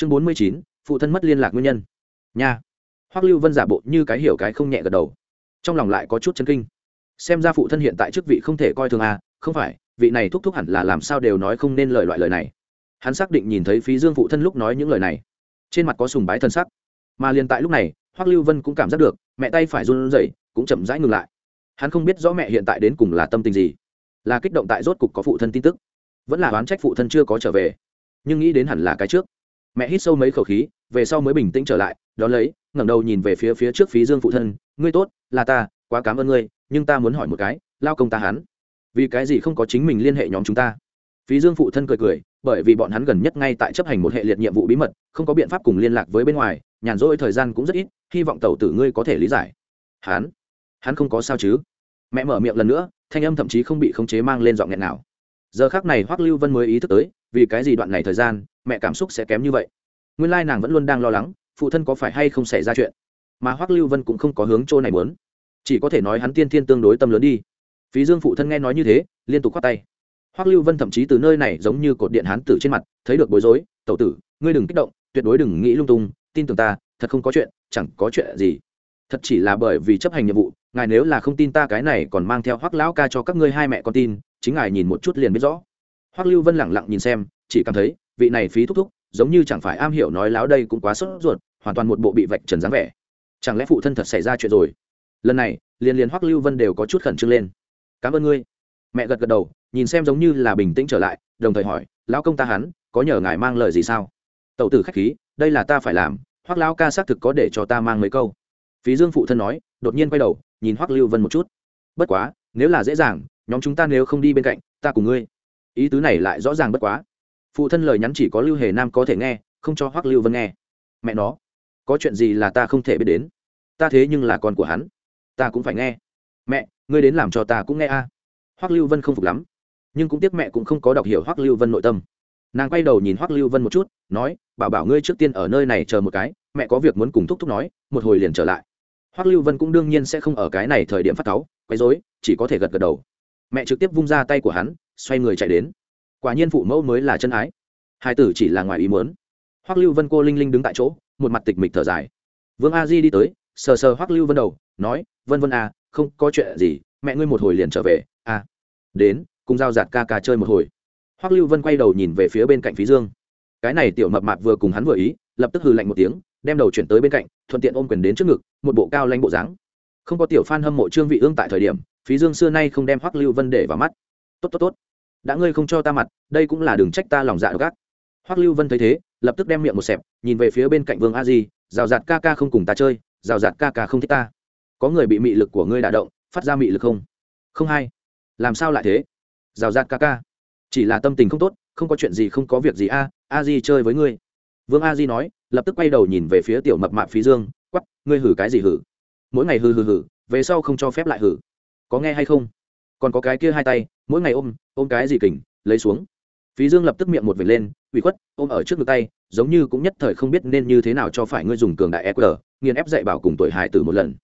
chương bốn mươi chín, phụ thân mất liên lạc nguyên nhân. Nha. Hoắc lưu vân giả bộ như cái hiểu cái không nhẹ gật đầu. Trong lòng lại có chút chân kinh. Xem ra phụ thân hiện tại chức vị không thể coi thường à không phải, vị này thúc thúc hẳn là làm sao đều nói không nên lời loại lời này. Hắn xác định nhìn thấy phí dương phụ thân lúc nói những lời này. Trên mặt có sùng bái thân sắc. Mà liền tại lúc này, hoắc lưu vân cũng cảm giác được, mẹ tay phải run rẩy, cũng chậm rãi ngừng lại. Hắn không biết rõ mẹ hiện tại đến cùng là tâm tình gì. Là kích động tại rốt cục có phụ thân tin tức. Vẫn là oán trách phụ thân chưa có trở về. Nhưng nghĩ đến hẳn là cái trước mẹ hít sâu mấy khẩu khí, về sau mới bình tĩnh trở lại, đón lấy, ngẩng đầu nhìn về phía phía trước phí dương phụ thân, ngươi tốt, là ta, quá cảm ơn ngươi, nhưng ta muốn hỏi một cái, lao công ta hắn, vì cái gì không có chính mình liên hệ nhóm chúng ta? Phí dương phụ thân cười cười, bởi vì bọn hắn gần nhất ngay tại chấp hành một hệ liệt nhiệm vụ bí mật, không có biện pháp cùng liên lạc với bên ngoài, nhàn rỗi thời gian cũng rất ít, hy vọng tàu tử ngươi có thể lý giải. Hắn hắn không có sao chứ? Mẹ mở miệng lần nữa, thanh âm thậm chí không bị khống chế mang lên giọng nghẹn nào. Giờ khác này hoắc lưu vân mới ý thức tới, vì cái gì đoạn này thời gian mẹ cảm xúc sẽ kém như vậy. Nguyên lai nàng vẫn luôn đang lo lắng, phụ thân có phải hay không xảy ra chuyện. Mà hoắc lưu vân cũng không có hướng chỗ này muốn. Chỉ có thể nói hắn tiên thiên tương đối tâm lớn đi. Phí dương phụ thân nghe nói như thế, liên tục khoát tay. Hoắc lưu vân thậm chí từ nơi này giống như cột điện hán tử trên mặt, thấy được bối rối, tẩu tử, ngươi đừng kích động, tuyệt đối đừng nghĩ lung tung, tin tưởng ta, thật không có chuyện, chẳng có chuyện gì. Thật chỉ là bởi vì chấp hành nhiệm vụ, ngài nếu là không tin ta cái này còn mang theo hoắc lão ca cho các ngươi hai mẹ con tin, chính ngài nhìn một chút liền biết rõ. Hoắc lưu vân lẳng lặng nhìn xem, chỉ cảm thấy vị này phí thúc thúc, giống như chẳng phải am hiểu nói láo đây cũng quá sốt ruột, hoàn toàn một bộ bị vạch trần dáng vẻ. Chẳng lẽ phụ thân thật xảy ra chuyện rồi? Lần này, liền liền hoắc lưu vân đều có chút khẩn trương lên. Cảm ơn ngươi. Mẹ gật gật đầu, nhìn xem giống như là bình tĩnh trở lại, đồng thời hỏi, lão công ta hắn, có nhờ ngài mang lời gì sao? Tẩu tử khách khí, đây là ta phải làm, hoắc lão ca xác thực có để cho ta mang mấy câu. Phí dương phụ thân nói, đột nhiên quay đầu, nhìn hoắc lưu vân một chút. Bất quá, nếu là dễ dàng, nhóm chúng ta nếu không đi bên cạnh, ta cùng ngươi. Ý tứ này lại rõ ràng bất quá phụ thân lời nhắn chỉ có lưu hề nam có thể nghe, không cho hoắc lưu vân nghe. Mẹ nó, có chuyện gì là ta không thể biết đến. Ta thế nhưng là con của hắn. Ta cũng phải nghe. Mẹ, ngươi đến làm cho ta cũng nghe a. Hoắc lưu vân không phục lắm, nhưng cũng tiếc mẹ cũng không có đọc hiểu hoắc lưu vân nội tâm. Nàng quay đầu nhìn hoắc lưu vân một chút, nói, bảo bảo ngươi trước tiên ở nơi này chờ một cái, mẹ có việc muốn cùng thúc thúc nói, một hồi liền trở lại. Hoắc lưu vân cũng đương nhiên sẽ không ở cái này thời điểm phát cáu, quấy rối, chỉ có thể gật gật đầu. Mẹ trực tiếp vung ra tay của hắn, xoay người chạy đến quả nhiên phụ mẫu mới là chân ái. Hai tử chỉ là ngoài ý muốn. Hoắc lưu vân cô linh linh đứng tại chỗ một mặt tịch mịch thở dài. Vương a di đi tới sờ sờ hoắc lưu vân đầu nói vân vân a à, không có chuyện gì mẹ ngươi một hồi liền trở về a à. đến cùng giao giạt ca ca chơi một hồi. Hoắc lưu vân quay đầu nhìn về phía bên cạnh phí dương. Cái này tiểu mập mạp vừa cùng hắn vừa ý lập tức hừ lạnh một tiếng đem đầu chuyển tới bên cạnh thuận tiện ôm quyền đến trước ngực một bộ cao lanh bộ dáng. Không có tiểu phan hâm mộ trương vị ương tại thời điểm phí dương xưa nay không đem hoắc lưu vân để vào mắt. Tốt tốt tốt đã ngươi không cho ta mặt, đây cũng là đường trách ta lòng dạ gác hoắc lưu vân thấy thế, lập tức đem miệng một xẹp, nhìn về phía bên cạnh vương a di, rào rạt ca ca không cùng ta chơi, rào rạt ca ca không thích ta. Có người bị mị lực của ngươi đả động, phát ra mị lực không? Không hay. Làm sao lại thế? Rào rạt ca ca. Chỉ là tâm tình không tốt, không có chuyện gì, không có việc gì a a di chơi với ngươi. Vương a di nói, lập tức quay đầu nhìn về phía tiểu mập mạp phí dương quắp ngươi hử cái gì hử? Mỗi ngày hử hử hử về sau không cho phép lại hử. Có nghe hay không? Còn có cái kia hai tay, mỗi ngày ôm ôm cái gì kỉnh lấy xuống. Phí dương lập tức miệng một vệt lên, ủy khuất, ôm ở trước ngực tay, giống như cũng nhất thời không biết nên như thế nào cho phải ngươi dùng cường đại eq nghiền ép dạy bảo cùng tuổi hải tử một lần.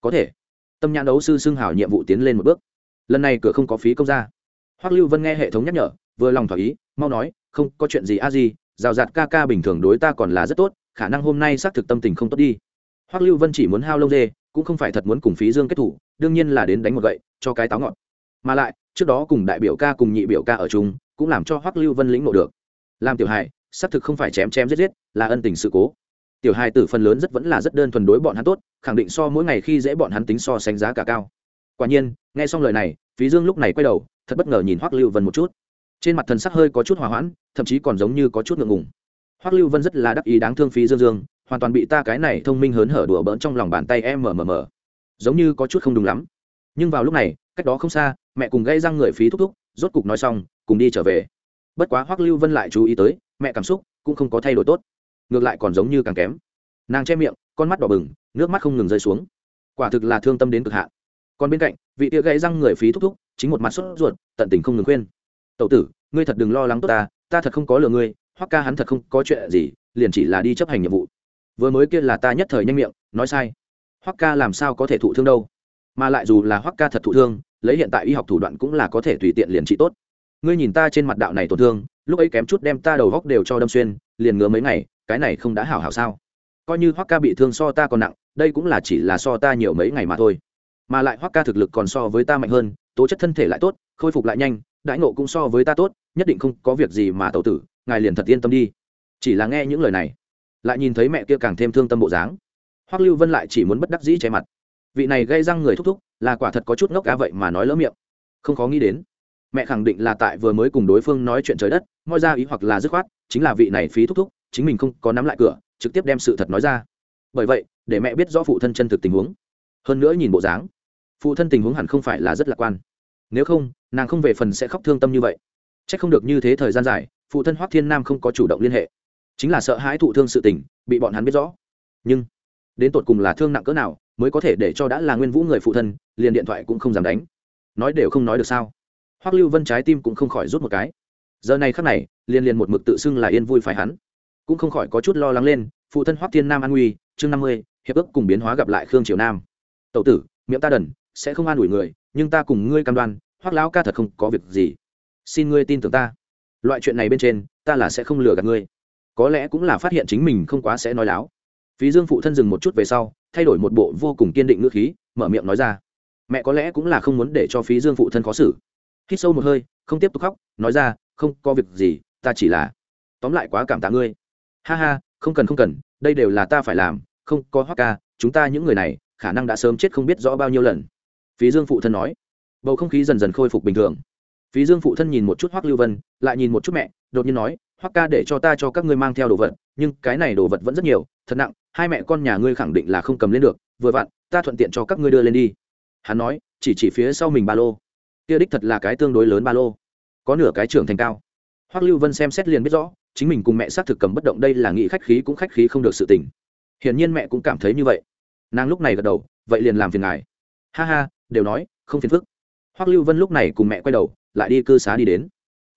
Có thể. Tâm nhãn đấu sư xưng hào nhiệm vụ tiến lên một bước. Lần này cửa không có phí công ra hoắc lưu vân nghe hệ thống nhắc nhở, vừa lòng thỏa ý, mau nói, không, có chuyện gì a gì rào rạt ca ca bình thường đối ta còn là rất tốt, khả năng hôm nay xác thực tâm tình không tốt đi. Hoắc lưu vân chỉ muốn hao lông dê, cũng không phải thật muốn cùng phí dương kết thủ, đương nhiên là đến đánh một gậy, cho cái táo ngọt mà lại, trước đó cùng đại biểu ca cùng nhị biểu ca ở chung, cũng làm cho hoắc lưu vân lĩnh ngộ được. Làm tiểu hài, xác thực không phải chém chém giết giết, là ân tình sự cố. Tiểu hài tử phần lớn rất vẫn là rất đơn thuần đối bọn hắn tốt, khẳng định so mỗi ngày khi dễ bọn hắn tính so sánh giá cả cao. Quả nhiên, nghe xong lời này, phí dương lúc này quay đầu, thật bất ngờ nhìn hoắc lưu vân một chút. Trên mặt thần sắc hơi có chút hòa hoãn, thậm chí còn giống như có chút ngượng ngùng. Hoắc lưu vân rất là đắc ý đáng thương phí dương dương, hoàn toàn bị ta cái này thông minh hớn hở đùa bỡn trong lòng bàn tay em mờ mờ giống như có chút không đúng lắm. Nhưng vào lúc này, cách đó không xa mẹ cùng gây răng người phí thúc thúc, rốt cục nói xong, cùng đi trở về. Bất quá hoắc lưu vân lại chú ý tới, mẹ cảm xúc cũng không có thay đổi tốt, ngược lại còn giống như càng kém. Nàng che miệng, con mắt đỏ bừng, nước mắt không ngừng rơi xuống. Quả thực là thương tâm đến cực hạn. Còn bên cạnh, vị tia gãy răng người phí thúc thúc, chính một mặt sốt ruột, tận tình không ngừng khuyên. Tậu tử, ngươi thật đừng lo lắng tốt ta ta thật không có lừa ngươi hoặc ca hắn thật không có chuyện gì, liền chỉ là đi chấp hành nhiệm vụ. Vừa mới kia là ta nhất thời nhanh miệng, nói sai. Hoắc ca làm sao có thể thụ thương đâu? Mà lại dù là hoắc ca thật thụ thương lấy hiện tại y học thủ đoạn cũng là có thể tùy tiện liền trị tốt. Ngươi nhìn ta trên mặt đạo này tổn thương, lúc ấy kém chút đem ta đầu góc đều cho đâm xuyên, liền ngứa mấy ngày, cái này không đã hảo hảo sao? Coi như hoắc ca bị thương so ta còn nặng, đây cũng là chỉ là so ta nhiều mấy ngày mà thôi. Mà lại hoắc ca thực lực còn so với ta mạnh hơn, tố chất thân thể lại tốt, khôi phục lại nhanh, đãi ngộ cũng so với ta tốt, nhất định không có việc gì mà tẩu tử, ngài liền thật yên tâm đi. Chỉ là nghe những lời này, lại nhìn thấy mẹ kia càng thêm thương tâm bộ dáng. Hoắc lưu vân lại chỉ muốn bất đắc dĩ che mặt vị này gây răng người thúc thúc, là quả thật có chút ngốc cá vậy mà nói lỡ miệng. Không khó nghĩ đến. Mẹ khẳng định là tại vừa mới cùng đối phương nói chuyện trời đất, mọi ra ý hoặc là dứt khoát, chính là vị này phí thúc thúc, chính mình không có nắm lại cửa, trực tiếp đem sự thật nói ra. Bởi vậy, để mẹ biết rõ phụ thân chân thực tình huống. Hơn nữa nhìn bộ dáng, phụ thân tình huống hẳn không phải là rất lạc quan. Nếu không, nàng không về phần sẽ khóc thương tâm như vậy. C h ắ c không được như thế thời gian dài, phụ thân hoác thiên nam không có chủ động liên hệ. Chính là sợ hãi thụ thương sự tình, bị bọn hắn biết rõ. Nhưng, đến tột cùng là thương nặng cỡ nào mới có thể để cho đã là nguyên vũ người phụ thân, liền điện thoại cũng không dám đánh. Nói đều không nói được sao? Hoắc lưu vân trái tim cũng không khỏi rút một cái. Giờ này khắc này, liền liền một mực tự xưng là yên vui phải hắn. Cũng không khỏi có chút lo lắng lên, phụ thân hoắc thiên nam an nguy, chương năm mươi, hiệp ước cùng biến hóa gặp lại khương triều nam. Tậu tử, miệng ta đần, sẽ không an ủi người, nhưng ta cùng ngươi cam đoan, hoắc lão ca thật không có việc gì. Xin ngươi tin tưởng ta. Loại chuyện này bên trên, ta là sẽ không lừa gạt ngươi. Có lẽ cũng là phát hiện chính mình không quá sẽ nói láo. Phí dương phụ thân dừng một chút về sau thay đổi một bộ vô cùng kiên định ngữ khí, mở miệng nói ra. Mẹ có lẽ cũng là không muốn để cho phí dương phụ thân khó xử. Hít sâu một hơi, không tiếp tục khóc, nói ra, không có việc gì, ta chỉ là tóm lại quá cảm tạ ngươi. Ha ha, không cần không cần, đây đều là ta phải làm, không có hoắc ca, chúng ta những người này, khả năng đã sớm chết không biết rõ bao nhiêu lần. Phí dương phụ thân nói. Bầu không khí dần dần khôi phục bình thường. Phí dương phụ thân nhìn một chút hoắc lưu vân, lại nhìn một chút mẹ, đột nhiên nói, hoắc ca để cho ta cho các ngươi mang theo đồ vật, nhưng cái này đồ vật vẫn rất nhiều, thật nặng hai mẹ con nhà ngươi khẳng định là không cầm lên được, vừa vặn, ta thuận tiện cho các ngươi đưa lên đi. Hắn nói, chỉ chỉ phía sau mình ba lô. Kia đích thật là cái tương đối lớn ba lô. Có nửa cái trưởng thành cao. Hoắc lưu vân xem xét liền biết rõ, chính mình cùng mẹ xác thực cầm bất động đây là nghị khách khí cũng khách khí không được sự tình. Hiển nhiên mẹ cũng cảm thấy như vậy. Nàng lúc này gật đầu, vậy liền làm phiền ngài. Ha ha, đều nói, không phiền phức. Hoắc lưu vân lúc này cùng mẹ quay đầu, lại đi cư xá đi đến.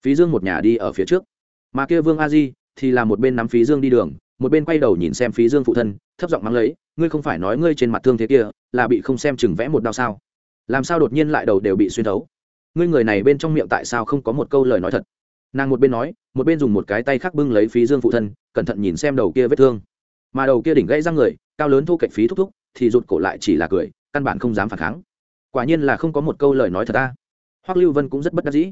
Phí dương một nhà đi ở phía trước. Mà kia vương a di thì là một bên nắm phí dương đi đường một bên quay đầu nhìn xem phí dương phụ thân, thấp giọng mắng lấy, ngươi không phải nói ngươi trên mặt thương thế kia, là bị không xem chừng vẽ một đau sao? Làm sao đột nhiên lại đầu đều bị xuyên thấu? Ngươi người này bên trong miệng tại sao không có một câu lời nói thật? Nàng một bên nói, một bên dùng một cái tay khác bưng lấy phí dương phụ thân, cẩn thận nhìn xem đầu kia vết thương. Mà đầu kia đỉnh gãy răng người, cao lớn thu cạnh phí thúc thúc, thì rụt cổ lại chỉ là cười, căn bản không dám phản kháng. Quả nhiên là không có một câu lời nói thật ta. Hoắc lưu vân cũng rất bất đắc dĩ.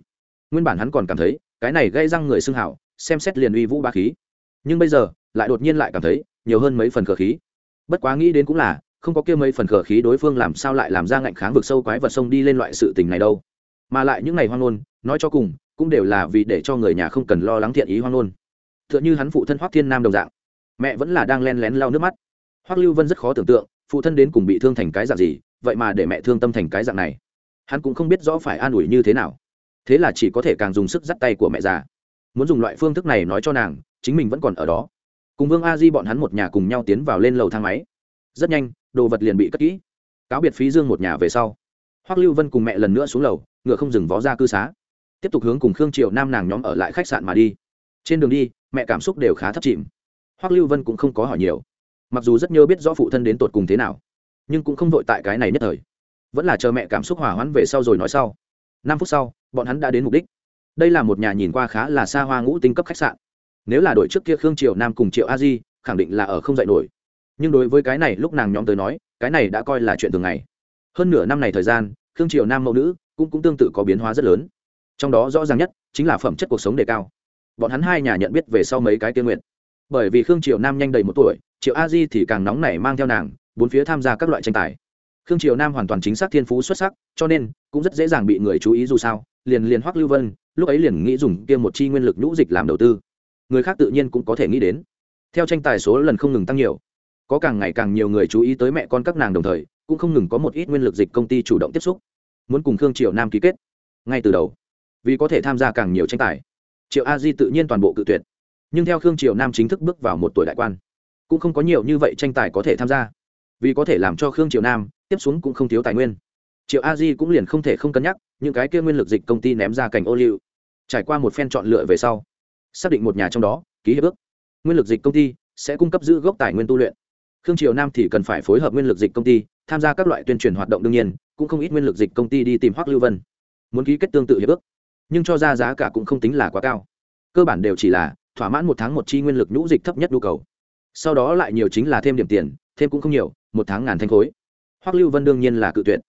Nguyên bản hắn còn cảm thấy, cái này gây răng người xưng hảo, xem xét liền uy vũ ba khí. Nhưng bây giờ lại đột nhiên lại cảm thấy nhiều hơn mấy phần cờ khí. Bất quá nghĩ đến cũng là, không có kia mấy phần cờ khí đối phương làm sao lại làm ra ngạnh kháng vực sâu quái vật sông đi lên loại sự tình này đâu. Mà lại những ngày hoang ngôn, nói cho cùng, cũng đều là vì để cho người nhà không cần lo lắng thiện ý hoang ngôn. T h ư ợ n h ư hắn phụ thân hoắc thiên nam đồng dạng. Mẹ vẫn là đang len lén lau nước mắt. Hoắc lưu vân rất khó tưởng tượng, phụ thân đến cùng bị thương thành cái dạng gì, vậy mà để mẹ thương tâm thành cái dạng này. Hắn cũng không biết rõ phải an ủi như thế nào. Thế là chỉ có thể càng dùng sức dắt tay của mẹ già. Muốn dùng loại phương thức này nói cho nàng, chính mình vẫn còn ở đó cùng vương a di bọn hắn một nhà cùng nhau tiến vào lên lầu thang máy. Rất nhanh, đồ vật liền bị cất kỹ. Cáo biệt phí dương một nhà về sau, hoắc lưu vân cùng mẹ lần nữa xuống lầu, ngựa không dừng vó ra cư xá. Tiếp tục hướng cùng khương triều nam nàng nhóm ở lại khách sạn mà đi. Trên đường đi, mẹ cảm xúc đều khá thấp chìm. Hoắc lưu vân cũng không có hỏi nhiều. Mặc dù rất nhớ biết rõ phụ thân đến tột cùng thế nào, nhưng cũng không vội tại cái này nhất thời. Vẫn là chờ mẹ cảm xúc hỏa hoãn về sau rồi nói sau. Năm phút sau, bọn hắn đã đến mục đích. Đây là một nhà nhìn qua khá là xa hoa ngũ tinh cấp khách sạn nếu là đội trước kia khương triều nam cùng triệu a di, khẳng định là ở không dạy nổi. Nhưng đối với cái này, lúc nàng nhóm tới nói, cái này đã coi là chuyện thường ngày. Hơn nửa năm này thời gian, khương triều nam mẫu nữ cũng cũng tương tự có biến hóa rất lớn. Trong đó rõ ràng nhất chính là phẩm chất cuộc sống đề cao. Bọn hắn hai nhà nhận biết về sau mấy cái tiên nguyện. Bởi vì khương triều nam nhanh đầy một tuổi, triệu a di thì càng nóng nảy mang theo nàng, bốn phía tham gia các loại tranh tài. Khương triều nam hoàn toàn chính xác thiên phú xuất sắc, cho nên cũng rất dễ dàng bị người chú ý dù sao, liền liền hoắc lưu vân, lúc ấy liền nghĩ dùng kia một chi nguyên lực nhũ dịch làm đầu tư người khác tự nhiên cũng có thể nghĩ đến. Theo tranh tài số lần không ngừng tăng nhiều, có càng ngày càng nhiều người chú ý tới mẹ con các nàng đồng thời, cũng không ngừng có một ít nguyên lực dịch công ty chủ động tiếp xúc, muốn cùng khương Triệu nam ký kết. Ngay từ đầu, vì có thể tham gia càng nhiều tranh tài, triệu a di tự nhiên toàn bộ cự tuyệt. Nhưng theo khương Triệu nam chính thức bước vào một tuổi đại quan, cũng không có nhiều như vậy tranh tài có thể tham gia. Vì có thể làm cho khương Triệu nam tiếp xuống cũng không thiếu tài nguyên. Triệu a di cũng liền không thể không cân nhắc những cái kia nguyên lực dịch công ty ném ra cảnh ô liu. Trải qua một phen chọn lựa về sau xác định một nhà trong đó, ký hiệp ước. Nguyên lực dịch công ty sẽ cung cấp giữ gốc tài nguyên tu luyện. Khương triều nam thì cần phải phối hợp nguyên lực dịch công ty, tham gia các loại tuyên truyền hoạt động đương nhiên, cũng không ít nguyên lực dịch công ty đi tìm hoắc lưu vân. Muốn ký kết tương tự hiệp ước, nhưng cho ra giá cả cũng không tính là quá cao. Cơ bản đều chỉ là thỏa mãn một tháng một chi nguyên lực nhũ dịch thấp nhất nhu cầu. Sau đó lại nhiều chính là thêm điểm tiền, thêm cũng không nhiều, một tháng ngàn thanh khối. Hoắc lưu vân đương nhiên là cự tuyệt.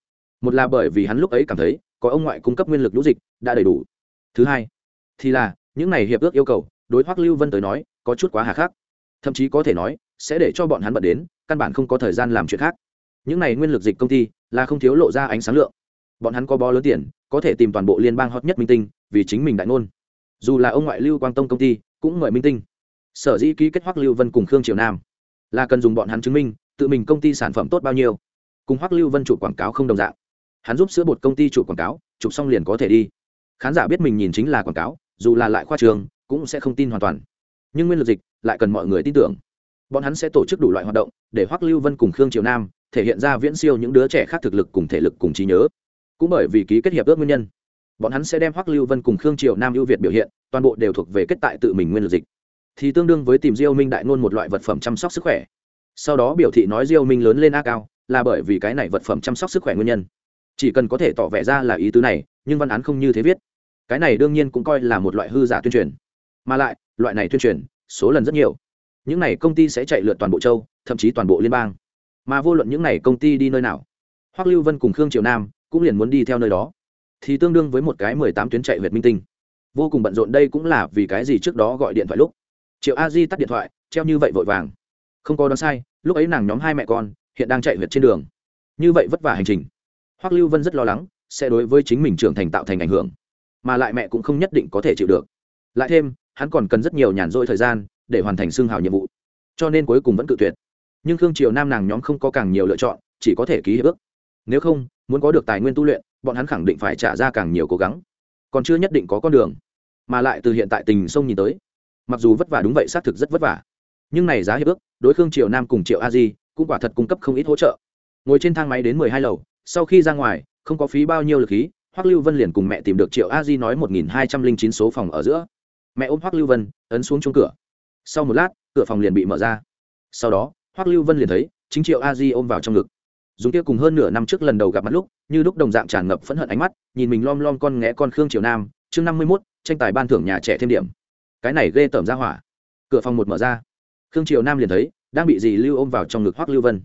Một là bởi vì hắn lúc ấy cảm thấy có ông ngoại cung cấp nguyên lực nhũ dịch đã đầy đủ. Thứ hai thì là những này hiệp ước yêu cầu, đối hoắc lưu vân tới nói, có chút quá hà khắc. Thậm chí có thể nói, sẽ để cho bọn hắn bận đến, căn bản không có thời gian làm chuyện khác. Những này nguyên lực dịch công ty, là không thiếu lộ ra ánh sáng lượng. Bọn hắn có bó lớn tiền, có thể tìm toàn bộ liên bang hot nhất minh tinh, vì chính mình đại ngôn. Dù là ông ngoại lưu quang tông công ty, cũng mời minh tinh. Sở dĩ ký kết hoắc lưu vân cùng khương triều nam, là cần dùng bọn hắn chứng minh, tự mình công ty sản phẩm tốt bao nhiêu. Cùng hoắc lưu vân chủ quảng cáo không đồng dạng. Hắn giúp sữa bột công ty chủ quảng cáo, chụp xong liền có thể đi. Khán giả biết mình nhìn chính là quảng cáo dù là lại khoa trường, cũng sẽ không tin hoàn toàn. Nhưng nguyên lực dịch lại cần mọi người tin tưởng. Bọn hắn sẽ tổ chức đủ loại hoạt động để hoắc lưu vân cùng khương triều nam thể hiện ra viễn siêu những đứa trẻ khác thực lực cùng thể lực cùng trí nhớ. Cũng bởi vì ký kết hiệp ước nguyên nhân, bọn hắn sẽ đem hoắc lưu vân cùng khương triều nam ưu việt biểu hiện, toàn bộ đều thuộc về kết tại tự mình nguyên lực dịch. Thì tương đương với tìm diêu minh đại ngôn một loại vật phẩm chăm sóc sức khỏe. Sau đó biểu thị nói diêu minh lớn lên a cao là bởi vì cái này vật phẩm chăm sóc sức khỏe nguyên nhân. Chỉ cần có thể tỏ vẻ ra là ý tứ này, nhưng văn án không như thế viết cái này đương nhiên cũng coi là một loại hư giả tuyên truyền. Mà lại, loại này tuyên truyền, số lần rất nhiều. Những này công ty sẽ chạy lượt toàn bộ châu, thậm chí toàn bộ liên bang. Mà vô luận những này công ty đi nơi nào, hoắc lưu vân cùng khương triều nam cũng liền muốn đi theo nơi đó. Thì tương đương với một cái mười tám tuyến chạy huyện minh tinh. Vô cùng bận rộn đây cũng là vì cái gì trước đó gọi điện thoại lúc. Triệu a di tắt điện thoại, treo như vậy vội vàng. Không có đoán sai, lúc ấy nàng nhóm hai mẹ con hiện đang chạy huyệt trên đường. Như vậy vất vả hành trình. Hoắc lưu vân rất lo lắng, sẽ đối với chính mình trưởng thành tạo thành ảnh hưởng mà lại mẹ cũng không nhất định có thể chịu được. Lại thêm, hắn còn cần rất nhiều nhàn rỗi thời gian để hoàn thành xương hào nhiệm vụ. Cho nên cuối cùng vẫn cự tuyệt. Nhưng khương triều nam nàng nhóm không có càng nhiều lựa chọn, chỉ có thể ký hiệp ước. Nếu không, muốn có được tài nguyên tu luyện, bọn hắn khẳng định phải trả ra càng nhiều cố gắng. Còn chưa nhất định có con đường, mà lại từ hiện tại tình sông nhìn tới. Mặc dù vất vả đúng vậy, xác thực rất vất vả. Nhưng này giá hiệp ước, đối khương triều nam cùng triệu a di cũng quả thật cung cấp không ít hỗ trợ. Ngồi trên thang máy đến mười hai lầu, sau khi ra ngoài, không có phí bao nhiêu lực khí hoắc lưu vân liền cùng mẹ tìm được triệu a di nói một nghìn hai trăm linh chín số phòng ở giữa. Mẹ ôm hoắc lưu vân, ấn xuống chung cửa. Sau một lát, cửa phòng liền bị mở ra. Sau đó, hoắc lưu vân liền thấy chính triệu a di ôm vào trong ngực. Dùng kia cùng hơn nửa năm trước lần đầu gặp mặt lúc, như lúc đồng dạng tràn ngập phẫn hận ánh mắt, nhìn mình lom lom con nghé con khương triều nam, chương năm mươi mốt, tranh tài ban thưởng nhà trẻ thêm điểm. Cái này ghê tởm ra hỏa. Cửa phòng một mở ra. Khương triều nam liền thấy, đang bị dì lưu ôm vào trong ngực hoắc lưu vân.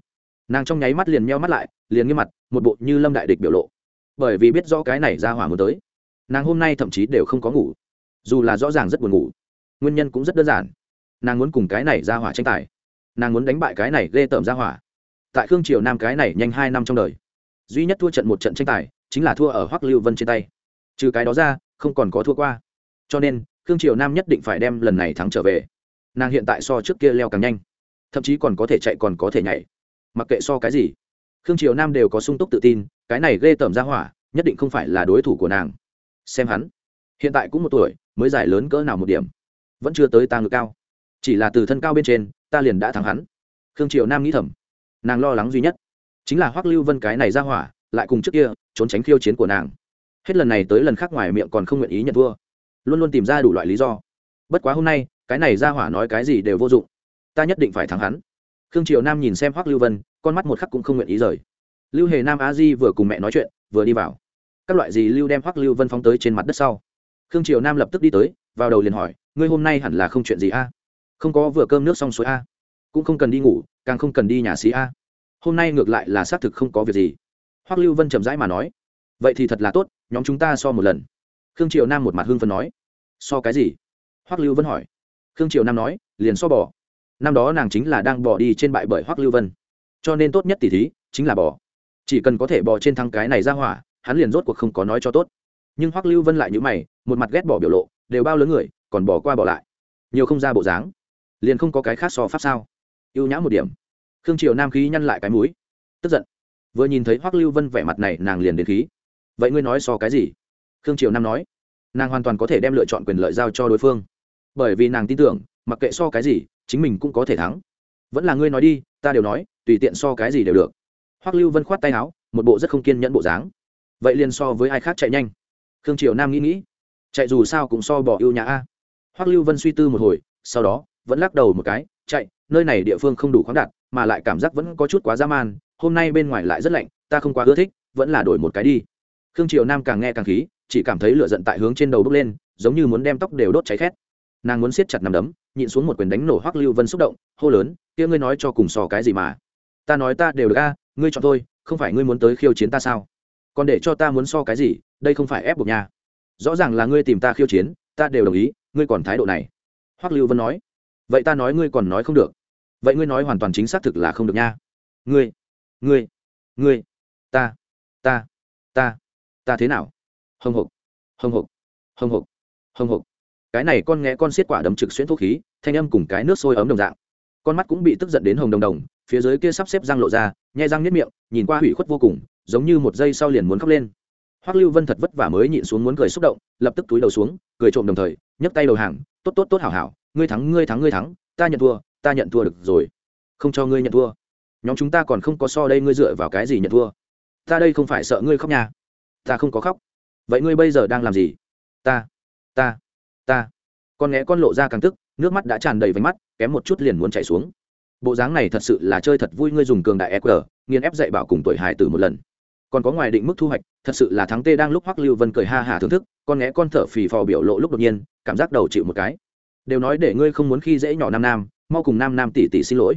Nàng trong nháy mắt liền meo mắt lại, liền nghiêm mặt, một bộ như lâm đại địch biểu lộ bởi vì biết rõ cái này ra hỏa muốn tới. Nàng hôm nay thậm chí đều không có ngủ. Dù là rõ ràng rất buồn ngủ, nguyên nhân cũng rất đơn giản. Nàng muốn cùng cái này ra hỏa tranh tài. Nàng muốn đánh bại cái này ghê tởm ra hỏa. Tại khương triều nam cái này nhanh hai năm trong đời, duy nhất thua trận một trận tranh tài chính là thua ở hoắc lưu vân trên tay. Trừ cái đó ra, không còn có thua qua. Cho nên, khương triều nam nhất định phải đem lần này thắng trở về. Nàng hiện tại so trước kia leo càng nhanh. Thậm chí còn có thể chạy, còn có thể nhảy. Mặc kệ so cái gì khương triều nam đều có sung túc tự tin, cái này ghê tởm ra hỏa, nhất định không phải là đối thủ của nàng. Xem hắn. Hiện tại cũng một tuổi, mới giải lớn cỡ nào một điểm. Vẫn chưa tới ta ngực cao. Chỉ là từ thân cao bên trên, ta liền đã thắng hắn. Khương triều nam nghĩ thầm. Nàng lo lắng duy nhất chính là hoắc lưu vân cái này ra hỏa, lại cùng trước kia, trốn tránh khiêu chiến của nàng. Hết lần này tới lần khác ngoài miệng còn không nguyện ý nhận thua. Luôn luôn tìm ra đủ loại lý do. Bất quá hôm nay, cái này ra hỏa nói cái gì đều vô dụng. Ta nhất định phải thắng hắn. Khương triều nam nhìn xem hoắc lưu vân con mắt một khắc cũng không nguyện ý rời. Lưu hề nam a di vừa cùng mẹ nói chuyện, vừa đi vào. Các loại gì lưu đem hoắc lưu vân phóng tới trên mặt đất sau? Khương triều nam lập tức đi tới, vào đầu liền hỏi, ngươi hôm nay hẳn là không chuyện gì a? Không có vừa cơm nước xong suối a? Cũng không cần đi ngủ, càng không cần đi nhà xí a? Hôm nay ngược lại là xác thực không có việc gì. Hoắc lưu vân chậm rãi mà nói, vậy thì thật là tốt, nhóm chúng ta so một lần. Khương triều nam một mặt hương phân nói, so cái gì? Hoắc lưu vân hỏi. Khương triều nam nói, liền so bỏ năm đó nàng chính là đang bỏ đi trên bại bởi hoắc lưu vân cho nên tốt nhất tỷ thí chính là bỏ chỉ cần có thể bỏ trên thăng cái này ra hỏa, hắn liền rốt cuộc không có nói cho tốt. Nhưng hoắc lưu vân lại như mày, một mặt ghét bỏ biểu lộ, đều bao lớn người, còn bỏ qua bỏ lại. Nhiều không ra bộ dáng, liền không có cái khác so pháp sao. Ưu nhã một điểm. Khương triều nam khí nhăn lại cái mũi. Tức giận. Vừa nhìn thấy hoắc lưu vân vẻ mặt này, nàng liền đến khí. Vậy ngươi nói so cái gì? Khương triều nam nói. Nàng hoàn toàn có thể đem lựa chọn quyền lợi giao cho đối phương. Bởi vì nàng tin tưởng, mặc kệ so cái gì, chính mình cũng có thể thắng. Vẫn là ngươi nói đi, ta đều nói tùy tiện so cái gì đều được. Hoắc lưu vân khoát tay áo, một bộ rất không kiên nhẫn bộ dáng. Vậy liền so với ai khác chạy nhanh? Khương triều nam nghĩ nghĩ. Chạy dù sao cũng so bỏ ưu nhã a. Hoắc lưu vân suy tư một hồi, sau đó, vẫn lắc đầu một cái, chạy, nơi này địa phương không đủ khoáng đạt, mà lại cảm giác vẫn có chút quá dã man, hôm nay bên ngoài lại rất lạnh, ta không quá ưa thích, vẫn là đổi một cái đi. Khương triều nam càng nghe càng khí, chỉ cảm thấy lửa giận tại hướng trên đầu bốc lên, giống như muốn đem tóc đều đốt cháy khét. Nàng muốn siết chặt nằm đấm, nhịn xuống một quyền đánh nổ hoắc lưu vân xúc động, hô lớn, kia ngươi nói cho cùng sò cái gì mà? Ta nói ta đều được a, ngươi chọn tôi, không phải ngươi muốn tới khiêu chiến ta sao? Còn để cho ta muốn so cái gì, đây không phải ép buộc nha. Rõ ràng là ngươi tìm ta khiêu chiến, ta đều đồng ý, ngươi còn thái độ này. Hoắc lưu vân nói. Vậy ta nói ngươi còn nói không được. Vậy ngươi nói hoàn toàn chính xác thực là không được nha. Ngươi ngươi ngươi, ta ta ta ta thế nào? Hồng hộc hồng hộc hồng hộc hồng hộc cái này con nghe con xiết quả đấm trực xuyên thuốc khí, thanh âm cùng cái nước sôi ấm đồng dạng. Con mắt cũng bị tức giận đến hồng đồng đồng phía dưới kia sắp xếp răng lộ ra nhai răng nếp miệng, nhìn qua hủy khuất vô cùng, giống như một giây sau liền muốn khóc lên. Hoắc lưu vân thật vất vả mới nhịn xuống muốn cười xúc động, lập tức túi đầu xuống, cười trộm đồng thời, nhấc tay đầu hàng, tốt tốt tốt, hảo hảo, ngươi thắng ngươi thắng ngươi thắng, ta nhận thua, ta nhận thua được rồi. Không cho ngươi nhận thua. Nhóm chúng ta còn không có so đây ngươi dựa vào cái gì nhận thua. Ta đây không phải sợ ngươi khóc nhà ta không có khóc. Vậy ngươi bây giờ đang làm gì? Ta ta ta. Con nghe con lộ ra càng tức, nước mắt đã tràn đầy váy mắt, kém một chút liền muốn chảy xuống bộ dáng này thật sự là chơi thật vui ngươi dùng cường đại eq nghiên ép dạy bảo cùng tuổi hài tử một lần. Còn có ngoài định mức thu hoạch, thật sự là thắng tê đang lúc hoắc lưu vân cười ha hả thưởng thức, con nghe con thở phì phò biểu lộ lúc đột nhiên, cảm giác đầu chịu một cái. Đều nói để ngươi không muốn khi dễ nhỏ nam nam, mau cùng nam nam tỷ tỷ xin lỗi.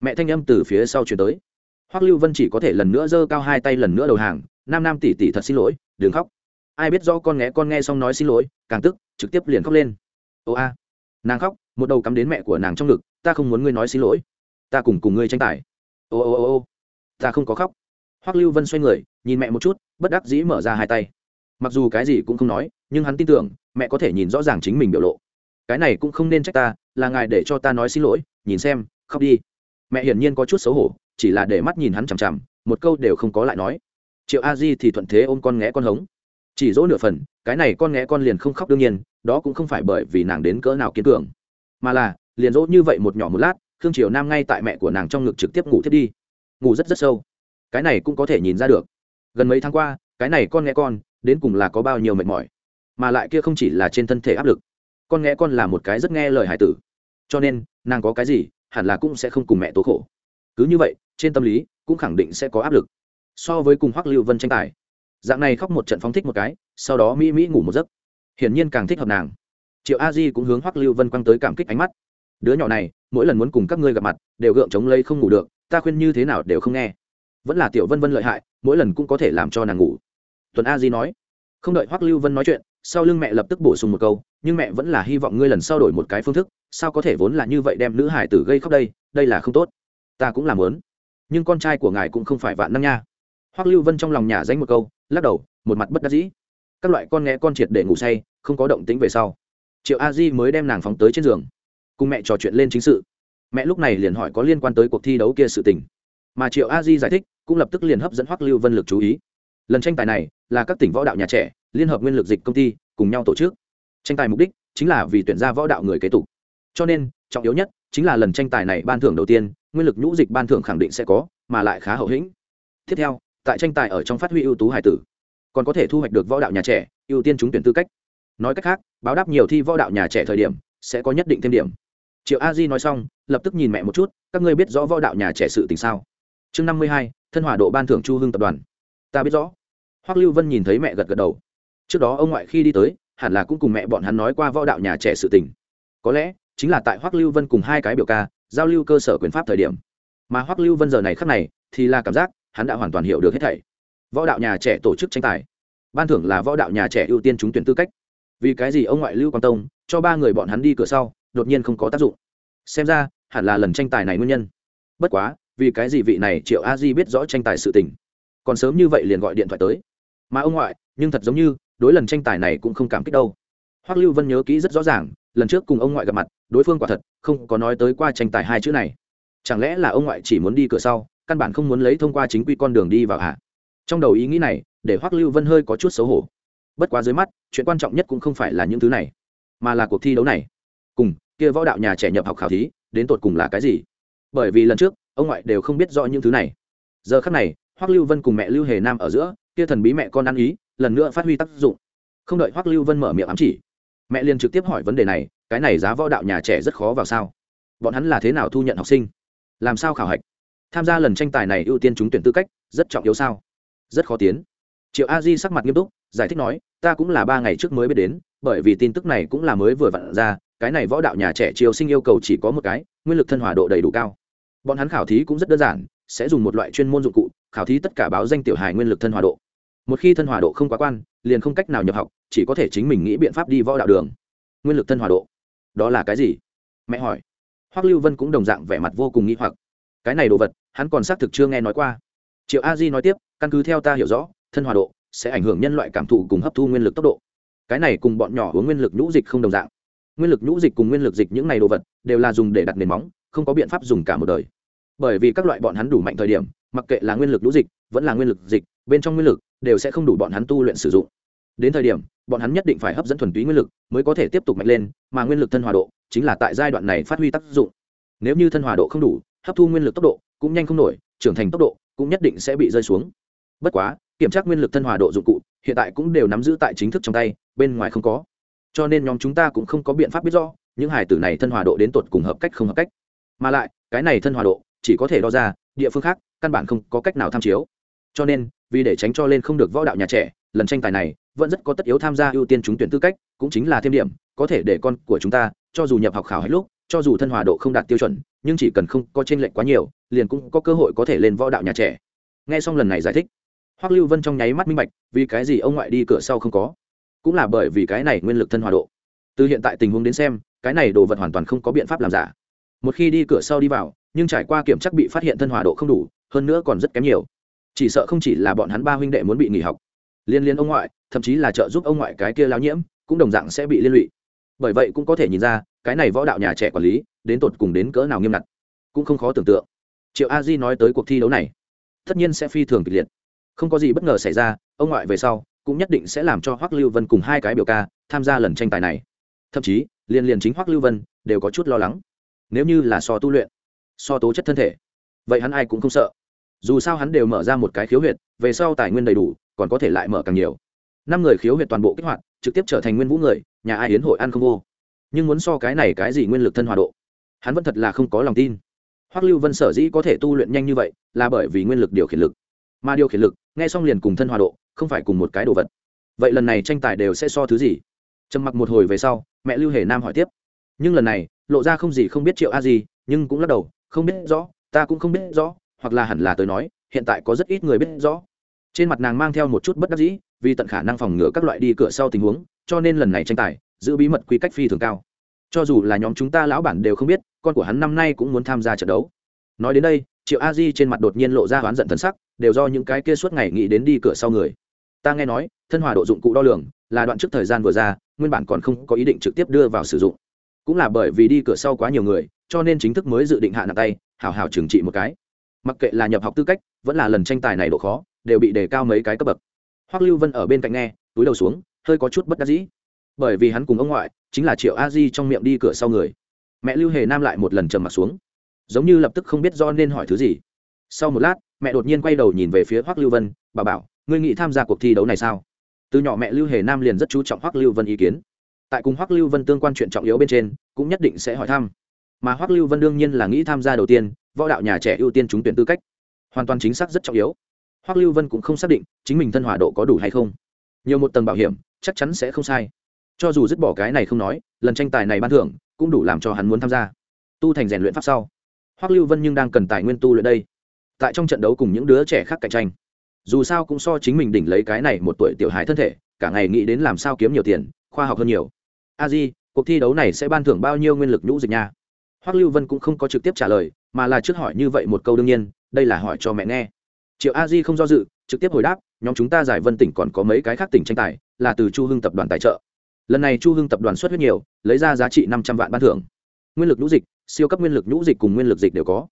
Mẹ thanh âm từ phía sau chuyển tới. Hoắc lưu vân chỉ có thể lần nữa giơ cao hai tay lần nữa đầu hàng, nam nam tỷ tỷ thật xin lỗi, đừng khóc. Ai biết do con nghe con nghe xong nói xin lỗi, càng tức, trực tiếp liền khóc lên. Ô a, nàng khóc, một đầu cắm đến mẹ của nàng trong ngực, ta không muốn ngươi nói xin lỗi ta cùng cùng ngươi tranh tài. Ô ô ô ô. Ta không có khóc. Hoắc lưu vân xoay người, nhìn mẹ một chút, bất đắc dĩ mở ra hai tay. Mặc dù cái gì cũng không nói, nhưng hắn tin tưởng, mẹ có thể nhìn rõ ràng chính mình biểu lộ. Cái này cũng không nên trách ta, là ngài để cho ta nói xin lỗi, nhìn xem, khóc đi. Mẹ hiển nhiên có chút xấu hổ, chỉ là để mắt nhìn hắn chằm chằm, một câu đều không có lại nói. Triệu a di thì thuận thế ôm con nghé con hống. Chỉ dỗ nửa phần, cái này con nghé con liền không khóc đương nhiên, đó cũng không phải bởi vì nàng đến cỡ nào kiên cường, mà là, liền dỗ như vậy một nhỏ một lát khương triều nam ngay tại mẹ của nàng trong ngực trực tiếp ngủ thiết đi. Ngủ rất rất sâu. Cái này cũng có thể nhìn ra được. Gần mấy tháng qua, cái này con nghe con, đến cùng là có bao nhiêu mệt mỏi. Mà lại kia không chỉ là trên thân thể áp lực. Con nghe con là một cái rất nghe lời hải tử. Cho nên, nàng có cái gì, hẳn là cũng sẽ không cùng mẹ tố khổ. Cứ như vậy, trên tâm lý, cũng khẳng định sẽ có áp lực. So với cùng hoắc lưu vân tranh tài, dạng này khóc một trận phóng thích một cái, sau đó mỹ mỹ ngủ một giấc. Hiển nhiên càng thích hợp nàng. Triệu a di cũng hướng hoắc lưu vân quăng tới cảm kích ánh mắt. Đứa nhỏ này mỗi lần muốn cùng các ngươi gặp mặt, đều gượng chống lấy không ngủ được, ta khuyên như thế nào đều không nghe. Vẫn là tiểu vân vân lợi hại, mỗi lần cũng có thể làm cho nàng ngủ. Tuần a di nói, không đợi hoắc lưu vân nói chuyện, sau lưng mẹ lập tức bổ sung một câu, nhưng mẹ vẫn là hy vọng ngươi lần sau đổi một cái phương thức, sao có thể vốn là như vậy đem nữ hải tử gây khóc đây đây là không tốt. Ta cũng làm lớn nhưng con trai của ngài cũng không phải vạn năng nha. Hoắc lưu vân trong lòng nhà danh một câu, lắc đầu, một mặt bất đắc dĩ. Các loại con nghe con triệt để ngủ say, không có động tính về sau. Triệu a di mới đem nàng phóng tới trên giường cùng mẹ trò chuyện lên chính sự. Mẹ lúc này liền hỏi có liên quan tới cuộc thi đấu kia sự tình. Mà triệu a di giải thích, cũng lập tức liền hấp dẫn hoắc lưu vân lực chú ý. Lần tranh tài này, là các tỉnh võ đạo nhà trẻ, liên hợp nguyên lực dịch công ty, cùng nhau tổ chức. Tranh tài mục đích chính là vì tuyển ra võ đạo người kế tục. Cho nên, trọng yếu nhất chính là lần tranh tài này ban thưởng đầu tiên, nguyên lực nhũ dịch ban thưởng khẳng định sẽ có, mà lại khá hậu hĩnh. Tiếp theo, tại tranh tài ở trong phát huy ưu tú hải tử, còn có thể thu hoạch được võ đạo nhà trẻ, ưu tiên trúng tuyển tư cách. Nói cách khác, báo đáp nhiều thi võ đạo nhà trẻ thời điểm, sẽ có nhất định thêm điểm triệu a di nói xong, lập tức nhìn mẹ một chút, các ngươi biết rõ võ đạo nhà trẻ sự tình sao? Chương năm mươi hai, thân hỏa độ ban thưởng chu hưng tập đoàn. Ta biết rõ. Hoắc lưu vân nhìn thấy mẹ gật gật đầu. Trước đó ông ngoại khi đi tới, hẳn là cũng cùng mẹ bọn hắn nói qua võ đạo nhà trẻ sự tình. Có lẽ, chính là tại hoắc lưu vân cùng hai cái biểu ca, giao lưu cơ sở quyền pháp thời điểm. Mà hoắc lưu vân giờ này khắc này, thì là cảm giác, hắn đã hoàn toàn hiểu được hết thảy. Võ đạo nhà trẻ tổ chức tranh tài. Ban thưởng là võ đạo nhà trẻ ưu tiên trúng tuyển tư cách. Vì cái gì ông ngoại lưu quang tông cho ba người bọn hắn đi cửa sau đột nhiên không có tác dụng. Xem ra, hẳn là lần tranh tài này nguyên nhân. Bất quá, vì cái gì vị này triệu a di biết rõ tranh tài sự tình? Còn sớm như vậy liền gọi điện thoại tới. Mà ông ngoại, nhưng thật giống như, đối lần tranh tài này cũng không cảm kích đâu. Hoắc lưu vân nhớ kỹ rất rõ ràng, lần trước cùng ông ngoại gặp mặt, đối phương quả thật không có nói tới qua tranh tài hai chữ này. Chẳng lẽ là ông ngoại chỉ muốn đi cửa sau, căn bản không muốn lấy thông qua chính quy con đường đi vào hạ trong đầu ý nghĩ này, để hoắc lưu vân hơi có chút xấu hổ. Bất quá dưới mắt, chuyện quan trọng nhất cũng không phải là những thứ này, mà là cuộc thi đấu này cùng, kia võ đạo nhà trẻ nhập học khảo thí, đến tột cùng là cái gì? Bởi vì lần trước, ông ngoại đều không biết rõ những thứ này. Giờ khắc này, hoắc lưu vân cùng mẹ lưu hề nam ở giữa, kia thần bí mẹ con ăn ý, lần nữa phát huy tác dụng. Không đợi hoắc lưu vân mở miệng ám chỉ, mẹ liền trực tiếp hỏi vấn đề này, cái này giá võ đạo nhà trẻ rất khó vào sao? Bọn hắn là thế nào thu nhận học sinh? Làm sao khảo hạch? Tham gia lần tranh tài này ưu tiên trúng tuyển tư cách, rất trọng yếu sao? Rất khó tiến. Triệu a di sắc mặt nghiêm túc, giải thích nói, ta cũng là ba ngày trước mới biết đến, bởi vì tin tức này cũng là mới vừa vặn ra cái này võ đạo nhà trẻ triều sinh yêu cầu chỉ có một cái, nguyên lực thân hòa độ đầy đủ cao. Bọn hắn khảo thí cũng rất đơn giản, sẽ dùng một loại chuyên môn dụng cụ, khảo thí tất cả báo danh tiểu hài nguyên lực thân hòa độ. Một khi thân hòa độ không quá quan, liền không cách nào nhập học, chỉ có thể chính mình nghĩ biện pháp đi võ đạo đường. Nguyên lực thân hòa độ. Đó là cái gì? Mẹ hỏi. Hoắc lưu vân cũng đồng dạng vẻ mặt vô cùng nghĩ hoặc. Cái này đồ vật, hắn còn xác thực chưa nghe nói qua. Triệu a di nói tiếp, căn cứ theo ta hiểu rõ, thân hòa độ sẽ ảnh hưởng nhân loại cảm thụ cùng hấp thu nguyên lực tốc độ. Cái này cùng bọn nhỏ uống nguyên lực nhũ dịch không đồng dạng nguyên lực nhũ dịch cùng nguyên lực dịch những này đồ vật đều là dùng để đặt nền móng, không có biện pháp dùng cả một đời. Bởi vì các loại bọn hắn đủ mạnh thời điểm, mặc kệ là nguyên lực nhũ dịch, vẫn là nguyên lực dịch, bên trong nguyên lực đều sẽ không đủ bọn hắn tu luyện sử dụng. Đến thời điểm, bọn hắn nhất định phải hấp dẫn thuần túy nguyên lực mới có thể tiếp tục mạnh lên, mà nguyên lực thân hòa độ chính là tại giai đoạn này phát huy tác dụng. Nếu như thân hòa độ không đủ, hấp thu nguyên lực tốc độ cũng nhanh không nổi, trưởng thành tốc độ cũng nhất định sẽ bị rơi xuống. Bất quá, kiểm tra nguyên lực thân hòa độ dụng cụ hiện tại cũng đều nắm giữ tại chính thức trong tay, bên ngoài không có cho nên nhóm chúng ta cũng không có biện pháp biết rõ, những hải tử này thân hòa độ đến tột cùng hợp cách không hợp cách. Mà lại, cái này thân hòa độ chỉ có thể đo ra, địa phương khác căn bản không có cách nào tham chiếu. Cho nên, vì để tránh cho lên không được võ đạo nhà trẻ, lần tranh tài này vẫn rất có tất yếu tham gia ưu tiên trúng tuyển tư cách, cũng chính là thêm điểm, có thể để con của chúng ta, cho dù nhập học khảo hết lúc, cho dù thân hòa độ không đạt tiêu chuẩn, nhưng chỉ cần không có trên lệch quá nhiều, liền cũng có cơ hội có thể lên võ đạo nhà trẻ. Nghe xong lần này giải thích, hoắc lưu vân trong nháy mắt minh bạch, vì cái gì ông ngoại đi cửa sau không có cũng là bởi vì cái này nguyên lực thân hòa độ. Từ hiện tại tình huống đến xem, cái này đồ vật hoàn toàn không có biện pháp làm giả. Một khi đi cửa sau đi vào, nhưng trải qua kiểm chắc bị phát hiện thân hòa độ không đủ, hơn nữa còn rất kém nhiều. Chỉ sợ không chỉ là bọn hắn ba huynh đệ muốn bị nghỉ học. Liên liên ông ngoại, thậm chí là trợ giúp ông ngoại cái kia lao nhiễm, cũng đồng dạng sẽ bị liên lụy. Bởi vậy cũng có thể nhìn ra, cái này võ đạo nhà trẻ quản lý, đến tột cùng đến cỡ nào nghiêm ngặt, cũng không khó tưởng tượng. Triệu a di nói tới cuộc thi đấu này, tất nhiên sẽ phi thường kịch liệt. Không có gì bất ngờ xảy ra, ông ngoại về sau cũng nhất định sẽ làm cho hoắc lưu vân cùng hai cái biểu ca tham gia lần tranh tài này. Thậm chí liên liền chính hoắc lưu vân đều có chút lo lắng. Nếu như là so tu luyện, so tố chất thân thể, vậy hắn ai cũng không sợ. Dù sao hắn đều mở ra một cái khiếu huyệt, về sau tài nguyên đầy đủ, còn có thể lại mở càng nhiều. Năm người khiếu huyệt toàn bộ kích hoạt, trực tiếp trở thành nguyên vũ người, nhà ai hiến hội ăn không vô. Nhưng muốn so cái này cái gì nguyên lực thân hòa độ, hắn vẫn thật là không có lòng tin. Hoắc lưu vân sở dĩ có thể tu luyện nhanh như vậy, là bởi vì nguyên lực điều khiển lực. Mà điều khiển lực, nghe xong liền cùng thân hòa độ không phải cùng một cái đồ vật. Vậy lần này tranh tài đều sẽ so thứ gì? Trầm mặc một hồi về sau, mẹ lưu hề nam hỏi tiếp. Nhưng lần này, lộ ra không gì không biết triệu a gì nhưng cũng lắc đầu, không biết rõ, ta cũng không biết rõ, hoặc là hẳn là tới nói, hiện tại có rất ít người biết rõ. Trên mặt nàng mang theo một chút bất đắc dĩ, vì tận khả năng phòng ngừa các loại đi cửa sau tình huống, cho nên lần này tranh tài, giữ bí mật quy cách phi thường cao. Cho dù là nhóm chúng ta lão bản đều không biết, con của hắn năm nay cũng muốn tham gia trận đấu. Nói đến đây, triệu a di trên mặt đột nhiên lộ ra oán giận thân sắc, đều do những cái kia suốt ngày nghĩ đến đi cửa sau người ta nghe nói, thân hòa độ dụng cụ đo lường là đoạn trước thời gian vừa ra, nguyên bản còn không có ý định trực tiếp đưa vào sử dụng. Cũng là bởi vì đi cửa sau quá nhiều người, cho nên chính thức mới dự định hạ nặng tay hào hào trừng trị một cái. Mặc kệ là nhập học tư cách, vẫn là lần tranh tài này độ khó, đều bị đề cao mấy cái cấp bậc. Hoắc lưu vân ở bên cạnh nghe, túi đầu xuống, hơi có chút bất đắc dĩ. Bởi vì hắn cùng ông ngoại, chính là triệu a di trong miệng đi cửa sau người. Mẹ lưu hề nam lại một lần trầm m ặ t xuống. Giống như lập tức không biết do nên hỏi thứ gì. Sau một lát, mẹ đột nhiên quay đầu nhìn về phía hoắc lưu vân bà bảo ngươi nghĩ tham gia cuộc thi đấu này sao? Từ nhỏ mẹ lưu hề nam liền rất chú trọng hoắc lưu vân ý kiến. Tại cùng hoắc lưu vân tương quan chuyện trọng yếu bên trên, cũng nhất định sẽ hỏi thăm. Mà hoắc lưu vân đương nhiên là nghĩ tham gia đầu tiên, võ đạo nhà trẻ ưu tiên trúng tuyển tư cách. Hoàn toàn chính xác rất trọng yếu. Hoắc lưu vân cũng không xác định chính mình thân hòa độ có đủ hay không. Nhiều một tầng bảo hiểm, chắc chắn sẽ không sai. Cho dù dứt bỏ cái này không nói, lần tranh tài này ban thưởng cũng đủ làm cho hắn muốn tham gia. Tu thành rèn luyện pháp sau, hoắc lưu vân nhưng đang cần tài nguyên tu luyện đây. Tại trong trận đấu cùng những đứa trẻ khác cạnh tranh dù sao cũng so chính mình đỉnh lấy cái này một tuổi tiểu hài thân thể, cả ngày nghĩ đến làm sao kiếm nhiều tiền, khoa học hơn nhiều. A di, cuộc thi đấu này sẽ ban thưởng bao nhiêu nguyên lực nhũ dịch nha? Hoắc lưu vân cũng không có trực tiếp trả lời, mà là trước hỏi như vậy một câu đương nhiên, đây là hỏi cho mẹ nghe. Triệu a di không do dự, trực tiếp hồi đáp, nhóm chúng ta giải vân tỉnh còn có mấy cái khác tỉnh tranh tài, là từ chu hưng tập đoàn tài trợ. Lần này chu hưng tập đoàn xuất huyết nhiều, lấy ra giá trị năm trăm vạn ban thưởng. Nguyên lực nhũ dịch, siêu cấp nguyên lực nhũ dịch cùng nguyên lực dịch đều có.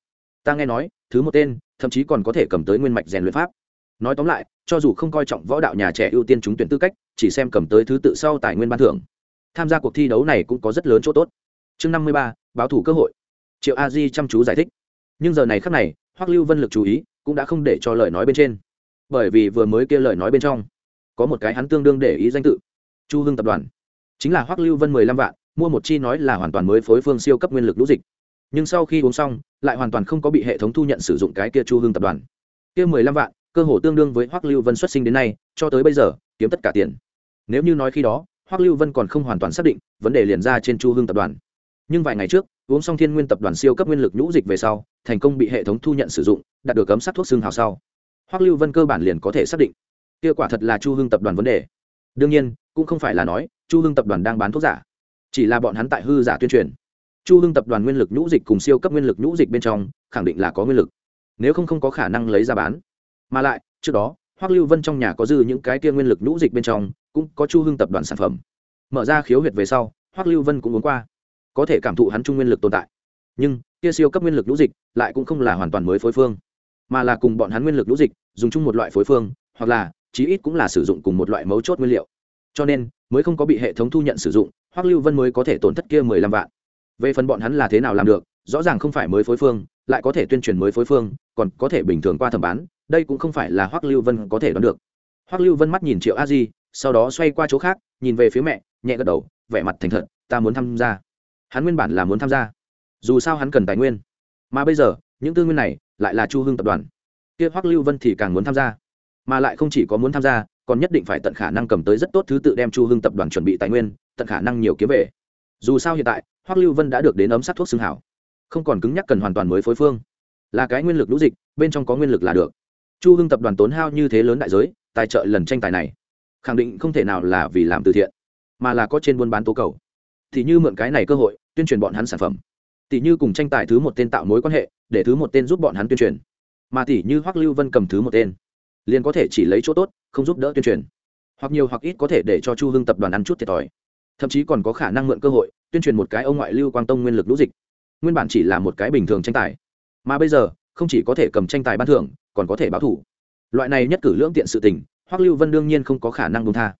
Ta nghe nói, thứ một tên, thậm chí còn có thể cầm tới nguyên mạch rèn luyện pháp nói tóm lại, cho dù không coi trọng võ đạo nhà trẻ ưu tiên trúng tuyển tư cách, chỉ xem cầm tới thứ tự sau tài nguyên ban thưởng. Tham gia cuộc thi đấu này cũng có rất lớn chỗ tốt. Chương năm mươi ba, báo thủ cơ hội. Triệu a di chăm chú giải thích. Nhưng giờ này khắc này, hoắc lưu vân lực chú ý cũng đã không để cho lời nói bên trên. Bởi vì vừa mới kia lời nói bên trong, có một cái hắn tương đương để ý danh tự. Chu hưng tập đoàn. Chính là hoắc lưu vân mười lăm vạn, mua một chi nói là hoàn toàn mới phối phương siêu cấp nguyên lực lũ dịch. Nhưng sau khi uống xong, lại hoàn toàn không có bị hệ thống thu nhận sử dụng cái kia chu hưng tập đoàn. Kia mười lăm vạn cơ hồ tương đương với hoắc lưu vân xuất sinh đến nay, cho tới bây giờ, kiếm tất cả tiền. Nếu như nói khi đó, hoắc lưu vân còn không hoàn toàn xác định, vấn đề liền ra trên chu hưng tập đoàn. Nhưng vài ngày trước, uống xong thiên nguyên tập đoàn siêu cấp nguyên lực nhũ dịch về sau, thành công bị hệ thống thu nhận sử dụng, đạt được cấm sát thuốc xương hào sau. Hoắc lưu vân cơ bản liền có thể xác định, kia quả thật là chu hưng tập đoàn vấn đề. Đương nhiên, cũng không phải là nói, chu hưng tập đoàn đang bán thuốc giả. Chỉ là bọn hắn tại hư giả tuyên truyền. Chu hưng tập đoàn nguyên lực nhũ dịch cùng siêu cấp nguyên lực nhũ dịch bên trong, khẳng định là có nguyên lực. Nếu không không có khả năng lấy ra bán mà lại, trước đó, hoắc lưu vân trong nhà có dư những cái kia nguyên lực nhũ dịch bên trong, cũng có chu hưng tập đoàn sản phẩm. Mở ra khiếu huyệt về sau, hoắc lưu vân cũng uống qua. Có thể cảm thụ hắn trung nguyên lực tồn tại. Nhưng, kia siêu cấp nguyên lực nhũ dịch lại cũng không là hoàn toàn mới phối phương, mà là cùng bọn hắn nguyên lực nhũ dịch dùng chung một loại phối phương, hoặc là, chí ít cũng là sử dụng cùng một loại mấu chốt nguyên liệu. Cho nên, mới không có bị hệ thống thu nhận sử dụng, hoắc lưu vân mới có thể tổn thất kia mười lăm vạn. Về phần bọn hắn là thế nào làm được, rõ ràng không phải mới phối phương, lại có thể tuyên truyền mới phối phương, còn có thể bình thường qua thẩm bán đây cũng không phải là hoắc lưu vân có thể đoán được. Hoắc lưu vân mắt nhìn triệu a di, sau đó xoay qua chỗ khác, nhìn về phía mẹ, nhẹ gật đầu, vẻ mặt thành thật, ta muốn tham gia. Hắn nguyên bản là muốn tham gia, dù sao hắn cần tài nguyên. Mà bây giờ, những tư nguyên này lại là chu hưng tập đoàn. Kia hoắc lưu vân thì càng muốn tham gia, mà lại không chỉ có muốn tham gia, còn nhất định phải tận khả năng cầm tới rất tốt thứ tự đem chu hưng tập đoàn chuẩn bị tài nguyên, tận khả năng nhiều kiếm về. Dù sao hiện tại, hoắc lưu vân đã được đến ấm sát thuốc xương hảo, không còn cứng nhắc cần hoàn toàn mới phối phương. Là cái nguyên lực lũ dịch, bên trong có nguyên lực là được chu hưng tập đoàn tốn hao như thế lớn đại giới, tài trợ lần tranh tài này, khẳng định không thể nào là vì làm từ thiện, mà là có trên buôn bán tố cầu. Thì như mượn cái này cơ hội, tuyên truyền bọn hắn sản phẩm. Tỷ như cùng tranh tài thứ một tên tạo mối quan hệ, để thứ một tên giúp bọn hắn tuyên truyền. Mà tỷ như hoắc lưu vân cầm thứ một tên, liền có thể chỉ lấy chỗ tốt, không giúp đỡ tuyên truyền. Hoặc nhiều hoặc ít có thể để cho chu hưng tập đoàn ăn chút thiệt thòi. Thậm chí còn có khả năng mượn cơ hội, tuyên truyền một cái ông ngoại lưu quang tông nguyên lực lũ dịch. Nguyên bản chỉ là một cái bình thường tranh tài. Mà bây giờ, không chỉ có thể cầm tranh tài ban thưởng còn có thể báo thủ. Loại này nhất cử lưỡng tiện sự tình, hoắc lưu vân đương nhiên không có khả năng đúng tha.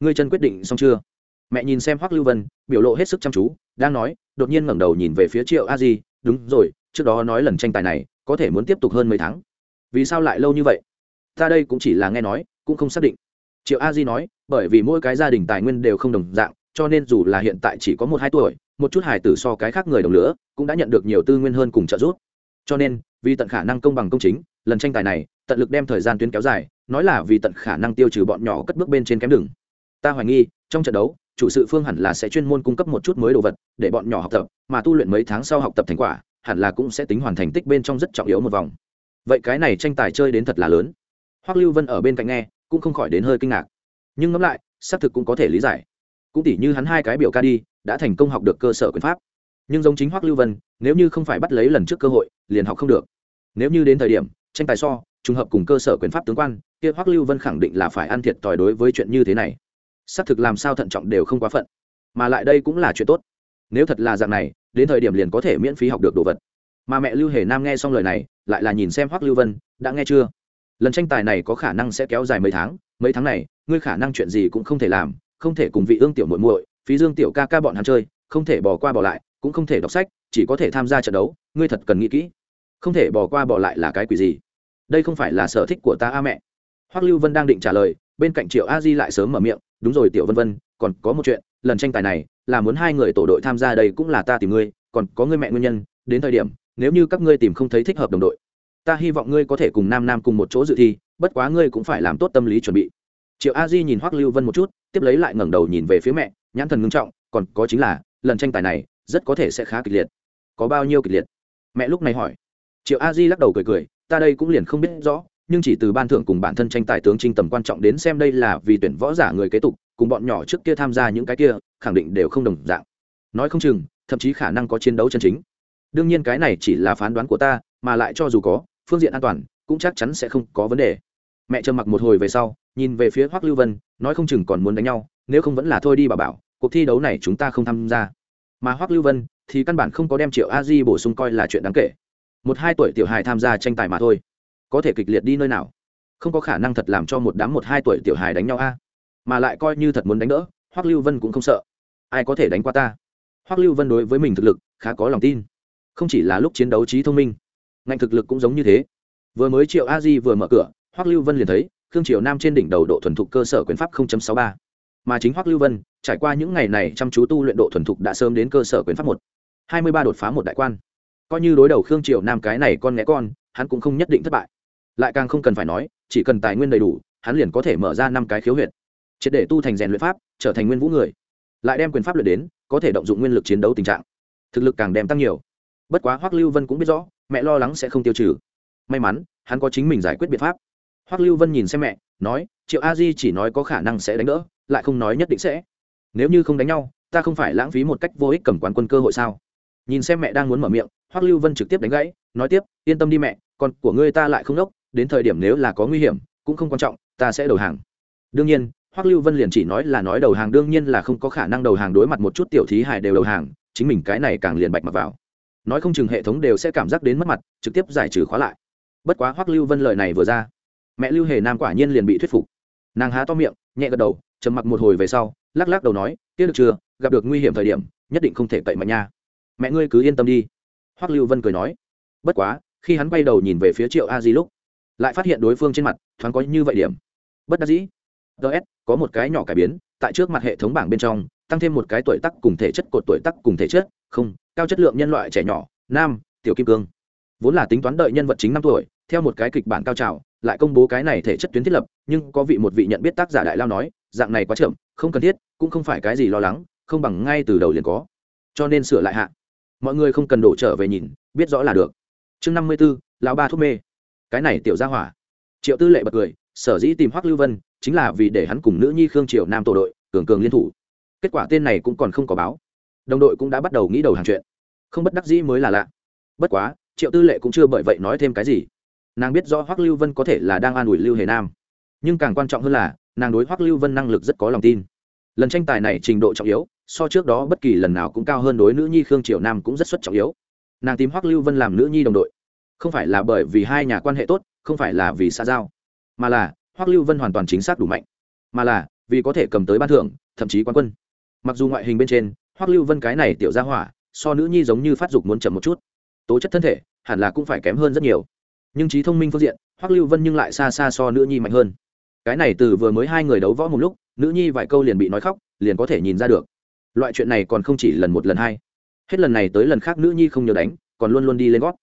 Ngươi chân quyết định xong chưa? Mẹ nhìn xem hoắc lưu vân, biểu lộ hết sức chăm chú, đang nói, đột nhiên ngẩng đầu nhìn về phía triệu a di, đúng rồi, trước đó nói lần tranh tài này, có thể muốn tiếp tục hơn mấy tháng. Vì sao lại lâu như vậy? Ta đây cũng chỉ là nghe nói, cũng không xác định. Triệu a di nói, bởi vì mỗi cái gia đình tài nguyên đều không đồng dạng, cho nên dù là hiện tại chỉ có một hai tuổi, một chút hài tử so cái khác người đồng lửa, cũng đã nhận được nhiều tư nguyên hơn cùng trợ giúp. Cho nên, vì tận khả năng công bằng công chính lần tranh tài này, tận lực đem thời gian tuyến kéo dài, nói là vì tận khả năng tiêu trừ bọn nhỏ cất bước bên trên kém đường. Ta hoài nghi, trong trận đấu, chủ sự phương hẳn là sẽ chuyên môn cung cấp một chút mới đồ vật, để bọn nhỏ học tập, mà tu luyện mấy tháng sau học tập thành quả, hẳn là cũng sẽ tính hoàn thành tích bên trong rất trọng yếu một vòng. Vậy cái này tranh tài chơi đến thật là lớn. Hoắc lưu vân ở bên cạnh nghe, cũng không khỏi đến hơi kinh ngạc. Nhưng ngẫm lại, xác thực cũng có thể lý giải. Cũng tỉ như hắn hai cái biểu ca đi, đã thành công học được cơ sở quyền pháp. Nhưng giống chính hoắc lưu vân, nếu như không phải bắt lấy lần trước cơ hội, liền học không được. Nếu như đến thời điểm tranh tài so, trùng hợp cùng cơ sở quyền pháp tướng quan, kia hoắc lưu vân khẳng định là phải ăn thiệt tòi đối với chuyện như thế này. Xác thực làm sao thận trọng đều không quá phận, mà lại đây cũng là chuyện tốt. Nếu thật là dạng này, đến thời điểm liền có thể miễn phí học được đồ vật. Mà mẹ lưu hề nam nghe xong lời này, lại là nhìn xem hoắc lưu vân, đã nghe chưa? Lần tranh tài này có khả năng sẽ kéo dài mấy tháng mấy tháng này, ngươi khả năng chuyện gì cũng không thể làm, không thể cùng vị ương tiểu muội muội, phí dương tiểu ca ca bọn hắn chơi, không thể bỏ qua bỏ lại, cũng không thể đọc sách, chỉ có thể tham gia trận đấu, ngươi thật cần nghĩ kỹ. Không thể bỏ qua bỏ lại là cái quỷ gì? Đây không phải là sở thích của ta a mẹ. Hoắc lưu vân đang định trả lời, bên cạnh triệu a di lại sớm mở miệng, đúng rồi tiểu vân vân, còn có một chuyện, lần tranh tài này, là muốn hai người tổ đội tham gia đây cũng là ta tìm ngươi, còn có ngươi mẹ nguyên nhân, đến thời điểm, nếu như các ngươi tìm không thấy thích hợp đồng đội, ta hy vọng ngươi có thể cùng nam nam cùng một chỗ dự thi, bất quá ngươi cũng phải làm tốt tâm lý chuẩn bị. Triệu a di nhìn hoắc lưu vân một chút, tiếp lấy lại ngẩng đầu nhìn về phía mẹ, nhãn thần ngưng trọng, còn có chính là, lần tranh tài này, rất có thể sẽ khá kịch liệt. Có bao nhiêu kịch liệt? Mẹ lúc này hỏi. Triệu a di lắc đầu cười cười ta đây cũng liền không biết rõ, nhưng chỉ từ ban thưởng cùng bản thân tranh tài tướng trinh tầm quan trọng đến xem đây là vì tuyển võ giả người kế tục, cùng bọn nhỏ trước kia tham gia những cái kia, khẳng định đều không đồng dạng. Nói không chừng, thậm chí khả năng có chiến đấu chân chính. Đương nhiên cái này chỉ là phán đoán của ta, mà lại cho dù có, phương diện an toàn cũng chắc chắn sẽ không có vấn đề. Mẹ trầm mặc một hồi về sau, nhìn về phía hoắc lưu vân, nói không chừng còn muốn đánh nhau, nếu không vẫn là thôi đi bà bảo, cuộc thi đấu này chúng ta không tham gia. Mà hoắc lưu vân thì căn bản không có đem triệu a di bổ sung coi là chuyện đáng kể một hai tuổi tiểu hài tham gia tranh tài mà thôi. Có thể kịch liệt đi nơi nào? Không có khả năng thật làm cho một đám một hai tuổi tiểu hài đánh nhau a. Mà lại coi như thật muốn đánh đỡ, hoắc lưu vân cũng không sợ. Ai có thể đánh qua ta? Hoắc lưu vân đối với mình thực lực, khá có lòng tin. Không chỉ là lúc chiến đấu trí thông minh, ngành thực lực cũng giống như thế. Vừa mới triệu a di vừa mở cửa, hoắc lưu vân liền thấy, khương triều nam trên đỉnh đầu độ thuần thục cơ sở quyền pháp 0.63. mà chính hoắc lưu vân, trải qua những ngày này chăm chú tu luyện độ thuần thục đã sớm đến cơ sở quyền pháp một. Hai mươi ba đột phá một đại quan coi như đối đầu khương triều nam cái này con nghe con, hắn cũng không nhất định thất bại. Lại càng không cần phải nói, chỉ cần tài nguyên đầy đủ, hắn liền có thể mở ra năm cái khiếu huyệt. Triệt để tu thành rèn luyện pháp, trở thành nguyên vũ người. Lại đem quyền pháp luyện đến, có thể động dụng nguyên lực chiến đấu tình trạng. Thực lực càng đem tăng nhiều. Bất quá hoắc lưu vân cũng biết rõ, mẹ lo lắng sẽ không tiêu trừ. May mắn, hắn có chính mình giải quyết biện pháp. Hoắc lưu vân nhìn xem mẹ, nói, triệu a di chỉ nói có khả năng sẽ đánh đỡ, lại không nói nhất định sẽ. Nếu như không đánh nhau, ta không phải lãng phí một cách vô ích cầm quán quân cơ hội sao? Nhìn xem mẹ đang muốn mở miệng, hoắc lưu vân trực tiếp đánh gãy, nói tiếp, yên tâm đi mẹ, con của ngươi ta lại không đốc, đến thời điểm nếu là có nguy hiểm, cũng không quan trọng, ta sẽ đầu hàng. Đương nhiên, hoắc lưu vân liền chỉ nói là nói đầu hàng, đương nhiên là không có khả năng đầu hàng đối mặt một chút tiểu thí hải đều đầu hàng, chính mình cái này càng liền bạch mặc vào. Nói không chừng hệ thống đều sẽ cảm giác đến mất mặt, trực tiếp giải trừ khóa lại. Bất quá hoắc lưu vân lời này vừa ra, mẹ lưu hề nam quả nhiên liền bị thuyết phục. Nàng há to miệng, nhẹ gật đầu, trầm mặc một hồi về sau, lắc lắc đầu nói tiếc được chưa? Gặp được nguy hiểm thời điểm, nhất định không thể cậy mạnh nha mẹ ngươi cứ yên tâm đi. Hoắc lưu vân cười nói, bất quá, khi hắn quay đầu nhìn về phía triệu a di lúc, lại phát hiện đối phương trên mặt thoáng có như vậy điểm. Bất đắc dĩ. Ts có một cái nhỏ cải biến, tại trước mặt hệ thống bảng bên trong, tăng thêm một cái tuổi tắc cùng thể chất, cột tuổi tắc cùng thể chất, không, cao chất lượng nhân loại trẻ nhỏ, nam, tiểu kim cương. Vốn là tính toán đợi nhân vật chính năm tuổi, theo một cái kịch bản cao trào, lại công bố cái này thể chất tuyến thiết lập, nhưng có vị một vị nhận biết tác giả đại lao nói, dạng này quá chậm, không cần thiết, cũng không phải cái gì lo lắng, không bằng ngay từ đầu liền có. Cho nên sửa lại hạ mọi người không cần đổ trở về nhìn, biết rõ là được. Chương năm mươi b ố lão ba thuốc mê. Cái này tiểu ra hỏa. Triệu tư lệ bật cười, sở dĩ tìm hoắc lưu vân chính là vì để hắn cùng nữ nhi khương triều nam tổ đội, cường cường liên thủ. Kết quả tên này cũng còn không có báo. Đồng đội cũng đã bắt đầu nghĩ đầu hàng chuyện. Không bất đắc dĩ mới là lạ. Bất quá, triệu tư lệ cũng chưa bởi vậy nói thêm cái gì. Nàng biết rõ hoắc lưu vân có thể là đang an ủi lưu hề nam. Nhưng càng quan trọng hơn là, nàng đối hoắc lưu vân năng lực rất có lòng tin. Lần tranh tài này trình độ trọng yếu so trước đó bất kỳ lần nào cũng cao hơn đối nữ nhi khương triều nam cũng rất xuất trọng yếu. Nàng tìm hoắc lưu vân làm nữ nhi đồng đội. Không phải là bởi vì hai nhà quan hệ tốt, không phải là vì xa giao, mà là hoắc lưu vân hoàn toàn chính xác đủ mạnh. Mà là, vì có thể cầm tới ban thưởng, thậm chí quan quân. Mặc dù ngoại hình bên trên, hoắc lưu vân cái này tiểu ra hỏa, so nữ nhi giống như phát dục muốn chậm một chút. Tố chất thân thể, hẳn là cũng phải kém hơn rất nhiều. Nhưng trí thông minh phương diện, hoắc lưu vân nhưng lại xa xa so nữ nhi mạnh hơn. Cái này từ vừa mới hai người đấu võ một lúc, nữ nhi vài câu liền bị nói khóc, liền có thể nhìn ra được loại chuyện này còn không chỉ lần một lần hai. Hết lần này tới lần khác nữ nhi không nhớ đánh, còn luôn luôn đi lên gót.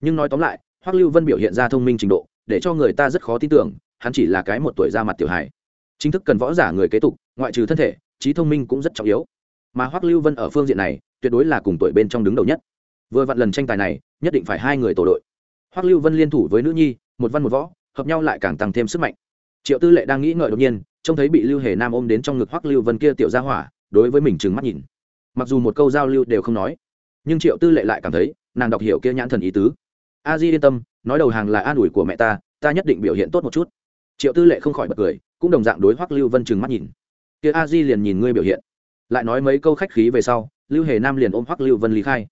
Nhưng nói tóm lại, hoắc lưu vân biểu hiện ra thông minh trình độ, để cho người ta rất khó tin tưởng, hắn chỉ là cái một tuổi ra mặt tiểu hài. Chính thức cần võ giả người kế tục, ngoại trừ thân thể, trí thông minh cũng rất trọng yếu. Mà hoắc lưu vân ở phương diện này, tuyệt đối là cùng tuổi bên trong đứng đầu nhất. Vừa vặn lần tranh tài này, nhất định phải hai người tổ đội. Hoắc lưu vân liên thủ với nữ nhi, một văn một võ, hợp nhau lại càng tăng thêm sức mạnh. Triệu tư lệ đang nghĩ ngợi đột nhiên, trông thấy bị lưu hề nam ôm đến trong ngực hoắc lưu vân kia tiểu ra hỏa đối với mình trừng mắt nhìn. Mặc dù một câu giao lưu đều không nói, nhưng triệu tư lệ lại cảm thấy nàng đọc hiểu kia nhãn thần ý tứ. A di yên tâm, nói đầu hàng là an ủi của mẹ ta ta nhất định biểu hiện tốt một chút. Triệu tư lệ không khỏi bật cười, cũng đồng dạng đối hoắc lưu vân trừng mắt nhìn. Kia a di liền nhìn ngươi biểu hiện. Lại nói mấy câu khách khí về sau, lưu hề nam liền ôm hoắc lưu vân lý khai.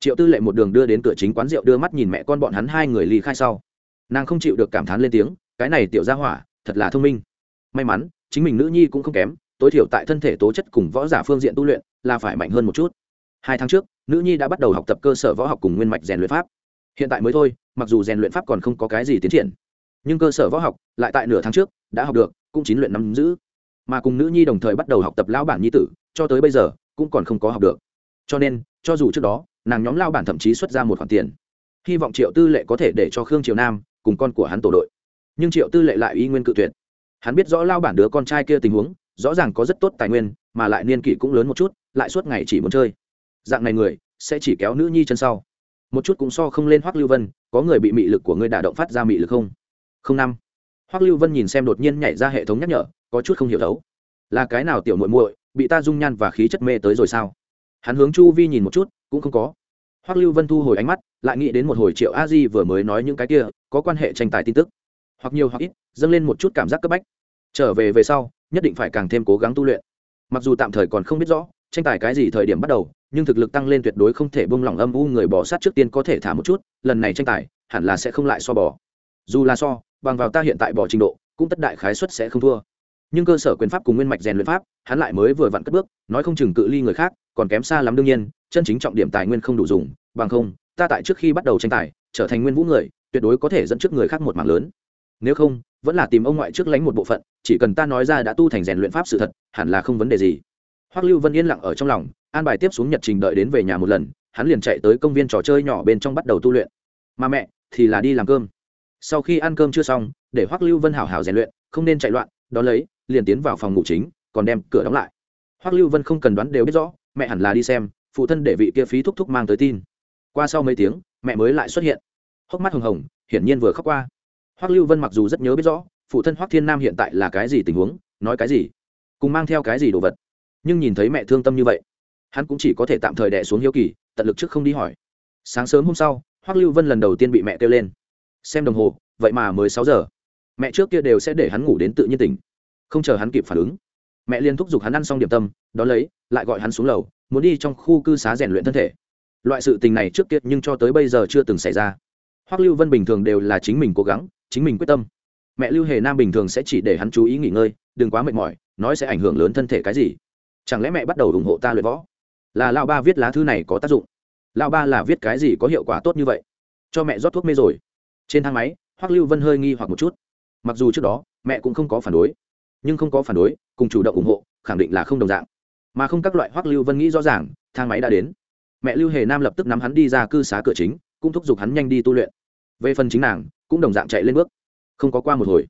Triệu tư lệ một đường đưa đến cửa chính quán rượu đưa mắt nhìn mẹ con bọn hắn hai người ly khai sau. Nàng không chịu được cảm thán lên tiếng, cái này tiểu ra hỏa, thật là thông minh. May mắn, chính mình nữ nhi cũng không kém tối thiểu tại thân thể tố chất cùng võ giả phương diện tu luyện là phải mạnh hơn một chút. Hai tháng trước, nữ nhi đã bắt đầu học tập cơ sở võ học cùng nguyên mạch rèn luyện pháp. Hiện tại mới thôi, mặc dù rèn luyện pháp còn không có cái gì tiến triển, nhưng cơ sở võ học lại tại nửa tháng trước đã học được, cũng chín luyện nắm giữ. Mà cùng nữ nhi đồng thời bắt đầu học tập lão bản nhi tử, cho tới bây giờ, cũng còn không có học được. Cho nên, cho dù trước đó, nàng nhóm lao bản thậm chí xuất ra một khoản tiền, hy vọng triệu tư lệ có thể để cho khương triều nam cùng con của hắn tổ đội. Nhưng triệu tư lệ lại y nguyên cự tuyệt. Hắn biết rõ lao bản đứa con trai kia tình huống rõ ràng có rất tốt tài nguyên, mà lại niên kỷ cũng lớn một chút, lại suốt ngày chỉ muốn chơi. Dạng này người, sẽ chỉ kéo nữ nhi chân sau. Một chút cũng so không lên hoắc lưu vân, có người bị mị lực của ngươi đả động phát ra mị lực không? Không năm. Hoắc lưu vân nhìn xem đột nhiên nhảy ra hệ thống nhắc nhở, có chút không hiểu thấu là cái nào tiểu muội muội, bị ta dung nhan và khí chất mê tới rồi sao? Hắn hướng chu vi nhìn một chút, cũng không có. Hoắc lưu vân thu hồi ánh mắt, lại nghĩ đến một hồi triệu a di vừa mới nói những cái kia, có quan hệ tranh tài tin tức. Hoặc nhiều hoặc ít, dâng lên một chút cảm giác cấp bách. Trở về về sau nhất định phải càng thêm cố gắng tu luyện. Mặc dù tạm thời còn không biết rõ, tranh tài cái gì thời điểm bắt đầu, nhưng thực lực tăng lên tuyệt đối không thể bông lỏng âm u người bỏ sát trước tiên có thể thả một chút, lần này tranh tài, hẳn là sẽ không lại so bỏ. Dù là so, bằng vào ta hiện tại bỏ trình độ, cũng tất đại khái suất sẽ không thua. Nhưng cơ sở quyền pháp cùng nguyên mạch rèn luyện pháp, hắn lại mới vừa vặn cất bước, nói không chừng cự ly người khác, còn kém xa lắm đương nhiên, chân chính trọng điểm tài nguyên không đủ dùng, bằng không, ta tại trước khi bắt đầu tranh tài, trở thành nguyên vũ người, tuyệt đối có thể dẫn trước người khác một mảng lớn nếu không, vẫn là tìm ông ngoại trước lánh một bộ phận, chỉ cần ta nói ra đã tu thành rèn luyện pháp sự thật, hẳn là không vấn đề gì. Hoắc lưu vân yên lặng ở trong lòng, an bài tiếp xuống nhật trình đợi đến về nhà một lần, hắn liền chạy tới công viên trò chơi nhỏ bên trong bắt đầu tu luyện. Mà mẹ thì là đi làm cơm. Sau khi ăn cơm chưa xong, để hoắc lưu vân hảo hảo rèn luyện, không nên chạy loạn đ ó lấy, liền tiến vào phòng ngủ chính, còn đem cửa đóng lại. Hoắc lưu vân không cần đoán đều biết rõ, mẹ hẳn là đi xem, phụ thân để vị kia phí thúc thúc mang tới tin. Qua sau mấy tiếng, mẹ mới lại xuất hiện. Hốc mắt hồng hồng, hiển nhiên vừa khóc qua hoắc lưu vân mặc dù rất nhớ biết rõ, phụ thân hoắc thiên nam hiện tại là cái gì tình huống, nói cái gì, cùng mang theo cái gì đồ vật, nhưng nhìn thấy mẹ thương tâm như vậy, hắn cũng chỉ có thể tạm thời đẻ xuống hiếu kỳ, tận lực trước không đi hỏi. Sáng sớm hôm sau, hoắc lưu vân lần đầu tiên bị mẹ kêu lên. Xem đồng hồ, vậy mà mới sáu giờ. Mẹ trước kia đều sẽ để hắn ngủ đến tự nhiên tỉnh, không chờ hắn kịp phản ứng. Mẹ liên thúc giục hắn ăn xong điểm tâm, đón lấy, lại gọi hắn xuống lầu, muốn đi trong khu cư xá rèn luyện thân thể. Loại sự tình này trước kia nhưng cho tới bây giờ chưa từng xảy ra. Hoắc lưu vân bình thường đều là chính mình cố gắng chính mình quyết tâm. Mẹ lưu hề nam bình thường sẽ chỉ để hắn chú ý nghỉ ngơi, đừng quá mệt mỏi, nói sẽ ảnh hưởng lớn thân thể cái gì. Chẳng lẽ mẹ bắt đầu ủng hộ ta luyện võ? Là lao ba viết lá thư này có tác dụng. Lao ba là viết cái gì có hiệu quả tốt như vậy? Cho mẹ rót thuốc mê rồi. Trên thang máy, hoắc lưu vân hơi nghi hoặc một chút. Mặc dù trước đó, mẹ cũng không có phản đối, nhưng không có phản đối, cùng chủ động ủng hộ, khẳng định là không đồng dạng. Mà không các loại hoắc lưu vân nghĩ rõ ràng, thang máy đã đến. Mẹ lưu hề nam lập tức nắm hắn đi ra cư xá cửa chính, cũng thúc giục hắn nhanh đi tu luyện. Về phần chính nàng cũng đồng dạng chạy lên bước. Không có qua một hồi,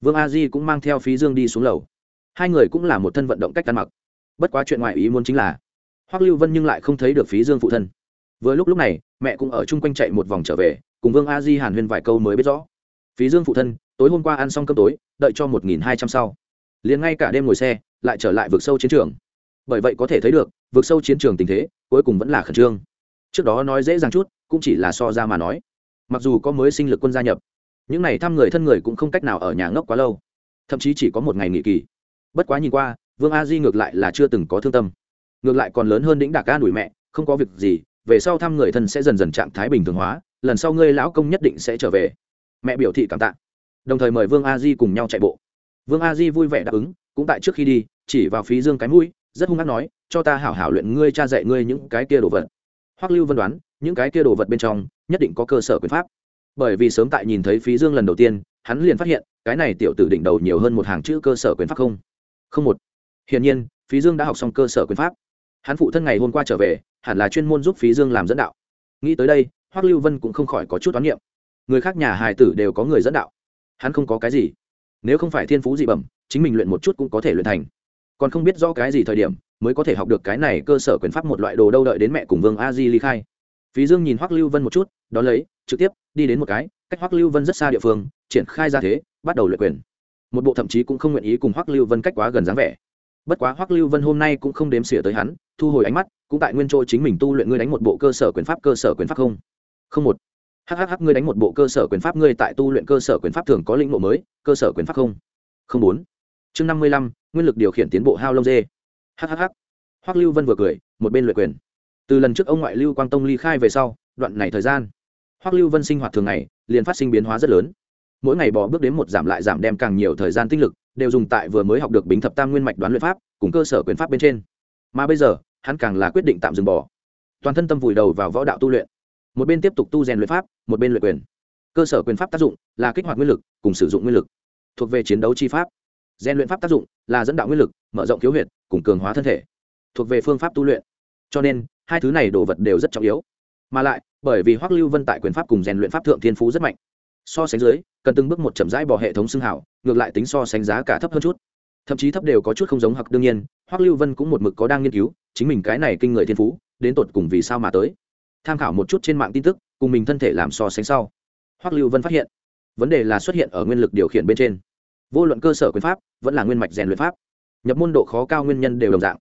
vương a di cũng mang theo phí dương đi xuống lầu. Hai người cũng là một thân vận động cách ăn mặc. Bất quá chuyện ngoại ý muốn chính là, hoắc lưu vân nhưng lại không thấy được phí dương phụ thân. Vừa lúc lúc này, mẹ cũng ở chung quanh chạy một vòng trở về, cùng vương a di hàn huyên vài câu mới biết rõ. Phí dương phụ thân, tối hôm qua ăn xong cơm tối, đợi cho một nghìn hai trăm sau. Liền ngay cả đêm ngồi xe, lại trở lại vực sâu chiến trường. Bởi vậy có thể thấy được, vực sâu chiến trường tình thế, cuối cùng vẫn là khẩn trương. Trước đó nói dễ dàng chút, cũng chỉ là so ra mà nói mặc dù có mới sinh lực quân gia nhập, những n à y thăm người thân người cũng không cách nào ở nhà ngốc quá lâu, thậm chí chỉ có một ngày nghỉ kỳ. Bất quá nhìn qua, vương a di ngược lại là chưa từng có thương tâm. Ngược lại còn lớn hơn đĩnh đạc ca đuổi mẹ, không có việc gì, về sau thăm người thân sẽ dần dần trạng thái bình thường hóa, lần sau ngươi lão công nhất định sẽ trở về. Mẹ biểu thị cảm tạ. Đồng thời mời vương a di cùng nhau chạy bộ. Vương a di vui vẻ đáp ứng, cũng tại trước khi đi, chỉ vào phí dương cái mũi, rất hung hăng nói, cho ta hảo hảo luyện ngươi, cha dạy ngươi những cái kia đồ vật. Hoắc lưu vân đoán những cái kia đồ vật bên trong, nhất định có cơ sở quyền pháp. Bởi vì sớm tại nhìn thấy phí dương lần đầu tiên, hắn liền phát hiện, cái này tiểu tử đỉnh đầu nhiều hơn một hàng chữ cơ sở quyền pháp không? Không một. Hiển nhiên, phí dương đã học xong cơ sở quyền pháp. Hắn phụ thân ngày hôm qua trở về, hẳn là chuyên môn giúp phí dương làm dẫn đạo. Nghĩ tới đây, hoắc lưu vân cũng không khỏi có chút toán niệm. Người khác nhà hài tử đều có người dẫn đạo. Hắn không có cái gì. Nếu không phải thiên phú dị bẩm, chính mình luyện một chút cũng có thể luyện thành. Còn không biết rõ cái gì thời điểm, mới có thể học được cái này cơ sở quyền pháp một loại đồ đâu đợi đến mẹ cùng vương a di ly khai phí dương nhìn hoắc lưu vân một chút, đón lấy, trực tiếp đi đến một cái, cách hoắc lưu vân rất xa địa phương, triển khai ra thế, bắt đầu luyện quyền. Một bộ thậm chí cũng không nguyện ý cùng hoắc lưu vân cách quá gần dáng vẻ. Bất quá hoắc lưu vân hôm nay cũng không đếm xỉa tới hắn, thu hồi ánh mắt, cũng tại nguyên chỗ chính mình tu luyện ngươi đánh một bộ cơ sở quyền pháp, cơ sở quyền pháp không? Không một. Hhh ngươi đánh một bộ cơ sở quyền pháp, ngươi tại tu luyện cơ sở quyền pháp thường có lĩnh ngộ mới, cơ sở quyền pháp không? Không bốn. Chương năm mươi lăm, nguyên lực điều khiển tiến bộ hao lông dê. Hhh hoắc lưu vân vừa cười, một bên luyện quyền từ lần trước ông ngoại lưu quang tông ly khai về sau, đoạn này thời gian, hoắc lưu vân sinh hoạt thường ngày, liền phát sinh biến hóa rất lớn. Mỗi ngày bỏ bước đến một giảm lại giảm đem càng nhiều thời gian tinh lực, đều dùng tại vừa mới học được bính thập tam nguyên mạch đoán luyện pháp, cùng cơ sở quyền pháp bên trên. Mà bây giờ, hắn càng là quyết định tạm dừng bỏ. Toàn thân tâm vùi đầu vào võ đạo tu luyện. Một bên tiếp tục tu rèn luyện pháp, một bên luyện quyền. Cơ sở quyền pháp tác dụng là kích hoạt nguyên lực, cùng sử dụng nguyên lực. Thuộc về chiến đấu chi pháp. Rèn luyện pháp tác dụng là dẫn đạo nguyên lực, mở rộng khiếu huyệt, cùng cường hóa thân thể. Thuộc về phương pháp tu luyện. Cho nên hai thứ này đồ vật đều rất trọng yếu. Mà lại, bởi vì hoắc lưu vân tại quyền pháp cùng rèn luyện pháp thượng thiên phú rất mạnh, so sánh dưới, cần từng bước một chậm rãi bỏ hệ thống xưng hảo, ngược lại tính so sánh giá cả thấp hơn chút. Thậm chí thấp đều có chút không giống hoặc đương nhiên, hoắc lưu vân cũng một mực có đang nghiên cứu, chính mình cái này kinh người thiên phú, đến tột cùng vì sao mà tới. Tham khảo một chút trên mạng tin tức, cùng mình thân thể làm so sánh sau, hoắc lưu vân phát hiện, vấn đề là xuất hiện ở nguyên lực điều khiển bên trên. Vô luận cơ sở quyền pháp, vẫn là nguyên mạch rèn luyện pháp, nhập môn độ khó cao nguyên nhân đều đồng dạng.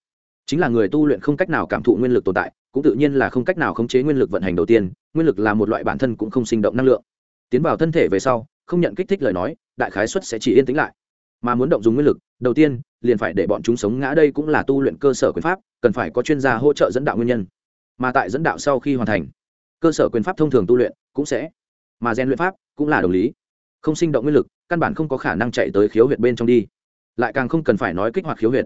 Chính là người tu luyện không cách nào cảm thụ nguyên lực tồn tại cũng tự nhiên là không cách nào khống chế nguyên lực vận hành đầu tiên, nguyên lực là một loại bản thân cũng không sinh động năng lượng. Tiến vào thân thể về sau, không nhận kích thích lời nói, đại khái xuất sẽ chỉ yên tĩnh lại. Mà muốn động dùng nguyên lực, đầu tiên, liền phải để bọn chúng sống ngã đây cũng là tu luyện cơ sở quyền pháp, cần phải có chuyên gia hỗ trợ dẫn đạo nguyên nhân. Mà tại dẫn đạo sau khi hoàn thành, cơ sở quyền pháp thông thường tu luyện cũng sẽ, mà gen luyện pháp cũng là đồng lý. Không sinh động nguyên lực, căn bản không có khả năng chạy tới khiếu huyệt bên trong đi. Lại càng không cần phải nói kích hoạt khiếu huyệt.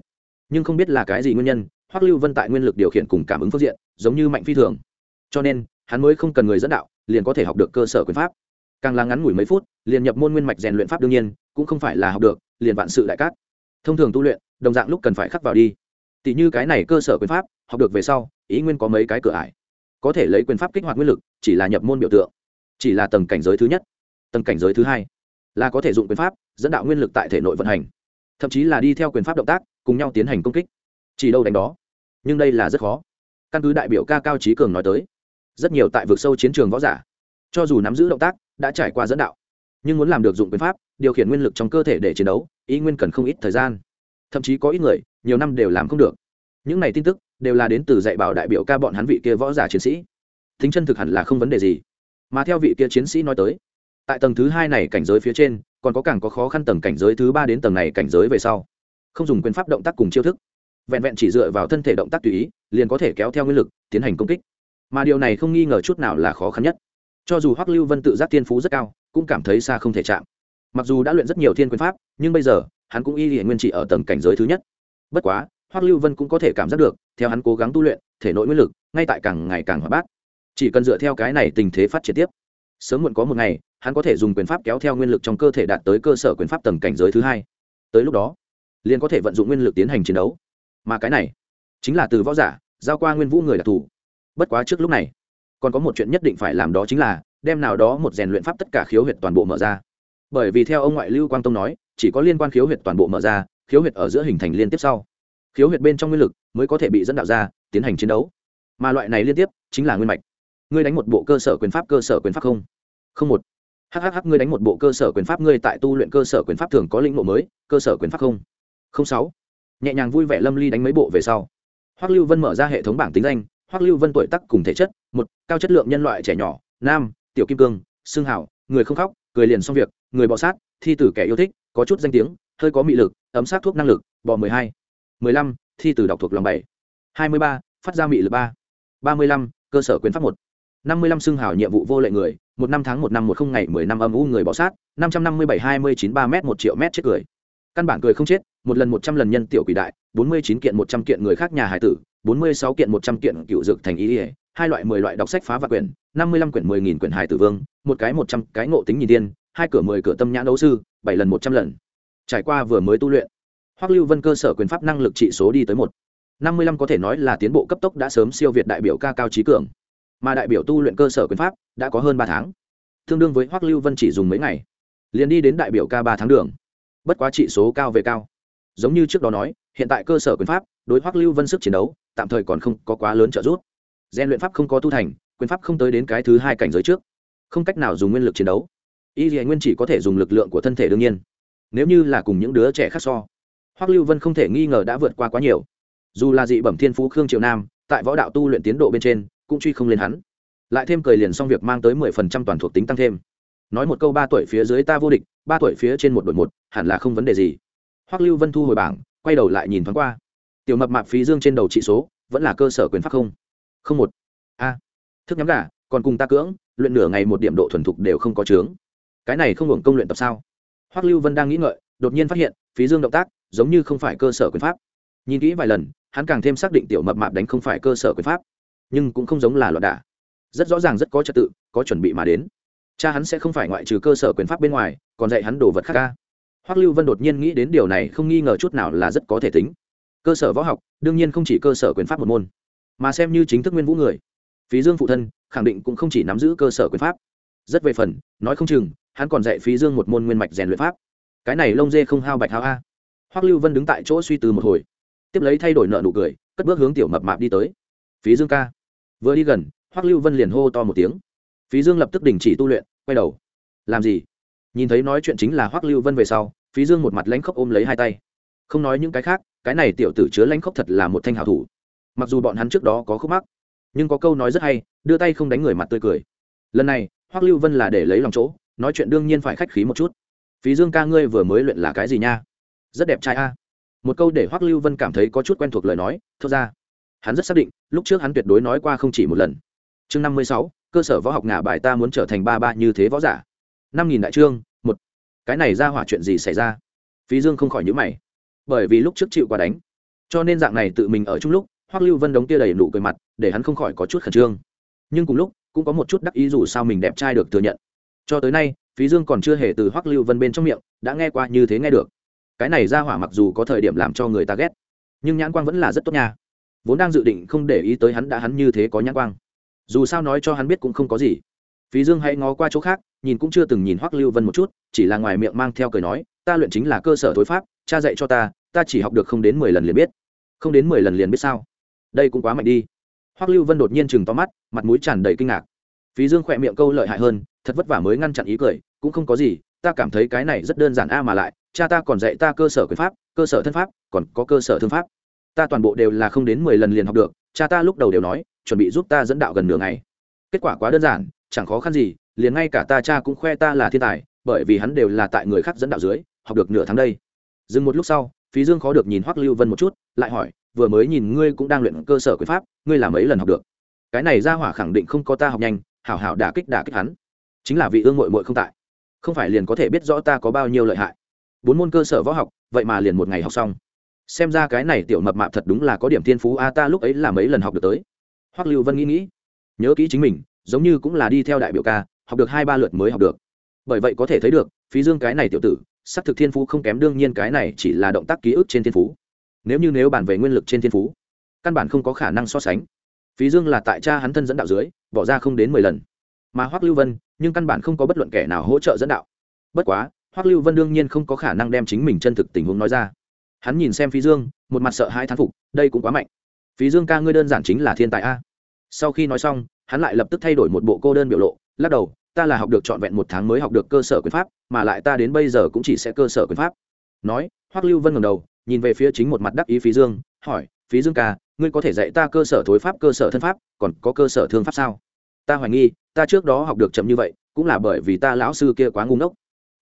Nhưng không biết là cái gì nguyên nhân hoắc lưu vân tại nguyên lực điều khiển cùng cảm ứng phương diện, giống như mạnh phi thường. Cho nên, hắn mới không cần người dẫn đạo, liền có thể học được cơ sở quyền pháp. Càng là ngắn ngủi mấy phút, liền nhập môn nguyên mạch rèn luyện pháp đương nhiên, cũng không phải là học được, liền vạn sự đại cát. Thông thường tu luyện, đồng dạng lúc cần phải khắc vào đi. Tỷ như cái này cơ sở quyền pháp, học được về sau, ý nguyên có mấy cái cửa ải. Có thể lấy quyền pháp kích hoạt nguyên lực, chỉ là nhập môn biểu tượng. Chỉ là tầng cảnh giới thứ nhất, tầng cảnh giới thứ hai, là có thể dụng quyền pháp, dẫn đạo nguyên lực tại thể nội vận hành. Thậm chí là đi theo quyền pháp động tác, cùng nhau tiến hành công kích. Chỉ đâu đánh đó nhưng đây là rất khó. Căn cứ đại biểu ca cao trí cường nói tới, rất nhiều tại vực sâu chiến trường võ giả, cho dù nắm giữ động tác, đã trải qua dẫn đạo, nhưng muốn làm được dụng quyền pháp, điều khiển nguyên lực trong cơ thể để chiến đấu, ý nguyên cần không ít thời gian. Thậm chí có ít người, nhiều năm đều làm không được. Những này tin tức, đều là đến từ dạy bảo đại biểu ca bọn hắn vị kia võ giả chiến sĩ. Thính chân thực hẳn là không vấn đề gì. Mà theo vị kia chiến sĩ nói tới, tại tầng thứ hai này cảnh giới phía trên, còn có càng có khó khăn tầng cảnh giới thứ ba đến tầng này cảnh giới về sau. Không dùng quyền pháp động tác cùng chiêu thức vẹn vẹn chỉ dựa vào thân thể động tác tùy ý, liền có thể kéo theo nguyên lực, tiến hành công kích. Mà điều này không nghi ngờ chút nào là khó khăn nhất. Cho dù hoắc lưu vân tự giác thiên phú rất cao, cũng cảm thấy xa không thể chạm. Mặc dù đã luyện rất nhiều thiên quyền pháp, nhưng bây giờ, hắn cũng y hiện nguyên trị ở tầng cảnh giới thứ nhất. Bất quá, hoắc lưu vân cũng có thể cảm giác được, theo hắn cố gắng tu luyện, thể nội nguyên lực, ngay tại càng ngày càng hoạt bát. Chỉ cần dựa theo cái này tình thế phát triển tiếp, sớm muộn có một ngày, hắn có thể dùng quyền pháp kéo theo nguyên lực trong cơ thể đạt tới cơ sở quyền pháp tầng cảnh giới thứ hai. Tới lúc đó, liền có thể vận dụng nguyên lực tiến hành chiến đấu mà cái này chính là từ võ giả, giao qua nguyên vũ người đặc thù. Bất quá trước lúc này, còn có một chuyện nhất định phải làm đó chính là đem nào đó một rèn luyện pháp tất cả khiếu huyệt toàn bộ mở ra. Bởi vì theo ông ngoại lưu quang tông nói, chỉ có liên quan khiếu huyệt toàn bộ mở ra, khiếu huyệt ở giữa hình thành liên tiếp sau. Khiếu huyệt bên trong nguyên lực mới có thể bị dẫn đạo ra, tiến hành chiến đấu. Mà loại này liên tiếp chính là nguyên mạch. Ngươi đánh một bộ cơ sở quyền pháp, cơ sở quyền pháp không? Không một. Hhh ngươi đánh một bộ cơ sở quyền pháp, ngươi tại tu luyện cơ sở quyền pháp thường có lĩnh ngộ mới, cơ sở quyền pháp không? Không sáu nhẹ nhàng vui vẻ lâm ly đánh mấy bộ về sau. Hoắc lưu vân mở ra hệ thống bảng tính danh, hoắc lưu vân tuổi tác cùng thể chất, một, cao chất lượng nhân loại trẻ nhỏ, nam, tiểu kim cương, xương hảo người không khóc, cười liền xong việc, người bọ sát, thi tử kẻ yêu thích, có chút danh tiếng, hơi có mị lực, ấm sát thuốc năng lực, bọ mười hai. mười lăm, thi tử đọc thuộc lòng bảy. hai mươi ba, phát ra mị lực ba. ba mươi lăm, cơ sở quyền pháp một. năm mươi lăm, xương hảo nhiệm vụ vô lệ người, một năm tháng một năm một không ngày mười năm âm u người bọ sát, năm trăm năm mươi bảy, hai mươi chín, ba m một triệu m chết cười. Căn bản cười không chết một lần một trăm lần nhân tiểu quỷ đại, bốn mươi chín kiện một trăm kiện người khác nhà hải tử, bốn mươi sáu kiện một trăm kiện cựu dược thành ý ỉa hai loại mười loại đọc sách phá và quyển, năm mươi lăm quyển mười nghìn quyển hải tử vương, một cái một trăm cái ngộ tính nhìn tiên hai cửa mười cửa tâm nhãn đấu sư, bảy lần một trăm lần. Trải qua vừa mới tu luyện, hoắc lưu vân cơ sở quyền pháp năng lực trị số đi tới một. Năm mươi lăm có thể nói là tiến bộ cấp tốc đã sớm siêu việt đại biểu ca cao trí cường. Mà đại biểu tu luyện cơ sở quyền pháp đã có hơn ba tháng. Tương đương với hoắc lưu vân chỉ dùng mấy ngày, liền đi đến đại biểu ca ba tháng đường. Bất quá trị số cao về cao giống như trước đó nói, hiện tại cơ sở quyền pháp, đối hoắc lưu vân sức chiến đấu, tạm thời còn không có quá lớn trợ giúp. Gian luyện pháp không có tu thành, quyền pháp không tới đến cái thứ hai cảnh giới trước. Không cách nào dùng nguyên lực chiến đấu. Y thì nguyên chỉ có thể dùng lực lượng của thân thể đương nhiên. Nếu như là cùng những đứa trẻ khác so, hoắc lưu vân không thể nghi ngờ đã vượt qua quá nhiều. Dù là dị bẩm thiên phú khương triệu nam, tại võ đạo tu luyện tiến độ bên trên, cũng truy không lên hắn. Lại thêm cười liền xong việc mang tới mười phần trăm toàn thuộc tính tăng thêm. Nói một câu, ba tuổi phía dưới ta vô địch, ba tuổi phía trên một đội một, hẳn là không vấn đề gì hoắc lưu vân thu hồi bảng, quay đầu lại nhìn thoáng qua. Tiểu mập mạp phí dương trên đầu trị số, vẫn là cơ sở quyền pháp không? Không một. A. Thức nhắm gà, còn cùng ta cưỡng, luyện nửa ngày một điểm độ thuần thục đều không có chướng. Cái này không hưởng công luyện tập sao? Hoắc lưu vân đang nghĩ ngợi, đột nhiên phát hiện, phí dương động tác, giống như không phải cơ sở quyền pháp. Nhìn kỹ vài lần, hắn càng thêm xác định tiểu mập mạp đánh không phải cơ sở quyền pháp. Nhưng cũng không giống là loạn đả. Rất rõ ràng rất có trật tự, có chuẩn bị mà đến. Cha hắn sẽ không phải ngoại trừ cơ sở quyền pháp bên ngoài, còn dạy hắn đồ vật khác ca hoắc lưu vân đột nhiên nghĩ đến điều này không nghi ngờ chút nào là rất có thể tính. Cơ sở võ học, đương nhiên không chỉ cơ sở quyền pháp một môn, mà xem như chính thức nguyên vũ người. Phí dương phụ thân, khẳng định cũng không chỉ nắm giữ cơ sở quyền pháp. Rất về phần, nói không chừng, hắn còn dạy phí dương một môn nguyên mạch rèn luyện pháp. Cái này lông dê không hao bạch hao a. Hoắc lưu vân đứng tại chỗ suy tư một hồi, tiếp lấy thay đổi nợ nụ cười, cất bước hướng tiểu mập mạp đi tới. Phí dương ca. Vừa đi gần, hoắc lưu vân liền hô to một tiếng. Phí dương lập tức đình chỉ tu luyện, quay đầu. Làm gì? Nhìn thấy nói chuyện chính là hoắc lưu vân về sau, phí dương một mặt lãnh khốc ôm lấy hai tay. Không nói những cái khác, cái này tiểu tử chứa lãnh khốc thật là một thanh hảo thủ. Mặc dù bọn hắn trước đó có khúc mắc, nhưng có câu nói rất hay, đưa tay không đánh người mặt tươi cười. Lần này, hoắc lưu vân là để lấy lòng chỗ, nói chuyện đương nhiên phải khách khí một chút. Phí dương ca ngươi vừa mới luyện là cái gì nha? Rất đẹp trai a. Một câu để hoắc lưu vân cảm thấy có chút quen thuộc lời nói thật ra. Hắn rất xác định, lúc trước hắn tuyệt đối nói qua không chỉ một lần. Chương năm mươi sáu, cơ sở võ học ngả bài ta muốn trở thành ba ba như thế võ giả năm nghìn đại trương, một. Cái này ra hỏa chuyện gì xảy ra? Phí dương không khỏi nhữ mày. Bởi vì lúc trước chịu quả đánh. Cho nên dạng này tự mình ở chung lúc, hoắc lưu vân đống tia đầy nụ cười mặt, để hắn không khỏi có chút khẩn trương. Nhưng cùng lúc, cũng có một chút đắc ý dù sao mình đẹp trai được thừa nhận. Cho tới nay, phí dương còn chưa hề từ hoắc lưu vân bên trong miệng, đã nghe qua như thế nghe được. Cái này ra hỏa mặc dù có thời điểm làm cho người ta ghét, nhưng nhãn quang vẫn là rất tốt nha. Vốn đang dự định không để ý tới hắn đã hắn như thế có nhãn quang. Dù sao nói cho hắn biết cũng không có gì phí dương hãy ngó qua chỗ khác, nhìn cũng chưa từng nhìn hoắc lưu vân một chút, chỉ là ngoài miệng mang theo cười nói, ta luyện chính là cơ sở thối pháp, cha dạy cho ta ta chỉ học được không đến mười lần liền biết. Không đến mười lần liền biết sao? Đây cũng quá mạnh đi. Hoắc lưu vân đột nhiên chừng to mắt, mặt mũi tràn đầy kinh ngạc. Phí dương khỏe miệng câu lợi hại hơn, thật vất vả mới ngăn chặn ý cười, cũng không có gì, ta cảm thấy cái này rất đơn giản a mà lại, cha ta còn dạy ta cơ sở quyền pháp, cơ sở thân pháp, còn có cơ sở thương pháp. Ta toàn bộ đều là không đến mười lần liền học được, cha ta lúc đầu đều nói, chuẩn bị giúp ta dẫn đạo gần nửa ngày. Kết quả quá đơn giản chẳng khó khăn gì, liền ngay cả ta cha cũng khoe ta là thiên tài, bởi vì hắn đều là tại người khác dẫn đạo dưới, học được nửa tháng đây. Dừng một lúc sau, phí dương khó được nhìn hoắc lưu vân một chút, lại hỏi, vừa mới nhìn ngươi cũng đang luyện cơ sở quyền pháp, ngươi làm mấy lần học được? Cái này ra hỏa khẳng định không có ta học nhanh, hảo hảo đả kích đả kích hắn. Chính là vị ương mội mội không tại. Không phải liền có thể biết rõ ta có bao nhiêu lợi hại. Bốn môn cơ sở võ học, vậy mà liền một ngày học xong. Xem ra cái này tiểu mập mạp thật đúng là có điểm thiên phú a, ta lúc ấy là mấy lần học được tới. Hoắc lưu vân nghĩ nghĩ, nhớ kỹ chính mình giống như cũng là đi theo đại biểu ca, học được hai ba lượt mới học được. Bởi vậy có thể thấy được, phí dương cái này tiểu tử sắc thực thiên phú không kém đương nhiên cái này chỉ là động tác ký ức trên thiên phú. Nếu như nếu bàn về nguyên lực trên thiên phú, căn bản không có khả năng so sánh. Phí dương là tại cha hắn thân dẫn đạo dưới, bỏ ra không đến mười lần. Mà hoắc lưu vân, nhưng căn bản không có bất luận kẻ nào hỗ trợ dẫn đạo. Bất quá, hoắc lưu vân đương nhiên không có khả năng đem chính mình chân thực tình huống nói ra. Hắn nhìn xem phí dương, một mặt sợ hai thán phục, đây cũng quá mạnh. Phí dương ca ngươi đơn giản chính là thiên tài a. Sau khi nói xong hắn lại lập tức thay đổi một bộ cô đơn biểu lộ, lắc đầu, ta là học được trọn vẹn một tháng mới học được cơ sở quyền pháp, mà lại ta đến bây giờ cũng chỉ sẽ cơ sở quyền pháp. Nói, hoắc lưu vân ngầm đầu, nhìn về phía chính một mặt đắc ý phí dương, hỏi, phí dương ca, ngươi có thể dạy ta cơ sở thối pháp, cơ sở thân pháp, còn có cơ sở thương pháp sao? Ta hoài nghi, ta trước đó học được chậm như vậy, cũng là bởi vì ta lão sư kia quá ngu ngốc.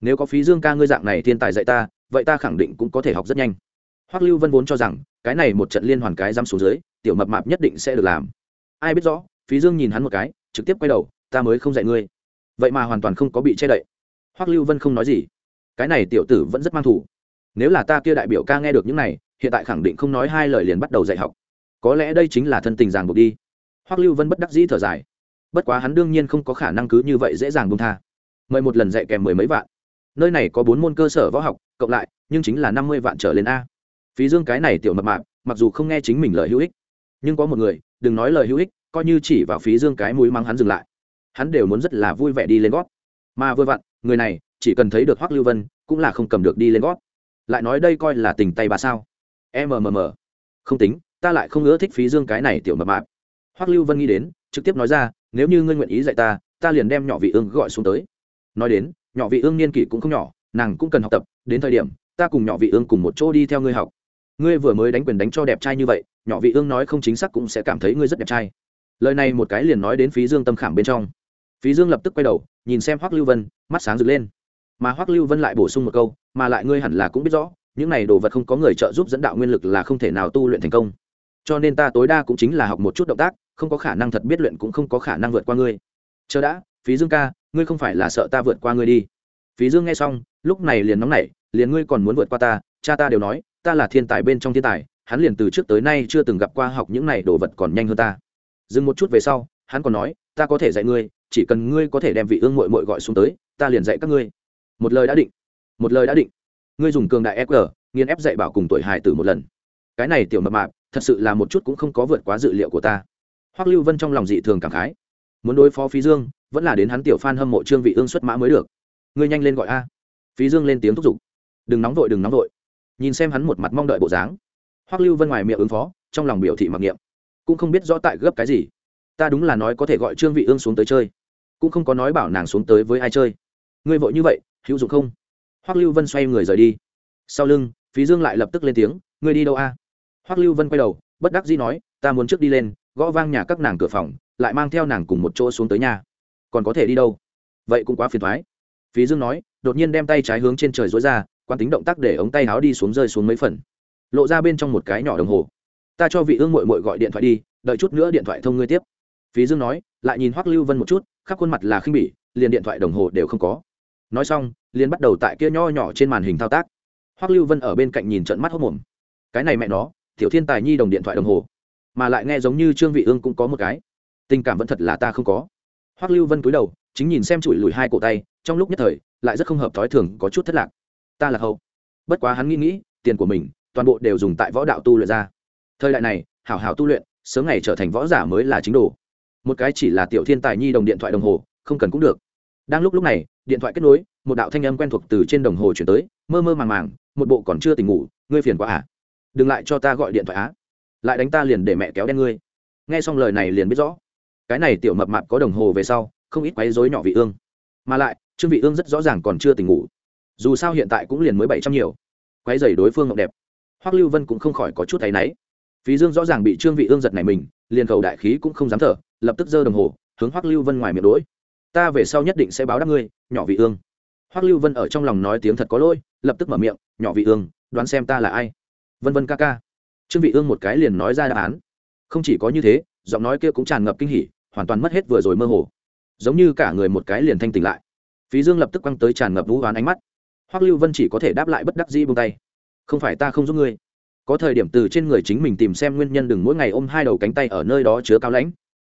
Nếu có phí dương ca ngươi dạng này thiên tài dạy ta, vậy ta khẳng định cũng có thể học rất nhanh. Hoắc lưu vân vốn cho rằng, cái này một trận liên hoàn cái dăm xuống dưới, tiểu mập mạp nhất định sẽ được làm. Ai biết rõ phí dương nhìn hắn một cái, trực tiếp quay đầu, ta mới không dạy ngươi. Vậy mà hoàn toàn không có bị che đậy. Hoắc lưu vân không nói gì. Cái này tiểu tử vẫn rất mang thủ. Nếu là ta kia đại biểu ca nghe được những này, hiện tại khẳng định không nói hai lời liền bắt đầu dạy học. Có lẽ đây chính là thân tình ràng buộc đi. Hoắc lưu vân bất đắc dĩ thở dài. Bất quá hắn đương nhiên không có khả năng cứ như vậy dễ dàng buông tha. Mời một lần dạy kèm mười mấy vạn. Nơi này có bốn môn cơ sở võ học, cộng lại, nhưng chính là năm mươi vạn trở lên a. Phí dương cái này tiểu mập mạp, mặc dù không nghe chính mình lời hữu ích, nhưng có một người, đừng nói lời hữu ích coi như chỉ vào phí dương cái mũi mắng hắn dừng lại. Hắn đều muốn rất là vui vẻ đi lên gót. Mà vừa vặn, người này, chỉ cần thấy được hoắc lưu vân, cũng là không cầm được đi lên gót. Lại nói đây coi là tình tay bà sao? Mmm không tính, ta lại không ngỡ thích phí dương cái này tiểu mập mạp. Hoắc lưu vân nghĩ đến, trực tiếp nói ra, nếu như ngươi nguyện ý dạy ta ta liền đem nhỏ vị ương gọi xuống tới. Nói đến, nhỏ vị ương niên kỷ cũng không nhỏ, nàng cũng cần học tập, đến thời điểm, ta cùng nhỏ vị ương cùng một chỗ đi theo ngươi học. Ngươi vừa mới đánh quyền đánh cho đẹp trai như vậy, nhỏ vị ương nói không chính xác cũng sẽ cảm thấy ngươi rất đẹp trai lời này một cái liền nói đến phí dương tâm khảm bên trong. Phí dương lập tức quay đầu, nhìn xem hoắc lưu vân, mắt sáng rực lên. Mà hoắc lưu vân lại bổ sung một câu, mà lại ngươi hẳn là cũng biết rõ, những này đồ vật không có người trợ giúp dẫn đạo nguyên lực là không thể nào tu luyện thành công. Cho nên ta tối đa cũng chính là học một chút động tác, không có khả năng thật biết luyện cũng không có khả năng vượt qua ngươi. Chờ đã, phí dương ca, ngươi không phải là sợ ta vượt qua ngươi đi. Phí dương nghe xong, lúc này liền nóng nảy, liền ngươi còn muốn vượt qua ta, cha ta đều nói, ta là thiên tài bên trong thiên tài, hắn liền từ trước tới nay chưa từng gặp qua học những này đồ vật còn nhanh hơn ta dừng một chút về sau, hắn còn nói, ta có thể dạy ngươi, chỉ cần ngươi có thể đem vị ương mội mội gọi xuống tới, ta liền dạy các ngươi. Một lời đã định. Một lời đã định. Ngươi dùng cường đại fg nghiên ép dạy bảo cùng tuổi hài tử một lần. Cái này tiểu mập mạp, thật sự là một chút cũng không có vượt quá dự liệu của ta. Hoắc lưu vân trong lòng dị thường cảm khái. Muốn đối phó phí dương, vẫn là đến hắn tiểu phan hâm mộ trương vị ương xuất mã mới được. Ngươi nhanh lên gọi a. Phí dương lên tiếng thúc giục. Đừng nóng vội, đừng nóng vội. Nhìn xem hắn một mặt mong đợi bộ dáng. Hoắc lưu vân ngoài miệng ứng phó, trong lòng biểu thị mặc niệm cũng không biết rõ tại gấp cái gì. Ta đúng là nói có thể gọi trương vị ương xuống tới chơi. Cũng không có nói bảo nàng xuống tới với ai chơi. Ngươi vội như vậy, hữu dụng không? Hoắc lưu vân xoay người rời đi. Sau lưng, phí dương lại lập tức lên tiếng, ngươi đi đâu a? Hoắc lưu vân quay đầu, bất đắc dĩ nói, ta muốn trước đi lên, gõ vang nhà các nàng cửa phòng, lại mang theo nàng cùng một chỗ xuống tới nhà. Còn có thể đi đâu? Vậy cũng quá phiền thoái. Phí dương nói, đột nhiên đem tay trái hướng trên trời dối ra, quan tính động tác để ống tay áo đi xuống rơi xuống mấy phần. Lộ ra bên trong một cái nhỏ đồng hồ ta cho vị ương mội mội gọi điện thoại đi, đợi chút nữa điện thoại thông ngươi tiếp. Phí dương nói, lại nhìn hoắc lưu vân một chút, khắp khuôn mặt là khinh bỉ, liền điện thoại đồng hồ đều không có. Nói xong, liền bắt đầu tại kia nho nhỏ trên màn hình thao tác. Hoắc lưu vân ở bên cạnh nhìn trận mắt hốc mồm. Cái này mẹ nó, tiểu thiên tài nhi đồng điện thoại đồng hồ. Mà lại nghe giống như trương vị ương cũng có một cái. Tình cảm vẫn thật là ta không có. Hoắc lưu vân cúi đầu, chính nhìn xem chùi lùi hai cổ tay, trong lúc nhất thời, lại rất không hợp thói thường, có chút thất lạc. Ta là hậu. Bất quá hắn nghĩ nghĩ, tiền của mình toàn bộ đều dùng tại võ đạo tu luyện ra thời đại này, hảo hảo tu luyện, sớm ngày trở thành võ giả mới là chính đồ. Một cái chỉ là tiểu thiên tài nhi đồng điện thoại đồng hồ, không cần cũng được. Đang lúc lúc này, điện thoại kết nối, một đạo thanh âm quen thuộc từ trên đồng hồ chuyển tới, mơ mơ màng màng, một bộ còn chưa tỉnh ngủ, ngươi phiền quá à? Đừng lại cho ta gọi điện thoại á. Lại đánh ta liền để mẹ kéo đen ngươi. Nghe xong lời này liền biết rõ. Cái này tiểu mập mạp có đồng hồ về sau, không ít quấy rối nhỏ vị ương. Mà lại, trương vị ương rất rõ ràng còn chưa tỉnh ngủ. Dù sao hiện tại cũng liền mới bảy trăm nhiều. Quấy giày đối phương ngọc đẹp. Hoắc lưu vân cũng không khỏi có chút thấy náy phí dương rõ ràng bị trương vị ương giật này mình, liền cầu đại khí cũng không dám thở, lập tức giơ đồng hồ, hướng hoắc lưu vân ngoài miệng đuổi ta về sau nhất định sẽ báo đáp ngươi, nhỏ vị ương. Hoắc lưu vân ở trong lòng nói tiếng thật có lỗi, lập tức mở miệng, nhỏ vị ương, đoán xem ta là ai? Vân vân ca ca. Trương vị ương một cái liền nói ra đáp án. Không chỉ có như thế, giọng nói kia cũng tràn ngập kinh hỉ, hoàn toàn mất hết vừa rồi mơ hồ. Giống như cả người một cái liền thanh tỉnh lại. Phí dương lập tức quăng tới tràn ngập vũ hoán ánh mắt. Hoắc lưu vân chỉ có thể đáp lại bất đắc dĩ buông tay. Không phải ta không giúp ngươi có thời điểm từ trên người chính mình tìm xem nguyên nhân đừng mỗi ngày ôm hai đầu cánh tay ở nơi đó chứa cao lãnh.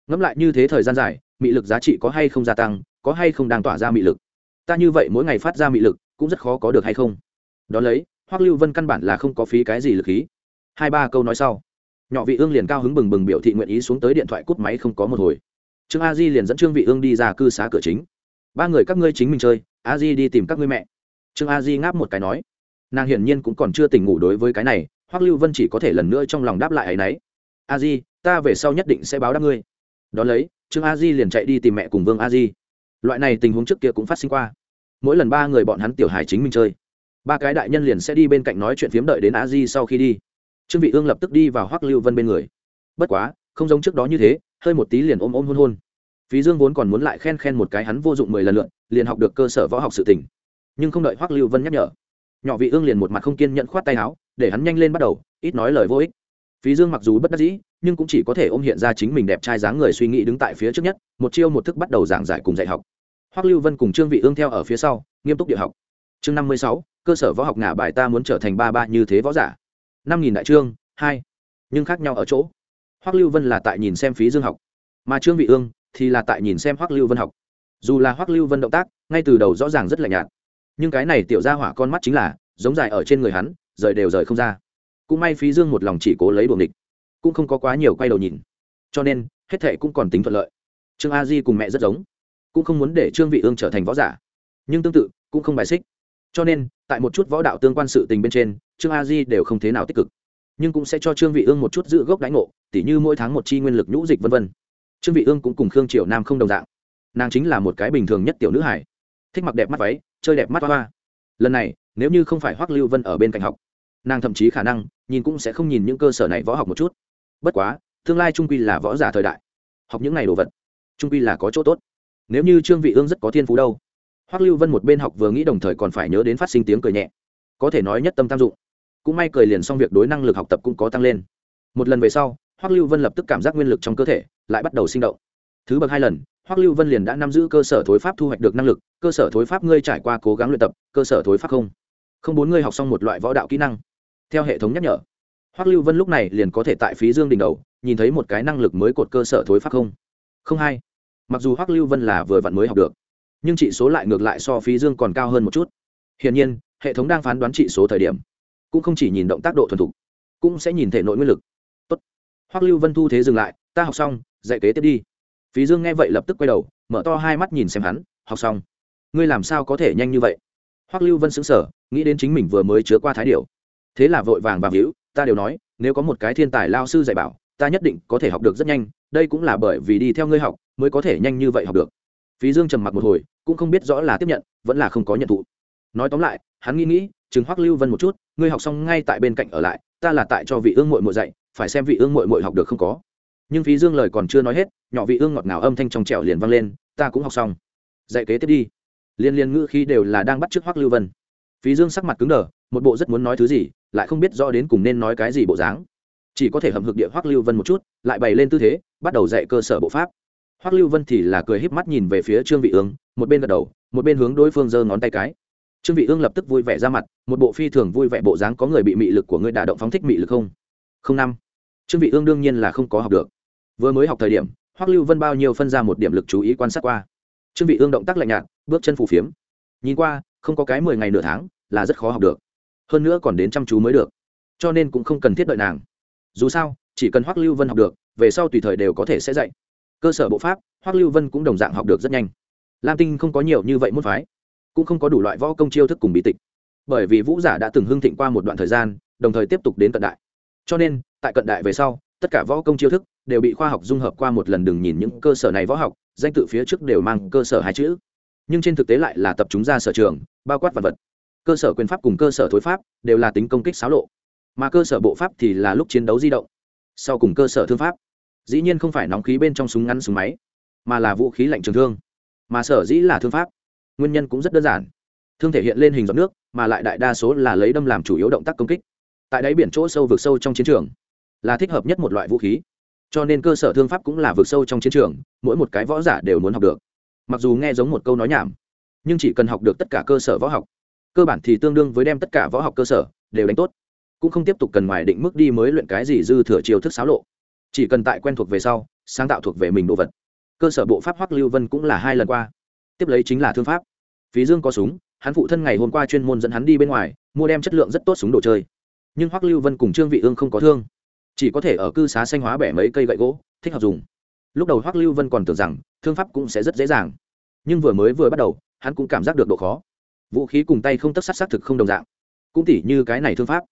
Ngẫm lại như thế thời gian dài, mị lực giá trị có hay không gia tăng, có hay không đang tỏa ra mị lực? Ta như vậy mỗi ngày phát ra mị lực, cũng rất khó có được hay không? Đ ó lấy, hoắc lưu vân căn bản là không có phí cái gì lực khí. Hai ba câu nói sau, nhỏ vị ương liền cao hứng bừng bừng biểu thị nguyện ý xuống tới điện thoại cút máy không có một hồi. Trương a di liền dẫn trương vị ương đi ra cư xá cửa chính. Ba người các ngươi chính mình chơi, a di đi tìm các ngươi mẹ. Trương a di ngáp một cái nói, nàng hiển nhiên cũng còn chưa tỉnh ngủ đối với cái này hoắc lưu vân chỉ có thể lần nữa trong lòng đáp lại ấy nấy. A di, ta về sau nhất định sẽ báo đáp ngươi. Đón lấy, trương a di liền chạy đi tìm mẹ cùng vương a di. Loại này tình huống trước kia cũng phát sinh qua. Mỗi lần ba người bọn hắn tiểu hài chính mình chơi, ba cái đại nhân liền sẽ đi bên cạnh nói chuyện phiếm đợi đến a di sau khi đi. Trương vị ương lập tức đi vào hoắc lưu vân bên người. Bất quá, không giống trước đó như thế, hơi một tí liền ôm ôm hôn hôn. Phí dương vốn còn muốn lại khen khen một cái hắn vô dụng mười lần lượn, liền học được cơ sở võ học sự tình. nhưng không đợi hoắc lưu vân nhắc nhở nhỏ vị ương liền một mặt không kiên nhận khoát tay áo, để hắn nhanh lên bắt đầu, ít nói lời vô ích. Phí dương mặc dù bất đắc dĩ, nhưng cũng chỉ có thể ôm hiện ra chính mình đẹp trai dáng người suy nghĩ đứng tại phía trước nhất, một chiêu một thức bắt đầu giảng giải cùng dạy học. Hoắc lưu vân cùng trương vị ương theo ở phía sau, nghiêm túc địa học. Chương năm mươi sáu, cơ sở võ học ngả bài ta muốn trở thành ba ba như thế võ giả. năm nghìn đại trương, hai. Nhưng khác nhau ở chỗ. Hoắc lưu vân là tại nhìn xem phí dương học, mà trương vị ương thì là tại nhìn xem hoắc lưu vân học. Dù là hoắc lưu vân động tác, ngay từ đầu rõ ràng rất lạnh nhạt nhưng cái này tiểu ra hỏa con mắt chính là, giống dài ở trên người hắn, rời đều rời không ra. Cũng may phí dương một lòng chỉ cố lấy buồng địch cũng không có quá nhiều quay đầu nhìn. Cho nên, hết thệ cũng còn tính thuận lợi. Trương a di cùng mẹ rất giống, cũng không muốn để trương vị ương trở thành võ giả, nhưng tương tự, cũng không bài xích. Cho nên, tại một chút võ đạo tương quan sự tình bên trên, trương a di đều không thế nào tích cực. Nhưng cũng sẽ cho trương vị ương một chút giữ gốc đánh ngộ, tỉ như mỗi tháng một chi nguyên lực nhũ dịch vân vân. Trương vị ương cũng cùng khương triều nam không đồng dạng. Nàng chính là một cái bình thường nhất tiểu nữ hải thích mặc đẹp mắt váy chơi đẹp mắt hoa lần này, nếu như không phải hoắc lưu vân ở bên cạnh học, nàng thậm chí khả năng nhìn cũng sẽ không nhìn những cơ sở này võ học một chút. Bất quá, tương lai trung quy là võ giả thời đại. Học những ngày đồ vật, trung quy là có chỗ tốt. Nếu như trương vị ương rất có thiên phú đâu, hoắc lưu vân một bên học vừa nghĩ đồng thời còn phải nhớ đến phát sinh tiếng cười nhẹ. Có thể nói nhất tâm tam dụng. Cũng may cười liền xong việc đối năng lực học tập cũng có tăng lên. Một lần về sau, hoắc lưu vân lập tức cảm giác nguyên lực trong cơ thể lại bắt đầu sinh động. Thứ bậc hai lần hoắc lưu vân liền đã nắm giữ cơ sở thối pháp thu hoạch được năng lực, cơ sở thối pháp ngươi trải qua cố gắng luyện tập, cơ sở thối pháp không? Không bốn ngươi học xong một loại võ đạo kỹ năng. Theo hệ thống nhắc nhở, hoắc lưu vân lúc này liền có thể tại phí dương đỉnh đầu, nhìn thấy một cái năng lực mới cột cơ sở thối pháp không? Không hai. Mặc dù hoắc lưu vân là vừa vặn mới học được, nhưng trị số lại ngược lại so phí dương còn cao hơn một chút. Hiển nhiên, hệ thống đang phán đoán trị số thời điểm, cũng không chỉ nhìn động tác độ thuần thục, cũng sẽ nhìn thể nội nguyên lực. Tốt. hoắc lưu vân thu thế dừng lại, ta học xong, dạy kế tiếp đi phí dương nghe vậy lập tức quay đầu, mở to hai mắt nhìn xem hắn, học xong. Ngươi làm sao có thể nhanh như vậy? Hoắc lưu vân xứng sở nghĩ đến chính mình vừa mới chứa qua thái điều thế là vội vàng và víu, ta đều nói, nếu có một cái thiên tài lao sư dạy bảo, ta nhất định có thể học được rất nhanh, đây cũng là bởi vì đi theo ngươi học mới có thể nhanh như vậy học được. Phí dương trầm mặc một hồi, cũng không biết rõ là tiếp nhận, vẫn là không có nhận thụ. Nói tóm lại, hắn nghĩ nghĩ, chừng hoắc lưu vân một chút, ngươi học xong ngay tại bên cạnh ở lại, ta là tại cho vị ương mội mội dạy, phải xem vị ương mội mội học được không có nhưng phí dương lời còn chưa nói hết, nhỏ vị ương ngọt ngào âm thanh trong trẻo liền vang lên, ta cũng học xong. Dạy kế tiếp đi. Liên liên ngữ khi đều là đang bắt trước hoắc lưu vân. Phí dương sắc mặt cứng đờ, một bộ rất muốn nói thứ gì, lại không biết rõ đến cùng nên nói cái gì bộ dáng. Chỉ có thể hầm hực địa hoắc lưu vân một chút, lại bày lên tư thế, bắt đầu dạy cơ sở bộ pháp. Hoắc lưu vân thì là cười híp mắt nhìn về phía trương vị ương, một bên gật đầu, một bên hướng đối phương giơ ngón tay cái. Trương vị ương lập tức vui vẻ ra mặt, một bộ phi thường vui vẻ bộ dáng có người bị mị lực của ngươi đả động phóng thích mị lực không? Không năm trương vị ương đương nhiên là không có học được. Vừa mới học thời điểm, hoắc lưu vân bao nhiêu phân ra một điểm lực chú ý quan sát qua. Trương vị ương động tác lạnh nhạt, bước chân phù phiếm. Nhìn qua, không có cái mười ngày nửa tháng, là rất khó học được. Hơn nữa còn đến chăm chú mới được. Cho nên cũng không cần thiết đợi nàng. Dù sao, chỉ cần hoắc lưu vân học được, về sau tùy thời đều có thể sẽ dạy. Cơ sở bộ pháp, hoắc lưu vân cũng đồng dạng học được rất nhanh. Lam tinh không có nhiều như vậy muốn phái, cũng không có đủ loại võ công chiêu thức cùng bí tịch. Bởi vì vũ giả đã từng hưng thịnh qua một đoạn thời gian, đồng thời tiếp tục đến cận đại. Cho nên tại cận đại về sau, tất cả võ công chiêu thức đều bị khoa học dung hợp qua một lần đừng nhìn những cơ sở này võ học, danh tự phía trước đều mang cơ sở hai chữ. Nhưng trên thực tế lại là tập chúng ra sở trường, bao quát vật vật. Cơ sở quyền pháp cùng cơ sở thối pháp đều là tính công kích xáo lộ. Mà cơ sở bộ pháp thì là lúc chiến đấu di động, sau cùng cơ sở thương pháp. Dĩ nhiên không phải nóng khí bên trong súng ngắn súng máy, mà là vũ khí lạnh trường thương. Mà sở dĩ là thương pháp, nguyên nhân cũng rất đơn giản. Thương thể hiện lên hình giọt nước, mà lại đại đa số là lấy đâm làm chủ yếu động tác công kích. Tại đáy biển chỗ sâu vượt sâu trong chiến trường là thích hợp nhất một loại vũ khí. Cho nên cơ sở thương pháp cũng là vượt sâu trong chiến trường, mỗi một cái võ giả đều muốn học được. Mặc dù nghe giống một câu nói nhảm, nhưng chỉ cần học được tất cả cơ sở võ học, cơ bản thì tương đương với đem tất cả võ học cơ sở đều đánh tốt. Cũng không tiếp tục cần ngoài định mức đi mới luyện cái gì dư thừa chiêu thức xáo lộ. Chỉ cần tại quen thuộc về sau, sáng tạo thuộc về mình đồ vật. Cơ sở bộ pháp hoắc lưu vân cũng là hai lần qua. Tiếp lấy chính là thương pháp. Phí dương có súng, hắn phụ thân ngày hôm qua chuyên môn dẫn hắn đi bên ngoài, mua đem chất lượng rất tốt súng đồ chơi. Nhưng hoắc lưu vân cùng trương vị ương không có thương chỉ có thể ở cư xá xanh hóa bẻ mấy cây gậy gỗ, thích hợp dùng. Lúc đầu hoắc lưu vân còn tưởng rằng thương pháp cũng sẽ rất dễ dàng, nhưng vừa mới vừa bắt đầu, hắn cũng cảm giác được độ khó. Vũ khí cùng tay không tất sát xác thực không đồng dạng. Cũng tỉ như cái này thương pháp,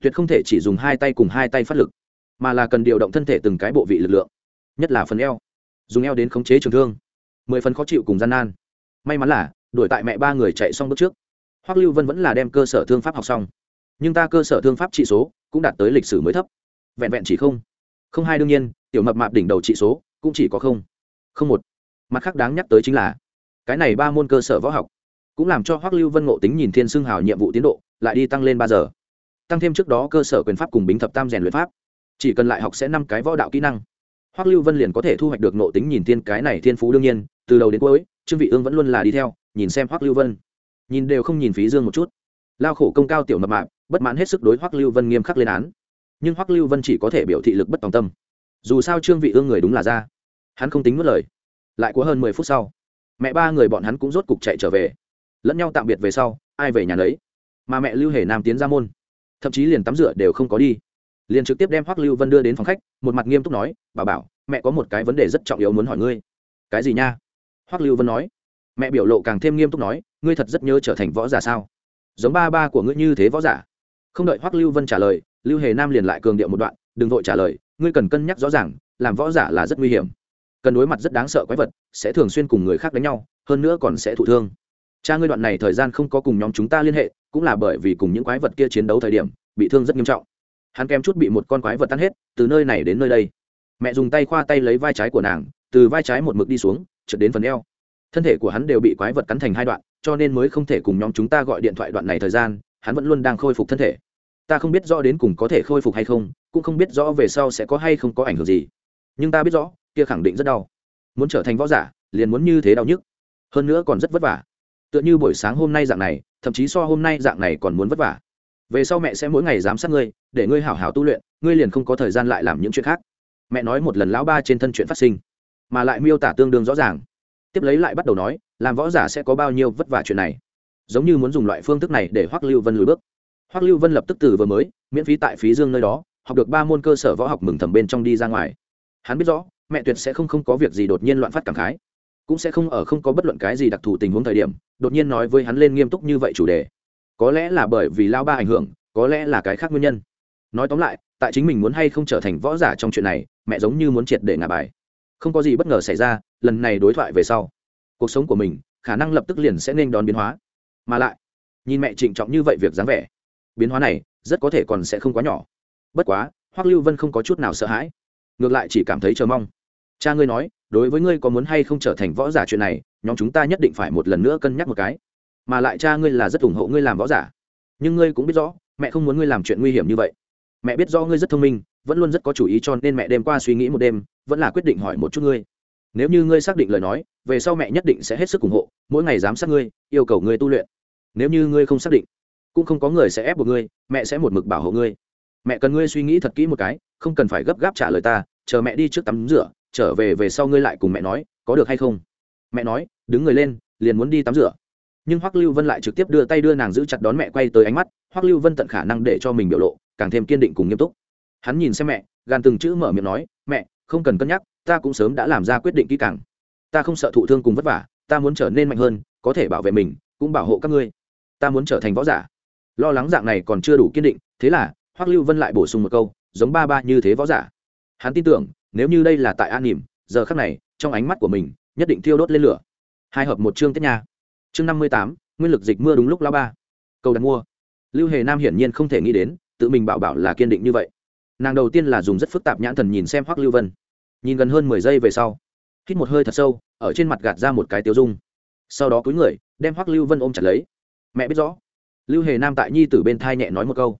tuyệt không thể chỉ dùng hai tay cùng hai tay phát lực, mà là cần điều động thân thể từng cái bộ vị lực lượng, nhất là phần eo. Dùng eo đến khống chế trường thương, mười phần khó chịu cùng gian nan. May mắn là, đuổi tại mẹ ba người chạy xong bước trước. Hoắc lưu vân vẫn là đem cơ sở thương pháp học xong, nhưng ta cơ sở thương pháp trị số cũng đạt tới lịch sử mới thấp vẹn vẹn chỉ không. Không hai đương nhiên, tiểu mập mạp đỉnh đầu trị số cũng chỉ có không. Không một. Mặt khác đáng nhắc tới chính là, cái này ba môn cơ sở võ học cũng làm cho hoắc lưu vân ngộ tính nhìn thiên xưng hào nhiệm vụ tiến độ lại đi tăng lên ba giờ. Tăng thêm trước đó cơ sở quyền pháp cùng bính thập tam rèn luyện pháp. Chỉ cần lại học sẽ năm cái võ đạo kỹ năng. Hoắc lưu vân liền có thể thu hoạch được ngộ tính nhìn thiên cái này thiên phú đương nhiên, từ đầu đến cuối, trương vị ương vẫn luôn là đi theo, nhìn xem hoắc lưu vân. Nhìn đều không nhìn phí dương một chút. Lao khổ công cao tiểu mập mạp, bất mãn hết sức đối hoắc lưu vân nghiêm khắc lên án nhưng hoắc lưu vân chỉ có thể biểu thị lực bất tòng tâm dù sao trương vị ương người đúng là ra hắn không tính mất lời lại quá hơn mười phút sau mẹ ba người bọn hắn cũng rốt cục chạy trở về lẫn nhau tạm biệt về sau ai về nhà lấy mà mẹ lưu hề nam tiến ra môn thậm chí liền tắm rửa đều không có đi liền trực tiếp đem hoắc lưu vân đưa đến phòng khách một mặt nghiêm túc nói bà bảo mẹ có một cái vấn đề rất trọng yếu muốn hỏi ngươi cái gì nha hoắc lưu vân nói mẹ biểu lộ càng thêm nghiêm túc nói ngươi thật rất nhớ trở thành võ giả sao giống ba ba của ngươi như thế võ giả không đợi hoắc lưu vân trả lời lưu hề nam liền lại cường điệu một đoạn, đừng vội trả lời, ngươi cần cân nhắc rõ ràng, làm võ giả là rất nguy hiểm. Cần đối mặt rất đáng sợ quái vật, sẽ thường xuyên cùng người khác đánh nhau, hơn nữa còn sẽ thụ thương. Cha ngươi đoạn này thời gian không có cùng nhóm chúng ta liên hệ, cũng là bởi vì cùng những quái vật kia chiến đấu thời điểm, bị thương rất nghiêm trọng. Hắn kém chút bị một con quái vật tan hết, từ nơi này đến nơi đây. Mẹ dùng tay khoa tay lấy vai trái của nàng, từ vai trái một mực đi xuống trượt đến phần eo. Thân thể của hắn đều bị quái vật cắn thành hai đoạn, cho nên mới không thể cùng nhóm chúng ta gọi điện thoại đoạn này thời gian, hắn vẫn luôn đang khôi phục thân thể ta không biết rõ đến cùng có thể khôi phục hay không, cũng không biết rõ về sau sẽ có hay không có ảnh hưởng gì. Nhưng ta biết rõ, kia khẳng định rất đau. Muốn trở thành võ giả, liền muốn như thế đau nhức. Hơn nữa còn rất vất vả. Tựa như buổi sáng hôm nay dạng này, thậm chí so hôm nay dạng này còn muốn vất vả. Về sau mẹ sẽ mỗi ngày giám sát ngươi, để ngươi hảo hảo tu luyện, ngươi liền không có thời gian lại làm những chuyện khác. Mẹ nói một lần lão ba trên thân chuyện phát sinh, mà lại miêu tả tương đương rõ ràng. Tiếp lấy lại bắt đầu nói, làm võ giả sẽ có bao nhiêu vất vả chuyện này. Giống như muốn dùng loại phương thức này để hoắc lưu vân lùi bước hoắc lưu vân lập tức từ vừa mới, miễn phí tại phí dương nơi đó, học được ba môn cơ sở võ học mừng thầm bên trong đi ra ngoài. Hắn biết rõ, mẹ tuyệt sẽ không không có việc gì đột nhiên loạn phát cảm khái. Cũng sẽ không ở không có bất luận cái gì đặc thù tình huống thời điểm, đột nhiên nói với hắn lên nghiêm túc như vậy chủ đề. Có lẽ là bởi vì lao ba ảnh hưởng, có lẽ là cái khác nguyên nhân. Nói tóm lại, tại chính mình muốn hay không trở thành võ giả trong chuyện này, mẹ giống như muốn triệt để ngả bài. Không có gì bất ngờ xảy ra, lần này đối thoại về sau, cuộc sống của mình, khả năng lập tức liền sẽ nên đón biến hóa. Mà lại, nhìn mẹ trịnh trọng như vậy việc dáng vẻ biến hóa này rất có thể còn sẽ không quá nhỏ. Bất quá, hoắc lưu vân không có chút nào sợ hãi, ngược lại chỉ cảm thấy chờ mong. Cha ngươi nói, đối với ngươi có muốn hay không trở thành võ giả chuyện này, nhóm chúng ta nhất định phải một lần nữa cân nhắc một cái. Mà lại cha ngươi là rất ủng hộ ngươi làm võ giả. Nhưng ngươi cũng biết rõ, mẹ không muốn ngươi làm chuyện nguy hiểm như vậy. Mẹ biết rõ ngươi rất thông minh, vẫn luôn rất có chủ ý cho nên mẹ đêm qua suy nghĩ một đêm, vẫn là quyết định hỏi một chút ngươi. Nếu như ngươi xác định lời nói, về sau mẹ nhất định sẽ hết sức ủng hộ, mỗi ngày giám sát ngươi, yêu cầu ngươi tu luyện. Nếu như ngươi không xác định cũng không có người sẽ ép buộc ngươi, mẹ sẽ một mực bảo hộ ngươi. Mẹ cần ngươi suy nghĩ thật kỹ một cái, không cần phải gấp gáp trả lời ta, chờ mẹ đi trước tắm rửa, trở về về sau ngươi lại cùng mẹ nói, có được hay không? Mẹ nói, đứng người lên, liền muốn đi tắm rửa. Nhưng hoắc lưu vân lại trực tiếp đưa tay đưa nàng giữ chặt đón mẹ quay tới ánh mắt, hoắc lưu vân tận khả năng để cho mình biểu lộ càng thêm kiên định cùng nghiêm túc. Hắn nhìn xem mẹ gan từng chữ mở miệng nói, mẹ, không cần cân nhắc, ta cũng sớm đã làm ra quyết định kỹ càng. Ta không sợ thụ thương cùng vất vả, ta muốn trở nên mạnh hơn, có thể bảo vệ mình, cũng bảo hộ các ngươi. Ta muốn trở thành võ giả lo lắng dạng này còn chưa đủ kiên định, thế là hoắc lưu vân lại bổ sung một câu, giống ba ba như thế võ giả. Hắn tin tưởng, nếu như đây là tại an nỉm, giờ khắc này, trong ánh mắt của mình, nhất định thiêu đốt lên lửa. Hai hợp một chương tiết nha. Chương năm mươi tám, nguyên lực dịch mưa đúng lúc lao ba. Cầu đặt mua. Lưu hề nam hiển nhiên không thể nghĩ đến, tự mình bảo bảo là kiên định như vậy. Nàng đầu tiên là dùng rất phức tạp nhãn thần nhìn xem hoắc lưu vân. Nhìn gần hơn mười giây về sau, hít một hơi thật sâu, ở trên mặt gạt ra một cái tiêu dung. Sau đó cúi người, đem hoắc lưu vân ôm chặt lấy. Mẹ biết rõ lưu hề nam tại nhi tử bên thai nhẹ nói một câu.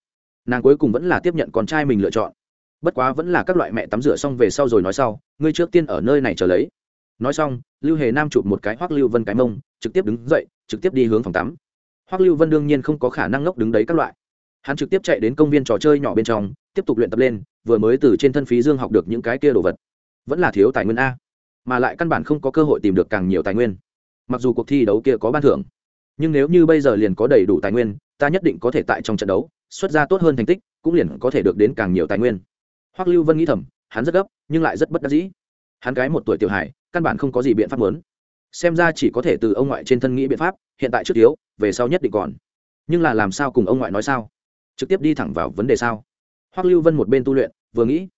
Nàng cuối cùng vẫn là tiếp nhận con trai mình lựa chọn. Bất quá vẫn là các loại mẹ tắm rửa xong về sau rồi nói sau, ngươi trước tiên ở nơi này chờ lấy. Nói xong, lưu hề nam chụp một cái hoắc lưu vân cái mông, trực tiếp đứng dậy, trực tiếp đi hướng phòng tắm. Hoắc lưu vân đương nhiên không có khả năng ngốc đứng đấy các loại. Hắn trực tiếp chạy đến công viên trò chơi nhỏ bên trong, tiếp tục luyện tập lên, vừa mới từ trên thân phí dương học được những cái kia đồ vật. Vẫn là thiếu tài nguyên a, mà lại căn bản không có cơ hội tìm được càng nhiều tài nguyên. Mặc dù cuộc thi đấu kia có ban thưởng nhưng nếu như bây giờ liền có đầy đủ tài nguyên, ta nhất định có thể tại trong trận đấu, xuất ra tốt hơn thành tích, cũng liền có thể được đến càng nhiều tài nguyên. Hoắc lưu vân nghĩ thầm, hắn rất gấp, nhưng lại rất bất đắc dĩ. Hắn gái một tuổi tiểu hải căn bản không có gì biện pháp muốn. Xem ra chỉ có thể từ ông ngoại trên thân nghĩ biện pháp, hiện tại trước thiếu, về sau nhất định còn. Nhưng là làm sao cùng ông ngoại nói sao? Trực tiếp đi thẳng vào vấn đề sao? Hoắc lưu vân một bên tu luyện, vừa nghĩ,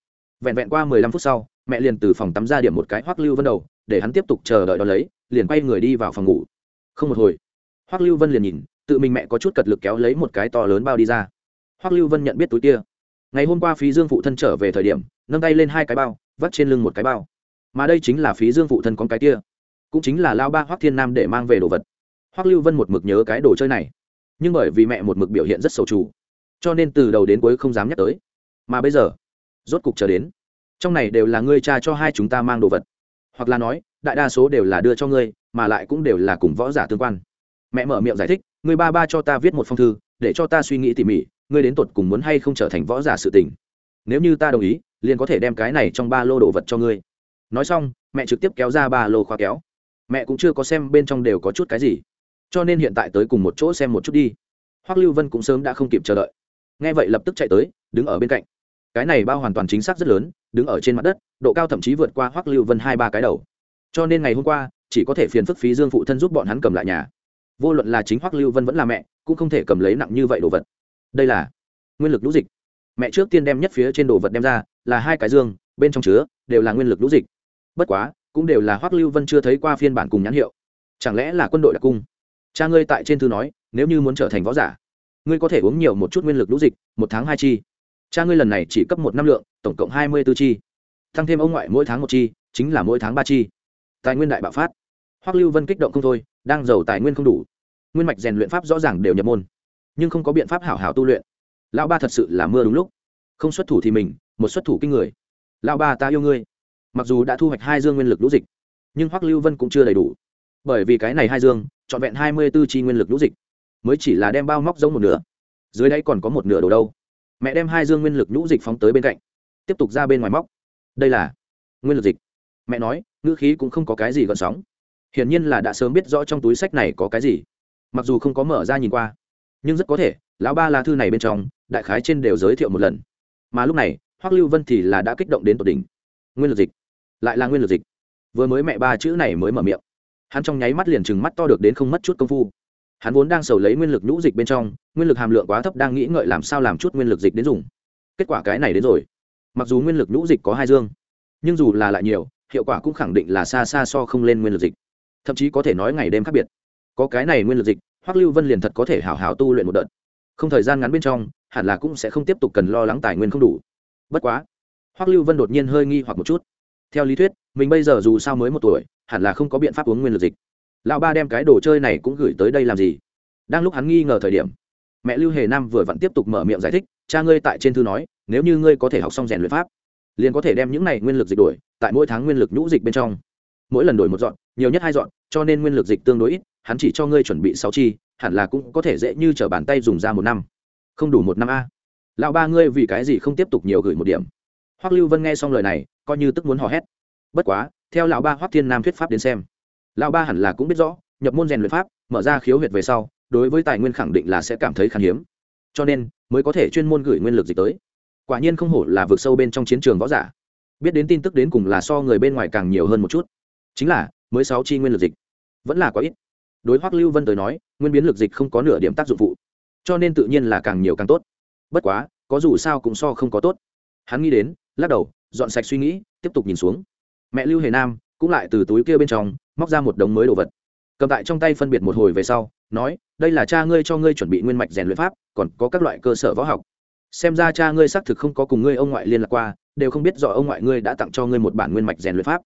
vẹn vẹn qua mười lăm phút sau, mẹ liền từ phòng tắm ra điểm một cái hoắc lưu vân đầu, để hắn tiếp tục chờ đợi đó lấy, liền quay người đi vào phòng ngủ. Không một hồi hoắc lưu vân liền nhìn, tự mình mẹ có chút cật lực kéo lấy một cái to lớn bao đi ra. Hoắc lưu vân nhận biết túi kia. Ngày hôm qua phí dương phụ thân trở về thời điểm, nâng tay lên hai cái bao, vắt trên lưng một cái bao. Mà đây chính là phí dương phụ thân con cái kia, cũng chính là lao ba hoắc thiên nam để mang về đồ vật. Hoắc lưu vân một mực nhớ cái đồ chơi này, nhưng bởi vì mẹ một mực biểu hiện rất sầu chủ, cho nên từ đầu đến cuối không dám nhắc tới. Mà bây giờ, rốt cục chờ đến. Trong này đều là ngươi cha cho hai chúng ta mang đồ vật. Hoặc là nói, đại đa số đều là đưa cho ngươi, mà lại cũng đều là cùng võ giả tương quan mẹ mở miệng giải thích, ngươi ba ba cho ta viết một phong thư, để cho ta suy nghĩ tỉ mỉ, ngươi đến tột cùng muốn hay không trở thành võ giả sự tình. Nếu như ta đồng ý, liền có thể đem cái này trong ba lô đồ vật cho ngươi. Nói xong, mẹ trực tiếp kéo ra ba lô khóa kéo. Mẹ cũng chưa có xem bên trong đều có chút cái gì, cho nên hiện tại tới cùng một chỗ xem một chút đi. Hoắc lưu vân cũng sớm đã không kịp chờ đợi. Nghe vậy lập tức chạy tới, đứng ở bên cạnh. Cái này bao hoàn toàn chính xác rất lớn, đứng ở trên mặt đất, độ cao thậm chí vượt qua hoắc lưu vân hai ba cái đầu. Cho nên ngày hôm qua, chỉ có thể phiền phức phí dương phụ thân giúp bọn hắn cầm lại nhà vô luận là chính hoắc lưu vân vẫn là mẹ, cũng không thể cầm lấy nặng như vậy đồ vật. Đây là nguyên lực lũ dịch. Mẹ trước tiên đem nhất phía trên đồ vật đem ra, là hai cái dương, bên trong chứa, đều là nguyên lực lũ dịch. Bất quá, cũng đều là hoắc lưu vân chưa thấy qua phiên bản cùng nhãn hiệu. Chẳng lẽ là quân đội đặc cung? Cha ngươi tại trên thư nói, nếu như muốn trở thành võ giả, ngươi có thể uống nhiều một chút nguyên lực lũ dịch, một tháng hai chi. Cha ngươi lần này chỉ cấp một năm lượng, tổng cộng hai mươi b ố chi. Tăng thêm ông ngoại mỗi tháng một chi, chính là mỗi tháng ba chi. Tài nguyên đại bạo phát hoắc lưu vân kích động không thôi, đang giàu tài nguyên không đủ. Nguyên mạch rèn luyện pháp rõ ràng đều nhập môn, nhưng không có biện pháp hảo hảo tu luyện. Lão ba thật sự là mưa đúng lúc. Không xuất thủ thì mình, một xuất thủ kinh người. Lão ba ta yêu ngươi. Mặc dù đã thu hoạch hai dương nguyên lực lũ dịch, nhưng hoắc lưu vân cũng chưa đầy đủ. Bởi vì cái này hai dương, trọn vẹn hai mươi b ố chi nguyên lực lũ dịch, mới chỉ là đem bao móc giống một nửa. Dưới đây còn có một nửa đồ đâu. Mẹ đem hai dương nguyên lực nhũ dịch phóng tới bên cạnh, tiếp tục ra bên ngoài móc. Đây là nguyên lực dịch. Mẹ nói, ngữ khí cũng không có cái gì gợn sóng hiển nhiên là đã sớm biết rõ trong túi sách này có cái gì. Mặc dù không có mở ra nhìn qua, nhưng rất có thể, lão ba là thư này bên trong, đại khái trên đều giới thiệu một lần. Mà lúc này, hoắc lưu vân thì là đã kích động đến tột đỉnh. Nguyên lực dịch. Lại là nguyên lực dịch. Vừa mới mẹ ba chữ này mới mở miệng. Hắn trong nháy mắt liền chừng mắt to được đến không mất chút công phu. Hắn vốn đang sầu lấy nguyên lực nhũ dịch bên trong, nguyên lực hàm lượng quá thấp đang nghĩ ngợi làm sao làm chút nguyên lực dịch đến dùng. Kết quả cái này đến rồi. Mặc dù nguyên lực nhũ dịch có hai dương, nhưng dù là lại nhiều, hiệu quả cũng khẳng định là xa xa so không lên nguyên lực dịch thậm chí có thể nói ngày đêm khác biệt. Có cái này nguyên lực dịch, hoắc lưu vân liền thật có thể hào hào tu luyện một đợt. Không thời gian ngắn bên trong, hẳn là cũng sẽ không tiếp tục cần lo lắng tài nguyên không đủ. Bất quá, hoắc lưu vân đột nhiên hơi nghi hoặc một chút. Theo lý thuyết, mình bây giờ dù sao mới một tuổi, hẳn là không có biện pháp uống nguyên lực dịch. Lão ba đem cái đồ chơi này cũng gửi tới đây làm gì? Đang lúc hắn nghi ngờ thời điểm, mẹ lưu hề nam vừa vặn tiếp tục mở miệng giải thích, cha ngươi tại trên thư nói, nếu như ngươi có thể học xong rèn luyện pháp, liền có thể đem những này nguyên lực dịch đổi, tại mỗi tháng nguyên lực nhũ dịch bên trong mỗi lần đổi một dọn, nhiều nhất hai dọn, cho nên nguyên lực dịch tương đối ít, hắn chỉ cho ngươi chuẩn bị sáu chi, hẳn là cũng có thể dễ như t r ở bàn tay dùng ra một năm. Không đủ một năm a. Lão ba ngươi vì cái gì không tiếp tục nhiều gửi một điểm? Hoắc lưu vân nghe xong lời này, coi như tức muốn hò hét. Bất quá, theo lão ba hoắc thiên nam thuyết pháp đến xem, lão ba hẳn là cũng biết rõ, nhập môn rèn luyện pháp, mở ra khiếu huyệt về sau, đối với tài nguyên khẳng định là sẽ cảm thấy khan hiếm. Cho nên, mới có thể chuyên môn gửi nguyên lực dịch tới. Quả nhiên không hổ là vượt sâu bên trong chiến trường võ giả. Biết đến tin tức đến cùng là so người bên ngoài càng nhiều hơn một chút chính là mới sáu chi nguyên lực dịch vẫn là quá ít. Đối hoắc lưu vân tới nói, nguyên biến lực dịch không có nửa điểm tác dụng phụ, cho nên tự nhiên là càng nhiều càng tốt. Bất quá, có dù sao cũng so không có tốt. Hắn nghĩ đến, lắc đầu, dọn sạch suy nghĩ, tiếp tục nhìn xuống. Mẹ lưu hề nam cũng lại từ túi kia bên trong móc ra một đống mới đồ vật. Cầm tại trong tay phân biệt một hồi về sau, nói, đây là cha ngươi cho ngươi chuẩn bị nguyên mạch rèn luyện pháp, còn có các loại cơ sở võ học. Xem ra cha ngươi xác thực không có cùng ngươi ông ngoại liên lạc qua, đều không biết rõ ông ngoại ngươi đã tặng cho ngươi một bản nguyên mạch rèn luyện pháp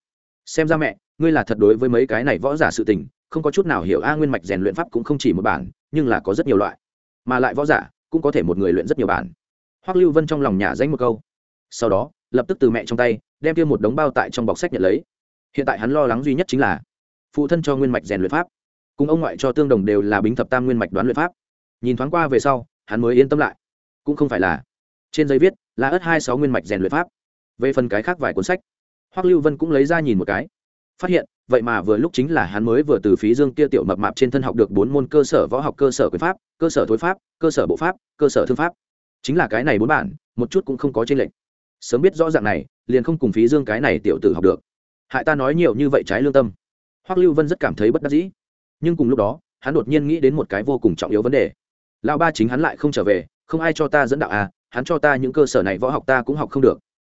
xem ra mẹ, ngươi là thật đối với mấy cái này võ giả sự tình, không có chút nào hiểu a nguyên mạch rèn luyện pháp cũng không chỉ một bản, nhưng là có rất nhiều loại. Mà lại võ giả cũng có thể một người luyện rất nhiều bản. Hoắc lưu vân trong lòng nhả danh một câu. Sau đó, lập tức từ mẹ trong tay, đem kia một đống bao tại trong bọc sách nhận lấy. Hiện tại hắn lo lắng duy nhất chính là phụ thân cho nguyên mạch rèn luyện pháp. Cùng ông ngoại cho tương đồng đều là bính thập tam nguyên mạch đoán luyện pháp. Nhìn thoáng qua về sau, hắn mới yên tâm lại. Cũng không phải là. Trên giấy viết, là ớt hai sáu nguyên mạch rèn luyện pháp. Về phần cái khác vài cuốn sách hoắc lưu vân cũng lấy ra nhìn một cái. Phát hiện, vậy mà vừa lúc chính là hắn mới vừa từ phí dương kia tiểu mập mạp trên thân học được bốn môn cơ sở võ học, cơ sở quyền pháp, cơ sở thối pháp, cơ sở bộ pháp, cơ sở thương pháp. Chính là cái này bốn bản, một chút cũng không có trên lệnh sớm biết rõ ràng này, liền không cùng phí dương cái này tiểu tử học được. Hại ta nói nhiều như vậy trái lương tâm. Hoắc lưu vân rất cảm thấy bất đắc dĩ. Nhưng cùng lúc đó, hắn đột nhiên nghĩ đến một cái vô cùng trọng yếu vấn đề. Lão ba chính hắn lại không trở về, không ai cho ta dẫn đạo à hắn cho ta những cơ sở này võ học ta cũng học không được.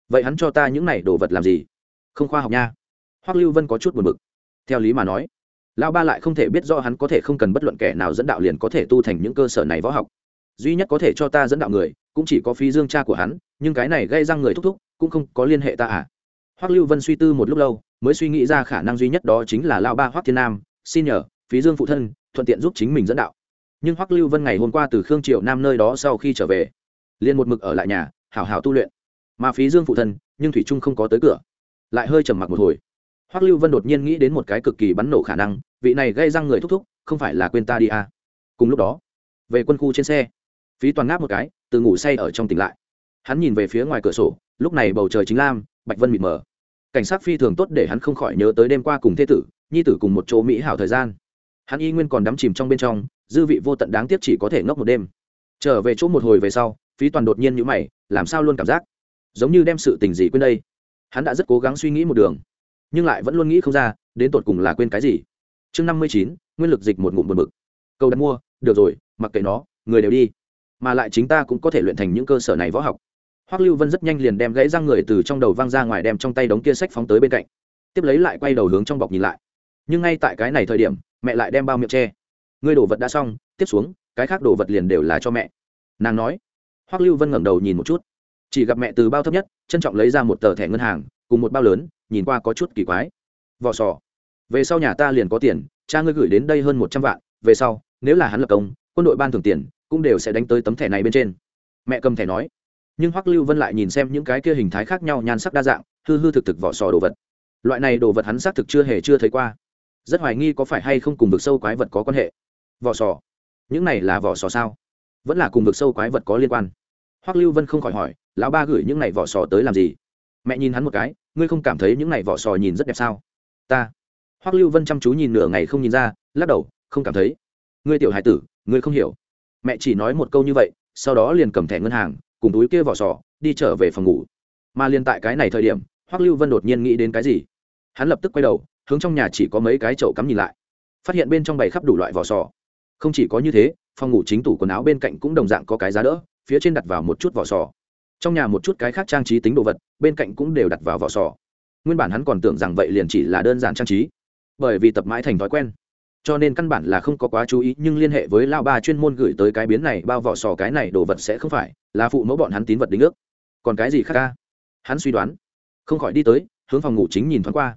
Vậy hắn cho ta những này đồ vật làm gì? Không khoa học nha. Hoắc lưu vân có chút buồn bực. Theo lý mà nói, lão ba lại không thể biết rõ hắn có thể không cần bất luận kẻ nào dẫn đạo liền có thể tu thành những cơ sở này võ học. Duy nhất có thể cho ta dẫn đạo người, cũng chỉ có phi dương cha của hắn, nhưng cái này gây răng người thúc thúc, cũng không có liên hệ ta à. Hoắc lưu vân suy tư một lúc lâu, mới suy nghĩ ra khả năng duy nhất đó chính là lão ba hoắc thiên nam, xin nhờ, phí dương phụ thân, thuận tiện giúp chính mình dẫn đạo. Nhưng hoắc lưu vân ngày hôm qua từ khương triệu nam nơi đó sau khi trở về, liền một mực ở lại nhà, hảo hảo tu luyện. Mà phí dương phụ thân, nhưng thủy trung không có tới cửa lại hơi trầm mặc một hồi. Hoắc lưu vân đột nhiên nghĩ đến một cái cực kỳ bắn nổ khả năng, vị này gây răng người thúc thúc, không phải là quên ta đi à. cùng lúc đó, về quân khu trên xe, phí toàn ngáp một cái, từ ngủ say ở trong tỉnh lại. Hắn nhìn về phía ngoài cửa sổ, lúc này bầu trời chính lam, bạch vân mịt mờ. Cảnh sát phi thường tốt để hắn không khỏi nhớ tới đêm qua cùng thê tử, nhi tử cùng một chỗ mỹ hảo thời gian. Hắn y nguyên còn đắm chìm trong bên trong, dư vị vô tận đáng tiếc chỉ có thể ngốc một đêm. Trở về chỗ một hồi về sau, phí toàn đột nhiên nhữ mày, làm sao luôn cảm giác giống như đem sự tình gì quên đây? Hắn đã rất cố gắng suy nghĩ một đường, nhưng lại vẫn luôn nghĩ không ra, đến tột cùng là quên cái gì. Chương năm mươi chín, nguyên lực dịch một ngụm một mực câu đặt mua, được rồi, mặc kệ nó, người đều đi. Mà lại chính ta cũng có thể luyện thành những cơ sở này võ học. Hoắc lưu vân rất nhanh liền đem gãy răng người từ trong đầu văng ra ngoài đem trong tay đống kia sách phóng tới bên cạnh. Tiếp lấy lại quay đầu hướng trong bọc nhìn lại. Nhưng ngay tại cái này thời điểm, mẹ lại đem bao miệng che. Ngươi đồ vật đã xong, tiếp xuống, cái khác đồ vật liền đều là cho mẹ. Nàng nói. Hoắc lưu vân ngẩng đầu nhìn một chút chỉ gặp mẹ từ bao thấp nhất, trân trọng lấy ra một tờ thẻ ngân hàng, cùng một bao lớn, nhìn qua có chút kỳ quái. Vỏ sò. Về sau nhà ta liền có tiền, cha ngươi gửi đến đây hơn một trăm vạn, về sau, nếu là hắn lập công, quân đội ban thưởng tiền, cũng đều sẽ đánh tới tấm thẻ này bên trên. Mẹ cầm thẻ nói. Nhưng hoắc lưu vân lại nhìn xem những cái kia hình thái khác nhau nhan sắc đa dạng, hư hư thực thực vỏ sò đồ vật. Loại này đồ vật hắn xác thực chưa hề chưa thấy qua. Rất hoài nghi có phải hay không cùng vực sâu quái vật có quan hệ. Vỏ sò. Những này là vỏ sò sao? Vẫn là cùng vực sâu quái vật có liên quan? Hoắc lưu vân không khỏi hỏi lão ba gửi những này vỏ sò tới làm gì? Mẹ nhìn hắn một cái, ngươi không cảm thấy những này vỏ sò nhìn rất đẹp sao? Ta. Hoắc lưu vân chăm chú nhìn nửa ngày không nhìn ra, lắc đầu, không cảm thấy. Ngươi tiểu hải tử, ngươi không hiểu. Mẹ chỉ nói một câu như vậy, sau đó liền cầm thẻ ngân hàng, cùng túi kia vỏ sò, đi trở về phòng ngủ. Mà liền tại cái này thời điểm, hoắc lưu vân đột nhiên nghĩ đến cái gì? Hắn lập tức quay đầu, hướng trong nhà chỉ có mấy cái chậu cắm nhìn lại. Phát hiện bên trong bày khắp đủ loại vỏ sò. Không chỉ có như thế, phòng ngủ chính tủ quần áo bên cạnh cũng đồng dạng có cái giá đỡ, phía trên đặt vào một chút vỏ sò trong nhà một chút cái khác trang trí tính đồ vật, bên cạnh cũng đều đặt vào vỏ sò. Nguyên bản hắn còn tưởng rằng vậy liền chỉ là đơn giản trang trí, bởi vì tập mãi thành thói quen. Cho nên căn bản là không có quá chú ý, nhưng liên hệ với lao ba chuyên môn gửi tới cái biến này, bao vỏ sò cái này đồ vật sẽ không phải là phụ mẫu bọn hắn tín vật đính ước. Còn cái gì khác ca? Hắn suy đoán, không khỏi đi tới, hướng phòng ngủ chính nhìn thoáng qua.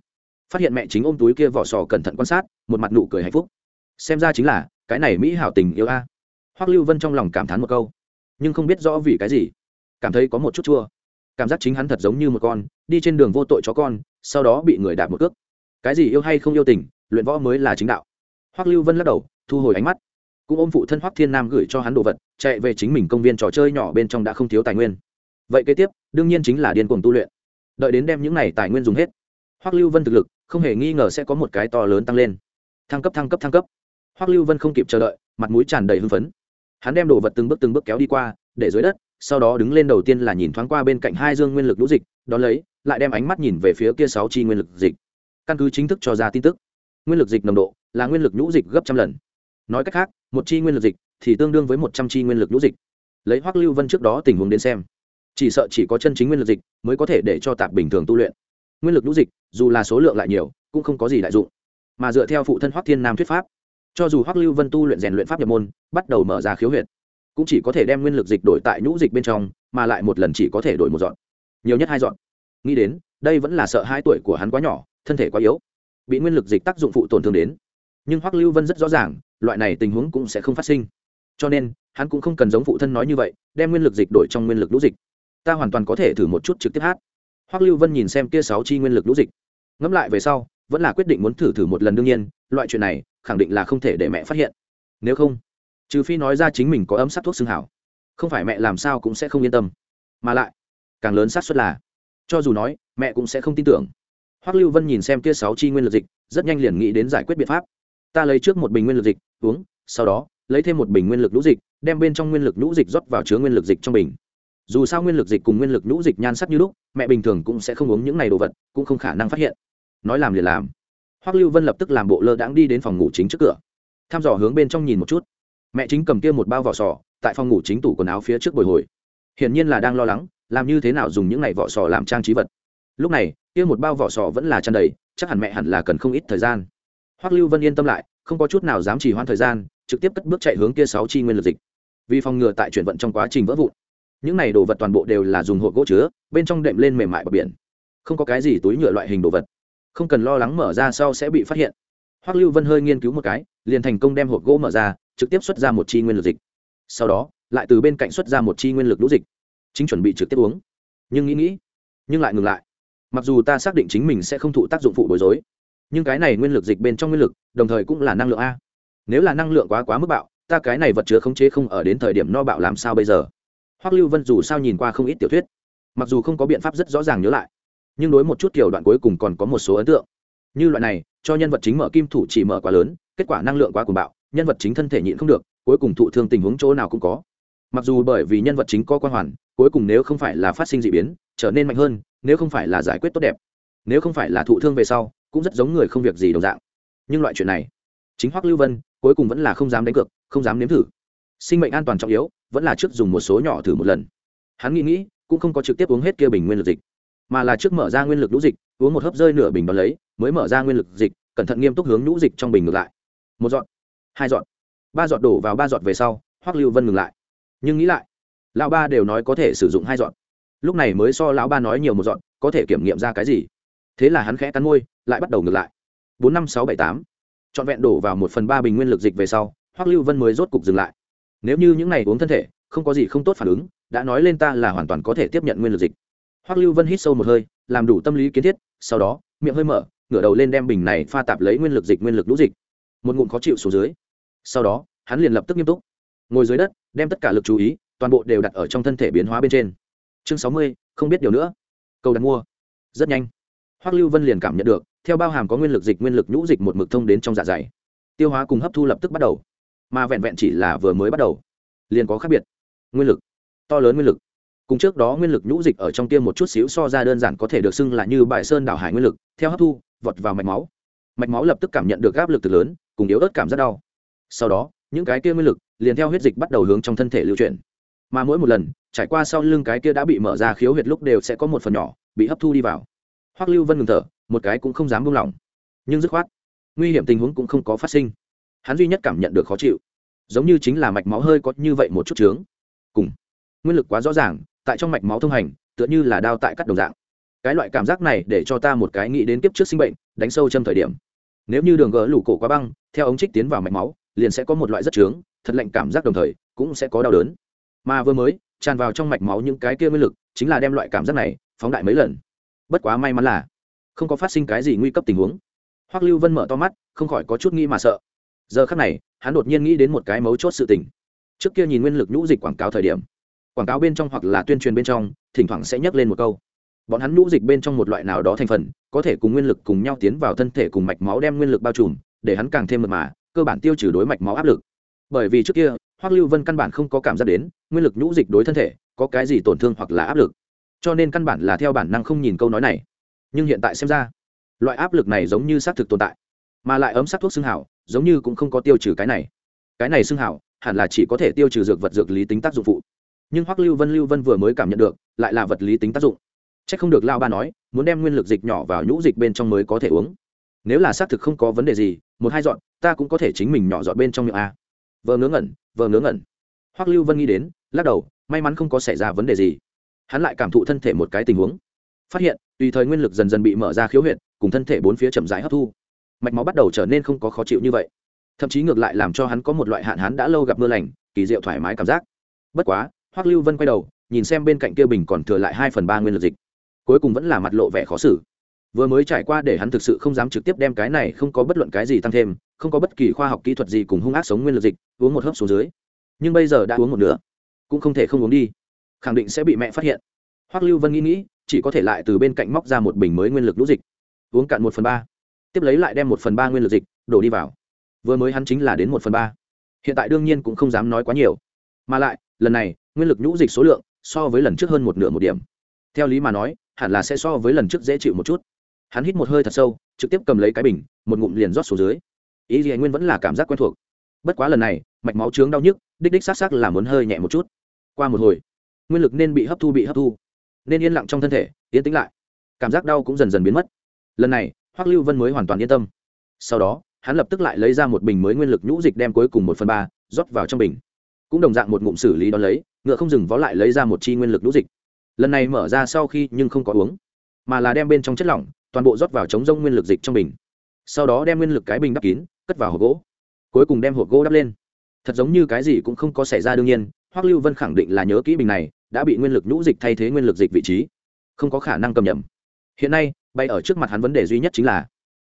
Phát hiện mẹ chính ôm túi kia vỏ sò cẩn thận quan sát, một mặt nụ cười hạnh phúc. Xem ra chính là, cái này mỹ hảo tình yêu a. Hoắc lưu vân trong lòng cảm thán một câu, nhưng không biết rõ vì cái gì cảm thấy có một chút chua. Cảm giác chính hắn thật giống như một con, đi trên đường vô tội chó con, sau đó bị người đạp một cước. Cái gì yêu hay không yêu tình, luyện võ mới là chính đạo. Hoắc lưu vân lắc đầu, thu hồi ánh mắt. Cũng ôm phụ thân hoắc thiên nam gửi cho hắn đồ vật, chạy về chính mình công viên trò chơi nhỏ bên trong đã không thiếu tài nguyên. Vậy kế tiếp, đương nhiên chính là điên cuồng tu luyện. Đợi đến đem những này tài nguyên dùng hết, hoắc lưu vân thực lực, không hề nghi ngờ sẽ có một cái to lớn tăng lên. Thăng cấp thăng cấp thăng cấp. Hoắc lưu vân không kịp chờ đợi, mặt mũi tràn đầy hưng phấn. Hắn đem đồ vật từng bước từng bước kéo đi qua, để dưới đất sau đó đứng lên đầu tiên là nhìn thoáng qua bên cạnh hai dương nguyên lực lũ dịch, đón lấy, lại đem ánh mắt nhìn về phía kia sáu chi nguyên lực dịch. Căn cứ chính thức cho ra tin tức, nguyên lực dịch nồng độ là nguyên lực nhũ dịch gấp trăm lần. Nói cách khác, một chi nguyên lực dịch thì tương đương với một trăm chi nguyên lực nhũ dịch. Lấy hoắc lưu vân trước đó tình huống đến xem, chỉ sợ chỉ có chân chính nguyên lực dịch mới có thể để cho tạp bình thường tu luyện. Nguyên lực lũ dịch, dù là số lượng lại nhiều, cũng không có gì đại dụng. Mà dựa theo phụ thân hoắc thiên nam thuyết pháp, cho dù hoắc lưu vân tu luyện rèn luyện pháp nhập môn, bắt đầu mở ra khiếu huyệt cũng chỉ có thể đem nguyên lực dịch đổi tại nhũ dịch bên trong, mà lại một lần chỉ có thể đổi một dọn. Nhiều nhất hai dọn. Nghĩ đến, đây vẫn là sợ hai tuổi của hắn quá nhỏ, thân thể quá yếu. Bị nguyên lực dịch tác dụng phụ tổn thương đến. Nhưng hoắc lưu vân rất rõ ràng, loại này tình huống cũng sẽ không phát sinh. Cho nên, hắn cũng không cần giống phụ thân nói như vậy, đem nguyên lực dịch đổi trong nguyên lực lũ dịch. Ta hoàn toàn có thể thử một chút trực tiếp hát. Hoắc lưu vân nhìn xem kia sáu chi nguyên lực lũ dịch. Ngẫm lại về sau, vẫn là quyết định muốn thử thử một lần đương nhiên, loại chuyện này khẳng định là không thể để mẹ phát hiện. Nếu không trừ phi nói ra chính mình có ấm sát thuốc xương hảo. Không phải mẹ làm sao cũng sẽ không yên tâm. Mà lại, càng lớn xác suất là, cho dù nói, mẹ cũng sẽ không tin tưởng. Hoắc lưu vân nhìn xem kia sáu chi nguyên lực dịch, rất nhanh liền nghĩ đến giải quyết biện pháp. Ta lấy trước một bình nguyên lực dịch, uống, sau đó, lấy thêm một bình nguyên lực lũ dịch, đem bên trong nguyên lực lũ dịch rót vào chứa nguyên lực dịch trong bình. Dù sao nguyên lực dịch cùng nguyên lực lũ dịch nhan sắc như lúc, mẹ bình thường cũng sẽ không uống những này đồ vật, cũng không khả năng phát hiện. Nói làm liền làm. Hoắc lưu vân lập tức làm bộ lơ đãng đi đến phòng ngủ chính trước cửa. Thăm dò hướng bên trong nhìn một chút mẹ chính cầm kia một bao vỏ sò, tại phòng ngủ chính tủ quần áo phía trước bồi hồi. Hiển nhiên là đang lo lắng, làm như thế nào dùng những này vỏ sò làm trang trí vật. Lúc này, kia một bao vỏ sò vẫn là tràn đầy, chắc hẳn mẹ hẳn là cần không ít thời gian. Hoắc lưu vân yên tâm lại, không có chút nào dám trì hoãn thời gian, trực tiếp cất bước chạy hướng kia sáu chi nguyên lực dịch. Vì phòng ngừa tại chuyển vận trong quá trình vỡ vụn, những này đồ vật toàn bộ đều là dùng hộp gỗ chứa, bên trong đệm lên mềm mại bờ biển. Không có cái gì túi nhựa loại hình đồ vật. Không cần lo lắng mở ra sau sẽ bị phát hiện. Hoắc lưu vân hơi nghiên cứu một cái, liền thành công đem hộp gỗ mở ra trực tiếp xuất ra một chi nguyên lực dịch. Sau đó, lại từ bên cạnh xuất ra một chi nguyên lực lũ dịch. Chính chuẩn bị trực tiếp uống. Nhưng nghĩ nghĩ, nhưng lại ngừng lại. Mặc dù ta xác định chính mình sẽ không thụ tác dụng phụ bối rối, nhưng cái này nguyên lực dịch bên trong nguyên lực, đồng thời cũng là năng lượng a. Nếu là năng lượng quá quá mức bạo, ta cái này vật chứa khống chế không ở đến thời điểm no bạo làm sao bây giờ? Hoắc lưu vân dù sao nhìn qua không ít tiểu thuyết, mặc dù không có biện pháp rất rõ ràng nhớ lại, nhưng đối một chút kiểu đoạn cuối cùng còn có một số ấn tượng. Như loại này, cho nhân vật chính mở kim thủ chỉ mở quá lớn, kết quả năng lượng quá cuồng bạo nhân vật chính thân thể nhịn không được, cuối cùng thụ thương tình huống chỗ nào cũng có. Mặc dù bởi vì nhân vật chính có quan hoàn, cuối cùng nếu không phải là phát sinh d ị biến, trở nên mạnh hơn, nếu không phải là giải quyết tốt đẹp, nếu không phải là thụ thương về sau, cũng rất giống người không việc gì đồng dạng. Nhưng loại chuyện này, chính hoắc lưu vân, cuối cùng vẫn là không dám đánh cược, không dám nếm thử. Sinh mệnh an toàn trọng yếu, vẫn là trước dùng một số nhỏ thử một lần. Hắn nghĩ nghĩ, cũng không có trực tiếp uống hết kia bình nguyên lực dịch, mà là trước mở ra nguyên lực lũ dịch, uống một hớp rơi nửa bình đ ó lấy, mới mở ra nguyên lực dịch, cẩn thận nghiêm túc hướng lũ dịch trong bình ngược lại. Một dọn hai giọt. Ba giọt đổ vào ba giọt về sau, hoắc lưu vân ngừng lại. Nhưng nghĩ lại, lão ba đều nói có thể sử dụng hai giọt. Lúc này mới so lão ba nói nhiều một giọt, có thể kiểm nghiệm ra cái gì. Thế là hắn khẽ cắn môi, lại bắt đầu ngược lại. Bốn năm sáu bảy tám. Trọn vẹn đổ vào một phần ba bình nguyên lực dịch về sau, hoắc lưu vân mới rốt cục dừng lại. Nếu như những này uống thân thể, không có gì không tốt phản ứng, đã nói lên ta là hoàn toàn có thể tiếp nhận nguyên lực dịch. Hoắc lưu vân hít sâu một hơi, làm đủ tâm lý kiến thiết, sau đó, miệng hơi mở, ngửa đầu lên đem bình này pha tạp lấy nguyên lực dịch nguyên lực lũ dịch. Một ngụm khó chịu xuống dưới sau đó, hắn liền lập tức nghiêm túc. Ngồi dưới đất, đem tất cả lực chú ý, toàn bộ đều đặt ở trong thân thể biến hóa bên trên. Chương sáu mươi, không biết điều nữa. Câu đặt mua. Rất nhanh. Hoắc lưu vân liền cảm nhận được, theo bao hàm có nguyên lực dịch, nguyên lực nhũ dịch một mực thông đến trong dạ dày. Tiêu hóa cùng hấp thu lập tức bắt đầu. Mà vẹn vẹn chỉ là vừa mới bắt đầu. Liền có khác biệt. Nguyên lực. To lớn nguyên lực. Cùng trước đó nguyên lực nhũ dịch ở trong tiêm một chút xíu so ra đơn giản có thể được xưng là như bài sơn đảo hải nguyên lực. Theo hấp thu, vọt vào mạch máu. Mạch máu lập tức cảm nhận được áp lực từ lớn, cùng yếu ớt cảm rất đau sau đó, những cái kia nguyên lực liền theo huyết dịch bắt đầu hướng trong thân thể lưu chuyển. Mà mỗi một lần, trải qua sau lưng cái kia đã bị mở ra khiếu huyệt lúc đều sẽ có một phần nhỏ bị hấp thu đi vào. Hoắc lưu vân ngừng thở, một cái cũng không dám buông lỏng. Nhưng dứt khoát, nguy hiểm tình huống cũng không có phát sinh. Hắn duy nhất cảm nhận được khó chịu, giống như chính là mạch máu hơi có như vậy một chút trướng cùng, nguyên lực quá rõ ràng, tại trong mạch máu thông hành, tựa như là đao tại cắt đồng dạng. Cái loại cảm giác này để cho ta một cái nghĩ đến kiếp trước sinh bệnh, đánh sâu châm thời điểm. Nếu như đường gỡ lủ cổ quá băng, theo ống trích tiến vào mạch máu liền sẽ có một loại rất trướng, thật lạnh cảm giác đồng thời, cũng sẽ có đau đớn. Mà vừa mới, tràn vào trong mạch máu những cái kia nguyên lực, chính là đem loại cảm giác này phóng đại mấy lần. Bất quá may mắn là, không có phát sinh cái gì nguy cấp tình huống. Hoắc lưu vân mở to mắt, không khỏi có chút nghi mà sợ. Giờ khắc này, hắn đột nhiên nghĩ đến một cái mấu chốt sự tình. Trước kia nhìn nguyên lực nhũ dịch quảng cáo thời điểm, quảng cáo bên trong hoặc là tuyên truyền bên trong, thỉnh thoảng sẽ nhắc lên một câu. Bọn hắn nhũ dịch bên trong một loại nào đó thành phần, có thể cùng nguyên lực cùng nhau tiến vào thân thể cùng mạch máu đem nguyên lực bao trùm, để hắn càng thêm mật mà cơ bản tiêu trừ đối mạch máu áp lực. Bởi vì trước kia, hoắc lưu vân căn bản không có cảm giác đến, nguyên lực nhũ dịch đối thân thể, có cái gì tổn thương hoặc là áp lực. Cho nên căn bản là theo bản năng không nhìn câu nói này. Nhưng hiện tại xem ra, loại áp lực này giống như xác thực tồn tại, mà lại ấm sắc thuốc xương hảo, giống như cũng không có tiêu trừ cái này. Cái này xương hảo, hẳn là chỉ có thể tiêu trừ dược vật dược lý tính tác dụng phụ. Nhưng hoắc lưu vân lưu vân vừa mới cảm nhận được, lại là vật lý tính tác dụng. C h ắ c không được lao ba nói, muốn đem nguyên lực dịch nhỏ vào nhũ dịch bên trong mới có thể uống nếu là xác thực không có vấn đề gì, một hai dọn, ta cũng có thể chính mình nhỏ dọn bên trong miệng a. Vợ ngớ ngẩn vợ ngớ ngẩn. Hoắc lưu vân nghĩ đến, lắc đầu, may mắn không có xảy ra vấn đề gì. Hắn lại cảm thụ thân thể một cái tình huống. Phát hiện, tùy thời nguyên lực dần dần bị mở ra khiếu huyệt, cùng thân thể bốn phía chậm rãi hấp thu. Mạch máu bắt đầu trở nên không có khó chịu như vậy. Thậm chí ngược lại làm cho hắn có một loại hạn hắn đã lâu gặp mưa lành, kỳ diệu thoải mái cảm giác. Bất quá, hoắc lưu vân quay đầu, nhìn xem bên cạnh kia bình còn thừa lại hai phần ba nguyên lực dịch. Cuối cùng vẫn là mặt lộ vẻ khó xử vừa mới trải qua để hắn thực sự không dám trực tiếp đem cái này không có bất luận cái gì tăng thêm, không có bất kỳ khoa học kỹ thuật gì cùng hung ác sống nguyên lực dịch, uống một hớp xuống dưới. Nhưng bây giờ đã uống một nửa, cũng không thể không uống đi. Khẳng định sẽ bị mẹ phát hiện. Hoắc lưu vân nghĩ nghĩ, chỉ có thể lại từ bên cạnh móc ra một bình mới nguyên lực lũ dịch. Uống cạn một phần ba. Tiếp lấy lại đem một phần ba nguyên lực dịch đổ đi vào. Vừa mới hắn chính là đến một phần ba. Hiện tại đương nhiên cũng không dám nói quá nhiều. Mà lại, lần này, nguyên lực nhũ dịch số lượng so với lần trước hơn một nửa một điểm. Theo lý mà nói, hẳn là sẽ so với lần trước dễ chịu một chút hắn hít một hơi thật sâu, trực tiếp cầm lấy cái bình, một ngụm liền rót xuống dưới. Ý gì nguyên vẫn là cảm giác quen thuộc. Bất quá lần này, mạch máu trướng đau nhức, đích đích s á c s á c là muốn hơi nhẹ một chút. Qua một hồi, nguyên lực nên bị hấp thu, bị hấp thu. Nên yên lặng trong thân thể, yên tĩnh lại. Cảm giác đau cũng dần dần biến mất. Lần này, hoắc lưu vân mới hoàn toàn yên tâm. Sau đó, hắn lập tức lại lấy ra một bình mới nguyên lực nhũ dịch đem cuối cùng một phần ba rót vào trong bình. Cũng đồng dạng một ngụm xử lý đón lấy, ngựa không dừng vó lại lấy ra một chi nguyên lực nhũ dịch. Lần này mở ra sau khi nhưng không có uống, mà là đem bên trong chất lỏng toàn bộ rót vào chống rông nguyên lực dịch trong bình. Sau đó đem nguyên lực cái bình đắp kín, cất vào hộp gỗ. Cuối cùng đem hộp gỗ đắp lên. Thật giống như cái gì cũng không có xảy ra đương nhiên, hoắc lưu vân khẳng định là nhớ kỹ bình này, đã bị nguyên lực nhũ dịch thay thế nguyên lực dịch vị trí. Không có khả năng cầm nhầm. Hiện nay bay ở trước mặt hắn vấn đề duy nhất chính là,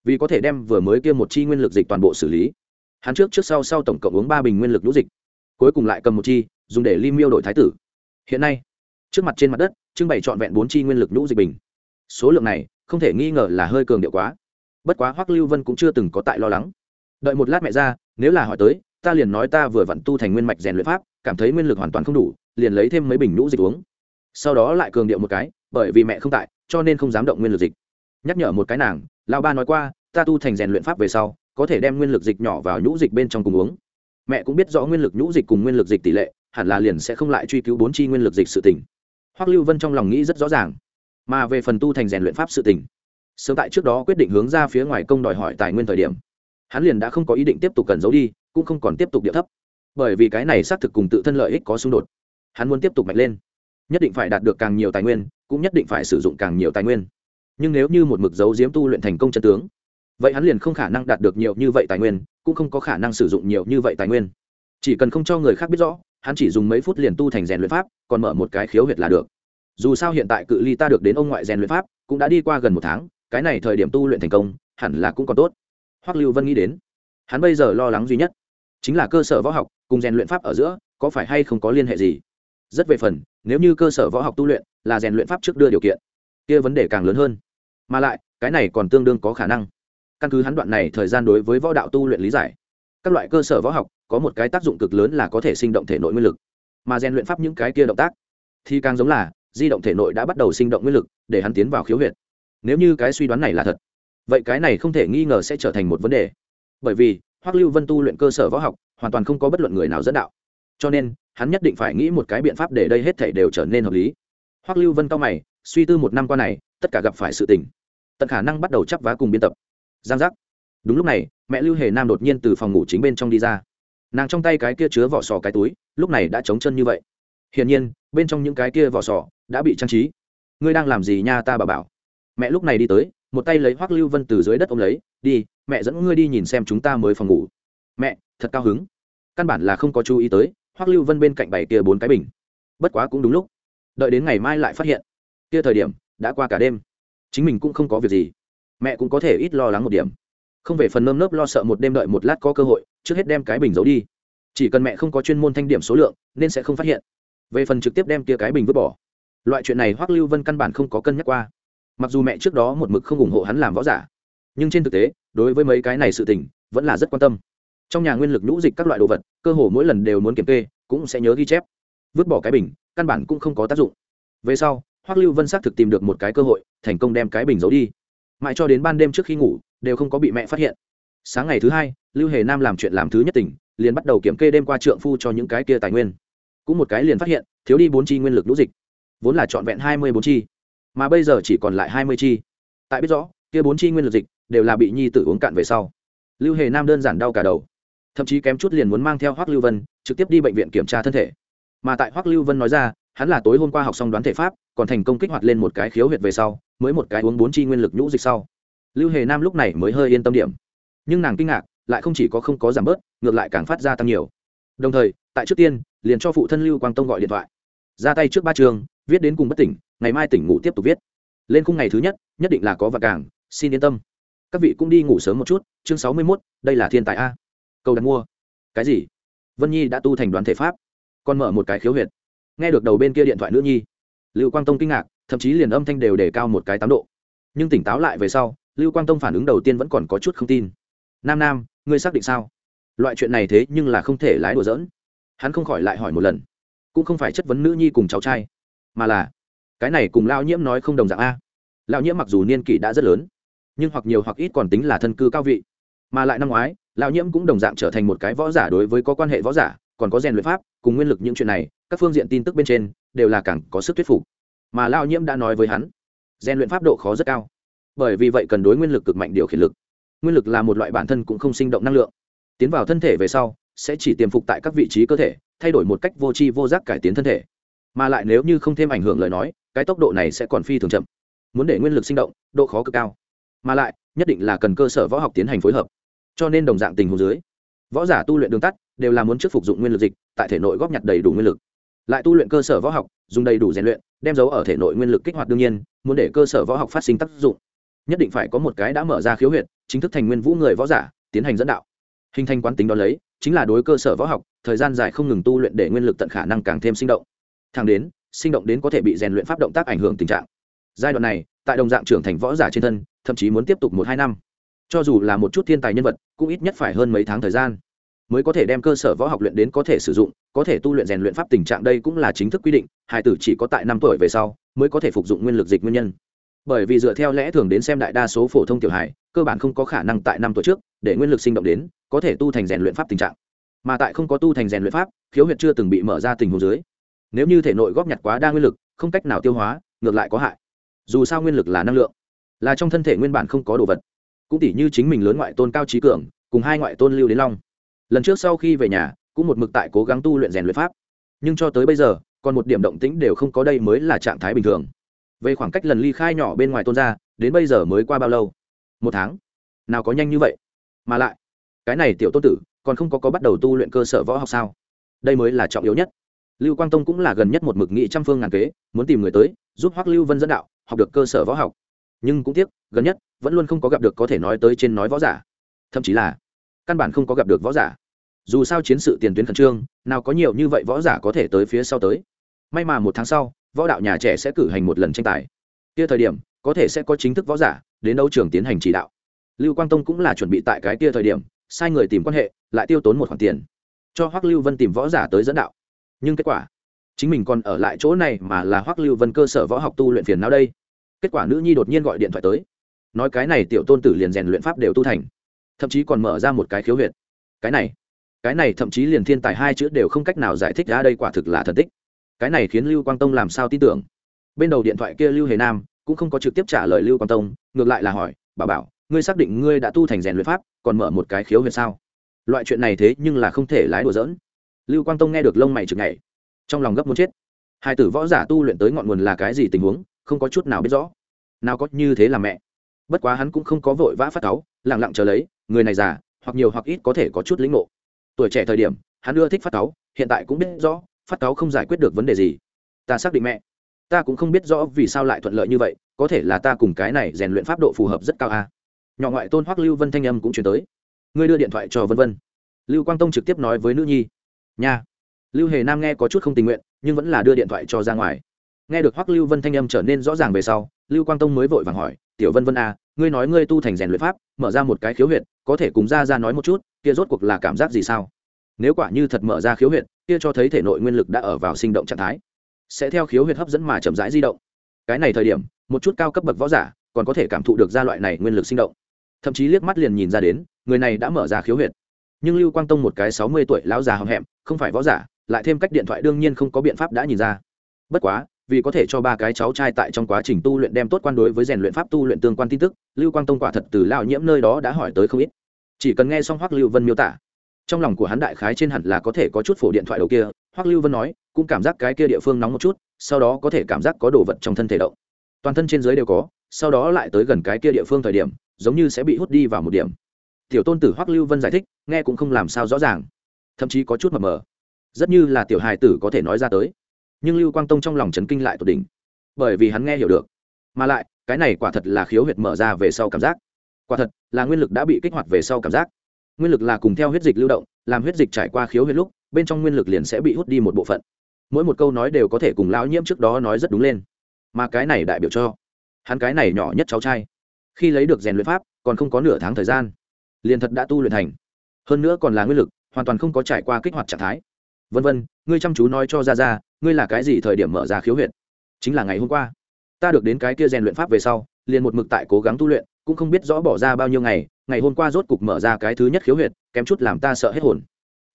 vì có thể đem vừa mới kia một chi nguyên lực dịch toàn bộ xử lý. Hắn trước trước sau sau tổng cộng uống ba bình nguyên lực nhũ dịch, cuối cùng lại cầm một chi, dùng để lim miêu đổi thái tử. Hiện nay, trước mặt trên mặt đất, trưng bày trọn vẹn bốn chi nguyên lực nhũ dịch bình. Số lượng này không thể nghi ngờ là hơi cường điệu quá. Bất quá hoắc lưu vân cũng chưa từng có tại lo lắng. Đợi một lát mẹ ra, nếu là hỏi tới, ta liền nói ta vừa vặn tu thành nguyên mạch rèn luyện pháp, cảm thấy nguyên lực hoàn toàn không đủ, liền lấy thêm mấy bình nhũ dịch uống. Sau đó lại cường điệu một cái, bởi vì mẹ không tại, cho nên không dám động nguyên lực dịch. Nhắc nhở một cái nàng, lão ba nói qua, ta tu thành rèn luyện pháp về sau, có thể đem nguyên lực dịch nhỏ vào nhũ dịch bên trong cùng uống. Mẹ cũng biết rõ nguyên lực nhũ dịch cùng nguyên lực dịch tỷ lệ, hẳn là liền sẽ không lại truy cứu bốn chi nguyên lực dịch sự tỉnh hoắc lưu vân trong lòng nghĩ rất rõ ràng mà về phần tu thành rèn luyện pháp sự tỉnh sớm tại trước đó quyết định hướng ra phía ngoài công đòi hỏi tài nguyên thời điểm, hắn liền đã không có ý định tiếp tục cần giấu đi, cũng không còn tiếp tục điệu thấp. Bởi vì cái này xác thực cùng tự thân lợi ích có xung đột. Hắn muốn tiếp tục mạnh lên. Nhất định phải đạt được càng nhiều tài nguyên, cũng nhất định phải sử dụng càng nhiều tài nguyên. Nhưng nếu như một mực dấu diếm tu luyện thành công chân tướng, vậy hắn liền không khả năng đạt được nhiều như vậy tài nguyên, cũng không có khả năng sử dụng nhiều như vậy tài nguyên. Chỉ cần không cho người khác biết rõ, hắn chỉ dùng mấy phút liền tu thành rèn luyện pháp, còn mở một cái khiếu huyệt là được dù sao hiện tại cự ly ta được đến ông ngoại rèn luyện pháp, cũng đã đi qua gần một tháng, cái này thời điểm tu luyện thành công, hẳn là cũng còn tốt. Hoắc lưu vân nghĩ đến, hắn bây giờ lo lắng duy nhất chính là cơ sở võ học cùng rèn luyện pháp ở giữa có phải hay không có liên hệ gì. Rất về phần, nếu như cơ sở võ học tu luyện là rèn luyện pháp trước đưa điều kiện, kia vấn đề càng lớn hơn. Mà lại, cái này còn tương đương có khả năng. Căn cứ hắn đoạn này thời gian đối với võ đạo tu luyện lý giải, các loại cơ sở võ học có một cái tác dụng cực lớn là có thể sinh động thể nội nguyên lực. Mà rèn luyện pháp những cái kia động tác thì càng giống là di động thể nội đã bắt đầu sinh động nguyên lực, để hắn tiến vào khiếu huyệt. Nếu như cái suy đoán này là thật, vậy cái này không thể nghi ngờ sẽ trở thành một vấn đề. Bởi vì, hoắc lưu vân tu luyện cơ sở võ học, hoàn toàn không có bất luận người nào dẫn đạo. Cho nên, hắn nhất định phải nghĩ một cái biện pháp để đây hết thể đều trở nên hợp lý. Hoắc lưu vân cao mày, suy tư một năm qua này, tất cả gặp phải sự tình. Tận khả năng bắt đầu chấp vá cùng biên tập. Giang giác. Đúng lúc này, mẹ lưu hề nam đột nhiên từ phòng ngủ chính bên trong đi ra. Nàng trong tay cái kia chứa vỏ sò cái túi, lúc này đã trống chân như vậy. Hiển nhiên, bên trong những cái kia vỏ sò đã bị trang trí. Ngươi đang làm gì nha ta bà bảo? Mẹ lúc này đi tới, một tay lấy hoắc lưu vân từ dưới đất ôm lấy, đi, mẹ dẫn ngươi đi nhìn xem chúng ta mới phòng ngủ. Mẹ, thật cao hứng. Căn bản là không có chú ý tới, hoắc lưu vân bên cạnh bảy kia bốn cái bình. Bất quá cũng đúng lúc. Đợi đến ngày mai lại phát hiện. Kia thời điểm, đã qua cả đêm. Chính mình cũng không có việc gì. Mẹ cũng có thể ít lo lắng một điểm. Không về phần nơm nớp lo sợ một đêm đợi một lát có cơ hội, trước hết đem cái bình giấu đi. Chỉ cần mẹ không có chuyên môn thanh điểm số lượng, nên sẽ không phát hiện. Về phần trực tiếp đem kia cái bình vứt bỏ loại chuyện này hoắc lưu vân căn bản không có cân nhắc qua. Mặc dù mẹ trước đó một mực không ủng hộ hắn làm võ giả, nhưng trên thực tế, đối với mấy cái này sự tình, vẫn là rất quan tâm. Trong nhà nguyên lực nhũ dịch các loại đồ vật, cơ hồ mỗi lần đều muốn kiểm kê, cũng sẽ nhớ ghi chép. Vứt bỏ cái bình, căn bản cũng không có tác dụng. Về sau, hoắc lưu vân xác thực tìm được một cái cơ hội, thành công đem cái bình giấu đi. Mãi cho đến ban đêm trước khi ngủ, đều không có bị mẹ phát hiện. Sáng ngày thứ hai, lưu hề nam làm chuyện làm thứ nhất tỉnh, liền bắt đầu kiểm kê đêm qua trượng phu cho những cái kia tài nguyên. Cũng một cái liền phát hiện, thiếu đi bốn chi nguyên lực lũ dịch vốn là trọn vẹn hai mươi bốn chi, mà bây giờ chỉ còn lại hai mươi chi. Tại biết rõ, kia bốn chi nguyên lực dịch đều là bị nhi tử uống cạn về sau. Lưu hề nam đơn giản đau cả đầu. Thậm chí kém chút liền muốn mang theo hoác lưu vân trực tiếp đi bệnh viện kiểm tra thân thể. Mà tại hoác lưu vân nói ra, hắn là tối hôm qua học xong đoán thể pháp, còn thành công kích hoạt lên một cái khiếu huyệt về sau, mới một cái uống bốn chi nguyên lực nhũ dịch sau. Lưu hề nam lúc này mới hơi yên tâm điểm. Nhưng nàng kinh ngạc, lại không chỉ có không có giảm bớt, ngược lại càng phát ra tăng nhiều. Đồng thời, tại trước tiên, liền cho phụ thân lưu quang tông gọi điện thoại. Ra tay trước ba trường viết đến cùng bất tỉnh, ngày mai tỉnh ngủ tiếp tục viết. Lên khung ngày thứ nhất nhất định là có vật càng, xin yên tâm. Các vị cũng đi ngủ sớm một chút, chương sáu mươi mốt, đây là thiên tài a. Câu đặt mua. Cái gì? Vân nhi đã tu thành đoàn thể pháp, còn mở một cái khiếu huyệt. Nghe được đầu bên kia điện thoại nữ nhi, lưu quang tông kinh ngạc, thậm chí liền âm thanh đều đề cao một cái tám độ. Nhưng tỉnh táo lại về sau, lưu quang tông phản ứng đầu tiên vẫn còn có chút không tin. Nam nam, ngươi xác định sao? Loại chuyện này thế nhưng là không thể lái đùa dỡn hắn không khỏi lại hỏi một lần. Cũng không phải chất vấn nữ nhi cùng cháu trai mà là, cái này cùng lao nhiễm nói không đồng dạng a. Lao nhiễm mặc dù niên kỷ đã rất lớn, nhưng hoặc nhiều hoặc ít còn tính là thân cư cao vị. Mà lại năm ngoái lao nhiễm cũng đồng dạng trở thành một cái võ giả đối với có quan hệ võ giả, còn có rèn luyện pháp, cùng nguyên lực những chuyện này, các phương diện tin tức bên trên, đều là càng có sức thuyết phục. Mà lao nhiễm đã nói với hắn, rèn luyện pháp độ khó rất cao. Bởi vì vậy cần đối nguyên lực cực mạnh điều khiển lực. Nguyên lực là một loại bản thân cũng không sinh động năng lượng. Tiến vào thân thể về sau, sẽ chỉ tiềm phục tại các vị trí cơ thể, thay đổi một cách vô tri vô giác cải tiến thân thể mà lại nếu như không thêm ảnh hưởng lời nói, cái tốc độ này sẽ còn phi thường chậm. Muốn để nguyên lực sinh động, độ khó cực cao. Mà lại, nhất định là cần cơ sở võ học tiến hành phối hợp. Cho nên đồng dạng tình huống dưới, võ giả tu luyện đường tắt đều là muốn trước phục dụng nguyên lực dịch, tại thể nội góp nhặt đầy đủ nguyên lực. Lại tu luyện cơ sở võ học, dùng đầy đủ rèn luyện, đem dấu ở thể nội nguyên lực kích hoạt đương nhiên, muốn để cơ sở võ học phát sinh tác dụng. Nhất định phải có một cái đã mở ra khiếu huyệt, chính thức thành nguyên vũ người võ giả, tiến hành dẫn đạo. Hình thành quán tính đó lấy, chính là đối cơ sở võ học, thời gian dài không ngừng tu luyện để nguyên lực tận khả năng càng thêm sinh động thẳng đến, sinh động đến có thể bị rèn luyện pháp động tác ảnh hưởng tình trạng. Giai đoạn này, tại đồng dạng trưởng thành võ giả trên thân, thậm chí muốn tiếp tục một hai năm. Cho dù là một chút thiên tài nhân vật, cũng ít nhất phải hơn mấy tháng thời gian. Mới có thể đem cơ sở võ học luyện đến có thể sử dụng, có thể tu luyện rèn luyện pháp tình trạng đây cũng là chính thức quy định hải tử chỉ có tại năm tuổi về sau, mới có thể phục dụng nguyên lực dịch nguyên nhân. Bởi vì dựa theo lẽ thường đến xem đại đa số phổ thông tiểu hải cơ bản không có khả năng tại năm tuổi trước, để nguyên lực sinh động đến, có thể tu thành rèn luyện pháp tình trạng. Mà tại không có tu thành rèn luyện pháp, khiếu huyệt chưa từng bị mở ra tình huống dưới nếu như thể nội góp nhặt quá đa nguyên lực, không cách nào tiêu hóa, ngược lại có hại. Dù sao nguyên lực là năng lượng, là trong thân thể nguyên bản không có đồ vật. Cũng tỷ như chính mình lớn ngoại tôn cao trí cường, cùng hai ngoại tôn lưu đến long. Lần trước sau khi về nhà, cũng một mực tại cố gắng tu luyện rèn luyện pháp. Nhưng cho tới bây giờ, còn một điểm động tĩnh đều không có đây mới là trạng thái bình thường. Về khoảng cách lần ly khai nhỏ bên ngoài tôn ra đến bây giờ mới qua bao lâu? Một tháng. Nào có nhanh như vậy? Mà lại, cái này tiểu tôn tử, còn không có có bắt đầu tu luyện cơ sở võ học sao? Đây mới là trọng yếu nhất lưu quang tông cũng là gần nhất một mực nghị trăm phương ngàn kế, muốn tìm người tới, giúp hoắc lưu vân dẫn đạo, học được cơ sở võ học. Nhưng cũng tiếc, gần nhất, vẫn luôn không có gặp được có thể nói tới trên nói võ giả. Thậm chí là, căn bản không có gặp được võ giả. Dù sao chiến sự tiền tuyến khẩn trương, nào có nhiều như vậy võ giả có thể tới phía sau tới. May mà một tháng sau, võ đạo nhà trẻ sẽ cử hành một lần tranh tài. Kia thời điểm, có thể sẽ có chính thức võ giả đến đấu trường tiến hành chỉ đạo. Lưu quang tông cũng là chuẩn bị tại cái kia thời điểm, sai người tìm quan hệ, lại tiêu tốn một khoản tiền. Cho hoắc lưu vân tìm võ giả tới dẫn đạo nhưng kết quả, chính mình còn ở lại chỗ này mà là hoắc lưu vân cơ sở võ học tu luyện phiền nào đây. Kết quả nữ nhi đột nhiên gọi điện thoại tới. Nói cái này tiểu tôn tử liền rèn luyện pháp đều tu thành, thậm chí còn mở ra một cái khiếu huyệt. Cái này cái này thậm chí liền thiên tài hai chữ đều không cách nào giải thích ra đây quả thực là thần tích. Cái này khiến lưu quang tông làm sao tin tưởng? Bên đầu điện thoại kia lưu hề nam cũng không có trực tiếp trả lời lưu quang tông, ngược lại là hỏi bà bảo, ngươi xác định ngươi đã tu thành rèn luyện pháp, còn mở một cái khiếu huyệt sao? Loại chuyện này thế nhưng là không thể lái đùa dỡn lưu quang tông nghe được lông mày chực ngày trong lòng gấp muốn chết. Hai tử võ giả tu luyện tới ngọn nguồn là cái gì tình huống, không có chút nào biết rõ. Nào có như thế là mẹ. Bất quá hắn cũng không có vội vã phát cáu lẳng lặng chờ lấy, người này già, hoặc nhiều hoặc ít có thể có chút lĩnh ngộ. Tuổi trẻ thời điểm, hắn ưa thích phát cáu, hiện tại cũng biết rõ, phát cáu không giải quyết được vấn đề gì. Ta xác định mẹ. Ta cũng không biết rõ vì sao lại thuận lợi như vậy, có thể là ta cùng cái này rèn luyện pháp độ phù hợp rất cao a. À. nhỏ ngoại tôn hoắc lưu vân thanh âm cũng chuyển tới. Ngươi đưa điện thoại cho vân vân. Lưu quang tông trực tiếp nói với nữ nhi nha. Lưu hề nam nghe có chút không tình nguyện nhưng vẫn là đưa điện thoại cho ra ngoài. Nghe được hoắc lưu vân thanh âm trở nên rõ ràng về sau lưu quang tông mới vội vàng hỏi tiểu vân vân à, ngươi nói ngươi tu thành rèn luyện pháp mở ra một cái khiếu huyệt có thể cùng ra ra nói một chút kia rốt cuộc là cảm giác gì sao? Nếu quả như thật mở ra khiếu huyệt kia cho thấy thể nội nguyên lực đã ở vào sinh động trạng thái sẽ theo khiếu huyệt hấp dẫn mà chậm rãi di động. Cái này thời điểm một chút cao cấp bậc võ giả còn có thể cảm thụ được ra loại này nguyên lực sinh động. Thậm chí liếc mắt liền nhìn ra đến người này đã mở ra khiếu huyệt. Nhưng lưu quang tông một cái sáu mươi tuổi lão già hậm hẹm không phải võ giả, lại thêm cách điện thoại đương nhiên không có biện pháp đã nhìn ra. Bất quá, vì có thể cho ba cái cháu trai tại trong quá trình tu luyện đem tốt quan đối với rèn luyện pháp tu luyện tương quan tin tức, lưu quang tông quả thật từ lao nhiễm nơi đó đã hỏi tới không ít. Chỉ cần nghe xong hoắc lưu vân miêu tả, trong lòng của hắn đại khái trên hẳn là có thể có chút phổ điện thoại đầu kia, hoắc lưu vân nói, cũng cảm giác cái kia địa phương nóng một chút, sau đó có thể cảm giác có đồ vật trong thân thể động. Toàn thân trên dưới đều có, sau đó lại tới gần cái kia địa phương thời điểm, giống như sẽ bị hút đi vào một điểm. Tiểu tôn tử hoắc lưu vân giải thích, nghe cũng không làm sao rõ ràng thậm chí có chút mờ mờ. Rất như là tiểu hài tử có thể nói ra tới. Nhưng lưu quang tông trong lòng chấn kinh lại tột đỉnh. Bởi vì hắn nghe hiểu được. Mà lại, cái này quả thật là khiếu huyệt mở ra về sau cảm giác. Quả thật, là nguyên lực đã bị kích hoạt về sau cảm giác. Nguyên lực là cùng theo huyết dịch lưu động, làm huyết dịch trải qua khiếu huyết lúc, bên trong nguyên lực liền sẽ bị hút đi một bộ phận. Mỗi một câu nói đều có thể cùng lão nhiễm trước đó nói rất đúng lên. Mà cái này đại biểu cho, hắn cái này nhỏ nhất cháu trai. Khi lấy được rèn luyện pháp, còn không có nửa tháng thời gian, liền thật đã tu luyện thành. Hơn nữa còn là nguyên lực hoàn toàn không có trải qua kích hoạt trạng thái. Vân vân, ngươi chăm chú nói cho ra ra ngươi là cái gì thời điểm mở ra khiếu huyệt? Chính là ngày hôm qua. Ta được đến cái kia rèn luyện pháp về sau, liền một mực tại cố gắng tu luyện, cũng không biết rõ bỏ ra bao nhiêu ngày ngày hôm qua rốt cục mở ra cái thứ nhất khiếu huyệt, kém chút làm ta sợ hết hồn.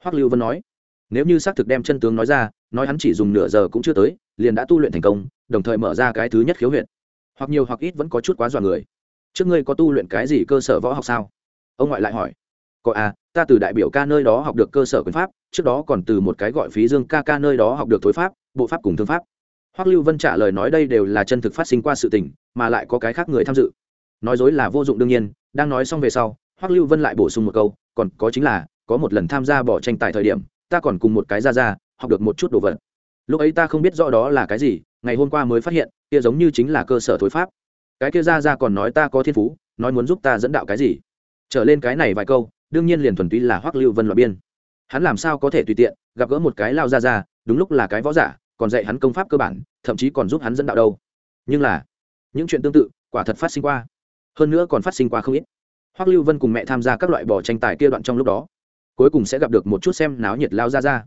Hoắc lưu vân nói, nếu như xác thực đem chân tướng nói ra, nói hắn chỉ dùng nửa giờ cũng chưa tới, liền đã tu luyện thành công, đồng thời mở ra cái thứ nhất khiếu huyệt. Hoặc nhiều hoặc ít vẫn có chút quá dọa người. Trước ngươi có tu luyện cái gì cơ sở võ học sao? Ông ngoại lại hỏi. Có à ta từ đại biểu ca nơi đó học được cơ sở quyền pháp, trước đó còn từ một cái gọi phí dương ca ca nơi đó học được thối pháp, bộ pháp cùng thương pháp. Hoắc lưu vân trả lời nói đây đều là chân thực phát sinh qua sự tình, mà lại có cái khác người tham dự. Nói dối là vô dụng đương nhiên, đang nói xong về sau, hoắc lưu vân lại bổ sung một câu, còn có chính là, có một lần tham gia bỏ tranh tài thời điểm, ta còn cùng một cái ra ra học được một chút đồ vật. Lúc ấy ta không biết rõ đó là cái gì, ngày hôm qua mới phát hiện, kia giống như chính là cơ sở thối pháp. Cái kia ra ra còn nói ta có thiên phú, nói muốn giúp ta dẫn đạo cái gì? Trở lên cái này vài câu đương nhiên liền thuần túy là hoắc lưu vân loại biên. Hắn làm sao có thể tùy tiện, gặp gỡ một cái lao ra ra đúng lúc là cái võ giả, còn dạy hắn công pháp cơ bản, thậm chí còn giúp hắn dẫn đạo đâu. Nhưng là, những chuyện tương tự, quả thật phát sinh qua. Hơn nữa còn phát sinh qua không ít. Hoắc lưu vân cùng mẹ tham gia các loại bò tranh tài kia đoạn trong lúc đó, cuối cùng sẽ gặp được một chút xem náo nhiệt lao ra ra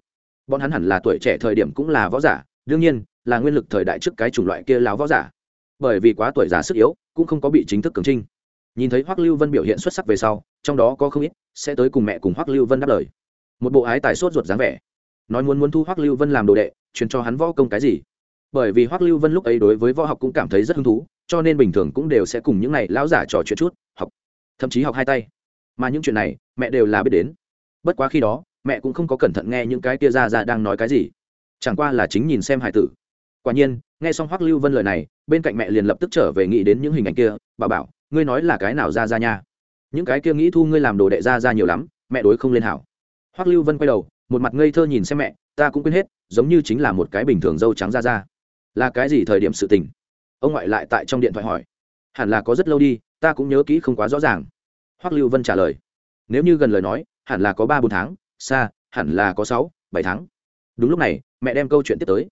bọn hắn hẳn là tuổi trẻ thời điểm cũng là võ giả, đương nhiên, là nguyên lực thời đại trước cái chủng loại kia lao võ giả. Bởi vì quá tuổi già sức yếu, cũng không có bị chính thức cường trinh nhìn thấy hoắc lưu vân biểu hiện xuất sắc về sau, trong đó có không ít sẽ tới cùng mẹ cùng hoắc lưu vân đáp lời. Một bộ ái tài sốt ruột dáng vẻ. Nói muốn muốn thu hoắc lưu vân làm đồ đệ, truyền cho hắn võ công cái gì? Bởi vì hoắc lưu vân lúc ấy đối với võ học cũng cảm thấy rất hứng thú, cho nên bình thường cũng đều sẽ cùng những này lão giả trò chuyện chút, học. Thậm chí học hai tay. Mà những chuyện này, mẹ đều là biết đến. Bất quá khi đó, mẹ cũng không có cẩn thận nghe những cái tia ra ra đang nói cái gì. Chẳng qua là chính nhìn xem hải tử. Quả nhiên, nghe xong hoắc lưu vân lời này, bên cạnh mẹ liền lập tức trở về nghĩ đến những hình ảnh kia bà bảo ngươi nói là cái nào ra ra nha? Những cái kia nghĩ thu ngươi làm đồ đệ ra ra nhiều lắm, mẹ đối không lên hảo. Hoắc lưu vân quay đầu, một mặt ngây thơ nhìn xem mẹ, ta cũng quên hết, giống như chính là một cái bình thường dâu trắng ra ra. Là cái gì thời điểm sự tình? Ông ngoại lại tại trong điện thoại hỏi. Hẳn là có rất lâu đi, ta cũng nhớ kỹ không quá rõ ràng. Hoắc lưu vân trả lời. Nếu như gần lời nói, hẳn là có ba bốn tháng, xa, hẳn là có sáu, bảy tháng. Đúng lúc này, mẹ đem câu chuyện tiếp tới.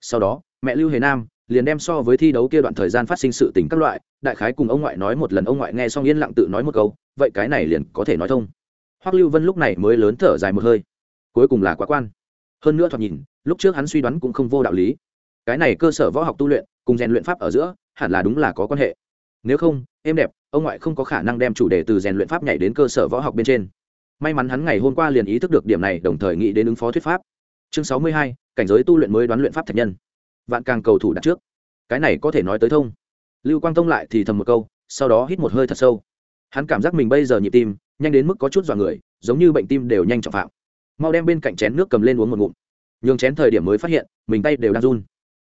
Sau đó, mẹ lưu hề nam liền đem so với thi đấu kia đoạn thời gian phát sinh sự tình các loại, đại khái cùng ông ngoại nói một lần, ông ngoại nghe xong yên lặng tự nói một câu, vậy cái này liền có thể nói thông. Hoắc lưu vân lúc này mới lớn thở dài một hơi. Cuối cùng là quá quan. Hơn nữa thoạt nhìn, lúc trước hắn suy đoán cũng không vô đạo lý. Cái này cơ sở võ học tu luyện, cùng rèn luyện pháp ở giữa, hẳn là đúng là có quan hệ. Nếu không êm đẹp, ông ngoại không có khả năng đem chủ đề từ rèn luyện pháp nhảy đến cơ sở võ học bên trên. May mắn hắn ngày hôm qua liền ý thức được điểm này, đồng thời nghĩ đến ứng phó thuyết pháp. Chương sáu mươi hai, cảnh giới tu luyện mới đoán luyện pháp thạch nhân vạn càng cầu thủ đặt trước. Cái này có thể nói tới thông. Lưu quang tông lại thì thầm một câu, sau đó hít một hơi thật sâu. Hắn cảm giác mình bây giờ nhịp tim, nhanh đến mức có chút dọa người, giống như bệnh tim đều nhanh trọng phạm. Mau đem bên cạnh chén nước cầm lên uống một ngụm. Nhường chén thời điểm mới phát hiện, mình tay đều đang run.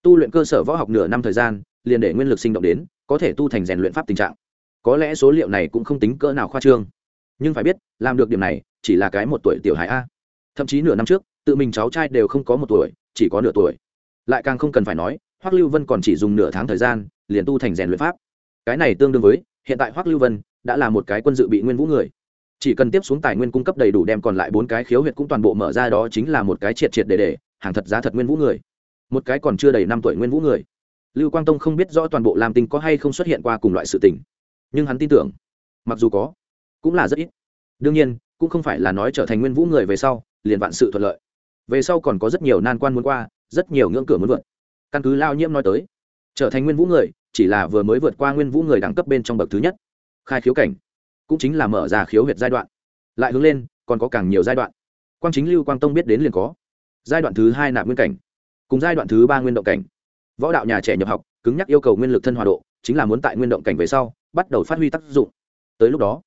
Tu luyện cơ sở võ học nửa năm thời gian, liền để nguyên lực sinh động đến, có thể tu thành rèn luyện pháp tình trạng. Có lẽ số liệu này cũng không tính cỡ nào khoa trương. Nhưng phải biết, làm được điểm này, chỉ là cái một tuổi tiểu hải a. Thậm chí nửa năm trước, tự mình cháu trai đều không có một tuổi, chỉ có nửa tuổi lại càng không cần phải nói, hoắc lưu vân còn chỉ dùng nửa tháng thời gian, liền tu thành rèn luyện pháp. Cái này tương đương với, hiện tại hoắc lưu vân đã là một cái quân dự bị nguyên vũ người. Chỉ cần tiếp xuống tài nguyên cung cấp đầy đủ đem còn lại bốn cái khiếu huyệt cũng toàn bộ mở ra đó chính là một cái triệt triệt để để, hàng thật giá thật nguyên vũ người. Một cái còn chưa đầy năm tuổi nguyên vũ người. Lưu quang tông không biết rõ toàn bộ lam tinh có hay không xuất hiện qua cùng loại sự tình. Nhưng hắn tin tưởng, mặc dù có, cũng là rất ít. Đương nhiên, cũng không phải là nói trở thành nguyên vũ người về sau, liền vạn sự thuận lợi. Về sau còn có rất nhiều nan quan muốn qua rất nhiều ngưỡng cửa muốn vượt. Căn cứ lao nhiễm nói tới, trở thành nguyên vũ người, chỉ là vừa mới vượt qua nguyên vũ người đẳng cấp bên trong bậc thứ nhất. Khai khiếu cảnh cũng chính là mở ra khiếu huyệt giai đoạn. Lại hướng lên, còn có càng nhiều giai đoạn. Quang chính lưu quang tông biết đến liền có. Giai đoạn thứ hai nạp nguyên cảnh, cùng giai đoạn thứ ba nguyên động cảnh. Võ đạo nhà trẻ nhập học, cứng nhắc yêu cầu nguyên lực thân hòa độ, chính là muốn tại nguyên động cảnh về sau, bắt đầu phát huy tác dụng. Tới lúc đó,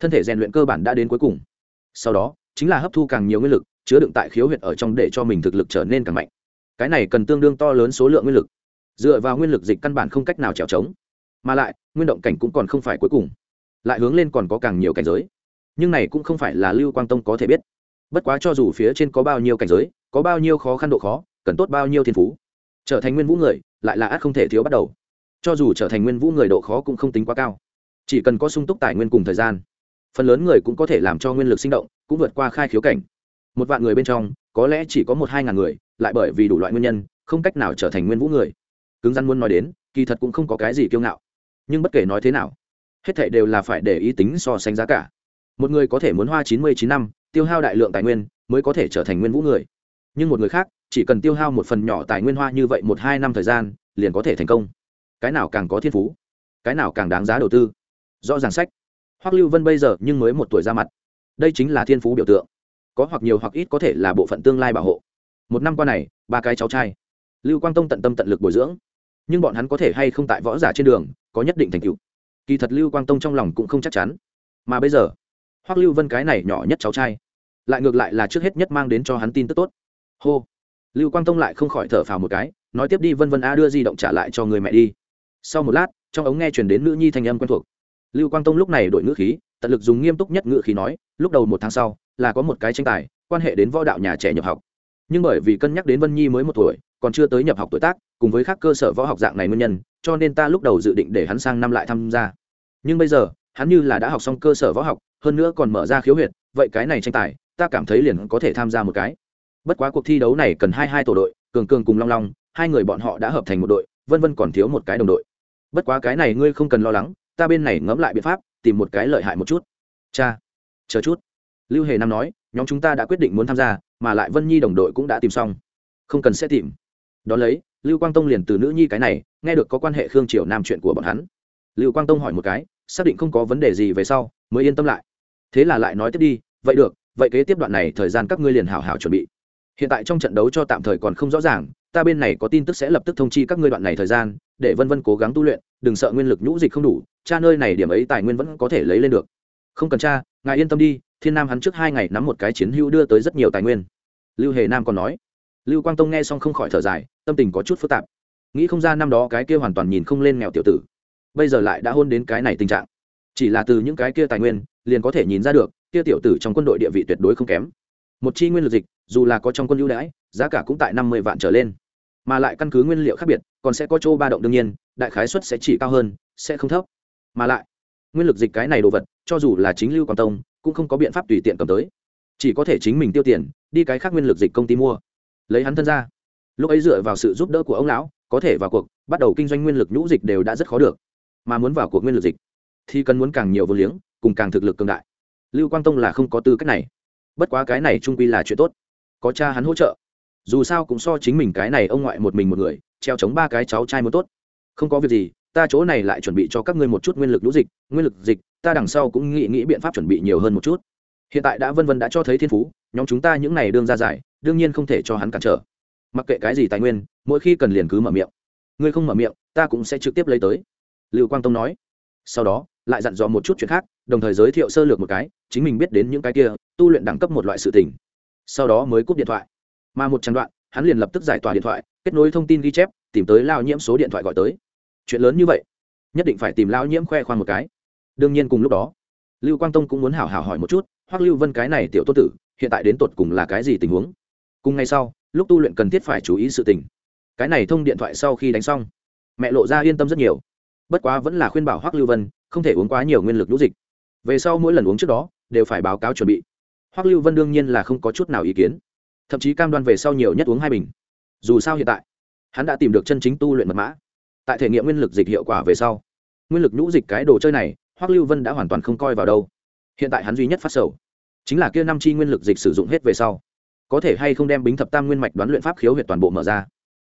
thân thể rèn luyện cơ bản đã đến cuối cùng. Sau đó, chính là hấp thu càng nhiều nguyên lực, chứa đựng tại khiếu huyệt ở trong để cho mình thực lực trở nên càng mạnh cái này cần tương đương to lớn số lượng nguyên lực. Dựa vào nguyên lực dịch căn bản không cách nào trèo trống. Mà lại, nguyên động cảnh cũng còn không phải cuối cùng. Lại hướng lên còn có càng nhiều cảnh giới. Nhưng này cũng không phải là lưu quang tông có thể biết. Bất quá cho dù phía trên có bao nhiêu cảnh giới, có bao nhiêu khó khăn độ khó, cần tốt bao nhiêu thiên phú, trở thành nguyên vũ người, lại là át không thể thiếu bắt đầu. Cho dù trở thành nguyên vũ người độ khó cũng không tính quá cao. Chỉ cần có sung túc tài nguyên cùng thời gian, phần lớn người cũng có thể làm cho nguyên lực sinh động, cũng vượt qua khai khiếu cảnh. Một vạn người bên trong, có lẽ chỉ có một hai ngàn người lại bởi vì đủ loại nguyên nhân, không cách nào trở thành nguyên vũ người. Cứng rắn muốn nói đến, kỳ thật cũng không có cái gì kiêu ngạo. Nhưng bất kể nói thế nào, hết thệ đều là phải để ý tính so sánh giá cả. Một người có thể muốn hoa chín mươi chín năm, tiêu hao đại lượng tài nguyên, mới có thể trở thành nguyên vũ người. Nhưng một người khác, chỉ cần tiêu hao một phần nhỏ tài nguyên hoa như vậy một hai năm thời gian, liền có thể thành công. Cái nào càng có thiên phú, cái nào càng đáng giá đầu tư. Rõ ràng sách. Hoắc lưu vân bây giờ nhưng mới một tuổi ra mặt. Đây chính là thiên phú biểu tượng. Có hoặc nhiều hoặc ít có thể là bộ phận tương lai bảo hộ một năm qua này, ba cái cháu trai. Lưu quang tông tận tâm tận lực bồi dưỡng. Nhưng bọn hắn có thể hay không tại võ giả trên đường, có nhất định thành tựu. Kỳ thật lưu quang tông trong lòng cũng không chắc chắn. Mà bây giờ, hoắc lưu vân cái này nhỏ nhất cháu trai, lại ngược lại là trước hết nhất mang đến cho hắn tin tức tốt. Hô. Lưu quang tông lại không khỏi thở phào một cái, nói tiếp đi, vân vân a đưa di động trả lại cho người mẹ đi. Sau một lát, trong ống nghe chuyển đến nữ nhi thanh âm quen thuộc. Lưu quang tông lúc này đổi ngữ khí, tận lực dùng nghiêm túc nhất ngữ khí nói, lúc đầu một tháng sau, là có một cái tranh tài, quan hệ đến võ đạo nhà trẻ nhập học nhưng bởi vì cân nhắc đến vân nhi mới một tuổi, còn chưa tới nhập học tuổi tác, cùng với các cơ sở võ học dạng này nguyên nhân, cho nên ta lúc đầu dự định để hắn sang năm lại tham gia. Nhưng bây giờ, hắn như là đã học xong cơ sở võ học, hơn nữa còn mở ra khiếu huyệt, vậy cái này tranh tài, ta cảm thấy liền có thể tham gia một cái. Bất quá cuộc thi đấu này cần hai hai tổ đội, cường cường cùng long long, hai người bọn họ đã hợp thành một đội, vân vân còn thiếu một cái đồng đội. Bất quá cái này ngươi không cần lo lắng, ta bên này ngẫm lại biện pháp, tìm một cái lợi hại một chút. Cha, chờ chút. Lưu hề nam nói, nhóm chúng ta đã quyết định muốn tham gia mà lại vân nhi đồng đội cũng đã tìm xong. Không cần sẽ tìm. Đ ó lấy, lưu quang tông liền từ nữ nhi cái này, nghe được có quan hệ khương triều nam chuyện của bọn hắn. Lưu quang tông hỏi một cái, xác định không có vấn đề gì về sau, mới yên tâm lại. Thế là lại nói tiếp đi, vậy được, vậy kế tiếp đoạn này thời gian các ngươi liền hảo hảo chuẩn bị. Hiện tại trong trận đấu cho tạm thời còn không rõ ràng, ta bên này có tin tức sẽ lập tức thông chi các ngươi đoạn này thời gian, để vân vân cố gắng tu luyện, đừng sợ nguyên lực nhũ dịch không đủ, cha nơi này điểm ấy tài nguyên vẫn có thể lấy lên được không cần cha ngài yên tâm đi, thiên nam hắn trước hai ngày nắm một cái chiến hữu đưa tới rất nhiều tài nguyên. Lưu hề nam còn nói. Lưu quang tông nghe xong không khỏi thở dài, tâm tình có chút phức tạp. Nghĩ không ra năm đó cái kia hoàn toàn nhìn không lên nghèo tiểu tử. Bây giờ lại đã hôn đến cái này tình trạng. Chỉ là từ những cái kia tài nguyên, liền có thể nhìn ra được, kia tiểu tử trong quân đội địa vị tuyệt đối không kém. Một chi nguyên lực dịch, dù là có trong quân ưu đãi, giá cả cũng tại năm mươi vạn trở lên. Mà lại căn cứ nguyên liệu khác biệt, còn sẽ có chỗ ba động đương nhiên, đại khái suất sẽ chỉ cao hơn, sẽ không thấp. Mà lại nguyên lực dịch cái này đồ vật, cho dù là chính lưu quảng tông, cũng không có biện pháp tùy tiện cầm tới. Chỉ có thể chính mình tiêu tiền, đi cái khác nguyên lực dịch công ty mua. Lấy hắn thân ra. Lúc ấy dựa vào sự giúp đỡ của ông lão, có thể vào cuộc, bắt đầu kinh doanh nguyên lực nhũ dịch đều đã rất khó được. Mà muốn vào cuộc nguyên lực dịch, thì cần muốn càng nhiều vô liếng, cùng càng thực lực cường đại. Lưu quang tông là không có tư cách này. Bất quá cái này trung quy là chuyện tốt. Có cha hắn hỗ trợ. Dù sao cũng so chính mình cái này ông ngoại một mình một người, treo chống ba cái cháu trai muốn tốt. Không có việc gì ta chỗ này lại chuẩn bị cho các ngươi một chút nguyên lực lũ dịch, nguyên lực dịch, ta đằng sau cũng nghĩ nghĩ biện pháp chuẩn bị nhiều hơn một chút. Hiện tại đã vân vân đã cho thấy thiên phú, nhóm chúng ta những này đương ra giải, đương nhiên không thể cho hắn cản trở. Mặc kệ cái gì tài nguyên, mỗi khi cần liền cứ mở miệng. Ngươi không mở miệng, ta cũng sẽ trực tiếp lấy tới. Lưu quang tông nói. Sau đó, lại dặn dò một chút chuyện khác, đồng thời giới thiệu sơ lược một cái, chính mình biết đến những cái kia, tu luyện đẳng cấp một loại sự tình. Sau đó mới cúp điện thoại. Mà một trang đoạn, hắn liền lập tức giải tỏa điện thoại, kết nối thông tin ghi chép, tìm tới lao nhiễm số điện thoại gọi tới chuyện lớn như vậy, nhất định phải tìm lão nhiễm khoe khoang một cái. Đương nhiên cùng lúc đó, lưu quang tông cũng muốn hảo hảo hỏi một chút, Hoắc lưu vân cái này tiểu tô tử, hiện tại đến tột cùng là cái gì tình huống? Cùng ngày sau, lúc tu luyện cần thiết phải chú ý sự tình. Cái này thông điện thoại sau khi đánh xong, mẹ lộ ra yên tâm rất nhiều. Bất quá vẫn là khuyên bảo hoắc lưu vân, không thể uống quá nhiều nguyên lực lũ dịch. Về sau mỗi lần uống trước đó, đều phải báo cáo chuẩn bị. Hoắc lưu vân đương nhiên là không có chút nào ý kiến. Thậm chí cam đoan về sau nhiều nhất uống hai bình. Dù sao hiện tại, hắn đã tìm được chân chính tu luyện mật mã tại thể nghiệm nguyên lực dịch hiệu quả về sau, nguyên lực nhũ dịch cái đồ chơi này, hoắc lưu vân đã hoàn toàn không coi vào đâu. Hiện tại hắn duy nhất phát sầu, chính là kia năm chi nguyên lực dịch sử dụng hết về sau, có thể hay không đem bính thập tam nguyên mạch đoán luyện pháp khiếu huyệt toàn bộ mở ra.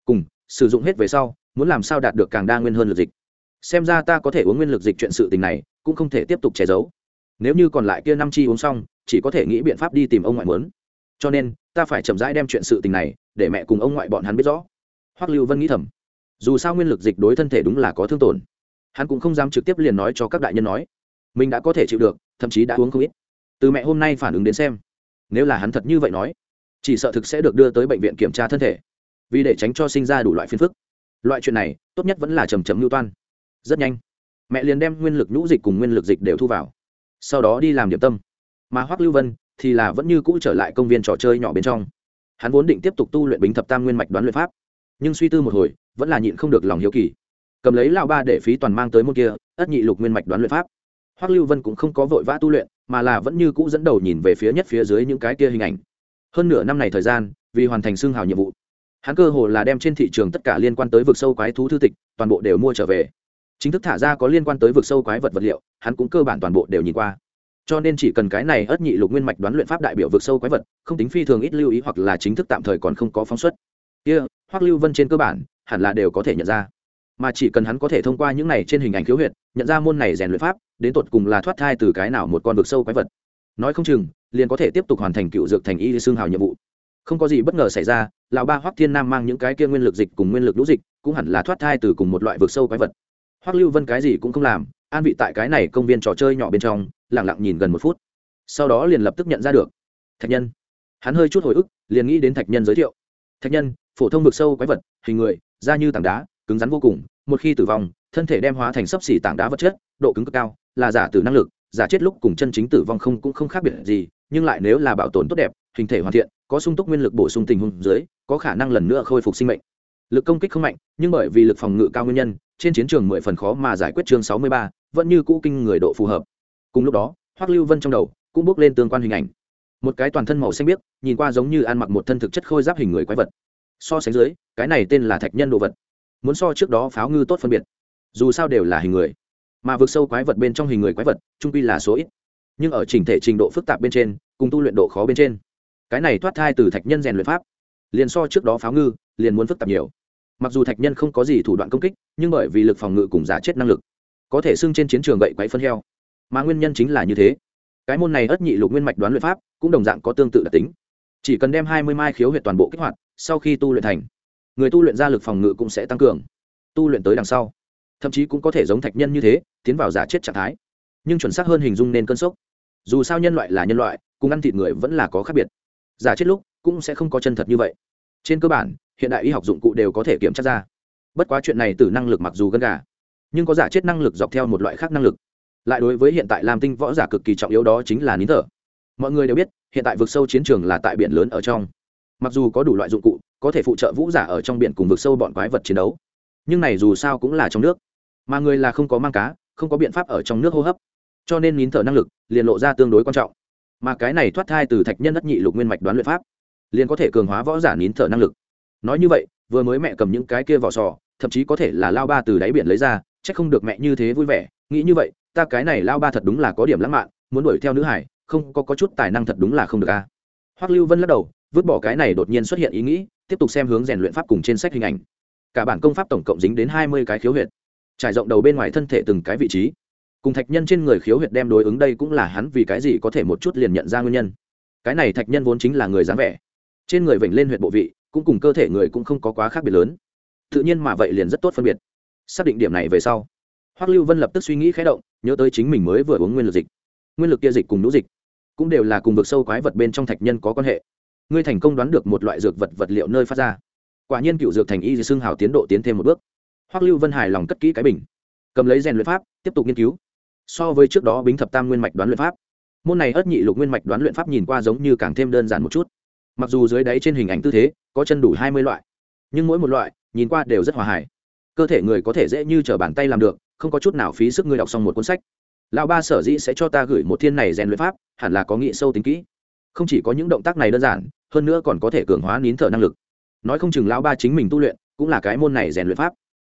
Cùng, sử dụng hết về sau, muốn làm sao đạt được càng đa nguyên hơn lực dịch. Xem ra ta có thể uống nguyên lực dịch chuyện sự tình này, cũng không thể tiếp tục che giấu. Nếu như còn lại kia năm chi uống xong, chỉ có thể nghĩ biện pháp đi tìm ông ngoại muốn. Cho nên, ta phải chậm rãi đem chuyện sự tình này, để mẹ cùng ông ngoại bọn hắn biết rõ. Hoắc lưu vân nghĩ thầm dù sao nguyên lực dịch đối thân thể đúng là có thương tổn. Hắn cũng không dám trực tiếp liền nói cho các đại nhân nói. Mình đã có thể chịu được, thậm chí đã uống không ít. Từ mẹ hôm nay phản ứng đến xem, nếu là hắn thật như vậy nói, chỉ sợ thực sẽ được đưa tới bệnh viện kiểm tra thân thể. Vì để tránh cho sinh ra đủ loại phiền phức. Loại chuyện này, tốt nhất vẫn là trầm trầm lưu toan. Rất nhanh, mẹ liền đem nguyên lực nhũ dịch cùng nguyên lực dịch đều thu vào. Sau đó đi làm điểm tâm. Mà hoắc lưu vân thì là vẫn như cũ trở lại công viên trò chơi nhỏ bên trong. Hắn vốn định tiếp tục tu luyện bính thập tam nguyên mạch đoán luyện pháp. Nhưng suy tư một hồi vẫn là nhịn không được lòng hiếu kỳ. Cầm lấy lao ba để phí toàn mang tới môn kia ất nhị lục nguyên mạch đoán luyện pháp. Hoắc lưu vân cũng không có vội vã tu luyện mà là vẫn như cũ dẫn đầu nhìn về phía nhất phía dưới những cái kia hình ảnh. Hơn nửa năm này thời gian vì hoàn thành xương hào nhiệm vụ hắn cơ hồ là đem trên thị trường tất cả liên quan tới vực sâu quái thú thư tịch toàn bộ đều mua trở về. Chính thức thả ra có liên quan tới vực sâu quái vật vật liệu hắn cũng cơ bản toàn bộ đều nhìn qua. Cho nên chỉ cần cái này ất nhị lục nguyên mạch đoán luyện pháp đại biểu vực sâu quái vật không tính phi thường ít lưu ý hoặc là chính thức tạm thời còn không có phóng xuất. Kia、yeah, hoắc lưu vân trên cơ bản, hẳn là đều có thể nhận ra. Mà chỉ cần hắn có thể thông qua những này trên hình ảnh khiếu huyệt, nhận ra môn này rèn luyện pháp, đến tột cùng là thoát thai từ cái nào một con vực sâu quái vật. Nói không chừng, liền có thể tiếp tục hoàn thành cựu dược thành y xương hào nhiệm vụ. Không có gì bất ngờ xảy ra, lão ba hoắc thiên nam mang những cái kia nguyên lực dịch cùng nguyên lực lũ dịch, cũng hẳn là thoát thai từ cùng một loại vực sâu quái vật. Hoắc lưu vân cái gì cũng không làm, an vị tại cái này công viên trò chơi nhỏ bên trong lẳng lặng nhìn gần một phút. Sau đó liền lập tức nhận ra được. Thạch nhân. Hắn hơi chút hồi ức, liền nghĩ đến thạch nhân giới thiệu. Thạch nhân phổ thông vực sâu quái vật, hình người, da như tảng đá, cứng rắn vô cùng, một khi tử vong, thân thể đem hóa thành sấp xỉ tảng đá vật chất, độ cứng cực cao, là giả tử năng lực, giả chết lúc cùng chân chính tử vong không cũng không khác biệt gì, nhưng lại nếu là bảo tồn tốt đẹp, hình thể hoàn thiện, có sung túc nguyên lực bổ sung tình huống dưới, có khả năng lần nữa khôi phục sinh mệnh. Lực công kích không mạnh, nhưng bởi vì lực phòng ngự cao nguyên nhân, trên chiến trường mười phần khó mà giải quyết chương sáu mươi ba, vẫn như cũ kinh người độ phù hợp. Cùng lúc đó, hoắc lưu vân trong đầu cũng bước lên tương quan hình ảnh. Một cái toàn thân màu xanh biếc, nhìn qua giống như ăn mặc một thân thực chất khôi giáp hình người quái vật so sánh dưới, cái này tên là thạch nhân đồ vật. Muốn so trước đó pháo ngư tốt phân biệt. Dù sao đều là hình người. Mà vượt sâu quái vật bên trong hình người quái vật trung quy là số ít. Nhưng ở chỉnh thể trình độ phức tạp bên trên, cùng tu luyện độ khó bên trên, cái này thoát thai từ thạch nhân rèn luyện pháp, liền so trước đó pháo ngư, liền muốn phức tạp nhiều. Mặc dù thạch nhân không có gì thủ đoạn công kích, nhưng bởi vì lực phòng ngự cùng giả chết năng lực, có thể xưng trên chiến trường gậy quáy phân heo. Mà nguyên nhân chính là như thế. Cái môn này ất nhị lục nguyên mạch đoán luyện pháp, cũng đồng dạng có tương tự đặc tính chỉ cần đem hai mươi mai khiếu huyệt toàn bộ kích hoạt, sau khi tu luyện thành, người tu luyện ra lực phòng ngự cũng sẽ tăng cường. Tu luyện tới đằng sau, thậm chí cũng có thể giống thạch nhân như thế, tiến vào giả chết trạng thái. Nhưng chuẩn xác hơn hình dung nên cơn sốc. Dù sao nhân loại là nhân loại, cùng ăn thịt người vẫn là có khác biệt. Giả chết lúc cũng sẽ không có chân thật như vậy. Trên cơ bản, hiện đại y học dụng cụ đều có thể kiểm tra ra. Bất quá chuyện này từ năng lực mặc dù gần gà, nhưng có giả chết năng lực dọc theo một loại khác năng lực. Lại đối với hiện tại làm tinh võ giả cực kỳ trọng yếu đó chính là nín thở mọi người đều biết, hiện tại vực sâu chiến trường là tại biển lớn ở trong. Mặc dù có đủ loại dụng cụ, có thể phụ trợ vũ giả ở trong biển cùng vực sâu bọn quái vật chiến đấu. Nhưng này dù sao cũng là trong nước. Mà người là không có mang cá, không có biện pháp ở trong nước hô hấp. Cho nên nín thở năng lực liền lộ ra tương đối quan trọng. Mà cái này thoát thai từ thạch nhân đất nhị lục nguyên mạch đoán luyện pháp, liền có thể cường hóa võ giả nín thở năng lực. Nói như vậy, vừa mới mẹ cầm những cái kia vỏ sò, thậm chí có thể là lao ba từ đáy biển lấy ra c h ắ c không được mẹ như thế vui vẻ. Nghĩ như vậy, ta cái này lao ba thật đúng là có điểm lãng mạn, muốn đuổi theo nữ hải không có, có chút tài năng thật đúng là không được a. Hoắc lưu vân lắc đầu vứt bỏ cái này đột nhiên xuất hiện ý nghĩ tiếp tục xem hướng rèn luyện pháp cùng trên sách hình ảnh. Cả bản công pháp tổng cộng dính đến hai mươi cái khiếu huyệt. Trải rộng đầu bên ngoài thân thể từng cái vị trí. Cùng thạch nhân trên người khiếu huyệt đem đối ứng đây cũng là hắn vì cái gì có thể một chút liền nhận ra nguyên nhân. Cái này thạch nhân vốn chính là người dáng vẻ. Trên người vểnh lên huyệt bộ vị cũng cùng cơ thể người cũng không có quá khác biệt lớn. Tự nhiên mà vậy liền rất tốt phân biệt. Xác định điểm này về sau hoắc lưu vân lập tức suy nghĩ khé động nhớ tới chính mình mới vừa uống nguyên lực dịch. Nguyên lực kia dịch cùng nhũ dịch cũng đều là cùng vực sâu quái vật bên trong thạch nhân có quan hệ. Ngươi thành công đoán được một loại dược vật vật liệu nơi phát ra. Quả nhiên cựu dược thành y xương hào tiến độ tiến thêm một bước. Hoắc lưu vân hài lòng cất kỹ cái bình, cầm lấy rèn luyện pháp, tiếp tục nghiên cứu. So với trước đó bính thập tam nguyên mạch đoán luyện pháp, môn này ất nhị lục nguyên mạch đoán luyện pháp nhìn qua giống như càng thêm đơn giản một chút. Mặc dù dưới đáy trên hình ảnh tư thế có chân đủ hai mươi loại, nhưng mỗi một loại nhìn qua đều rất hòa hài. Cơ thể người có thể dễ như t r ở bàn tay làm được, không có chút nào phí sức ngươi đọc xong một cuốn sách. Lão ba sở dĩ sẽ cho ta gửi một thiên này rèn luyện pháp hẳn là có nghị sâu tính kỹ. Không chỉ có những động tác này đơn giản, hơn nữa còn có thể cường hóa nín thở năng lực. Nói không chừng lão ba chính mình tu luyện cũng là cái môn này rèn luyện pháp.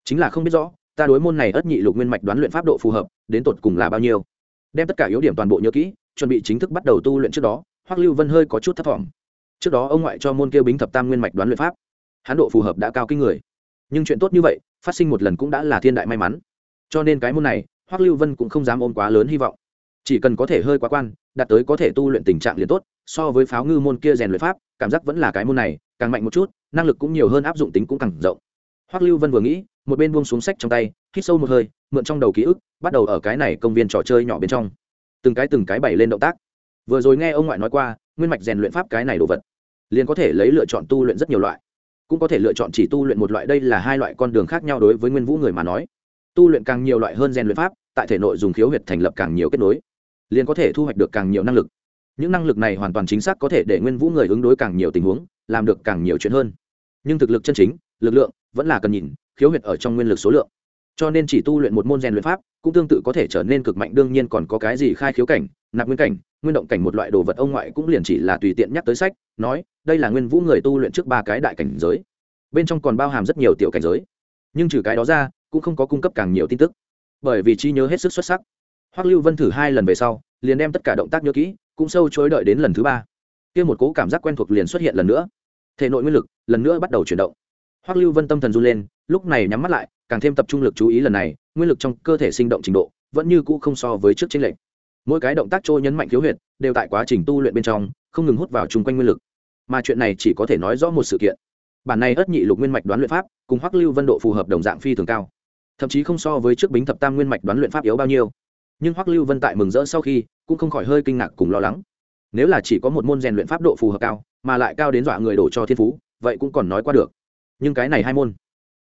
Chính là không biết rõ, ta đối môn này ất nhị lục nguyên mạch đoán luyện pháp độ phù hợp, đến tột cùng là bao nhiêu. Đem tất cả yếu điểm toàn bộ nhớ kỹ, chuẩn bị chính thức bắt đầu tu luyện trước đó, hoắc lưu vân hơi có chút thất vọng trước đó ông ngoại cho môn kêu bính thập tam nguyên mạch đoán luyện pháp. Hán độ phù hợp đã cao kinh người. Nhưng chuyện tốt như vậy, phát sinh một lần cũng đã là thiên đại may mắn. Cho nên cái môn này, hoắc lưu vân cũng không dám ôm quá lớn hy vọng. Chỉ cần có thể hơi quá quan đạt tới có thể tu luyện tình trạng liền tốt, so với pháo ngư môn kia rèn luyện pháp, cảm giác vẫn là cái môn này, càng mạnh một chút, năng lực cũng nhiều hơn áp dụng tính cũng càng rộng. Hoắc lưu vân vừa nghĩ, một bên buông xuống sách trong tay, hít sâu một hơi, mượn trong đầu ký ức, bắt đầu ở cái này công viên trò chơi nhỏ bên trong. Từng cái từng cái bày lên động tác. Vừa rồi nghe ông ngoại nói qua, nguyên mạch rèn luyện pháp cái này đồ vật, liền có thể lấy lựa chọn tu luyện rất nhiều loại. Cũng có thể lựa chọn chỉ tu luyện một loại, đây là hai loại con đường khác nhau đối với nguyên vũ người mà nói. Tu luyện càng nhiều loại hơn rèn luyện pháp, tại thể nội dùng khiếu huyệt thành lập càng nhiều kết nối liền có thể thu hoạch được càng nhiều năng lực. Những năng lực này hoàn toàn chính xác có thể để nguyên vũ người ứng đối càng nhiều tình huống, làm được càng nhiều chuyện hơn. Nhưng thực lực chân chính, lực lượng vẫn là cần nhìn, khiếu huyệt ở trong nguyên lực số lượng. Cho nên chỉ tu luyện một môn rèn luyện pháp, cũng tương tự có thể trở nên cực mạnh, đương nhiên còn có cái gì khai khiếu cảnh, nạp nguyên cảnh, nguyên động cảnh một loại đồ vật ông ngoại cũng liền chỉ là tùy tiện nhắc tới sách, nói, đây là nguyên vũ người tu luyện trước ba cái đại cảnh giới. Bên trong còn bao hàm rất nhiều tiểu cảnh giới. Nhưng trừ cái đó ra, cũng không có cung cấp càng nhiều tin tức. Bởi vì trí nhớ hết sức xuất sắc hoắc lưu vân thử hai lần về sau, liền đem tất cả động tác nhớ kỹ, cũng sâu chối đợi đến lần thứ ba. Kia một cố cảm giác quen thuộc liền xuất hiện lần nữa. Thể nội nguyên lực lần nữa bắt đầu chuyển động. Hoắc lưu vân tâm thần run lên, lúc này nhắm mắt lại, càng thêm tập trung lực chú ý lần này, nguyên lực trong cơ thể sinh động trình độ, vẫn như cũ không so với trước chiến lệnh mỗi cái động tác trôi nhấn mạnh khiếu huyệt, đều tại quá trình tu luyện bên trong, không ngừng hút vào chung quanh nguyên lực. Mà chuyện này chỉ có thể nói rõ một sự kiện. Bản này ất nhị lục nguyên mạch đoán luyện pháp cùng hoắc lưu vân độ phù hợp đồng dạng phi thường cao. Thậm chí không so với trước bính thập tam nguyên mạch đoán luyện pháp yếu bao nhiêu nhưng hoắc lưu vân tại mừng rỡ sau khi cũng không khỏi hơi kinh ngạc cùng lo lắng. Nếu là chỉ có một môn rèn luyện pháp độ phù hợp cao, mà lại cao đến dọa người đổ cho thiên phú, vậy cũng còn nói qua được. Nhưng cái này hai môn,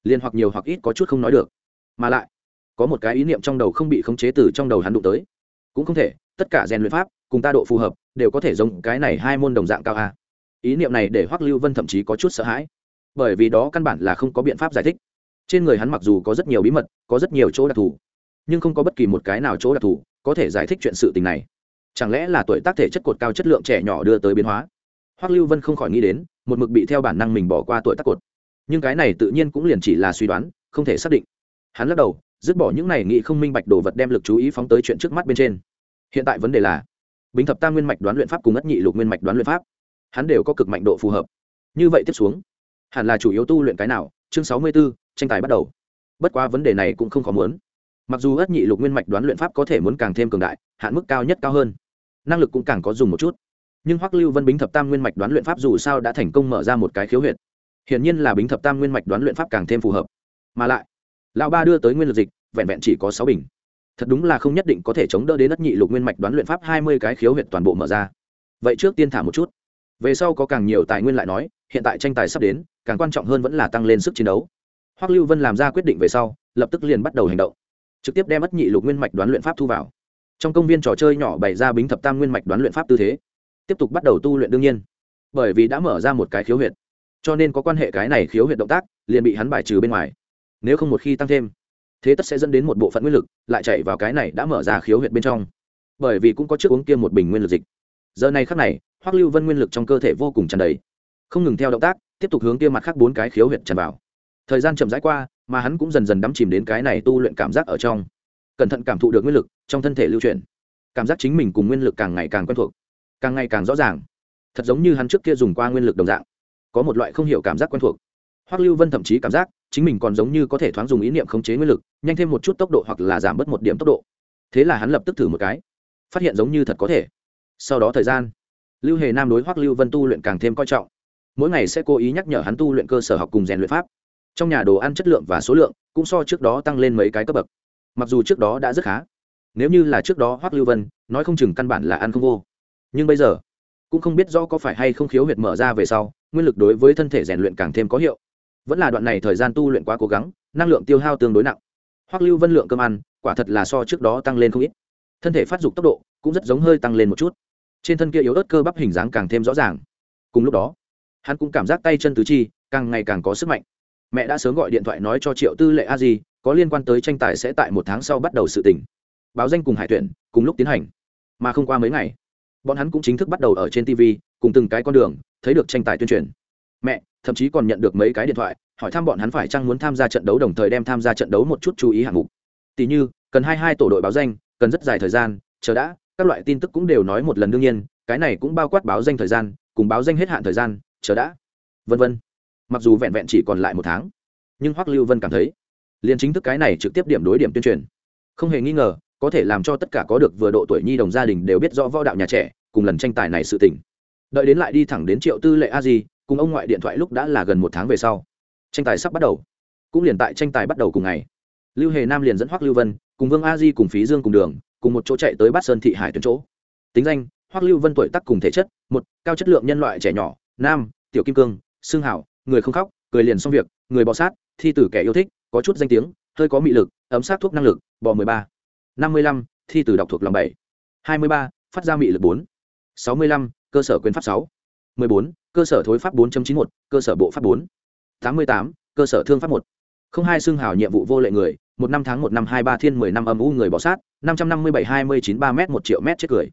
liên hoặc nhiều hoặc ít có chút không nói được. Mà lại, có một cái ý niệm trong đầu không bị khống chế từ trong đầu hắn đụng tới. Cũng không thể, tất cả rèn luyện pháp cùng ta độ phù hợp đều có thể giống cái này hai môn đồng dạng cao a ý niệm này để hoắc lưu vân thậm chí có chút sợ hãi. Bởi vì đó căn bản là không có biện pháp giải thích. Trên người hắn mặc dù có rất nhiều bí mật, có rất nhiều chỗ đặc thù nhưng không có bất kỳ một cái nào chỗ đặc thù có thể giải thích chuyện sự tình này. Chẳng lẽ là tuổi tác thể chất cột cao chất lượng trẻ nhỏ đưa tới biến hóa? Hoắc lưu vân không khỏi nghĩ đến một mực bị theo bản năng mình bỏ qua tuổi tác cột. Nhưng cái này tự nhiên cũng liền chỉ là suy đoán không thể xác định. Hắn lắc đầu dứt bỏ những này nghĩ không minh bạch đồ vật đem lực chú ý phóng tới chuyện trước mắt bên trên. Hiện tại vấn đề là bính thập tam nguyên mạch đoán luyện pháp cùng ất nhị lục nguyên mạch đoán luyện pháp hắn đều có cực mạnh độ phù hợp. Như vậy tiếp xuống hẳn là chủ yếu tu luyện cái nào? Chương sáu mươi 64, tranh tài bắt đầu. Bất quá vấn đề này cũng không khó muốn mặc dù ất nhị lục nguyên mạch đoán luyện pháp có thể muốn càng thêm cường đại, hạn mức cao nhất cao hơn. Năng lực cũng càng có dùng một chút. Nhưng hoắc lưu vân bính thập tam nguyên mạch đoán luyện pháp dù sao đã thành công mở ra một cái khiếu huyệt. Hiển nhiên là bính thập tam nguyên mạch đoán luyện pháp càng thêm phù hợp. Mà lại, lão ba đưa tới nguyên lực dịch, vẹn vẹn chỉ có sáu bình. Thật đúng là không nhất định có thể chống đỡ đến ất nhị lục nguyên mạch đoán luyện pháp hai mươi cái khiếu huyệt toàn bộ mở ra. Vậy trước tiên thả một chút. Về sau có càng nhiều tài nguyên lại nói, hiện tại tranh tài sắp đến, càng quan trọng hơn vẫn là tăng lên sức chiến đấu. Hoắc lưu vân làm ra quyết định về sau, lập tức liền bắt đầu hành động trực tiếp đem ất nhị lục nguyên mạch đoán luyện pháp thu vào. Trong công viên trò chơi nhỏ bày ra bính thập tam nguyên mạch đoán luyện pháp tư thế. Tiếp tục bắt đầu tu luyện đương nhiên. Bởi vì đã mở ra một cái khiếu huyệt. Cho nên có quan hệ cái này khiếu huyệt động tác, liền bị hắn bài trừ bên ngoài. Nếu không một khi tăng thêm, thế tất sẽ dẫn đến một bộ phận nguyên lực lại chạy vào cái này đã mở ra khiếu huyệt bên trong. Bởi vì cũng có trước uống kia một bình nguyên lực dịch. Giờ này khắc này, hoắc lưu vân nguyên lực trong cơ thể vô cùng tràn đầy. Không ngừng theo động tác, tiếp tục hướng kia mặt khác bốn cái khiếu huyệt tràn vào. Thời gian chậm rãi qua mà hắn cũng dần dần đắm chìm đến cái này tu luyện cảm giác ở trong. Cẩn thận cảm thụ được nguyên lực trong thân thể lưu truyền, cảm giác chính mình cùng nguyên lực càng ngày càng quen thuộc càng ngày càng rõ ràng. Thật giống như hắn trước kia dùng qua nguyên lực đồng dạng. Có một loại không hiểu cảm giác quen thuộc. Hoắc lưu vân thậm chí cảm giác chính mình còn giống như có thể thoáng dùng ý niệm khống chế nguyên lực nhanh thêm một chút tốc độ hoặc là giảm bớt một điểm tốc độ. Thế là hắn lập tức thử một cái phát hiện giống như thật có thể. Sau đó thời gian lưu hề nam đối hoắc lưu vân tu luyện càng thêm coi trọng. Mỗi ngày sẽ cố ý nhắc nhở hắn tu luyện cơ sở học cùng rèn luyện pháp trong nhà đồ ăn chất lượng và số lượng cũng so trước đó tăng lên mấy cái cấp bậc. Mặc dù trước đó đã rất khá, nếu như là trước đó hoắc lưu vân nói không chừng căn bản là ăn không vô. Nhưng bây giờ, cũng không biết rõ có phải hay không khiếu huyệt mở ra về sau, nguyên lực đối với thân thể rèn luyện càng thêm có hiệu. Vẫn là đoạn này thời gian tu luyện quá cố gắng, năng lượng tiêu hao tương đối nặng. Hoắc lưu vân lượng cơm ăn, quả thật là so trước đó tăng lên không ít. Thân thể phát dục tốc độ cũng rất giống hơi tăng lên một chút. Trên thân kia yếu ớt cơ bắp hình dáng càng thêm rõ ràng. Cùng lúc đó, hắn cũng cảm giác tay chân tứ chi càng ngày càng có sức mạnh mẹ đã sớm gọi điện thoại nói cho triệu tư lệ a di, có liên quan tới tranh tài sẽ tại một tháng sau bắt đầu sự tỉnh báo danh cùng hải tuyển, cùng lúc tiến hành. Mà không qua mấy ngày, bọn hắn cũng chính thức bắt đầu ở trên tv cùng từng cái con đường, thấy được tranh tài tuyên truyền. Mẹ, thậm chí còn nhận được mấy cái điện thoại, hỏi thăm bọn hắn phải chăng muốn tham gia trận đấu đồng thời đem tham gia trận đấu một chút chú ý hạng mục. Tỷ như, cần hai hai tổ đội báo danh, cần rất dài thời gian, chờ đã, các loại tin tức cũng đều nói một lần đương nhiên, cái này cũng bao quát báo danh thời gian, cùng báo danh hết hạn thời gian, chờ đã. Vân vân mặc dù vẹn vẹn chỉ còn lại một tháng, nhưng hoắc lưu vân cảm thấy, liền chính thức cái này trực tiếp điểm đối điểm tuyên truyền. Không hề nghi ngờ, có thể làm cho tất cả có được vừa độ tuổi nhi đồng gia đình đều biết rõ võ đạo nhà trẻ, cùng lần tranh tài này sự tỉnh đợi đến lại đi thẳng đến triệu tư lệ a di, cùng ông ngoại điện thoại lúc đã là gần một tháng về sau, tranh tài sắp bắt đầu. Cũng liền tại tranh tài bắt đầu cùng ngày, lưu hề nam liền dẫn hoắc lưu vân, cùng vương a di cùng phí dương cùng đường, cùng một chỗ chạy tới bát sơn thị hải tuyến chỗ. Tính danh, hoắc lưu vân tuổi tác cùng thể chất, một, cao chất lượng nhân loại trẻ nhỏ, nam, tiểu kim cương, xương hảo người không khóc, cười liền xong việc, người bò sát, thi tử kẻ yêu thích, có chút danh tiếng, hơi có mị lực, ấm sát thuốc năng lực, bò mười ba. năm mươi lăm, thi tử đọc thuộc lòng bảy. hai mươi ba, phát ra mị lực bốn. sáu mươi lăm, cơ sở quyền pháp sáu. mười bốn, cơ sở thối pháp bốn chín một, cơ sở bộ pháp bốn. tám mươi tám, cơ sở thương pháp một. không hai xưng hào nhiệm vụ vô lệ người, một năm tháng một năm hai ba thiên mười năm âm u người bỏ sát, năm trăm năm mươi bảy, hai mươi chín, ba m một triệu m chết cười.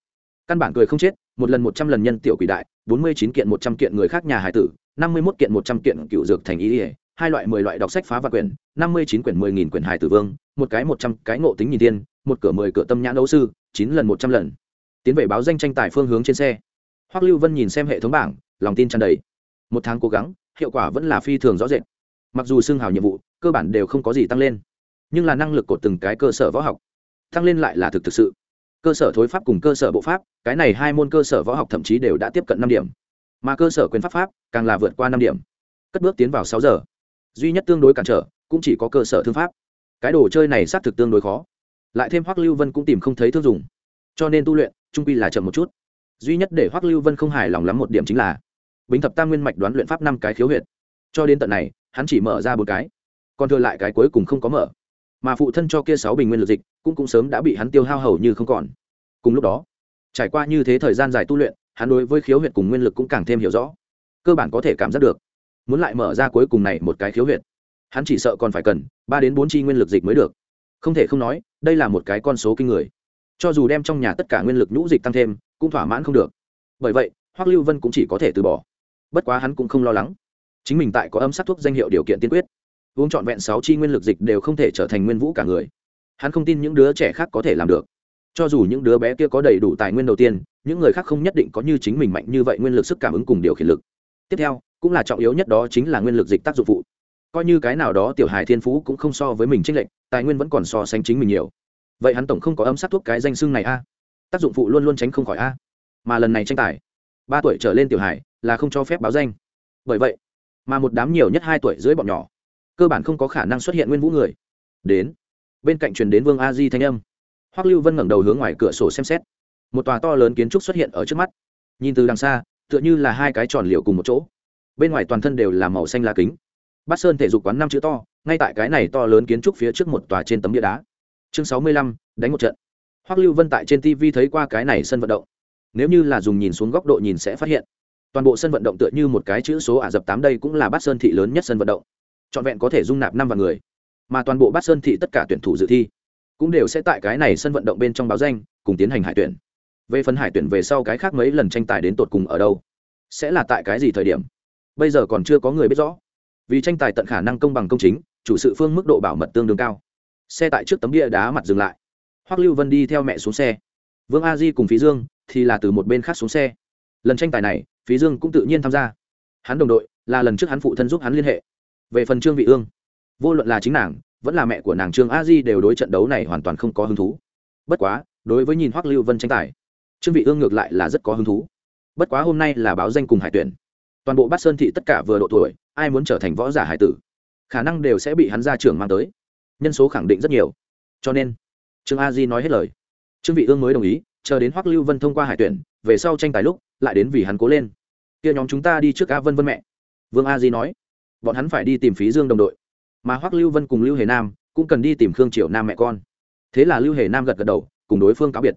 Căn bản cười không chết, một lần một trăm lần nhân tiểu quỷ đại, bốn mươi chín kiện một trăm kiện người khác nhà hải tử năm mươi mốt kiện một trăm kiện cựu dược thành ý ỉa, hai loại mười loại đọc sách phá và quyển, năm mươi chín quyển mười nghìn quyển hải tử vương, một cái một trăm cái ngộ tính nhìn tiên, một cửa mười cửa tâm nhãn đấu sư, chín lần một trăm lần. Tiến về báo danh tranh tài phương hướng trên xe. Hoắc lưu vân nhìn xem hệ thống bảng, lòng tin tràn đầy. Một tháng cố gắng, hiệu quả vẫn là phi thường rõ rệt. Mặc dù xưng hào nhiệm vụ, cơ bản đều không có gì tăng lên. Nhưng là năng lực của từng cái cơ sở võ học. Tăng lên lại là thực thực sự. Cơ sở thối pháp cùng cơ sở bộ pháp, cái này hai môn cơ sở võ học thậm chí đều đã tiếp cận năm điểm mà cơ sở quyền pháp pháp càng là vượt qua năm điểm. Cất bước tiến vào sáu giờ. Duy nhất tương đối cản trở cũng chỉ có cơ sở thương pháp. Cái đồ chơi này xác thực tương đối khó. Lại thêm hoắc lưu vân cũng tìm không thấy thương dùng. Cho nên tu luyện, trung quy là chậm một chút. Duy nhất để hoắc lưu vân không hài lòng lắm một điểm chính là bính thập tam nguyên mạch đoán luyện pháp năm cái khiếu huyệt. Cho đến tận này, hắn chỉ mở ra một cái. Còn thừa lại cái cuối cùng không có mở. Mà phụ thân cho kia sáu bình nguyên lực dịch cũng cũng sớm đã bị hắn tiêu hao hầu như không còn. Cùng lúc đó, trải qua như thế thời gian dài tu luyện hắn đối với khiếu huyệt cùng nguyên lực cũng càng thêm hiểu rõ. Cơ bản có thể cảm giác được. Muốn lại mở ra cuối cùng này một cái khiếu huyệt, hắn chỉ sợ còn phải cần ba đến bốn chi nguyên lực dịch mới được. Không thể không nói, đây là một cái con số kinh người. Cho dù đem trong nhà tất cả nguyên lực nhũ dịch tăng thêm, cũng thỏa mãn không được. Bởi vậy, hoắc lưu vân cũng chỉ có thể từ bỏ. Bất quá hắn cũng không lo lắng. Chính mình tại có âm sát thuốc danh hiệu điều kiện tiên quyết, uống trọn vẹn sáu chi nguyên lực dịch đều không thể trở thành nguyên vũ cả người. Hắn không tin những đứa trẻ khác có thể làm được cho dù những đứa bé kia có đầy đủ tài nguyên đầu tiên, những người khác không nhất định có như chính mình mạnh như vậy nguyên lực sức cảm ứng cùng điều khiển lực. Tiếp theo, cũng là trọng yếu nhất đó chính là nguyên lực dịch tác dụng phụ. Coi như cái nào đó tiểu hài thiên phú cũng không so với mình trích lệnh tài nguyên vẫn còn so sánh chính mình nhiều. Vậy hắn tổng không có âm sát thuốc cái danh xưng này a? Tác dụng phụ luôn luôn tránh không khỏi a. Mà lần này tranh tài, ba tuổi trở lên tiểu hài là không cho phép báo danh. Bởi vậy, mà một đám nhiều nhất hai tuổi dưới bọn nhỏ, cơ bản không có khả năng xuất hiện nguyên vũ người. Đến, bên cạnh truyền đến vương a di thanh âm hoắc lưu vân ngẩng đầu hướng ngoài cửa sổ xem xét. Một tòa to lớn kiến trúc xuất hiện ở trước mắt. Nhìn từ đằng xa, tựa như là hai cái tròn liệu cùng một chỗ. Bên ngoài toàn thân đều là màu xanh lá kính. Bát sơn thể dục quán năm chữ to, ngay tại cái này to lớn kiến trúc phía trước một tòa trên tấm địa đá. Chương sáu mươi lăm, đánh một trận. Hoắc lưu vân tại trên tv thấy qua cái này sân vận động. Nếu như là dùng nhìn xuống góc độ nhìn sẽ phát hiện. Toàn bộ sân vận động tựa như một cái chữ số ả rập tám đây cũng là bát sơn thị lớn nhất sân vận động. Trọn vẹn có thể dung nạp năm vạn người. Mà toàn bộ bát sơn thị tất cả tuyển thủ dự thi cũng đều sẽ tại cái này sân vận động bên trong báo danh, cùng tiến hành hải tuyển. Về phần hải tuyển về sau cái khác mấy lần tranh tài đến tột cùng ở đâu? Sẽ là tại cái gì thời điểm? Bây giờ còn chưa có người biết rõ. Vì tranh tài tận khả năng công bằng công chính, chủ sự phương mức độ bảo mật tương đương cao. Xe tại trước tấm bia đá mặt dừng lại. Hoắc lưu vân đi theo mẹ xuống xe. Vương a di cùng phí dương thì là từ một bên khác xuống xe. Lần tranh tài này, phí dương cũng tự nhiên tham gia. Hắn đồng đội là lần trước hắn phụ thân giúp hắn liên hệ. Về phần trương vị ương, vô luận là chính nàng vẫn là mẹ của nàng trương a di đều đối trận đấu này hoàn toàn không có hứng thú. Bất quá, đối với nhìn hoắc lưu vân tranh tài, trương vị ương ngược lại là rất có hứng thú. Bất quá hôm nay là báo danh cùng hải tuyển. Toàn bộ bát sơn thị tất cả vừa độ tuổi, ai muốn trở thành võ giả hải tử, khả năng đều sẽ bị hắn ra trường mang tới. Nhân số khẳng định rất nhiều. Cho nên, trương a di nói hết lời. Trương vị ương mới đồng ý, chờ đến hoắc lưu vân thông qua hải tuyển, về sau tranh tài lúc, lại đến vì hắn cố lên. Kia nhóm chúng ta đi trước a vân vân mẹ. Vương a di nói. Bọn hắn phải đi tìm phí dương đồng đội mà hoắc lưu vân cùng lưu hề nam cũng cần đi tìm khương triều nam mẹ con. Thế là lưu hề nam gật gật đầu, cùng đối phương cáo biệt.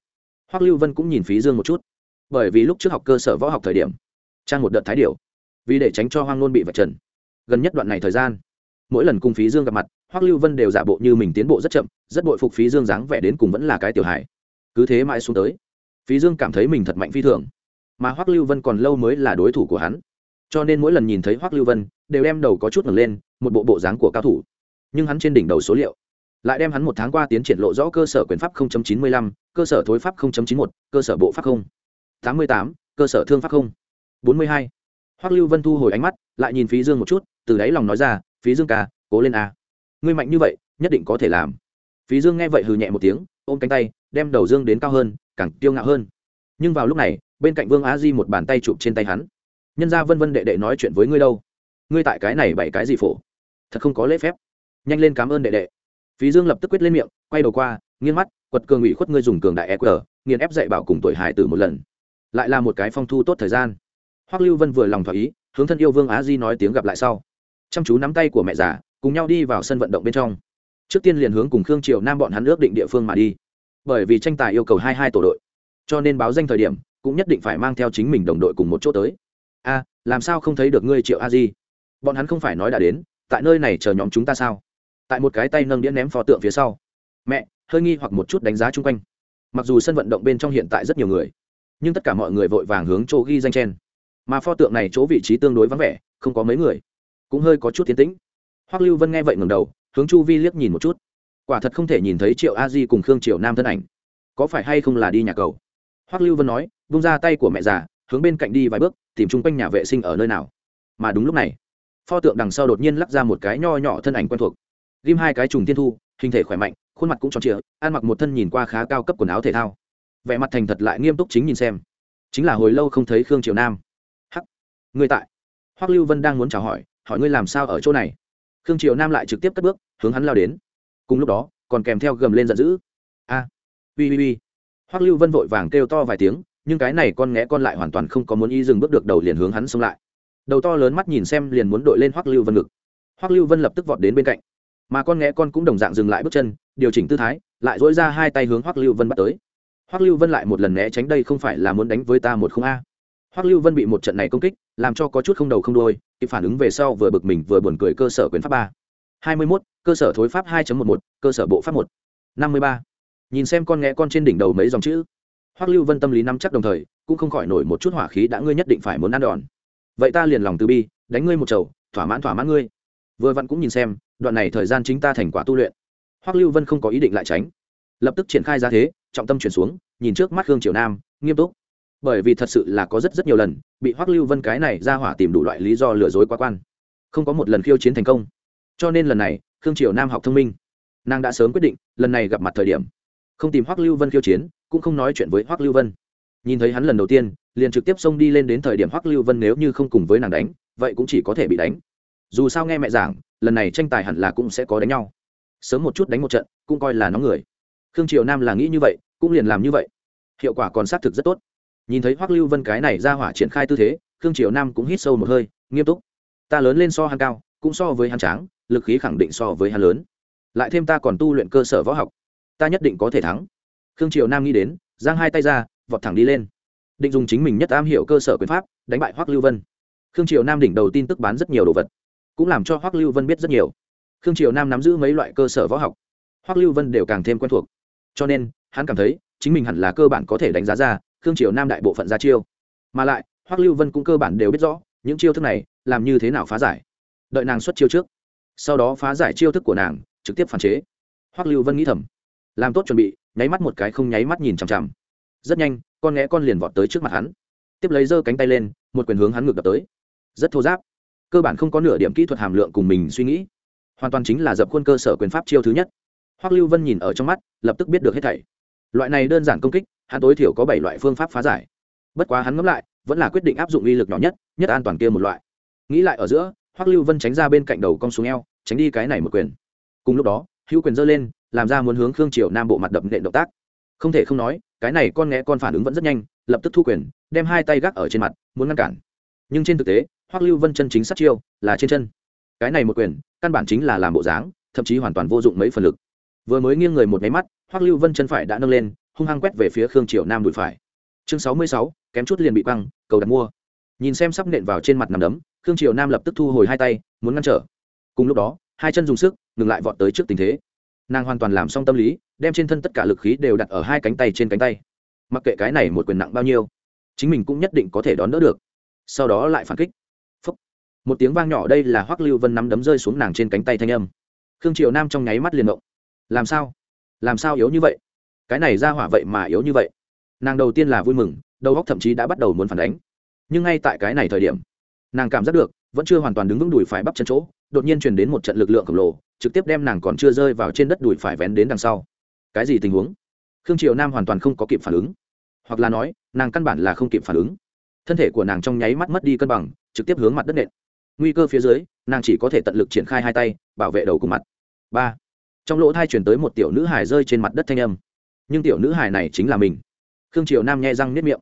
Hoắc lưu vân cũng nhìn phí dương một chút. Bởi vì lúc trước học cơ sở võ học thời điểm, trang một đợt thái điệu vì để tránh cho hoang nôn bị vạch trần. Gần nhất đoạn này thời gian, mỗi lần cùng phí dương gặp mặt, hoắc lưu vân đều giả bộ như mình tiến bộ rất chậm, rất bội phục phí dương dáng vẻ đến cùng vẫn là cái tiểu hài. Cứ thế mãi xuống tới, phí dương cảm thấy mình thật mạnh phi thường. Mà hoắc lưu vân còn lâu mới là đối thủ của hắn. Cho nên mỗi lần nhìn thấy hoắc lưu vân, đều đem đầu có chút ngẩng lên một bộ bộ dáng của cao thủ nhưng hắn trên đỉnh đầu số liệu lại đem hắn một tháng qua tiến triển lộ rõ cơ sở quyền pháp 0.95, cơ sở thối pháp 0.91, cơ sở bộ pháp 0. 88, cơ sở thương pháp 0. 42. Hoắc Lưu Vân thu hồi ánh mắt, lại nhìn Phí Dương một chút, từ đáy lòng nói ra, "Phí Dương ca, cố lên a. Ngươi mạnh như vậy, nhất định có thể làm." Phí Dương nghe vậy hừ nhẹ một tiếng, ôm cánh tay đem đầu dương đến cao hơn càng tiêu ngạo hơn nhưng vào lúc này bên cạnh vương á di một bàn tay chụp trên tay hắn nhân ra vân vân đệ đệ nói chuyện với ngươi đâu ngươi tại cái này bảy cái gì phổ thật không có lễ phép. Nhanh lên cảm ơn đệ đệ. Phí dương lập tức quyết lên miệng, quay đầu qua, nghiêng mắt, quật cường ủy khuất ngươi dùng cường đại eq nghiền ép dạy bảo cùng tuổi hải tử một lần. Lại là một cái phong thu tốt thời gian. Hoắc lưu vân vừa lòng thỏa ý, hướng thân yêu vương á di nói tiếng gặp lại sau. Chăm chú nắm tay của mẹ già, cùng nhau đi vào sân vận động bên trong. Trước tiên liền hướng cùng khương triều nam bọn hắn ước định địa phương mà đi. Bởi vì tranh tài yêu cầu hai hai tổ đội, cho nên báo danh thời điểm, cũng nhất định phải mang theo chính mình đồng đội cùng một chỗ tới. A, làm sao không thấy được ngươi triệu a di? Bọn hắn không phải nói đã đến tại nơi này chờ nhóm chúng ta sao? Tại một cái tay nâng đĩa ném pho tượng phía sau. Mẹ, hơi nghi hoặc một chút đánh giá chung quanh. Mặc dù sân vận động bên trong hiện tại rất nhiều người, nhưng tất cả mọi người vội vàng hướng chỗ ghi danh chen mà pho tượng này chỗ vị trí tương đối vắng vẻ, không có mấy người. Cũng hơi có chút tiến tĩnh. Hoắc lưu vân nghe vậy ngầm đầu, hướng chu vi liếc nhìn một chút. Quả thật không thể nhìn thấy triệu a di cùng khương triệu nam thân ảnh. Có phải hay không là đi nhà cầu? Hoắc lưu vân nói, vung ra tay của mẹ già, hướng bên cạnh đi vài bước, tìm chung quanh nhà vệ sinh ở nơi nào. Mà đúng lúc này pho tượng đằng sau đột nhiên lắc ra một cái nho nhỏ thân ảnh quen thuộc. Ghim hai cái trùng tiên thu, hình thể khỏe mạnh, khuôn mặt cũng tròn trịa, ăn mặc một thân nhìn qua khá cao cấp quần áo thể thao. Vẻ mặt thành thật lại nghiêm túc chính nhìn xem. Chính là hồi lâu không thấy khương triều nam. Hắc, người tại. Hoắc lưu vân đang muốn chào hỏi hỏi ngươi làm sao ở chỗ này. Khương triều nam lại trực tiếp cất bước, hướng hắn lao đến. Cùng lúc đó, còn kèm theo gầm lên giận dữ. A ui ui ui hoắc lưu vân vội vàng kêu to vài tiếng, nhưng cái này con nghé con lại hoàn toàn không có muốn y dừng bước được đầu liền hướng hắn xông lại đầu to lớn mắt nhìn xem liền muốn đội lên hoắc lưu vân ngực. Hoắc lưu vân lập tức vọt đến bên cạnh. Mà con nghe con cũng đồng dạng dừng lại bước chân, điều chỉnh tư thái, lại dỗi ra hai tay hướng hoắc lưu vân bắt tới. Hoắc lưu vân lại một lần né tránh đây không phải là muốn đánh với ta một không a. Hoắc lưu vân bị một trận này công kích, làm cho có chút không đầu không đôi kịp phản ứng về sau vừa bực mình vừa buồn cười cơ sở quyền pháp ba. Hai mươi mốt, cơ sở thối pháp hai một một, cơ sở bộ pháp một. Năm mươi ba. Nhìn xem con nghe con trên đỉnh đầu mấy dòng chữ, hoắc lưu vân tâm lý nắm chắc đồng thời, cũng không khỏi nổi một chút hỏa khí đã ngươi nhất định phải muốn ăn đòn vậy ta liền lòng từ bi, đánh ngươi một chầu, thỏa mãn thỏa mãn ngươi. Vừa vặn cũng nhìn xem, đoạn này thời gian chính ta thành quả tu luyện. Hoắc lưu vân không có ý định lại tránh. Lập tức triển khai ra thế, trọng tâm chuyển xuống, nhìn trước mắt hương triều nam, nghiêm túc. Bởi vì thật sự là có rất rất nhiều lần, bị hoắc lưu vân cái này ra hỏa tìm đủ loại lý do lừa dối quá quan. Không có một lần khiêu chiến thành công. Cho nên lần này, khương triều nam học thông minh. Nàng đã sớm quyết định, lần này gặp mặt thời điểm, không tìm hoắc lưu vân khiêu chiến, cũng không nói chuyện với hoắc lưu vân. Nhìn thấy hắn lần đầu tiên liền trực tiếp xông đi lên đến thời điểm hoắc lưu vân nếu như không cùng với nàng đánh, vậy cũng chỉ có thể bị đánh. Dù sao nghe mẹ giảng, lần này tranh tài hẳn là cũng sẽ có đánh nhau. Sớm một chút đánh một trận, cũng coi là nóng người. Khương triều nam là nghĩ như vậy, cũng liền làm như vậy. Hiệu quả còn xác thực rất tốt. Nhìn thấy hoắc lưu vân cái này ra hỏa triển khai tư thế, khương triều nam cũng hít sâu một hơi, nghiêm túc. Ta lớn lên so hắn cao, cũng so với hắn tráng, lực khí khẳng định so với hắn lớn. Lại thêm ta còn tu luyện cơ sở võ học, ta nhất định có thể thắng. Khương triều nam nghĩ đến, giang hai tay ra, vọt thẳng đi lên định dùng chính mình nhất am hiểu cơ sở quyền pháp, đánh bại hoắc lưu vân. Khương triều nam đỉnh đầu tin tức bán rất nhiều đồ vật, cũng làm cho hoắc lưu vân biết rất nhiều. Khương triều nam nắm giữ mấy loại cơ sở võ học, hoắc lưu vân đều càng thêm quen thuộc. Cho nên, hắn cảm thấy, chính mình hẳn là cơ bản có thể đánh giá ra khương triều nam đại bộ phận ra chiêu. Mà lại, hoắc lưu vân cũng cơ bản đều biết rõ, những chiêu thức này làm như thế nào phá giải. Đợi nàng xuất chiêu trước, sau đó phá giải chiêu thức của nàng, trực tiếp phản chế. Hoắc lưu vân nghĩ thầm, làm tốt chuẩn bị, nháy mắt một cái không nháy mắt nhìn chằm chằm. Rất nhanh con nghé con liền vọt tới trước mặt hắn. Tiếp lấy giơ cánh tay lên, một quyền hướng hắn ngược đập tới. Rất thô giáp. Cơ bản không có nửa điểm kỹ thuật hàm lượng cùng mình suy nghĩ. Hoàn toàn chính là dập khuôn cơ sở quyền pháp chiêu thứ nhất. Hoắc lưu vân nhìn ở trong mắt, lập tức biết được hết thảy. Loại này đơn giản công kích, hắn tối thiểu có bảy loại phương pháp phá giải. Bất quá hắn ngẫm lại, vẫn là quyết định áp dụng uy lực nhỏ nhất nhất an toàn kia một loại. Nghĩ lại ở giữa, hoắc lưu vân tránh ra bên cạnh đầu cong xuống eo, tránh đi cái này một quyền. Cùng lúc đó, hữu quyền giơ lên, làm ra muốn hướng khương triều nam bộ mặt đập nện động tác. Không thể không nói cái này con nghe con phản ứng vẫn rất nhanh, lập tức thu quyền, đem hai tay gác ở trên mặt, muốn ngăn cản. Nhưng trên thực tế, hoắc lưu vân chân chính sát chiêu là trên chân. Cái này một quyền, căn bản chính là làm bộ dáng, thậm chí hoàn toàn vô dụng mấy phần lực. Vừa mới nghiêng người một máy mắt, hoắc lưu vân chân phải đã nâng lên, hung hăng quét về phía khương triều nam đùi phải. Chương sáu mươi sáu, kém chút liền bị quăng, cầu đặt mua. Nhìn xem sắp nện vào trên mặt nằm đấm, khương triều nam lập tức thu hồi hai tay, muốn ngăn trở. Cùng lúc đó, hai chân dùng sức, ngừng lại vọt tới trước tình thế nàng hoàn toàn làm xong tâm lý, đem trên thân tất cả lực khí đều đặt ở hai cánh tay trên cánh tay. Mặc kệ cái này một quyền nặng bao nhiêu, chính mình cũng nhất định có thể đón đỡ được. Sau đó lại phản kích. Phúc. một tiếng vang nhỏ đây là hoắc lưu vân nắm đấm rơi xuống nàng trên cánh tay thanh âm. Khương triều nam trong nháy mắt liền động. Làm sao? Làm sao yếu như vậy? Cái này ra hỏa vậy mà yếu như vậy. Nàng đầu tiên là vui mừng, đầu góc thậm chí đã bắt đầu muốn phản đánh. Nhưng ngay tại cái này thời điểm, nàng cảm giác được, vẫn chưa hoàn toàn đứng vững đùi phải bắp chân chỗ đột nhiên truyền đến một trận lực lượng khổng lồ, trực tiếp đem nàng còn chưa rơi vào trên đất đùi phải vén đến đằng sau. Cái gì tình huống? Khương triều nam hoàn toàn không có kịp phản ứng. Hoặc là nói, nàng căn bản là không kịp phản ứng. Thân thể của nàng trong nháy mắt mất đi cân bằng, trực tiếp hướng mặt đất nện. Nguy cơ phía dưới, nàng chỉ có thể tận lực triển khai hai tay, bảo vệ đầu cùng mặt. Ba. Trong lỗ thai chuyển tới một tiểu nữ hải rơi trên mặt đất thanh âm. Nhưng tiểu nữ hải này chính là mình. Khương triều nam nhẹ răng nếp miệng.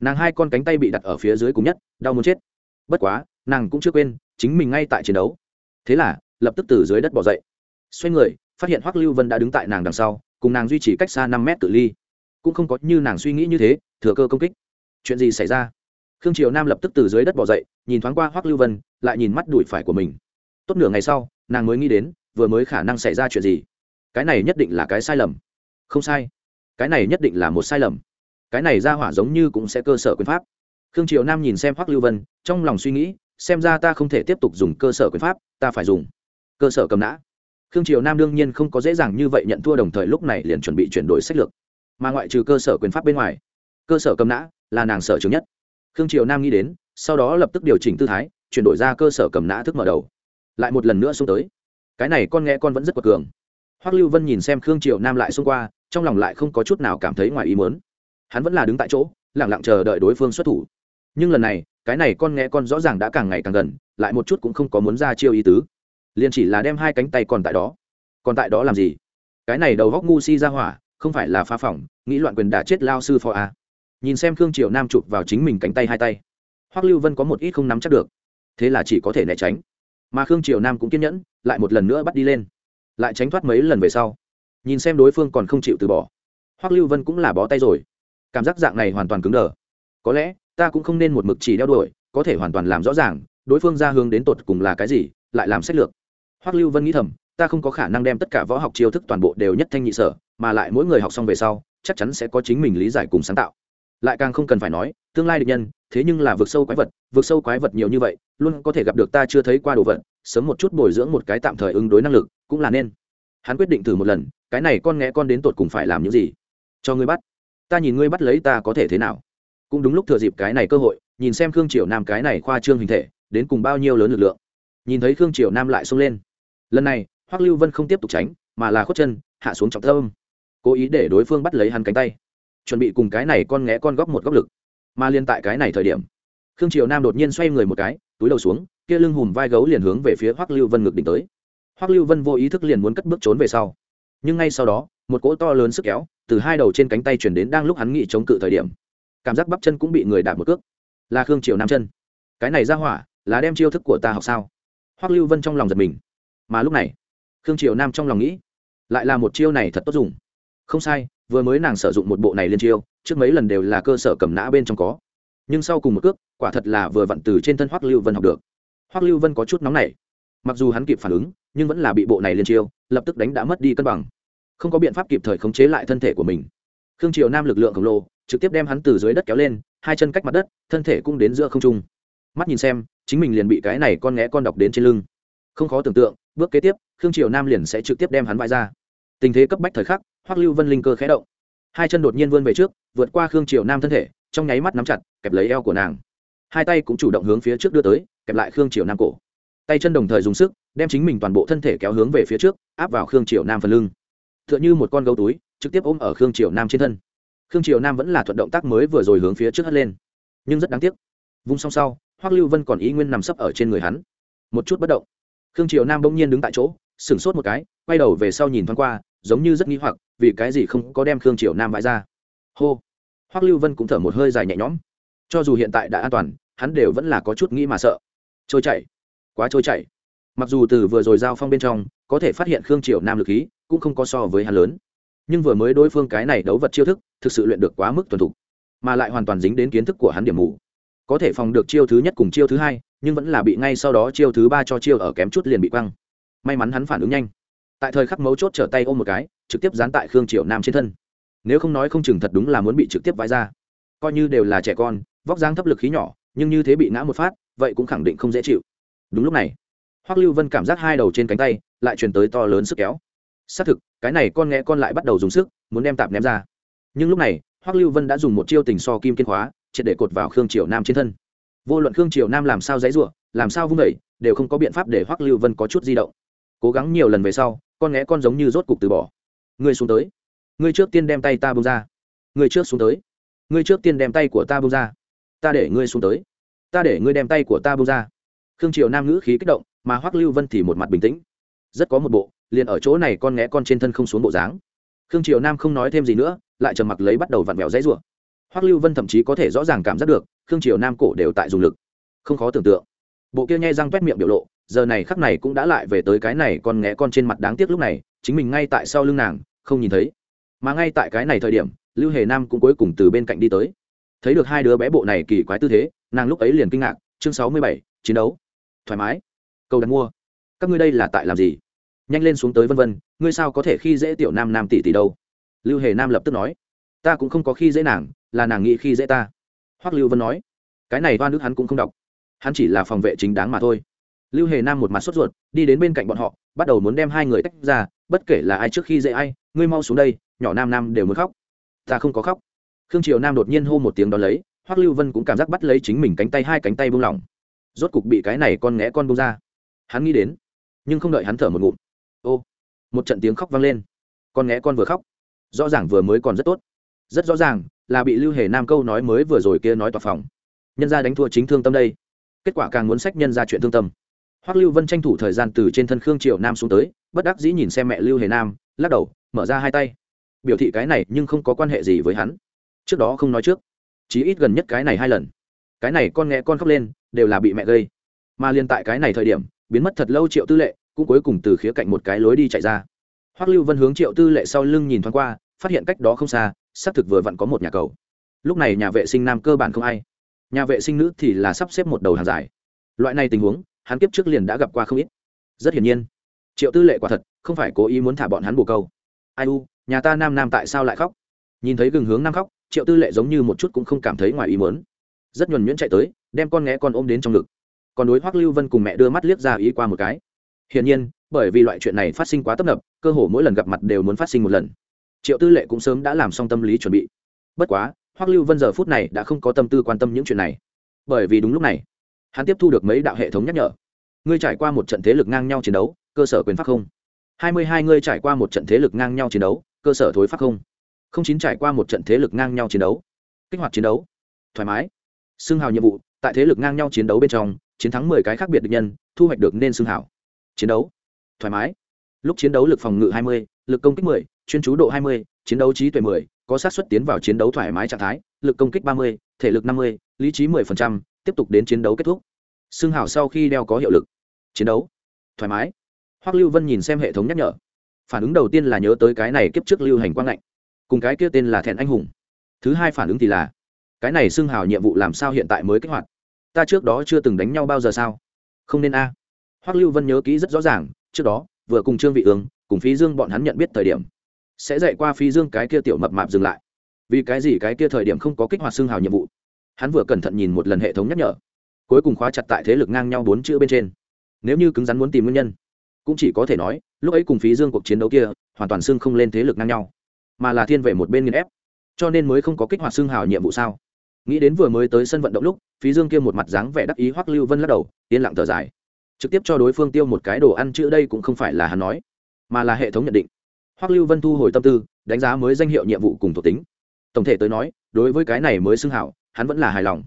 Nàng hai con cánh tay bị đặt ở phía dưới cùng nhất, đau muốn chết. Bất quá, nàng cũng chưa quên, chính mình ngay tại chiến đấu thế là, lập tức từ dưới đất bỏ dậy. Xoay người, phát hiện hoắc lưu vân đã đứng tại nàng đằng sau, cùng nàng duy trì cách xa năm mét tự ly. Cũng không có như nàng suy nghĩ như thế, thừa cơ công kích. Chuyện gì xảy ra? Khương triều nam lập tức từ dưới đất bỏ dậy, nhìn thoáng qua hoắc lưu vân, lại nhìn mắt đùi phải của mình. Tốt nửa ngày sau, nàng mới nghĩ đến, vừa mới khả năng xảy ra chuyện gì. Cái này nhất định là cái sai lầm. Không sai. Cái này nhất định là một sai lầm. Cái này ra hỏa giống như cũng sẽ cơ sở quyền pháp. Khương triều nam nhìn xem hoắc lưu vân, trong lòng suy nghĩ xem ra ta không thể tiếp tục dùng cơ sở quyền pháp, ta phải dùng cơ sở cầm nã. Khương triều nam đương nhiên không có dễ dàng như vậy nhận thua đồng thời lúc này liền chuẩn bị chuyển đổi sách lược. Mà ngoại trừ cơ sở quyền pháp bên ngoài, cơ sở cầm nã là nàng sở chứng nhất. Khương triều nam nghĩ đến, sau đó lập tức điều chỉnh tư thái, chuyển đổi ra cơ sở cầm nã thức mở đầu. Lại một lần nữa xuống tới. Cái này con nghe con vẫn rất quật cường. Hoắc lưu vân nhìn xem khương triều nam lại xông qua, trong lòng lại không có chút nào cảm thấy ngoài ý muốn. Hắn vẫn là đứng tại chỗ lẳng lặng chờ đợi đối phương xuất thủ nhưng lần này, cái này con nghe con rõ ràng đã càng ngày càng gần, lại một chút cũng không có muốn ra chiêu ý tứ. Liền chỉ là đem hai cánh tay còn tại đó. Còn tại đó làm gì? Cái này đầu góc ngu si ra hỏa, không phải là phá phỏng nghĩ loạn quyền đã chết lao sư phò a. Nhìn xem khương triều nam chụp vào chính mình cánh tay hai tay. Hoắc lưu vân có một ít không nắm chắc được. Thế là chỉ có thể né tránh. Mà khương triều nam cũng kiên nhẫn, lại một lần nữa bắt đi lên. Lại tránh thoát mấy lần về sau. Nhìn xem đối phương còn không chịu từ bỏ. Hoắc lưu vân cũng là bó tay rồi. Cảm giác dạng này hoàn toàn cứng đờ. Có lẽ ta cũng không nên một mực chỉ đeo đuổi, có thể hoàn toàn làm rõ ràng, đối phương ra hướng đến tột cùng là cái gì, lại làm sách lược. Hoắc lưu vân nghĩ thầm, ta không có khả năng đem tất cả võ học chiêu thức toàn bộ đều nhất thanh nhị sở, mà lại mỗi người học xong về sau, chắc chắn sẽ có chính mình lý giải cùng sáng tạo. Lại càng không cần phải nói, tương lai địch nhân, thế nhưng là vượt sâu quái vật vượt sâu quái vật nhiều như vậy, luôn có thể gặp được ta chưa thấy qua đồ vật, sớm một chút bồi dưỡng một cái tạm thời ứng đối năng lực, cũng là nên. Hắn quyết định thử một lần, cái này con nghe con đến tột cùng phải làm những gì? Cho ngươi bắt. Ta nhìn ngươi bắt lấy ta có thể thế nào? Cũng đúng lúc thừa dịp cái này cơ hội, nhìn xem khương triều nam cái này khoa trương hình thể, đến cùng bao nhiêu lớn lực lượng. Nhìn thấy khương triều nam lại xông lên. Lần này, hoắc lưu vân không tiếp tục tránh, mà là khuất chân, hạ xuống trọng tâm. Cố ý để đối phương bắt lấy hắn cánh tay. Chuẩn bị cùng cái này con nghé con góc một góc lực. Mà liên tại cái này thời điểm, khương triều nam đột nhiên xoay người một cái, túi đầu xuống, kia lưng hùm vai gấu liền hướng về phía hoắc lưu vân ngực đỉnh tới. Hoắc lưu vân vô ý thức liền muốn cất bước trốn về sau. Nhưng ngay sau đó, một cỗ to lớn sức kéo từ hai đầu trên cánh tay chuyển đến đang lúc hắn nghị chống cự thời điểm cảm giác bắp chân cũng bị người đạp một cước. Là khương triều nam chân. Cái này ra hỏa, là đem chiêu thức của ta học sao? Hoắc lưu vân trong lòng giật mình. Mà lúc này, khương triều nam trong lòng nghĩ, lại là một chiêu này thật tốt dùng. Không sai, vừa mới nàng sử dụng một bộ này liên chiêu, trước mấy lần đều là cơ sở cầm nã bên trong có. Nhưng sau cùng một cước, quả thật là vừa vặn từ trên thân hoắc lưu vân học được. Hoắc lưu vân có chút nóng nảy. Mặc dù hắn kịp phản ứng, nhưng vẫn là bị bộ này liên chiêu, lập tức đánh đã mất đi cân bằng. Không có biện pháp kịp thời khống chế lại thân thể của mình khương triều nam lực lượng khổng lồ, trực tiếp đem hắn từ dưới đất kéo lên, hai chân cách mặt đất, thân thể cũng đến giữa không trung. Mắt nhìn xem, chính mình liền bị cái này con nghé con đọc đến trên lưng. Không khó tưởng tượng, bước kế tiếp, khương triều nam liền sẽ trực tiếp đem hắn vãi ra. Tình thế cấp bách thời khắc, hoắc lưu vân linh cơ khé động. Hai chân đột nhiên vươn về trước, vượt qua khương triều nam thân thể, trong nháy mắt nắm chặt, kẹp lấy eo của nàng. Hai tay cũng chủ động hướng phía trước đưa tới, kẹp lại khương triều nam cổ. Tay chân đồng thời dùng sức, đem chính mình toàn bộ thân thể kéo hướng về phía trước, áp vào khương triều nam phần lưng. T h ư ợ n h ư một con gấu túi trực tiếp ôm ở khương triều nam trên thân. Khương triều nam vẫn là thuận động tác mới vừa rồi hướng phía trước hất lên. Nhưng rất đáng tiếc, vung xong sau, hoắc lưu vân còn ý nguyên nằm sấp ở trên người hắn. Một chút bất động, khương triều nam bỗng nhiên đứng tại chỗ, sửng sốt một cái, quay đầu về sau nhìn thoáng qua, giống như rất nghi hoặc, vì cái gì không có đem khương triều nam vãi ra. Hô! Hoắc lưu vân cũng thở một hơi dài nhẹ nhõm. Cho dù hiện tại đã an toàn, hắn đều vẫn là có chút nghĩ mà sợ. Trôi chảy, quá trôi chảy. Mặc dù từ vừa rồi giao phong bên trong, có thể phát hiện khương triều nam lực khí, cũng không có so với hắn lớn nhưng vừa mới đối phương cái này đấu vật chiêu thức, thực sự luyện được quá mức thuần thục, mà lại hoàn toàn dính đến kiến thức của hắn điểm mù. Có thể phòng được chiêu thứ nhất cùng chiêu thứ hai, nhưng vẫn là bị ngay sau đó chiêu thứ ba cho chiêu ở kém chút liền bị quăng. May mắn hắn phản ứng nhanh. Tại thời khắc mấu chốt trở tay ôm một cái, trực tiếp dán tại khương triều nam trên thân. Nếu không nói không chừng thật đúng là muốn bị trực tiếp vãi ra. Coi như đều là trẻ con, vóc dáng thấp lực khí nhỏ, nhưng như thế bị ngã một phát, vậy cũng khẳng định không dễ chịu. Đúng lúc này, hoắc lưu vân cảm giác hai đầu trên cánh tay lại truyền tới to lớn sức kéo xác thực, cái này con nghe con lại bắt đầu dùng sức, muốn đem tạp ném ra. Nhưng lúc này, hoắc lưu vân đã dùng một chiêu tình so kim kiên khóa, triệt để cột vào khương triều nam trên thân. Vô luận khương triều nam làm sao dãy ruộng làm sao vung đẩy đều không có biện pháp để hoắc lưu vân có chút di động. Cố gắng nhiều lần về sau, con nghe con giống như rốt cục từ bỏ. Ngươi xuống tới. Ngươi trước tiên đem tay ta bông ra. Ngươi trước xuống tới. Ngươi trước tiên đem tay của ta bông ra. Ta để ngươi xuống tới. Ta để ngươi đem tay của ta bông ra. Khương triều nam ngữ khí kích động, mà hoắc lưu vân thì một mặt bình tĩnh. Rất có một bộ liền ở chỗ này con nghé con trên thân không xuống bộ dáng. Khương triều nam không nói thêm gì nữa, lại trầm mặc lấy bắt đầu vặn vẹo dãy rủa. Hoắc lưu vân thậm chí có thể rõ ràng cảm giác được, khương triều nam cổ đều tại dùng lực. Không khó tưởng tượng. Bộ kia nhai răng t miệng biểu lộ, giờ này khắc này cũng đã lại về tới cái này con nghé con trên mặt đáng tiếc lúc này, chính mình ngay tại sau lưng nàng, không nhìn thấy. Mà ngay tại cái này thời điểm, lưu hề nam cũng cuối cùng từ bên cạnh đi tới. Thấy được hai đứa bé bộ này kỳ quái tư thế, nàng lúc ấy liền kinh ngạc, chương sáu mươi bảy, chiến đấu. Thoải mái. Câu đặt mua. Các ngươi đây là tại làm gì? Nhanh lên xuống tới vân vân, ngươi sao có thể khi dễ tiểu nam nam tỷ tỷ đâu? Lưu hề nam lập tức nói. Ta cũng không có khi dễ nàng, là nàng nghĩ khi dễ ta. Hoắc lưu vân nói. Cái này oan nước hắn cũng không đọc. Hắn chỉ là phòng vệ chính đáng mà thôi. Lưu hề nam một mặt sốt ruột, đi đến bên cạnh bọn họ, bắt đầu muốn đem hai người tách ra, bất kể là ai trước khi dễ ai, ngươi mau xuống đây, nhỏ nam nam đều muốn khóc. Ta không có khóc. Khương triều nam đột nhiên hô một tiếng đ ó lấy, hoắc lưu vân cũng cảm giác bắt lấy chính mình cánh tay hai cánh tay buông lỏng. Rốt cục bị cái này con nghẽ con buông ra. Hắn nghĩ đến, nhưng không đợi hắn thở một ngụm ô, một trận tiếng khóc vang lên. Con nghe con vừa khóc. Rõ ràng vừa mới còn rất tốt. Rất rõ ràng là bị lưu hề nam câu nói mới vừa rồi kia nói tòa phòng. Nhân ra đánh thua chính thương tâm đây. Kết quả càng muốn sách nhân ra chuyện thương tâm. Hoắc lưu vân tranh thủ thời gian từ trên thân khương Triệu nam xuống tới, bất đắc dĩ nhìn xem mẹ lưu hề nam, lắc đầu, mở ra hai tay. Biểu thị cái này nhưng không có quan hệ gì với hắn. Trước đó không nói trước. Chí ít gần nhất cái này hai lần. Cái này con nghe con khóc lên, đều là bị mẹ gây. Mà liên tại cái này thời điểm, biến mất thật lâu triệu tư lệ cũng cuối cùng từ khía cạnh một cái lối đi chạy ra. Hoắc lưu vân hướng triệu tư lệ sau lưng nhìn thoáng qua phát hiện cách đó không xa xác thực vừa vặn có một nhà cầu. Lúc này nhà vệ sinh nam cơ bản không ai. Nhà vệ sinh nữ thì là sắp xếp một đầu hàng dài. Loại này tình huống hắn kiếp trước liền đã gặp qua không ít. Rất hiển nhiên triệu tư lệ quả thật không phải cố ý muốn thả bọn hắn bồ câu. Ai u nhà ta nam nam tại sao lại khóc? Nhìn thấy gừng hướng nam khóc triệu tư lệ giống như một chút cũng không cảm thấy ngoài ý muốn, rất nhuần nhuyễn chạy tới đem con nghé con ôm đến trong ngực. Còn đối hoắc lưu vân cùng mẹ đưa mắt liếc ra ý qua một cái hiển nhiên, bởi vì loại chuyện này phát sinh quá tấp nập, cơ hồ mỗi lần gặp mặt đều muốn phát sinh một lần. Triệu tư lệ cũng sớm đã làm xong tâm lý chuẩn bị. Bất quá, hoắc lưu vân giờ phút này đã không có tâm tư quan tâm những chuyện này. Bởi vì đúng lúc này, hắn tiếp thu được mấy đạo hệ thống nhắc nhở. Ngươi trải qua một trận thế lực ngang nhau chiến đấu, cơ sở quyền pháp không? Hai mươi hai ngươi trải qua một trận thế lực ngang nhau chiến đấu, cơ sở thối pháp không? Không chín trải qua một trận thế lực ngang nhau chiến đấu. Kích hoạt chiến đấu. Thoải mái. Xưng hào nhiệm vụ, tại thế lực ngang nhau chiến đấu bên trong, chiến thắng mười cái khác biệt được nhân, thu hoạch được nên xưng hào chiến đấu. Thoải mái. Lúc chiến đấu lực phòng ngự hai mươi, lực công kích mười, chuyên chú độ hai mươi, chiến đấu trí tuệ mười, có sát xuất tiến vào chiến đấu thoải mái trạng thái, lực công kích ba mươi, thể lực năm mươi, lý trí mười phần trăm, tiếp tục đến chiến đấu kết thúc. Xương hảo sau khi đeo có hiệu lực. Chiến đấu. Thoải mái. Hoắc lưu vân nhìn xem hệ thống nhắc nhở. Phản ứng đầu tiên là nhớ tới cái này kiếp trước lưu hành quang lạnh cùng cái kia tên là thẹn anh hùng. Thứ hai phản ứng thì là, cái này xưng hào nhiệm vụ làm sao hiện tại mới kích hoạt? Ta trước đó chưa từng đánh nhau bao giờ sao? Không nên a. à hoắc lưu vân nhớ kỹ rất rõ ràng, trước đó, vừa cùng trương vị ương, cùng phí dương bọn hắn nhận biết thời điểm, sẽ dạy qua phí dương cái kia tiểu mập mạp dừng lại. Vì cái gì cái kia thời điểm không có kích hoạt xương hào nhiệm vụ? Hắn vừa cẩn thận nhìn một lần hệ thống nhắc nhở. Cuối cùng khóa chặt tại thế lực ngang nhau bốn chữ bên trên. Nếu như cứng rắn muốn tìm nguyên nhân, cũng chỉ có thể nói, lúc ấy cùng phí dương cuộc chiến đấu kia, hoàn toàn xương không lên thế lực ngang nhau, mà là thiên về một bên nghiên ép. Cho nên mới không có kích hoạt xương hào nhiệm vụ sao? Nghĩ đến vừa mới tới sân vận động lúc, phí dương kia một mặt dáng vẻ đắc ý hoắc lưu vân lắc đầu, yên lặng thở dài trực tiếp cho đối phương tiêu một cái đồ ăn chữ đây cũng không phải là hắn nói, mà là hệ thống nhận định. Hoắc lưu vân thu hồi tâm tư, đánh giá mới danh hiệu nhiệm vụ cùng thuộc tính. Tổng thể tới nói, đối với cái này mới xưng hảo, hắn vẫn là hài lòng.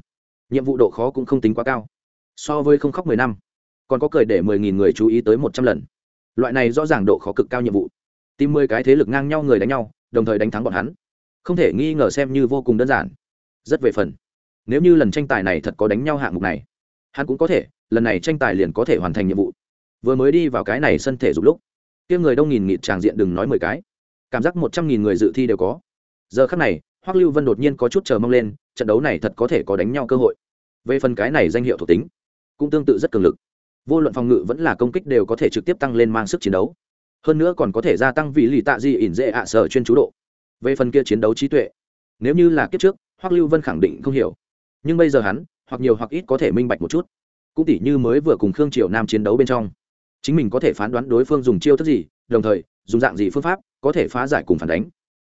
Nhiệm vụ độ khó cũng không tính quá cao. So với không khóc mười năm, còn có cười để mười nghìn người chú ý tới một trăm lần. Loại này rõ ràng độ khó cực cao nhiệm vụ. Tìm mười cái thế lực ngang nhau người đánh nhau, đồng thời đánh thắng bọn hắn. Không thể nghi ngờ xem như vô cùng đơn giản. Rất về phần. Nếu như lần tranh tài này thật có đánh nhau hạng mục này, hắn cũng có thể lần này tranh tài liền có thể hoàn thành nhiệm vụ. Vừa mới đi vào cái này sân thể dục lúc, kia người đông nghìn nghịt tràng diện đừng nói mười cái. Cảm giác một trăm nghìn người dự thi đều có. Giờ khắc này, hoắc lưu vân đột nhiên có chút chờ mong lên, trận đấu này thật có thể có đánh nhau cơ hội. Về phần cái này danh hiệu thuộc tính, cũng tương tự rất cường lực. Vô luận phòng ngự vẫn là công kích đều có thể trực tiếp tăng lên mang sức chiến đấu. Hơn nữa còn có thể gia tăng vị lì tạ di ỉn dễ ạ sở chuyên chú độ. Về phần kia chiến đấu trí tuệ, nếu như là kiếp trước, hoắc lưu vân khẳng định không hiểu. Nhưng bây giờ hắn, hoặc nhiều hoặc ít có thể minh bạch một chút cũng tỉ như mới vừa cùng khương triều nam chiến đấu bên trong. Chính mình có thể phán đoán đối phương dùng chiêu thức gì, đồng thời, dùng dạng gì phương pháp có thể phá giải cùng phản đánh.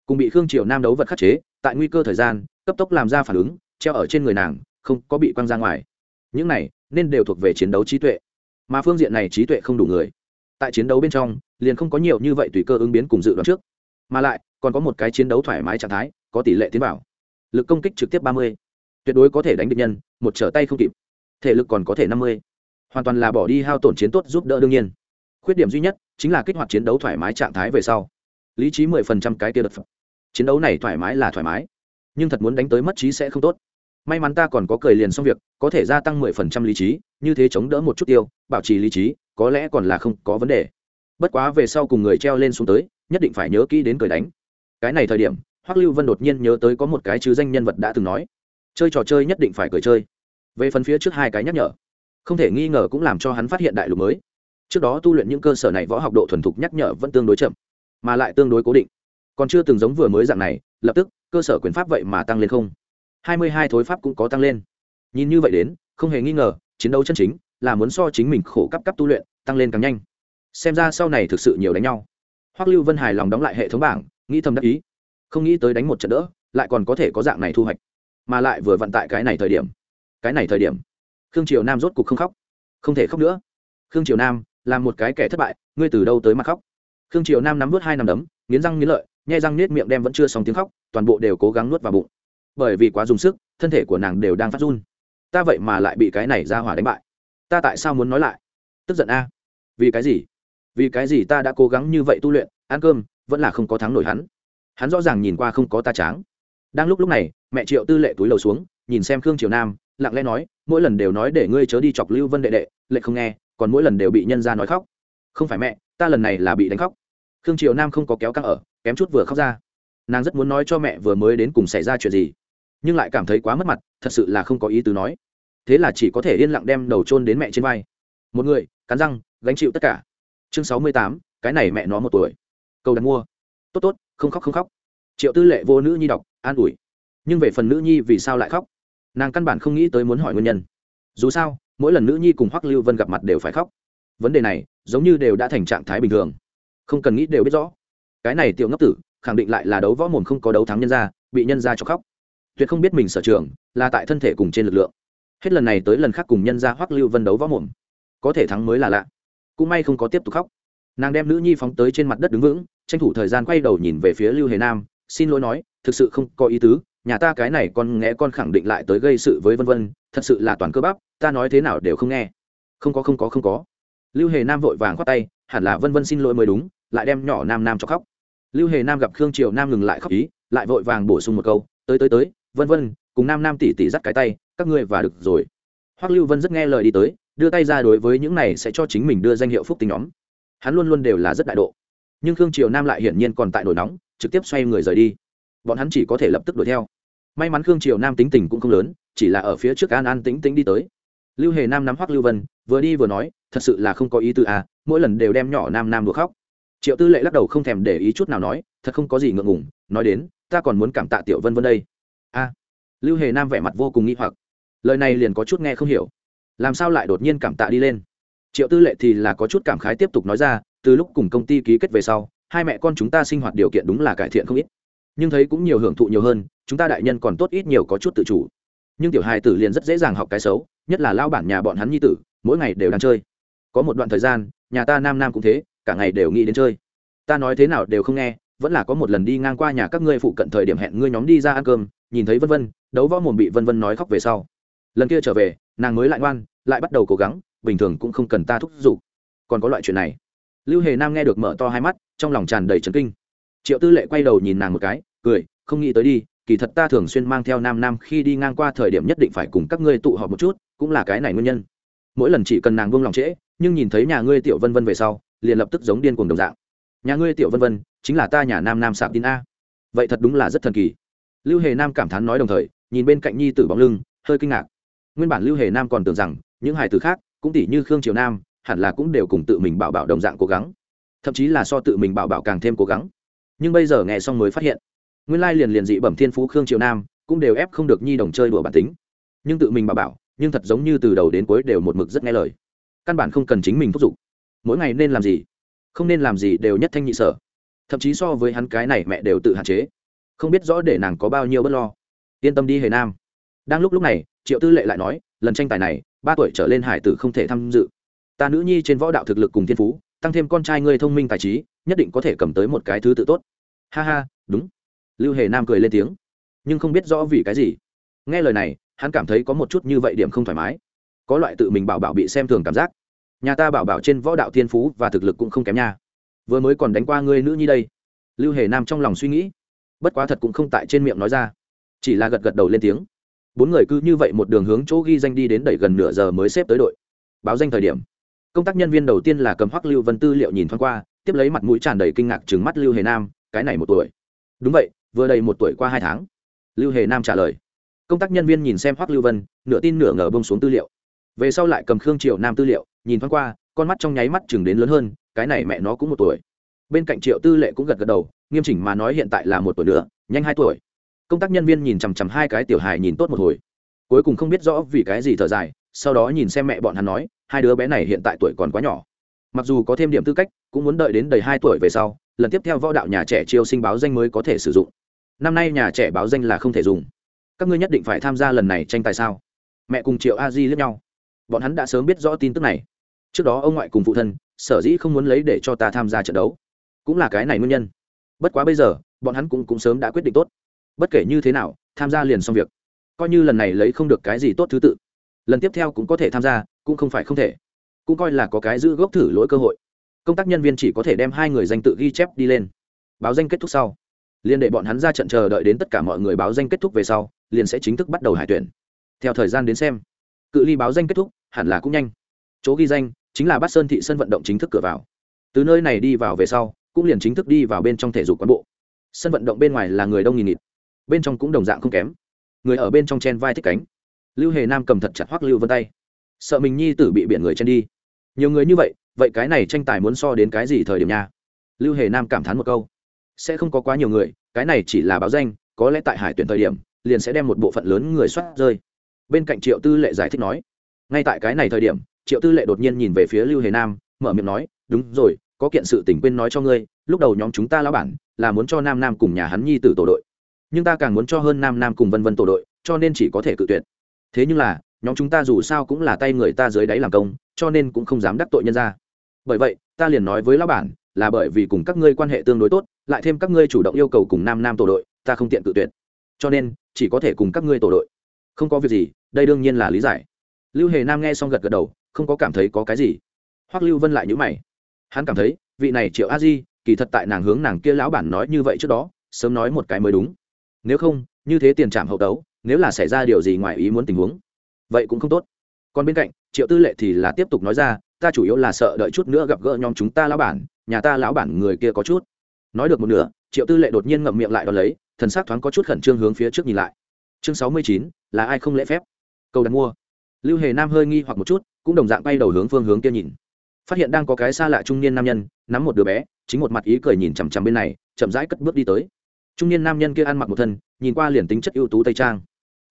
Cùng bị khương triều nam đấu vật khắc chế, tại nguy cơ thời gian, cấp tốc làm ra phản ứng, treo ở trên người nàng, không có bị quăng ra ngoài. Những này, nên đều thuộc về chiến đấu trí tuệ. Mà phương diện này trí tuệ không đủ người. Tại chiến đấu bên trong, liền không có nhiều như vậy tùy cơ ứng biến cùng dự đoán trước. Mà lại, còn có một cái chiến đấu thoải mái trạng thái, có tỷ lệ tiến bảo lực công kích trực tiếp ba mươi. Tuyệt đối có thể đánh địch nhân, một trở tay không kịp thể lực còn có thể năm mươi. Hoàn toàn là bỏ đi hao tổn chiến tốt giúp đỡ đương nhiên. Khuyết điểm duy nhất chính là kích hoạt chiến đấu thoải mái trạng thái về sau. Lý trí mười phần trăm cái tia đợt chiến đấu này thoải mái là thoải mái, nhưng thật muốn đánh tới mất trí sẽ không tốt. May mắn ta còn có cười liền xong việc, có thể gia tăng mười phần trăm lý trí, như thế chống đỡ một chút tiêu, bảo trì lý trí, có lẽ còn là không có vấn đề. Bất quá về sau cùng người treo lên xuống tới, nhất định phải nhớ kỹ đến cười đánh. Cái này thời điểm, hoắc lưu vân đột nhiên nhớ tới có một cái chứ danh nhân vật đã từng nói. Chơi trò chơi nhất định phải cười chơi về phần phía trước hai cái nhắc nhở. Không thể nghi ngờ cũng làm cho hắn phát hiện đại lục mới. Trước đó tu luyện những cơ sở này võ học độ thuần thục nhắc nhở vẫn tương đối chậm, mà lại tương đối cố định. Còn chưa từng giống vừa mới dạng này, lập tức, cơ sở quyền pháp vậy mà tăng lên không. Hai mươi hai thối pháp cũng có tăng lên. Nhìn như vậy đến, không hề nghi ngờ, chiến đấu chân chính là muốn so chính mình khổ cấp cấp tu luyện, tăng lên càng nhanh. Xem ra sau này thực sự nhiều đánh nhau. Hoắc lưu vân hài lòng đóng lại hệ thống bảng, nghĩ thầm đắc ý. Không nghĩ tới đánh một trận đỡ, lại còn có thể có dạng này thu hoạch. Mà lại vừa vận tại cái này thời điểm cái này thời điểm. Khương triều nam rốt cục không khóc. Không thể khóc nữa. Khương triều nam là một cái kẻ thất bại, ngươi từ đâu tới mà khóc? Khương triều nam nắm vớt hai nằm đấm, nghiến răng nghiến lợi, nhai răng nết miệng đem vẫn chưa xong tiếng khóc, toàn bộ đều cố gắng nuốt vào bụng. Bởi vì quá dùng sức, thân thể của nàng đều đang phát run. Ta vậy mà lại bị cái này ra hỏa đánh bại. Ta tại sao muốn nói lại? Tức giận a. Vì cái gì? Vì cái gì ta đã cố gắng như vậy tu luyện, ăn cơm, vẫn là không có thắng nổi hắn. Hắn rõ ràng nhìn qua không có ta tráng đang lúc lúc này, mẹ triệu tư lệ túi lầu xuống nhìn xem khương triều nam, lặng lẽ nói, mỗi lần đều nói để ngươi chớ đi chọc lưu vân đệ đệ lệ không nghe, còn mỗi lần đều bị nhân ra nói khóc. Không phải mẹ, ta lần này là bị đánh khóc. Khương triều nam không có kéo căng ở, kém chút vừa khóc ra. Nàng rất muốn nói cho mẹ vừa mới đến cùng xảy ra chuyện gì, nhưng lại cảm thấy quá mất mặt, thật sự là không có ý tứ nói. Thế là chỉ có thể yên lặng đem đầu trôn đến mẹ trên vai. Một người, cắn răng, gánh chịu tất cả. Chương sáu mươi tám, cái này mẹ nó một tuổi. Câu đặt mua. Tốt tốt, không khóc không khóc. Triệu tư lệ vô nữ nhi đọc, an ủi. Nhưng về phần nữ nhi vì sao lại khóc? Nàng căn bản không nghĩ tới muốn hỏi nguyên nhân. Dù sao, mỗi lần nữ nhi cùng hoắc lưu vân gặp mặt đều phải khóc. Vấn đề này, giống như đều đã thành trạng thái bình thường. Không cần nghĩ đều biết rõ. Cái này tiểu ngốc tử, khẳng định lại là đấu võ mồm không có đấu thắng nhân gia, bị nhân gia cho khóc. Tuyệt không biết mình sở trường, là tại thân thể cùng trên lực lượng. Hết lần này tới lần khác cùng nhân gia hoắc lưu vân đấu võ mồm. Có thể thắng mới là lạ. Cũng may không có tiếp tục khóc. Nàng đem nữ nhi phóng tới trên mặt đất đứng vững, tranh thủ thời gian quay đầu nhìn về phía lưu hề nam, xin lỗi nói, thực sự không có ý tứ nhà ta cái này con nghe con khẳng định lại tới gây sự với vân vân, thật sự là toàn cơ bắp, ta nói thế nào đều không nghe. Không có không có không có. Lưu hề nam vội vàng khoát tay, hẳn là vân vân xin lỗi mới đúng, lại đem nhỏ nam nam cho khóc. Lưu hề nam gặp khương triều nam ngừng lại khóc ý, lại vội vàng bổ sung một câu, tới tới tới, vân vân, cùng nam nam tỉ tỉ dắt cái tay, các ngươi và được rồi. Hoắc lưu vân rất nghe lời đi tới, đưa tay ra đối với những này sẽ cho chính mình đưa danh hiệu phúc tình nhóm. Hắn luôn luôn đều là rất đại độ. Nhưng khương triều nam lại hiển nhiên còn tại nổi nóng, trực tiếp xoay người rời đi. Bọn hắn chỉ có thể lập tức đuổi theo may mắn khương triều nam tính tình cũng không lớn, chỉ là ở phía trước an an tính tính đi tới. Lưu hề nam nắm hoắc lưu vân, vừa đi vừa nói, thật sự là không có ý tư à mỗi lần đều đem nhỏ nam nam đùa khóc. Triệu tư lệ lắc đầu không thèm để ý chút nào nói, thật không có gì ngượng ngùng, nói đến, ta còn muốn cảm tạ tiểu vân vân đây. A. Lưu hề nam vẻ mặt vô cùng nghi hoặc. Lời này liền có chút nghe không hiểu. Làm sao lại đột nhiên cảm tạ đi lên? Triệu tư lệ thì là có chút cảm khái tiếp tục nói ra, từ lúc cùng công ty ký kết về sau, hai mẹ con chúng ta sinh hoạt điều kiện đúng là cải thiện không ít. Nhưng thấy cũng nhiều hưởng thụ nhiều hơn chúng ta đại nhân còn tốt ít nhiều có chút tự chủ. Nhưng tiểu hài tử liền rất dễ dàng học cái xấu, nhất là lao bản nhà bọn hắn nhi tử, mỗi ngày đều đang chơi. Có một đoạn thời gian, nhà ta nam nam cũng thế, cả ngày đều nghĩ đến chơi. Ta nói thế nào đều không nghe, vẫn là có một lần đi ngang qua nhà các ngươi phụ cận thời điểm hẹn ngươi nhóm đi ra ăn cơm, nhìn thấy vân vân, đấu võ mồm bị vân vân nói khóc về sau. Lần kia trở về, nàng mới lại ngoan, lại bắt đầu cố gắng, bình thường cũng không cần ta thúc giục. Còn có loại chuyện này. Lưu hề nam nghe được mở to hai mắt, trong lòng tràn đầy trấn kinh. Triệu tư lệ quay đầu nhìn nàng một cái, cười, không nghĩ tới đi kỳ thật ta thường xuyên mang theo nam nam khi đi ngang qua thời điểm nhất định phải cùng các ngươi tụ họp một chút, cũng là cái này nguyên nhân. Mỗi lần chỉ cần nàng buông lòng trễ, nhưng nhìn thấy nhà ngươi tiểu vân vân về sau, liền lập tức giống điên cuồng đồng dạng. Nhà ngươi tiểu vân vân, chính là ta nhà nam nam sạp tin a. Vậy thật đúng là rất thần kỳ. Lưu hề nam cảm thán nói đồng thời, nhìn bên cạnh nhi tử bóng lưng, hơi kinh ngạc. Nguyên bản lưu hề nam còn tưởng rằng, những hài tử khác, cũng tỷ như khương triều nam, hẳn là cũng đều cùng tự mình bảo bảo đồng dạng cố gắng. Thậm chí là so tự mình bảo bảo càng thêm cố gắng. Nhưng bây giờ nghe xong mới phát hiện nguyên lai liền liền dị bẩm thiên phú khương triều nam, cũng đều ép không được nhi đồng chơi đùa bản tính. Nhưng tự mình bảo bảo, nhưng thật giống như từ đầu đến cuối đều một mực rất nghe lời. Căn bản không cần chính mình thúc giục. Mỗi ngày nên làm gì, không nên làm gì đều nhất thanh nhị sở. Thậm chí so với hắn cái này mẹ đều tự hạn chế. Không biết rõ để nàng có bao nhiêu bất lo. Yên tâm đi hề nam. Đang lúc lúc này, triệu tư lệ lại nói, lần tranh tài này, ba tuổi trở lên hải tử không thể tham dự. Ta nữ nhi trên võ đạo thực lực cùng thiên phú, tăng thêm con trai ngươi thông minh tài trí, nhất định có thể cầm tới một cái thứ tự tốt. Ha ha, đúng lưu hề nam cười lên tiếng. Nhưng không biết rõ vì cái gì. Nghe lời này, hắn cảm thấy có một chút như vậy điểm không thoải mái. Có loại tự mình bảo bảo bị xem thường cảm giác. Nhà ta bảo bảo trên võ đạo thiên phú và thực lực cũng không kém nha. Vừa mới còn đánh qua ngươi nữ nhi đây. Lưu hề nam trong lòng suy nghĩ. Bất quá thật cũng không tại trên miệng nói ra. Chỉ là gật gật đầu lên tiếng. Bốn người cứ như vậy một đường hướng chỗ ghi danh đi đến đẩy gần nửa giờ mới xếp tới đội. Báo danh thời điểm. Công tác nhân viên đầu tiên là cầm hoắc lưu vân tư liệu nhìn thoáng qua, tiếp lấy mặt mũi tràn đầy kinh ngạc trừng mắt lưu hề nam, cái này một tuổi. Đúng vậy vừa đầy một tuổi qua hai tháng. Lưu hề nam trả lời. Công tác nhân viên nhìn xem hoắc lưu vân, nửa tin nửa ngờ bông xuống tư liệu. Về sau lại cầm khương triệu nam tư liệu, nhìn thoáng qua, con mắt trong nháy mắt chừng đến lớn hơn, cái này mẹ nó cũng một tuổi. Bên cạnh triệu tư lệ cũng gật gật đầu, nghiêm chỉnh mà nói hiện tại là một tuổi nữa, nhanh hai tuổi. Công tác nhân viên nhìn chằm chằm hai cái tiểu hài nhìn tốt một hồi. Cuối cùng không biết rõ vì cái gì thở dài, sau đó nhìn xem mẹ bọn hắn nói, hai đứa bé này hiện tại tuổi còn quá nhỏ. Mặc dù có thêm điểm tư cách, cũng muốn đợi đến đầy hai tuổi về sau, lần tiếp theo võ đạo nhà trẻ chiêu sinh báo danh mới có thể sử dụng năm nay nhà trẻ báo danh là không thể dùng. Các ngươi nhất định phải tham gia lần này tranh tài sao? Mẹ cùng triệu a di lẫn nhau. Bọn hắn đã sớm biết rõ tin tức này. Trước đó ông ngoại cùng phụ thân sở dĩ không muốn lấy để cho ta tham gia trận đấu. Cũng là cái này nguyên nhân. Bất quá bây giờ bọn hắn cũng, cũng sớm đã quyết định tốt. Bất kể như thế nào tham gia liền xong việc. Coi như lần này lấy không được cái gì tốt thứ tự lần tiếp theo cũng có thể tham gia cũng không phải không thể. Cũng coi là có cái giữ gốc thử lỗi cơ hội. Công tác nhân viên chỉ có thể đem hai người danh tự ghi chép đi lên. Báo danh kết thúc sau liền để bọn hắn ra trận chờ đợi đến tất cả mọi người báo danh kết thúc về sau, liền sẽ chính thức bắt đầu hải tuyển. Theo thời gian đến xem, cự ly báo danh kết thúc hẳn là cũng nhanh. Chỗ ghi danh chính là bát sơn thị sân vận động chính thức cửa vào. Từ nơi này đi vào về sau, cũng liền chính thức đi vào bên trong thể dục quán bộ. Sân vận động bên ngoài là người đông nghìn nghịt, bên trong cũng đồng dạng không kém. Người ở bên trong chen vai thích cánh. Lưu hề nam cầm thật chặt hoắc lưu vân tay. Sợ mình nhi tử bị biển người chen đi. Nhiều người như vậy vậy cái này tranh tài muốn so đến cái gì thời điểm nha? Lưu hề nam cảm thán một câu sẽ không có quá nhiều người, cái này chỉ là báo danh, có lẽ tại hải tuyển thời điểm, liền sẽ đem một bộ phận lớn người soát rơi. Bên cạnh triệu tư lệ giải thích nói, ngay tại cái này thời điểm, triệu tư lệ đột nhiên nhìn về phía lưu hề nam, mở miệng nói, đúng rồi, có kiện sự tỉnh quên nói cho ngươi, lúc đầu nhóm chúng ta lão bản là muốn cho nam nam cùng nhà hắn nhi tử tổ đội, nhưng ta càng muốn cho hơn nam nam cùng vân vân tổ đội, cho nên chỉ có thể cự tuyệt. Thế nhưng là, nhóm chúng ta dù sao cũng là tay người ta dưới đáy làm công, cho nên cũng không dám đắc tội nhân ra. Bởi vậy, ta liền nói với lão bản là bởi vì cùng các ngươi quan hệ tương đối tốt, lại thêm các ngươi chủ động yêu cầu cùng nam nam tổ đội, ta không tiện tự tuyệt. Cho nên, chỉ có thể cùng các ngươi tổ đội. Không có việc gì, đây đương nhiên là lý giải. Lưu hề nam nghe xong gật gật đầu, không có cảm thấy có cái gì. Hoắc lưu vân lại nhữ mày. Hắn cảm thấy, vị này triệu a di, kỳ thật tại nàng hướng nàng kia lão bản nói như vậy trước đó, sớm nói một cái mới đúng. Nếu không, như thế tiền trảm hậu tấu, nếu là xảy ra điều gì ngoài ý muốn tình huống, vậy cũng không tốt. Còn bên cạnh, triệu tư lệ thì là tiếp tục nói ra, ta chủ yếu là sợ đợi chút nữa gặp gỡ nhóm chúng ta lão bản nhà ta lão bản người kia có chút. Nói được một nửa, triệu tư lệ đột nhiên ngậm miệng lại đ ó lấy, thần s á c thoáng có chút khẩn trương hướng phía trước nhìn lại. Chương sáu mươi chín, là ai không lễ phép? Câu đặt mua. Lưu hề nam hơi nghi hoặc một chút, cũng đồng dạng bay đầu hướng phương hướng kia nhìn. Phát hiện đang có cái xa lạ trung niên nam nhân, nắm một đứa bé, chính một mặt ý cười nhìn chằm chằm bên này, chậm rãi cất bước đi tới. Trung niên nam nhân kia ăn mặc một thân, nhìn qua liền tính chất ưu tú tây trang.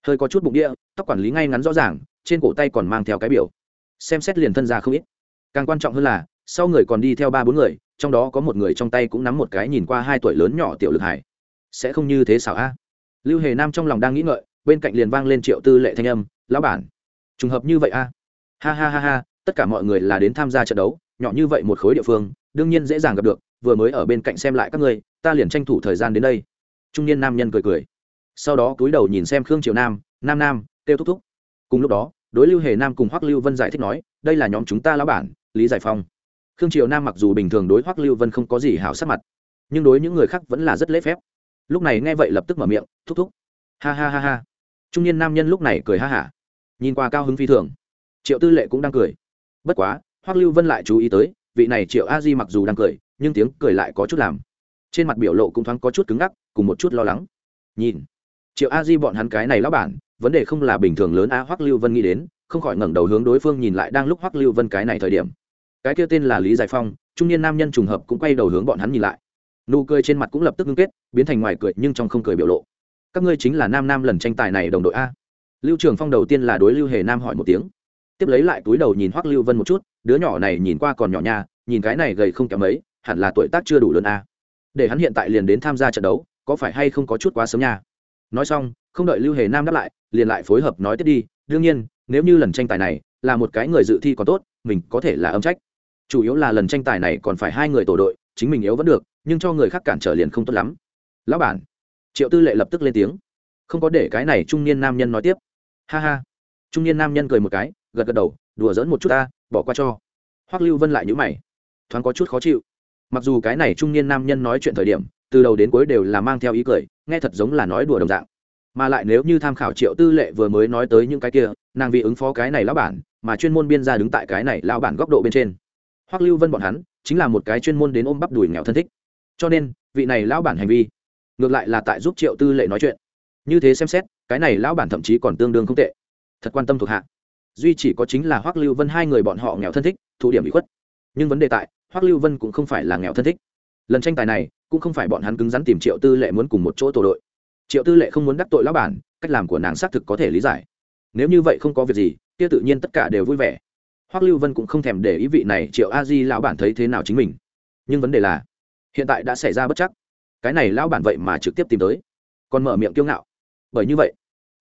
Hơi có chút bụng địa, tóc quản lý ngay ngắn rõ ràng, trên cổ tay còn mang theo cái biểu. Xem xét liền thân ra không ít. Càng quan trọng hơn là, sau người còn đi theo ba bốn người trong đó có một người trong tay cũng nắm một cái nhìn qua hai tuổi lớn nhỏ tiểu lực hải sẽ không như thế xảo a. Lưu hề nam trong lòng đang nghĩ ngợi, bên cạnh liền vang lên triệu tư lệ thanh âm, lão bản, trùng hợp như vậy a. Ha ha ha ha, tất cả mọi người là đến tham gia trận đấu, nhỏ như vậy một khối địa phương, đương nhiên dễ dàng gặp được, vừa mới ở bên cạnh xem lại các ngươi ta liền tranh thủ thời gian đến đây. Trung niên nam nhân cười cười. Sau đó cúi đầu nhìn xem khương triều nam nam nam, kêu thúc thúc. Cùng lúc đó, đối lưu hề nam cùng hoắc lưu vân giải thích nói, đây là nhóm chúng ta lão bản, lý giải phong khương triều nam mặc dù bình thường đối hoắc lưu vân không có gì hảo sắc mặt, nhưng đối những người khác vẫn là rất lễ phép. Lúc này nghe vậy lập tức mở miệng, thúc thúc. Ha ha ha ha. Trung niên nam nhân lúc này cười ha hả. Nhìn qua cao hứng phi thường. Triệu tư lệ cũng đang cười. Bất quá, hoắc lưu vân lại chú ý tới, vị này triệu a di mặc dù đang cười, nhưng tiếng cười lại có chút làm. Trên mặt biểu lộ cũng thoáng có chút cứng ngắc, cùng một chút lo lắng. Nhìn, triệu a di bọn hắn cái này lão bản, vấn đề không là bình thường lớn a hoắc lưu vân nghĩ đến, không khỏi ngẩng đầu hướng đối phương nhìn lại đang lúc hoắc lưu vân cái này thời điểm cái kia tên là lý giải phong trung niên nam nhân trùng hợp cũng quay đầu hướng bọn hắn nhìn lại nụ cười trên mặt cũng lập tức ngưng kết biến thành ngoài cười nhưng trong không cười biểu lộ các ngươi chính là nam nam lần tranh tài này đồng đội a lưu trường phong đầu tiên là đối lưu hề nam hỏi một tiếng tiếp lấy lại túi đầu nhìn hoắc lưu vân một chút đứa nhỏ này nhìn qua còn nhỏ nha nhìn cái này gầy không kém mấy hẳn là tuổi tác chưa đủ lớn a để hắn hiện tại liền đến tham gia trận đấu có phải hay không có chút quá sớm nha nói xong không đợi lưu hề nam đáp lại liền lại phối hợp nói tiếp đi đương nhiên nếu như lần tranh tài này là một cái người dự thi còn tốt mình có thể là âm trách chủ yếu là lần tranh tài này còn phải hai người tổ đội, chính mình yếu vẫn được, nhưng cho người khác cản trở liền không tốt lắm. Lão bản. Triệu tư lệ lập tức lên tiếng. Không có để cái này trung niên nam nhân nói tiếp. Ha ha. Trung niên nam nhân cười một cái, gật gật đầu, đùa dỡn một chút ta, bỏ qua cho. Hoắc lưu vân lại nhữ mày. Thoáng có chút khó chịu. Mặc dù cái này trung niên nam nhân nói chuyện thời điểm, từ đầu đến cuối đều là mang theo ý cười, nghe thật giống là nói đùa đồng dạng. Mà lại nếu như tham khảo triệu tư lệ vừa mới nói tới những cái kia, nàng vì ứng phó cái này lão bản, mà chuyên môn biên ra đứng tại cái này lão bản góc độ bên trên hoắc lưu vân bọn hắn chính là một cái chuyên môn đến ôm bắp đùi nghèo thân thích. Cho nên, vị này lão bản hành vi, ngược lại là tại giúp triệu tư lệ nói chuyện. Như thế xem xét, cái này lão bản thậm chí còn tương đương không tệ. Thật quan tâm thuộc hạ. Duy chỉ có chính là hoắc lưu vân hai người bọn họ nghèo thân thích, thụ điểm bị khuất. Nhưng vấn đề tại, hoắc lưu vân cũng không phải là nghèo thân thích. Lần tranh tài này, cũng không phải bọn hắn cứng rắn tìm triệu tư lệ muốn cùng một chỗ tổ đội. Triệu tư lệ không muốn đắc tội lão bản, cách làm của nàng xác thực có thể lý giải. Nếu như vậy không có việc gì, kia tự nhiên tất cả đều vui vẻ hoắc lưu vân cũng không thèm để ý vị này triệu a di lão bản thấy thế nào chính mình. Nhưng vấn đề là, hiện tại đã xảy ra bất chắc. Cái này lão bản vậy mà trực tiếp tìm tới. Còn mở miệng kiêu ngạo. Bởi như vậy,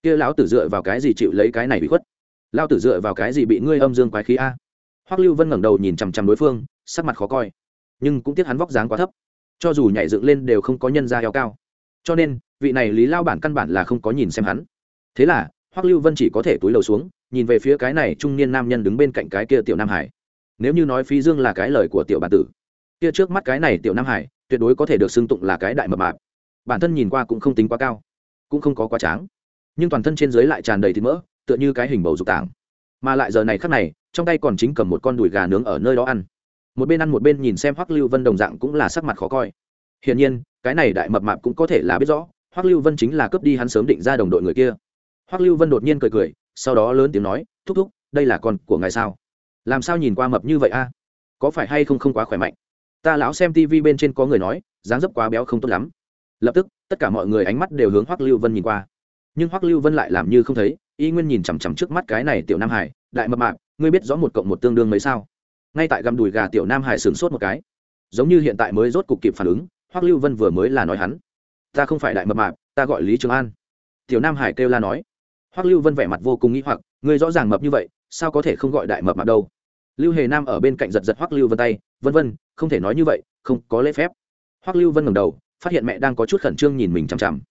kia lão tử dựa vào cái gì chịu lấy cái này bị khuất? Lão tử dựa vào cái gì bị ngươi âm dương quái khí a? Hoắc lưu vân ngẩng đầu nhìn chằm chằm đối phương, sắc mặt khó coi. Nhưng cũng tiếc hắn vóc dáng quá thấp. Cho dù nhảy dựng lên đều không có nhân ra eo cao. Cho nên, vị này lý lao bản căn bản là không có nhìn xem hắn. Thế là, hoắc lưu vân chỉ có thể túi lầu xuống nhìn về phía cái này trung niên nam nhân đứng bên cạnh cái kia tiểu nam hải. Nếu như nói phi dương là cái lời của tiểu bản tử, kia trước mắt cái này tiểu nam hải, tuyệt đối có thể được xưng tụng là cái đại mập mạp. Bản thân nhìn qua cũng không tính quá cao, cũng không có quá tráng. Nhưng toàn thân trên dưới lại tràn đầy thịt mỡ, tựa như cái hình bầu dục tảng. Mà lại giờ này khắc này, trong tay còn chính cầm một con đùi gà nướng ở nơi đó ăn. Một bên ăn một bên nhìn xem hoắc lưu vân đồng dạng cũng là sắc mặt khó coi. Hiển nhiên, cái này đại mập mạp cũng có thể là biết rõ, hoắc lưu vân chính là cướp đi hắn sớm định ra đồng đội người kia. Hoắc lưu vân đột nhiên cười cười sau đó lớn tiếng nói, thúc thúc, đây là con của ngài sao? Làm sao nhìn qua mập như vậy a? Có phải hay không không quá khỏe mạnh? Ta lão xem tv bên trên có người nói, dáng dấp quá béo không tốt lắm. Lập tức, tất cả mọi người ánh mắt đều hướng hoắc lưu vân nhìn qua. Nhưng hoắc lưu vân lại làm như không thấy, y nguyên nhìn chằm chằm trước mắt cái này tiểu nam hải, đại mập mạp, ngươi biết rõ một cộng một tương đương mấy sao? Ngay tại găm đùi gà tiểu nam hải sửng sốt một cái. Giống như hiện tại mới rốt cục kịp phản ứng, hoắc lưu vân vừa mới là nói hắn, ta không phải đại mập mạp, ta gọi lý trường an. Tiểu nam hải kêu la nói hoắc lưu vân vẻ mặt vô cùng nghĩ hoặc, ngươi rõ ràng mập như vậy, sao có thể không gọi đại mập mà đâu? Lưu hề nam ở bên cạnh giật giật hoắc lưu vân tay, vân vân, không thể nói như vậy, không có lễ phép. Hoắc lưu vân ngẩng đầu, phát hiện mẹ đang có chút khẩn trương nhìn mình chằm chằm.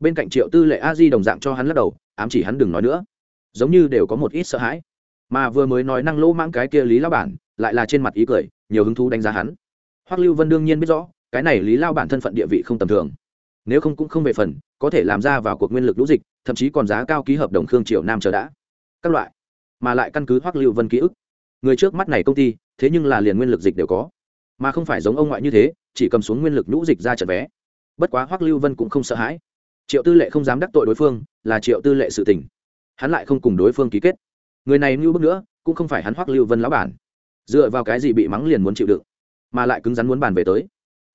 Bên cạnh triệu tư lệ a di đồng dạng cho hắn lắc đầu, ám chỉ hắn đừng nói nữa. Giống như đều có một ít sợ hãi. Mà vừa mới nói năng lỗ mãng cái kia lý lao bản, lại là trên mặt ý cười, nhiều hứng thú đánh giá hắn. Hoắc lưu vân đương nhiên biết rõ, cái này lý lao bản thân phận địa vị không tầm thường. Nếu không cũng không về phần, có thể làm ra vào cuộc nguyên lực lũ dịch thậm chí còn giá cao ký hợp đồng khương triệu nam chờ đã. Các loại. Mà lại căn cứ hoắc lưu vân ký ức. Người trước mắt này công ty, thế nhưng là liền nguyên lực dịch đều có. Mà không phải giống ông ngoại như thế, chỉ cầm xuống nguyên lực nhũ dịch ra trận vé. Bất quá hoắc lưu vân cũng không sợ hãi. Triệu tư lệ không dám đắc tội đối phương, là triệu tư lệ sự tình. Hắn lại không cùng đối phương ký kết. Người này như bước nữa, cũng không phải hắn hoắc lưu vân lão bản. Dựa vào cái gì bị mắng liền muốn chịu đựng, mà lại cứng rắn muốn bàn về tới.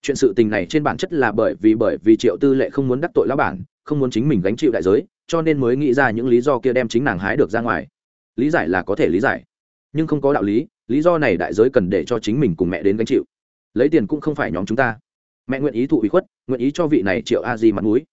Chuyện sự tình này trên bản chất là bởi vì bởi vì triệu tư lệ không muốn đắc tội lão bản, không muốn chính mình gánh chịu đại giới cho nên mới nghĩ ra những lý do kia đem chính nàng hái được ra ngoài. Lý giải là có thể lý giải, nhưng không có đạo lý lý do này đại giới cần để cho chính mình cùng mẹ đến gánh chịu. Lấy tiền cũng không phải nhóm chúng ta. Mẹ nguyện ý thụ ủy khuất, nguyện ý cho vị này triệu a di mặt mũi.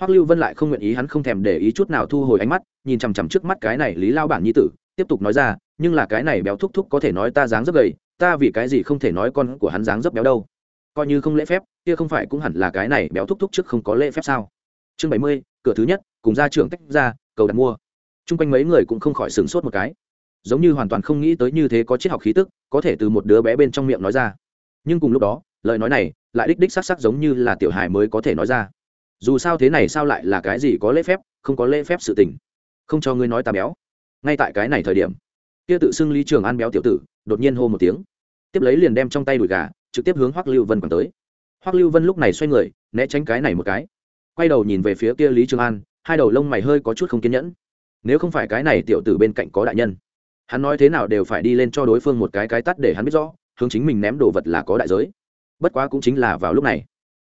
Hoắc lưu vân lại không nguyện ý, hắn không thèm để ý chút nào thu hồi ánh mắt, nhìn chằm chằm trước mắt cái này lý lao bản nhi tử, tiếp tục nói ra, nhưng là cái này béo thúc thúc có thể nói ta dáng rất gầy, ta vì cái gì không thể nói con của hắn dáng rất béo đâu? Coi như không lễ phép, kia không phải cũng hẳn là cái này béo thúc thúc trước không có lễ phép sao? Chương bảy mươi, cửa thứ nhất cùng ra trưởng tách ra, cầu đặt mua. Chung quanh mấy người cũng không khỏi sửng sốt một cái. Giống như hoàn toàn không nghĩ tới như thế có triết học khí tức, có thể từ một đứa bé bên trong miệng nói ra. Nhưng cùng lúc đó, lời nói này lại đích đích sắc sắc giống như là tiểu hài mới có thể nói ra. Dù sao thế này sao lại là cái gì có lễ phép, không có lễ phép sự tình. Không cho ngươi nói ta béo. Ngay tại cái này thời điểm, kia tự xưng lý trường an béo tiểu tử, đột nhiên hô một tiếng. Tiếp lấy liền đem trong tay đùi gà, trực tiếp hướng hoắc lưu vân còn tới. Hoắc lưu vân lúc này xoay người, né tránh cái này một cái. Quay đầu nhìn về phía kia lý trường an hai đầu lông mày hơi có chút không kiên nhẫn. Nếu không phải cái này tiểu tử bên cạnh có đại nhân, hắn nói thế nào đều phải đi lên cho đối phương một cái cái tắt để hắn biết rõ, hướng chính mình ném đồ vật là có đại giới. Bất quá cũng chính là vào lúc này.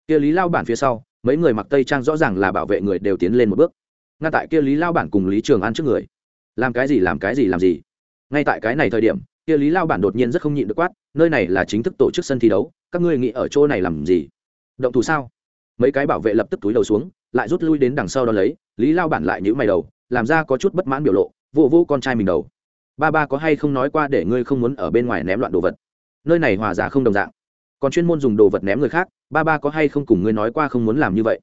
Kia lý lao bản phía sau, mấy người mặc tây trang rõ ràng là bảo vệ người đều tiến lên một bước. Ngay tại kia lý lao bản cùng lý trường an trước người. Làm cái gì làm cái gì làm gì? Ngay tại cái này thời điểm, kia lý lao bản đột nhiên rất không nhịn được quát, nơi này là chính thức tổ chức sân thi đấu, các ngươi nghĩ ở chỗ này làm gì? Động thủ sao? Mấy cái bảo vệ lập tức túi đầu xuống, lại rút lui đến đằng sau đó lấy lý lao bản lại nhữ mày đầu, làm ra có chút bất mãn biểu lộ vô vô con trai mình đầu. Ba ba có hay không nói qua để ngươi không muốn ở bên ngoài ném loạn đồ vật? Nơi này hòa giả không đồng dạng. Còn chuyên môn dùng đồ vật ném người khác, ba ba có hay không cùng ngươi nói qua không muốn làm như vậy?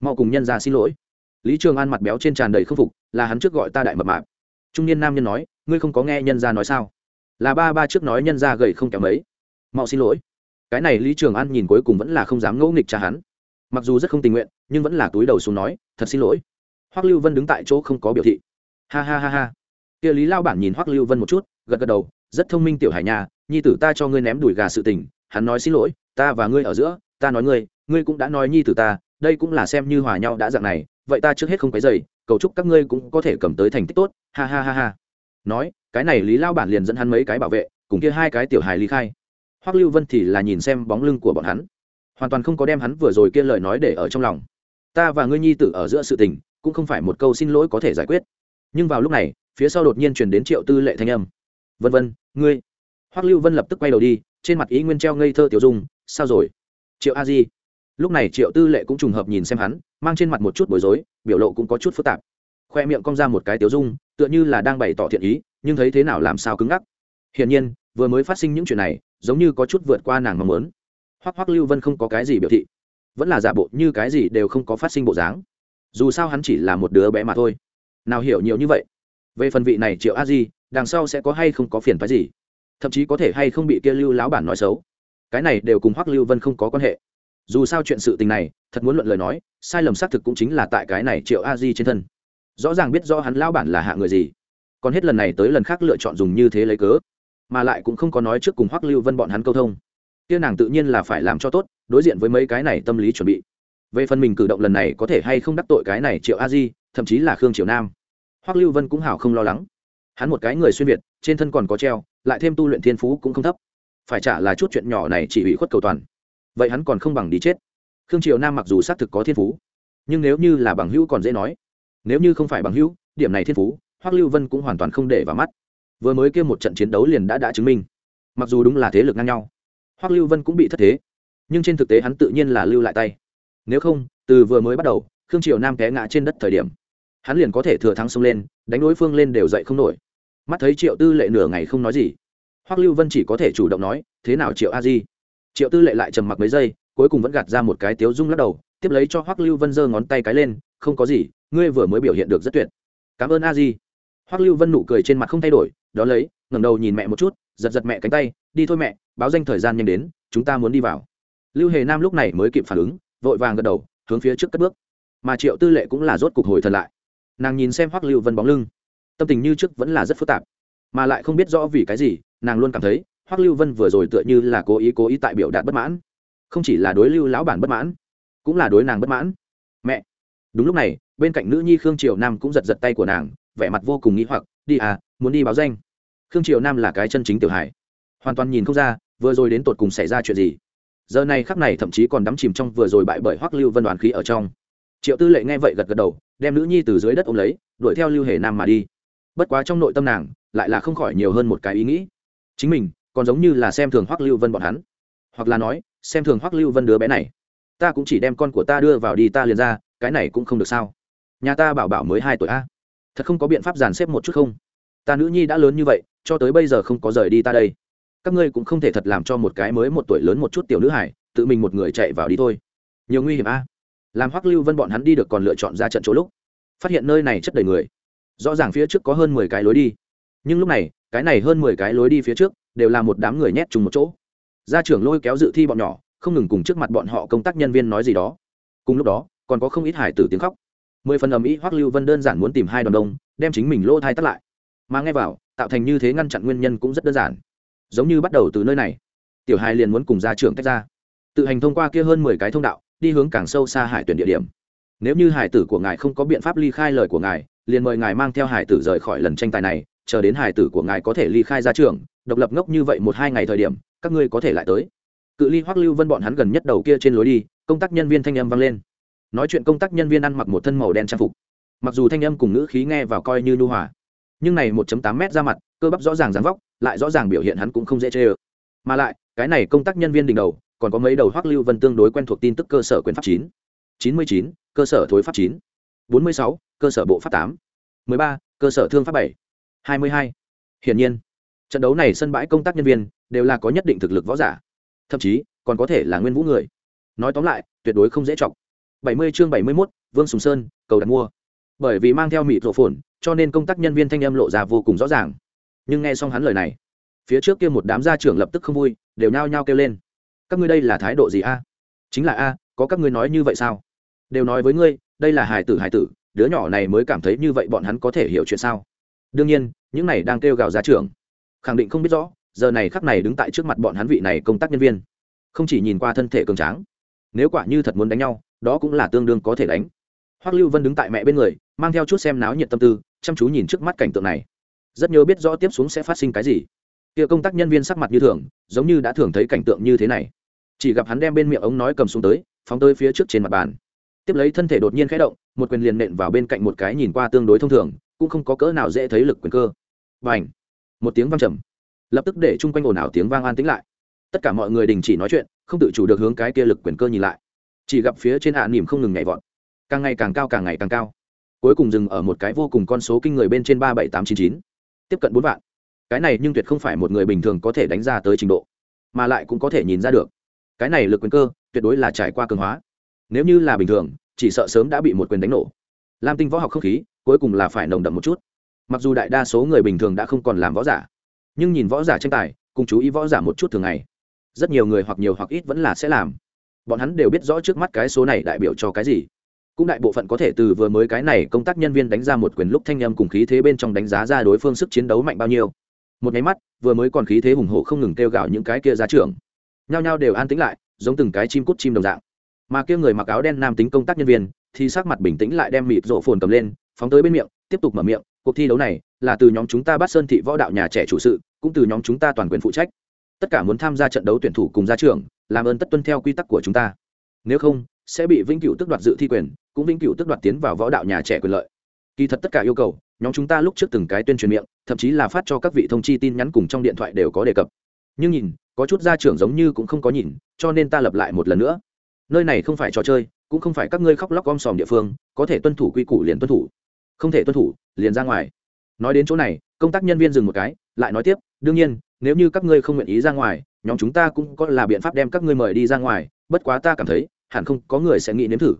Mau cùng nhân ra xin lỗi. Lý trường an mặt béo trên tràn đầy k phục, là hắn trước gọi ta đại mập mạp. Trung niên nam nhân nói, ngươi không có nghe nhân ra nói sao? Là ba ba trước nói nhân ra gầy không kém mấy. Mau xin lỗi. Cái này lý trường an nhìn cuối cùng vẫn là không dám ngẫu nghịch cha hắn. Mặc dù rất không tình nguyện, nhưng vẫn là túi đầu xuống nói, thật xin lỗi hoắc lưu vân đứng tại chỗ không có biểu thị. Ha ha ha ha. Kia lý lao bản nhìn hoắc lưu vân một chút, gật gật đầu, rất thông minh tiểu hải nhà nhi tử ta cho ngươi ném đùi gà sự tình, hắn nói xin lỗi, ta và ngươi ở giữa, ta nói ngươi ngươi cũng đã nói nhi tử ta, đây cũng là xem như hòa nhau đã dạng này, vậy ta trước hết không cái dày cầu chúc các ngươi cũng có thể cầm tới thành tích tốt, ha ha ha ha. Nói, cái này lý lao bản liền dẫn hắn mấy cái bảo vệ, cùng kia hai cái tiểu hài lý khai. Hoắc lưu vân thì là nhìn xem bóng lưng của bọn hắn. Hoàn toàn không có đem hắn vừa rồi kia lời nói để ở trong lòng. Ta và ngươi nhi tử ở giữa sự tình cũng không phải một câu xin lỗi có thể giải quyết. Nhưng vào lúc này, phía sau đột nhiên truyền đến triệu tư lệ thanh âm. Vân vân, ngươi. Hoắc lưu vân lập tức quay đầu đi, trên mặt ý nguyên treo ngây thơ tiểu dung, sao rồi? Triệu a di. Lúc này triệu tư lệ cũng trùng hợp nhìn xem hắn, mang trên mặt một chút bối rối, biểu lộ cũng có chút phức tạp. Khoe miệng cong ra một cái tiểu dung, tựa như là đang bày tỏ thiện ý, nhưng thấy thế nào làm sao cứng ngắc. Hiển nhiên, vừa mới phát sinh những chuyện này, giống như có chút vượt qua nàng mong muốn. Hoắc hoắc lưu vân không có cái gì biểu thị, vẫn là giả bộ như cái gì đều không có phát sinh bộ dáng dù sao hắn chỉ là một đứa bé mà thôi. Nào hiểu nhiều như vậy? Về phần vị này triệu a di, đằng sau sẽ có hay không có phiền phái gì? Thậm chí có thể hay không bị kia lưu lão bản nói xấu? Cái này đều cùng hoắc lưu vân không có quan hệ. Dù sao chuyện sự tình này, thật muốn luận lời nói, sai lầm xác thực cũng chính là tại cái này triệu a di trên thân. Rõ ràng biết do hắn lão bản là hạ người gì. Còn hết lần này tới lần khác lựa chọn dùng như thế lấy cớ, mà lại cũng không có nói trước cùng hoắc lưu vân bọn hắn câu thông. Kia nàng tự nhiên là phải làm cho tốt, đối diện với mấy cái này tâm lý chuẩn bị về phần mình cử động lần này có thể hay không đắc tội cái này triệu a di, thậm chí là khương triều nam. Hoắc lưu vân cũng hào không lo lắng. Hắn một cái người xuyên việt, trên thân còn có treo, lại thêm tu luyện thiên phú cũng không thấp. Phải trả là chút chuyện nhỏ này chỉ ủy khuất cầu toàn. Vậy hắn còn không bằng đi chết. Khương triều nam mặc dù xác thực có thiên phú, nhưng nếu như là bằng hữu còn dễ nói. Nếu như không phải bằng hữu, điểm này thiên phú, hoắc lưu vân cũng hoàn toàn không để vào mắt. Vừa mới kêu một trận chiến đấu liền đã đã chứng minh. Mặc dù đúng là thế lực ngang nhau, hoắc lưu vân cũng bị thất thế, nhưng trên thực tế hắn tự nhiên là lưu lại tay nếu không, từ vừa mới bắt đầu, khương triều nam té ngã trên đất thời điểm. Hắn liền có thể thừa thắng xông lên, đánh đối phương lên đều dậy không nổi. Mắt thấy triệu tư lệ nửa ngày không nói gì, hoắc lưu vân chỉ có thể chủ động nói, thế nào triệu a di? Triệu tư lệ lại trầm mặc mấy giây, cuối cùng vẫn gạt ra một cái tiếu dung lắc đầu, tiếp lấy cho hoắc lưu vân giơ ngón tay cái lên, không có gì, ngươi vừa mới biểu hiện được rất tuyệt. Cảm ơn a di. Hoắc lưu vân nụ cười trên mặt không thay đổi đó lấy, ngẩng đầu nhìn mẹ một chút, giật giật mẹ cánh tay, đi thôi mẹ, báo danh thời gian nhanh đến, chúng ta muốn đi vào. Lưu hề nam lúc này mới kịp phản ứng vội vàng gật đầu, hướng phía trước cất bước. Mà triệu tư lệ cũng là rốt cục hồi thần lại. Nàng nhìn xem hoắc lưu vân bóng lưng. Tâm tình như trước vẫn là rất phức tạp, mà lại không biết rõ vì cái gì, nàng luôn cảm thấy hoắc lưu vân vừa rồi tựa như là cố ý cố ý tại biểu đạt bất mãn. Không chỉ là đối lưu lão bản bất mãn, cũng là đối nàng bất mãn. Mẹ. Đúng lúc này, bên cạnh nữ nhi khương triều nam cũng giật giật tay của nàng, vẻ mặt vô cùng nghĩ hoặc, đi à muốn đi báo danh? Khương triều nam là cái chân chính tiểu hải hoàn toàn nhìn không ra, vừa rồi đến tột cùng xảy ra chuyện gì giờ này khắc này thậm chí còn đắm chìm trong vừa rồi bại bởi hoắc lưu vân đoàn khí ở trong. Triệu tư lệ nghe vậy gật gật đầu, đem nữ nhi từ dưới đất ôm lấy, đuổi theo lưu hề nam mà đi. Bất quá trong nội tâm nàng, lại là không khỏi nhiều hơn một cái ý nghĩ. Chính mình, còn giống như là xem thường hoắc lưu vân bọn hắn. Hoặc là nói, xem thường hoắc lưu vân đứa bé này. Ta cũng chỉ đem con của ta đưa vào đi ta liền ra, cái này cũng không được sao. Nhà ta bảo bảo mới hai tuổi a. Thật không có biện pháp dàn xếp một chút không? Ta nữ nhi đã lớn như vậy, cho tới bây giờ không có rời đi ta đây các ngươi cũng không thể thật làm cho một cái mới một tuổi lớn một chút tiểu nữ hải tự mình một người chạy vào đi thôi. Nhiều nguy hiểm a. Làm hoắc lưu vân bọn hắn đi được còn lựa chọn ra trận chỗ lúc, phát hiện nơi này chất đầy người. Rõ ràng phía trước có hơn mười cái lối đi. Nhưng lúc này, cái này hơn mười cái lối đi phía trước đều là một đám người nhét chung một chỗ. Gia trưởng lôi kéo dự thi bọn nhỏ, không ngừng cùng trước mặt bọn họ công tác nhân viên nói gì đó. Cùng lúc đó, còn có không ít hải tử tiếng khóc. Mười phần ầm ĩ, hoắc lưu vân đơn giản muốn tìm hai đoàn đông, đem chính mình lỗ thai tắt lại. Mà nghe vào, tạo thành như thế ngăn chặn nguyên nhân cũng rất đơn giản giống như bắt đầu từ nơi này. Tiểu hai liền muốn cùng gia trưởng tách ra. Tự hành thông qua kia hơn mười cái thông đạo, đi hướng càng sâu xa hải tuyển địa điểm. Nếu như hải tử của ngài không có biện pháp ly khai lời của ngài, liền mời ngài mang theo hải tử rời khỏi lần tranh tài này, chờ đến hải tử của ngài có thể ly khai ra trường độc lập ngốc như vậy một hai ngày thời điểm, các ngươi có thể lại tới. Cự ly hoắc lưu vân bọn hắn gần nhất đầu kia trên lối đi, công tác nhân viên thanh âm vang lên. Nói chuyện công tác nhân viên ăn mặc một thân màu đen trang phục. Mặc dù thanh âm cùng ngữ khí nghe vào coi như nu hòa, nhưng này 1 tám m ra mặt, cơ bắp rõ ràng dáng vóc lại rõ ràng biểu hiện hắn cũng không dễ chê ơ. Mà lại cái này công tác nhân viên đỉnh đầu còn có mấy đầu hoắc lưu vân tương đối quen thuộc tin tức cơ sở quyền pháp chín. Chín mươi chín cơ sở thối pháp chín. Bốn mươi sáu cơ sở bộ pháp tám. Mười ba cơ sở thương pháp bảy. Hai mươi hai hiển nhiên trận đấu này sân bãi công tác nhân viên đều là có nhất định thực lực võ giả. Thậm chí còn có thể là nguyên vũ người. Nói tóm lại tuyệt đối không dễ chọc. 70 chương 71, Vương Sùng Sơn, cầu đặt mua. Bởi vì mang theo mịt rộ phồn, cho nên công tác nhân viên thanh âm lộ ra vô cùng rõ ràng. Nhưng nghe xong hắn lời này, phía trước kia một đám gia trưởng lập tức không vui, đều nhao nhao kêu lên. Các ngươi đây là thái độ gì a? Chính là a, có các ngươi nói như vậy sao? Đều nói với ngươi, đây là hài tử hài tử, đứa nhỏ này mới cảm thấy như vậy bọn hắn có thể hiểu chuyện sao? Đương nhiên, những này đang kêu gào gia trưởng, khẳng định không biết rõ, giờ này khắc này đứng tại trước mặt bọn hắn vị này công tác nhân viên, không chỉ nhìn qua thân thể cường tráng, nếu quả như thật muốn đánh nhau, đó cũng là tương đương có thể đánh hoắc lưu vân đứng tại mẹ bên người mang theo chút xem náo nhiệt tâm tư chăm chú nhìn trước mắt cảnh tượng này rất nhớ biết rõ tiếp xuống sẽ phát sinh cái gì. Kia công tác nhân viên sắc mặt như thường, giống như đã thường thấy cảnh tượng như thế này. Chỉ gặp hắn đem bên miệng ống nói cầm xuống tới, phóng tới phía trước trên mặt bàn. Tiếp lấy thân thể đột nhiên khẽ động, một quyền liền nện vào bên cạnh một cái nhìn qua tương đối thông thường, cũng không có cỡ nào dễ thấy lực quyền cơ. Và h một tiếng vang trầm. Lập tức để chung quanh ồn ào tiếng vang an tĩnh lại. Tất cả mọi người đình chỉ nói chuyện, không tự chủ được hướng cái kia lực quyền cơ nhìn lại. Chỉ gặp phía trên hạ nỉm không ngừng nhảy vọt. Càng ngày càng cao, càng ngày càng cao. Cuối cùng dừng ở một cái vô cùng con số kinh người bên trên ba bảy tám chín chín tiếp cận bốn vạn. Cái này nhưng tuyệt không phải một người bình thường có thể đánh ra tới trình độ, mà lại cũng có thể nhìn ra được. Cái này lực quyền cơ, tuyệt đối là trải qua cường hóa. Nếu như là bình thường, chỉ sợ sớm đã bị một quyền đánh nổ. Lam tinh võ học không khí, cuối cùng là phải nồng đậm một chút. Mặc dù đại đa số người bình thường đã không còn làm võ giả, nhưng nhìn võ giả tranh tài, cùng chú ý võ giả một chút thường ngày. Rất nhiều người hoặc nhiều hoặc ít vẫn là sẽ làm. Bọn hắn đều biết rõ trước mắt cái số này đại biểu cho cái gì cũng đại bộ phận có thể từ vừa mới cái này công tác nhân viên đánh ra một quyền lúc thanh âm cùng khí thế bên trong đánh giá ra đối phương sức chiến đấu mạnh bao nhiêu. Một nháy mắt, vừa mới còn khí thế hùng hổ không ngừng kêu gào những cái kia ra trưởng. Nhao nhao đều an tĩnh lại, giống từng cái chim cút chim đồng dạng. Mà kia người mặc áo đen nam tính công tác nhân viên, thì sắc mặt bình tĩnh lại đem mịt rộ phồn cầm lên, phóng tới bên miệng, tiếp tục mở miệng, cuộc thi đấu này là từ nhóm chúng ta bắt sơn thị võ đạo nhà trẻ chủ sự, cũng từ nhóm chúng ta toàn quyền phụ trách. Tất cả muốn tham gia trận đấu tuyển thủ cùng gia trưởng, làm ơn tất tuân theo quy tắc của chúng ta. Nếu không, sẽ bị vĩnh cửu tức đoạt dự thi quyền cũng vĩnh cửu tức đoạt tiến vào võ đạo nhà trẻ quyền lợi. Kỳ thật tất cả yêu cầu, nhóm chúng ta lúc trước từng cái tuyên truyền miệng, thậm chí là phát cho các vị thông chi tin nhắn cùng trong điện thoại đều có đề cập. Nhưng nhìn, có chút gia trưởng giống như cũng không có nhìn, cho nên ta lập lại một lần nữa. Nơi này không phải trò chơi, cũng không phải các ngươi khóc lóc om sòm địa phương, có thể tuân thủ quy củ liền tuân thủ. Không thể tuân thủ, liền ra ngoài. Nói đến chỗ này, công tác nhân viên dừng một cái, lại nói tiếp, đương nhiên, nếu như các ngươi không nguyện ý ra ngoài, nhóm chúng ta cũng có là biện pháp đem các ngươi mời đi ra ngoài, bất quá ta cảm thấy, hẳn không có người sẽ nghĩ nếm thử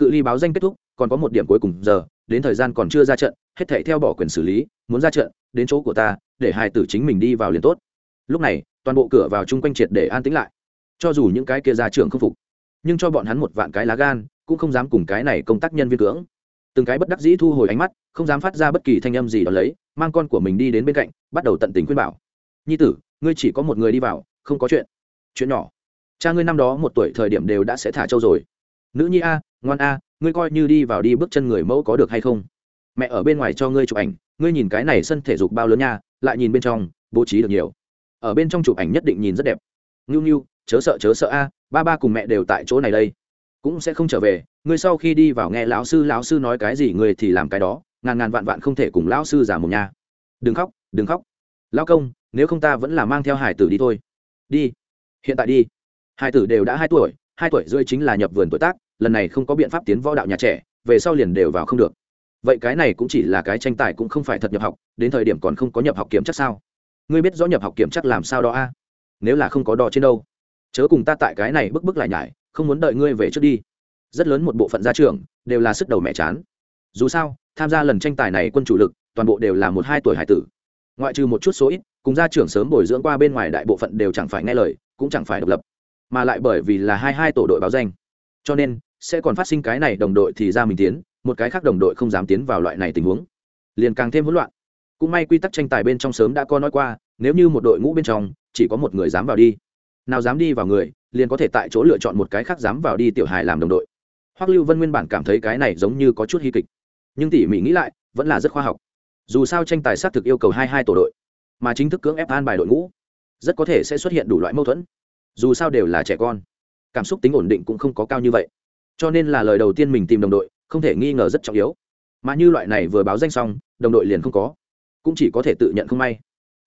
cự ly báo danh kết thúc, còn có một điểm cuối cùng giờ, đến thời gian còn chưa ra trận, hết thể theo bỏ quyền xử lý, muốn ra trận, đến chỗ của ta, để hai tử chính mình đi vào liền tốt. Lúc này, toàn bộ cửa vào chung quanh triệt để an tĩnh lại. Cho dù những cái kia ra trường không phục, nhưng cho bọn hắn một vạn cái lá gan, cũng không dám cùng cái này công tác nhân viên cưỡng. Từng cái bất đắc dĩ thu hồi ánh mắt, không dám phát ra bất kỳ thanh âm gì đó lấy, mang con của mình đi đến bên cạnh, bắt đầu tận tình khuyên bảo. Nhi tử, ngươi chỉ có một người đi vào, không có chuyện. Chuyện nhỏ. Cha ngươi năm đó một tuổi thời điểm đều đã sẽ thả trâu rồi. Nữ nhi a ngoan a, ngươi coi như đi vào đi, bước chân người mẫu có được hay không? Mẹ ở bên ngoài cho ngươi chụp ảnh, ngươi nhìn cái này sân thể dục bao lớn nha, lại nhìn bên trong, bố trí được nhiều. Ở bên trong chụp ảnh nhất định nhìn rất đẹp. Ngưu ngưu, chớ sợ chớ sợ a, ba ba cùng mẹ đều tại chỗ này đây. Cũng sẽ không trở về, ngươi sau khi đi vào nghe lão sư lão sư nói cái gì, ngươi thì làm cái đó, ngàn ngàn vạn vạn không thể cùng lão sư giả một nha đừng khóc đừng khóc. Lão công, nếu không ta vẫn là mang theo hải tử đi thôi. Đi, hiện tại đi. Hải tử đều đã hai tuổi hai tuổi rưỡi chính là nhập vườn tuổi tác lần này không có biện pháp tiến võ đạo nhà trẻ, về sau liền đều vào không được. Vậy cái này cũng chỉ là cái tranh tài cũng không phải thật nhập học, đến thời điểm còn không có nhập học kiểm chắc sao? Ngươi biết rõ nhập học kiểm chắc làm sao đó a? Nếu là không có đo trên đâu. Chớ cùng ta tại cái này bức bức lại nhải, không muốn đợi ngươi về trước đi. Rất lớn một bộ phận gia trưởng đều là sức đầu mẹ chán. Dù sao, tham gia lần tranh tài này quân chủ lực toàn bộ đều là một hai tuổi hải tử. Ngoại trừ một chút số ít, cùng gia trưởng sớm bồi dưỡng qua bên ngoài đại bộ phận đều chẳng phải nghe lời, cũng chẳng phải độc lập, mà lại bởi vì là hai hai tổ đội báo danh. Cho nên sẽ còn phát sinh cái này đồng đội thì ra mình tiến, một cái khác đồng đội không dám tiến vào loại này tình huống. Liền càng thêm hỗn loạn. Cũng may quy tắc tranh tài bên trong sớm đã có nói qua, nếu như một đội ngũ bên trong, chỉ có một người dám vào đi. Nào dám đi vào người, liền có thể tại chỗ lựa chọn một cái khác dám vào đi tiểu hài làm đồng đội. Hoắc lưu vân nguyên bản cảm thấy cái này giống như có chút hy kịch. Nhưng tỉ mỉ nghĩ lại, vẫn là rất khoa học. Dù sao tranh tài xác thực yêu cầu hai hai tổ đội, mà chính thức cưỡng ép an bài đội ngũ, rất có thể sẽ xuất hiện đủ loại mâu thuẫn. Dù sao đều là trẻ con, cảm xúc tính ổn định cũng không có cao như vậy cho nên là lời đầu tiên mình tìm đồng đội, không thể nghi ngờ rất trọng yếu. Mà như loại này vừa báo danh xong, đồng đội liền không có. Cũng chỉ có thể tự nhận không may.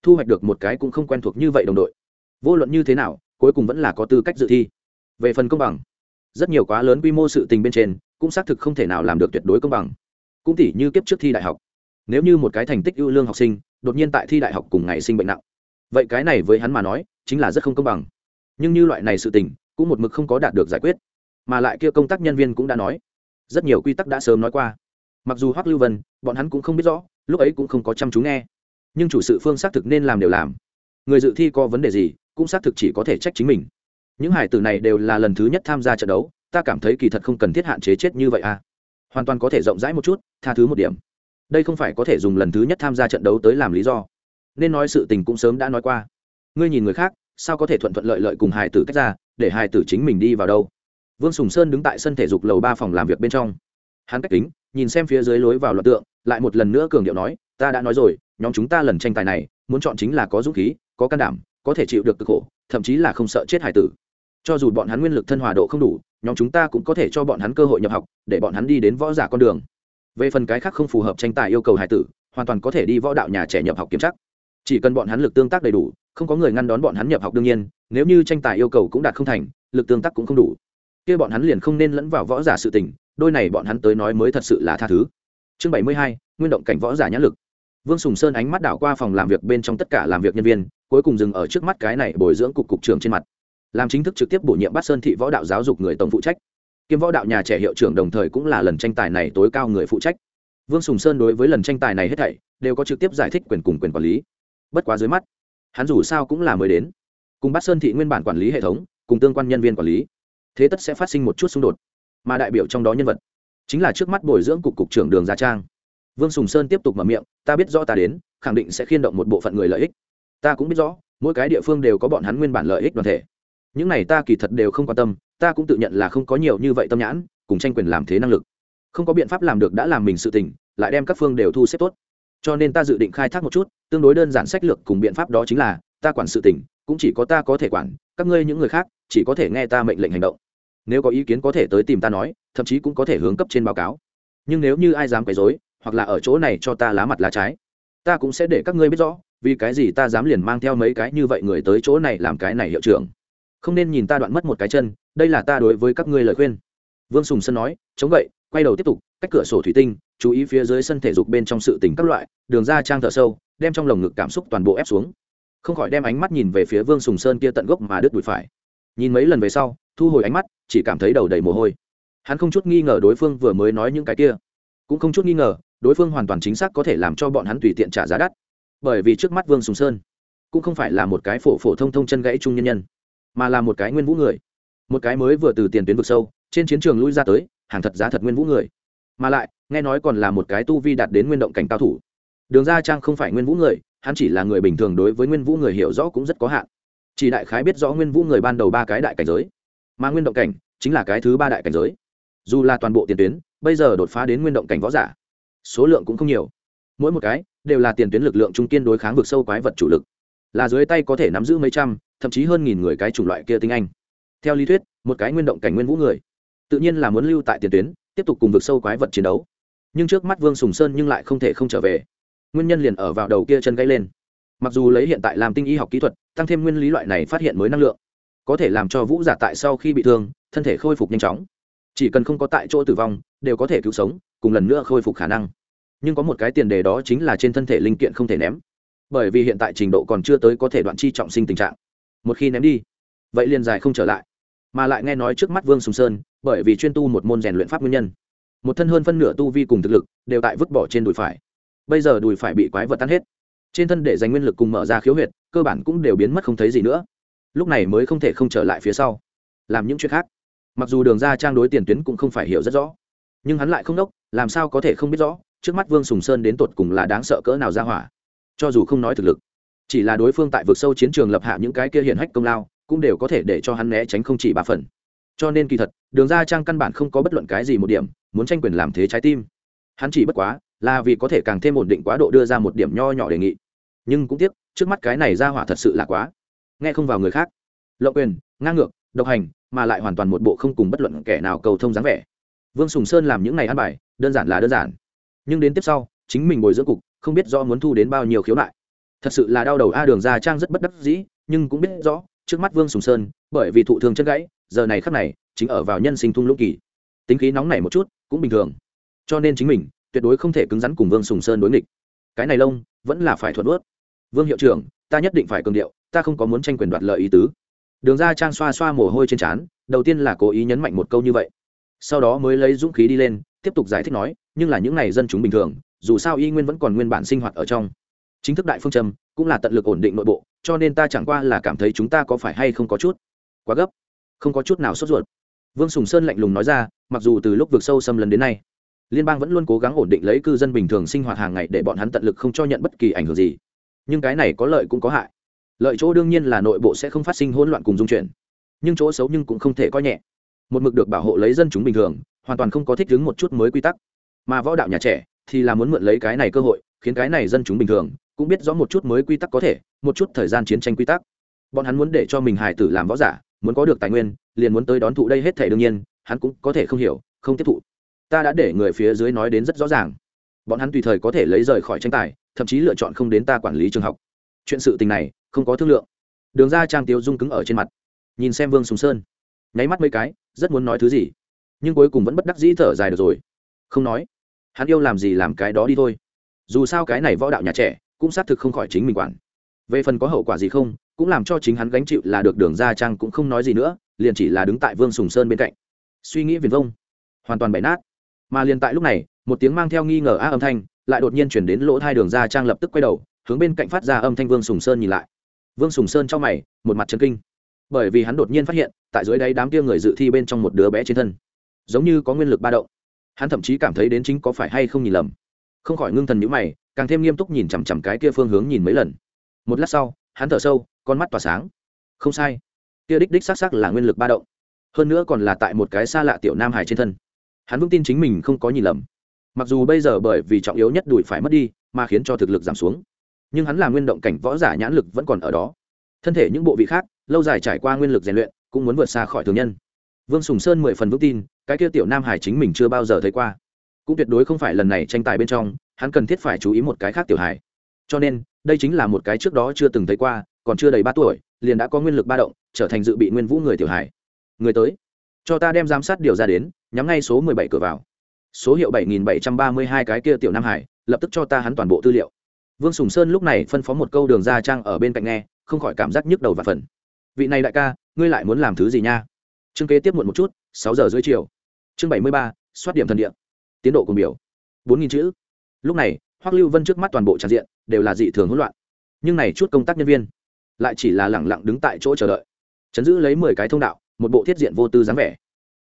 Thu hoạch được một cái cũng không quen thuộc như vậy đồng đội. Vô luận như thế nào, cuối cùng vẫn là có tư cách dự thi. Về phần công bằng, rất nhiều quá lớn quy mô sự tình bên trên, cũng xác thực không thể nào làm được tuyệt đối công bằng. Cũng tỉ như kiếp trước thi đại học. Nếu như một cái thành tích ưu lương học sinh, đột nhiên tại thi đại học cùng ngày sinh bệnh nặng. Vậy cái này với hắn mà nói, chính là rất không công bằng. Nhưng như loại này sự tình, cũng một mực không có đạt được giải quyết mà lại kia công tác nhân viên cũng đã nói. Rất nhiều quy tắc đã sớm nói qua. Mặc dù hoắc lưu vân, bọn hắn cũng không biết rõ, lúc ấy cũng không có chăm chú nghe. Nhưng chủ sự phương xác thực nên làm đều làm. Người dự thi có vấn đề gì, cũng xác thực chỉ có thể trách chính mình. Những hải tử này đều là lần thứ nhất tham gia trận đấu, ta cảm thấy kỳ thật không cần thiết hạn chế chết như vậy à. Hoàn toàn có thể rộng rãi một chút, tha thứ một điểm. Đây không phải có thể dùng lần thứ nhất tham gia trận đấu tới làm lý do. Nên nói sự tình cũng sớm đã nói qua. Ngươi nhìn người khác, sao có thể thuận thuận lợi lợi cùng hải tử tách ra, để hải tử chính mình đi vào đâu? Vương sùng sơn đứng tại sân thể dục lầu ba phòng làm việc bên trong. Hắn cách kính, nhìn xem phía dưới lối vào loạt tượng, lại một lần nữa cường điệu nói, ta đã nói rồi, nhóm chúng ta lần tranh tài này, muốn chọn chính là có dũng khí, có can đảm, có thể chịu được cực khổ, thậm chí là không sợ chết hải tử. Cho dù bọn hắn nguyên lực thân hòa độ không đủ, nhóm chúng ta cũng có thể cho bọn hắn cơ hội nhập học, để bọn hắn đi đến võ giả con đường. Về phần cái khác không phù hợp tranh tài yêu cầu hải tử, hoàn toàn có thể đi võ đạo nhà trẻ nhập học kiểm chắc chỉ cần bọn hắn lực tương tác đầy đủ, không có người ngăn đón bọn hắn nhập học đương nhiên, nếu như tranh tài yêu cầu cũng đạt không thành, lực tương tác cũng không đủ kia bọn hắn liền không nên lẫn vào võ giả sự tình, đôi này bọn hắn tới nói mới thật sự là tha thứ. Chương bảy mươi hai, nguyên động cảnh võ giả nhãn lực. Vương sùng sơn ánh mắt đảo qua phòng làm việc bên trong tất cả làm việc nhân viên, cuối cùng dừng ở trước mắt cái này bồi dưỡng cục cục trưởng trên mặt. Làm chính thức trực tiếp bổ nhiệm bát sơn thị võ đạo giáo dục người tổng phụ trách. Kiêm võ đạo nhà trẻ hiệu trưởng đồng thời cũng là lần tranh tài này tối cao người phụ trách. Vương sùng sơn đối với lần tranh tài này hết thảy, đều có trực tiếp giải thích quyền cùng quyền quản lý. Bất quá dưới mắt, hắn dù sao cũng là mới đến. Cùng bát sơn thị nguyên bản quản lý hệ thống, cùng tương quan nhân viên quản lý thế tất sẽ phát sinh một chút xung đột. Mà đại biểu trong đó nhân vật chính là trước mắt bồi dưỡng cục cục trưởng đường gia trang. Vương sùng sơn tiếp tục mở miệng, ta biết rõ ta đến, khẳng định sẽ khiên động một bộ phận người lợi ích. Ta cũng biết rõ, mỗi cái địa phương đều có bọn hắn nguyên bản lợi ích đoàn thể. Những này ta kỳ thật đều không quan tâm, ta cũng tự nhận là không có nhiều như vậy tâm nhãn, cùng tranh quyền làm thế năng lực. Không có biện pháp làm được đã làm mình sự tình, lại đem các phương đều thu xếp tốt. Cho nên ta dự định khai thác một chút, tương đối đơn giản sách lược cùng biện pháp đó chính là, ta quản sự tình cũng chỉ có ta có thể quản, các ngươi những người khác chỉ có thể nghe ta mệnh lệnh hành động. Nếu có ý kiến có thể tới tìm ta nói, thậm chí cũng có thể hướng cấp trên báo cáo. Nhưng nếu như ai dám quấy dối hoặc là ở chỗ này cho ta lá mặt lá trái, ta cũng sẽ để các ngươi biết rõ, vì cái gì ta dám liền mang theo mấy cái như vậy người tới chỗ này làm cái này hiệu trưởng. Không nên nhìn ta đoạn mất một cái chân, đây là ta đối với các ngươi lời khuyên. Vương sùng sơn nói, chống gậy, quay đầu tiếp tục, cách cửa sổ thủy tinh, chú ý phía dưới sân thể dục bên trong sự tỉnh các loại, đường ra trang thợ sâu, đem trong lồng ngực cảm xúc toàn bộ ép xuống không khỏi đem ánh mắt nhìn về phía vương sùng sơn kia tận gốc mà đứt đùi phải. Nhìn mấy lần về sau, thu hồi ánh mắt, chỉ cảm thấy đầu đầy mồ hôi. Hắn không chút nghi ngờ đối phương vừa mới nói những cái kia. Cũng không chút nghi ngờ, đối phương hoàn toàn chính xác có thể làm cho bọn hắn tùy tiện trả giá đắt. Bởi vì trước mắt vương sùng sơn cũng không phải là một cái phổ phổ thông thông chân gãy trung nhân nhân, mà là một cái nguyên vũ người. Một cái mới vừa từ tiền tuyến vực sâu, trên chiến trường lui ra tới, hàng thật giá thật nguyên vũ người. Mà lại, nghe nói còn là một cái tu vi đạt đến nguyên động cảnh cao thủ. Đường ra trang không phải nguyên vũ người hắn chỉ là người bình thường đối với nguyên vũ người hiểu rõ cũng rất có hạn. Chỉ đại khái biết rõ nguyên vũ người ban đầu ba cái đại cảnh giới. Mà nguyên động cảnh chính là cái thứ ba đại cảnh giới. Dù là toàn bộ tiền tuyến, bây giờ đột phá đến nguyên động cảnh võ giả, số lượng cũng không nhiều. Mỗi một cái đều là tiền tuyến lực lượng trung kiên đối kháng vực sâu quái vật chủ lực. Là dưới tay có thể nắm giữ mấy trăm, thậm chí hơn nghìn người cái chủng loại kia tinh anh. Theo lý thuyết, một cái nguyên động cảnh nguyên vũ người, tự nhiên là muốn lưu tại tiền tuyến, tiếp tục cùng vực sâu quái vật chiến đấu. Nhưng trước mắt vương sùng sơn nhưng lại không thể không trở về nguyên nhân liền ở vào đầu kia chân gãy lên. Mặc dù lấy hiện tại làm tinh y học kỹ thuật, tăng thêm nguyên lý loại này phát hiện mới năng lượng, có thể làm cho vũ giả tại sau khi bị thương, thân thể khôi phục nhanh chóng. Chỉ cần không có tại chỗ tử vong, đều có thể cứu sống, cùng lần nữa khôi phục khả năng. Nhưng có một cái tiền đề đó chính là trên thân thể linh kiện không thể ném. Bởi vì hiện tại trình độ còn chưa tới có thể đoạn chi trọng sinh tình trạng. Một khi ném đi, vậy liền dài không trở lại. Mà lại nghe nói trước mắt vương sùng sơn, bởi vì chuyên tu một môn rèn luyện pháp nguyên nhân, một thân hơn phân nửa tu vi cùng thực lực, đều tại vứt bỏ trên đùi phải bây giờ đùi phải bị quái vật tan hết. Trên thân để dành nguyên lực cùng mở ra khiếu huyệt, cơ bản cũng đều biến mất không thấy gì nữa. Lúc này mới không thể không trở lại phía sau, làm những chuyện khác. Mặc dù đường ra trang đối tiền tuyến cũng không phải hiểu rất rõ, nhưng hắn lại không đốc, làm sao có thể không biết rõ, trước mắt vương sùng sơn đến tột cùng là đáng sợ cỡ nào ra hỏa. Cho dù không nói thực lực, chỉ là đối phương tại vực sâu chiến trường lập hạ những cái kia hiển hách công lao, cũng đều có thể để cho hắn né tránh không chỉ ba phần. Cho nên kỳ thật, đường ra trang căn bản không có bất luận cái gì một điểm, muốn tranh quyền làm thế trái tim. Hắn chỉ bất quá là vì có thể càng thêm ổn định quá độ đưa ra một điểm nho nhỏ đề nghị. Nhưng cũng tiếc, trước mắt cái này ra hỏa thật sự là quá. Nghe không vào người khác. Lộng quyền, ngang ngược, độc hành, mà lại hoàn toàn một bộ không cùng bất luận kẻ nào cầu thông dáng vẻ. Vương sùng sơn làm những này ăn bài, đơn giản là đơn giản. Nhưng đến tiếp sau, chính mình bồi dưỡng cục, không biết do muốn thu đến bao nhiêu khiếu nại. Thật sự là đau đầu a, đường ra trang rất bất đắc dĩ, nhưng cũng biết rõ, trước mắt vương sùng sơn, bởi vì thụ thương chân gãy, giờ này khắc này, chính ở vào nhân sinh thung lũng kỳ. Tính khí nóng này một chút, cũng bình thường. Cho nên chính mình tuyệt đối không thể cứng rắn cùng vương sùng sơn đối nghịch. Cái này lông, vẫn là phải thuận ướt. Vương hiệu trưởng, ta nhất định phải cường điệu, ta không có muốn tranh quyền đoạt lợi ý tứ. Đường ra trang xoa xoa mồ hôi trên trán, đầu tiên là cố ý nhấn mạnh một câu như vậy. Sau đó mới lấy dũng khí đi lên, tiếp tục giải thích nói, nhưng là những n à y dân chúng bình thường, dù sao y nguyên vẫn còn nguyên bản sinh hoạt ở trong. Chính thức đại phương châm, cũng là tận lực ổn định nội bộ, cho nên ta chẳng qua là cảm thấy chúng ta có phải hay không có chút quá gấp, không có chút nào sốt ruột. Vương sùng sơn lạnh lùng nói ra, mặc dù từ lúc vượt sâu xâm lần đến nay liên bang vẫn luôn cố gắng ổn định lấy cư dân bình thường sinh hoạt hàng ngày để bọn hắn tận lực không cho nhận bất kỳ ảnh hưởng gì. Nhưng cái này có lợi cũng có hại. Lợi chỗ đương nhiên là nội bộ sẽ không phát sinh hỗn loạn cùng dung chuyển. Nhưng chỗ xấu nhưng cũng không thể coi nhẹ. Một mực được bảo hộ lấy dân chúng bình thường, hoàn toàn không có thích ứng một chút mới quy tắc. Mà võ đạo nhà trẻ thì là muốn mượn lấy cái này cơ hội, khiến cái này dân chúng bình thường cũng biết rõ một chút mới quy tắc có thể, một chút thời gian chiến tranh quy tắc. Bọn hắn muốn để cho mình hài tử làm võ giả, muốn có được tài nguyên, liền muốn tới đón thụ đây hết thể đương nhiên, hắn cũng có thể không hiểu, không tiếp thụ ta đã để người phía dưới nói đến rất rõ ràng. Bọn hắn tùy thời có thể lấy rời khỏi tranh tài, thậm chí lựa chọn không đến ta quản lý trường học. Chuyện sự tình này, không có thương lượng. Đường ra trang tiêu dung cứng ở trên mặt, nhìn xem vương sùng sơn. Nháy mắt mấy cái, rất muốn nói thứ gì, nhưng cuối cùng vẫn bất đắc dĩ thở dài được rồi. Không nói. Hắn yêu làm gì làm cái đó đi thôi. Dù sao cái này võ đạo nhà trẻ, cũng xác thực không khỏi chính mình quản. Về phần có hậu quả gì không, cũng làm cho chính hắn gánh chịu là được đường ra trang cũng không nói gì nữa, liền chỉ là đứng tại vương sùng sơn bên cạnh. Suy nghĩ viền vông. Hoàn toàn bày nát mà liền tại lúc này, một tiếng mang theo nghi ngờ a âm thanh lại đột nhiên chuyển đến lỗ hai đường ra trang lập tức quay đầu, hướng bên cạnh phát ra âm thanh vương sùng sơn nhìn lại. Vương sùng sơn trong mày, một mặt chân kinh. Bởi vì hắn đột nhiên phát hiện, tại dưới đáy đám kia người dự thi bên trong một đứa bé trên thân, giống như có nguyên lực ba động. Hắn thậm chí cảm thấy đến chính có phải hay không nhìn lầm. Không khỏi ngưng thần nhữ mày, càng thêm nghiêm túc nhìn chằm chằm cái kia phương hướng nhìn mấy lần. Một lát sau, hắn thở sâu, con mắt tỏa sáng. Không sai. Kia đích đích xác xác là nguyên lực ba động. Hơn nữa còn là tại một cái xa lạ tiểu nam hải trên thân hắn vững tin chính mình không có nhìn lầm. Mặc dù bây giờ bởi vì trọng yếu nhất đùi phải mất đi, mà khiến cho thực lực giảm xuống. Nhưng hắn là nguyên động cảnh võ giả nhãn lực vẫn còn ở đó. Thân thể những bộ vị khác, lâu dài trải qua nguyên lực rèn luyện, cũng muốn vượt xa khỏi thường nhân. Vương sùng sơn mười phần vững tin, cái kia tiểu nam hải chính mình chưa bao giờ thấy qua. Cũng tuyệt đối không phải lần này tranh tài bên trong, hắn cần thiết phải chú ý một cái khác tiểu hải cho nên, đây chính là một cái trước đó chưa từng thấy qua, còn chưa đầy ba tuổi, liền đã có nguyên lực ba động, trở thành dự bị nguyên vũ người tiểu hải người tới cho ta đem giám sát điều ra đến, nhắm ngay số mười bảy cửa vào. Số hiệu bảy nghìn bảy trăm ba mươi hai cái kia tiểu nam hải, lập tức cho ta hắn toàn bộ tư liệu. Vương sùng sơn lúc này phân phó một câu đường ra trang ở bên cạnh nghe, không khỏi cảm giác nhức đầu và phần vị này đại ca, ngươi lại muốn làm thứ gì nha? Chương kế tiếp muộn một chút, sáu giờ dưới chiều. Chương bảy mươi ba, soát điểm thần địa. Tiến độ cùng biểu. Bốn nghìn chữ. Lúc này, hoắc lưu vân trước mắt toàn bộ tràn diện, đều là dị thường hỗn loạn. Nhưng này chút công tác nhân viên, lại chỉ là lẳng lặng đứng tại chỗ chờ đợi. Chấn giữ lấy mười cái thông đạo một bộ thiết diện vô tư dáng vẻ.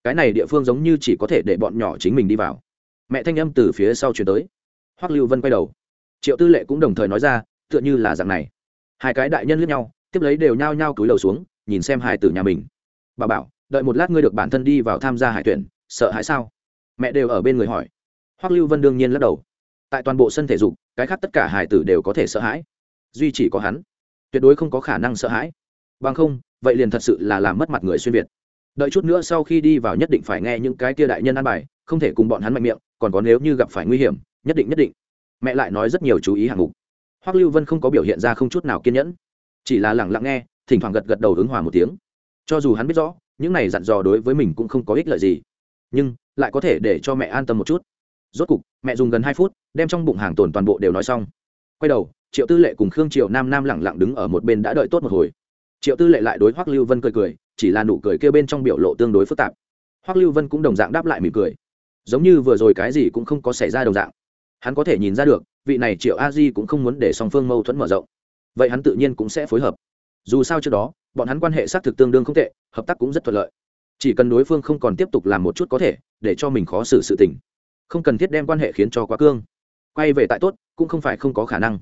Cái này địa phương giống như chỉ có thể để bọn nhỏ chính mình đi vào. Mẹ thanh âm từ phía sau chuyển tới. Hoắc lưu vân quay đầu. Triệu tư lệ cũng đồng thời nói ra, tựa như là dạng này. Hai cái đại nhân lướt nhau, tiếp lấy đều nhao nhao cúi đầu xuống, nhìn xem hải tử nhà mình. Bà bảo, đợi một lát ngươi được bản thân đi vào tham gia hải tuyển, sợ hãi sao? Mẹ đều ở bên người hỏi. Hoắc lưu vân đương nhiên lắc đầu. Tại toàn bộ sân thể dục, cái khác tất cả hải tử đều có thể sợ hãi. Duy chỉ có hắn. Tuyệt đối không có khả năng sợ hãi. Bằng không vậy liền thật sự là làm mất mặt người xuyên việt. Đợi chút nữa sau khi đi vào nhất định phải nghe những cái kia đại nhân ăn bài, không thể cùng bọn hắn mạnh miệng, còn có nếu như gặp phải nguy hiểm, nhất định nhất định. Mẹ lại nói rất nhiều chú ý hạng mục. Hoắc lưu vân không có biểu hiện ra không chút nào kiên nhẫn, chỉ là lẳng lặng nghe, thỉnh thoảng gật gật đầu ứng hòa một tiếng. Cho dù hắn biết rõ, những này dặn dò đối với mình cũng không có ích lợi gì, nhưng lại có thể để cho mẹ an tâm một chút. Rốt cục, mẹ dùng gần hai phút, đem trong bụng hàng tồn toàn bộ đều nói xong. Quay đầu, triệu tư lệ cùng khương triệu nam nam lẳng lặng đứng ở một bên đã đợi tốt một hồi triệu tư lệ lại đối hoắc lưu vân cười cười, chỉ là nụ cười kêu bên trong biểu lộ tương đối phức tạp. Hoắc lưu vân cũng đồng dạng đáp lại mỉm cười. Giống như vừa rồi cái gì cũng không có xảy ra đồng dạng. Hắn có thể nhìn ra được, vị này triệu a di cũng không muốn để song phương mâu thuẫn mở rộng. Vậy hắn tự nhiên cũng sẽ phối hợp. Dù sao trước đó, bọn hắn quan hệ xác thực tương đương không tệ, hợp tác cũng rất thuận lợi. Chỉ cần đối phương không còn tiếp tục làm một chút có thể, để cho mình khó xử sự tình. Không cần thiết đem quan hệ khiến cho quá cương. Quay về tại tốt, cũng không phải không có khả năng.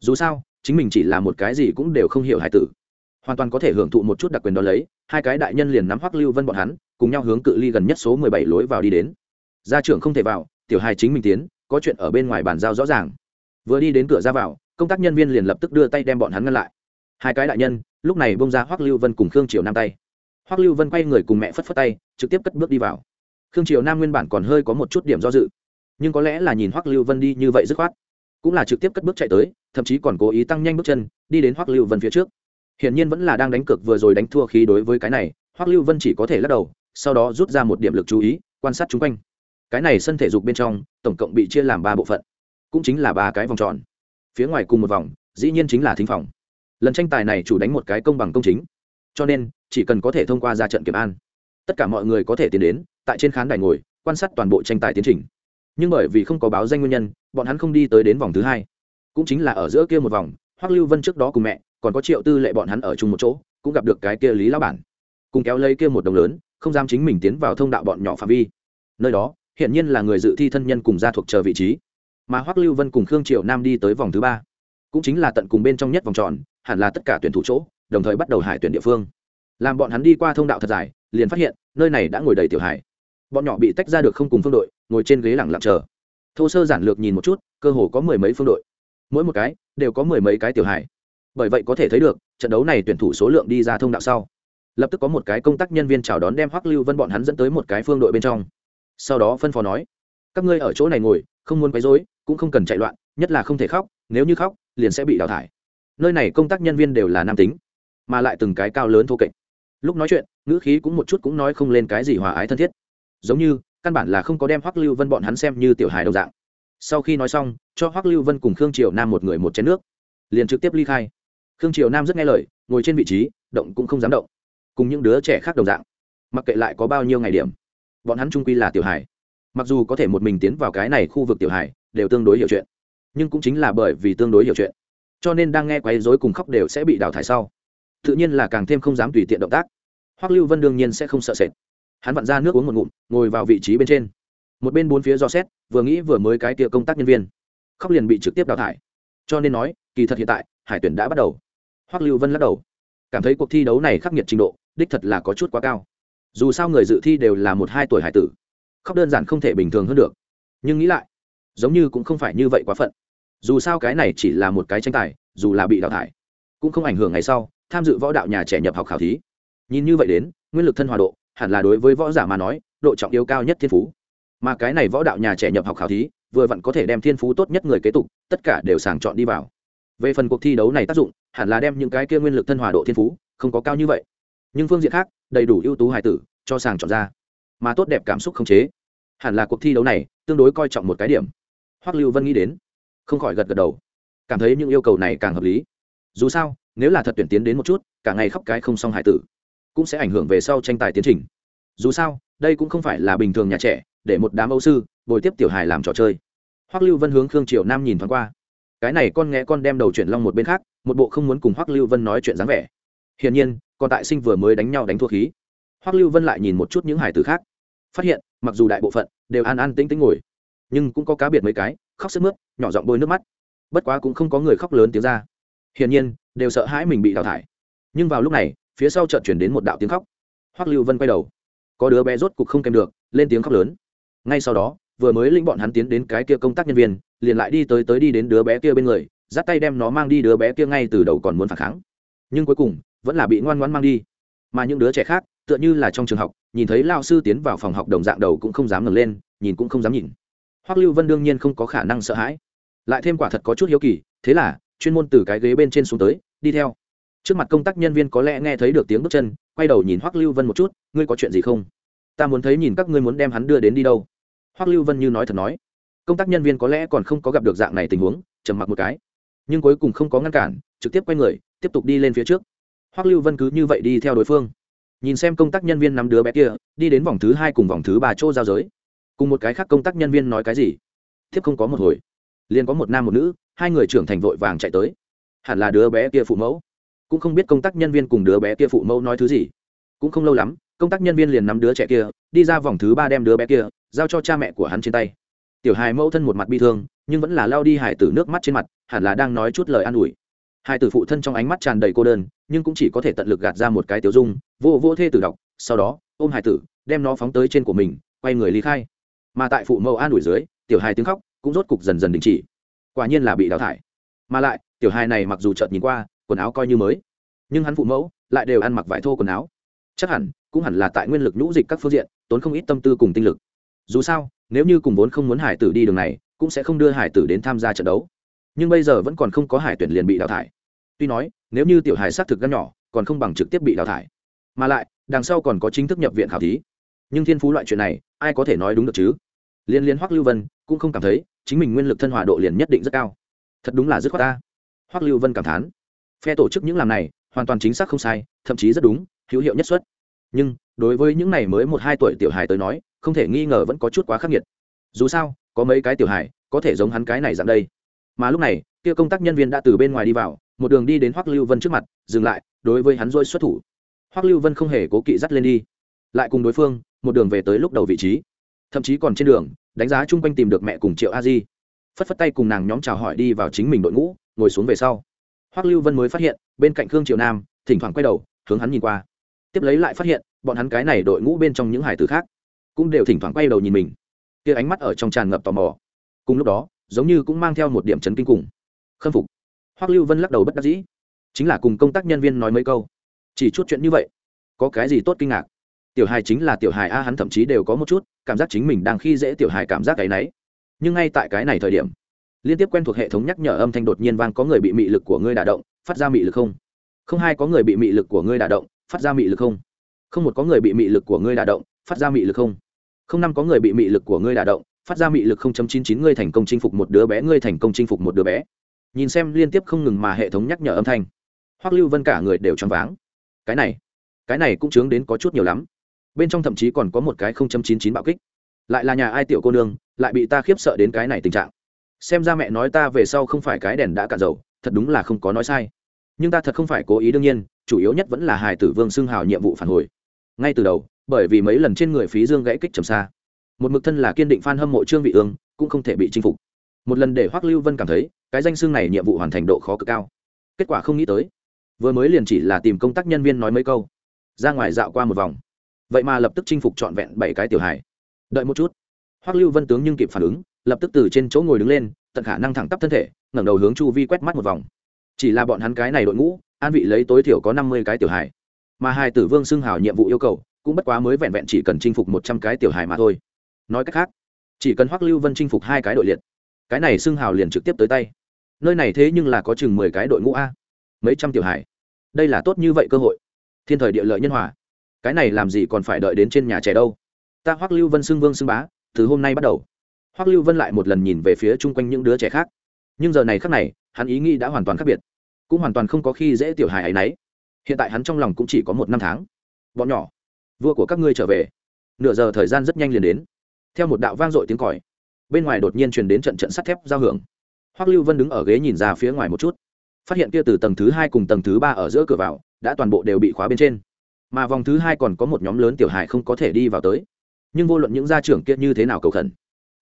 Dù sao, chính mình chỉ là một cái gì cũng đều không hiểu hải tử hoàn toàn có thể hưởng thụ một chút đặc quyền đó lấy, hai cái đại nhân liền nắm hoắc lưu vân bọn hắn, cùng nhau hướng cự ly gần nhất số mười bảy lối vào đi đến. Gia trưởng không thể vào, tiểu hài chính mình tiến, có chuyện ở bên ngoài bàn giao rõ ràng. Vừa đi đến cửa ra vào, công tác nhân viên liền lập tức đưa tay đem bọn hắn ngăn lại. Hai cái đại nhân, lúc này bông ra hoắc lưu vân cùng khương triều nam tay. Hoắc lưu vân quay người cùng mẹ phất phất tay, trực tiếp cất bước đi vào. Khương triều nam nguyên bản còn hơi có một chút điểm do dự, nhưng có lẽ là nhìn hoắc lưu vân đi như vậy dứt khoát, cũng là trực tiếp cất bước chạy tới, thậm chí còn cố ý tăng nhanh bước chân, đi đến hoắc lưu vân phía trước hiển nhiên vẫn là đang đánh cược vừa rồi đánh thua khí đối với cái này, hoắc lưu vân chỉ có thể lắc đầu, sau đó rút ra một điểm lực chú ý, quan sát chung quanh. Cái này sân thể dục bên trong, tổng cộng bị chia làm ba bộ phận, cũng chính là ba cái vòng tròn. Phía ngoài cùng một vòng, dĩ nhiên chính là thính phòng. Lần tranh tài này chủ đánh một cái công bằng công chính, cho nên chỉ cần có thể thông qua ra trận kiểm an, tất cả mọi người có thể tiến đến, tại trên khán đài ngồi, quan sát toàn bộ tranh tài tiến trình. Nhưng bởi vì không có báo danh nguyên nhân, bọn hắn không đi tới đến vòng thứ hai, cũng chính là ở giữa kia một vòng hoắc lưu vân trước đó cùng mẹ, còn có triệu tư lệ bọn hắn ở chung một chỗ, cũng gặp được cái kia lý lão bản. Cùng kéo lấy kia một đồng lớn, không dám chính mình tiến vào thông đạo bọn nhỏ phạm vi. Nơi đó hiện nhiên là người dự thi thân nhân cùng gia thuộc chờ vị trí. Mà hoắc lưu vân cùng khương triệu nam đi tới vòng thứ ba. Cũng chính là tận cùng bên trong nhất vòng tròn, hẳn là tất cả tuyển thủ chỗ, đồng thời bắt đầu hải tuyển địa phương. Làm bọn hắn đi qua thông đạo thật dài, liền phát hiện, nơi này đã ngồi đầy tiểu hải. Bọn nhỏ bị tách ra được không cùng phương đội, ngồi trên ghế lẳng lặng chờ. Thô sơ giản lược nhìn một chút, cơ hồ có mười mấy phương đội mỗi một cái đều có mười mấy cái tiểu hải bởi vậy có thể thấy được, trận đấu này tuyển thủ số lượng đi ra thông đạo sau, lập tức có một cái công tác nhân viên chào đón đem hoắc lưu vân bọn hắn dẫn tới một cái phương đội bên trong. Sau đó phân phó nói, các ngươi ở chỗ này ngồi, không muốn quấy rối, cũng không cần chạy loạn, nhất là không thể khóc, nếu như khóc, liền sẽ bị đào thải. Nơi này công tác nhân viên đều là nam tính, mà lại từng cái cao lớn thô kệch. Lúc nói chuyện, ngữ khí cũng một chút cũng nói không lên cái gì hòa ái thân thiết. Giống như, căn bản là không có đem hoắc lưu vân bọn hắn xem như tiểu hài đồng dạng sau khi nói xong, cho hoắc lưu vân cùng khương triều nam một người một chén nước, liền trực tiếp ly khai. Khương triều nam rất nghe lời, ngồi trên vị trí, động cũng không dám động. Cùng những đứa trẻ khác đồng dạng, mặc kệ lại có bao nhiêu ngày điểm, bọn hắn trung quy là tiểu hải. mặc dù có thể một mình tiến vào cái này khu vực tiểu hải đều tương đối hiểu chuyện, nhưng cũng chính là bởi vì tương đối hiểu chuyện, cho nên đang nghe quấy rối cùng khóc đều sẽ bị đào thải sau. Tự nhiên là càng thêm không dám tùy tiện động tác. Hoắc lưu vân đương nhiên sẽ không sợ sệt. Hắn vặn ra nước uống một ngụm, ngồi vào vị trí bên trên một bên bốn phía do xét, vừa nghĩ vừa mới cái tia công tác nhân viên. Khóc liền bị trực tiếp đào thải. Cho nên nói, kỳ thật hiện tại, hải tuyển đã bắt đầu. Hoắc lưu vân lắc đầu. Cảm thấy cuộc thi đấu này khắc nghiệt trình độ, đích thật là có chút quá cao. Dù sao người dự thi đều là một hai tuổi hải tử. Khóc đơn giản không thể bình thường hơn được. Nhưng nghĩ lại, giống như cũng không phải như vậy quá phận. Dù sao cái này chỉ là một cái tranh tài, dù là bị đào thải, cũng không ảnh hưởng ngày sau, tham dự võ đạo nhà trẻ nhập học khảo thí. Nhìn như vậy đến, nguyên lực thân hòa độ, hẳn là đối với võ giả mà nói, độ trọng yếu cao nhất thiên phú mà cái này võ đạo nhà trẻ nhập học khảo thí, vừa vặn có thể đem thiên phú tốt nhất người kế tục, tất cả đều sàng chọn đi vào. Về phần cuộc thi đấu này tác dụng, hẳn là đem những cái kia nguyên lực thân hòa độ thiên phú, không có cao như vậy. Nhưng phương diện khác, đầy đủ ưu tú hài tử, cho sàng chọn ra. Mà tốt đẹp cảm xúc không chế. Hẳn là cuộc thi đấu này, tương đối coi trọng một cái điểm. Hoắc lưu vân nghĩ đến, không khỏi gật gật đầu. Cảm thấy những yêu cầu này càng hợp lý. Dù sao, nếu là thật tuyển tiến đến một chút, cả ngày khóc cái không xong hải tử, cũng sẽ ảnh hưởng về sau tranh tài tiến trình. Dù sao, đây cũng không phải là bình thường nhà trẻ để một đám âu sư bồi tiếp tiểu hài làm trò chơi. Hoắc lưu vân hướng khương triều nam nhìn thoáng qua. Cái này con nghe con đem đầu chuyển long một bên khác, một bộ không muốn cùng hoắc lưu vân nói chuyện dáng vẻ. Hiển nhiên còn tại sinh vừa mới đánh nhau đánh thua khí. Hoắc lưu vân lại nhìn một chút những hải tử khác. Phát hiện, mặc dù đại bộ phận đều an an tĩnh tĩnh ngồi, nhưng cũng có cá biệt mấy cái, khóc sức mướt, nhỏ giọng bôi nước mắt. Bất quá cũng không có người khóc lớn tiếng ra. Hiển nhiên, đều sợ hãi mình bị đào thải. Nhưng vào lúc này, phía sau chợt chuyển đến một đạo tiếng khóc. Hoắc lưu vân quay đầu. Có đứa bé rốt cục không kèm được, lên tiếng khóc lớn ngay sau đó, vừa mới linh bọn hắn tiến đến cái kia công tác nhân viên, liền lại đi tới tới đi đến đứa bé kia bên người dắt tay đem nó mang đi đứa bé kia ngay từ đầu còn muốn phản kháng. Nhưng cuối cùng, vẫn là bị ngoan ngoãn mang đi. Mà những đứa trẻ khác, tựa như là trong trường học, nhìn thấy lao sư tiến vào phòng học đồng dạng đầu cũng không dám ngẩng lên, nhìn cũng không dám nhìn. Hoắc lưu vân đương nhiên không có khả năng sợ hãi. Lại thêm quả thật có chút hiếu kỳ, thế là, chuyên môn từ cái ghế bên trên xuống tới, đi theo. Trước mặt công tác nhân viên có lẽ nghe thấy được tiếng bước chân, quay đầu nhìn hoắc lưu vân một chút, ngươi có chuyện gì không? Ta muốn thấy nhìn các ngươi muốn đem hắn đưa đến đi đâu hoắc lưu vân như nói thật nói, công tác nhân viên có lẽ còn không có gặp được dạng này tình huống, trầm mặc một cái. Nhưng cuối cùng không có ngăn cản, trực tiếp quay người, tiếp tục đi lên phía trước. Hoắc lưu vân cứ như vậy đi theo đối phương. Nhìn xem công tác nhân viên nắm đứa bé kia, đi đến vòng thứ hai cùng vòng thứ ba chỗ giao giới. Cùng một cái khác công tác nhân viên nói cái gì? Thiếp không có một hồi. Liền có một nam một nữ, hai người trưởng thành vội vàng chạy tới. Hẳn là đứa bé kia phụ mẫu. Cũng không biết công tác nhân viên cùng đứa bé kia phụ mẫu nói thứ gì. Cũng không lâu lắm công tác nhân viên liền nắm đứa trẻ kia, đi ra vòng thứ ba đem đứa bé kia giao cho cha mẹ của hắn trên tay. Tiểu hài mẫu thân một mặt bi thương, nhưng vẫn là lao đi hải tử nước mắt trên mặt, hẳn là đang nói chút lời an ủi. Hải tử phụ thân trong ánh mắt tràn đầy cô đơn, nhưng cũng chỉ có thể tận lực gạt ra một cái tiểu dung, vô vô thê tử đọc, sau đó, ôm hải tử, đem nó phóng tới trên của mình, quay người ly khai. Mà tại phụ mẫu an ủi dưới, tiểu hài tiếng khóc cũng rốt cục dần dần đình chỉ. Quả nhiên là bị đào thải. Mà lại, tiểu hài này mặc dù chợt nhìn qua, quần áo coi như mới, nhưng hắn phụ mẫu lại đều ăn mặc vải thô quần áo. Chắc hẳn cũng hẳn là tại nguyên lực nhũ dịch các phương diện, tốn không ít tâm tư cùng tinh lực. Dù sao, nếu như cùng vốn không muốn hải tử đi đường này, cũng sẽ không đưa hải tử đến tham gia trận đấu. Nhưng bây giờ vẫn còn không có hải tuyển liền bị đào thải. Tuy nói, nếu như tiểu hải xác thực gan nhỏ, còn không bằng trực tiếp bị đào thải. Mà lại, đằng sau còn có chính thức nhập viện khảo thí. Nhưng thiên phú loại chuyện này, ai có thể nói đúng được chứ? Liên liên hoắc lưu vân cũng không cảm thấy chính mình nguyên lực thân hòa độ liền nhất định rất cao. Thật đúng là dứt khoát ta. Hoắc lưu vân cảm thán. Phe tổ chức những làm này hoàn toàn chính xác không sai, thậm chí rất đúng, hữu hiệu nhất xuất nhưng, đối với những này mới một hai tuổi tiểu hài tới nói, không thể nghi ngờ vẫn có chút quá khắc nghiệt. Dù sao, có mấy cái tiểu hài, có thể giống hắn cái này dạng đây. Mà lúc này, kia công tác nhân viên đã từ bên ngoài đi vào, một đường đi đến hoắc lưu vân trước mặt, dừng lại, đối với hắn rôi xuất thủ. Hoắc lưu vân không hề cố kỵ dắt lên đi. Lại cùng đối phương, một đường về tới lúc đầu vị trí. Thậm chí còn trên đường, đánh giá chung quanh tìm được mẹ cùng triệu a di. Phất phất tay cùng nàng nhóm chào hỏi đi vào chính mình đội ngũ, ngồi xuống về sau. Hoắc lưu vân mới phát hiện, bên cạnh khương triệu nam, thỉnh thoảng quay đầu, hướng hắn nhìn qua tiếp lấy lại phát hiện, bọn hắn cái này đội ngũ bên trong những hải tử khác cũng đều thỉnh thoảng quay đầu nhìn mình. Kia ánh mắt ở trong tràn ngập tò mò. Cùng lúc đó, giống như cũng mang theo một điểm chấn kinh cùng khâm phục. Hoắc lưu vân lắc đầu bất đắc dĩ. Chính là cùng công tác nhân viên nói mấy câu. Chỉ chút chuyện như vậy, có cái gì tốt kinh ngạc? Tiểu hài chính là tiểu hài a, hắn thậm chí đều có một chút cảm giác chính mình đang khi dễ tiểu hài cảm giác cái nấy. Nhưng ngay tại cái này thời điểm, liên tiếp quen thuộc hệ thống nhắc nhở âm thanh đột nhiên vang, có người bị mị lực của ngươi đả động, phát ra mị lực không? Không hai có người bị mị lực của ngươi đả động phát ra mị lực không? Không một có người bị mị lực của ngươi đả động, phát ra mị lực không? Không năm có người bị mị lực của ngươi đả động, phát ra mị lực không chấm chín chín ngươi thành công chinh phục một đứa bé, ngươi thành công chinh phục một đứa bé. Nhìn xem liên tiếp không ngừng mà hệ thống nhắc nhở âm thanh. Hoắc lưu vân cả người đều choáng váng. Cái này cái này cũng chướng đến có chút nhiều lắm. Bên trong thậm chí còn có một cái không chấm chín chín bạo kích. Lại là nhà ai tiểu cô nương, lại bị ta khiếp sợ đến cái này tình trạng. Xem ra mẹ nói ta về sau không phải cái đèn đã cạn dầu, thật đúng là không có nói sai nhưng ta thật không phải cố ý, đương nhiên, chủ yếu nhất vẫn là hài tử vương xưng hào nhiệm vụ phản hồi. Ngay từ đầu, bởi vì mấy lần trên người phí dương gãy kích trầm xa. Một mực thân là kiên định f a n hâm mộ trương vị ương, cũng không thể bị chinh phục. Một lần để hoắc lưu vân cảm thấy, cái danh xưng này nhiệm vụ hoàn thành độ khó cực cao. Kết quả không nghĩ tới, vừa mới liền chỉ là tìm công tác nhân viên nói mấy câu, ra ngoài dạo qua một vòng. Vậy mà lập tức chinh phục trọn vẹn bảy cái tiểu hài. Đợi một chút, hoắc lưu vân tướng nhưng kịp phản ứng, lập tức từ trên chỗ ngồi đứng lên, tận khả năng thẳng tắp thân thể, ngẩng đầu hướng chu vi quét mắt một vòng chỉ là bọn hắn cái này đội ngũ, an vị lấy tối thiểu có năm mươi cái tiểu hài. Mà hai tử vương xưng hào nhiệm vụ yêu cầu, cũng bất quá mới vẹn vẹn chỉ cần chinh phục một trăm cái tiểu hài mà thôi. Nói cách khác, chỉ cần hoắc lưu vân chinh phục hai cái đội liệt, cái này xưng hào liền trực tiếp tới tay. Nơi này thế nhưng là có chừng mười cái đội ngũ a. Mấy trăm tiểu hài. Đây là tốt như vậy cơ hội. Thiên thời địa lợi nhân hòa. Cái này làm gì còn phải đợi đến trên nhà trẻ đâu. Ta hoắc lưu vân xưng vương xưng bá, từ hôm nay bắt đầu. Hoắc lưu vân lại một lần nhìn về phía chung quanh những đứa trẻ khác. Nhưng giờ này khác này hắn ý nghĩ đã hoàn toàn khác biệt. Cũng hoàn toàn không có khi dễ tiểu hài ấy nấy. Hiện tại hắn trong lòng cũng chỉ có một năm tháng. Bọn nhỏ, vua của các ngươi trở về. Nửa giờ thời gian rất nhanh liền đến. Theo một đạo vang dội tiếng còi, bên ngoài đột nhiên truyền đến trận trận sắt thép giao hưởng. Hoắc lưu vân đứng ở ghế nhìn ra phía ngoài một chút. Phát hiện kia từ tầng thứ hai cùng tầng thứ ba ở giữa cửa vào, đã toàn bộ đều bị khóa bên trên. Mà vòng thứ hai còn có một nhóm lớn tiểu hài không có thể đi vào tới. Nhưng vô luận những gia trưởng kia như thế nào cầu khẩn,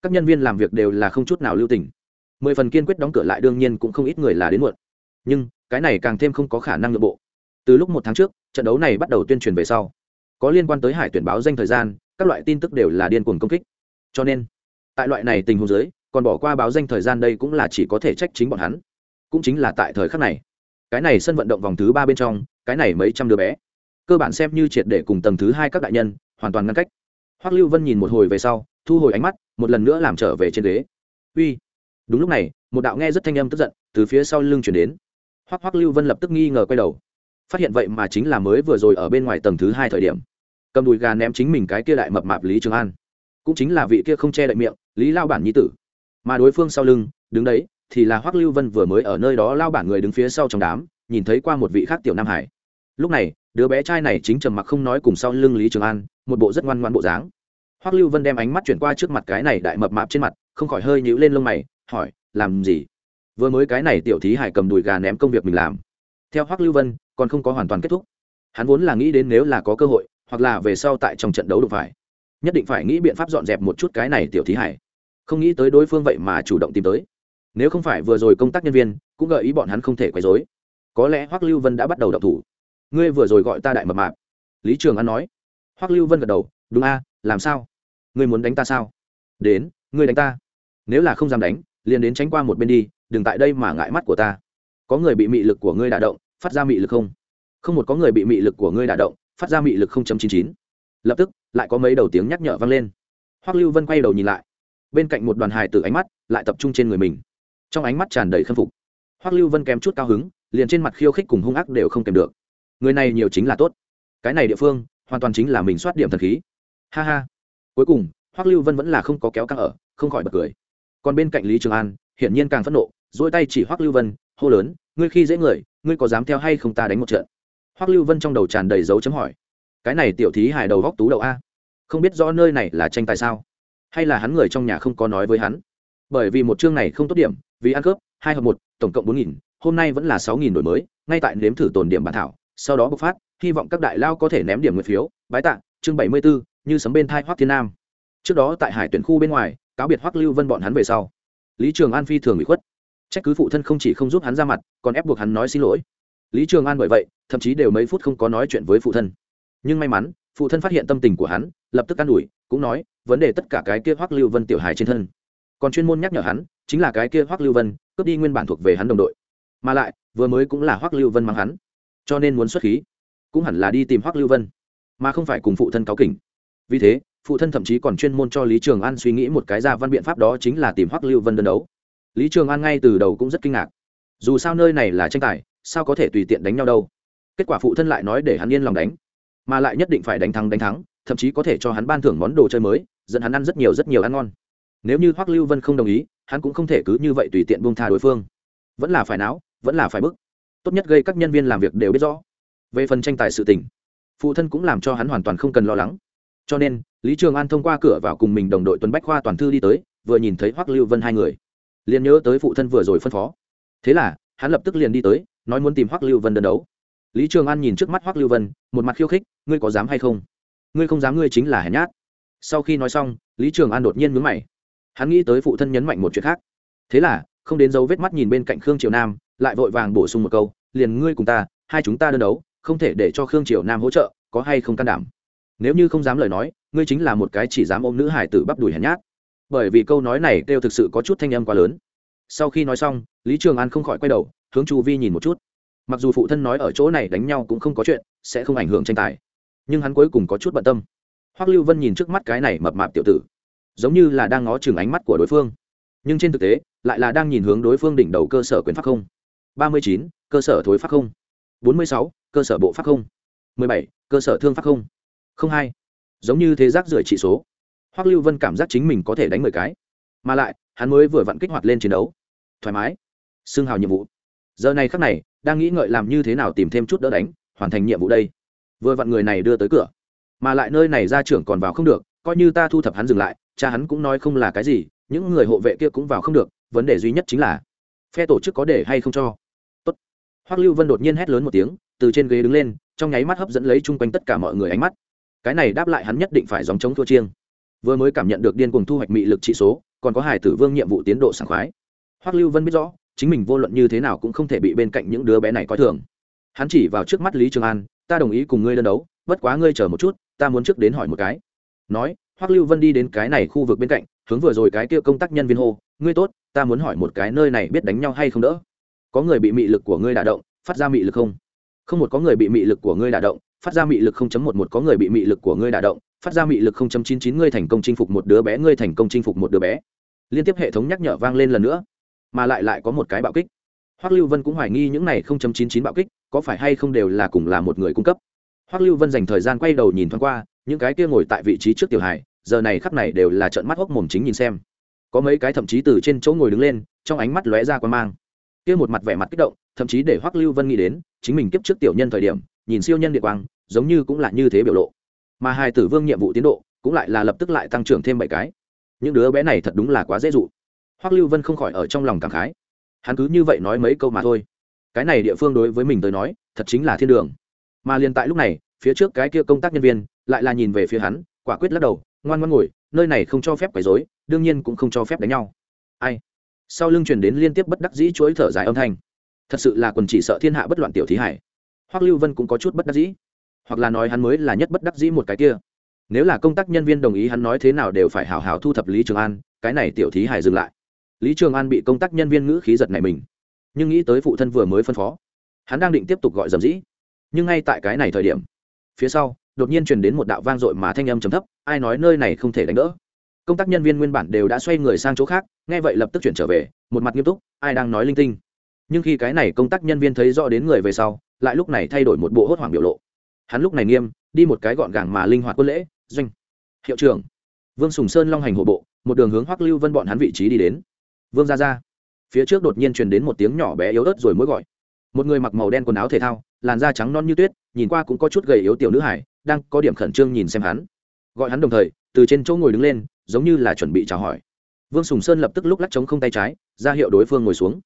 các nhân viên làm việc đều là không chút nào lưu tình mười phần kiên quyết đóng cửa lại đương nhiên cũng không ít người là đến muộn. Nhưng, cái này càng thêm không có khả năng nội bộ. Từ lúc một tháng trước, trận đấu này bắt đầu tuyên truyền về sau, có liên quan tới hải tuyển báo danh thời gian, các loại tin tức đều là điên cuồng công kích. Cho nên, tại loại này tình huống giới còn bỏ qua báo danh thời gian đây cũng là chỉ có thể trách chính bọn hắn. Cũng chính là tại thời khắc này, cái này sân vận động vòng thứ ba bên trong, cái này mấy trăm đứa bé, cơ bản xem như triệt để cùng tầng thứ hai các đại nhân, hoàn toàn ngăn cách. Hoắc lưu vân nhìn một hồi về sau, thu hồi ánh mắt, một lần nữa làm trở về trên ghế. Uy đúng lúc này, một đạo nghe rất thanh âm tức giận từ phía sau lưng chuyển đến. Hoắc hoắc lưu vân lập tức nghi ngờ quay đầu. Phát hiện vậy mà chính là mới vừa rồi ở bên ngoài tầng thứ hai thời điểm. Cầm đùi gà ném chính mình cái kia đại mập mạp lý trường an. Cũng chính là vị kia không che đậy miệng, lý lao bản nhi tử. Mà đối phương sau lưng, đứng đấy, thì là hoắc lưu vân vừa mới ở nơi đó lao bản người đứng phía sau trong đám, nhìn thấy qua một vị khác tiểu nam hải. Lúc này, đứa bé trai này chính trầm mặc không nói cùng sau lưng lý trường an, một bộ rất ngoan ngoan bộ dáng. Hoắc lưu vân đem ánh mắt chuyển qua trước mặt cái này đại mập mạp trên mặt, không khỏi hơi nhíu lên lông mày hỏi, làm gì? Vừa mới cái này tiểu thí hải cầm đùi gà ném công việc mình làm. Theo hoắc lưu vân, còn không có hoàn toàn kết thúc. Hắn vốn là nghĩ đến nếu là có cơ hội, hoặc là về sau tại trong trận đấu đụng phải. Nhất định phải nghĩ biện pháp dọn dẹp một chút cái này tiểu thí hải không nghĩ tới đối phương vậy mà chủ động tìm tới. Nếu không phải vừa rồi công tác nhân viên, cũng gợi ý bọn hắn không thể quấy rối. Có lẽ hoắc lưu vân đã bắt đầu đọc thủ. Ngươi vừa rồi gọi ta đại mập mạp. Lý trường an nói. Hoắc lưu vân gật đầu. Đúng a, làm sao? Ngươi muốn đánh ta sao? Đến, ngươi đánh ta. Nếu là không dám đánh liền đến tránh qua một bên đi, đừng tại đây mà ngại mắt của ta. Có người bị mị lực của ngươi đả động, phát ra mị lực không? Không một có người bị mị lực của ngươi đả động, phát ra mị lực không chấm chín chín. Lập tức, lại có mấy đầu tiếng nhắc nhở vang lên. Hoắc lưu vân quay đầu nhìn lại. Bên cạnh một đoàn hài từ ánh mắt lại tập trung trên người mình. Trong ánh mắt tràn đầy khâm phục. Hoắc lưu vân kém chút cao hứng, liền trên mặt khiêu khích cùng hung ác đều không kèm được. Người này nhiều chính là tốt. Cái này địa phương, hoàn toàn chính là mình soát điểm thần khí. Ha ha. Cuối cùng, hoắc lưu vân vẫn là không có kéo căng ở, không khỏi bật cười còn bên cạnh lý trường an, hiển nhiên càng phẫn nộ dỗi tay chỉ hoắc lưu vân, hô lớn, ngươi khi dễ người, ngươi có dám theo hay không ta đánh một trận? Hoắc lưu vân trong đầu tràn đầy dấu chấm hỏi, cái này tiểu thí hài đầu góc tú đầu a? Không biết rõ nơi này là tranh tài sao? Hay là hắn người trong nhà không có nói với hắn? Bởi vì một chương này không tốt điểm, vì ăn cướp, hai hợp một, tổng cộng bốn nghìn, hôm nay vẫn là sáu nghìn đổi mới, ngay tại nếm thử tồn điểm bản thảo, sau đó bộc phát, hy vọng các đại lao có thể ném điểm nguyện phiếu. Bái tạ, chương bảy mươi bốn như sấm bên thai hoắc thiên nam. Trước đó tại hải tuyển khu bên ngoài cáo biệt hoắc lưu vân bọn hắn về sau. Lý trường an phi thường bị khuất. Trách cứ phụ thân không chỉ không giúp hắn ra mặt, còn ép buộc hắn nói xin lỗi. Lý trường an bởi vậy, thậm chí đều mấy phút không có nói chuyện với phụ thân. Nhưng may mắn, phụ thân phát hiện tâm tình của hắn, lập tức an ủi, cũng nói, vấn đề tất cả cái kia hoắc lưu vân tiểu hài trên thân. Còn chuyên môn nhắc nhở hắn, chính là cái kia hoắc lưu vân, cướp đi nguyên bản thuộc về hắn đồng đội. Mà lại, vừa mới cũng là hoắc lưu vân mang hắn, cho nên muốn xuất khí, cũng hẳn là đi tìm hoắc lưu vân, mà không phải cùng phụ thân cáo kỉnh. Vì thế phụ thân thậm chí còn chuyên môn cho lý trường an suy nghĩ một cái ra văn biện pháp đó chính là tìm hoắc lưu vân đơn đấu. Lý trường an ngay từ đầu cũng rất kinh ngạc. Dù sao nơi này là tranh tài, sao có thể tùy tiện đánh nhau đâu? Kết quả phụ thân lại nói để hắn yên lòng đánh, mà lại nhất định phải đánh thắng đánh thắng, thậm chí có thể cho hắn ban thưởng món đồ chơi mới, dẫn hắn ăn rất nhiều rất nhiều ăn ngon. Nếu như hoắc lưu vân không đồng ý, hắn cũng không thể cứ như vậy tùy tiện buông tha đối phương. Vẫn là phải não vẫn là phải bức. Tốt nhất gây các nhân viên làm việc đều biết rõ. Về phần tranh tài sự tình, phụ thân cũng làm cho hắn hoàn toàn không cần lo lắng cho nên, lý trường an thông qua cửa vào cùng mình đồng đội tuấn bách khoa toàn thư đi tới, vừa nhìn thấy hoắc lưu vân hai người, liền nhớ tới phụ thân vừa rồi phân phó. Thế là, hắn lập tức liền đi tới, nói muốn tìm hoắc lưu vân đơn đấu. Lý trường an nhìn trước mắt hoắc lưu vân, một mặt khiêu khích, ngươi có dám hay không? Ngươi không dám, ngươi chính là hèn nhát. Sau khi nói xong, lý trường an đột nhiên mướn mày. Hắn nghĩ tới phụ thân nhấn mạnh một chuyện khác. Thế là, không đến dấu vết mắt nhìn bên cạnh khương triều nam, lại vội vàng bổ sung một câu, liền ngươi cùng ta, hai chúng ta đơn đấu, không thể để cho khương triều nam hỗ trợ, có hay không can đảm? Nếu như không dám lời nói, ngươi chính là một cái chỉ dám ôm nữ hải tử bắp đùi hèn nhát. Bởi vì câu nói này kêu thực sự có chút thanh âm quá lớn. Sau khi nói xong, lý trường an không khỏi quay đầu, hướng chu vi nhìn một chút. Mặc dù phụ thân nói ở chỗ này đánh nhau cũng không có chuyện, sẽ không ảnh hưởng tranh tài. Nhưng hắn cuối cùng có chút bận tâm. Hoắc lưu vân nhìn trước mắt cái này mập mạp tiểu tử, giống như là đang ngó chừng ánh mắt của đối phương. Nhưng trên thực tế, lại là đang nhìn hướng đối phương đỉnh đầu cơ sở quyền pháp không. ba mươi chín, cơ sở thối pháp không. bốn mươi sáu, cơ sở bộ pháp không. mười bảy, cơ sở thương pháp không không hay, giống như thế giác rưởi trị số. Hoắc lưu vân cảm giác chính mình có thể đánh mười cái. Mà lại hắn mới vừa vặn kích hoạt lên chiến đấu. Thoải mái. Xương hào nhiệm vụ. Giờ này khắc này đang nghĩ ngợi làm như thế nào tìm thêm chút đỡ đánh hoàn thành nhiệm vụ đây. Vừa vặn người này đưa tới cửa. Mà lại nơi này ra trưởng còn vào không được coi như ta thu thập hắn dừng lại cha hắn cũng nói không là cái gì những người hộ vệ kia cũng vào không được vấn đề duy nhất chính là phe tổ chức có để hay không cho. Tốt. hoắc lưu vân đột nhiên hét lớn một tiếng từ trên ghế đứng lên trong nháy mắt hấp dẫn lấy chung quanh tất cả mọi người ánh mắt cái này đáp lại hắn nhất định phải dòng chống thua chiêng. Vừa mới cảm nhận được điên cuồng thu hoạch mị lực trị số, còn có hải tử vương nhiệm vụ tiến độ sảng khoái. Hoắc lưu vân biết rõ, chính mình vô luận như thế nào cũng không thể bị bên cạnh những đứa bé này coi thường. Hắn chỉ vào trước mắt lý trường an, ta đồng ý cùng ngươi đơn đấu, bất quá ngươi chờ một chút, ta muốn trước đến hỏi một cái. Nói, hoắc lưu vân đi đến cái này khu vực bên cạnh, hướng vừa rồi cái kia công tác nhân viên hô, ngươi tốt, ta muốn hỏi một cái nơi này biết đánh nhau hay không đỡ? Có người bị mị lực của ngươi đả động, phát ra mị lực không? Không một có người bị mị lực của ngươi đả động phát ra mị lực không chấm một một có người bị mị lực của ngươi đả động, phát ra mị lực không chấm chín chín ngươi thành công chinh phục một đứa bé, ngươi thành công chinh phục một đứa bé. Liên tiếp hệ thống nhắc nhở vang lên lần nữa, mà lại lại có một cái bạo kích. Hoắc lưu vân cũng hoài nghi những này không chấm chín chín bạo kích có phải hay không đều là cùng là một người cung cấp. Hoắc lưu vân dành thời gian quay đầu nhìn thoáng qua, những cái kia ngồi tại vị trí trước tiểu hải giờ này khắp này đều là trợn mắt hốc mồm chính nhìn xem. Có mấy cái thậm chí từ trên chỗ ngồi đứng lên, trong ánh mắt lóe ra quan mang. Kia một mặt vẻ mặt kích động, thậm chí để hoắc lưu vân nghĩ đến, chính mình kiếp trước tiểu nhân thời điểm nhìn siêu nhân địa quang, giống như cũng là như thế biểu lộ. Mà hai tử vương nhiệm vụ tiến độ, cũng lại là lập tức lại tăng trưởng thêm bảy cái. Những đứa bé này thật đúng là quá dễ dụ. Hoắc lưu vân không khỏi ở trong lòng cảm khái. Hắn cứ như vậy nói mấy câu mà thôi. Cái này địa phương đối với mình tới nói, thật chính là thiên đường. Mà liền tại lúc này, phía trước cái kia công tác nhân viên, lại là nhìn về phía hắn, quả quyết lắc đầu, ngoan ngoan ngồi, nơi này không cho phép quấy rối, đương nhiên cũng không cho phép đánh nhau. Ai? Sau lưng truyền đến liên tiếp bất đắc dĩ chuỗi thở dài âm thanh. Thật sự là quần chỉ sợ thiên hạ bất loạn tiểu thí hải hoắc lưu vân cũng có chút bất đắc dĩ. Hoặc là nói hắn mới là nhất bất đắc dĩ một cái kia. Nếu là công tác nhân viên đồng ý hắn nói thế nào đều phải hào hào thu thập lý trường an, cái này tiểu thí hải dừng lại. Lý trường an bị công tác nhân viên ngữ khí giật này mình. Nhưng nghĩ tới phụ thân vừa mới phân phó, hắn đang định tiếp tục gọi dầm dĩ. Nhưng ngay tại cái này thời điểm, phía sau, đột nhiên truyền đến một đạo vang dội mà thanh âm trầm thấp, ai nói nơi này không thể đánh đỡ. Công tác nhân viên nguyên bản đều đã xoay người sang chỗ khác, nghe vậy lập tức chuyển trở về, một mặt nghiêm túc, ai đang nói linh tinh. Nhưng khi cái này công tác nhân viên thấy rõ đến người về sau lại lúc này thay đổi một bộ hốt hoảng biểu lộ. Hắn lúc này nghiêm, đi một cái gọn gàng mà linh hoạt quân lễ, doanh, hiệu trưởng. Vương sùng sơn long hành hộ bộ, một đường hướng hoắc lưu vân bọn hắn vị trí đi đến. Vương ra ra phía trước đột nhiên truyền đến một tiếng nhỏ bé yếu ớt rồi mới gọi. Một người mặc màu đen quần áo thể thao, làn da trắng non như tuyết, nhìn qua cũng có chút gầy yếu tiểu nữ hải đang có điểm khẩn trương nhìn xem hắn. Gọi hắn đồng thời, từ trên chỗ ngồi đứng lên, giống như là chuẩn bị chào hỏi. Vương sùng sơn lập tức lúc lắc chống không tay trái, ra hiệu đối phương ngồi xuống.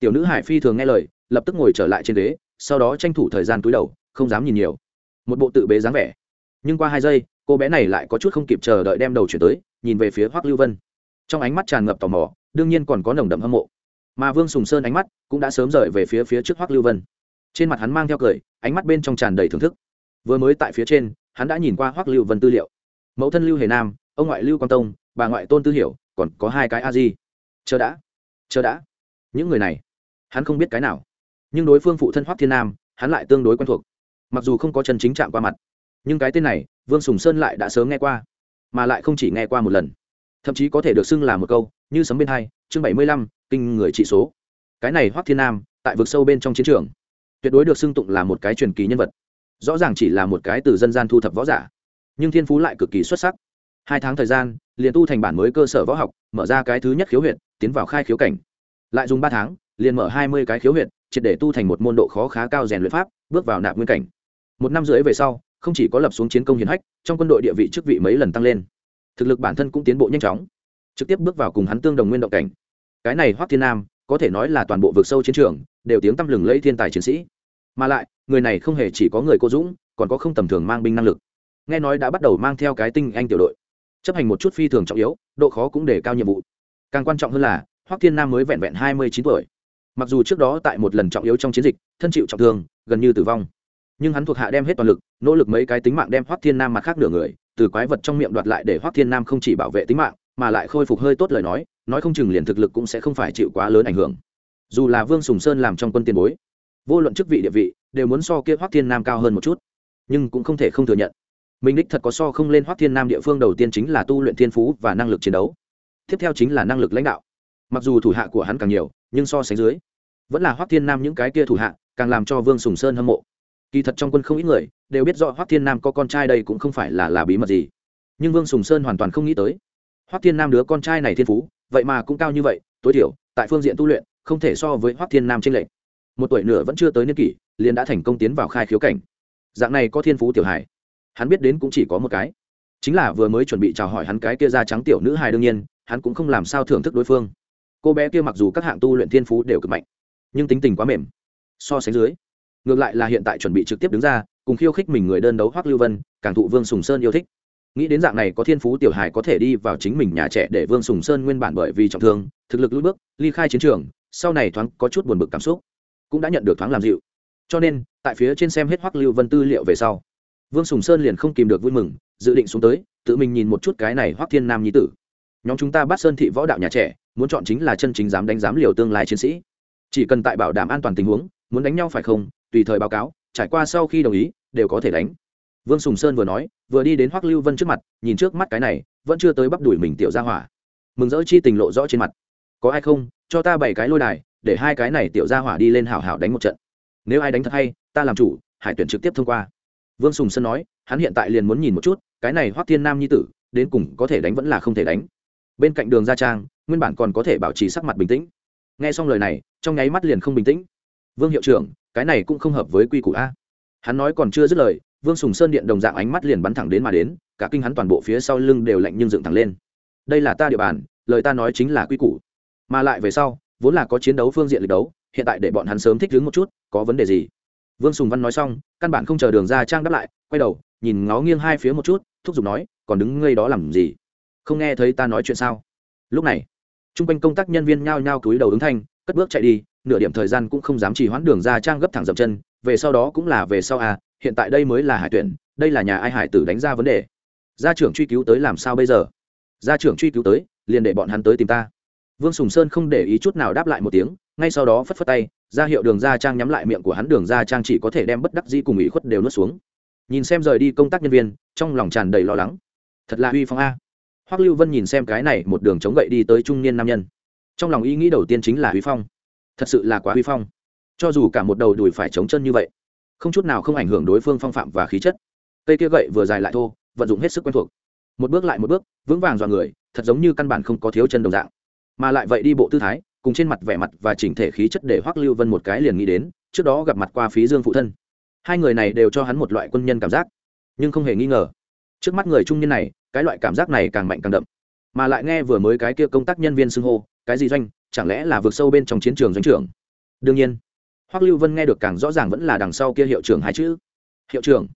Tiểu nữ hải phi thường nghe lời, lập tức ngồi trở lại trên ghế sau đó tranh thủ thời gian túi đầu, không dám nhìn nhiều. Một bộ tự bế dáng vẻ. Nhưng qua hai giây, cô bé này lại có chút không kịp chờ đợi đem đầu chuyển tới, nhìn về phía hoác lưu vân. Trong ánh mắt tràn ngập tò mò, đương nhiên còn có nồng đậm hâm mộ. Mà vương sùng sơn ánh mắt cũng đã sớm rời về phía phía trước hoác lưu vân. Trên mặt hắn mang theo cười, ánh mắt bên trong tràn đầy thưởng thức. Vừa mới tại phía trên, hắn đã nhìn qua hoác lưu vân tư liệu. Mẫu thân lưu hề nam, ông ngoại lưu quang tông, bà ngoại tôn tư hiểu, còn có hai cái a di. Chờ đã chờ đã. Những người này, hắn không biết cái nào nhưng đối phương phụ thân Hoắc thiên nam hắn lại tương đối quen thuộc mặc dù không có chân chính chạm qua mặt nhưng cái tên này vương sùng sơn lại đã sớm nghe qua mà lại không chỉ nghe qua một lần thậm chí có thể được xưng là một câu như sấm bên hai chương bảy mươi lăm, kinh người trị số cái này Hoắc thiên nam tại vực sâu bên trong chiến trường tuyệt đối được xưng tụng là một cái truyền kỳ nhân vật rõ ràng chỉ là một cái từ dân gian thu thập võ giả nhưng thiên phú lại cực kỳ xuất sắc hai tháng thời gian liền tu thành bản mới cơ sở võ học mở ra cái thứ nhất khiếu huyện tiến vào khai khiếu cảnh lại dùng ba tháng liền mở hai mươi cái khiếu huyện triệt để tu thành một môn độ khó khá cao rèn luyện pháp, bước vào nạp nguyên cảnh. Một năm rưỡi về sau, không chỉ có lập xuống chiến công hiển hách, trong quân đội địa vị chức vị mấy lần tăng lên. Thực lực bản thân cũng tiến bộ nhanh chóng. Trực tiếp bước vào cùng hắn tương đồng nguyên động cảnh. Cái này hoắc thiên nam, có thể nói là toàn bộ vực sâu chiến trường, đều tiếng tăm lừng lấy thiên tài chiến sĩ. Mà lại, người này không hề chỉ có người cô dũng, còn có không tầm thường mang binh năng lực. Nghe nói đã bắt đầu mang theo cái tinh anh tiểu đội. Chấp hành một chút phi thường trọng yếu, độ khó cũng để cao nhiệm vụ. Càng quan trọng hơn là, hoắc thiên nam mới vẹn vẹn hai mươi chín tuổi mặc dù trước đó tại một lần trọng yếu trong chiến dịch, thân chịu trọng thương, gần như tử vong, nhưng hắn thuộc hạ đem hết toàn lực, nỗ lực mấy cái tính mạng đem hoắc thiên nam mặt khác nửa người, từ quái vật trong miệng đoạt lại để hoắc thiên nam không chỉ bảo vệ tính mạng, mà lại khôi phục hơi tốt lời nói nói không chừng liền thực lực cũng sẽ không phải chịu quá lớn ảnh hưởng. Dù là vương sùng sơn làm trong quân tiền bối, vô luận chức vị địa vị, đều muốn so kia hoắc thiên nam cao hơn một chút, nhưng cũng không thể không thừa nhận, mình đích thật có so không lên hoắc thiên nam địa phương đầu tiên chính là tu luyện thiên phú và năng lực chiến đấu. Tiếp theo chính là năng lực lãnh đạo. Mặc dù thủ hạ của hắn càng nhiều, nhưng so sánh dưới vẫn là hoắc thiên nam những cái kia thủ hạ càng làm cho vương sùng sơn hâm mộ. Kỳ thật trong quân không ít người đều biết rõ hoắc thiên nam có con trai đây cũng không phải là là bí mật gì. Nhưng vương sùng sơn hoàn toàn không nghĩ tới. Hoắc thiên nam đứa con trai này thiên phú vậy mà cũng cao như vậy tối thiểu tại phương diện tu luyện không thể so với hoắc thiên nam trên lệnh một tuổi nửa vẫn chưa tới niên kỷ liền đã thành công tiến vào khai khiếu cảnh. Dạng này có thiên phú tiểu hải, hắn biết đến cũng chỉ có một cái. Chính là vừa mới chuẩn bị chào hỏi hắn cái kia da trắng tiểu nữ hài đương nhiên hắn cũng không làm sao thưởng thức đối phương. Cô bé kia mặc dù các hạng tu luyện thiên phú đều cực mạnh nhưng tính tình quá mềm. So sánh dưới, ngược lại là hiện tại chuẩn bị trực tiếp đứng ra, cùng khiêu khích mình người đơn đấu hoắc lưu vân, càng thụ vương sùng sơn yêu thích. Nghĩ đến dạng này có thiên phú tiểu Hải có thể đi vào chính mình nhà trẻ để vương sùng sơn nguyên bản bởi vì trọng thương, thực lực lũi bước, ly khai chiến trường, sau này thoáng có chút buồn bực cảm xúc, cũng đã nhận được thoáng làm dịu. Cho nên, tại phía trên xem hết hoắc lưu vân tư liệu về sau, vương sùng sơn liền không kìm được vui mừng, dự định xuống tới, tự mình nhìn một chút cái này hoắc thiên nam nhi tử. Nhóm chúng ta bắt sơn thị võ đạo nhà trẻ, muốn chọn chính là chân chính dám đánh giám liều tương lai chiến sĩ chỉ cần tại bảo đảm an toàn tình huống, muốn đánh nhau phải không? Tùy thời báo cáo, trải qua sau khi đồng ý, đều có thể đánh. Vương sùng sơn vừa nói, vừa đi đến hoắc lưu vân trước mặt, nhìn trước mắt cái này, vẫn chưa tới bắp đuổi mình tiểu ra hỏa. Mừng rỡ chi tình lộ rõ trên mặt. Có ai không? Cho ta bảy cái lôi đài, để hai cái này tiểu ra hỏa đi lên hảo hảo đánh một trận. Nếu ai đánh thật hay, ta làm chủ, hải tuyển trực tiếp thông qua. Vương sùng sơn nói, hắn hiện tại liền muốn nhìn một chút, cái này hoắc thiên nam nhi tử, đến cùng có thể đánh vẫn là không thể đánh. Bên cạnh đường gia trang, nguyên bản còn có thể bảo trì sắc mặt bình tĩnh nghe xong lời này, trong nháy mắt liền không bình tĩnh. Vương hiệu trưởng, cái này cũng không hợp với quy củ a. Hắn nói còn chưa dứt lời, vương sùng sơn điện đồng dạng ánh mắt liền bắn thẳng đến mà đến, cả kinh hắn toàn bộ phía sau lưng đều lạnh nhưng dựng thẳng lên. Đây là ta địa bàn, lời ta nói chính là quy củ. Mà lại về sau, vốn là có chiến đấu phương diện lịch đấu, hiện tại để bọn hắn sớm thích đứng một chút, có vấn đề gì? Vương sùng văn nói xong, căn bản không chờ đường ra trang đáp lại, quay đầu, nhìn ngó nghiêng hai phía một chút, thúc giục nói, còn đứng ngây đó làm gì? Không nghe thấy ta nói chuyện sao? Lúc này t r u n g quanh công tác nhân viên nhao nhao cúi đầu ứng thanh, cất bước chạy đi, nửa điểm thời gian cũng không dám trì hoãn đường ra trang gấp thẳng dậm chân, về sau đó cũng là về sau à hiện tại đây mới là hải tuyển, đây là nhà ai hải tử đánh ra vấn đề. Gia trưởng truy cứu tới làm sao bây giờ? Gia trưởng truy cứu tới, liền để bọn hắn tới tìm ta. Vương sùng sơn không để ý chút nào đáp lại một tiếng, ngay sau đó phất phất tay, ra hiệu đường gia trang nhắm lại miệng của hắn, đường gia trang chỉ có thể đem bất đắc dĩ cùng ủy khuất đều nuốt xuống. Nhìn xem rời đi công tác nhân viên, trong lòng tràn đầy lo lắng. Thật là uy phong a hoắc lưu vân nhìn xem cái này một đường chống gậy đi tới trung niên nam nhân. Trong lòng ý nghĩ đầu tiên chính là huy phong. Thật sự là quá huy phong. Cho dù cả một đầu đùi phải chống chân như vậy, không chút nào không ảnh hưởng đối phương phong phạm và khí chất. Cây kia gậy vừa dài lại thô, vận dụng hết sức quen thuộc. Một bước lại một bước, vững vàng dọa người, thật giống như căn bản không có thiếu chân đồng dạng. Mà lại vậy đi bộ tư thái, cùng trên mặt vẻ mặt và chỉnh thể khí chất để hoắc lưu vân một cái liền nghĩ đến, trước đó gặp mặt qua phí dương phụ thân. Hai người này đều cho hắn một loại quân nhân cảm giác, nhưng không hề nghi ngờ. Trước mắt người trung niên này cái loại cảm giác này càng mạnh càng đậm. Mà lại nghe vừa mới cái kia công tác nhân viên xưng hô, cái gì doanh, chẳng lẽ là vượt sâu bên trong chiến trường doanh trưởng? Đương nhiên, hoắc lưu vân nghe được càng rõ ràng vẫn là đằng sau kia hiệu trưởng hai chữ. Hiệu trưởng?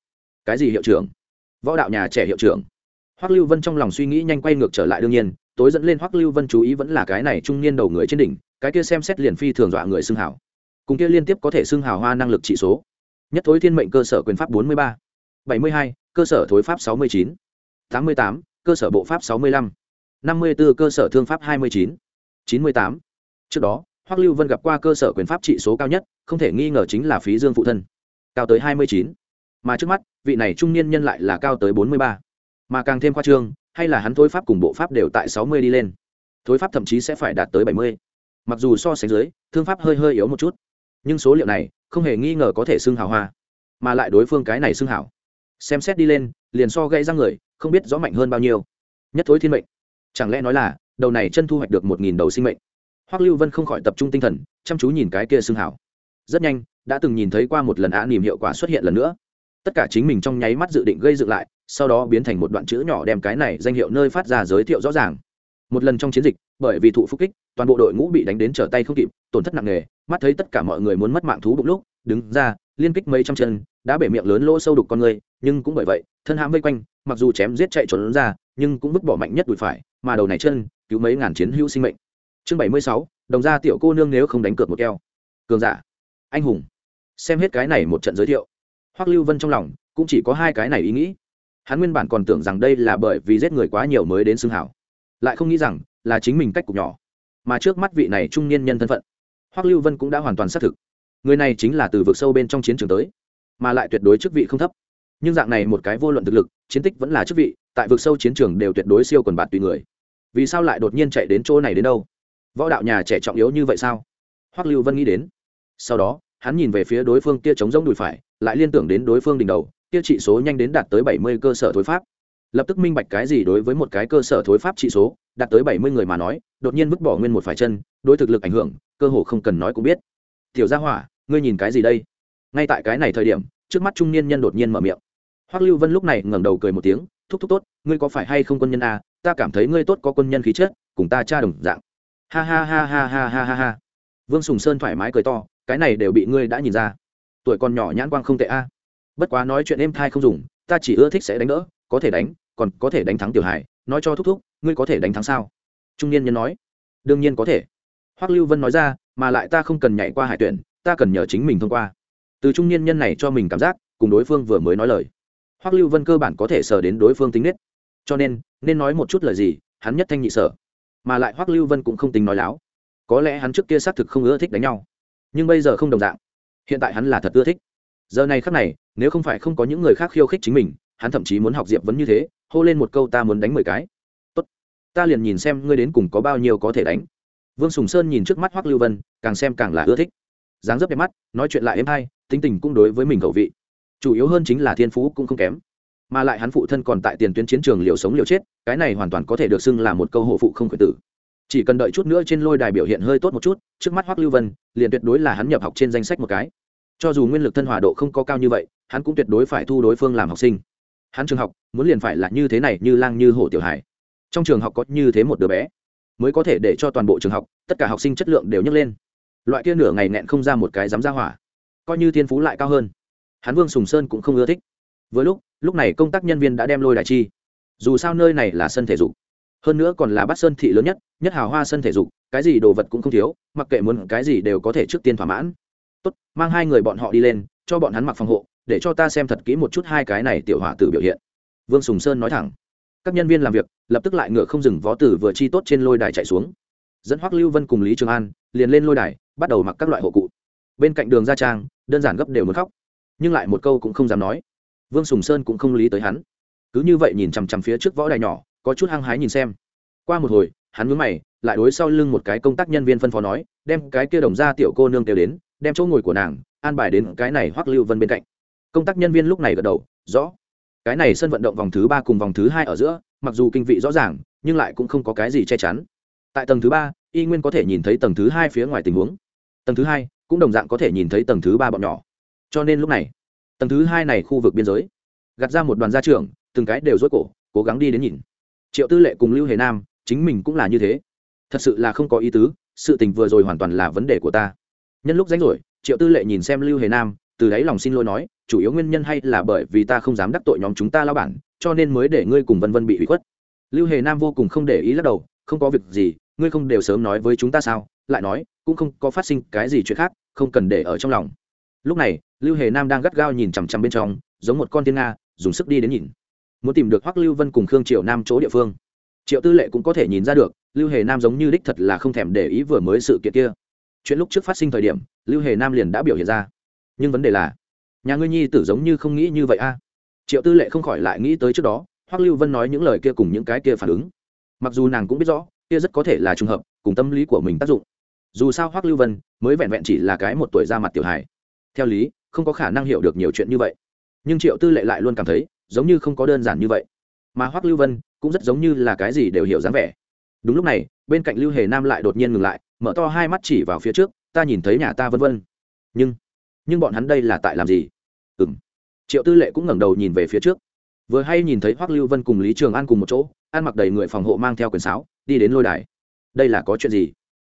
Cái gì hiệu trưởng? Võ đạo nhà trẻ hiệu trưởng. Hoắc lưu vân trong lòng suy nghĩ nhanh quay ngược trở lại đương nhiên, tối dẫn lên hoắc lưu vân chú ý vẫn là cái này trung niên đầu người trên đỉnh, cái kia xem xét liền phi thường dọa người xưng hào. Cùng kia liên tiếp có thể xưng hào hoa năng lực trị số. Nhất thối thiên mệnh cơ sở quyền pháp bốn mươi ba, bảy mươi hai, cơ sở thối pháp sáu mươi chín tám mươi tám, cơ sở bộ pháp sáu mươi lăm. năm mươi b ố cơ sở thương pháp hai mươi chín. chín mươi tám. Trước đó, hoắc lưu vân gặp qua cơ sở quyền pháp trị số cao nhất, không thể nghi ngờ chính là phí dương phụ thân. Cao tới hai mươi chín. Mà trước mắt, vị này trung niên nhân lại là cao tới bốn mươi ba. Mà càng thêm khoa trương, hay là hắn thối pháp cùng bộ pháp đều tại sáu mươi đi lên. Thối pháp thậm chí sẽ phải đạt tới bảy mươi. Mặc dù so sánh dưới, thương pháp hơi hơi yếu một chút. Nhưng số liệu này, không hề nghi ngờ có thể xưng hào hoa. Mà lại đối phương cái này xưng hảo. Xem xét đi lên, liền so gây ra người không biết rõ mạnh hơn bao nhiêu. Nhất thối thiên mệnh. Chẳng lẽ nói là, đầu này chân thu hoạch được một nghìn đầu sinh mệnh? Hoắc lưu vân không khỏi tập trung tinh thần, chăm chú nhìn cái kia xương hảo. Rất nhanh, đã từng nhìn thấy qua một lần á niềm hiệu quả xuất hiện lần nữa. Tất cả chính mình trong nháy mắt dự định gây dựng lại, sau đó biến thành một đoạn chữ nhỏ đem cái này danh hiệu nơi phát ra giới thiệu rõ ràng. Một lần trong chiến dịch, bởi vì thụ phúc kích, toàn bộ đội ngũ bị đánh đến trở tay không kịp, tổn thất nặng nề, mắt thấy tất cả mọi người muốn mất mạng thú bụng lúc đứng ra, liên kích mấy trăm chân, đã bể miệng lớn lỗ sâu đục con người, nhưng cũng bởi vậy, thân hãm vây quanh, mặc dù chém giết chạy trốn ra, nhưng cũng vứt bỏ mạnh nhất đùi phải, mà đầu này chân, cứu mấy ngàn chiến hữu sinh mệnh. Chương bảy mươi sáu, đồng gia tiểu cô nương nếu không đánh cược một keo. Cường giả. Anh hùng. Xem hết cái này một trận giới thiệu. Hoắc lưu vân trong lòng, cũng chỉ có hai cái này ý nghĩ. Hắn nguyên bản còn tưởng rằng đây là bởi vì giết người quá nhiều mới đến xương hảo. Lại không nghĩ rằng, là chính mình cách cục nhỏ. Mà trước mắt vị này trung niên nhân thân phận, hoắc lưu vân cũng đã hoàn toàn xác thực người này chính là từ vực sâu bên trong chiến trường tới, mà lại tuyệt đối chức vị không thấp. Nhưng dạng này một cái vô luận thực lực, chiến tích vẫn là chức vị, tại vực sâu chiến trường đều tuyệt đối siêu quần bạn tùy người. Vì sao lại đột nhiên chạy đến chỗ này đến đâu? Võ đạo nhà trẻ trọng yếu như vậy sao? Hoắc lưu vân nghĩ đến. Sau đó, hắn nhìn về phía đối phương kia chống giống đùi phải, lại liên tưởng đến đối phương đỉnh đầu, kia trị số nhanh đến đạt tới bảy mươi cơ sở thối pháp. Lập tức minh bạch cái gì đối với một cái cơ sở thối pháp trị số, đạt tới bảy mươi người mà nói, đột nhiên vứt bỏ nguyên một phải chân, đối thực lực ảnh hưởng, cơ hồ không cần nói cũng biết. Tiểu gia hỏa ngươi nhìn cái gì đây? Ngay tại cái này thời điểm trước mắt trung niên nhân đột nhiên mở miệng. Hoắc lưu vân lúc này ngẩng đầu cười một tiếng thúc thúc tốt ngươi có phải hay không quân nhân à, ta cảm thấy ngươi tốt có quân nhân khí chất cùng ta cha đồng dạng. Ha ha ha ha ha ha ha ha. Vương sùng sơn thoải mái cười to cái này đều bị ngươi đã nhìn ra. Tuổi còn nhỏ nhãn quang không tệ a. Bất quá nói chuyện êm thai không dùng ta chỉ ưa thích sẽ đánh đỡ có thể đánh còn có thể đánh thắng tiểu hải nói cho thúc thúc ngươi có thể đánh thắng sao? Trung niên nhân nói. Đương nhiên có thể. Hoắc lưu vân nói ra mà lại ta không cần nhảy qua hải tuyển ta cần nhờ chính mình thông qua. Từ trung niên nhân này cho mình cảm giác, cùng đối phương vừa mới nói lời. Hoắc lưu vân cơ bản có thể sờ đến đối phương tính nết. Cho nên nên nói một chút lời gì, hắn nhất thanh nhị sở. Mà lại hoắc lưu vân cũng không tính nói láo. Có lẽ hắn trước kia xác thực không ưa thích đánh nhau. Nhưng bây giờ không đồng dạng. Hiện tại hắn là thật ưa thích. Giờ này khắc này, nếu không phải không có những người khác khiêu khích chính mình, hắn thậm chí muốn học diệp vấn như thế, hô lên một câu ta muốn đánh mười cái. Tốt. Ta liền nhìn xem ngươi đến cùng có bao nhiêu có thể đánh. Vương sùng sơn nhìn trước mắt hoắc lưu vân, càng xem càng là ưa thích dáng dấp đẹp mắt, nói chuyện lại êm hay tính tình cũng đối với mình khẩu vị. Chủ yếu hơn chính là thiên phú cũng không kém. Mà lại hắn phụ thân còn tại tiền tuyến chiến trường liều sống liều chết, cái này hoàn toàn có thể được xưng là một câu hộ phụ không khuyển tử. Chỉ cần đợi chút nữa trên lôi đài biểu hiện hơi tốt một chút, trước mắt hoắc lưu vân, liền tuyệt đối là hắn nhập học trên danh sách một cái. Cho dù nguyên lực thân hòa độ không có cao như vậy, hắn cũng tuyệt đối phải thu đối phương làm học sinh. Hắn trường học, muốn liền phải là như thế này như lang như hổ tiểu hải trong trường học có như thế một đứa bé, mới có thể để cho toàn bộ trường học, tất cả học sinh chất lượng đều nhấc lên loại kia nửa ngày nẹn không ra một cái dám ra hỏa, coi như thiên phú lại cao hơn. Hắn vương sùng sơn cũng không ưa thích. Với lúc lúc này công tác nhân viên đã đem lôi đài chi. Dù sao nơi này là sân thể dục, hơn nữa còn là bát sơn thị lớn nhất nhất hào hoa sân thể dục, cái gì đồ vật cũng không thiếu, mặc kệ muốn cái gì đều có thể trước tiên thỏa mãn. Tốt, mang hai người bọn họ đi lên, cho bọn hắn mặc phòng hộ, để cho ta xem thật kỹ một chút hai cái này tiểu hỏa tử biểu hiện. Vương sùng sơn nói thẳng. Các nhân viên làm việc, lập tức lại ngựa không dừng vó tử vừa chi tốt trên lôi đài chạy xuống. Dẫn hoắc lưu vân cùng lý trường an, liền lên lôi đài bắt đầu mặc các loại hộ cụ. Bên cạnh đường gia trang, đơn giản gấp đều muốn khóc. Nhưng lại một câu cũng không dám nói. Vương sùng sơn cũng không lý tới hắn. Cứ như vậy nhìn chằm chằm phía trước võ đài nhỏ, có chút hăng hái nhìn xem. Qua một hồi, hắn mướn mày, lại đối sau lưng một cái công tác nhân viên phân phó nói, đem cái kia đồng ra tiểu cô nương kêu đến, đem chỗ ngồi của nàng, an bài đến cái này hoắc lưu vân bên cạnh. Công tác nhân viên lúc này gật đầu, rõ. Cái này sân vận động vòng thứ ba cùng vòng thứ hai ở giữa, mặc dù kinh vị rõ ràng, nhưng lại cũng không có cái gì che chắn. Tại tầng thứ ba y nguyên có thể nhìn thấy tầng thứ hai phía ngoài tình huống. Tầng thứ hai cũng đồng dạng có thể nhìn thấy tầng thứ ba bọn nhỏ. Cho nên lúc này, tầng thứ hai này khu vực biên giới, gạt ra một đoàn gia trưởng, từng cái đều rối cổ, cố gắng đi đến nhìn. Triệu tư lệ cùng lưu hề nam, chính mình cũng là như thế. Thật sự là không có ý tứ, sự tình vừa rồi hoàn toàn là vấn đề của ta. Nhân lúc rảnh rỗi triệu tư lệ nhìn xem lưu hề nam, từ đáy lòng xin lỗi nói, chủ yếu nguyên nhân hay là bởi vì ta không dám đắc tội nhóm chúng ta lao bản, cho nên mới để ngươi cùng vân vân bị hủy khuất. Lưu hề nam vô cùng không để ý lắc đầu, không có việc gì ngươi không đều sớm nói với chúng ta sao? Lại nói, cũng không có phát sinh cái gì chuyện khác, không cần để ở trong lòng. Lúc này, lưu hề nam đang gắt gao nhìn chằm chằm bên trong, giống một con tiên nga, dùng sức đi đến nhìn. Muốn tìm được hoắc lưu vân cùng khương triệu nam chỗ địa phương. Triệu tư lệ cũng có thể nhìn ra được, lưu hề nam giống như đích thật là không thèm để ý vừa mới sự kiện kia. Chuyện lúc trước phát sinh thời điểm, lưu hề nam liền đã biểu hiện ra. Nhưng vấn đề là, nhà ngươi nhi tử giống như không nghĩ như vậy a. Triệu tư lệ không khỏi lại nghĩ tới trước đó, hoắc lưu vân nói những lời kia cùng những cái kia phản ứng. Mặc dù nàng cũng biết rõ kia rất có thể là trùng hợp, cùng tâm lý của mình tác dụng. Dù sao hoắc lưu vân mới vẹn vẹn chỉ là cái một tuổi ra mặt tiểu hài. Theo lý, không có khả năng hiểu được nhiều chuyện như vậy. Nhưng triệu tư lệ lại luôn cảm thấy, giống như không có đơn giản như vậy. Mà hoắc lưu vân cũng rất giống như là cái gì đều hiểu dáng vẻ. Đúng lúc này, bên cạnh lưu hề nam lại đột nhiên ngừng lại, mở to hai mắt chỉ vào phía trước, ta nhìn thấy nhà ta vân vân. Nhưng nhưng bọn hắn đây là tại làm gì? Ừ m triệu tư lệ cũng ngẩng đầu nhìn về phía trước. Vừa hay nhìn thấy hoắc lưu vân cùng lý trường an cùng một chỗ, ăn mặc đầy người phòng hộ mang theo quyền sáo đi đến lôi đài. Đây là có chuyện gì?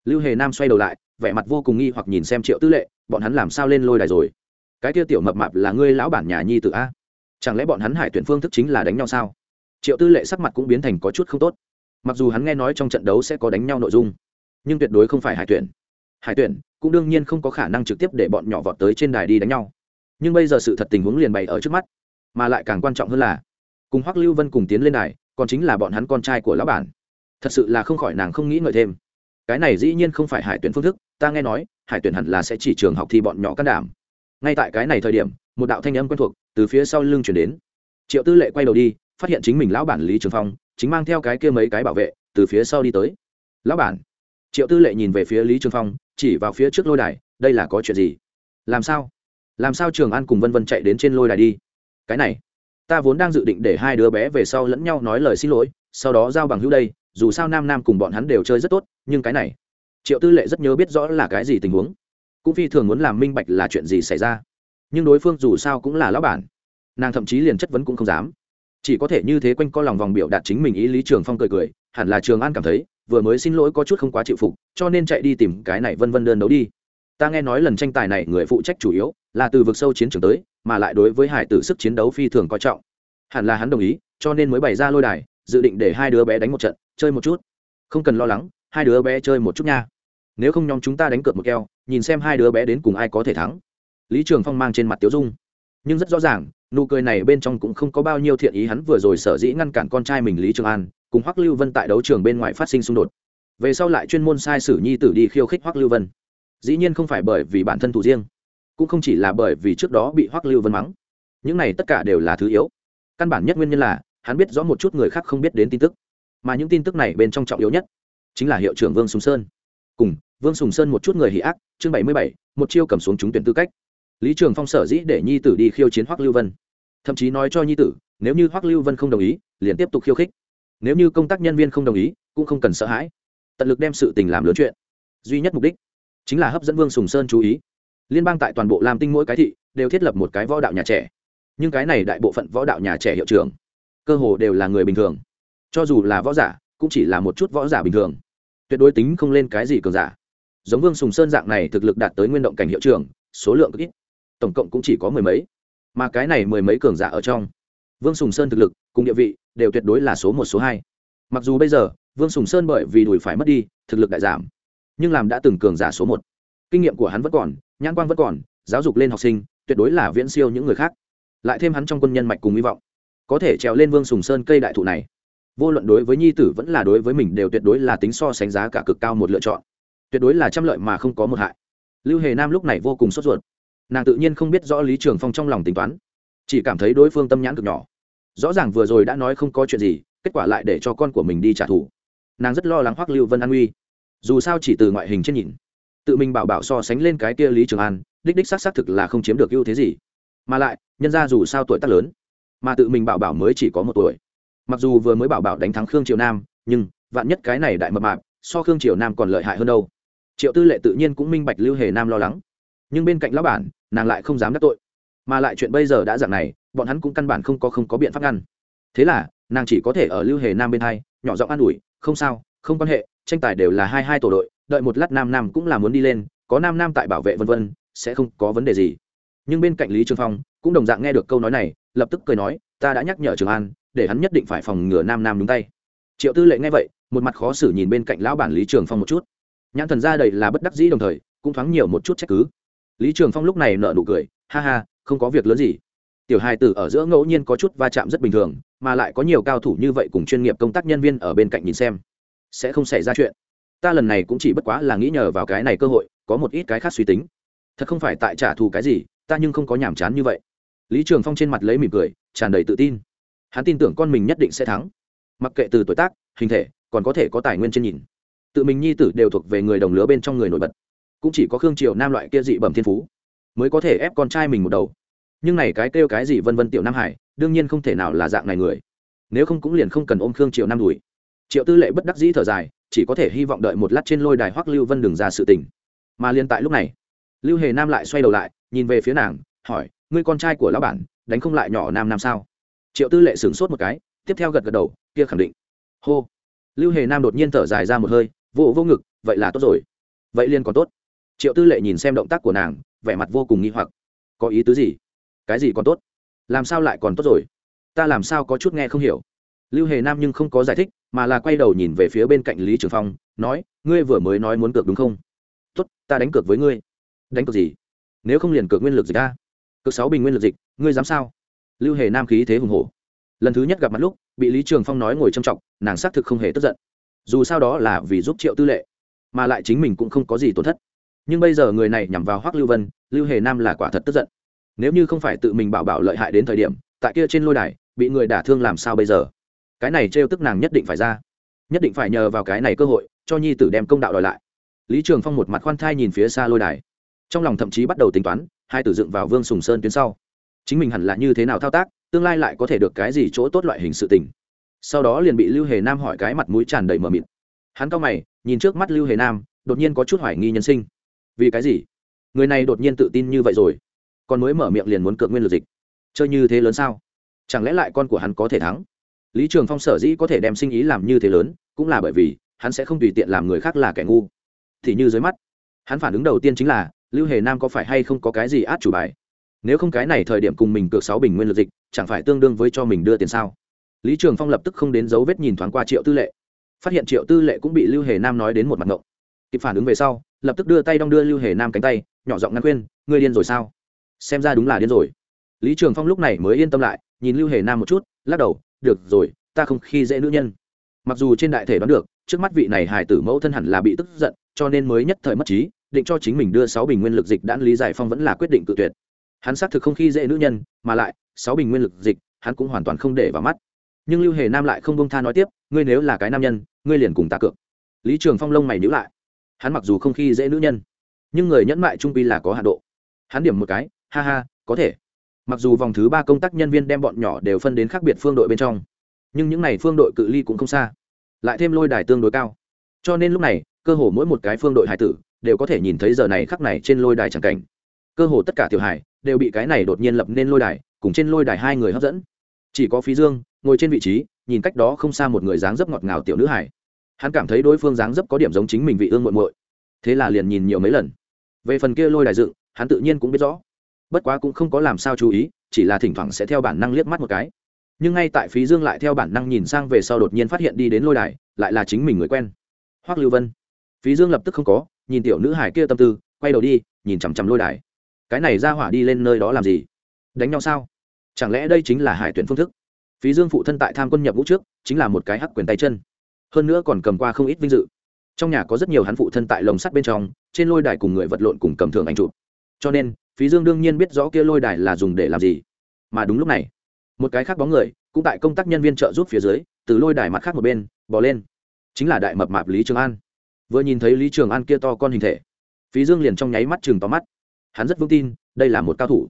Lưu hề nam xoay đầu lại, vẻ mặt vô cùng nghi hoặc nhìn xem triệu tư lệ, bọn hắn làm sao lên lôi đài rồi? Cái kia tiểu mập mạp là ngươi lão bản nhà nhi tự a? Chẳng lẽ bọn hắn hải tuyển phương thức chính là đánh nhau sao? Triệu tư lệ sắc mặt cũng biến thành có chút không tốt. Mặc dù hắn nghe nói trong trận đấu sẽ có đánh nhau nội dung, nhưng tuyệt đối không phải hải tuyển. Hải tuyển cũng đương nhiên không có khả năng trực tiếp để bọn nhỏ vọt tới trên đài đi đánh nhau. Nhưng bây giờ sự thật tình huống liền bày ở trước mắt. Mà lại càng quan trọng hơn là, cùng hoắc lưu vân cùng tiến lên đài, còn chính là bọn hắn con trai của lão bản thật sự là không khỏi nàng không nghĩ ngợi thêm. Cái này dĩ nhiên không phải hải tuyển phương thức, ta nghe nói, hải tuyển hẳn là sẽ chỉ trường học thi bọn nhỏ can đảm. Ngay tại cái này thời điểm, một đạo thanh âm quen thuộc từ phía sau lưng chuyển đến. Triệu tư lệ quay đầu đi, phát hiện chính mình lão bản lý trường phong, chính mang theo cái kia mấy cái bảo vệ, từ phía sau đi tới. Lão bản. Triệu tư lệ nhìn về phía lý trường phong, chỉ vào phía trước lôi đài, đây là có chuyện gì? Làm sao? Làm sao trường an cùng vân vân chạy đến trên lôi đài đi? Cái này, ta vốn đang dự định để hai đứa bé về sau lẫn nhau nói lời xin lỗi, sau đó giao bằng hữu đây dù sao nam nam cùng bọn hắn đều chơi rất tốt, nhưng cái này, triệu tư lệ rất nhớ biết rõ là cái gì tình huống. Cũng phi thường muốn làm minh bạch là chuyện gì xảy ra. Nhưng đối phương dù sao cũng là lão bản, nàng thậm chí liền chất vấn cũng không dám. Chỉ có thể như thế quanh co lòng vòng biểu đạt chính mình ý lý trường phong cười cười, hẳn là trường an cảm thấy, vừa mới xin lỗi có chút không quá chịu phục, cho nên chạy đi tìm cái này vân vân đơn đấu đi. Ta nghe nói lần tranh tài này người phụ trách chủ yếu là từ vực sâu chiến trường tới, mà lại đối với hải tử sức chiến đấu phi thường coi trọng. Hẳn là hắn đồng ý, cho nên mới bày ra lôi đài, dự định để hai đứa bé đánh một trận chơi một chút. Không cần lo lắng, hai đứa bé chơi một chút nha. Nếu không nhóm chúng ta đánh cược một keo, nhìn xem hai đứa bé đến cùng ai có thể thắng. Lý trường phong mang trên mặt tiếu dung. Nhưng rất rõ ràng, nụ cười này bên trong cũng không có bao nhiêu thiện ý hắn vừa rồi sở dĩ ngăn cản con trai mình lý trường an, cùng hoắc lưu vân tại đấu trường bên ngoài phát sinh xung đột. Về sau lại chuyên môn sai sử nhi tử đi khiêu khích hoắc lưu vân. Dĩ nhiên không phải bởi vì bản thân thủ riêng, cũng không chỉ là bởi vì trước đó bị hoắc lưu vân mắng. Những này tất cả đều là thứ yếu. Căn bản nhất nguyên nhân là, hắn biết rõ một chút người khác không biết đến tin tức mà những tin tức này bên trong trọng yếu nhất chính là hiệu trưởng vương sùng sơn. Cùng, vương sùng sơn một chút người hỉ ác, chương bảy mươi bảy, một chiêu cầm xuống trúng tuyển tư cách. Lý trường phong sở dĩ để nhi tử đi khiêu chiến hoắc lưu vân. Thậm chí nói cho nhi tử, nếu như hoắc lưu vân không đồng ý, liền tiếp tục khiêu khích. Nếu như công tác nhân viên không đồng ý, cũng không cần sợ hãi. Tận lực đem sự tình làm lớn chuyện. Duy nhất mục đích chính là hấp dẫn vương sùng sơn chú ý. Liên bang tại toàn bộ làm tinh mỗi cái thị đều thiết lập một cái võ đạo nhà trẻ. Nhưng cái này đại bộ phận võ đạo nhà trẻ hiệu trưởng, cơ hồ đều là người bình thường cho dù là võ giả, cũng chỉ là một chút võ giả bình thường. Tuyệt đối tính không lên cái gì cường giả. Giống vương sùng sơn dạng này thực lực đạt tới nguyên động cảnh hiệu trưởng, số lượng ít. Tổng cộng cũng chỉ có mười mấy. Mà cái này mười mấy cường giả ở trong, vương sùng sơn thực lực, cùng địa vị, đều tuyệt đối là số một, số hai. Mặc dù bây giờ, vương sùng sơn bởi vì đùi phải mất đi, thực lực đại giảm, nhưng làm đã từng cường giả số một. Kinh nghiệm của hắn vẫn còn, nhãn quang vẫn còn, giáo dục lên học sinh, tuyệt đối là viễn siêu những người khác. Lại thêm hắn trong quân nhân mạch cùng hy vọng, có thể trèo lên vương sùng sơn cây đại thụ này vô luận đối với nhi tử vẫn là đối với mình đều tuyệt đối là tính so sánh giá cả cực cao một lựa chọn. Tuyệt đối là trăm lợi mà không có một hại. Lưu hề nam lúc này vô cùng sốt ruột. Nàng tự nhiên không biết rõ lý trường phong trong lòng tính toán, chỉ cảm thấy đối phương tâm nhãn cực nhỏ. Rõ ràng vừa rồi đã nói không có chuyện gì, kết quả lại để cho con của mình đi trả thù. Nàng rất lo lắng hoắc lưu vân an uy. Dù sao chỉ từ ngoại hình trên nhìn, tự mình bảo bảo so sánh lên cái kia lý trường an, đích đích xác xác thực là không chiếm được ưu thế gì. Mà lại, nhân ra dù sao tuổi tác lớn, mà tự mình bảo bảo mới chỉ có một tuổi mặc dù vừa mới bảo bảo đánh thắng khương triều nam, nhưng vạn nhất cái này đại mập mạp so khương triều nam còn lợi hại hơn đâu. Triệu tư lệ tự nhiên cũng minh bạch lưu hề nam lo lắng. Nhưng bên cạnh lão bản, nàng lại không dám đắc tội. Mà lại chuyện bây giờ đã dạng này, bọn hắn cũng căn bản không có không có biện pháp ngăn. Thế là, nàng chỉ có thể ở lưu hề nam bên hai, nhỏ giọng an ủi, không sao, không quan hệ, tranh tài đều là hai hai tổ đội, đợi một lát nam nam cũng là muốn đi lên, có nam nam tại bảo vệ vân vân, sẽ không có vấn đề gì. Nhưng bên cạnh lý trường phong cũng đồng dạng nghe được câu nói này, lập tức cười nói, ta đã nhắc nhở trường an để hắn nhất định phải phòng ngừa nam nam đúng tay. Triệu tư lệ nghe vậy, một mặt khó xử nhìn bên cạnh lão bản lý trường phong một chút. Nhãn thần ra đầy là bất đắc dĩ đồng thời, cũng thoáng nhiều một chút trách cứ. Lý trường phong lúc này nợ nụ cười, ha ha, không có việc lớn gì. Tiểu hai tử ở giữa ngẫu nhiên có chút va chạm rất bình thường, mà lại có nhiều cao thủ như vậy cùng chuyên nghiệp công tác nhân viên ở bên cạnh nhìn xem, sẽ không xảy ra chuyện. Ta lần này cũng chỉ bất quá là nghĩ nhờ vào cái này cơ hội, có một ít cái khác suy tính. Thật không phải tại trả thù cái gì, ta nhưng không có nhàm chán như vậy. Lý trường phong trên mặt lấy mỉm cười, tràn đầy tự tin hắn tin tưởng con mình nhất định sẽ thắng. Mặc kệ từ tuổi tác, hình thể, còn có thể có tài nguyên trên nhìn. Tự mình nhi tử đều thuộc về người đồng lứa bên trong người nổi bật. Cũng chỉ có khương triều nam loại kia dị bẩm thiên phú, mới có thể ép con trai mình một đầu. Nhưng này cái kêu cái gì vân vân tiểu nam hải, đương nhiên không thể nào là dạng này người. Nếu không cũng liền không cần ôm khương triều nam đùi. Triệu tư lệ bất đắc dĩ thở dài, chỉ có thể hy vọng đợi một lát trên lôi đài hoắc lưu vân đừng ra sự tình. Mà liên tại lúc này, lưu hề nam lại xoay đầu lại, nhìn về phía nàng, hỏi, ngươi con trai của lão bản, đánh không lại nhỏ nam nam sao? Triệu tư lệ sửng sốt một cái, tiếp theo gật gật đầu, kia khẳng định. Hô. Lưu hề nam đột nhiên thở dài ra một hơi, vô vô ngực, vậy là tốt rồi. Vậy liên còn tốt. Triệu tư lệ nhìn xem động tác của nàng, vẻ mặt vô cùng nghi hoặc. Có ý tứ gì? Cái gì còn tốt? Làm sao lại còn tốt rồi? Ta làm sao có chút nghe không hiểu? Lưu hề nam nhưng không có giải thích, mà là quay đầu nhìn về phía bên cạnh lý trường phong, nói, ngươi vừa mới nói muốn cược đúng không? Tốt, ta đánh cược với ngươi. Đánh cược gì? Nếu không liền cược nguyên lực dịch ta cược sáu bình nguyên lực dịch, ngươi dám sao? Lưu hề nam khí thế hùng hổ. Lần thứ nhất gặp mặt lúc, bị lý trường phong nói ngồi trầm trọng nàng xác thực không hề tức giận. Dù sao đó là vì giúp triệu tư lệ, mà lại chính mình cũng không có gì tổn thất. Nhưng bây giờ người này nhằm vào hoắc lưu vân, lưu hề nam là quả thật tức giận. Nếu như không phải tự mình bảo bảo lợi hại đến thời điểm, tại kia trên lôi đài, bị người đả thương làm sao bây giờ? Cái này trêu tức nàng nhất định phải ra. Nhất định phải nhờ vào cái này cơ hội, cho nhi tử đem công đạo đòi lại. Lý trường phong một mặt khoan thai nhìn phía xa lôi đài. Trong lòng thậm chí bắt đầu tính toán, hai tử dựng vào vương sùng sơn tuyến sau chính mình hẳn là như thế nào thao tác, tương lai lại có thể được cái gì chỗ tốt loại hình sự tình. Sau đó liền bị lưu hề nam hỏi cái mặt mũi tràn đầy mờ mịt. Hắn cao mày, nhìn trước mắt lưu hề nam, đột nhiên có chút hoài nghi nhân sinh. Vì cái gì? Người này đột nhiên tự tin như vậy rồi. Còn mới mở miệng liền muốn cược nguyên lực dịch. Chơi như thế lớn sao? Chẳng lẽ lại con của hắn có thể thắng? Lý trường phong sở dĩ có thể đem sinh ý làm như thế lớn, cũng là bởi vì hắn sẽ không tùy tiện làm người khác là kẻ ngu. Thì như dưới mắt, hắn phản ứng đầu tiên chính là, lưu hề nam có phải hay không có cái gì át chủ bài? Nếu không cái này thời điểm cùng mình cược sáu bình nguyên lực dịch, chẳng phải tương đương với cho mình đưa tiền sao? Lý trường phong lập tức không đến dấu vết nhìn thoáng qua triệu tư lệ. Phát hiện triệu tư lệ cũng bị lưu hề nam nói đến một mặt ngộng. Kịp phản ứng về sau, lập tức đưa tay đong đưa lưu hề nam cánh tay, nhỏ giọng ngăn khuyên, ngươi điên rồi sao? Xem ra đúng là điên rồi. Lý trường phong lúc này mới yên tâm lại, nhìn lưu hề nam một chút, lắc đầu, được rồi, ta không khi dễ nữ nhân. Mặc dù trên đại thể đoán được, trước mắt vị này Hải tử mẫu thân hẳn là bị tức giận, cho nên mới nhất thời mất trí, định cho chính mình đưa sáu bình nguyên lực dịch đãn lý giải phong vẫn là quyết định tự tuyệt hắn xác thực không khi dễ nữ nhân, mà lại, sáu bình nguyên lực dịch, hắn cũng hoàn toàn không để vào mắt. Nhưng lưu hề nam lại không bông tha nói tiếp, ngươi nếu là cái nam nhân, ngươi liền cùng ta cược. Lý trường phong lông mày nhữ lại. Hắn mặc dù không khi dễ nữ nhân, nhưng người nhẫn mại trung pi là có hạ độ. Hắn điểm một cái, ha ha, có thể. Mặc dù vòng thứ ba công tác nhân viên đem bọn nhỏ đều phân đến khác biệt phương đội bên trong, nhưng những n à y phương đội cự ly cũng không xa, lại thêm lôi đài tương đối cao. Cho nên lúc này, cơ hồ mỗi một cái phương đội hải tử đều có thể nhìn thấy giờ này khắc này trên lôi đài c cảnh. Cơ hồ tất cả tiểu hải đều bị cái này đột nhiên lập nên lôi đài, cùng trên lôi đài hai người hấp dẫn. Chỉ có phí dương, ngồi trên vị trí, nhìn cách đó không xa một người dáng dấp ngọt ngào tiểu nữ hải hắn cảm thấy đối phương dáng dấp có điểm giống chính mình vị ương muộn muội. Thế là liền nhìn nhiều mấy lần. Về phần kia lôi đài dựng, hắn tự nhiên cũng biết rõ. Bất quá cũng không có làm sao chú ý, chỉ là thỉnh thoảng sẽ theo bản năng liếc mắt một cái. Nhưng ngay tại phí dương lại theo bản năng nhìn sang về sau đột nhiên phát hiện đi đến lôi đài, lại là chính mình người quen. Hoắc lưu vân. Phí dương lập tức không có, nhìn tiểu nữ hải kia tâm tư, quay đầu đi, nhìn chằm chằm lôi đài cái này ra hỏa đi lên nơi đó làm gì? Đánh nhau sao? Chẳng lẽ đây chính là hải tuyển phương thức? Phí dương phụ thân tại tham quân nhập ngũ trước, chính là một cái hắc quyền tay chân. Hơn nữa còn cầm qua không ít vinh dự. Trong nhà có rất nhiều hắn phụ thân tại lồng sắt bên trong, trên lôi đài cùng người vật lộn cùng cầm thường anh chụp. Cho nên, phí dương đương nhiên biết rõ kia lôi đài là dùng để làm gì. Mà đúng lúc này, một cái khác bóng người, cũng tại công tác nhân viên trợ giúp phía dưới, từ lôi đài mặt khác một bên bỏ lên. Chính là đại mập mạp lý trường an. Vừa nhìn thấy lý trường an kia to con hình thể, phí dương liền trong nháy mắt chừng tóm mắt hắn rất vững tin, đây là một cao thủ.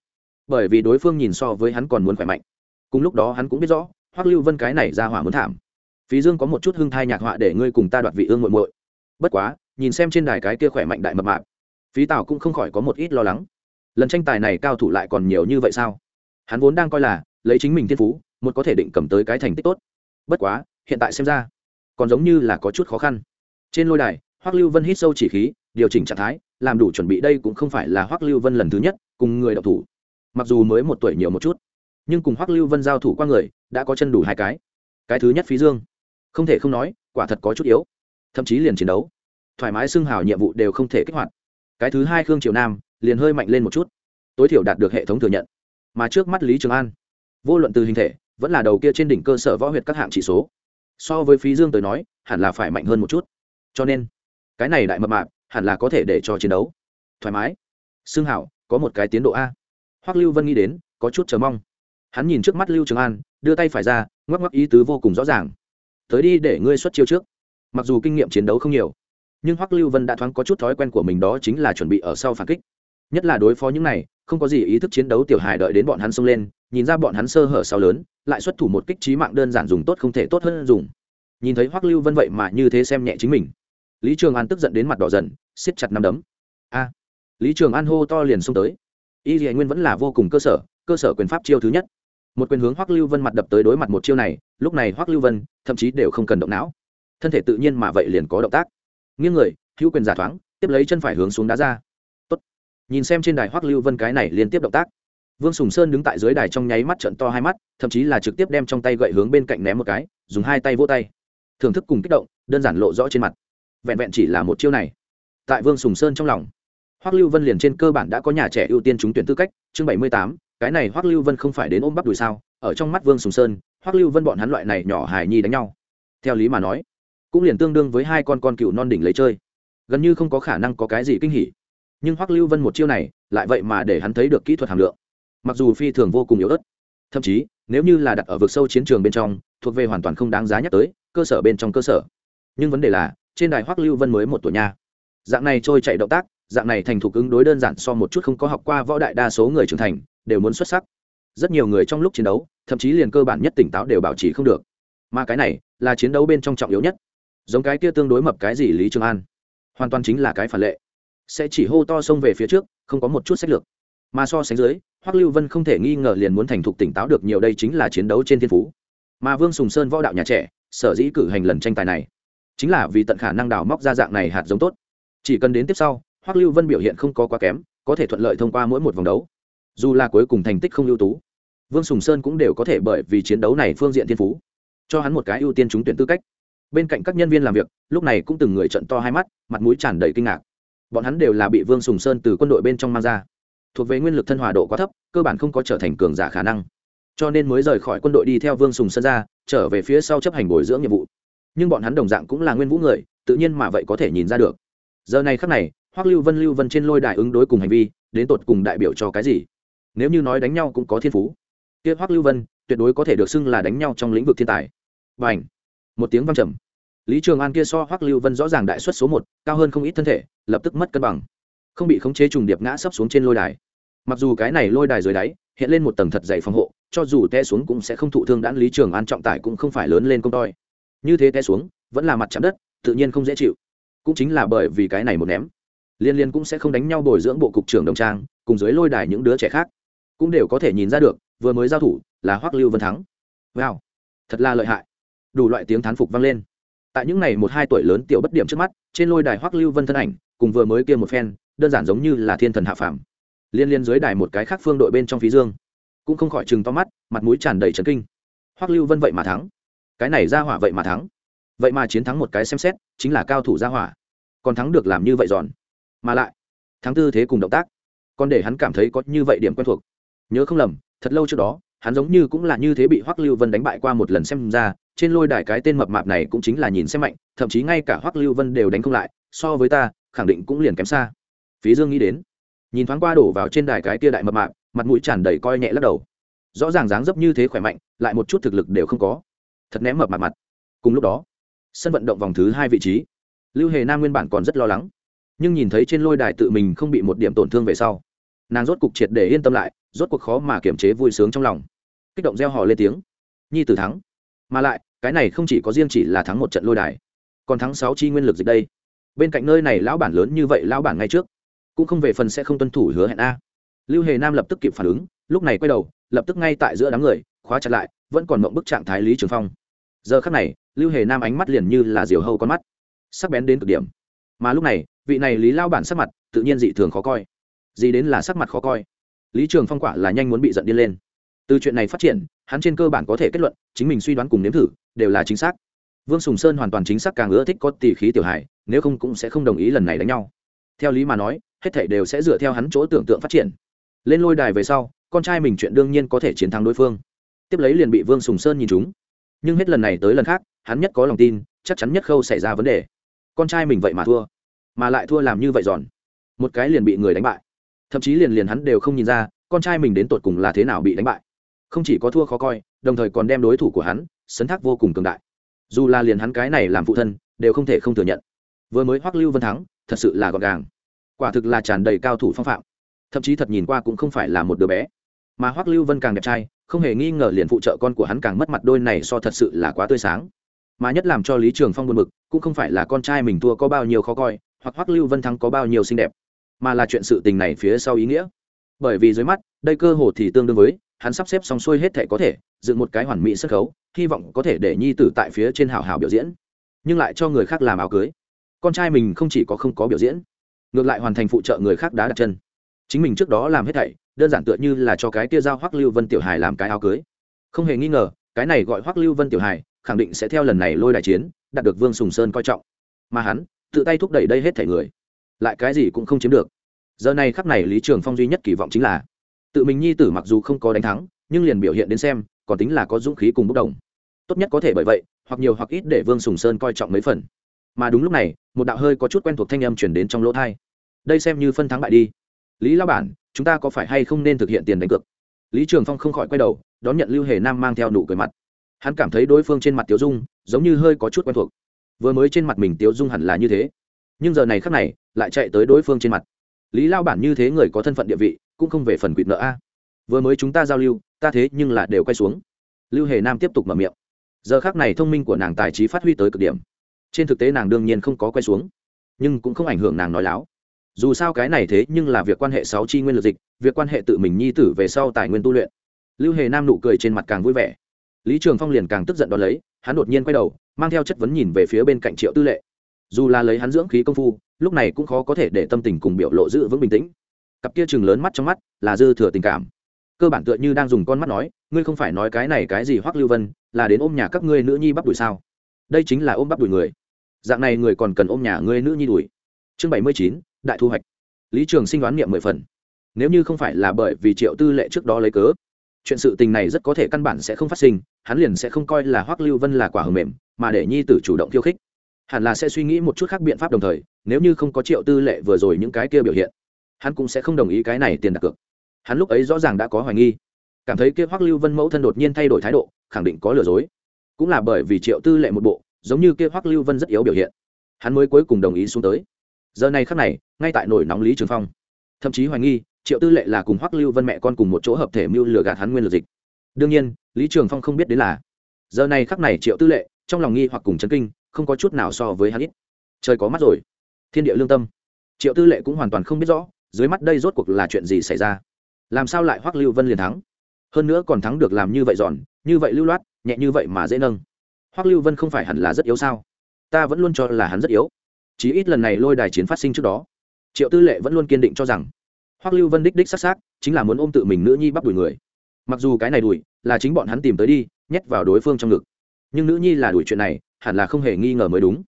Bởi vì đối phương nhìn so với hắn còn muốn khỏe mạnh. Cùng lúc đó hắn cũng biết rõ, hoắc lưu vân cái này ra hỏa muốn thảm. Phí dương có một chút hưng thai nhạc họa để ngươi cùng ta đoạt vị ương muội muội. Bất quá, nhìn xem trên đài cái kia khỏe mạnh đại mập mạp, phí tào cũng không khỏi có một ít lo lắng. Lần tranh tài này cao thủ lại còn nhiều như vậy sao? Hắn vốn đang coi là, lấy chính mình thiên phú, một có thể định cầm tới cái thành tích tốt. Bất quá, hiện tại xem ra, còn giống như là có chút khó khăn. Trên lôi đài, hoắc lưu vân hít sâu chỉ khí điều chỉnh trạng thái, làm đủ chuẩn bị đây cũng không phải là hoắc lưu vân lần thứ nhất cùng người đọc thủ. Mặc dù mới một tuổi nhiều một chút, nhưng cùng hoắc lưu vân giao thủ qua người, đã có chân đủ hai cái. Cái thứ nhất phí dương. Không thể không nói, quả thật có chút yếu. Thậm chí liền chiến đấu. Thoải mái xưng hào nhiệm vụ đều không thể kích hoạt. Cái thứ hai khương triều nam, liền hơi mạnh lên một chút. Tối thiểu đạt được hệ thống thừa nhận. Mà trước mắt lý trường an, vô luận từ hình thể, vẫn là đầu kia trên đỉnh cơ sở võ huyệt các hạng chỉ số, so với phí dương tới nói, hẳn là phải mạnh hơn một chút. Cho nên, cái này đại mập mạp hẳn là có thể để cho chiến đấu. Thoải mái. Xương hảo, có một cái tiến độ a. Hoắc lưu vân nghĩ đến, có chút chờ mong. Hắn nhìn trước mắt lưu trường an, đưa tay phải ra, ngoắc ngoắc ý tứ vô cùng rõ ràng. Tới đi để ngươi xuất chiêu trước. Mặc dù kinh nghiệm chiến đấu không nhiều, nhưng hoắc lưu vân đã thoáng có chút thói quen của mình đó chính là chuẩn bị ở sau phản kích. Nhất là đối phó những này, không có gì ý thức chiến đấu tiểu hài đợi đến bọn hắn xông lên, nhìn ra bọn hắn sơ hở sau lớn, lại xuất thủ một kích trí mạng đơn giản dùng tốt không thể tốt hơn dùng. Nhìn thấy hoắc lưu vân vậy mà như thế xem nhẹ chính mình. Lý trường an tức giận đến mặt đỏ dần siết chặt nắm đấm. A. Lý trường an hô to liền xông tới. Y dì nguyên vẫn là vô cùng cơ sở cơ sở quyền pháp chiêu thứ nhất. Một quyền hướng hoắc lưu vân mặt đập tới đối mặt một chiêu này, lúc này hoắc lưu vân thậm chí đều không cần động não. Thân thể tự nhiên mà vậy liền có động tác. Nghiêng người, hữu quyền giả thoáng, tiếp lấy chân phải hướng xuống đá ra. Tốt. nhìn xem trên đài hoắc lưu vân cái này liên tiếp động tác. Vương sùng sơn đứng tại dưới đài trong nháy mắt trận to hai mắt, thậm chí là trực tiếp đem trong tay gậy hướng bên cạnh ném một cái, dùng hai tay vỗ tay. Thưởng thức cùng kích động, đơn giản lộ rõ trên mặt. Vẹn vẹn chỉ là một chiêu này tại vương sùng sơn trong lòng. Hoắc lưu vân liền trên cơ bản đã có nhà trẻ ưu tiên trúng tuyển tư cách, chương bảy mươi tám, cái này hoắc lưu vân không phải đến ôm bắp đùi sao, ở trong mắt vương sùng sơn, hoắc lưu vân bọn hắn loại này nhỏ hài nhi đánh nhau. Theo lý mà nói, cũng liền tương đương với hai con con cựu non đỉnh lấy chơi. Gần như không có khả năng có cái gì kinh hỉ. Nhưng hoắc lưu vân một chiêu này, lại vậy mà để hắn thấy được kỹ thuật hàm lượng. Mặc dù phi thường vô cùng yếu ớt, thậm chí, nếu như là đặt ở vực sâu chiến trường bên trong, thuộc về hoàn toàn không đáng giá nhắc tới, cơ sở bên trong cơ sở. Nhưng vấn đề là, trên đài hoắc lưu vân mới một tuổi nha dạng này trôi chạy động tác, dạng này thành thục ứng đối đơn giản so một chút không có học qua võ đại đa số người trưởng thành, đều muốn xuất sắc. Rất nhiều người trong lúc chiến đấu, thậm chí liền cơ bản nhất tỉnh táo đều bảo trì không được. Mà cái này, là chiến đấu bên trong trọng yếu nhất. Giống cái kia tương đối mập cái gì lý trường an. Hoàn toàn chính là cái phản lệ. Sẽ chỉ hô to xông về phía trước, không có một chút sách lược. Mà so sánh dưới, hoắc lưu vân không thể nghi ngờ liền muốn thành thục tỉnh táo được nhiều đây chính là chiến đấu trên thiên phú. Mà vương sùng sơn võ đạo nhà trẻ, sở dĩ cử hành lần tranh tài này, chính là vì tận khả năng đào móc ra dạng này hạt giống tốt chỉ cần đến tiếp sau, hoắc lưu vân biểu hiện không có quá kém, có thể thuận lợi thông qua mỗi một vòng đấu. Dù là cuối cùng thành tích không ưu tú, vương sùng sơn cũng đều có thể bởi vì chiến đấu này phương diện thiên phú, cho hắn một cái ưu tiên trúng tuyển tư cách. Bên cạnh các nhân viên làm việc, lúc này cũng từng người trận to hai mắt, mặt mũi tràn đầy kinh ngạc. Bọn hắn đều là bị vương sùng sơn từ quân đội bên trong mang ra. Thuộc về nguyên lực thân hòa độ quá thấp, cơ bản không có trở thành cường giả khả năng. Cho nên mới rời khỏi quân đội đi theo vương sùng sơn ra, trở về phía sau chấp hành bồi dưỡng nhiệm vụ. Nhưng bọn hắn đồng dạng cũng là nguyên vũ người, tự nhiên mà vậy có thể nhìn ra được giờ này khắc này, hoắc lưu vân lưu vân trên lôi đài ứng đối cùng hành vi, đến tột cùng đại biểu cho cái gì? Nếu như nói đánh nhau cũng có thiên phú. Kia hoắc lưu vân, tuyệt đối có thể được xưng là đánh nhau trong lĩnh vực thiên tài. Và ảnh một tiếng văng trầm. Lý trường an kia so hoắc lưu vân rõ ràng đại suất số một, cao hơn không ít thân thể, lập tức mất cân bằng. Không bị khống chế trùng điệp ngã sấp xuống trên lôi đài. Mặc dù cái này lôi đài dưới đáy, hiện lên một tầng thật dày phòng hộ, cho dù té xuống cũng sẽ không thụ thương đãn lý trường an trọng tải cũng không phải lớn lên công toi. Như thế té xuống, vẫn là mặt chạm đất, tự nhiên không dễ chịu cũng chính là bởi vì cái này một ném. Liên liên cũng sẽ không đánh nhau bồi dưỡng bộ cục trưởng đồng trang, cùng dưới lôi đài những đứa trẻ khác. Cũng đều có thể nhìn ra được, vừa mới giao thủ là hoắc lưu vân thắng. Wow, thật là lợi hại. Đủ loại tiếng thán phục vang lên. Tại những ngày một hai tuổi lớn tiểu bất điểm trước mắt, trên lôi đài hoắc lưu vân thân ảnh, cùng vừa mới kia một phen, đơn giản giống như là thiên thần hạ phàm. Liên liên dưới đài một cái khác phương đội bên trong phí dương, cũng không khỏi chừng to mắt, mặt mũi tràn đầy trấn kinh. Hoắc lưu vân vậy mà thắng. Cái này ra hỏa vậy mà thắng vậy mà chiến thắng một cái xem xét, chính là cao thủ gia hỏa. Còn thắng được làm như vậy giòn. Mà lại, thắng tư thế cùng động tác, còn để hắn cảm thấy có như vậy điểm quen thuộc. Nhớ không lầm, thật lâu trước đó, hắn giống như cũng là như thế bị hoắc lưu vân đánh bại qua một lần xem ra, trên lôi đài cái tên mập mạp này cũng chính là nhìn xem mạnh, thậm chí ngay cả hoắc lưu vân đều đánh không lại, so với ta, khẳng định cũng liền kém xa. Phí dương nghĩ đến, nhìn thoáng qua đổ vào trên đài cái kia đại mập mạp, mặt mũi tràn đầy coi nhẹ lắc đầu. Rõ ràng dáng dấp như thế khỏe mạnh, lại một chút thực lực đều không có. Thật ném mập mặt mặt. Cùng lúc đó sân vận động vòng thứ hai vị trí. Lưu hề nam nguyên bản còn rất lo lắng, nhưng nhìn thấy trên lôi đài tự mình không bị một điểm tổn thương về sau, nàng rốt cục triệt để yên tâm lại, rốt cuộc khó mà kiềm chế vui sướng trong lòng. Kích động gieo họ lên tiếng, nhi tử thắng. Mà lại, cái này không chỉ có riêng chỉ là thắng một trận lôi đài, còn thắng sáu chi nguyên lực dịch đây. Bên cạnh nơi này lão bản lớn như vậy lão bản ngay trước, cũng không về phần sẽ không tuân thủ hứa hẹn a. Lưu hề nam lập tức kịp phản ứng, lúc này quay đầu, lập tức ngay tại giữa đám người, khóa chặt lại, vẫn còn mộng bức trạng thái lý trường phong giờ khắc này, lưu hề nam ánh mắt liền như là diều hâu con mắt, sắc bén đến cực điểm. Mà lúc này, vị này lý lao bản sắc mặt tự nhiên dị thường khó coi. Gì đến là sắc mặt khó coi? Lý trường phong quả là nhanh muốn bị giận điên lên. Từ chuyện này phát triển, hắn trên cơ bản có thể kết luận, chính mình suy đoán cùng nếm thử, đều là chính xác. Vương sùng sơn hoàn toàn chính xác càng ưa thích có tỷ khí tiểu hải nếu không cũng sẽ không đồng ý lần này đánh nhau. Theo lý mà nói, hết thảy đều sẽ dựa theo hắn chỗ tưởng tượng phát triển. Lên lôi đài về sau, con trai mình chuyện đương nhiên có thể chiến thắng đối phương. Tiếp lấy liền bị vương sùng sơn nhìn chúng nhưng hết lần này tới lần khác, hắn nhất có lòng tin, chắc chắn nhất khâu xảy ra vấn đề. Con trai mình vậy mà thua, mà lại thua làm như vậy giòn. Một cái liền bị người đánh bại. Thậm chí liền liền hắn đều không nhìn ra, con trai mình đến tột cùng là thế nào bị đánh bại. Không chỉ có thua khó coi, đồng thời còn đem đối thủ của hắn, sấn thác vô cùng cường đại. Dù là liền hắn cái này làm phụ thân, đều không thể không thừa nhận. Vừa mới hoắc lưu vân thắng, thật sự là gọn gàng. Quả thực là tràn đầy cao thủ phong phạm. Thậm chí thật nhìn qua cũng không phải là một đứa bé mà hoắc lưu vân càng đẹp trai, không hề nghi ngờ liền phụ trợ con của hắn càng mất mặt đôi này so thật sự là quá tươi sáng. Mà nhất làm cho lý trường phong buồn bực, cũng không phải là con trai mình thua có bao nhiêu khó coi, hoặc hoắc lưu vân thắng có bao nhiêu xinh đẹp, mà là chuyện sự tình này phía sau ý nghĩa. Bởi vì dưới mắt, đây cơ hồ thì tương đương với, hắn sắp xếp xong xuôi hết thể có thể, dựng một cái hoàn mỹ sân khấu, hy vọng có thể để nhi tử tại phía trên hào hào biểu diễn, nhưng lại cho người khác làm áo cưới. Con trai mình không chỉ có không có biểu diễn, ngược lại hoàn thành phụ trợ người khác đã đặt chân. Chính mình trước đó làm hết thảy đơn giản tựa như là cho cái kia giao hoắc lưu vân tiểu hài làm cái áo cưới. Không hề nghi ngờ, cái này gọi hoắc lưu vân tiểu hài, khẳng định sẽ theo lần này lôi đại chiến, đạt được vương sùng sơn coi trọng. Mà hắn, tự tay thúc đẩy đây hết thể người. Lại cái gì cũng không chiếm được. Giờ này khắc này lý trường phong duy nhất kỳ vọng chính là, tự mình nhi tử mặc dù không có đánh thắng, nhưng liền biểu hiện đến xem, còn tính là có dũng khí cùng bốc đồng. Tốt nhất có thể bởi vậy, hoặc nhiều hoặc ít để vương sùng sơn coi trọng mấy phần. Mà đúng lúc này, một đạo hơi có chút quen thuộc thanh âm chuyển đến trong lỗ thai đây xem như phân thắng bại đi. Lý lao bản chúng ta có phải hay không nên thực hiện tiền đánh cược? Lý trường phong không khỏi quay đầu, đón nhận lưu hề nam mang theo nụ cười mặt. Hắn cảm thấy đối phương trên mặt tiếu dung giống như hơi có chút quen thuộc. Vừa mới trên mặt mình tiếu dung hẳn là như thế. Nhưng giờ này khắc này, lại chạy tới đối phương trên mặt. Lý lao bản như thế người có thân phận địa vị, cũng không về phần quỵt nợ a. Vừa mới chúng ta giao lưu, ta thế nhưng là đều quay xuống. Lưu hề nam tiếp tục mở miệng. Giờ khác này thông minh của nàng tài trí phát huy tới cực điểm. Trên thực tế nàng đương nhiên không có quay xuống, nhưng cũng không ảnh hưởng nàng nói láo dù sao cái này thế nhưng là việc quan hệ sáu chi nguyên lực dịch, việc quan hệ tự mình nhi tử về sau tài nguyên tu luyện. Lưu hề nam nụ cười trên mặt càng vui vẻ. Lý trường phong liền càng tức giận đ ó lấy, hắn đột nhiên quay đầu, mang theo chất vấn nhìn về phía bên cạnh triệu tư lệ. Dù là lấy hắn dưỡng khí công phu, lúc này cũng khó có thể để tâm tình cùng biểu lộ giữ vững bình tĩnh. Cặp kia chừng lớn mắt trong mắt là dư thừa tình cảm. Cơ bản tựa như đang dùng con mắt nói, ngươi không phải nói cái này cái gì hoắc lưu vân, là đến ôm nhà các ngươi nữ nhi bắp đùi sao? Đây chính là ôm bắp đùi người. Dạng này người còn cần ôm nhà ngươi nữ nhi đùi. Chương bảy mươi chín đại thu hoạch. Lý trường sinh đoán niệm mười phần. Nếu như không phải là bởi vì triệu tư lệ trước đó lấy cớ, chuyện sự tình này rất có thể căn bản sẽ không phát sinh, hắn liền sẽ không coi là hoắc lưu vân là quả hờ mềm, mà để nhi tử chủ động khiêu khích. Hẳn là sẽ suy nghĩ một chút khác biện pháp đồng thời, nếu như không có triệu tư lệ vừa rồi những cái kia biểu hiện, hắn cũng sẽ không đồng ý cái này tiền đặt cược. Hắn lúc ấy rõ ràng đã có hoài nghi. Cảm thấy kia hoắc lưu vân mẫu thân đột nhiên thay đổi thái độ, khẳng định có lừa dối. Cũng là bởi vì triệu tư lệ một bộ, giống như kia hoắc lưu vân rất yếu biểu hiện, hắn mới cuối cùng đồng ý xuống tới giờ này khắc này, ngay tại nổi nóng lý trường phong. Thậm chí hoài nghi, triệu tư lệ là cùng hoắc lưu vân mẹ con cùng một chỗ hợp thể mưu lừa gạt hắn nguyên lực dịch. Đương nhiên, lý trường phong không biết đến là, giờ này khắc này triệu tư lệ trong lòng nghi hoặc cùng chấn kinh, không có chút nào so với hắn ít. Trời có mắt rồi. Thiên địa lương tâm. Triệu tư lệ cũng hoàn toàn không biết rõ, dưới mắt đây rốt cuộc là chuyện gì xảy ra. Làm sao lại hoắc lưu vân liền thắng? Hơn nữa còn thắng được làm như vậy giòn, như vậy lưu loát, nhẹ như vậy mà dễ nâng. Hoắc lưu vân không phải hẳn là rất yếu sao? Ta vẫn luôn cho là hắn rất yếu chí ít lần này lôi đài chiến phát sinh trước đó, triệu tư lệ vẫn luôn kiên định cho rằng hoắc lưu vân đích đích s á chính là muốn ôm tự mình nữ nhi bắt đuổi người. Mặc dù cái này đuổi là chính bọn hắn tìm tới đi, nhét vào đối phương trong ngực. Nhưng nữ nhi là đuổi chuyện này, hẳn là không hề nghi ngờ mới đúng.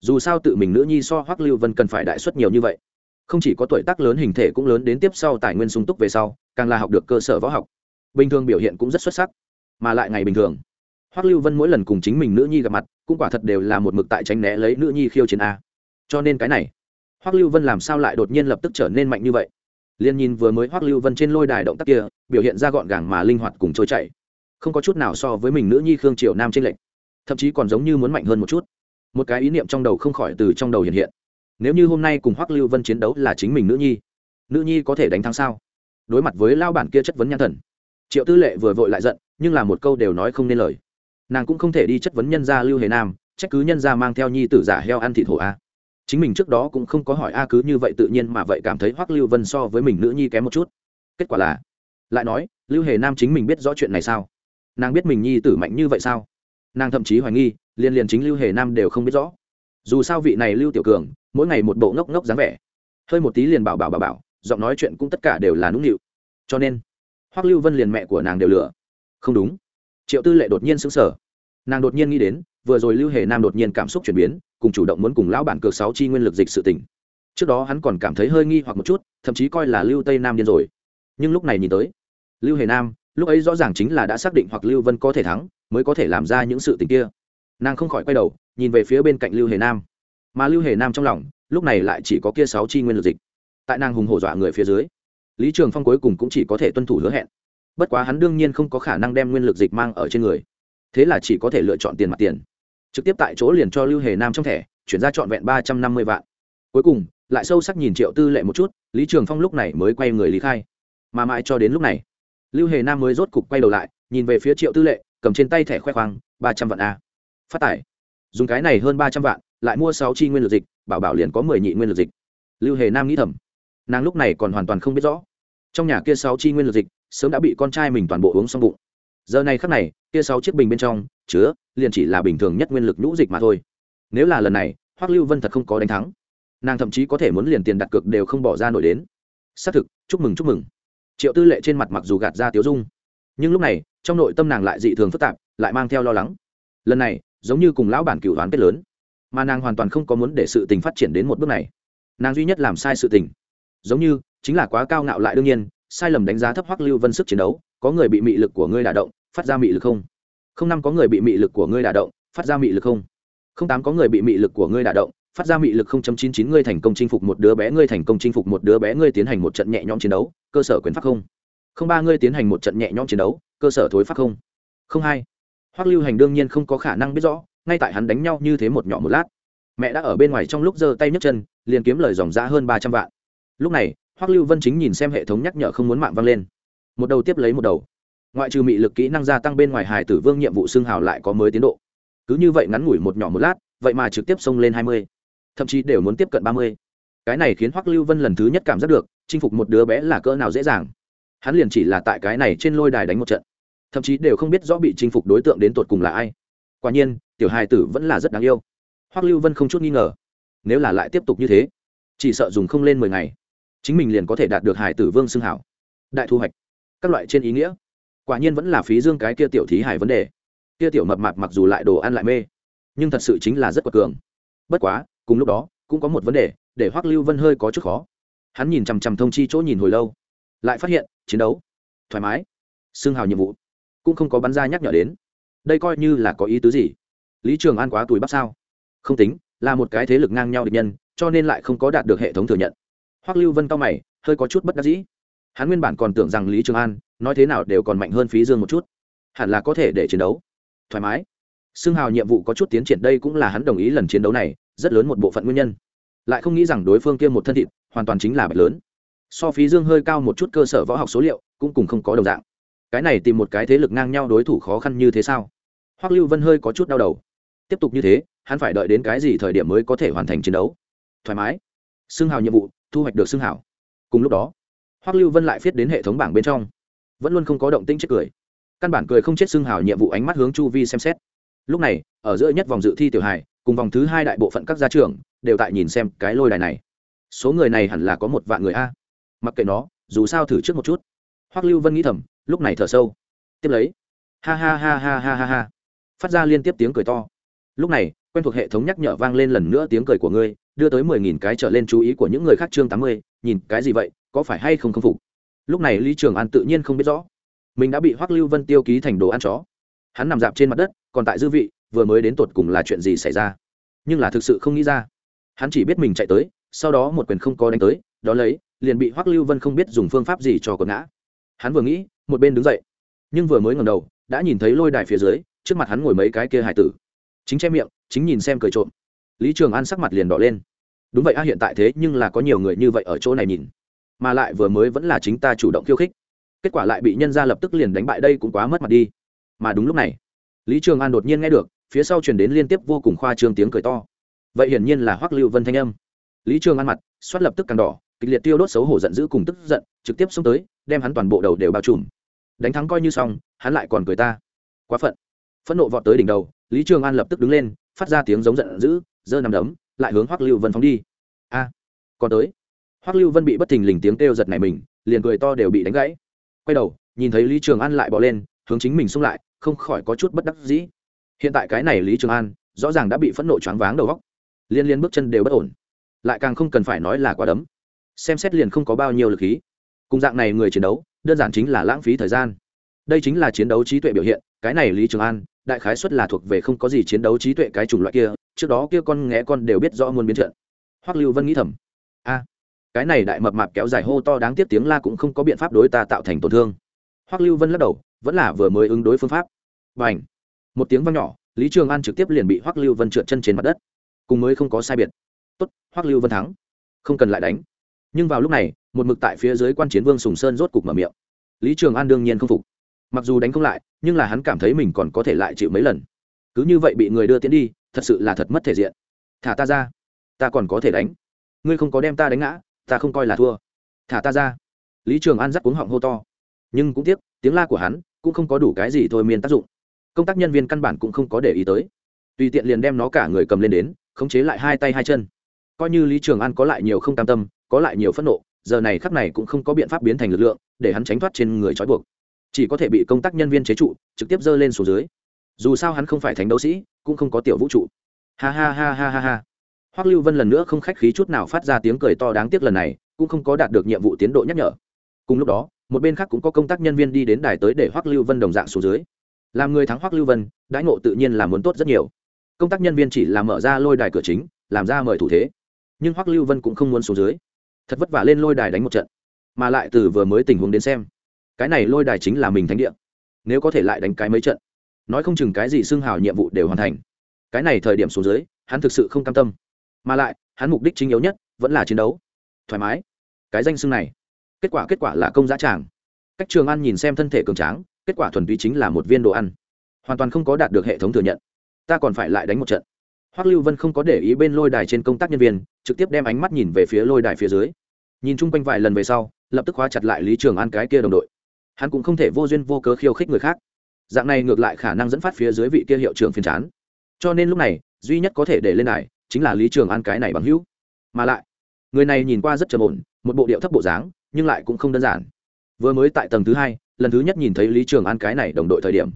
Dù sao tự mình nữ nhi so hoắc lưu vân cần phải đại xuất nhiều như vậy. Không chỉ có tuổi tác lớn hình thể cũng lớn đến tiếp sau tài nguyên sung túc về sau, càng là học được cơ sở võ học. Bình thường biểu hiện cũng rất xuất sắc, mà lại ngày bình thường, hoắc lưu vân mỗi lần cùng chính mình nữ nhi gặp mặt, cũng quả thật đều là một mực tại tránh né lấy nữ nhi khiêu chiến a cho nên cái này. Hoắc lưu vân làm sao lại đột nhiên lập tức trở nên mạnh như vậy? Liên nhìn vừa mới hoắc lưu vân trên lôi đài động tác kia, biểu hiện ra gọn gàng mà linh hoạt cùng trôi chảy. Không có chút nào so với mình nữ nhi khương triều nam trên lệnh thậm chí còn giống như muốn mạnh hơn một chút. Một cái ý niệm trong đầu không khỏi từ trong đầu hiện hiện. Nếu như hôm nay cùng hoắc lưu vân chiến đấu là chính mình nữ nhi nữ nhi có thể đánh thắng sao? Đối mặt với lao bản kia chất vấn nhan thần, triệu tư lệ vừa vội lại giận, nhưng là một câu đều nói không nên lời. Nàng cũng không thể đi chất vấn nhân gia lưu hề nam, trách cứ nhân gia mang theo nhi tử giả heo ăn thịt hổ a chính mình trước đó cũng không có hỏi a cứ như vậy tự nhiên mà vậy cảm thấy hoắc lưu vân so với mình nữ nhi kém một chút. Kết quả là, lại nói, lưu hề nam chính mình biết rõ chuyện này sao? Nàng biết mình nhi tử mạnh như vậy sao? Nàng thậm chí hoài nghi, liên liền chính lưu hề nam đều không biết rõ. Dù sao vị này lưu tiểu cường, mỗi ngày một bộ ngốc ngốc dáng vẻ. Hơi một tí liền bảo bảo bảo bảo, giọng nói chuyện cũng tất cả đều là nũng nịu. Cho nên, hoắc lưu vân liền mẹ của nàng đều lừa. Không đúng. Triệu tư lệ đột nhiên sững sờ. Nàng đột nhiên nghĩ đến, vừa rồi lưu hề nam đột nhiên cảm xúc chuyển biến cùng chủ động muốn cùng lão bản cược sáu chi nguyên lực dịch sự tỉnh trước đó hắn còn cảm thấy hơi nghi hoặc một chút, thậm chí coi là lưu tây nam điên rồi. Nhưng lúc này nhìn tới, lưu hề nam, lúc ấy rõ ràng chính là đã xác định hoặc lưu vân có thể thắng, mới có thể làm ra những sự tình kia. Nàng không khỏi quay đầu, nhìn về phía bên cạnh lưu hề nam. Mà lưu hề nam trong lòng, lúc này lại chỉ có kia sáu chi nguyên lực dịch. Tại nàng hùng hổ dọa người phía dưới, lý trường phong cuối cùng cũng chỉ có thể tuân thủ hứa hẹn. Bất quá hắn đương nhiên không có khả năng đem nguyên lực dịch mang ở trên người. Thế là chỉ có thể lựa chọn tiền mặt tiền trực tiếp tại chỗ liền cho lưu hề nam trong thẻ, chuyển ra trọn vẹn ba trăm năm mươi vạn. Cuối cùng, lại sâu sắc nhìn triệu tư lệ một chút, lý trường phong lúc này mới quay người lý khai. Mà mãi cho đến lúc này, lưu hề nam mới rốt cục quay đầu lại, nhìn về phía triệu tư lệ, cầm trên tay thẻ khoe khoang, ba trăm vạn a. Phát tải. Dùng cái này hơn ba trăm vạn, lại mua sáu chi nguyên lực dịch, bảo bảo liền có mười nhị nguyên lực dịch. Lưu hề nam nghĩ thầm. Nàng lúc này còn hoàn toàn không biết rõ. Trong nhà kia sáu chi nguyên lực dịch, sớm đã bị con trai mình toàn bộ uống xong bụng giờ này khắc này, kia sáu chiếc bình bên trong, chứa, liền chỉ là bình thường nhất nguyên lực nhũ dịch mà thôi. Nếu là lần này, hoắc lưu vân thật không có đánh thắng. Nàng thậm chí có thể muốn liền tiền đặt cược đều không bỏ ra nổi đến. Xác thực, chúc mừng chúc mừng. Triệu tư lệ trên mặt mặc dù gạt ra tiếu dung, nhưng lúc này, trong nội tâm nàng lại dị thường phức tạp, lại mang theo lo lắng. Lần này, giống như cùng lão bản cựu đoán kết lớn, mà nàng hoàn toàn không có muốn để sự tình phát triển đến một bước này. Nàng duy nhất làm sai sự tình, giống như, chính là quá cao ngạo lại đương nhiên, sai lầm đánh giá thấp hoắc lưu vân sức chiến đấu, có người bị mị lực của ngươi đả động phát ra mị lực không? Không năm có người bị mị lực của ngươi đả động, phát ra mị lực không? Không tám có người bị mị lực của ngươi đả động, phát ra mị lực không chấm chín chín ngươi thành công chinh phục một đứa bé, ngươi thành công chinh phục một đứa bé, ngươi tiến hành một trận nhẹ nhõm chiến đấu, cơ sở quyền pháp không? Không ba ngươi tiến hành một trận nhẹ nhõm chiến đấu, cơ sở thối pháp không? Không hai. Hoắc lưu hành đương nhiên không có khả năng biết rõ, ngay tại hắn đánh nhau như thế một nhỏ một lát. Mẹ đã ở bên ngoài trong lúc giơ tay nhấc chân, liền kiếm lời dòng ra hơn ba trăm vạn. Lúc này, hoắc lưu vân chính nhìn xem hệ thống nhắc nhở không muốn mạng vang lên. Một đầu tiếp lấy một đầu ngoại trừ mị lực kỹ năng gia tăng bên ngoài hải tử vương nhiệm vụ xương hào lại có mới tiến độ. Cứ như vậy ngắn ngủi một nhỏ một lát, vậy mà trực tiếp xông lên hai mươi, thậm chí đều muốn tiếp cận ba mươi. Cái này khiến hoắc lưu vân lần thứ nhất cảm giác được, chinh phục một đứa bé là cỡ nào dễ dàng. Hắn liền chỉ là tại cái này trên lôi đài đánh một trận, thậm chí đều không biết rõ bị chinh phục đối tượng đến tột cùng là ai. Quả nhiên, tiểu hài tử vẫn là rất đáng yêu. Hoắc lưu vân không chút nghi ngờ, nếu là lại tiếp tục như thế, chỉ sợ dùng không lên mười ngày, chính mình liền có thể đạt được hải tử vương xưng hảo đại thu hoạch, các loại trên ý nghĩa quả nhiên vẫn là phí dương cái kia tiểu thí hải vấn đề. Kia tiểu mập mạp mặc dù lại đồ ăn lại mê, nhưng thật sự chính là rất quật cường. Bất quá, cùng lúc đó, cũng có một vấn đề, để hoắc lưu vân hơi có chút khó. Hắn nhìn chằm chằm thông chi chỗ nhìn hồi lâu, lại phát hiện, chiến đấu, thoải mái xương hào nhiệm vụ, cũng không có bắn ra nhắc nhở đến. Đây coi như là có ý tứ gì? Lý trường an quá tuổi bắp sao? Không tính, là một cái thế lực ngang nhau địch nhân, cho nên lại không có đạt được hệ thống thừa nhận. Hoắc lưu vân cao mày, hơi có chút bất đắc dĩ hắn nguyên bản còn tưởng rằng lý trường an nói thế nào đều còn mạnh hơn phí dương một chút. Hẳn là có thể để chiến đấu. Thoải mái. Xưng hào nhiệm vụ có chút tiến triển đây cũng là hắn đồng ý lần chiến đấu này, rất lớn một bộ phận nguyên nhân. Lại không nghĩ rằng đối phương kia một thân thịt hoàn toàn chính là bạch lớn. So phí dương hơi cao một chút cơ sở võ học số liệu, cũng cùng không có đồng dạng. Cái này tìm một cái thế lực ngang nhau đối thủ khó khăn như thế sao? Hoắc lưu vân hơi có chút đau đầu. Tiếp tục như thế, hắn phải đợi đến cái gì thời điểm mới có thể hoàn thành chiến đấu? Thoải mái. Xưng hào nhiệm vụ, thu hoạch được xưng hào. Cùng lúc đó hoắc lưu vân lại viết đến hệ thống bảng bên trong. Vẫn luôn không có động tĩnh chết cười. Căn bản cười không chết xưng hào nhiệm vụ ánh mắt hướng chu vi xem xét. Lúc này, ở giữa nhất vòng dự thi tiểu hài, cùng vòng thứ hai đại bộ phận các gia trưởng, đều tại nhìn xem cái lôi đài này. Số người này hẳn là có một vạn người a. Mặc kệ nó, dù sao thử trước một chút. Hoắc lưu vân nghĩ thầm, lúc này thở sâu. Tiếp lấy. Ha ha ha ha ha ha ha. Phát ra liên tiếp tiếng cười to. Lúc này, quen thuộc hệ thống nhắc nhở vang lên lần nữa tiếng cười của ngươi, đưa tới mười nghìn cái trở lên chú ý của những người khác chương tám mươi, nhìn cái gì vậy có phải hay không khâm phục? Lúc này lý trường an tự nhiên không biết rõ. Mình đã bị hoắc lưu vân tiêu ký thành đồ ăn chó. Hắn nằm dạp trên mặt đất, còn tại dư vị, vừa mới đến tột cùng là chuyện gì xảy ra? Nhưng là thực sự không nghĩ ra. Hắn chỉ biết mình chạy tới, sau đó một quyền không có đánh tới, đó lấy, liền bị hoắc lưu vân không biết dùng phương pháp gì cho quần ngã. Hắn vừa nghĩ, một bên đứng dậy, nhưng vừa mới ngầm đầu, đã nhìn thấy lôi đài phía dưới, trước mặt hắn ngồi mấy cái kia hải tử. Chính che miệng, chính nhìn xem cười trộm. Lý trường an sắc mặt liền đỏ lên. Đúng vậy a, hiện tại thế nhưng là có nhiều người như vậy ở chỗ này nhìn mà lại vừa mới vẫn là chính ta chủ động khiêu khích. Kết quả lại bị nhân gia lập tức liền đánh bại đây cũng quá mất mặt đi. Mà đúng lúc này, lý trường an đột nhiên nghe được, phía sau truyền đến liên tiếp vô cùng khoa trương tiếng cười to. Vậy hiển nhiên là hoắc lưu vân thanh âm. Lý trường an mặt, xoát lập tức càng đỏ, kịch liệt tiêu đốt xấu hổ giận dữ cùng tức giận, trực tiếp xông tới, đem hắn toàn bộ đầu đều bao trùm. Đánh thắng coi như xong, hắn lại còn cười ta. Quá phận. Phẫn nộ vọt tới đỉnh đầu, lý trường an lập tức đứng lên, phát ra tiếng giống giận dữ, giơ nằm đấm, lại hướng hoắc lưu vân phóng đi. A, còn tới hoắc lưu vân bị bất thình lình tiếng kêu giật này mình, liền cười to đều bị đánh gãy. Quay đầu, nhìn thấy lý trường an lại bỏ lên, hướng chính mình xung lại, không khỏi có chút bất đắc dĩ. Hiện tại cái này lý trường an, rõ ràng đã bị phẫn nộ choáng váng đầu góc liên liên bước chân đều bất ổn. Lại càng không cần phải nói là quả đấm. Xem xét liền không có bao nhiêu lực khí. Cùng dạng này người chiến đấu, đơn giản chính là lãng phí thời gian. Đây chính là chiến đấu trí tuệ biểu hiện, cái này lý trường an, đại khái xuất là thuộc về không có gì chiến đấu trí tuệ cái chủng loại kia, trước đó kia con nghé con đều biết rõ muôn biến trận. Hoắc lưu vân nghĩ thầm. A cái này đại mập mạp kéo dài hô to đáng tiếc tiếng la cũng không có biện pháp đối ta tạo thành tổn thương. Hoắc lưu vân lắc đầu, vẫn là vừa mới ứng đối phương pháp. Và ảnh một tiếng vang nhỏ, lý trường an trực tiếp liền bị hoắc lưu vân trượt chân trên mặt đất. Cùng mới không có sai biệt. Tốt, hoắc lưu vân thắng. Không cần lại đánh. Nhưng vào lúc này, một mực tại phía dưới quan chiến vương sùng sơn rốt cục mở miệng. Lý trường an đương nhiên không phục. Mặc dù đánh không lại, nhưng là hắn cảm thấy mình còn có thể lại chịu mấy lần. Cứ như vậy bị người đưa tiến đi, thật sự là thật mất thể diện. Thả ta ra. Ta còn có thể đánh. Ngươi không có đem ta đánh ngã ta không coi là thua. Thả ta ra. Lý trường an dắt cuống họng hô to. Nhưng cũng tiếc, tiếng la của hắn cũng không có đủ cái gì thôi miên tác dụng. Công tác nhân viên căn bản cũng không có để ý tới. Tùy tiện liền đem nó cả người cầm lên đến, khống chế lại hai tay hai chân. Coi như lý trường an có lại nhiều không cam tâm, có lại nhiều phẫn nộ, giờ này khắc này cũng không có biện pháp biến thành lực lượng để hắn tránh thoát trên người trói buộc. Chỉ có thể bị công tác nhân viên chế trụ, trực tiếp dơ lên xuống dưới. Dù sao hắn không phải thánh đấu sĩ, cũng không có tiểu vũ trụ. Ha ha ha ha ha ha hoắc lưu vân lần nữa không khách khí chút nào phát ra tiếng cười to đáng tiếc lần này, cũng không có đạt được nhiệm vụ tiến độ nhắc nhở. Cùng lúc đó, một bên khác cũng có công tác nhân viên đi đến đài tới để hoắc lưu vân đồng dạng xuống dưới. Làm người thắng hoắc lưu vân, đãi ngộ tự nhiên là muốn tốt rất nhiều. Công tác nhân viên chỉ là mở ra lôi đài cửa chính, làm ra mời thủ thế. Nhưng hoắc lưu vân cũng không muốn xuống dưới. Thật vất vả lên lôi đài đánh một trận. Mà lại từ vừa mới tình huống đến xem, cái này lôi đài chính là mình thánh địa. Nếu có thể lại đánh cái mấy trận, nói không chừng cái gì xưng hào nhiệm vụ đều hoàn thành. Cái này thời điểm xuống dưới, hắn thực sự không cam tâm mà lại, hắn mục đích chính yếu nhất vẫn là chiến đấu. Thoải mái. Cái danh xưng này, kết quả kết quả là công giá tràng. Cách trường ăn nhìn xem thân thể cường tráng, kết quả thuần túy chính là một viên đồ ăn. Hoàn toàn không có đạt được hệ thống thừa nhận. Ta còn phải lại đánh một trận. Hoắc lưu vân không có để ý bên lôi đài trên công tác nhân viên, trực tiếp đem ánh mắt nhìn về phía lôi đài phía dưới. Nhìn chung quanh vài lần về sau, lập tức khóa chặt lại lý trường an cái kia đồng đội. Hắn cũng không thể vô duyên vô cớ khiêu khích người khác. Dạng này ngược lại khả năng dẫn phát phía dưới vị kia hiệu trưởng phiền chán. Cho nên lúc này, duy nhất có thể để lên đài chính là lý trường an cái này bằng hữu. Mà lại, người này nhìn qua rất trầm ổn, một bộ điệu thấp bộ dáng, nhưng lại cũng không đơn giản. Vừa mới tại tầng thứ hai, lần thứ nhất nhìn thấy lý trường an cái này đồng đội thời điểm,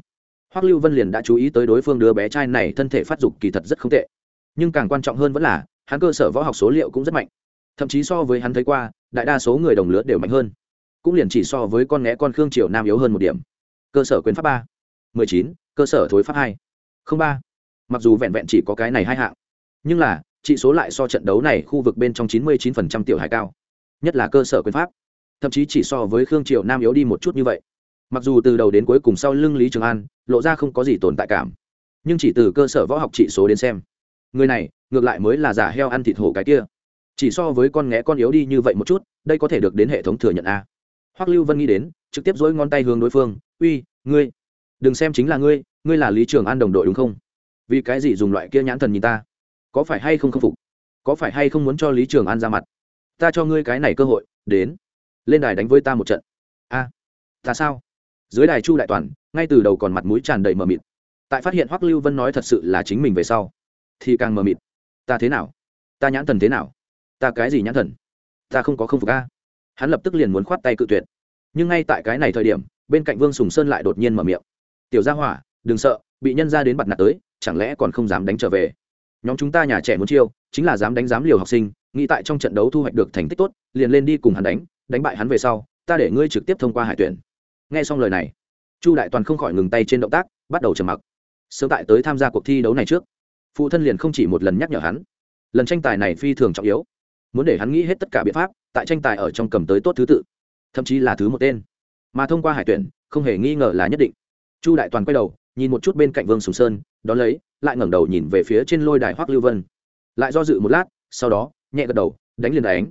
hoắc lưu vân liền đã chú ý tới đối phương đứa bé trai này thân thể phát dục kỳ thật rất không tệ. Nhưng càng quan trọng hơn vẫn là, hắn cơ sở võ học số liệu cũng rất mạnh. Thậm chí so với hắn thấy qua, đại đa số người đồng lứa đều mạnh hơn. Cũng liền chỉ so với con nghé con khương triều nam yếu hơn một điểm. Cơ sở quyền pháp ba, mười chín, cơ sở thối pháp hai, không ba. Mặc dù vẹn vẹn chỉ có cái này hai hạng nhưng là trị số lại so trận đấu này khu vực bên trong chín mươi chín phần trăm tiểu hải cao, nhất là cơ sở quyền pháp. Thậm chí chỉ so với khương triều nam yếu đi một chút như vậy. Mặc dù từ đầu đến cuối cùng sau lưng lý trường an, lộ ra không có gì tồn tại cảm. Nhưng chỉ từ cơ sở võ học trị số đến xem, người này, ngược lại mới là giả heo ăn thịt hổ cái kia. Chỉ so với con nghé con yếu đi như vậy một chút, đây có thể được đến hệ thống thừa nhận a. Hoắc lưu vân nghĩ đến, trực tiếp dối ngón tay hướng đối phương, uy, ngươi, đừng xem chính là ngươi ngươi là lý trường an đồng đội đúng không? Vì cái gì dùng loại kia nhãn thần nhìn ta? Có phải hay không khâm phục? Có phải hay không muốn cho lý trường an ra mặt? Ta cho ngươi cái này cơ hội, đến. Lên đài đánh với ta một trận. A. Ta sao? Dưới đài chu đại toàn, ngay từ đầu còn mặt mũi tràn đầy mờ mịt. Tại phát hiện hoắc lưu vân nói thật sự là chính mình về sau, thì càng mờ mịt. Ta thế nào? Ta nhãn thần thế nào? Ta cái gì nhãn thần? Ta không có không phục a. Hắn lập tức liền muốn khoát tay cự tuyệt. Nhưng ngay tại cái này thời điểm, bên cạnh vương sùng sơn lại đột nhiên mở miệng. Tiểu gia hỏa, đừng sợ, bị nhân ra đến bặt nạt tới, chẳng lẽ còn không dám đánh trở về? Nhóm chúng ta nhà trẻ muốn chiêu, chính là dám đánh dám liều học sinh, nghĩ tại trong trận đấu thu hoạch được thành tích tốt, liền lên đi cùng hắn đánh đánh bại hắn về sau, ta để ngươi trực tiếp thông qua hải tuyển. Nghe xong lời này, chu đại toàn không khỏi ngừng tay trên động tác, bắt đầu trầm mặc. Sớm tại tới tham gia cuộc thi đấu này trước, phụ thân liền không chỉ một lần nhắc nhở hắn. Lần tranh tài này phi thường trọng yếu, muốn để hắn nghĩ hết tất cả biện pháp, tại tranh tài ở trong cầm tới tốt thứ tự, thậm chí là thứ một tên. Mà thông qua hải tuyển, không hề nghi ngờ là nhất định. Chu đại toàn quay đầu, nhìn một chút bên cạnh vương sùng sơn, đón lấy lại ngẩng đầu nhìn về phía trên lôi đài hoắc lưu vân. Lại do dự một lát, sau đó, nhẹ gật đầu, đánh liền đánh.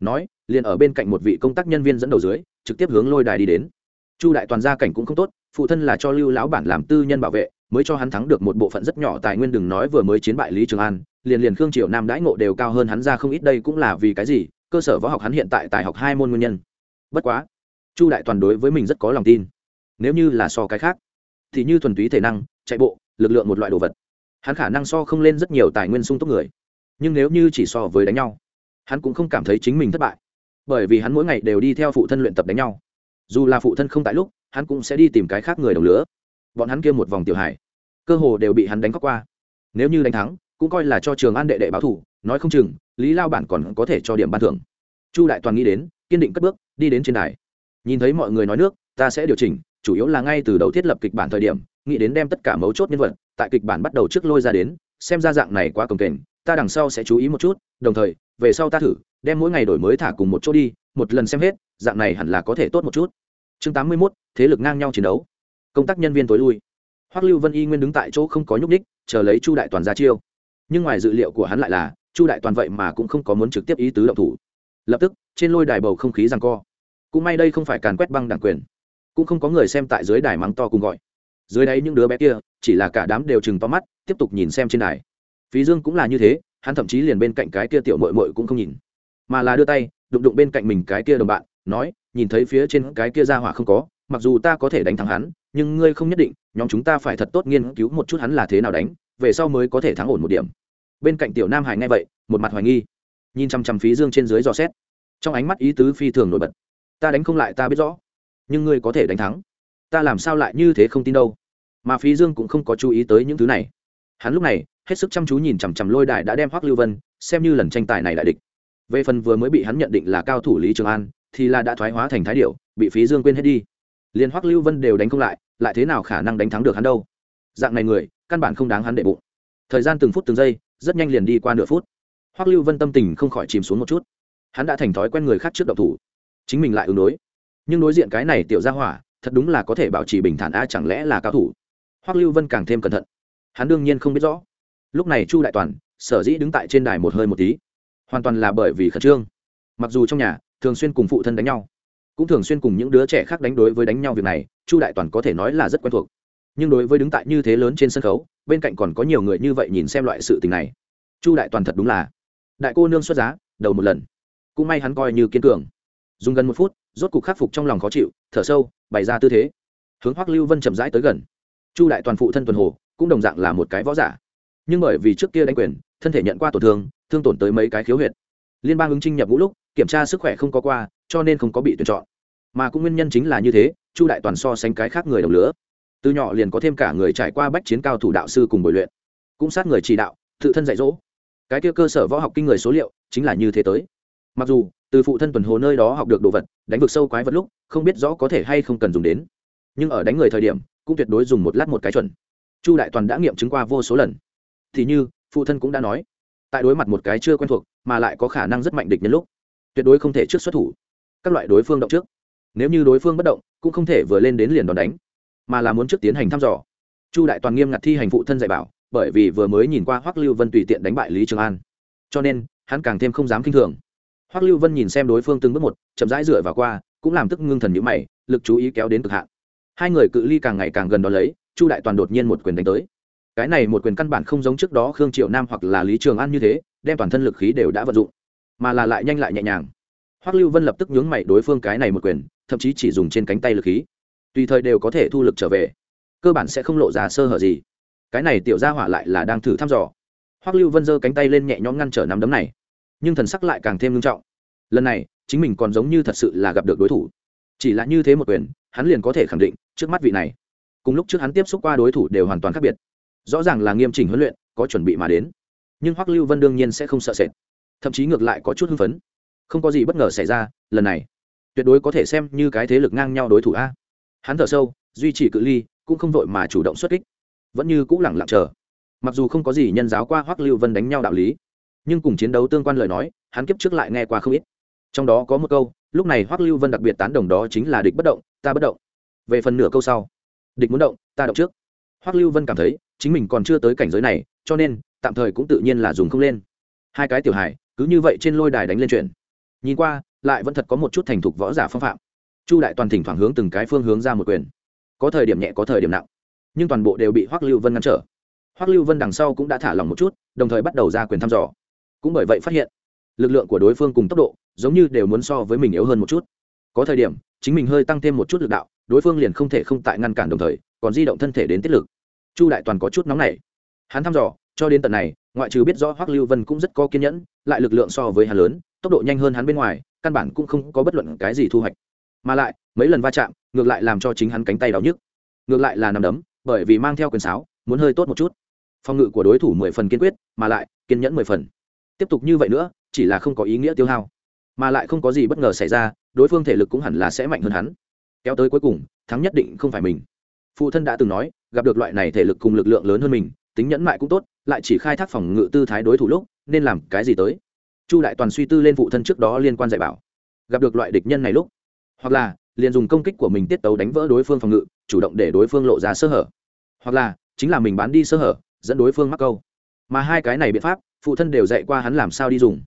Nói, liền ở bên cạnh một vị công tác nhân viên dẫn đầu dưới, trực tiếp hướng lôi đài đi đến. Chu đại toàn gia cảnh cũng không tốt, phụ thân là cho lưu lão bản làm tư nhân bảo vệ, mới cho hắn thắng được một bộ phận rất nhỏ tài nguyên đừng nói vừa mới chiến bại lý trường an, liền liền khương triều nam đãi ngộ đều cao hơn hắn ra không ít đây cũng là vì cái gì, cơ sở võ học hắn hiện tại tài học hai môn nguyên nhân. Bất quá, chu đại toàn đối với mình rất có lòng tin. Nếu như là so cái khác, thì như thuần túy thể năng, chạy bộ, lực lượng một loại đồ vật hắn khả năng so không lên rất nhiều tài nguyên sung túc người, nhưng nếu như chỉ so với đánh nhau, hắn cũng không cảm thấy chính mình thất bại, bởi vì hắn mỗi ngày đều đi theo phụ thân luyện tập đánh nhau. Dù là phụ thân không tại lúc, hắn cũng sẽ đi tìm cái khác người đồng lứa. Bọn hắn kia một vòng tiểu hải cơ hồ đều bị hắn đánh khóc qua. Nếu như đánh thắng, cũng coi là cho trường an đệ đệ báo thủ nói không chừng, lý lao bản còn có thể cho điểm ban thưởng. Chu đại toàn nghĩ đến, kiên định cất bước, đi đến trên đài. Nhìn thấy mọi người nói nước, ta sẽ điều chỉnh, chủ yếu là ngay từ đầu thiết lập kịch bản thời điểm nghĩ đến đem tất cả mấu chốt nhân vật tại kịch bản bắt đầu trước lôi ra đến xem ra dạng này quá cồng kềnh ta đằng sau sẽ chú ý một chút đồng thời về sau ta thử đem mỗi ngày đổi mới thả cùng một chỗ đi một lần xem hết dạng này hẳn là có thể tốt một chút. Chương tám mươi 81, thế lực ngang nhau chiến đấu. Công tác nhân viên tối lui. Hoắc lưu vân y nguyên đứng tại chỗ không có nhúc ních chờ lấy chu đại toàn ra chiêu. Nhưng ngoài dự liệu của hắn lại là chu đại toàn vậy mà cũng không có muốn trực tiếp ý tứ động thủ. Lập tức trên lôi đài bầu không khí rằng co. Cũng may đây không phải càn quét băng đảng quyền. Cũng không có người xem tại dưới đài mắng to cùng gọi dưới đáy những đứa bé kia, chỉ là cả đám đều chừng to mắt, tiếp tục nhìn xem trên đài. Phí dương cũng là như thế, hắn thậm chí liền bên cạnh cái kia tiểu mội mội cũng không nhìn, mà là đưa tay, đụng đụng bên cạnh mình cái kia đồng bạn, nói, nhìn thấy phía trên cái kia ra hỏa không có, mặc dù ta có thể đánh thắng hắn, nhưng ngươi không nhất định, nhóm chúng ta phải thật tốt nghiên cứu một chút hắn là thế nào đánh, về sau mới có thể thắng ổn một điểm. Bên cạnh tiểu nam hải nghe vậy, một mặt hoài nghi, nhìn chăm chăm phí dương trên dưới dò xét. Trong ánh mắt ý tứ phi thường nổi bật, ta đánh không lại ta biết rõ, nhưng ngươi có thể đánh thắng. Ta làm sao lại như thế không tin đâu? Mà phí dương cũng không có chú ý tới những thứ này. Hắn lúc này, hết sức chăm chú nhìn chằm chằm lôi đài đã đem hoắc lưu vân, xem như lần tranh tài này đại địch. Về phần vừa mới bị hắn nhận định là cao thủ lý trường an, thì là đã thoái hóa thành thái điệu bị phí dương quên hết đi. Liền hoắc lưu vân đều đánh không lại lại thế nào khả năng đánh thắng được hắn đâu? Dạng này người, căn bản không đáng hắn đệ bụng. Thời gian từng phút từng giây, rất nhanh liền đi qua nửa phút. Hoắc lưu vân tâm tình không khỏi chìm xuống một chút. Hắn đã thành thói quen người khác trước độc thủ. Chính mình lại ứng đối. Nhưng đối diện cái này tiểu ra hỏa, thật đúng là có thể bảo trì bình thản a, chẳng lẽ là cao thủ? Hoắc lưu vân càng thêm cẩn thận. Hắn đương nhiên không biết rõ. Lúc này chu đại toàn, sở dĩ đứng tại trên đài một hơi một tí, hoàn toàn là bởi vì khẩn trương. Mặc dù trong nhà thường xuyên cùng phụ thân đánh nhau, cũng thường xuyên cùng những đứa trẻ khác đánh đối với đánh nhau việc này, chu đại toàn có thể nói là rất quen thuộc. Nhưng đối với đứng tại như thế lớn trên sân khấu, bên cạnh còn có nhiều người như vậy nhìn xem loại sự tình này. Chu đại toàn thật đúng là đại cô nương xuất giá, đầu một lần. Cũng may hắn coi như kiên cường. Dùng gần một phút, rốt cục khắc phục trong lòng khó chịu, thở sâu, bày ra tư thế. Hướng hoắc lưu vân chậm rãi tới gần chu đại toàn phụ thân tuần hồ, cũng đồng dạng là một cái võ giả. Nhưng bởi vì trước kia đánh quyền, thân thể nhận qua tổn thương thương tổn tới mấy cái khiếu huyệt. Liên bang ứng trinh nhập ngũ lúc, kiểm tra sức khỏe không có qua, cho nên không có bị tuyển chọn. Mà cũng nguyên nhân chính là như thế, chu đại toàn so sánh cái khác người đồng lứa từ nhỏ liền có thêm cả người trải qua bách chiến cao thủ đạo sư cùng bồi luyện. Cũng sát người chỉ đạo, tự thân dạy dỗ. Cái kia cơ sở võ học kinh người số liệu, chính là như thế tới. Mặc dù, từ phụ thân tuần hồ nơi đó học được đồ vật, đánh vực sâu quái vật lúc, không biết rõ có thể hay không cần dùng đến. Nhưng ở đánh người thời điểm cũng tuyệt đối dùng một lát một cái chuẩn. Chu đại toàn đã nghiệm chứng qua vô số lần. Thì như, phụ thân cũng đã nói, tại đối mặt một cái chưa quen thuộc mà lại có khả năng rất mạnh địch nhân lúc, tuyệt đối không thể trước xuất thủ. Các loại đối phương động trước. Nếu như đối phương bất động, cũng không thể vừa lên đến liền đòn đánh, mà là muốn trước tiến hành thăm dò. Chu đại toàn nghiêm ngặt thi hành phụ thân dạy bảo, bởi vì vừa mới nhìn qua hoắc lưu vân tùy tiện đánh bại lý trường an. Cho nên, hắn càng thêm không dám k i n h thường. Hoắc lưu vân nhìn xem đối phương từng bước một, chậm rãi dựa vào qua, cũng làm tức ngưng thần nhữ mày, lực chú ý kéo đến cực hạn hai người cự ly càng ngày càng gần đó lấy, chu đại toàn đột nhiên một quyền đánh tới. Cái này một quyền căn bản không giống trước đó khương triệu nam hoặc là lý trường an như thế, đem toàn thân lực khí đều đã vận dụng, mà là lại nhanh lại nhẹ nhàng. Hoắc lưu vân lập tức nhướng mày đối phương cái này một quyền, thậm chí chỉ dùng trên cánh tay lực khí. Tùy thời đều có thể thu lực trở về, cơ bản sẽ không lộ ra sơ hở gì. Cái này tiểu gia hỏa lại là đang thử thăm dò. Hoắc lưu vân giơ cánh tay lên nhẹ nhõm ngăn trở nắm đấm này, nhưng thần sắc lại càng thêm nghiêm trọng. Lần này, chính mình còn giống như thật sự là gặp được đối thủ. Chỉ là như thế một quyền, hắn liền có thể khẳng định trước mắt vị này. Cùng lúc trước hắn tiếp xúc qua đối thủ đều hoàn toàn khác biệt. Rõ ràng là nghiêm chỉnh huấn luyện, có chuẩn bị mà đến. Nhưng hoắc lưu vân đương nhiên sẽ không sợ sệt. Thậm chí ngược lại có chút hưng phấn. Không có gì bất ngờ xảy ra, lần này, tuyệt đối có thể xem như cái thế lực ngang nhau đối thủ a. Hắn thở sâu, duy trì cự ly, cũng không vội mà chủ động xuất kích. Vẫn như cũng lẳng lặng chờ. Mặc dù không có gì nhân giáo qua hoắc lưu vân đánh nhau đạo lý, nhưng cùng chiến đấu tương quan lời nói, hắn kiếp trước lại nghe qua không ít. Trong đó có một câu, lúc này hoắc lưu vân đặc biệt tán đồng đó chính là địch bất động, ta bất động về phần nửa câu sau, địch muốn động, ta động trước. Hoắc lưu vân cảm thấy, chính mình còn chưa tới cảnh giới này, cho nên, tạm thời cũng tự nhiên là dùng không lên. Hai cái tiểu hài, cứ như vậy trên lôi đài đánh lên chuyện. Nhìn qua, lại vẫn thật có một chút thành thục võ giả phong phạm. Chu đại toàn thỉnh thoảng hướng từng cái phương hướng ra một quyền. Có thời điểm nhẹ, có thời điểm nặng. Nhưng toàn bộ đều bị hoắc lưu vân ngăn trở. Hoắc lưu vân đằng sau cũng đã thả lỏng một chút, đồng thời bắt đầu ra quyền thăm dò. Cũng bởi vậy phát hiện, lực lượng của đối phương cùng tốc độ, giống như đều muốn so với mình yếu hơn một chút. Có thời điểm, chính mình hơi tăng thêm một chút lực đạo đối phương liền không thể không tại ngăn cản đồng thời, còn di động thân thể đến tiết lực. Chu đại toàn có chút nóng nảy. Hắn thăm dò, cho đến tận này, ngoại trừ biết rõ hoắc lưu vân cũng rất có kiên nhẫn, lại lực lượng so với hắn lớn, tốc độ nhanh hơn hắn bên ngoài, căn bản cũng không có bất luận cái gì thu hoạch. Mà lại, mấy lần va chạm, ngược lại làm cho chính hắn cánh tay đau nhức. Ngược lại là nằm đấm, bởi vì mang theo quyền sáo, muốn hơi tốt một chút. Phòng ngự của đối thủ mười phần kiên quyết, mà lại, kiên nhẫn mười phần. Tiếp tục như vậy nữa, chỉ là không có ý nghĩa tiêu hao. Mà lại không có gì bất ngờ xảy ra, đối phương thể lực cũng hẳn là sẽ mạnh hơn hắn kéo tới cuối cùng, thắng nhất định không phải mình. Phụ thân đã từng nói, gặp được loại này thể lực cùng lực lượng lớn hơn mình, tính nhẫn mại cũng tốt, lại chỉ khai thác phòng ngự tư thái đối thủ lúc, nên làm cái gì tới? Chu đại toàn suy tư lên phụ thân trước đó liên quan dạy bảo. Gặp được loại địch nhân này lúc, hoặc là, liền dùng công kích của mình tiết tấu đánh vỡ đối phương phòng ngự, chủ động để đối phương lộ ra sơ hở. Hoặc là, chính là mình bán đi sơ hở, dẫn đối phương mắc câu. Mà hai cái này biện pháp, phụ thân đều dạy qua hắn làm sao đi dùng.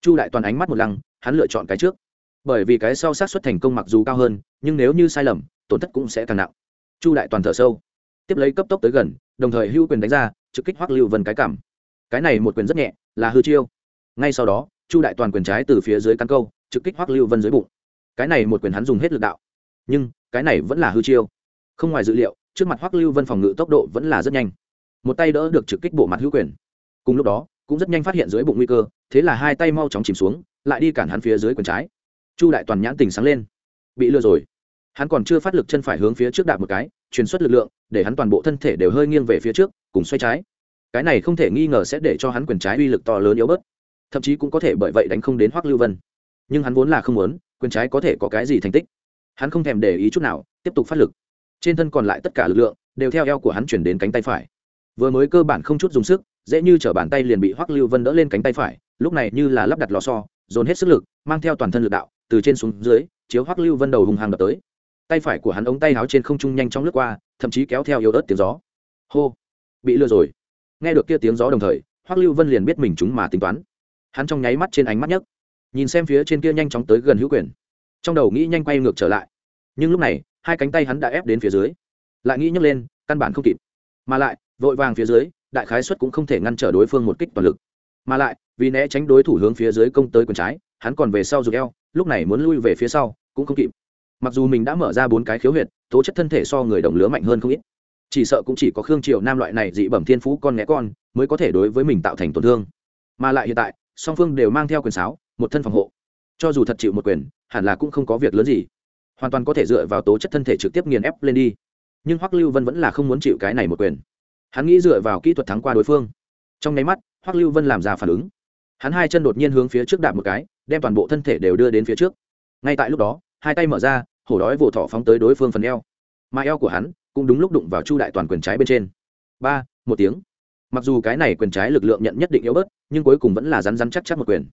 Chu đại toàn ánh mắt một lăng, hắn lựa chọn cái trước bởi vì cái sau sát xuất thành công mặc dù cao hơn, nhưng nếu như sai lầm, tổn thất cũng sẽ càng nặng. Chu đại toàn thở sâu, tiếp lấy cấp tốc tới gần, đồng thời hưu quyền đánh ra, trực kích hoắc lưu vân cái cảm. Cái này một quyền rất nhẹ, là hư chiêu. Ngay sau đó, chu đại toàn quyền trái từ phía dưới căn câu, trực kích hoắc lưu vân dưới bụng. Cái này một quyền hắn dùng hết lực đạo. Nhưng, cái này vẫn là hư chiêu. Không ngoài dự liệu, trước mặt hoắc lưu vân phòng ngự tốc độ vẫn là rất nhanh. Một tay đỡ được trực kích bộ mặt hữu quyền. Cùng lúc đó, cũng rất nhanh phát hiện dưới bụng nguy cơ, thế là hai tay mau chóng chìm xuống, lại đi cản hắn phía dưới quyền trái chu đại toàn nhãn tình sáng lên. Bị lừa rồi. Hắn còn chưa phát lực chân phải hướng phía trước đạp một cái, truyền xuất lực lượng, để hắn toàn bộ thân thể đều hơi nghiêng về phía trước, cùng xoay trái. Cái này không thể nghi ngờ sẽ để cho hắn quyền trái uy lực to lớn yếu bớt. Thậm chí cũng có thể bởi vậy đánh không đến hoắc lưu vân. Nhưng hắn vốn là không muốn, quyền trái có thể có cái gì thành tích. Hắn không thèm để ý chút nào, tiếp tục phát lực. Trên thân còn lại tất cả lực lượng, đều theo eo của hắn chuyển đến cánh tay phải. Vừa mới cơ bản không chút dùng sức, dễ như t bàn tay liền bị hoắc lưu vân đỡ lên cánh tay phải, lúc này như là lắp đặt lò xo, dồn hết sức lực, mang theo toàn thân lực đạo từ trên xuống dưới, chiếu hoắc lưu vân đầu hùng hàng đập tới. Tay phải của hắn ống tay áo trên không trung nhanh chóng lướt qua, thậm chí kéo theo yếu ớt tiếng gió. Hô! Bị lừa rồi. Nghe được kia tiếng gió đồng thời, hoắc lưu vân liền biết mình chúng mà tính toán. Hắn trong nháy mắt trên ánh mắt nhất nhìn xem phía trên kia nhanh chóng tới gần hữu quyền. Trong đầu nghĩ nhanh quay ngược trở lại. Nhưng lúc này, hai cánh tay hắn đã ép đến phía dưới. Lại nghĩ nhấc lên, căn bản không kịp. Mà lại, vội vàng phía dưới, đại khái xuất cũng không thể ngăn trở đối phương một kích toàn lực. Mà lại, vì né tránh đối thủ hướng phía dưới công tới quần trái hắn còn về sau rụt eo, lúc này muốn lui về phía sau, cũng không kịp. Mặc dù mình đã mở ra bốn cái khiếu huyệt, tố chất thân thể so người đồng lứa mạnh hơn không ít. Chỉ sợ cũng chỉ có khương triều nam loại này dị bẩm thiên phú con né con, mới có thể đối với mình tạo thành tổn thương. Mà lại hiện tại, song phương đều mang theo quyền sáo, một thân phòng hộ. Cho dù thật chịu một quyền, hẳn là cũng không có việc lớn gì. Hoàn toàn có thể dựa vào tố chất thân thể trực tiếp nghiền ép lên đi. Nhưng hoắc lưu vân vẫn là không muốn chịu cái này một quyền. Hắn nghĩ dựa vào kỹ thuật thắng qua đối phương. Trong nháy mắt, hoắc lưu vân làm ra phản ứng. Hắn hai chân đột nhiên hướng phía trước đạp một cái đem toàn bộ thân thể đều đưa đến phía trước. Ngay tại lúc đó, hai tay mở ra, hổ đói vồ thỏ phóng tới đối phương phần eo. Mà eo của hắn cũng đúng lúc đụng vào chu đại toàn quyền trái bên trên. Ba, một tiếng. Mặc dù cái này quyền trái lực lượng nhận nhất định yếu bớt, nhưng cuối cùng vẫn là rắn rắn chắc chắc một quyền.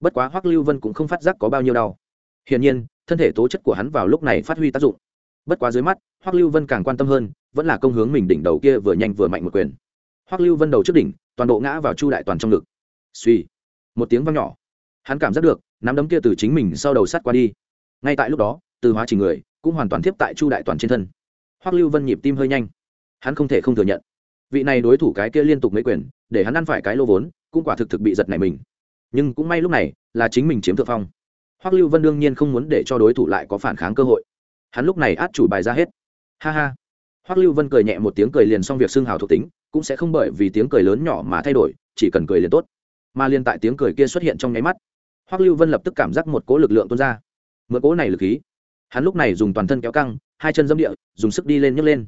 Bất quá hoắc lưu vân cũng không phát giác có bao nhiêu đau. Hiển nhiên, thân thể tố chất của hắn vào lúc này phát huy tác dụng. Bất quá dưới mắt, hoắc lưu vân càng quan tâm hơn, vẫn là công hướng mình đỉnh đầu kia vừa nhanh vừa mạnh một quyền. Hoắc lưu vân đầu trước đỉnh, toàn bộ ngã vào chu đại toàn trong ngực. Suy một tiếng vang nhỏ hắn cảm giác được, nắm đấm kia từ chính mình sau đầu sắt qua đi. Ngay tại lúc đó, từ hóa chỉ người, cũng hoàn toàn tiếp tại chu đại toàn trên thân. Hoắc lưu vân nhịp tim hơi nhanh. Hắn không thể không thừa nhận. Vị này đối thủ cái kia liên tục mấy quyền, để hắn ăn phải cái lô vốn, cũng quả thực thực bị giật này mình. Nhưng cũng may lúc này, là chính mình chiếm thượng phong. Hoắc lưu vân đương nhiên không muốn để cho đối thủ lại có phản kháng cơ hội. Hắn lúc này át chủ bài ra hết. Ha ha. Hoắc lưu vân cười nhẹ một tiếng cười liền xong việc xương hào thuộc tính, cũng sẽ không bởi vì tiếng cười lớn nhỏ mà thay đổi, chỉ cần cười liền tốt. Mà liên tại tiếng cười kia xuất hiện trong nháy mắt hoắc lưu vân lập tức cảm giác một cỗ lực lượng tuôn ra. Mượn cỗ này lực khí, hắn lúc này dùng toàn thân kéo căng, hai chân dâm địa, dùng sức đi lên nhấc lên.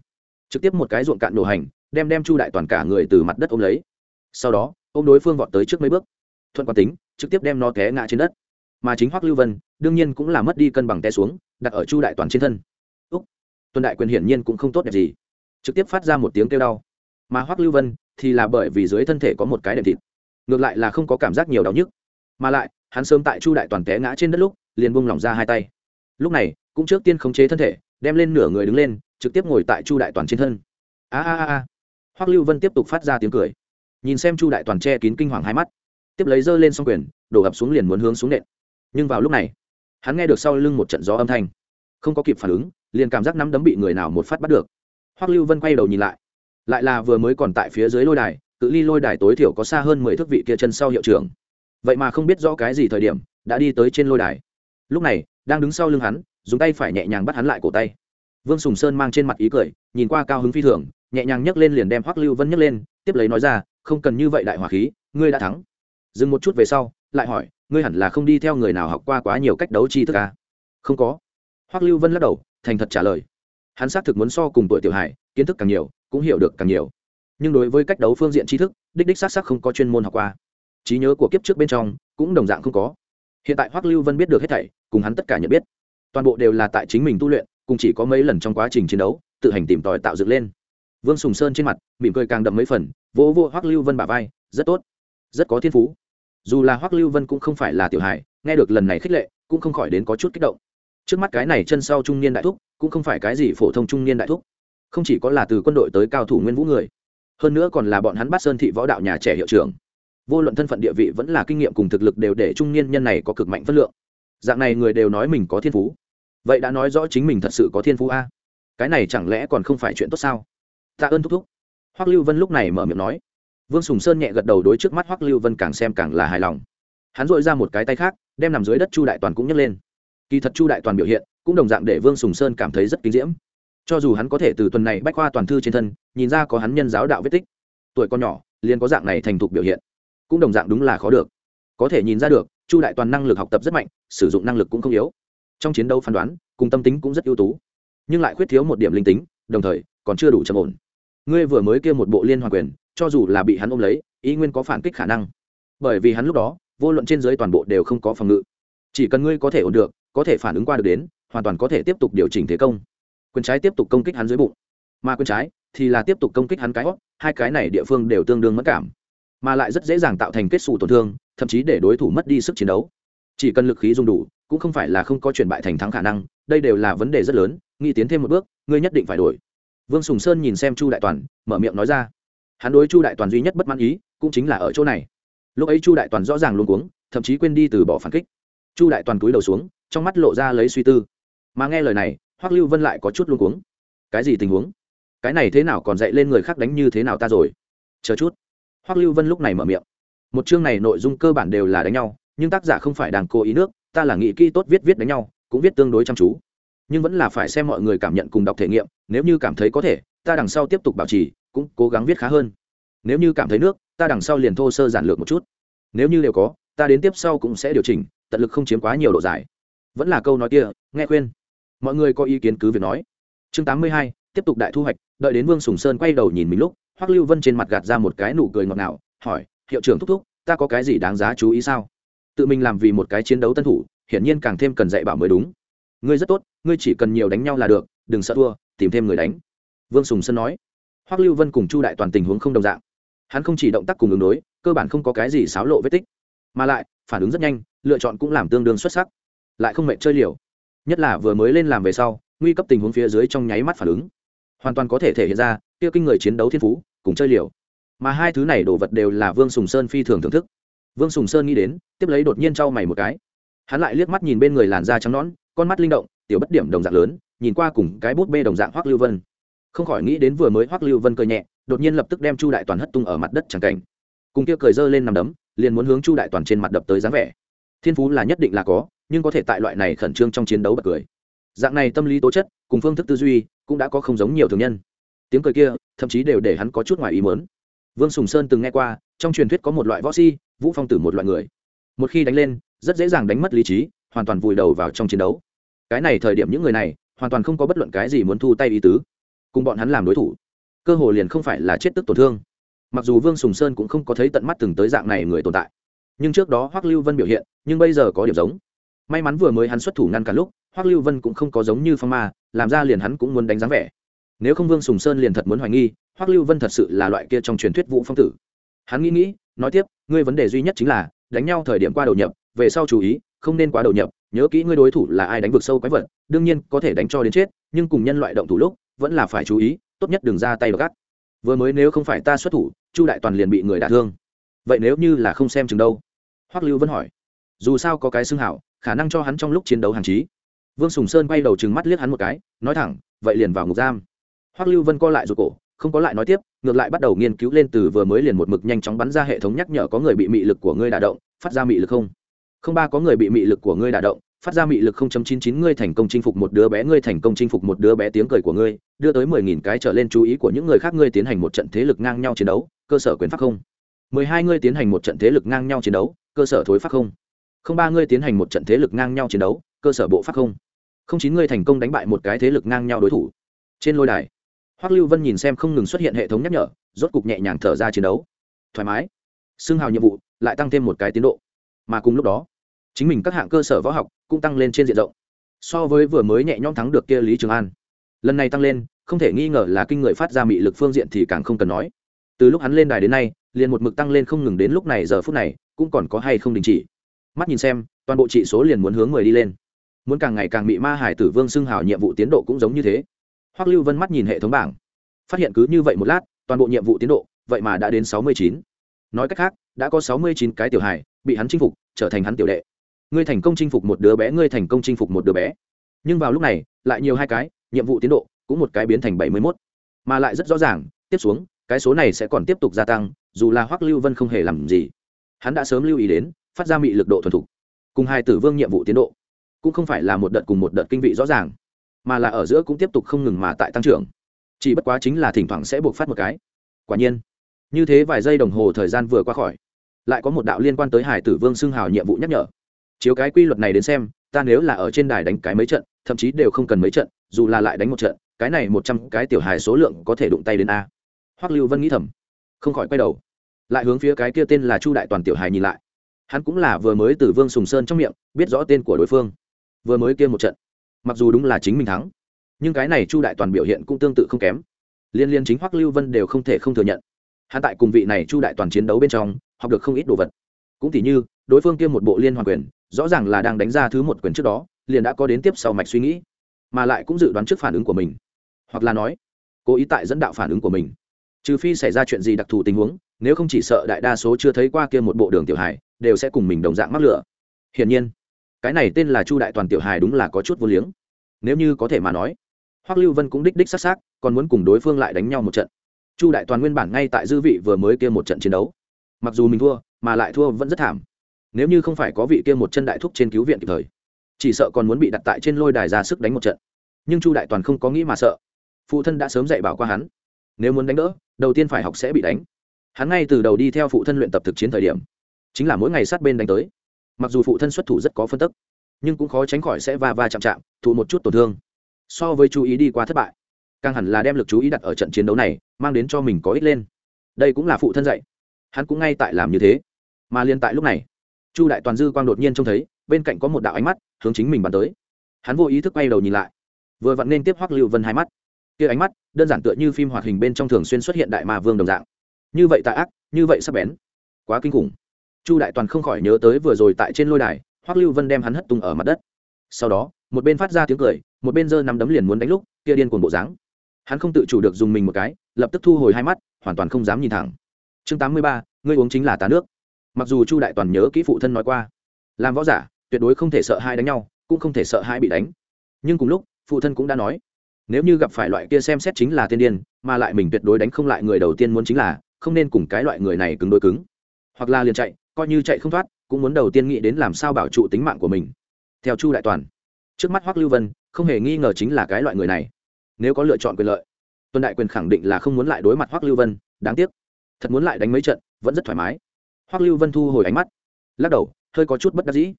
Trực tiếp một cái ruộng cạn nổ hành, đem đem chu đại toàn cả người từ mặt đất ôm lấy. Sau đó, ôm đối phương vọt tới trước mấy bước. Thuận quán tính, trực tiếp đem nó té ngã trên đất. Mà chính hoắc lưu vân, đương nhiên cũng là mất đi cân bằng té xuống, đặt ở chu đại toàn trên thân. Úc, tuần đại quyền hiển nhiên cũng không tốt đẹp gì. Trực tiếp phát ra một tiếng kêu đau. Mà hoắc lưu vân thì là bởi vì dưới thân thể có một cái đệm thịt. Ngược lại là không có cảm giác nhiều đau nhức. Mà lại hắn sớm tại chu đại toàn té ngã trên đất lúc, liền buông lỏng ra hai tay. Lúc này, cũng trước tiên khống chế thân thể, đem lên nửa người đứng lên, trực tiếp ngồi tại chu đại toàn trên thân. A a a a. Hoắc lưu vân tiếp tục phát ra tiếng cười. Nhìn xem chu đại toàn che kín kinh hoàng hai mắt, tiếp lấy giơ lên s o n g quyền, đổ ập xuống liền muốn hướng xuống nện. Nhưng vào lúc này, hắn nghe được sau lưng một trận gió âm thanh, không có kịp phản ứng, liền cảm giác nắm đấm bị người nào một phát bắt được. Hoắc lưu vân quay đầu nhìn lại lại là vừa mới còn tại phía dưới lôi đài, cự ly lôi đài tối thiểu có xa hơn mười thước vị kia chân sau hiệu trưởng vậy mà không biết rõ cái gì thời điểm, đã đi tới trên lôi đài. Lúc này, đang đứng sau lưng hắn, dùng tay phải nhẹ nhàng bắt hắn lại cổ tay. Vương sùng sơn mang trên mặt ý cười, nhìn qua cao hứng phi thường, nhẹ nhàng nhấc lên liền đem hoắc lưu vân nhấc lên, tiếp lấy nói ra, không cần như vậy đại hỏa khí, ngươi đã thắng. Dừng một chút về sau, lại hỏi, ngươi hẳn là không đi theo người nào học qua quá nhiều cách đấu chi thức à? không có. Hoắc lưu vân lắc đầu, thành thật trả lời. Hắn xác thực muốn so cùng tuổi tiểu hải kiến thức càng nhiều, cũng hiểu được càng nhiều. Nhưng đối với cách đấu phương diện tri thức, đích đích xác xác không có chuyên môn học qua trí nhớ của kiếp trước bên trong cũng đồng dạng không có. Hiện tại hoắc lưu vân biết được hết thảy, cùng hắn tất cả nhận biết. Toàn bộ đều là tại chính mình tu luyện, cùng chỉ có mấy lần trong quá trình chiến đấu, tự hành tìm tòi tạo dựng lên. Vương sùng sơn trên mặt, mỉm cười càng đậm mấy phần, vỗ vô hoắc lưu vân bả vai, rất tốt, rất có thiên phú. Dù là hoắc lưu vân cũng không phải là tiểu hài, nghe được lần này khích lệ, cũng không khỏi đến có chút kích động. Trước mắt cái này chân sau trung niên đại thúc, cũng không phải cái gì phổ thông trung niên đại thúc. Không chỉ có là từ quân đội tới cao thủ nguyên vũ người, hơn nữa còn là bọn hắn bắt sơn thị võ đạo nhà trẻ hiệu trưởng vô luận thân phận địa vị vẫn là kinh nghiệm cùng thực lực đều để trung niên nhân này có cực mạnh phân lượng. Dạng này người đều nói mình có thiên phú. Vậy đã nói rõ chính mình thật sự có thiên phú a? Cái này chẳng lẽ còn không phải chuyện tốt sao? Tạ ơn thúc thúc. Hoắc lưu vân lúc này mở miệng nói. Vương sùng sơn nhẹ gật đầu đối trước mắt hoắc lưu vân càng xem càng là hài lòng. Hắn dội ra một cái tay khác, đem nằm dưới đất chu đại toàn cũng nhấc lên. Kỳ thật chu đại toàn biểu hiện cũng đồng dạng để vương sùng sơn cảm thấy rất kinh diễm. Cho dù hắn có thể từ tuần này bách khoa toàn thư trên thân, nhìn ra có hắn nhân giáo đạo vết tích. Tuổi con nhỏ, liền có dạng này thành thục biểu hiện cũng đồng dạng đúng là khó được. Có thể nhìn ra được, chu đại toàn năng lực học tập rất mạnh, sử dụng năng lực cũng không yếu. Trong chiến đấu phán đoán, cùng tâm tính cũng rất ưu tú. Nhưng lại khuyết thiếu một điểm linh tính, đồng thời, còn chưa đủ trầm ổn. Ngươi vừa mới kia một bộ liên hoàn quyền, cho dù là bị hắn ôm lấy, ý nguyên có phản kích khả năng. Bởi vì hắn lúc đó, vô luận trên dưới toàn bộ đều không có phòng ngự. Chỉ cần ngươi có thể ổn được, có thể phản ứng qua được đến, hoàn toàn có thể tiếp tục điều chỉnh thế công. Quyền trái tiếp tục công kích hắn dưới bụng. Mà quyền trái thì là tiếp tục công kích hắn cái hót hai cái này địa phương đều tương đương mất cảm mà lại rất dễ dàng tạo thành kết xù tổn thương, thậm chí để đối thủ mất đi sức chiến đấu. Chỉ cần lực khí dùng đủ, cũng không phải là không có chuyển bại thành thắng khả năng, đây đều là vấn đề rất lớn, nghĩ tiến thêm một bước, ngươi nhất định phải đổi. Vương sùng sơn nhìn xem chu đại toàn, mở miệng nói ra. Hắn đối chu đại toàn duy nhất bất mãn ý, cũng chính là ở chỗ này. Lúc ấy chu đại toàn rõ ràng luôn cuống, thậm chí quên đi từ bỏ phản kích. Chu đại toàn cúi đầu xuống, trong mắt lộ ra lấy suy tư. Mà nghe lời này, hoắc lưu vân lại có chút luôn cuống. Cái gì tình huống? Cái này thế nào còn dạy lên người khác đánh như thế nào ta rồi? Chờ chút hoắc lưu vân lúc này mở miệng. Một chương này nội dung cơ bản đều là đánh nhau, nhưng tác giả không phải đang cố ý nước, ta là nghĩ kỹ tốt viết viết đánh nhau, cũng viết tương đối chăm chú. Nhưng vẫn là phải xem mọi người cảm nhận cùng đọc thể nghiệm, nếu như cảm thấy có thể, ta đằng sau tiếp tục bảo trì, cũng cố gắng viết khá hơn. Nếu như cảm thấy nước, ta đằng sau liền thô sơ giản lược một chút. Nếu như đều có, ta đến tiếp sau cũng sẽ điều chỉnh, tận lực không chiếm quá nhiều độ dài. Vẫn là câu nói kia, nghe khuyên. Mọi người có ý kiến cứ việc nói. Chương tám mươi hai, tiếp tục đại thu hoạch, đợi đến vương sùng sơn quay đầu nhìn mình lúc hoắc lưu vân trên mặt gạt ra một cái nụ cười ngọt ngào, hỏi, hiệu trưởng thúc thúc, ta có cái gì đáng giá chú ý sao? Tự mình làm vì một cái chiến đấu tân thủ, hiển nhiên càng thêm cần dạy bảo mới đúng. Ngươi rất tốt, ngươi chỉ cần nhiều đánh nhau là được, đừng sợ thua, tìm thêm người đánh. Vương sùng sơn nói. Hoắc lưu vân cùng chu đại toàn tình huống không đồng dạng. Hắn không chỉ động tác cùng ứng đối, cơ bản không có cái gì xáo lộ vết tích, mà lại, phản ứng rất nhanh, lựa chọn cũng làm tương đương xuất sắc, lại không mệt chơi liều. Nhất là vừa mới lên làm về sau, nguy cấp tình huống phía dưới trong nháy mắt phản ứng, hoàn toàn có thể thể hiện ra kia kinh người chiến đấu thiên phú, cùng chơi liều. Mà hai thứ này đồ vật đều là vương sùng sơn phi thường thưởng thức. Vương sùng sơn nghĩ đến, tiếp lấy đột nhiên trao mày một cái. Hắn lại liếc mắt nhìn bên người làn da trắng nõn, con mắt linh động, tiểu bất điểm đồng dạng lớn, nhìn qua cùng cái bút bê đồng dạng hoắc lưu vân. Không khỏi nghĩ đến vừa mới hoắc lưu vân cười nhẹ, đột nhiên lập tức đem chu đại toàn hất tung ở mặt đất chẳng cảnh. Cùng kia cười dơ lên nằm đấm, liền muốn hướng chu đại toàn trên mặt đập tới dáng vẻ. Thiên phú là nhất định là có, nhưng có thể tại loại này khẩn trương trong chiến đấu bật cười. Dạng này tâm lý tố chất, cùng phương thức tư duy, cũng đã có không giống nhiều thường nhân tiếng cười kia, thậm chí đều để hắn có chút ngoài ý mớn vương sùng sơn từng nghe qua, trong truyền thuyết có một loại võ si vũ phong tử một loại người. Một khi đánh lên, rất dễ dàng đánh mất lý trí, hoàn toàn vùi đầu vào trong chiến đấu. Cái này thời điểm những người này, hoàn toàn không có bất luận cái gì muốn thu tay ý tứ. Cùng bọn hắn làm đối thủ, cơ hồ liền không phải là chết tức tổn thương. Mặc dù vương sùng sơn cũng không có thấy tận mắt từng tới dạng này người tồn tại, nhưng trước đó hoắc lưu vân biểu hiện, nhưng bây giờ có điểm giống. May mắn vừa mới hắn xuất thủ ngăn cả lúc, hoắc lưu vân cũng không có giống như phong ma, làm ra liền hắn cũng muốn đánh dáng vẻ nếu không vương sùng sơn liền thật muốn hoài nghi, hoắc lưu vân thật sự là loại kia trong truyền thuyết vũ phong tử. Hắn nghĩ nghĩ, nói tiếp, ngươi vấn đề duy nhất chính là, đánh nhau thời điểm qua đầu nhập, về sau chú ý, không nên quá đầu nhập, nhớ kỹ ngươi đối thủ là ai đánh vực sâu quái vật, đương nhiên có thể đánh cho đến chết, nhưng cùng nhân loại động thủ lúc, vẫn là phải chú ý, tốt nhất đừng ra tay gắt. Vừa mới nếu không phải ta xuất thủ, chu đại toàn liền bị người đả thương. Vậy nếu như là không xem chừng đâu? Hoắc lưu vân hỏi. Dù sao có cái xưng hảo, khả năng cho hắn trong lúc chiến đấu hàng trí. vương sùng sơn quay đầu chừng mắt liếc hắn một cái, nói thẳng, vậy liền vào ngục giam hoắc lưu vân co lại rụt cổ, không có lại nói tiếp, ngược lại bắt đầu nghiên cứu lên từ vừa mới liền một mực nhanh chóng bắn ra hệ thống nhắc nhở có người bị mị lực của ngươi đả động, phát ra mị lực không? Không ba, có người bị mị lực của ngươi đả động, phát ra mị lực 0.99 ngươi thành công chinh phục một đứa bé, ngươi thành công chinh phục một đứa bé tiếng cười của ngươi, đưa tới 10.000 cái trở lên chú ý của những người khác, ngươi tiến hành một trận thế lực ngang nhau chiến đấu, cơ sở quyền pháp không? 12 ngươi tiến hành một trận thế lực ngang nhau chiến đấu, cơ sở thối pháp không? Không ba, ngươi tiến hành một trận thế lực ngang nhau chiến đấu, cơ sở bộ pháp không? Không chín, ngươi thành công đánh bại một cái thế lực ngang nhau đối thủ. Trên lôi đài hoắc lưu vân nhìn xem không ngừng xuất hiện hệ thống nhắc nhở, rốt cục nhẹ nhàng thở ra chiến đấu. Thoải mái. Xưng hào nhiệm vụ, lại tăng thêm một cái tiến độ. Mà cùng lúc đó, chính mình các hạng cơ sở võ học cũng tăng lên trên diện rộng. So với vừa mới nhẹ nhõm thắng được kia lý trường an. Lần này tăng lên, không thể nghi ngờ là kinh người phát ra mị lực phương diện thì càng không cần nói. Từ lúc hắn lên đài đến nay, liền một mực tăng lên không ngừng đến lúc này giờ phút này, cũng còn có hay không đình chỉ. Mắt nhìn xem, toàn bộ trị số liền muốn hướng người đi lên. Muốn càng ngày càng bị ma hải tử vương xưng hào nhiệm vụ tiến độ cũng giống như thế hoắc lưu vân mắt nhìn hệ thống bảng. Phát hiện cứ như vậy một lát, toàn bộ nhiệm vụ tiến độ, vậy mà đã đến sáu mươi chín. Nói cách khác, đã có sáu mươi chín cái tiểu hài bị hắn chinh phục, trở thành hắn tiểu đệ. Ngươi thành công chinh phục một đứa bé, ngươi thành công chinh phục một đứa bé. Nhưng vào lúc này, lại nhiều hai cái, nhiệm vụ tiến độ cũng một cái biến thành bảy mươi mốt. Mà lại rất rõ ràng, tiếp xuống, cái số này sẽ còn tiếp tục gia tăng, dù là hoắc lưu vân không hề làm gì. Hắn đã sớm lưu ý đến, phát ra mị lực độ thuần thục. Cùng hai tử vương nhiệm vụ tiến độ, cũng không phải là một đợt cùng một đợt kinh vị rõ ràng mà là ở giữa cũng tiếp tục không ngừng mà tại tăng trưởng. Chỉ bất quá chính là thỉnh thoảng sẽ buộc phát một cái. Quả nhiên, như thế vài giây đồng hồ thời gian vừa qua khỏi, lại có một đạo liên quan tới hải tử vương xưng hào nhiệm vụ nhắc nhở. Chiếu cái quy luật này đến xem, ta nếu là ở trên đài đánh cái mấy trận, thậm chí đều không cần mấy trận, dù là lại đánh một trận, cái này một trăm cái tiểu hài số lượng có thể đụng tay đến a. Hoắc lưu vân nghĩ thầm, không khỏi quay đầu, lại hướng phía cái kia tên là chu đại toàn tiểu hài nhìn lại. Hắn cũng là vừa mới từ vương sùng sơn trong miệng, biết rõ tên của đối phương, vừa mới kia một trận mặc dù đúng là chính mình thắng, nhưng cái này chu đại toàn biểu hiện cũng tương tự không kém. Liên liên chính hoắc lưu vân đều không thể không thừa nhận. Hắn tại cùng vị này chu đại toàn chiến đấu bên trong, học được không ít đồ vật. Cũng tỉ như, đối phương kia một bộ liên hoàn quyền, rõ ràng là đang đánh ra thứ một quyền trước đó, liền đã có đến tiếp sau mạch suy nghĩ, mà lại cũng dự đoán trước phản ứng của mình. Hoặc là nói, cố ý tại dẫn đạo phản ứng của mình. Trừ phi xảy ra chuyện gì đặc thù tình huống, nếu không chỉ sợ đại đa số chưa thấy qua kia một bộ đường tiểu Hải đều sẽ cùng mình đồng dạng mắc lửa. Hiển nhiên cái này tên là chu đại toàn tiểu hài đúng là có chút vô liếng. Nếu như có thể mà nói, hoắc lưu vân cũng đích đích s á c s á c còn muốn cùng đối phương lại đánh nhau một trận. Chu đại toàn nguyên bản ngay tại dư vị vừa mới kia một trận chiến đấu. Mặc dù mình thua, mà lại thua vẫn rất thảm. Nếu như không phải có vị kia một chân đại thúc trên cứu viện kịp thời, chỉ sợ còn muốn bị đặt tại trên lôi đài ra sức đánh một trận. Nhưng chu đại toàn không có nghĩ mà sợ. Phụ thân đã sớm dạy bảo qua hắn, nếu muốn đánh đỡ, đầu tiên phải học sẽ bị đánh. Hắn ngay từ đầu đi theo phụ thân luyện tập thực chiến thời điểm, chính là mỗi ngày sát bên đánh tới mặc dù phụ thân xuất thủ rất có phân tức, nhưng cũng khó tránh khỏi sẽ va va chạm chạm, thụ một chút tổn thương. So với chú ý đi qua thất bại, càng hẳn là đem lực chú ý đặt ở trận chiến đấu này, mang đến cho mình có ích lên. Đây cũng là phụ thân dạy. Hắn cũng ngay tại làm như thế. Mà liên tại lúc này, chu đại toàn dư quang đột nhiên trông thấy, bên cạnh có một đạo ánh mắt hướng chính mình bắn tới. Hắn vô ý thức bay đầu nhìn lại. Vừa vặn nên tiếp hoắc lưu vân hai mắt. Kia ánh mắt đơn giản tựa như phim hoạt hình bên trong thường xuyên xuất hiện đại ma vương đồng dạng. Như vậy tạ ác, như vậy sắp bén. Quá kinh khủng chu đại toàn không khỏi nhớ tới vừa rồi tại trên lôi đài, hoắc lưu vân đem hắn hất tung ở mặt đất. Sau đó, một bên phát ra tiếng cười, một bên giơ nắm đấm liền muốn đánh lúc, kia điên cuồng bộ dáng. Hắn không tự chủ được dùng mình một cái, lập tức thu hồi hai mắt, hoàn toàn không dám nhìn thẳng. Chương tám mươi ba, ngươi uống chính là tá nước. Mặc dù chu đại toàn nhớ kỹ phụ thân nói qua, làm võ giả, tuyệt đối không thể sợ hai đánh nhau, cũng không thể sợ hai bị đánh. Nhưng cùng lúc, phụ thân cũng đã nói, nếu như gặp phải loại kia xem xét chính là tiên điên, mà lại mình tuyệt đối đánh không lại người đầu tiên muốn chính là, không nên cùng cái loại người này cứng đôi cứng. Hoặc là liền chạy coi như chạy không thoát, cũng muốn đầu tiên nghĩ đến làm sao bảo trụ tính mạng của mình. Theo chu đại toàn, trước mắt hoắc lưu vân không hề nghi ngờ chính là cái loại người này. Nếu có lựa chọn quyền lợi, Tuần đại quyền khẳng định là không muốn lại đối mặt hoắc lưu vân, đáng tiếc. Thật muốn lại đánh mấy trận, vẫn rất thoải mái. Hoắc lưu vân thu hồi ánh mắt, lắc đầu, hơi có chút bất đắc dĩ.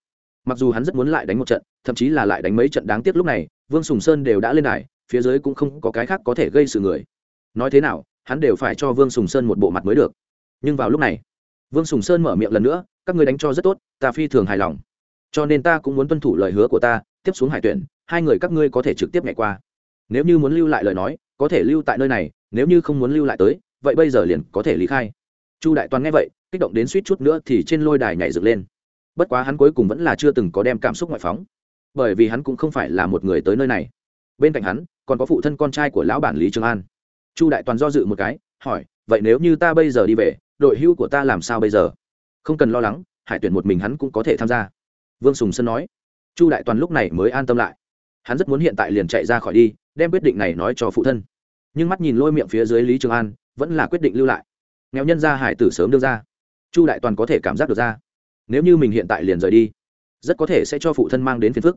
Mặc dù hắn rất muốn lại đánh một trận, thậm chí là lại đánh mấy trận đáng tiếc lúc này, vương sùng sơn đều đã lên đài, phía dưới cũng không có cái khác có thể gây sự người. Nói thế nào, hắn đều phải cho vương sùng sơn một bộ mặt mới được. Nhưng vào lúc này vương sùng sơn mở miệng lần nữa, các người đánh cho rất tốt, ta phi thường hài lòng. Cho nên ta cũng muốn tuân thủ lời hứa của ta, tiếp xuống hải tuyển, hai người các ngươi có thể trực tiếp nhảy qua. Nếu như muốn lưu lại lời nói, có thể lưu tại nơi này, nếu như không muốn lưu lại tới, vậy bây giờ liền có thể lý khai. Chu đại toàn nghe vậy, kích động đến suýt chút nữa thì trên lôi đài nhảy dựng lên. Bất quá hắn cuối cùng vẫn là chưa từng có đem cảm xúc ngoại phóng, bởi vì hắn cũng không phải là một người tới nơi này. Bên cạnh hắn, còn có phụ thân con trai của lão bản lý trường an. Chu đại toàn do dự một cái, hỏi, vậy nếu như ta bây giờ đi về đội hưu của ta làm sao bây giờ? Không cần lo lắng, hải tuyển một mình hắn cũng có thể tham gia. Vương sùng sơn nói. Chu đại toàn lúc này mới an tâm lại. Hắn rất muốn hiện tại liền chạy ra khỏi đi, đem quyết định này nói cho phụ thân. Nhưng mắt nhìn lôi miệng phía dưới lý trường an, vẫn là quyết định lưu lại. Nghèo nhân ra hải tử sớm đưa ra. Chu đại toàn có thể cảm giác được ra. Nếu như mình hiện tại liền rời đi, rất có thể sẽ cho phụ thân mang đến phiền phức.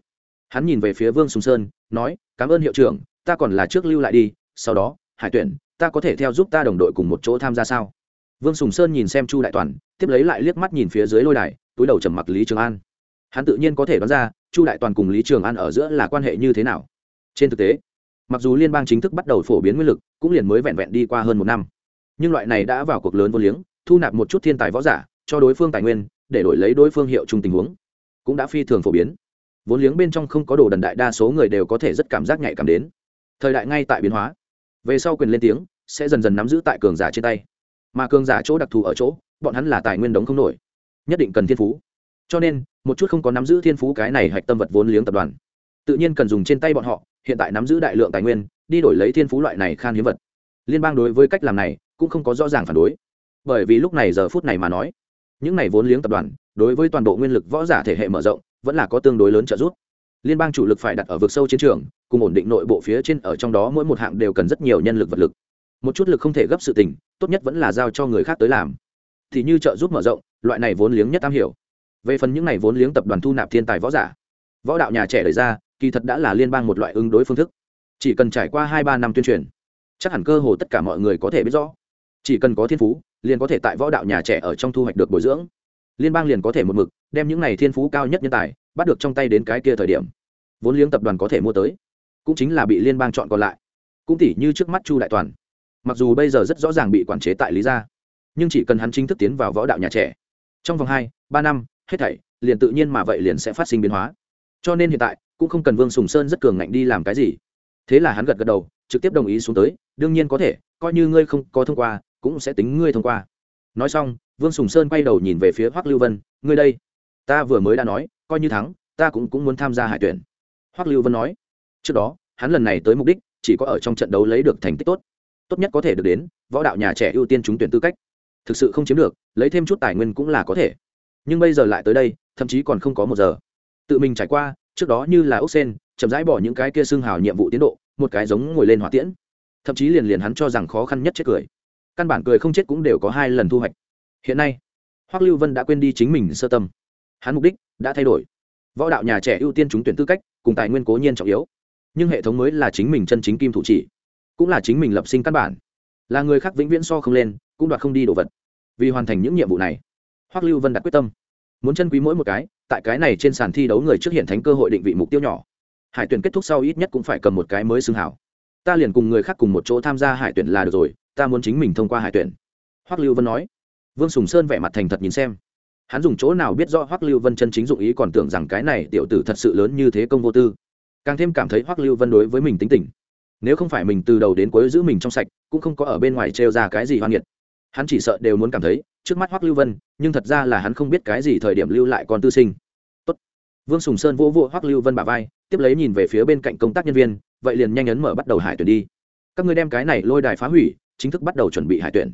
Hắn nhìn về phía vương sùng sơn, nói, cảm ơn hiệu trưởng, ta còn là trước lưu lại đi, sau đó, hải tuyển, ta có thể theo giúp ta đồng đội cùng một chỗ tham gia sao? Vương sùng sơn nhìn xem chu đại toàn, tiếp lấy lại liếc mắt nhìn phía dưới lôi đài, túi đầu trầm mặc lý trường an. Hắn tự nhiên có thể đoán ra, chu đại toàn cùng lý trường an ở giữa là quan hệ như thế nào. Trên thực tế, mặc dù liên bang chính thức bắt đầu phổ biến nguyên lực, cũng liền mới vẹn vẹn đi qua hơn một năm. Nhưng loại này đã vào cuộc lớn vô liếng, thu nạp một chút thiên tài võ giả, cho đối phương tài nguyên, để đổi lấy đối phương hiệu chung tình huống, cũng đã phi thường phổ biến. Vốn liếng bên trong không có đồ đần đại đa số người đều có thể rất cảm giác nhạy cảm đến. Thời đại ngay tại biến hóa. Về sau quyền lên tiếng, sẽ dần dần nắm giữ tại cường giả trên tay mà cường giả chỗ đặc thù ở chỗ, bọn hắn là tài nguyên đống không nổi, nhất định cần thiên phú. Cho nên, một chút không có nắm giữ thiên phú cái này hạch tâm vật vốn liếng tập đoàn, tự nhiên cần dùng trên tay bọn họ, hiện tại nắm giữ đại lượng tài nguyên, đi đổi lấy thiên phú loại này khan hiếm vật. Liên bang đối với cách làm này, cũng không có rõ ràng phản đối. Bởi vì lúc này giờ phút này mà nói, những này vốn liếng tập đoàn, đối với toàn bộ nguyên lực võ giả thể hệ mở rộng, vẫn là có tương đối lớn trợ giúp. Liên bang chủ lực phải đặt ở vực sâu chiến trường, cùng ổn định nội bộ phía trên ở trong đó mỗi một hạng đều cần rất nhiều nhân lực vật lực một chút lực không thể gấp sự tình, tốt nhất vẫn là giao cho người khác tới làm. Thì như trợ giúp mở rộng, loại này vốn liếng nhất am hiểu. Về phần những này vốn liếng tập đoàn thu nạp thiên tài võ giả, võ đạo nhà trẻ đời ra, kỳ thật đã là liên bang một loại ứng đối phương thức. Chỉ cần trải qua hai ba năm tuyên truyền, chắc hẳn cơ hồ tất cả mọi người có thể biết rõ. Chỉ cần có thiên phú, liền có thể tại võ đạo nhà trẻ ở trong thu hoạch được bồi dưỡng. Liên bang liền có thể một mực đem những này thiên phú cao nhất nhân tài bắt được trong tay đến cái kia thời điểm, vốn liếng tập đoàn có thể mua tới, cũng chính là bị liên bang chọn còn lại. Cũng tỉ như trước mắt chu đại toàn mặc dù bây giờ rất rõ ràng bị quản chế tại lý gia, nhưng chỉ cần hắn chính thức tiến vào võ đạo nhà trẻ, trong vòng hai, ba năm, hết thảy, liền tự nhiên mà vậy liền sẽ phát sinh biến hóa. Cho nên hiện tại, cũng không cần vương sùng sơn rất cường ngạnh đi làm cái gì. Thế là hắn gật gật đầu, trực tiếp đồng ý xuống tới, đương nhiên có thể, coi như ngươi không có thông qua, cũng sẽ tính ngươi thông qua. Nói xong, vương sùng sơn quay đầu nhìn về phía hoắc lưu vân, ngươi đây, ta vừa mới đã nói, coi như thắng, ta cũng cũng muốn tham gia hải tuyển. Hoắc lưu vân nói, trước đó, hắn lần này tới mục đích, chỉ có ở trong trận đấu lấy được thành tích tốt tốt nhất có thể được đến, võ đạo nhà trẻ ưu tiên trúng tuyển tư cách. Thực sự không chiếm được, lấy thêm chút tài nguyên cũng là có thể. Nhưng bây giờ lại tới đây, thậm chí còn không có một giờ. Tự mình trải qua, trước đó như là ốc sen, chậm rãi bỏ những cái kia xương hào nhiệm vụ tiến độ, một cái giống ngồi lên hỏa tiễn. Thậm chí liền liền hắn cho rằng khó khăn nhất chết cười. Căn bản cười không chết cũng đều có hai lần thu hoạch. Hiện nay, hoắc lưu vân đã quên đi chính mình sơ tâm. Hắn mục đích đã thay đổi. Võ đạo nhà trẻ ưu tiên trúng tuyển tư cách, cùng tài nguyên cố nhiên trọng yếu. Nhưng hệ thống mới là chính mình chân chính kim thủ chỉ cũng là chính mình lập sinh căn bản. Là người khác vĩnh viễn so không lên, cũng đoạt không đi đồ vật. Vì hoàn thành những nhiệm vụ này, hoắc lưu vân đặt quyết tâm. Muốn chân quý mỗi một cái, tại cái này trên sàn thi đấu người trước hiện thánh cơ hội định vị mục tiêu nhỏ. Hải tuyển kết thúc sau ít nhất cũng phải cầm một cái mới xưng hảo. Ta liền cùng người khác cùng một chỗ tham gia hải tuyển là được rồi, ta muốn chính mình thông qua hải tuyển. Hoắc lưu vân nói. Vương sùng sơn vẻ mặt thành thật nhìn xem. Hắn dùng chỗ nào biết rõ hoắc lưu vân chân chính dụng ý còn tưởng rằng cái này tiểu tử thật sự lớn như thế công vô tư. Càng thêm cảm thấy hoắc lưu vân đối với mình tính tình nếu không phải mình từ đầu đến cuối giữ mình trong sạch, cũng không có ở bên ngoài trêu ra cái gì hoan nghiệt. Hắn chỉ sợ đều muốn cảm thấy, trước mắt hoắc lưu vân, nhưng thật ra là hắn không biết cái gì thời điểm lưu lại con tư sinh. Tốt. vương sùng sơn vỗ vỗ hoắc lưu vân bà vai, tiếp lấy nhìn về phía bên cạnh công tác nhân viên, vậy liền nhanh ấn mở bắt đầu hải tuyển đi. Các người đem cái này lôi đài phá hủy, chính thức bắt đầu chuẩn bị hải tuyển.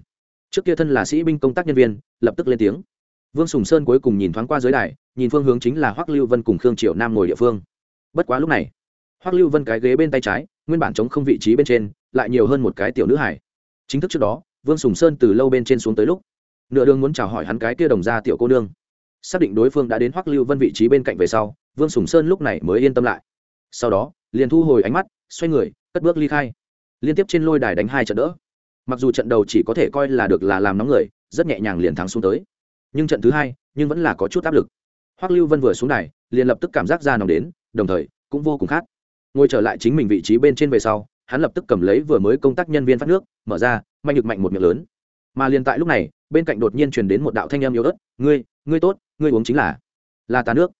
Trước kia thân là sĩ binh công tác nhân viên, lập tức lên tiếng. Vương sùng sơn cuối cùng nhìn thoáng qua dưới đài, nhìn phương hướng chính là hoắc lưu vân cùng khương triệu nam ngồi địa phương. Bất quá lúc này, hoắc lưu vân cái ghế bên tay trái nguyên bản chống không vị trí bên trên, lại nhiều hơn một cái tiểu nữ hải chính thức trước đó, vương sùng sơn từ lâu bên trên xuống tới lúc, nửa đường muốn chào hỏi hắn cái kia đồng ra tiểu cô nương. Xác định đối phương đã đến hoắc lưu vân vị trí bên cạnh về sau, vương sùng sơn lúc này mới yên tâm lại. Sau đó, liền thu hồi ánh mắt, xoay người, cất bước ly khai. Liên tiếp trên lôi đài đánh hai trận đỡ. Mặc dù trận đầu chỉ có thể coi là được là làm nóng người, rất nhẹ nhàng liền thắng xuống tới. Nhưng trận thứ hai, nhưng vẫn là có chút áp lực. Hoắc lưu vân vừa xuống đài, liền lập tức cảm giác ra nóng đến, đồng thời cũng vô cùng khát ngồi trở lại chính mình vị trí bên trên về sau hắn lập tức cầm lấy vừa mới công tác nhân viên phát nước mở ra mạnh được mạnh một miệng lớn. Mà liền tại lúc này bên cạnh đột nhiên truyền đến một đạo thanh âm yếu ớt ngươi ngươi tốt ngươi uống chính là là ta nước.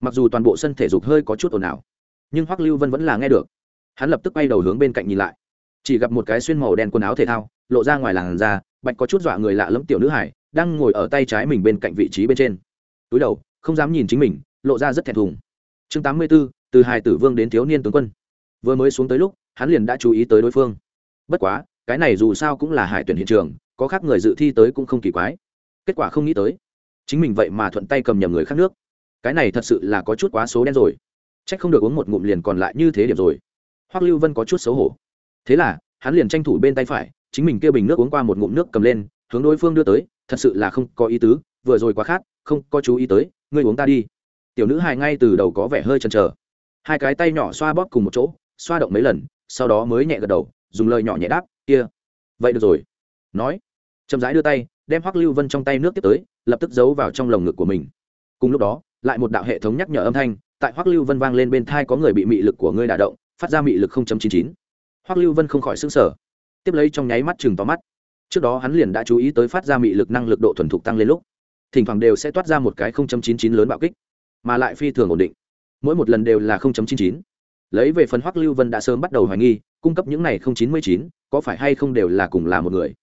Mặc dù toàn bộ sân thể dục hơi có chút ồn ào nhưng hoắc lưu vân vẫn là nghe được. Hắn lập tức bay đầu hướng bên cạnh nhìn lại. Chỉ gặp một cái xuyên màu đen quần áo thể thao lộ ra ngoài làn da bạch có chút dọa người lạ lẫm tiểu nữ hải đang ngồi ở tay trái mình bên cạnh vị trí bên trên. Túi đầu không dám nhìn chính mình lộ ra rất thẹn thùng. Chương tám mươi 84, từ hài tử vương đến thiếu niên tướng quân. Vừa mới xuống tới lúc, hắn liền đã chú ý tới đối phương. Bất quá, cái này dù sao cũng là hải tuyển hiện trường, có khác người dự thi tới cũng không kỳ quái. Kết quả không nghĩ tới, chính mình vậy mà thuận tay cầm nhầm người khác nước. Cái này thật sự là có chút quá số đen rồi. C h ắ c không được uống một ngụm liền còn lại như thế điểm rồi. Hoắc lưu vân có chút xấu hổ. Thế là, hắn liền tranh thủ bên tay phải, chính mình kêu bình nước uống qua một ngụm nước cầm lên, hướng đối phương đưa tới, thật sự là không có ý tứ, vừa rồi quá khát, không có chú ý tới, ngươi uống ta đi. Tiểu nữ hài ngay từ đầu có vẻ hơi chần chờ hai cái tay nhỏ xoa bóp cùng một chỗ, xoa động mấy lần, sau đó mới nhẹ gật đầu, dùng lời nhỏ nhẹ đáp, kia. Vậy được rồi. Nói, chậm rãi đưa tay, đem hoắc lưu vân trong tay nước tiếp tới, lập tức giấu vào trong lồng ngực của mình. Cùng lúc đó, lại một đạo hệ thống nhắc nhở âm thanh, tại hoắc lưu vân vang lên bên thai có người bị mị lực của ngươi đả động, phát ra mị lực 0.99. hoắc lưu vân không khỏi sững sờ. Tiếp lấy trong nháy mắt chừng to mắt. Trước đó hắn liền đã chú ý tới phát ra mị lực năng lực độ thuần thục tăng lên lúc, thỉnh thoảng đều sẽ toát ra một cái 0.99 lớn bạo kích, mà lại phi thường ổn định mỗi một lần đều là 0.99. lấy về phần hoắc lưu vân đã sớm bắt đầu hoài nghi cung cấp những này 0.99, có phải hay không đều là cùng là một người?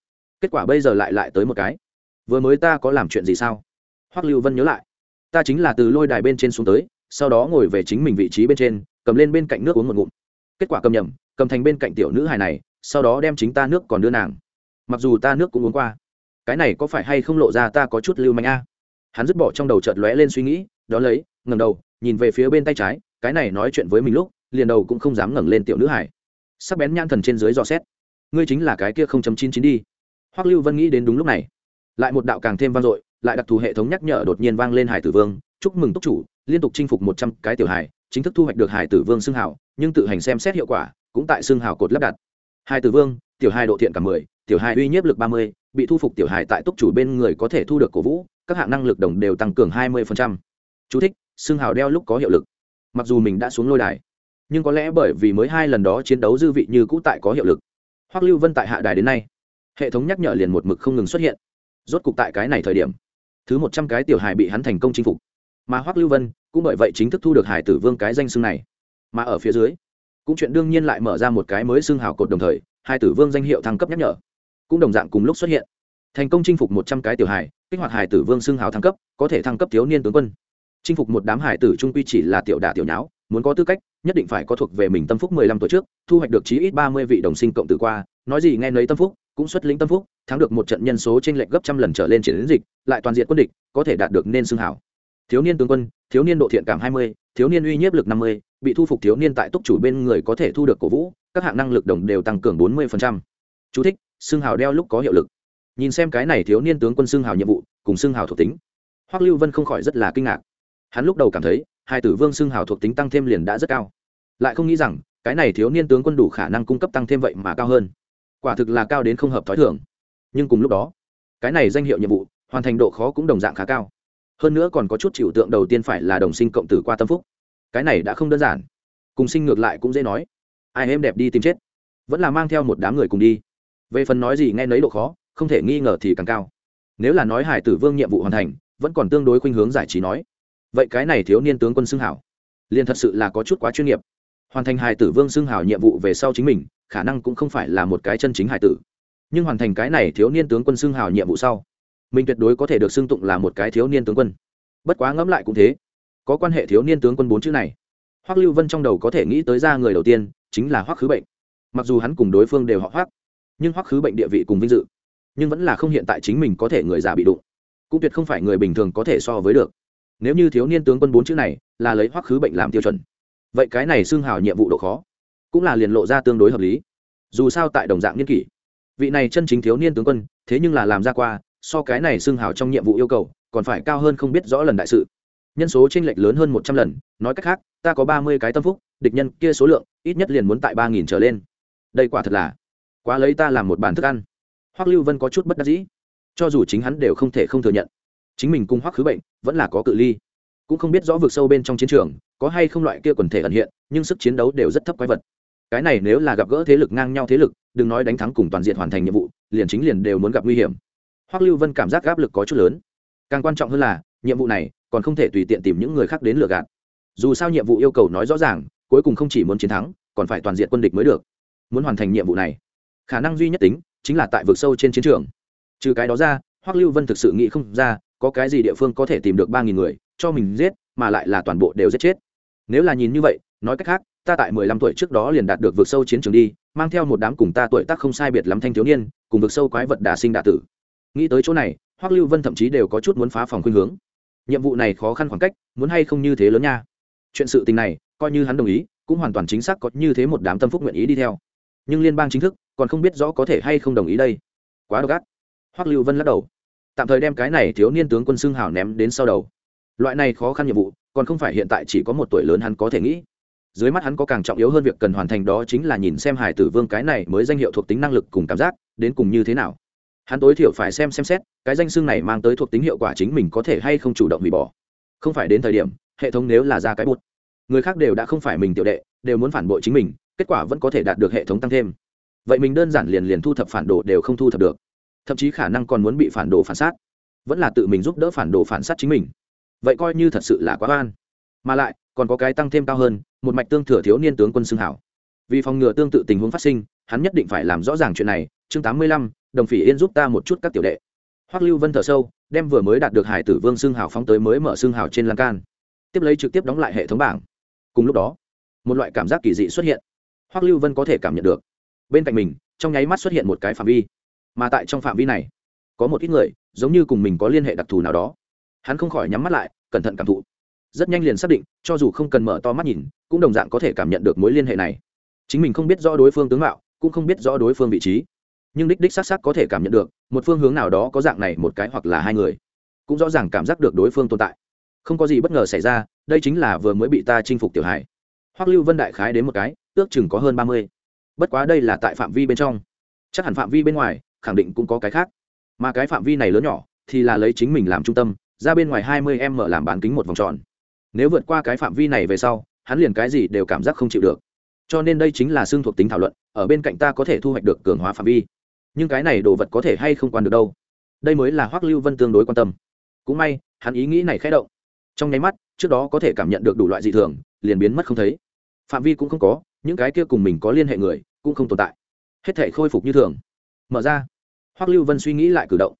Kết quả bây giờ lại lại tới một cái. Vừa mới ta có làm chuyện gì sao? Hoắc lưu vân nhớ lại. Ta chính là từ lôi đài bên trên xuống tới sau đó ngồi về chính mình vị trí bên trên cầm lên bên cạnh nước uống một ngụm. Kết quả cầm nhầm cầm thành bên cạnh tiểu nữ hài này sau đó đem chính ta nước còn đưa nàng. Mặc dù ta nước cũng uống qua. Cái này có phải hay không lộ ra ta có chút lưu manh a? Hắn dứt bỏ trong đầu chợt lóe lên suy nghĩ đó lấy ngẩng đầu nhìn về phía bên tay trái, cái này nói chuyện với mình lúc, liền đầu cũng không dám ngẩng lên tiểu nữ hải. Sắc bén nhãn thần trên dưới dò xét. Ngươi chính là cái kia không chấm chín chín đi. Hoắc lưu vân nghĩ đến đúng lúc này. Lại một đạo càng thêm vang dội, lại đặc thù hệ thống nhắc nhở đột nhiên vang lên hải tử vương, chúc mừng túc chủ, liên tục chinh phục một trăm cái tiểu hải chính thức thu hoạch được hải tử vương xưng hảo nhưng tự hành xem xét hiệu quả, cũng tại xưng hảo cột lắp đặt. Hải tử vương, tiểu hai độ thiện cả mười, tiểu hai uy nhiếp lực ba mươi, bị thu phục tiểu hải tại túc chủ bên người có thể thu được cổ vũ, các hạng năng lực đồng đều tăng cường hai mươi chú thích xương hào đeo lúc có hiệu lực. Mặc dù mình đã xuống lôi đài, nhưng có lẽ bởi vì mới hai lần đó chiến đấu dư vị như cũ tại có hiệu lực. Hoắc lưu vân tại hạ đài đến nay, hệ thống nhắc nhở liền một mực không ngừng xuất hiện. Rốt cục tại cái này thời điểm, thứ một trăm cái tiểu hài bị hắn thành công chinh phục. Mà hoắc lưu vân cũng bởi vậy chính thức thu được hải tử vương cái danh xưng này. Mà ở phía dưới, cũng chuyện đương nhiên lại mở ra một cái mới xưng hào cột đồng thời, hai tử vương danh hiệu thăng cấp nhắc nhở cũng đồng dạng cùng lúc xuất hiện. Thành công chinh phục một trăm cái tiểu hài, kích hoạt hải tử vương xưng hào thăng cấp, có thể thăng cấp thiếu niên tướng quân chinh phục một đám hải tử trung quy chỉ là tiểu đả tiểu nháo muốn có tư cách nhất định phải có thuộc về mình tâm phúc mười lăm tuổi trước thu hoạch được chí ít ba mươi vị đồng sinh cộng tử qua nói gì nghe nấy tâm phúc cũng xuất lĩnh tâm phúc thắng được một trận nhân số t r ê n lệch gấp trăm lần trở lên chiến dịch lại toàn diện quân địch có thể đạt được nên xương hảo. Thiếu niên tướng quân thiếu niên độ thiện cảm hai mươi thiếu niên uy nhiếp lực năm mươi bị thu phục thiếu niên tại túc chủ bên người có thể thu được cổ vũ các hạng năng lực đồng đều tăng cường bốn mươi Chú thích, xương hào đeo lúc có hiệu lực. Nhìn xem cái này thiếu niên tướng quân xương hào nhiệm vụ cùng xương hào thuộc tính. Hoắc lưu vân không khỏi rất là kinh ngạc hắn lúc đầu cảm thấy, hai tử vương xưng hào thuộc tính tăng thêm liền đã rất cao. Lại không nghĩ rằng, cái này thiếu niên tướng quân đủ khả năng cung cấp tăng thêm vậy mà cao hơn. Quả thực là cao đến không hợp t h ó i thưởng nhưng cùng lúc đó, cái này danh hiệu nhiệm vụ, hoàn thành độ khó cũng đồng dạng khá cao. Hơn nữa còn có chút chịu tượng đầu tiên phải là đồng sinh cộng tử qua tâm phúc. Cái này đã không đơn giản. Cùng sinh ngược lại cũng dễ nói. Ai em đẹp đi tìm chết. Vẫn là mang theo một đám người cùng đi. Về phần nói gì nghe nấy độ khó, không thể nghi ngờ thì càng cao. Nếu là nói hải tử vương nhiệm vụ hoàn thành, vẫn còn tương đối khuynh hướng giải trí nói vậy cái này thiếu niên tướng quân xưng hảo, liền thật sự là có chút quá chuyên nghiệp. Hoàn thành hài tử vương xưng hảo nhiệm vụ về sau chính mình, khả năng cũng không phải là một cái chân chính hài tử. Nhưng hoàn thành cái này thiếu niên tướng quân xưng hào nhiệm vụ sau, mình tuyệt đối có thể được xưng tụng là một cái thiếu niên tướng quân. Bất quá ngẫm lại cũng thế, có quan hệ thiếu niên tướng quân bốn chữ này, hoắc lưu vân trong đầu có thể nghĩ tới ra người đầu tiên, chính là hoắc khứ bệnh. Mặc dù hắn cùng đối phương đều họ hoắc, nhưng hoắc khứ bệnh địa vị cùng vinh dự, nhưng vẫn là không hiện tại chính mình có thể người già bị đụng, cũng tuyệt không phải người bình thường có thể so với được nếu như thiếu niên tướng quân bốn chữ này là lấy hoắc khứ bệnh làm tiêu chuẩn, vậy cái này xưng hào nhiệm vụ độ khó cũng là liền lộ ra tương đối hợp lý. Dù sao tại đồng dạng niên kỷ, vị này chân chính thiếu niên tướng quân, thế nhưng là làm ra qua, so cái này xưng hào trong nhiệm vụ yêu cầu, còn phải cao hơn không biết rõ lần đại sự. Nhân số t r ê n lệch lớn hơn một trăm lần, nói cách khác, ta có ba mươi cái tâm phúc, địch nhân kia số lượng, ít nhất liền muốn tại ba nghìn trở lên. Đây quả thật là quá lấy ta làm một bàn thức ăn. Hoắc lưu vân có chút bất đắc dĩ, cho dù chính hắn đều không thể không thừa nhận chính mình cung hoắc khứ bệnh, vẫn là có cự ly. Cũng không biết rõ vực sâu bên trong chiến trường, có hay không loại kia quần thể ẩn hiện, nhưng sức chiến đấu đều rất thấp quái vật. Cái này nếu là gặp gỡ thế lực ngang nhau thế lực, đừng nói đánh thắng cùng toàn diện hoàn thành nhiệm vụ, liền chính liền đều muốn gặp nguy hiểm. Hoắc lưu vân cảm giác áp lực có chút lớn. Càng quan trọng hơn là, nhiệm vụ này còn không thể tùy tiện tìm những người khác đến lừa gạt. Dù sao nhiệm vụ yêu cầu nói rõ ràng, cuối cùng không chỉ muốn chiến thắng, còn phải toàn diện quân địch mới được. Muốn hoàn thành nhiệm vụ này, khả năng duy nhất tính chính là tại vực sâu trên chiến trường. Trừ cái đó ra, hoắc lưu vân thực sự nghĩ không ra có cái gì địa phương có thể tìm được ba nghìn người, cho mình giết, mà lại là toàn bộ đều giết chết. Nếu là nhìn như vậy, nói cách khác, ta tại mười lăm tuổi trước đó liền đạt được vượt sâu chiến trường đi, mang theo một đám cùng ta tuổi tác không sai biệt lắm thanh thiếu niên, cùng vượt sâu quái vật đả sinh đả tử. Nghĩ tới chỗ này, hoắc lưu vân thậm chí đều có chút muốn phá phòng khuynh hướng. Nhiệm vụ này khó khăn khoảng cách, muốn hay không như thế lớn nha. Chuyện sự tình này, coi như hắn đồng ý, cũng hoàn toàn chính xác có như thế một đám tâm phúc nguyện ý đi theo. Nhưng liên bang chính thức, còn không biết rõ có thể hay không đồng ý đây. Quá độc ác. Hoắc lưu vân lắc đầu tạm thời đem cái này thiếu niên tướng quân xưng hào ném đến sau đầu. Loại này khó khăn nhiệm vụ, còn không phải hiện tại chỉ có một tuổi lớn hắn có thể nghĩ. Dưới mắt hắn có càng trọng yếu hơn việc cần hoàn thành đó chính là nhìn xem hải tử vương cái này mới danh hiệu thuộc tính năng lực cùng cảm giác, đến cùng như thế nào. Hắn tối thiểu phải xem xem xét, cái danh xưng này mang tới thuộc tính hiệu quả chính mình có thể hay không chủ động hủy bỏ. Không phải đến thời điểm, hệ thống nếu là ra cái bút, người khác đều đã không phải mình tiểu đệ, đều muốn phản bội chính mình, kết quả vẫn có thể đạt được hệ thống tăng thêm. Vậy mình đơn giản liền liền thu thập phản đồ đều không thu thập được thậm chí khả năng còn muốn bị phản đồ phản sát vẫn là tự mình giúp đỡ phản đồ phản sát chính mình. Vậy coi như thật sự là quá oan. Mà lại, còn có cái tăng thêm cao hơn, một mạch tương thừa thiếu niên tướng quân xưng hảo. Vì phòng ngừa tương tự tình huống phát sinh, hắn nhất định phải làm rõ ràng chuyện này. Chương tám mươi lăm, đồng phỉ yên giúp ta một chút các tiểu đệ. Hoắc lưu vân thở sâu, đem vừa mới đạt được hải tử vương xưng hảo phóng tới mới mở xưng hảo trên lan can. Tiếp lấy trực tiếp đóng lại hệ thống bảng. Cùng lúc đó, một loại cảm giác kỳ dị xuất hiện. Hoắc lưu vân có thể cảm nhận được. Bên cạnh mình, trong nháy mắt xuất hiện một cái phạm vi mà tại trong phạm vi này, có một ít người giống như cùng mình có liên hệ đặc thù nào đó. Hắn không khỏi nhắm mắt lại, cẩn thận cảm thụ. Rất nhanh liền xác định, cho dù không cần mở to mắt nhìn, cũng đồng dạng có thể cảm nhận được mối liên hệ này. Chính mình không biết rõ đối phương tướng mạo, cũng không biết rõ đối phương vị trí. Nhưng đích đích xác xác có thể cảm nhận được, một phương hướng nào đó có dạng này một cái hoặc là hai người, cũng rõ ràng cảm giác được đối phương tồn tại. Không có gì bất ngờ xảy ra, đây chính là vừa mới bị ta chinh phục tiểu hải hoắc lưu vân đại khái đến một cái, ước chừng có hơn ba mươi. Bất quá đây là tại phạm vi bên trong. Chắc hẳn phạm vi bên ngoài khẳng định cũng có cái khác. Mà cái phạm vi này lớn nhỏ, thì là lấy chính mình làm trung tâm, ra bên ngoài hai mươi em mở làm bán kính một vòng tròn. Nếu vượt qua cái phạm vi này về sau, hắn liền cái gì đều cảm giác không chịu được. Cho nên đây chính là xương thuộc tính thảo luận, ở bên cạnh ta có thể thu hoạch được cường hóa phạm vi. Nhưng cái này đồ vật có thể hay không quan được đâu? Đây mới là hoắc lưu vân tương đối quan tâm. Cũng may, hắn ý nghĩ này khẽ động. Trong nháy mắt, trước đó có thể cảm nhận được đủ loại dị thường, liền biến mất không thấy. Phạm vi cũng không có, những cái kia cùng mình có liên hệ người, cũng không tồn tại. Hết thể khôi phục như thường. Mở ra hoắc lưu vân suy nghĩ lại cử động.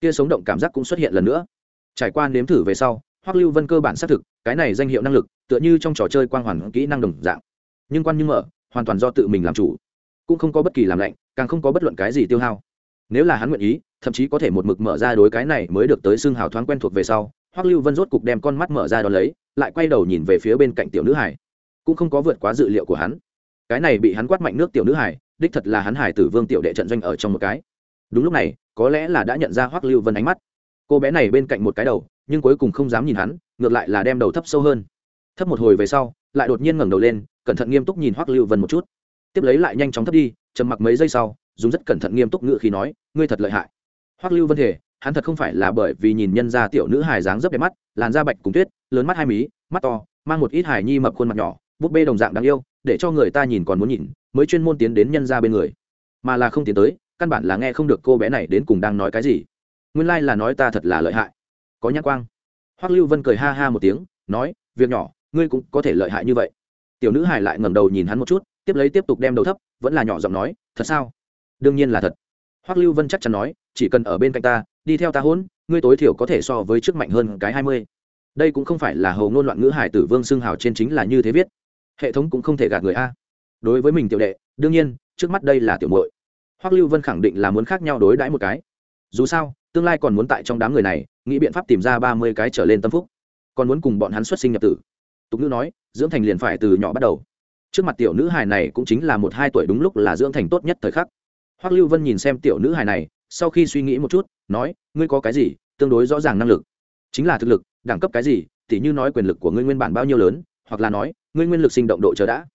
Kia sống động cảm giác cũng xuất hiện lần nữa. Trải qua nếm thử về sau, hoắc lưu vân cơ bản xác thực, cái này danh hiệu năng lực, tựa như trong trò chơi quang hoàn kỹ năng đồng dạng. Nhưng quan như mở, hoàn toàn do tự mình làm chủ. Cũng không có bất kỳ làm lạnh, càng không có bất luận cái gì tiêu hao. Nếu là hắn nguyện ý, thậm chí có thể một mực mở ra đối cái này mới được tới xương hào thoáng quen thuộc về sau, hoắc lưu vân rốt cục đem con mắt mở ra đón lấy, lại quay đầu nhìn về phía bên cạnh tiểu nữ hải cũng không có vượt quá dự liệu của hắn. Cái này bị hắn quát mạnh nước tiểu nữ hải đích thật là hắn hải tử vương tiểu đệ trận doanh ở trong một cái đúng lúc này, có lẽ là đã nhận ra hoắc lưu vân ánh mắt. Cô bé này bên cạnh một cái đầu, nhưng cuối cùng không dám nhìn hắn, ngược lại là đem đầu thấp sâu hơn. Thấp một hồi về sau, lại đột nhiên ngẩng đầu lên, cẩn thận nghiêm túc nhìn hoắc lưu vân một chút. Tiếp lấy lại nhanh chóng thấp đi, trầm mặc mấy giây sau, dùng rất cẩn thận nghiêm túc ngự khi nói, ngươi thật lợi hại. Hoắc lưu vân thể hắn thật không phải là bởi vì nhìn nhân ra tiểu nữ hài dáng rất đẹp mắt, làn da bạch cùng tuyết, lớn mắt hai mí, mắt to, mang một ít hài nhi mập khuôn mặt nhỏ, búp bê đồng dạng đáng yêu, để cho người ta nhìn còn muốn nhìn, mới chuyên môn tiến đến nhân ra bên người. Mà là không tiến tới căn bản là nghe không được cô bé này đến cùng đang nói cái gì. Nguyên lai、like、là nói ta thật là lợi hại. Có nhãn quang. Hoắc lưu vân cười ha ha một tiếng, nói, việc nhỏ, ngươi cũng có thể lợi hại như vậy. Tiểu nữ hải lại ngẩng đầu nhìn hắn một chút, tiếp lấy tiếp tục đem đầu thấp, vẫn là nhỏ giọng nói, thật sao? Đương nhiên là thật. Hoắc lưu vân chắc chắn nói, chỉ cần ở bên cạnh ta, đi theo ta hôn, ngươi tối thiểu có thể so với trước mạnh hơn cái hai mươi. Đây cũng không phải là hầu ngôn loạn ngữ hải tử vương xưng hào trên chính là như thế viết. Hệ thống cũng không thể gạt người a. Đối với mình tiểu đệ, đương nhiên, trước mắt đây là tiểu muội hoắc lưu vân khẳng định là muốn khác nhau đối đãi một cái. Dù sao, tương lai còn muốn tại trong đám người này, nghĩ biện pháp tìm ra ba mươi cái trở lên tâm phúc. Còn muốn cùng bọn hắn xuất sinh nhập tử. Tục nữ nói, dưỡng thành liền phải từ nhỏ bắt đầu. Trước mặt tiểu nữ hài này cũng chính là một hai tuổi đúng lúc là dưỡng thành tốt nhất thời khắc. Hoắc lưu vân nhìn xem tiểu nữ hài này, sau khi suy nghĩ một chút, nói, ngươi có cái gì, tương đối rõ ràng năng lực. Chính là thực lực, đẳng cấp cái gì, tỉ như nói quyền lực của ngươi nguyên bản bao nhiêu lớn, hoặc là nói, ngươi nguyên lực sinh động độ chờ đã.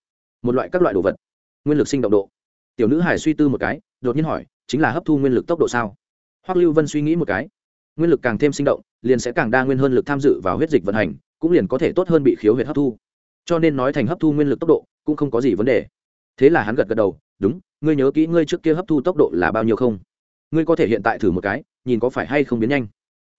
Một loại các loại đồ vật. Nguyên lực sinh động độ. Tiểu nữ hải suy tư một cái đột nhiên hỏi, chính là hấp thu nguyên lực tốc độ sao? Hoắc lưu vân suy nghĩ một cái. Nguyên lực càng thêm sinh động, liền sẽ càng đa nguyên hơn lực tham dự vào huyết dịch vận hành, cũng liền có thể tốt hơn bị khiếu huyệt hấp thu. Cho nên nói thành hấp thu nguyên lực tốc độ, cũng không có gì vấn đề. Thế là hắn gật gật đầu, đúng, ngươi nhớ kỹ ngươi trước kia hấp thu tốc độ là bao nhiêu không? Ngươi có thể hiện tại thử một cái, nhìn có phải hay không biến nhanh.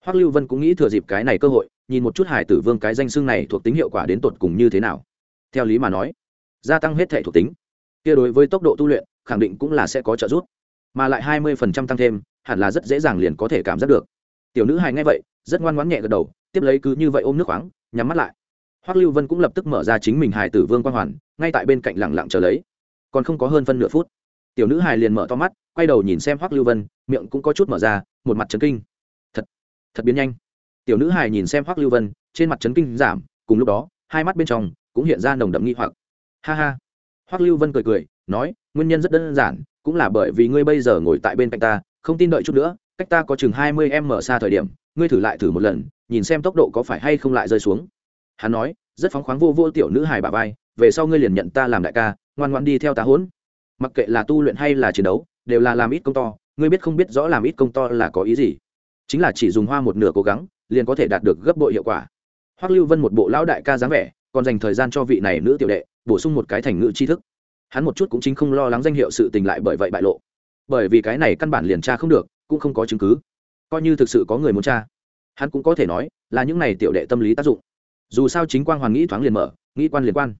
Hoắc lưu vân cũng nghĩ thừa dịp cái này cơ hội, nhìn một chút hải tử vương cái danh xưng này thuộc tính hiệu quả đến tột cùng như thế nào. Theo lý mà nói, gia tăng hết thể thuộc tính, kia đối với tốc độ tu luyện, khẳng định cũng là sẽ có trợ giúp mà lại hai mươi phần trăm tăng thêm, hẳn là rất dễ dàng liền có thể cảm giác được. Tiểu nữ hài nghe vậy, rất ngoan ngoãn nhẹ gật đầu, tiếp lấy cứ như vậy ôm nước khoáng, nhắm mắt lại. Hoắc lưu vân cũng lập tức mở ra chính mình hài tử vương quang hoàn, ngay tại bên cạnh lẳng lặng chờ lấy. Còn không có hơn phân nửa phút, tiểu nữ hài liền mở to mắt, quay đầu nhìn xem hoắc lưu vân, miệng cũng có chút mở ra, một mặt trấn kinh. Thật thật biến nhanh. Tiểu nữ hài nhìn xem hoắc lưu vân, trên mặt trấn kinh giảm, cùng lúc đó, hai mắt bên trong cũng hiện ra nồng đậm nghi hoặc. Ha ha. Hoắc lưu vân cười cười, nói, nguyên nhân rất đơn giản cũng là bởi vì ngươi bây giờ ngồi tại bên cạnh ta, không tin đợi chút nữa, cách ta có chừng hai mươi em mở xa thời điểm, ngươi thử lại thử một lần, nhìn xem tốc độ có phải hay không lại rơi xuống. Hắn nói, rất phóng khoáng vô vô tiểu nữ hài bà vai, về sau ngươi liền nhận ta làm đại ca, ngoan ngoan đi theo ta hỗn. Mặc kệ là tu luyện hay là chiến đấu, đều là làm ít công to, ngươi biết không biết rõ làm ít công to là có ý gì. Chính là chỉ dùng hoa một nửa cố gắng, liền có thể đạt được gấp bội hiệu quả. Hoắc lưu vân một bộ lão đại ca dáng vẻ, còn dành thời gian cho vị này nữ tiểu đệ, bổ sung một cái thành ngữ tri thức hắn một chút cũng chính không lo lắng danh hiệu sự tình lại bởi vậy bại lộ. Bởi vì cái này căn bản liền tra không được, cũng không có chứng cứ. Coi như thực sự có người muốn tra, hắn cũng có thể nói là những này tiểu đệ tâm lý tác dụng. Dù sao chính quan hoàng nghĩ thoáng liền mở, nghĩ quan liền quan.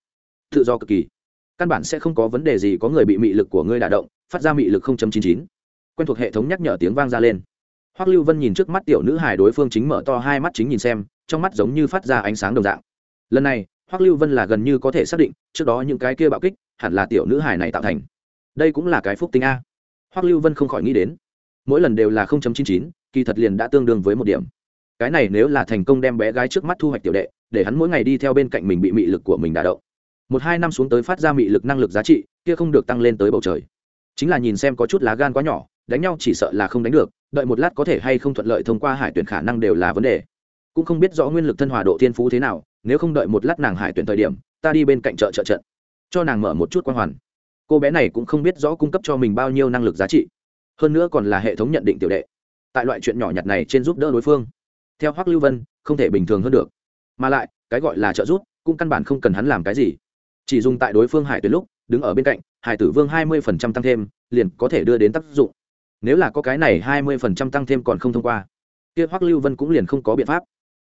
Tự do cực kỳ. Căn bản sẽ không có vấn đề gì có người bị mị lực của ngươi đả động, phát ra mị lực 0.99. quen thuộc hệ thống nhắc nhở tiếng vang ra lên. Hoắc lưu vân nhìn trước mắt tiểu nữ hài đối phương chính mở to hai mắt chính nhìn xem, trong mắt giống như phát ra ánh sáng đồng dạng. Lần này hoắc lưu vân là gần như có thể xác định trước đó những cái kia bạo kích hẳn là tiểu nữ hài này tạo thành. Đây cũng là cái phúc tính a. Hoắc lưu vân không khỏi nghĩ đến mỗi lần đều là 0.99, kỳ thật liền đã tương đương với một điểm. Cái này nếu là thành công đem bé gái trước mắt thu hoạch tiểu đệ để hắn mỗi ngày đi theo bên cạnh mình bị mị lực của mình đả động. Một hai năm xuống tới phát ra mị lực năng lực giá trị kia không được tăng lên tới bầu trời. Chính là nhìn xem có chút lá gan quá nhỏ đánh nhau chỉ sợ là không đánh được đợi một lát có thể hay không thuận lợi thông qua hải tuyển khả năng đều là vấn đề. Cũng không biết rõ nguyên lực thân hòa độ thiên phú thế nào nếu không đợi một lát nàng hải tuyển thời điểm, ta đi bên cạnh chợ trợ trận, cho nàng mở một chút quan hoàn. Cô bé này cũng không biết rõ cung cấp cho mình bao nhiêu năng lực giá trị, hơn nữa còn là hệ thống nhận định tiểu đệ. Tại loại chuyện nhỏ nhặt này trên giúp đỡ đối phương. Theo hoắc lưu vân, không thể bình thường hơn được. Mà lại, cái gọi là trợ giúp, cũng căn bản không cần hắn làm cái gì. Chỉ dùng tại đối phương hải tuyển lúc, đứng ở bên cạnh, hải tử vương hai mươi phần trăm tăng thêm, liền có thể đưa đến tác dụng. Nếu là có cái này hai mươi phần trăm tăng thêm còn không thông qua, kia hoắc lưu vân cũng liền không có biện pháp.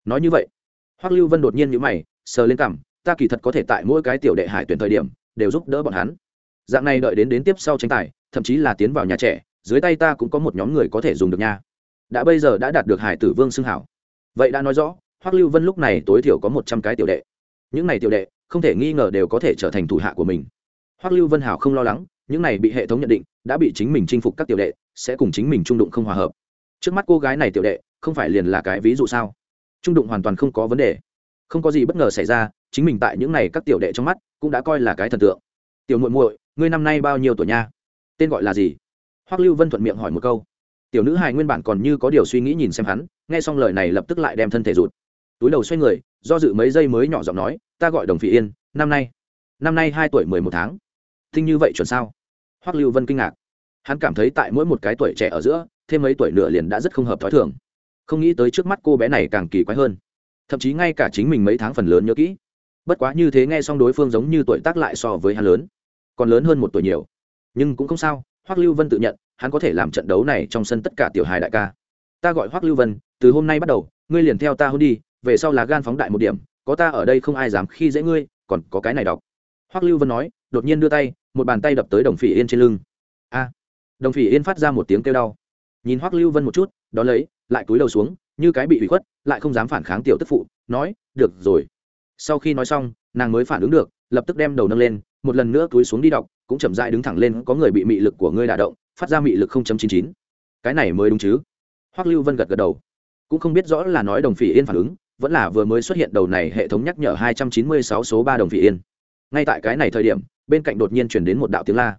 Nói như vậy hoắc lưu vân đột nhiên nhíu mày, sờ lên cằm, ta kỳ thật có thể tại mỗi cái tiểu đệ hải tuyển thời điểm, đều giúp đỡ bọn hắn. Dạng này đợi đến đến tiếp sau tranh tài, thậm chí là tiến vào nhà trẻ, dưới tay ta cũng có một nhóm người có thể dùng được nha. Đã bây giờ đã đạt được hải tử vương xưng hảo. Vậy đã nói rõ, hoắc lưu vân lúc này tối thiểu có một trăm cái tiểu đệ. Những này tiểu đệ, không thể nghi ngờ đều có thể trở thành thủ hạ của mình. Hoắc lưu vân hảo không lo lắng, những này bị hệ thống nhận định, đã bị chính mình chinh phục các tiểu đệ, sẽ cùng chính mình trung đụng không hòa hợp. Trước mắt cô gái này tiểu đệ, không phải liền là cái ví dụ sao? Trung đụng hoàn toàn không có vấn đề. Không có gì bất ngờ xảy ra, chính mình tại những này các tiểu đệ trong mắt cũng đã coi là cái thần tượng. Tiểu muội muội, ngươi năm nay bao nhiêu tuổi nha? Tên gọi là gì? Hoắc lưu vân thuận miệng hỏi một câu. Tiểu nữ hài nguyên bản còn như có điều suy nghĩ nhìn xem hắn, nghe xong lời này lập tức lại đem thân thể rụt. Túi đầu xoay người, do dự mấy giây mới nhỏ giọng nói, ta gọi đồng phỉ yên, năm nay năm nay hai tuổi mười một tháng. Thinh như vậy chuẩn sao? Hoắc lưu vân kinh ngạc. Hắn cảm thấy tại mỗi một cái tuổi trẻ ở giữa, thêm mấy tuổi nữa liền đã rất không hợp t h ó i thường không nghĩ tới trước mắt cô bé này càng kỳ quái hơn. Thậm chí ngay cả chính mình mấy tháng phần lớn nhớ kỹ. Bất quá như thế nghe xong đối phương giống như tuổi tác lại so với hắn lớn. Còn lớn hơn một tuổi nhiều. Nhưng cũng không sao, hoắc lưu vân tự nhận, hắn có thể làm trận đấu này trong sân tất cả tiểu hài đại ca. Ta gọi hoắc lưu vân, từ hôm nay bắt đầu, ngươi liền theo ta hôn đi, về sau là gan phóng đại một điểm, có ta ở đây không ai dám khi dễ ngươi, còn có cái này đọc. Hoắc lưu vân nói, đột nhiên đưa tay, một bàn tay đập tới đồng phỉ yên trên lưng. A. Đồng phỉ yên phát ra một tiếng kêu đau. Nhìn hoắc lưu vân một chút đó lấy lại cúi đầu xuống, như cái bị hủy khuất, lại không dám phản kháng tiểu tức phụ, nói, được rồi. Sau khi nói xong, nàng mới phản ứng được, lập tức đem đầu nâng lên, một lần nữa túi xuống đi đọc, cũng chậm dại đứng thẳng lên, có người bị mị lực của ngươi đả động, phát ra mị lực 0.99. cái này mới đúng chứ? Hoắc lưu vân gật gật đầu. Cũng không biết rõ là nói đồng phỉ yên phản ứng, vẫn là vừa mới xuất hiện đầu này hệ thống nhắc nhở 296 số ba đồng phỉ yên. Ngay tại cái này thời điểm, bên cạnh đột nhiên chuyển đến một đạo tiếng la.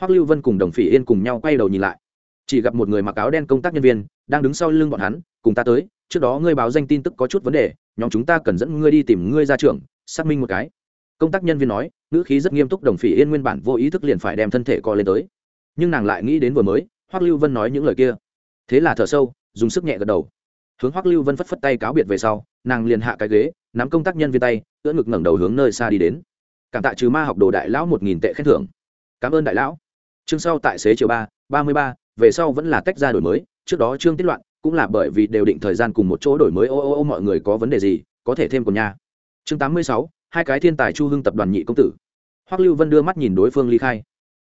Hoắc lưu vân cùng đồng phỉ yên cùng nhau quay đầu nhìn lại chỉ gặp một người mặc áo đen công tác nhân viên, đang đứng sau lưng bọn hắn, cùng ta tới, trước đó ngươi báo danh tin tức có chút vấn đề, nhóm chúng ta cần dẫn ngươi đi tìm ngươi ra trưởng, xác minh một cái. Công tác nhân viên nói, ngữ khí rất nghiêm túc, đồng phỉ yên nguyên bản vô ý thức liền phải đem thân thể co lên tới. Nhưng nàng lại nghĩ đến vừa mới, hoắc lưu vân nói những lời kia. Thế là thở sâu, dùng sức nhẹ gật đầu. Hướng hoắc lưu vân phất phất tay cáo biệt về sau, nàng liền hạ cái ghế, nắm công tác nhân viên tay, ưỡn ngực ngẩng đầu hướng nơi xa đi đến. Cảm tạ trừ ma học đồ đại lão một nghìn tệ khen thưởng. Cảm ơn đại lão. Chương sau tại xế chiều ba ba mươi ba về sau vẫn là tách ra đổi mới, trước đó chương tiết loạn cũng là bởi vì đều định thời gian cùng một chỗ đổi mới, ô ô ô, mọi người có vấn đề gì, có thể thêm của nha. Chương tám mươi sáu, hai cái thiên tài chu hưng tập đoàn nhị công tử. Hoắc lưu vân đưa mắt nhìn đối phương ly khai.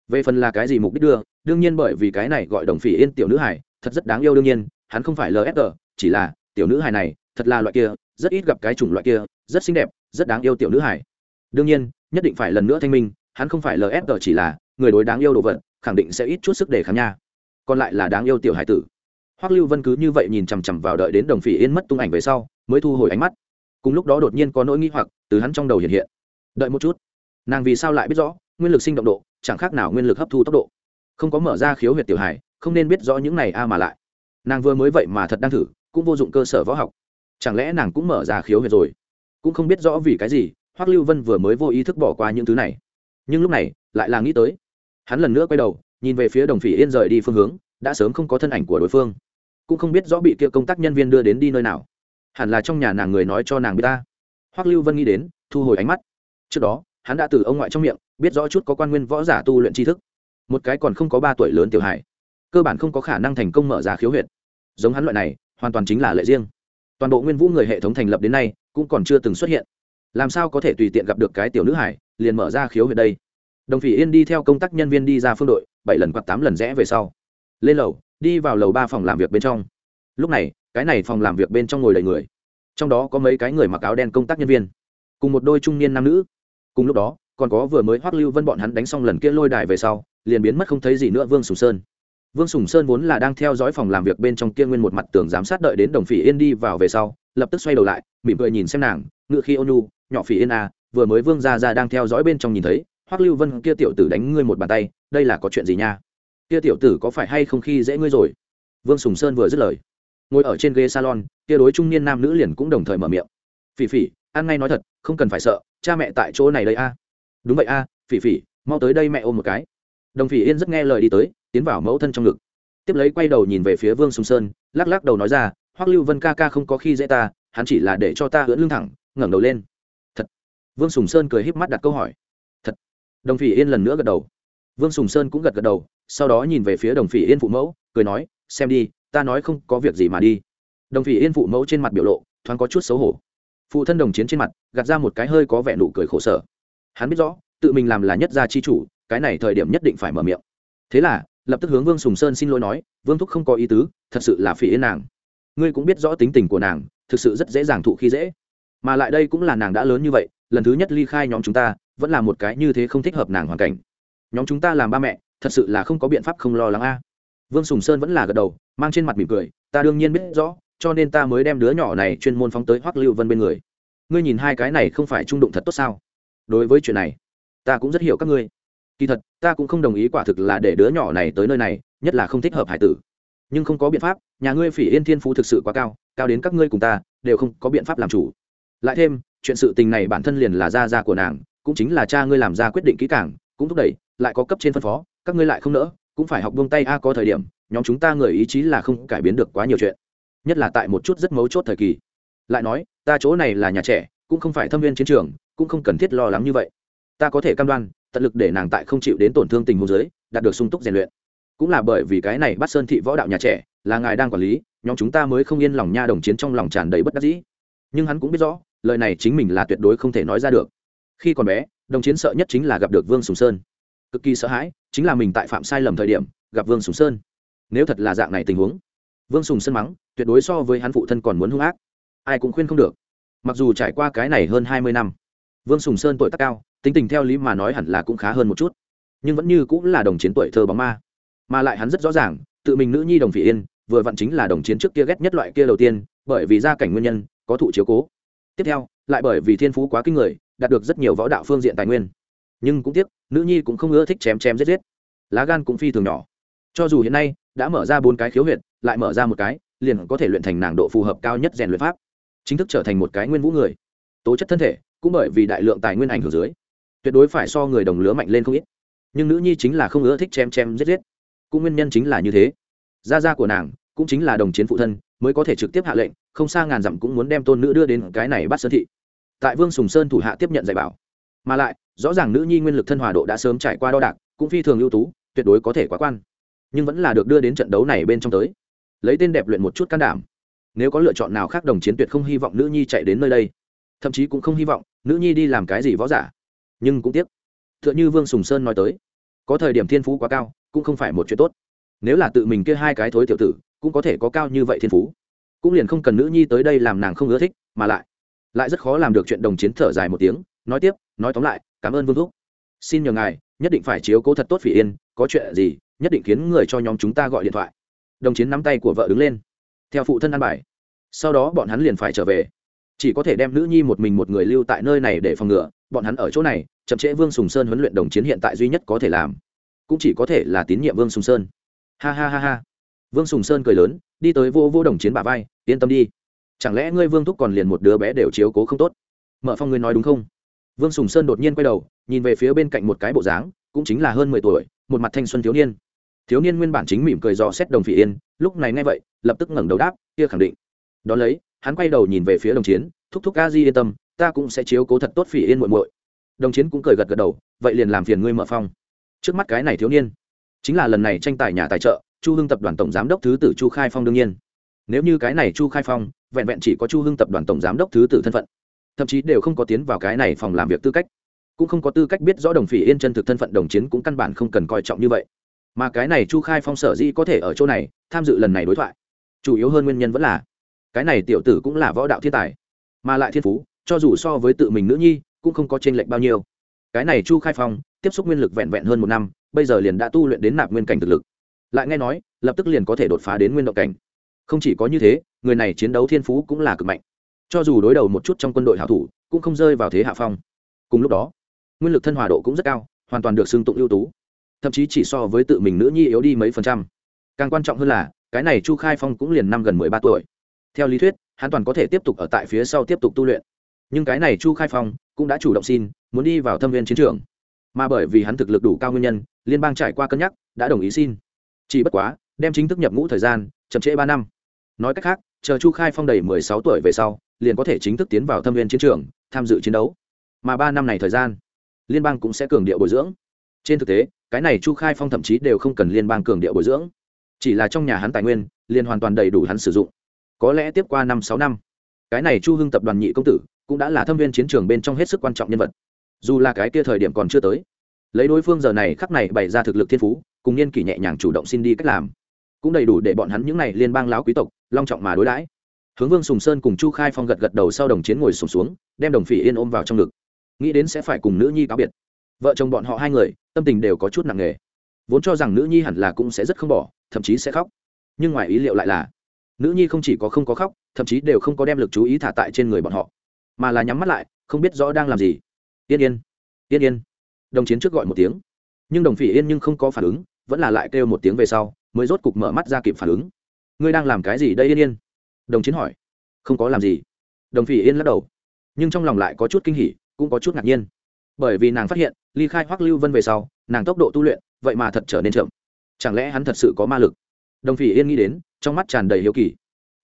Về phần là cái gì mục đích đưa, đương nhiên bởi vì cái này gọi đồng phỉ yên tiểu nữ hải thật rất đáng yêu đương nhiên, hắn không phải lsg chỉ là tiểu nữ hải này, thật là loại kia, rất ít gặp cái chủng loại kia, rất xinh đẹp, rất đáng yêu tiểu nữ hải đương nhiên, nhất định phải lần nữa thanh minh, hắn không phải lsg chỉ là người đối đáng yêu đồ vật, khẳng định sẽ ít chút sức để khám nha còn lại là đáng yêu tiểu hải tử. Hoắc lưu vân cứ như vậy nhìn chằm chằm vào đợi đến đồng phỉ yên mất tung ảnh về sau, mới thu hồi ánh mắt. Cùng lúc đó đột nhiên có nỗi nghi hoặc từ hắn trong đầu hiện hiện. Đợi một chút. Nàng vì sao lại biết rõ, nguyên lực sinh động độ, chẳng khác nào nguyên lực hấp thu tốc độ. Không có mở ra khiếu huyệt tiểu hải không nên biết rõ những này a mà lại. Nàng vừa mới vậy mà thật đang thử, cũng vô dụng cơ sở võ học. Chẳng lẽ nàng cũng mở ra khiếu huyệt rồi? Cũng không biết rõ vì cái gì, hoắc lưu vân vừa mới vô ý thức bỏ qua những thứ này. Nhưng lúc này, lại là nghĩ tới. Hắn lần nữa quay đầu nhìn về phía đồng phỉ yên rời đi phương hướng, đã sớm không có thân ảnh của đối phương. Cũng không biết rõ bị kia công tác nhân viên đưa đến đi nơi nào. Hẳn là trong nhà nàng người nói cho nàng biết ta. Hoắc lưu vân nghĩ đến, thu hồi ánh mắt. Trước đó, hắn đã từ ông ngoại trong miệng, biết rõ chút có quan nguyên võ giả tu luyện tri thức. Một cái còn không có ba tuổi lớn tiểu hải cơ bản không có khả năng thành công mở ra khiếu huyệt. Giống hắn loại này, hoàn toàn chính là lệ riêng. Toàn bộ nguyên vũ người hệ thống thành lập đến nay, cũng còn chưa từng xuất hiện. Làm sao có thể tùy tiện gặp được cái tiểu nữ hải liền mở ra khiếu huyệt đây? Đồng phỉ yên đi theo công tác nhân viên đi ra phương đội bảy lần quạt tám lần rẽ về sau. Lên lầu đi vào lầu ba phòng làm việc bên trong. Lúc này cái này phòng làm việc bên trong ngồi đầy người. Trong đó có mấy cái người mặc áo đen công tác nhân viên. Cùng một đôi trung niên nam nữ. Cùng lúc đó còn có vừa mới hoắc lưu vân bọn hắn đánh xong lần kia lôi đài về sau liền biến mất không thấy gì nữa vương sùng sơn. Vương sùng sơn vốn là đang theo dõi phòng làm việc bên trong kia nguyên một mặt tường giám sát đợi đến đồng phỉ yên đi vào về sau lập tức xoay đầu lại mỉm cười nhìn xem nàng ngựa khi ônu nhỏ phỉ yên à, vừa mới vương ra ra đang theo dõi bên trong nhìn thấy hoắc lưu vân kia tiểu tử đánh ngươi một bàn tay, đây là có chuyện gì nha? Kia tiểu tử có phải hay không khi dễ ngươi rồi? Vương sùng sơn vừa dứt lời, ngồi ở trên ghế salon, kia đối trung niên nam nữ liền cũng đồng thời mở miệng. Phỉ phỉ, ăn ngay nói thật, không cần phải sợ, cha mẹ tại chỗ này đây a. Đúng vậy a, phỉ phỉ, mau tới đây mẹ ôm một cái. Đồng phỉ yên rất nghe lời đi tới, tiến vào mẫu thân trong ngực. Tiếp lấy quay đầu nhìn về phía vương sùng sơn, lắc lắc đầu nói ra, hoắc lưu vân ca ca không có khi dễ ta, hắn chỉ là để cho ta ưỡn lưng thẳng, ngẩng đầu lên. Thật. Vương sùng sơn cười híp mắt đặt câu hỏi đồng phỉ yên lần nữa gật đầu. Vương sùng sơn cũng gật gật đầu, sau đó nhìn về phía đồng phỉ yên phụ mẫu, cười nói, xem đi, ta nói không có việc gì mà đi. Đồng phỉ yên phụ mẫu trên mặt biểu lộ, thoáng có chút xấu hổ. Phụ thân đồng chiến trên mặt, gạt ra một cái hơi có vẻ nụ cười khổ sở. Hắn biết rõ, tự mình làm là nhất gia chi chủ, cái này thời điểm nhất định phải mở miệng. Thế là, lập tức hướng vương sùng sơn xin lỗi nói, vương thúc không có ý tứ, thật sự là phỉ yên nàng. Ngươi cũng biết rõ tính tình của nàng, thực sự rất dễ dàng thụ khi dễ mà lại đây cũng là nàng đã lớn như vậy, lần thứ nhất ly khai nhóm chúng ta, vẫn là một cái như thế không thích hợp nàng hoàn cảnh. Nhóm chúng ta làm ba mẹ, thật sự là không có biện pháp không lo lắng a. Vương sùng sơn vẫn là gật đầu, mang trên mặt mỉm cười, ta đương nhiên biết rõ, cho nên ta mới đem đứa nhỏ này chuyên môn phóng tới hoắc lưu vân bên người. Ngươi nhìn hai cái này không phải trung đụng thật tốt sao? Đối với chuyện này, ta cũng rất hiểu các ngươi. Kỳ thật, ta cũng không đồng ý quả thực là để đứa nhỏ này tới nơi này, nhất là không thích hợp hải tử. Nhưng không có biện pháp, nhà ngươi phỉ yên thiên phú thực sự quá cao cao đến các ngươi cùng ta, đều không có biện pháp làm chủ lại thêm, chuyện sự tình này bản thân liền là gia gia của nàng, cũng chính là cha ngươi làm ra quyết định kỹ càng, cũng thúc đẩy, lại có cấp trên phân phó, các ngươi lại không nỡ, cũng phải học buông tay a, có thời điểm, nhóm chúng ta người ý chí là không cải biến được quá nhiều chuyện. Nhất là tại một chút rất mấu chốt thời kỳ. Lại nói, ta chỗ này là nhà trẻ, cũng không phải thâm viên chiến trường, cũng không cần thiết lo lắng như vậy. Ta có thể cam đoan, tận lực để nàng tại không chịu đến tổn thương tình huống giới đạt được sung túc rèn luyện. Cũng là bởi vì cái này bắt sơn thị võ đạo nhà trẻ, là ngài đang quản lý, nhóm chúng ta mới không yên lòng nha đồng chiến trong lòng tràn đầy bất đắc dĩ. Nhưng hắn cũng biết rõ lời này chính mình là tuyệt đối không thể nói ra được. Khi còn bé, đồng chiến sợ nhất chính là gặp được vương sùng sơn. Cực kỳ sợ hãi, chính là mình tại phạm sai lầm thời điểm, gặp vương sùng sơn. Nếu thật là dạng này tình huống, vương sùng sơn mắng, tuyệt đối so với hắn phụ thân còn muốn hung ác. Ai cũng khuyên không được. Mặc dù trải qua cái này hơn hai mươi năm, vương sùng sơn tuổi tác cao, tính tình theo lý mà nói hẳn là cũng khá hơn một chút. Nhưng vẫn như cũng là đồng chiến tuổi thơ bóng ma. Mà lại hắn rất rõ ràng, tự mình nữ nhi đồng phỉ yên, vừa vặn chính là đồng chiến trước kia ghét nhất loại kia đầu tiên, bởi vì gia cảnh nguyên nhân, có thụ chiếu cố tiếp theo, lại bởi vì thiên phú quá kinh người, đạt được rất nhiều võ đạo phương diện tài nguyên. Nhưng cũng tiếc, nữ nhi cũng không ưa thích chém chém giết giết. Lá gan cũng phi thường nhỏ. Cho dù hiện nay đã mở ra bốn cái khiếu huyệt, lại mở ra một cái, liền có thể luyện thành nàng độ phù hợp cao nhất rèn luyện pháp. Chính thức trở thành một cái nguyên vũ người. Tố chất thân thể, cũng bởi vì đại lượng tài nguyên ảnh hưởng dưới, tuyệt đối phải so người đồng lứa mạnh lên không ít. Nhưng nữ nhi chính là không ưa thích chém chém giết giết. Cũng nguyên nhân chính là như thế. Gia gia của nàng cũng chính là đồng chiến phụ thân mới có thể trực tiếp hạ lệnh, không xa ngàn dặm cũng muốn đem tôn nữ đưa đến cái này bắt sơn thị. Tại vương sùng sơn thủ hạ tiếp nhận dạy bảo. Mà lại, rõ ràng nữ nhi nguyên lực thân hòa độ đã sớm trải qua đo đạc, cũng phi thường ưu tú, tuyệt đối có thể quá quan. Nhưng vẫn là được đưa đến trận đấu này bên trong tới. Lấy tên đẹp luyện một chút can đảm. Nếu có lựa chọn nào khác đồng chiến tuyệt không hy vọng nữ nhi chạy đến nơi đây. Thậm chí cũng không hy vọng nữ nhi đi làm cái gì võ giả. Nhưng cũng tiếc. T h ư ợ n h ư vương sùng sơn nói tới, có thời điểm thiên phú quá cao, cũng không phải một chuyện tốt. Nếu là tự mình kia hai cái thối tiểu tử cũng có thể có cao như vậy thiên phú. Cũng liền không cần nữ nhi tới đây làm nàng không ưa thích, mà lại lại rất khó làm được chuyện đồng chiến thở dài một tiếng, nói tiếp, nói tóm lại, cảm ơn vương thúc. Xin nhờ ngài, nhất định phải chiếu cố thật tốt phỉ yên, có chuyện gì, nhất định khiến người cho nhóm chúng ta gọi điện thoại. Đồng chiến nắm tay của vợ đứng lên. Theo phụ thân ăn bài. Sau đó bọn hắn liền phải trở về. Chỉ có thể đem nữ nhi một mình một người lưu tại nơi này để phòng ngừa, bọn hắn ở chỗ này, chậm trễ vương sùng sơn huấn luyện đồng chiến hiện tại duy nhất có thể làm, cũng chỉ có thể là tín nhiệm vương sùng sơn. Ha ha ha ha vương sùng sơn cười lớn, đi tới vô vô đồng chiến bà vai, yên tâm đi. Chẳng lẽ ngươi vương thúc còn liền một đứa bé đều chiếu cố không tốt? Mở phong ngươi nói đúng không? Vương sùng sơn đột nhiên quay đầu, nhìn về phía bên cạnh một cái bộ dáng, cũng chính là hơn mười tuổi, một mặt thanh xuân thiếu niên. Thiếu niên nguyên bản chính mỉm cười dò xét đồng phỉ yên, lúc này nghe vậy, lập tức ngẩng đầu đáp, kia khẳng định. Đón lấy, hắn quay đầu nhìn về phía đồng chiến, thúc thúc a di yên tâm, ta cũng sẽ chiếu cố thật tốt phỉ yên muội muội. Đồng chiến cũng cười gật gật đầu, vậy liền làm phiền ngươi mở phong. Trước mắt cái này thiếu niên, chính là lần này tranh tài nhà tài trợ chu hưng tập đoàn tổng giám đốc thứ tử chu khai phong đương nhiên. Nếu như cái này chu khai phong, vẹn vẹn chỉ có chu hưng tập đoàn tổng giám đốc thứ tử thân phận, thậm chí đều không có tiến vào cái này phòng làm việc tư cách, cũng không có tư cách biết rõ đồng phỉ yên chân thực thân phận đồng chiến cũng căn bản không cần coi trọng như vậy. Mà cái này chu khai phong sở dĩ có thể ở chỗ này, tham dự lần này đối thoại, chủ yếu hơn nguyên nhân vẫn là, cái này tiểu tử cũng là võ đạo thiên tài, mà lại thiên phú, cho dù so với tự mình nữ nhi, cũng không có t r ê n lệch bao nhiêu. Cái này chu khai phong, tiếp xúc nguyên lực vẹn vẹn hơn một năm, bây giờ liền đã tu luyện đến nạp nguyên cảnh thực lực lại nghe nói, lập tức liền có thể đột phá đến nguyên động cảnh. Không chỉ có như thế, người này chiến đấu thiên phú cũng là cực mạnh. Cho dù đối đầu một chút trong quân đội hảo thủ, cũng không rơi vào thế hạ phong. Cùng lúc đó, nguyên lực thân hòa độ cũng rất cao, hoàn toàn được xưng tụng ưu tú. Thậm chí chỉ so với tự mình nữ nhi yếu đi mấy phần trăm. Càng quan trọng hơn là, cái này chu khai phong cũng liền năm gần mười ba tuổi. Theo lý thuyết, hắn toàn có thể tiếp tục ở tại phía sau tiếp tục tu luyện. Nhưng cái này chu khai phong cũng đã chủ động xin, muốn đi vào thâm viên chiến trường. Mà bởi vì hắn thực lực đủ cao nguyên nhân, liên bang trải qua cân nhắc, đã đồng ý xin chỉ bất quá, đem chính thức nhập ngũ thời gian, chậm trễ ba năm. Nói cách khác, chờ chu khai phong đầy mười sáu tuổi về sau, liền có thể chính thức tiến vào thâm viên chiến trường, tham dự chiến đấu. Mà ba năm này thời gian, liên bang cũng sẽ cường điệu bồi dưỡng. Trên thực tế, cái này chu khai phong thậm chí đều không cần liên bang cường điệu bồi dưỡng. Chỉ là trong nhà hắn tài nguyên, liền hoàn toàn đầy đủ hắn sử dụng. Có lẽ tiếp qua năm sáu năm, cái này chu hưng tập đoàn nhị công tử cũng đã là thâm viên chiến trường bên trong hết sức quan trọng nhân vật. Dù là cái kia thời điểm còn chưa tới, lấy đối phương giờ này khắc này bày ra thực lực thiên phú cùng niên kỷ nhẹ nhàng chủ động xin đi cách làm. Cũng đầy đủ để bọn hắn những n à y liên bang láo quý tộc, long trọng mà đối đãi. Hướng vương sùng sơn cùng chu khai phong gật gật đầu sau đồng chiến ngồi sùng xuống, đem đồng phỉ yên ôm vào trong ngực. Nghĩ đến sẽ phải cùng nữ nhi cáo biệt. Vợ chồng bọn họ hai người, tâm tình đều có chút nặng nề. Vốn cho rằng nữ nhi hẳn là cũng sẽ rất không bỏ, thậm chí sẽ khóc. Nhưng ngoài ý liệu lại là, nữ nhi không chỉ có không có khóc, thậm chí đều không có đem lực chú ý thả tại trên người bọn họ, mà là nhắm mắt lại, không biết rõ đang làm gì. Yên yên yên yên. Đồng chiến trước gọi một tiếng. Nhưng đồng phỉ yên nhưng không có phản ứng vẫn là lại kêu một tiếng về sau, mới rốt cục mở mắt ra kịp phản ứng. Ngươi đang làm cái gì đây yên yên? Đồng chiến hỏi. Không có làm gì. Đồng phỉ yên lắc đầu. Nhưng trong lòng lại có chút kinh hỉ, cũng có chút ngạc nhiên. Bởi vì nàng phát hiện, ly khai hoắc lưu vân về sau, nàng tốc độ tu luyện, vậy mà thật trở nên chậm. Chẳng lẽ hắn thật sự có ma lực? Đồng phỉ yên nghĩ đến, trong mắt tràn đầy hiếu kỳ.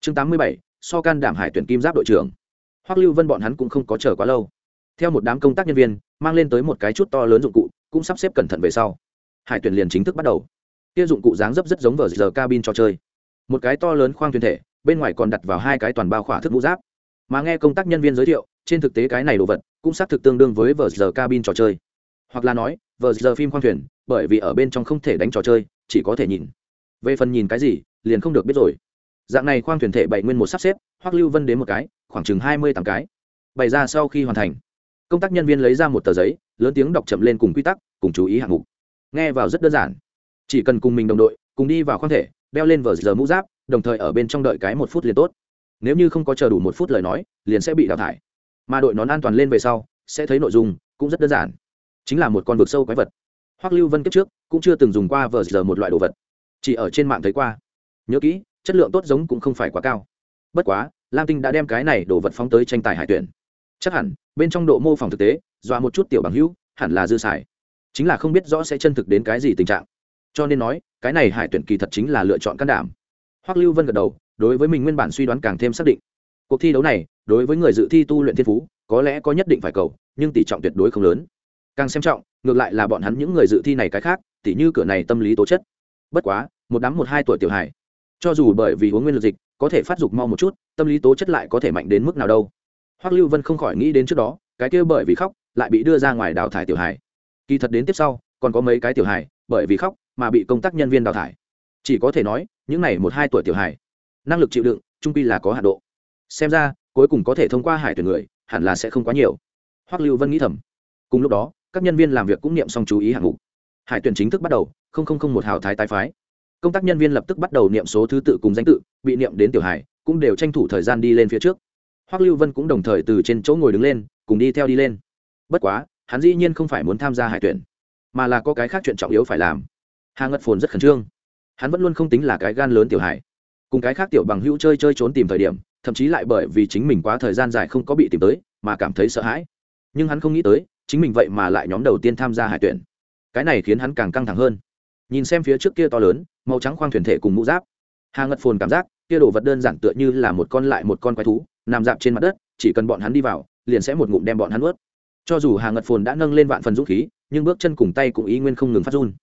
Chương tám mươi bảy, so can đảm hải tuyển kim giáp đội trưởng. Hoắc lưu vân bọn hắn cũng không có chờ quá lâu. Theo một đám công tác nhân viên, mang lên tới một cái chút to lớn dụng cụ, cũng sắp xếp cẩn thận về sau hải tuyển liền chính thức bắt đầu. Kia dụng cụ dáng dấp rất giống vờ giờ cabin trò chơi. Một cái to lớn khoang thuyền thể, bên ngoài còn đặt vào hai cái toàn bao khỏa thức mũ giáp. Mà nghe công tác nhân viên giới thiệu, trên thực tế cái này đồ vật cũng xác thực tương đương với vờ giờ cabin trò chơi. Hoặc là nói vờ giờ phim khoang thuyền, bởi vì ở bên trong không thể đánh trò chơi, chỉ có thể nhìn. Về phần nhìn cái gì, liền không được biết rồi. Dạng này khoang thuyền thể bảy nguyên một sắp xếp, hoặc lưu vân đến một cái, khoảng chừng hai mươi tám cái. Bày ra sau khi hoàn thành, công tác nhân viên lấy ra một tờ giấy, lớn tiếng đọc chậm lên cùng quy tắc, cùng chú ý hạng mục nghe vào rất đơn giản. Chỉ cần cùng mình đồng đội, cùng đi vào khoang thể, đeo lên vờ giờ mũ giáp, đồng thời ở bên trong đợi cái một phút liền tốt. Nếu như không có chờ đủ một phút lời nói, liền sẽ bị đào thải. Mà đội nón an toàn lên về sau, sẽ thấy nội dung cũng rất đơn giản. Chính là một con vực sâu quái vật. Hoắc lưu vân kiếp trước cũng chưa từng dùng qua vờ giờ một loại đồ vật. Chỉ ở trên mạng thấy qua. Nhớ kỹ, chất lượng tốt giống cũng không phải quá cao. Bất quá, lam tinh đã đem cái này đồ vật phóng tới tranh tài hải tuyển. Chắc hẳn, bên trong độ mô phỏng thực tế, dọa một chút tiểu bằng hữu, hẳn là dư xài chính là không biết rõ sẽ chân thực đến cái gì tình trạng. Cho nên nói, cái này hải tuyển kỳ thật chính là lựa chọn can đảm. Hoắc lưu vân gật đầu, đối với mình nguyên bản suy đoán càng thêm xác định. Cuộc thi đấu này, đối với người dự thi tu luyện thiên phú, có lẽ có nhất định phải cầu, nhưng tỷ trọng tuyệt đối không lớn. Càng xem trọng, ngược lại là bọn hắn những người dự thi này cái khác tỷ như cửa này tâm lý tố chất. Bất quá, một đám một hai tuổi tiểu hải cho dù bởi vì uống nguyên lực dịch, có thể phát dục mau một chút, tâm lý tố chất lại có thể mạnh đến mức nào đâu. Hoắc lưu vân không khỏi nghĩ đến trước đó, cái kia bởi vì khóc, lại bị đưa ra ngoài đào thải tiểu hải kỳ thật đến tiếp sau, còn có mấy cái tiểu hải bởi vì khóc mà bị công tác nhân viên đào thải. Chỉ có thể nói, những này một hai tuổi tiểu hải năng lực chịu đựng, trung pi là có hạ độ. Xem ra, cuối cùng có thể thông qua hải tuyển người, hẳn là sẽ không quá nhiều. Hoắc lưu vân nghĩ thầm. Cùng lúc đó, các nhân viên làm việc cũng niệm xong chú ý hạng mục. Hải tuyển chính thức bắt đầu, không không không một hào thái tái phái. Công tác nhân viên lập tức bắt đầu niệm số thứ tự cùng danh tự, bị niệm đến tiểu hải cũng đều tranh thủ thời gian đi lên phía trước. Hoắc lưu vân cũng đồng thời từ trên chỗ ngồi đứng lên, cùng đi theo đi lên. Bất quá hắn dĩ nhiên không phải muốn tham gia hải tuyển, mà là có cái khác chuyện trọng yếu phải làm. Hà ngất phồn rất khẩn trương. Hắn vẫn luôn không tính là cái gan lớn tiểu hải cùng cái khác tiểu bằng hữu chơi chơi trốn tìm thời điểm, thậm chí lại bởi vì chính mình quá thời gian dài không có bị tìm tới, mà cảm thấy sợ hãi. Nhưng hắn không nghĩ tới, chính mình vậy mà lại nhóm đầu tiên tham gia hải tuyển. Cái này khiến hắn càng căng thẳng hơn. Nhìn xem phía trước kia to lớn, màu trắng khoang thuyền thể cùng mũ giáp, hà ngật phồn cảm giác kia đồ vật đơn giản tựa như là một con lại một con quái thú, nằm dạp trên mặt đất, chỉ cần bọn hắn đi vào, liền sẽ một ngụm đem bọn hắn ướt cho dù hà ngật phồn đã nâng lên vạn phần dũng khí, nhưng bước chân cùng tay cũng ý nguyên không ngừng phát run.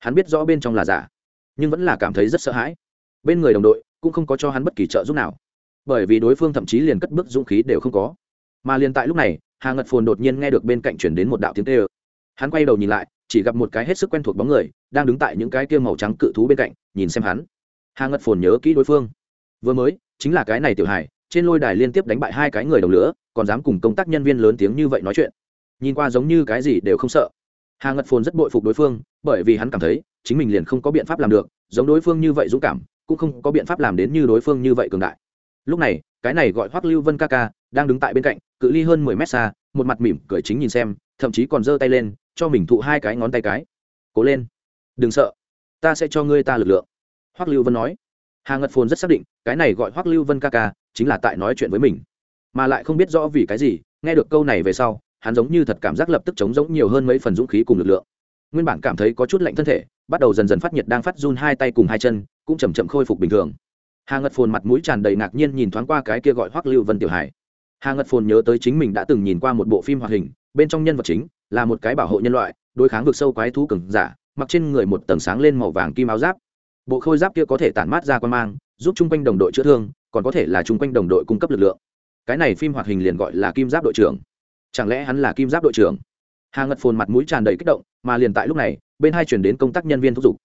Hắn biết rõ bên trong là giả, nhưng vẫn là cảm thấy rất sợ hãi. Bên người đồng đội cũng không có cho hắn bất kỳ trợ giúp nào, bởi vì đối phương thậm chí liền cất bước dũng khí đều không có. Mà liền tại lúc này, hà ngật phồn đột nhiên nghe được bên cạnh chuyển đến một đạo tiếng tê ơ hắn quay đầu nhìn lại, chỉ gặp một cái hết sức quen thuộc bóng người đang đứng tại những cái kia màu trắng cự thú bên cạnh, nhìn xem hắn. Hà ngật phồn nhớ kỹ đối phương. Vừa mới, chính là cái này tiểu hải trên lôi đài liên tiếp đánh bại hai cái người đồng lửa, còn dám cùng công tác nhân viên lớn tiếng như vậy nói chuyện nhìn qua giống như cái gì đều không sợ. Hà ngật phồn rất bội phục đối phương, bởi vì hắn cảm thấy, chính mình liền không có biện pháp làm được, giống đối phương như vậy dũng cảm, cũng không có biện pháp làm đến như đối phương như vậy cường đại. Lúc này, cái này gọi hoắc lưu vân ca ca, đang đứng tại bên cạnh, cự ly hơn mười mét xa, một mặt mỉm cười chính nhìn xem, thậm chí còn giơ tay lên, cho mình thụ hai cái ngón tay cái. Cố lên, đừng sợ, ta sẽ cho ngươi ta lực lượng. Hoắc lưu vân nói. Hà ngật phồn rất xác định, cái này gọi hoắc lưu vân ca ca, chính là tại nói chuyện với mình, mà lại không biết rõ vì cái gì, nghe được câu này về sau hắn giống như thật cảm giác lập tức chống giống nhiều hơn mấy phần dũng khí cùng lực lượng. Nguyên bản cảm thấy có chút lạnh thân thể, bắt đầu dần dần phát nhiệt đang phát run hai tay cùng hai chân, cũng chầm chậm khôi phục bình thường. Hà ngật phồn mặt mũi tràn đầy ngạc nhiên nhìn thoáng qua cái kia gọi hoắc lưu vân tiểu hải hà ngật phồn nhớ tới chính mình đã từng nhìn qua một bộ phim hoạt hình, bên trong nhân vật chính là một cái bảo hộ nhân loại, đối kháng vực sâu quái thú cường giả, mặc trên người một tầng sáng lên màu vàng kim áo giáp. Bộ khôi giáp kia có thể tản mát ra quan mang, giúp chung quanh đồng đội chữa thương, còn có thể là chung quanh đồng đội cung cấp lực lượng. Cái này phim hoạt hình liền gọi là kim giáp đội trưởng chẳng lẽ hắn là kim giáp đội trưởng? Hà ngật phồn mặt mũi tràn đầy kích động, mà liền tại lúc này, bên hai chuyển đến công tác nhân viên thúc giục.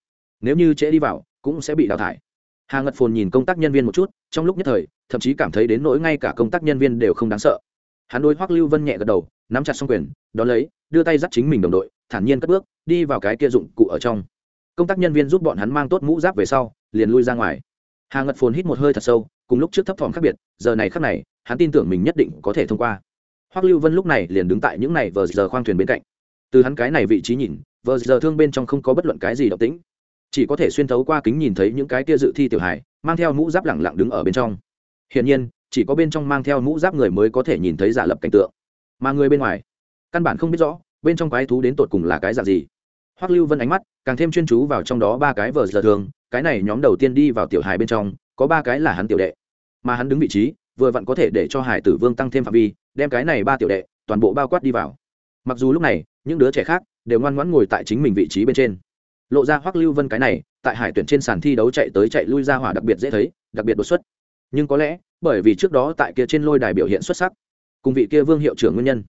Nếu như trễ đi vào, cũng sẽ bị đào thải. Hà ngật phồn nhìn công tác nhân viên một chút, trong lúc nhất thời, thậm chí cảm thấy đến nỗi ngay cả công tác nhân viên đều không đáng sợ. Hắn đôi hoắc lưu vân nhẹ gật đầu, nắm chặt xong quyền, đón lấy, đưa tay dắt chính mình đồng đội, thản nhiên cất bước, đi vào cái kia dụng cụ ở trong. Công tác nhân viên giúp bọn hắn mang tốt mũ giáp về sau, liền lui ra ngoài. Hà ngật phồn hít một hơi thật sâu, cùng lúc trước thấp thỏm khác biệt, giờ này khác này, hắn tin tưởng mình nhất định có thể thông qua hoắc lưu vân lúc này liền đứng tại những này vờ giờ khoang thuyền bên cạnh. Từ hắn cái này vị trí nhìn, vờ giờ thương bên trong không có bất luận cái gì động tĩnh. Chỉ có thể xuyên thấu qua kính nhìn thấy những cái kia dự thi tiểu hải mang theo mũ giáp lẳng lặng đứng ở bên trong. Hiển nhiên, chỉ có bên trong mang theo mũ giáp người mới có thể nhìn thấy giả lập cảnh tượng. Mà người bên ngoài, căn bản không biết rõ, bên trong quái thú đến tột cùng là cái dạng gì. Hoắc lưu vân ánh mắt càng thêm chuyên chú vào trong đó ba cái vờ giờ thường cái này nhóm đầu tiên đi vào tiểu hài bên trong, có ba cái là hắn tiểu đệ. Mà hắn đứng vị trí, vừa vặn có thể để cho hải tử vương tăng thêm phạm vi đem cái này ba tiểu đệ toàn bộ bao quát đi vào. Mặc dù lúc này, những đứa trẻ khác đều ngoan ngoãn ngồi tại chính mình vị trí bên trên. Lộ ra hoắc lưu vân cái này, tại hải tuyển trên sàn thi đấu chạy tới chạy lui ra hỏa đặc biệt dễ thấy, đặc biệt đột xuất. Nhưng có lẽ, bởi vì trước đó tại kia trên lôi đài biểu hiện xuất sắc, cùng vị kia vương hiệu trưởng nguyên nhân.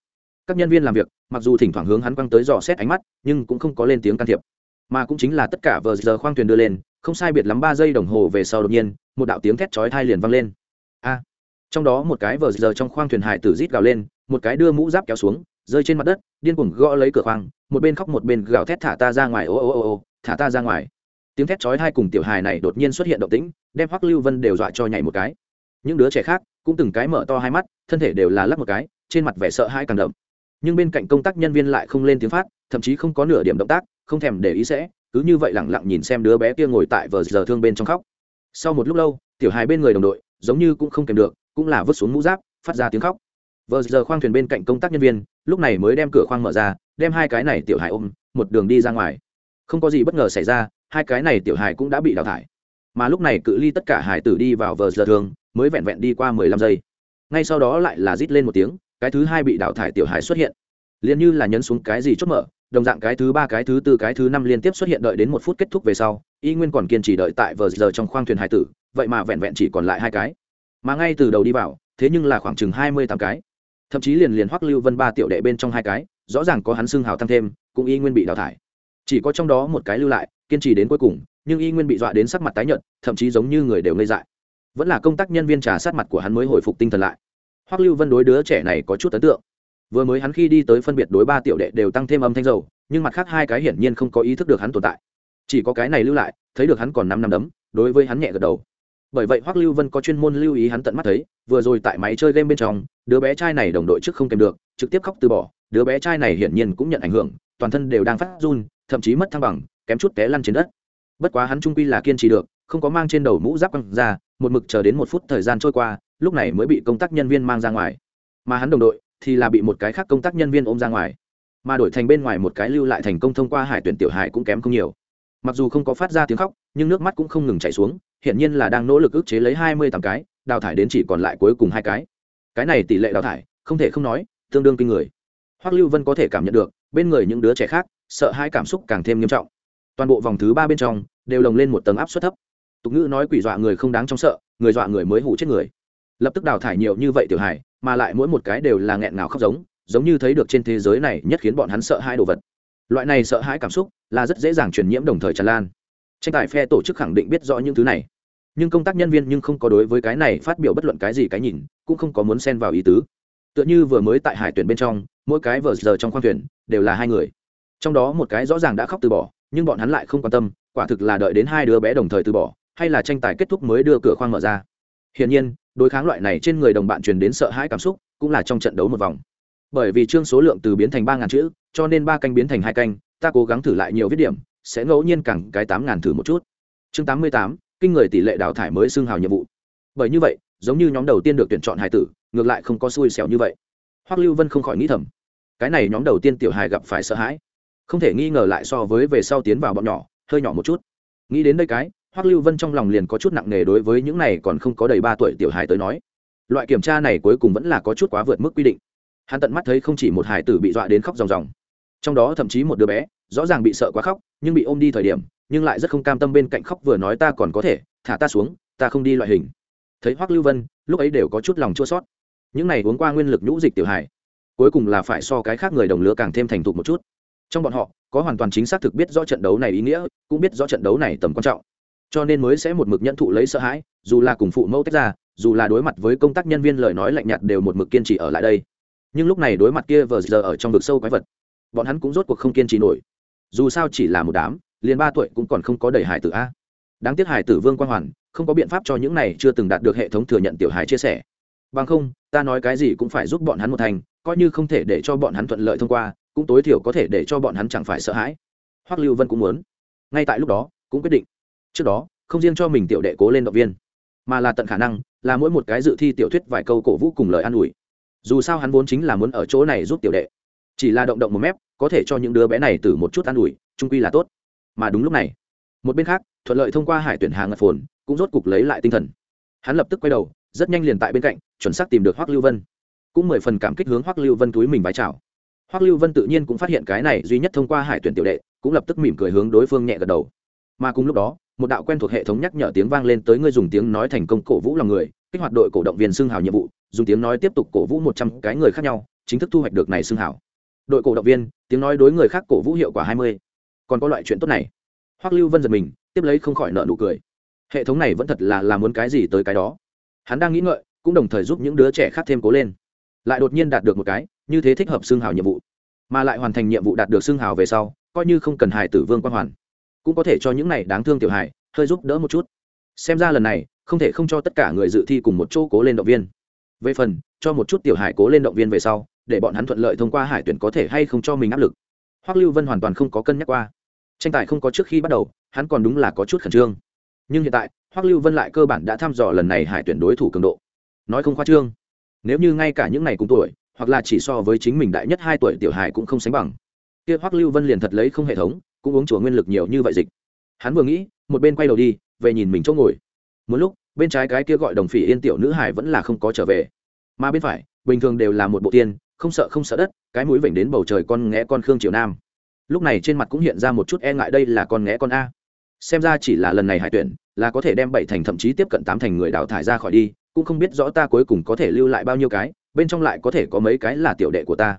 Các nhân viên làm việc, mặc dù thỉnh thoảng hướng hắn quăng tới dò xét ánh mắt, nhưng cũng không có lên tiếng can thiệp. Mà cũng chính là tất cả vờ giờ khoang thuyền đưa lên, không sai biệt lắm ba giây đồng hồ về sau đột nhiên, một đạo tiếng thét chói thai liền vang lên. A! Trong đó một cái vờ giờ trong khoang thuyền hải tử rít gào lên, một cái đưa mũ giáp kéo xuống, rơi trên mặt đất, điên cuồng gõ lấy cửa khoang, một bên khóc một bên gào thét thả ta ra ngoài, ô ô ô ô, thả ta ra ngoài. Tiếng thét chói hai cùng tiểu hài này đột nhiên xuất hiện động tĩnh, đem hoắc lưu vân đều dọa cho nhảy một cái. Những đứa trẻ khác cũng từng cái mở to hai mắt, thân thể đều là lắc một cái, trên mặt vẻ sợ hãi càng đậm. Nhưng bên cạnh công tác nhân viên lại không lên tiếng phát, thậm chí không có nửa điểm động tác, không thèm để ý sẽ, cứ như vậy lẳng lặng nhìn xem đứa bé kia ngồi tại vờ giờ thương bên trong khóc. Sau một lúc lâu, tiểu hài bên người đồng đội giống như cũng không kèm được cũng là vứt xuống mũ giáp, phát ra tiếng khóc. Vờ giờ khoang thuyền bên cạnh công tác nhân viên, lúc này mới đem cửa khoang mở ra, đem hai cái này tiểu hài ôm, một đường đi ra ngoài. Không có gì bất ngờ xảy ra, hai cái này tiểu hài cũng đã bị đào thải. Mà lúc này cự ly tất cả hải tử đi vào vờ giờ thường, mới vẹn vẹn đi qua mười lăm giây. Ngay sau đó lại là rít lên một tiếng, cái thứ hai bị đào thải tiểu hài xuất hiện. Liền như là nhấn xuống cái gì chốt mở, đồng dạng cái thứ ba, cái thứ tư, cái thứ năm liên tiếp xuất hiện đợi đến một phút kết thúc về sau, y nguyên còn kiên trì đợi tại vờ giờ trong khoang thuyền hải tử, vậy mà vẹn vẹn chỉ còn lại hai cái mà ngay từ đầu đi vào, thế nhưng là khoảng chừng hai mươi tám cái. Thậm chí liền liền hoắc lưu vân ba tiểu đệ bên trong hai cái, rõ ràng có hắn xưng hào tăng thêm, cũng y nguyên bị đào thải. Chỉ có trong đó một cái lưu lại, kiên trì đến cuối cùng, nhưng y nguyên bị dọa đến sắc mặt tái nhợt, thậm chí giống như người đều ngây dại. Vẫn là công tác nhân viên trà sát mặt của hắn mới hồi phục tinh thần lại. Hoắc lưu vân đối đứa trẻ này có chút ấn tượng. Vừa mới hắn khi đi tới phân biệt đối ba tiểu đệ đều tăng thêm âm thanh dầu, nhưng mặt khác hai cái hiển nhiên không có ý thức được hắn tồn tại. Chỉ có cái này lưu lại, thấy được hắn còn năm năm đấm, đối với hắn nhẹ gật đầu bởi vậy hoắc lưu vân có chuyên môn lưu ý hắn tận mắt thấy, vừa rồi tại máy chơi game bên trong, đứa bé trai này đồng đội trước không kèm được, trực tiếp khóc từ bỏ. Đứa bé trai này hiển nhiên cũng nhận ảnh hưởng, toàn thân đều đang phát run, thậm chí mất thăng bằng, kém chút té lăn trên đất. Bất quá hắn trung quy là kiên trì được, không có mang trên đầu mũ giáp quăng ra, một mực chờ đến một phút thời gian trôi qua, lúc này mới bị công tác nhân viên mang ra ngoài. Mà hắn đồng đội thì là bị một cái khác công tác nhân viên ôm ra ngoài. Mà đổi thành bên ngoài một cái lưu lại thành công thông qua hải tuyển tiểu hải cũng kém không nhiều. Mặc dù không có phát ra tiếng khóc, nhưng nước mắt cũng không ngừng chảy xuống hiển nhiên là đang nỗ lực ức chế lấy hai mươi tám cái, đào thải đến chỉ còn lại cuối cùng hai cái. Cái này tỷ lệ đào thải, không thể không nói, tương đương kinh người. Hoắc lưu vân có thể cảm nhận được, bên người những đứa trẻ khác, sợ hai cảm xúc càng thêm nghiêm trọng. Toàn bộ vòng thứ ba bên trong, đều lồng lên một tầng áp suất thấp. Tục ngữ nói quỷ dọa người không đáng trong sợ, người dọa người mới hủ chết người. Lập tức đào thải nhiều như vậy tiểu hải mà lại mỗi một cái đều là nghẹn ngào khóc giống giống như thấy được trên thế giới này nhất khiến bọn hắn sợ hai đồ vật. Loại này sợ hãi cảm xúc là rất dễ dàng truyền nhiễm đồng thời tràn lan tranh tài phe tổ chức khẳng định biết rõ những thứ này. Nhưng công tác nhân viên nhưng không có đối với cái này phát biểu bất luận cái gì cái nhìn, cũng không có muốn xen vào ý tứ. Tựa như vừa mới tại hải tuyển bên trong, mỗi cái vờ giờ trong khoang thuyền đều là hai người. Trong đó một cái rõ ràng đã khóc từ bỏ, nhưng bọn hắn lại không quan tâm, quả thực là đợi đến hai đứa bé đồng thời từ bỏ, hay là tranh tài kết thúc mới đưa cửa khoang mở ra. Hiển nhiên, đối kháng loại này trên người đồng bạn truyền đến sợ hãi cảm xúc, cũng là trong trận đấu một vòng. Bởi vì chương số lượng từ biến thành ba ngàn chữ, cho nên ba canh biến thành hai canh, ta cố gắng thử lại nhiều viết điểm sẽ ngẫu nhiên cẳng cái tám ngàn thử một chút. Chương tám mươi tám, kinh người tỷ lệ đào thải mới xưng hào nhiệm vụ. Bởi như vậy, giống như nhóm đầu tiên được tuyển chọn hài tử, ngược lại không có xui xẻo như vậy. Hoắc lưu vân không khỏi nghĩ thầm, cái này nhóm đầu tiên tiểu hài gặp phải sợ hãi. Không thể nghi ngờ lại so với về sau tiến vào bọn nhỏ, hơi nhỏ một chút. Nghĩ đến đây cái, hoắc lưu vân trong lòng liền có chút nặng nề đối với những này còn không có đầy ba tuổi tiểu hài tới nói. Loại kiểm tra này cuối cùng vẫn là có chút quá vượt mức quy định. Hắn tận mắt thấy không chỉ một hài tử bị dọa đến khóc ròng ròng. Trong đó thậm chí một đứa bé rõ ràng bị sợ quá khóc, nhưng bị ôm đi thời điểm, nhưng lại rất không cam tâm bên cạnh khóc vừa nói ta còn có thể, thả ta xuống, ta không đi loại hình. Thấy hoắc lưu vân, lúc ấy đều có chút lòng chua sót những này uống qua nguyên lực nhũ dịch tiểu hải cuối cùng là phải so cái khác người đồng lứa càng thêm thành thục một chút. Trong bọn họ, có hoàn toàn chính xác thực biết rõ trận đấu này ý nghĩa, cũng biết rõ trận đấu này tầm quan trọng. Cho nên mới sẽ một mực nhận thụ lấy sợ hãi, dù là cùng phụ mẫu tách ra, dù là đối mặt với công tác nhân viên lời nói lạnh nhạt đều một mực kiên trì ở lại đây. Nhưng lúc này đối mặt kia vờ giờ ở trong vực sâu quái vật, bọn hắn cũng rốt cuộc không kiên trì nổi dù sao chỉ là một đám, liền ba tuổi cũng còn không có đầy hải tử a. Đáng tiếc hải tử vương quang hoàn, không có biện pháp cho những này chưa từng đạt được hệ thống thừa nhận tiểu hải chia sẻ. Bằng không, ta nói cái gì cũng phải giúp bọn hắn một thành, coi như không thể để cho bọn hắn thuận lợi thông qua, cũng tối thiểu có thể để cho bọn hắn chẳng phải sợ hãi. Hoắc lưu vân cũng muốn. Ngay tại lúc đó, cũng quyết định. Trước đó, không riêng cho mình tiểu đệ cố lên động viên, mà là tận khả năng, là mỗi một cái dự thi tiểu thuyết vài câu cổ vũ cùng lời an ủi. Dù sao hắn vốn chính là muốn ở chỗ này giúp tiểu đệ. Chỉ là động động một mép có thể cho những đứa bé này từ một chút an ủi trung quy là tốt. Mà đúng lúc này, một bên khác, thuận lợi thông qua hải tuyển hàng ngật phồn, cũng rốt cục lấy lại tinh thần. Hắn lập tức quay đầu, rất nhanh liền tại bên cạnh, chuẩn xác tìm được hoắc lưu vân. Cũng mười phần cảm kích hướng hoắc lưu vân túi mình vái chào. Hoắc lưu vân tự nhiên cũng phát hiện cái này duy nhất thông qua hải tuyển tiểu đệ, cũng lập tức mỉm cười hướng đối phương nhẹ gật đầu. Mà cùng lúc đó, một đạo quen thuộc hệ thống nhắc nhở tiếng vang lên tới người dùng tiếng nói thành công cổ vũ lòng người, kích hoạt đội cổ động viên xưng hào nhiệm vụ, dùng tiếng nói tiếp tục cổ vũ một trăm cái người khác nhau, chính thức thu hoạch được này xưng hào đội cổ động viên, tiếng nói đối người khác cổ vũ hiệu quả hai mươi. Còn có loại chuyện tốt này. Hoắc lưu vân giật mình, tiếp lấy không khỏi nợ nụ cười. Hệ thống này vẫn thật là làm muốn cái gì tới cái đó. Hắn đang nghĩ ngợi, cũng đồng thời giúp những đứa trẻ khác thêm cố lên. Lại đột nhiên đạt được một cái, như thế thích hợp xương hào nhiệm vụ. Mà lại hoàn thành nhiệm vụ đạt được xương hào về sau, coi như không cần hài tử vương quan hoàn, cũng có thể cho những này đáng thương tiểu hài, hơi giúp đỡ một chút. Xem ra lần này, không thể không cho tất cả người dự thi cùng một chỗ cố lên động viên. Về phần, cho một chút tiểu hải cố lên động viên về sau để bọn hắn thuận lợi thông qua hải tuyển có thể hay không cho mình áp lực. Hoắc lưu vân hoàn toàn không có cân nhắc qua. Tranh tài không có trước khi bắt đầu, hắn còn đúng là có chút khẩn trương. Nhưng hiện tại, hoắc lưu vân lại cơ bản đã thăm dò lần này hải tuyển đối thủ cường độ. Nói không khoa trương, nếu như ngay cả những ngày cùng tuổi, hoặc là chỉ so với chính mình đại nhất hai tuổi tiểu hải cũng không sánh bằng. Kia hoắc lưu vân liền thật lấy không hệ thống, cũng uống chùa nguyên lực nhiều như vậy dịch. Hắn vừa nghĩ, một bên quay đầu đi, về nhìn mình chỗ ngồi. Một lúc, bên trái cái kia gọi đồng phỉ yên tiểu nữ hải vẫn là không có trở về. Mà bên phải, bình thường đều là một bộ tiên không sợ không sợ đất, cái mũi vểnh đến bầu trời con nghé con khương triều nam. Lúc này trên mặt cũng hiện ra một chút e ngại đây là con nghé con a. Xem ra chỉ là lần này hải tuyển, là có thể đem bảy thành thậm chí tiếp cận tám thành người đào thải ra khỏi đi, cũng không biết rõ ta cuối cùng có thể lưu lại bao nhiêu cái, bên trong lại có thể có mấy cái là tiểu đệ của ta.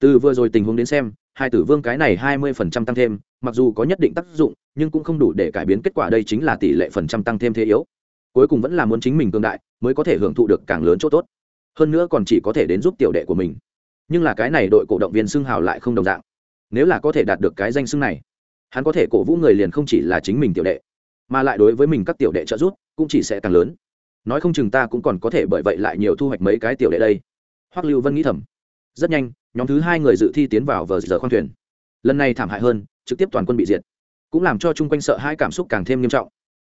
Từ vừa rồi tình huống đến xem, hai tử vương cái này hai mươi phần trăm tăng thêm, mặc dù có nhất định tác dụng, nhưng cũng không đủ để cải biến kết quả đây chính là tỷ lệ phần trăm tăng thêm thế yếu. Cuối cùng vẫn là muốn chính mình cương đại, mới có thể hưởng thụ được càng lớn chỗ tốt. Hơn nữa còn chỉ có thể đến giúp tiểu đệ của mình nhưng là cái này đội cổ động viên xưng hào lại không đồng dạng. Nếu là có thể đạt được cái danh xưng này, hắn có thể cổ vũ người liền không chỉ là chính mình tiểu đệ, mà lại đối với mình các tiểu đệ trợ giúp cũng chỉ sẽ càng lớn. Nói không chừng ta cũng còn có thể bởi vậy lại nhiều thu hoạch mấy cái tiểu đệ đây. Hoắc lưu vân nghĩ thầm. Rất nhanh, nhóm thứ hai người dự thi tiến vào vờ giờ khoang thuyền. Lần này thảm hại hơn, trực tiếp toàn quân bị diệt, cũng làm cho chung quanh sợ hai cảm xúc càng thêm nghiêm trọng.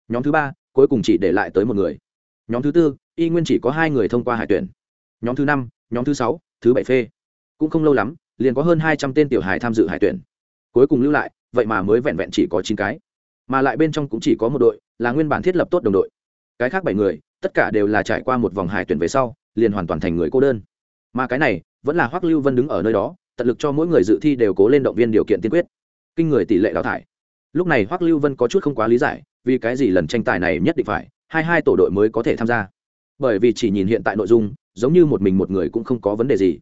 Nhóm thứ ba, cuối cùng chỉ để lại tới một người. Nhóm thứ tư, y nguyên chỉ có hai người thông qua hải tuyển. Nhóm thứ năm, nhóm thứ sáu, thứ bảy phê cũng không lâu lắm, liền có hơn hai trăm tên tiểu hài tham dự hải tuyển. Cuối cùng lưu lại, vậy mà mới vẹn vẹn chỉ có chín cái. Mà lại bên trong cũng chỉ có một đội, là nguyên bản thiết lập tốt đồng đội. Cái khác bảy người, tất cả đều là trải qua một vòng hải tuyển về sau, liền hoàn toàn thành người cô đơn. Mà cái này, vẫn là hoắc lưu vân đứng ở nơi đó, tận lực cho mỗi người dự thi đều cố lên động viên điều kiện tiên quyết. Kinh người tỷ lệ đào thải. Lúc này hoắc lưu vân có chút không quá lý giải, vì cái gì lần tranh tài này nhất định phải, hai hai tổ đội mới có thể tham gia. Bởi vì chỉ nhìn hiện tại nội dung, giống như một mình một người cũng không có vấn đề gì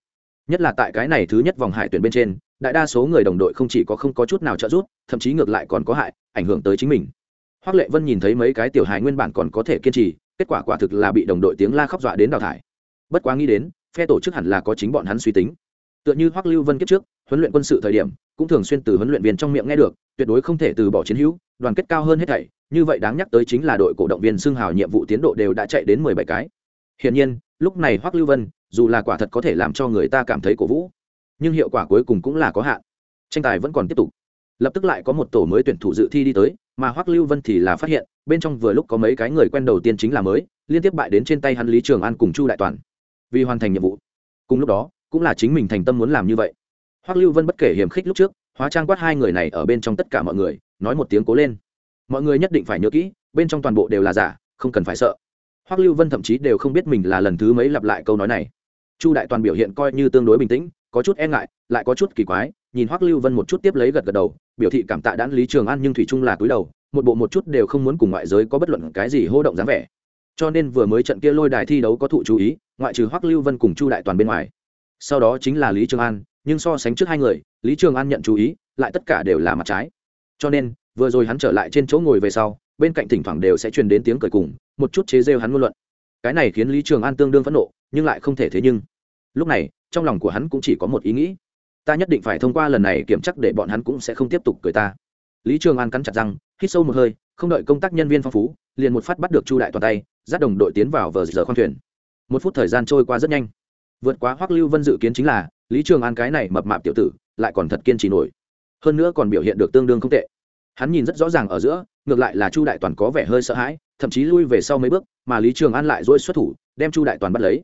nhất là tại cái này thứ nhất vòng hải tuyển bên trên, đại đa số người đồng đội không chỉ có không có chút nào trợ giúp, thậm chí ngược lại còn có hại, ảnh hưởng tới chính mình. Hoác lệ vân nhìn thấy mấy cái tiểu hài nguyên bản còn có thể kiên trì, kết quả quả thực là bị đồng đội tiếng la khóc dọa đến đào thải. Bất quá nghĩ đến, phe tổ chức hẳn là có chính bọn hắn suy tính. Tựa như hoắc lưu vân kiếp trước, huấn luyện quân sự thời điểm, cũng thường xuyên từ huấn luyện viên trong miệng nghe được, tuyệt đối không thể từ bỏ chiến hữu, đoàn kết cao hơn hết thảy, như vậy đáng nhắc tới chính là đội cổ động viên xưng hào nhiệm vụ tiến độ đều đã chạy đến mười bảy cái hiển nhiên, lúc này hoắc lưu vân, dù là quả thật có thể làm cho người ta cảm thấy cổ vũ, nhưng hiệu quả cuối cùng cũng là có hạn. Tranh tài vẫn còn tiếp tục. Lập tức lại có một tổ mới tuyển thủ dự thi đi tới, mà hoắc lưu vân thì là phát hiện, bên trong vừa lúc có mấy cái người quen đầu tiên chính là mới, liên tiếp bại đến trên tay hắn lý trường an cùng chu đại toàn. Vì hoàn thành nhiệm vụ. Cùng lúc đó, cũng là chính mình thành tâm muốn làm như vậy. Hoắc lưu vân bất kể hiềm khích lúc trước, hóa trang quát hai người này ở bên trong tất cả mọi người, nói một tiếng cố lên. Mọi người nhất định phải nhớ kỹ, bên trong toàn bộ đều là giả, không cần phải sợ hoắc lưu vân thậm chí đều không biết mình là lần thứ mấy lặp lại câu nói này. Chu đại toàn biểu hiện coi như tương đối bình tĩnh, có chút e ngại, lại có chút kỳ quái, nhìn hoắc lưu vân một chút tiếp lấy gật gật đầu, biểu thị cảm tạ đãn lý trường an nhưng thủy trung là cúi đầu, một bộ một chút đều không muốn cùng ngoại giới có bất luận cái gì hô động dáng vẻ. Cho nên vừa mới trận kia lôi đài thi đấu có thụ chú ý, ngoại trừ hoắc lưu vân cùng chu đại toàn bên ngoài. Sau đó chính là lý trường an, nhưng so sánh trước hai người, lý trường an nhận chú ý, lại tất cả đều là mặt trái. Cho nên, vừa rồi hắn trở lại trên chỗ ngồi về sau bên cạnh thỉnh thoảng đều sẽ truyền đến tiếng cười cùng, một chút chế rêu hắn ngôn luận. Cái này khiến lý trường an tương đương phẫn nộ, nhưng lại không thể thế nhưng. Lúc này, trong lòng của hắn cũng chỉ có một ý nghĩ. Ta nhất định phải thông qua lần này kiểm chắc để bọn hắn cũng sẽ không tiếp tục cười ta. Lý trường an cắn chặt răng, hít sâu một hơi, không đợi công tác nhân viên phong phú, liền một phát bắt được chu đại toàn tay, dắt đồng đội tiến vào vờ giờ khoang thuyền. Một phút thời gian trôi qua rất nhanh. Vượt quá hoắc lưu vân dự kiến chính là, lý trường an cái này mập mạp tiểu tử, lại còn thật kiên trì nổi. Hơn nữa còn biểu hiện được tương đương không tệ. Hắn nhìn rất rõ ràng ở giữa ngược lại là chu đại toàn có vẻ hơi sợ hãi, thậm chí lui về sau mấy bước, mà lý trường an lại dỗi xuất thủ, đem chu đại toàn bắt lấy.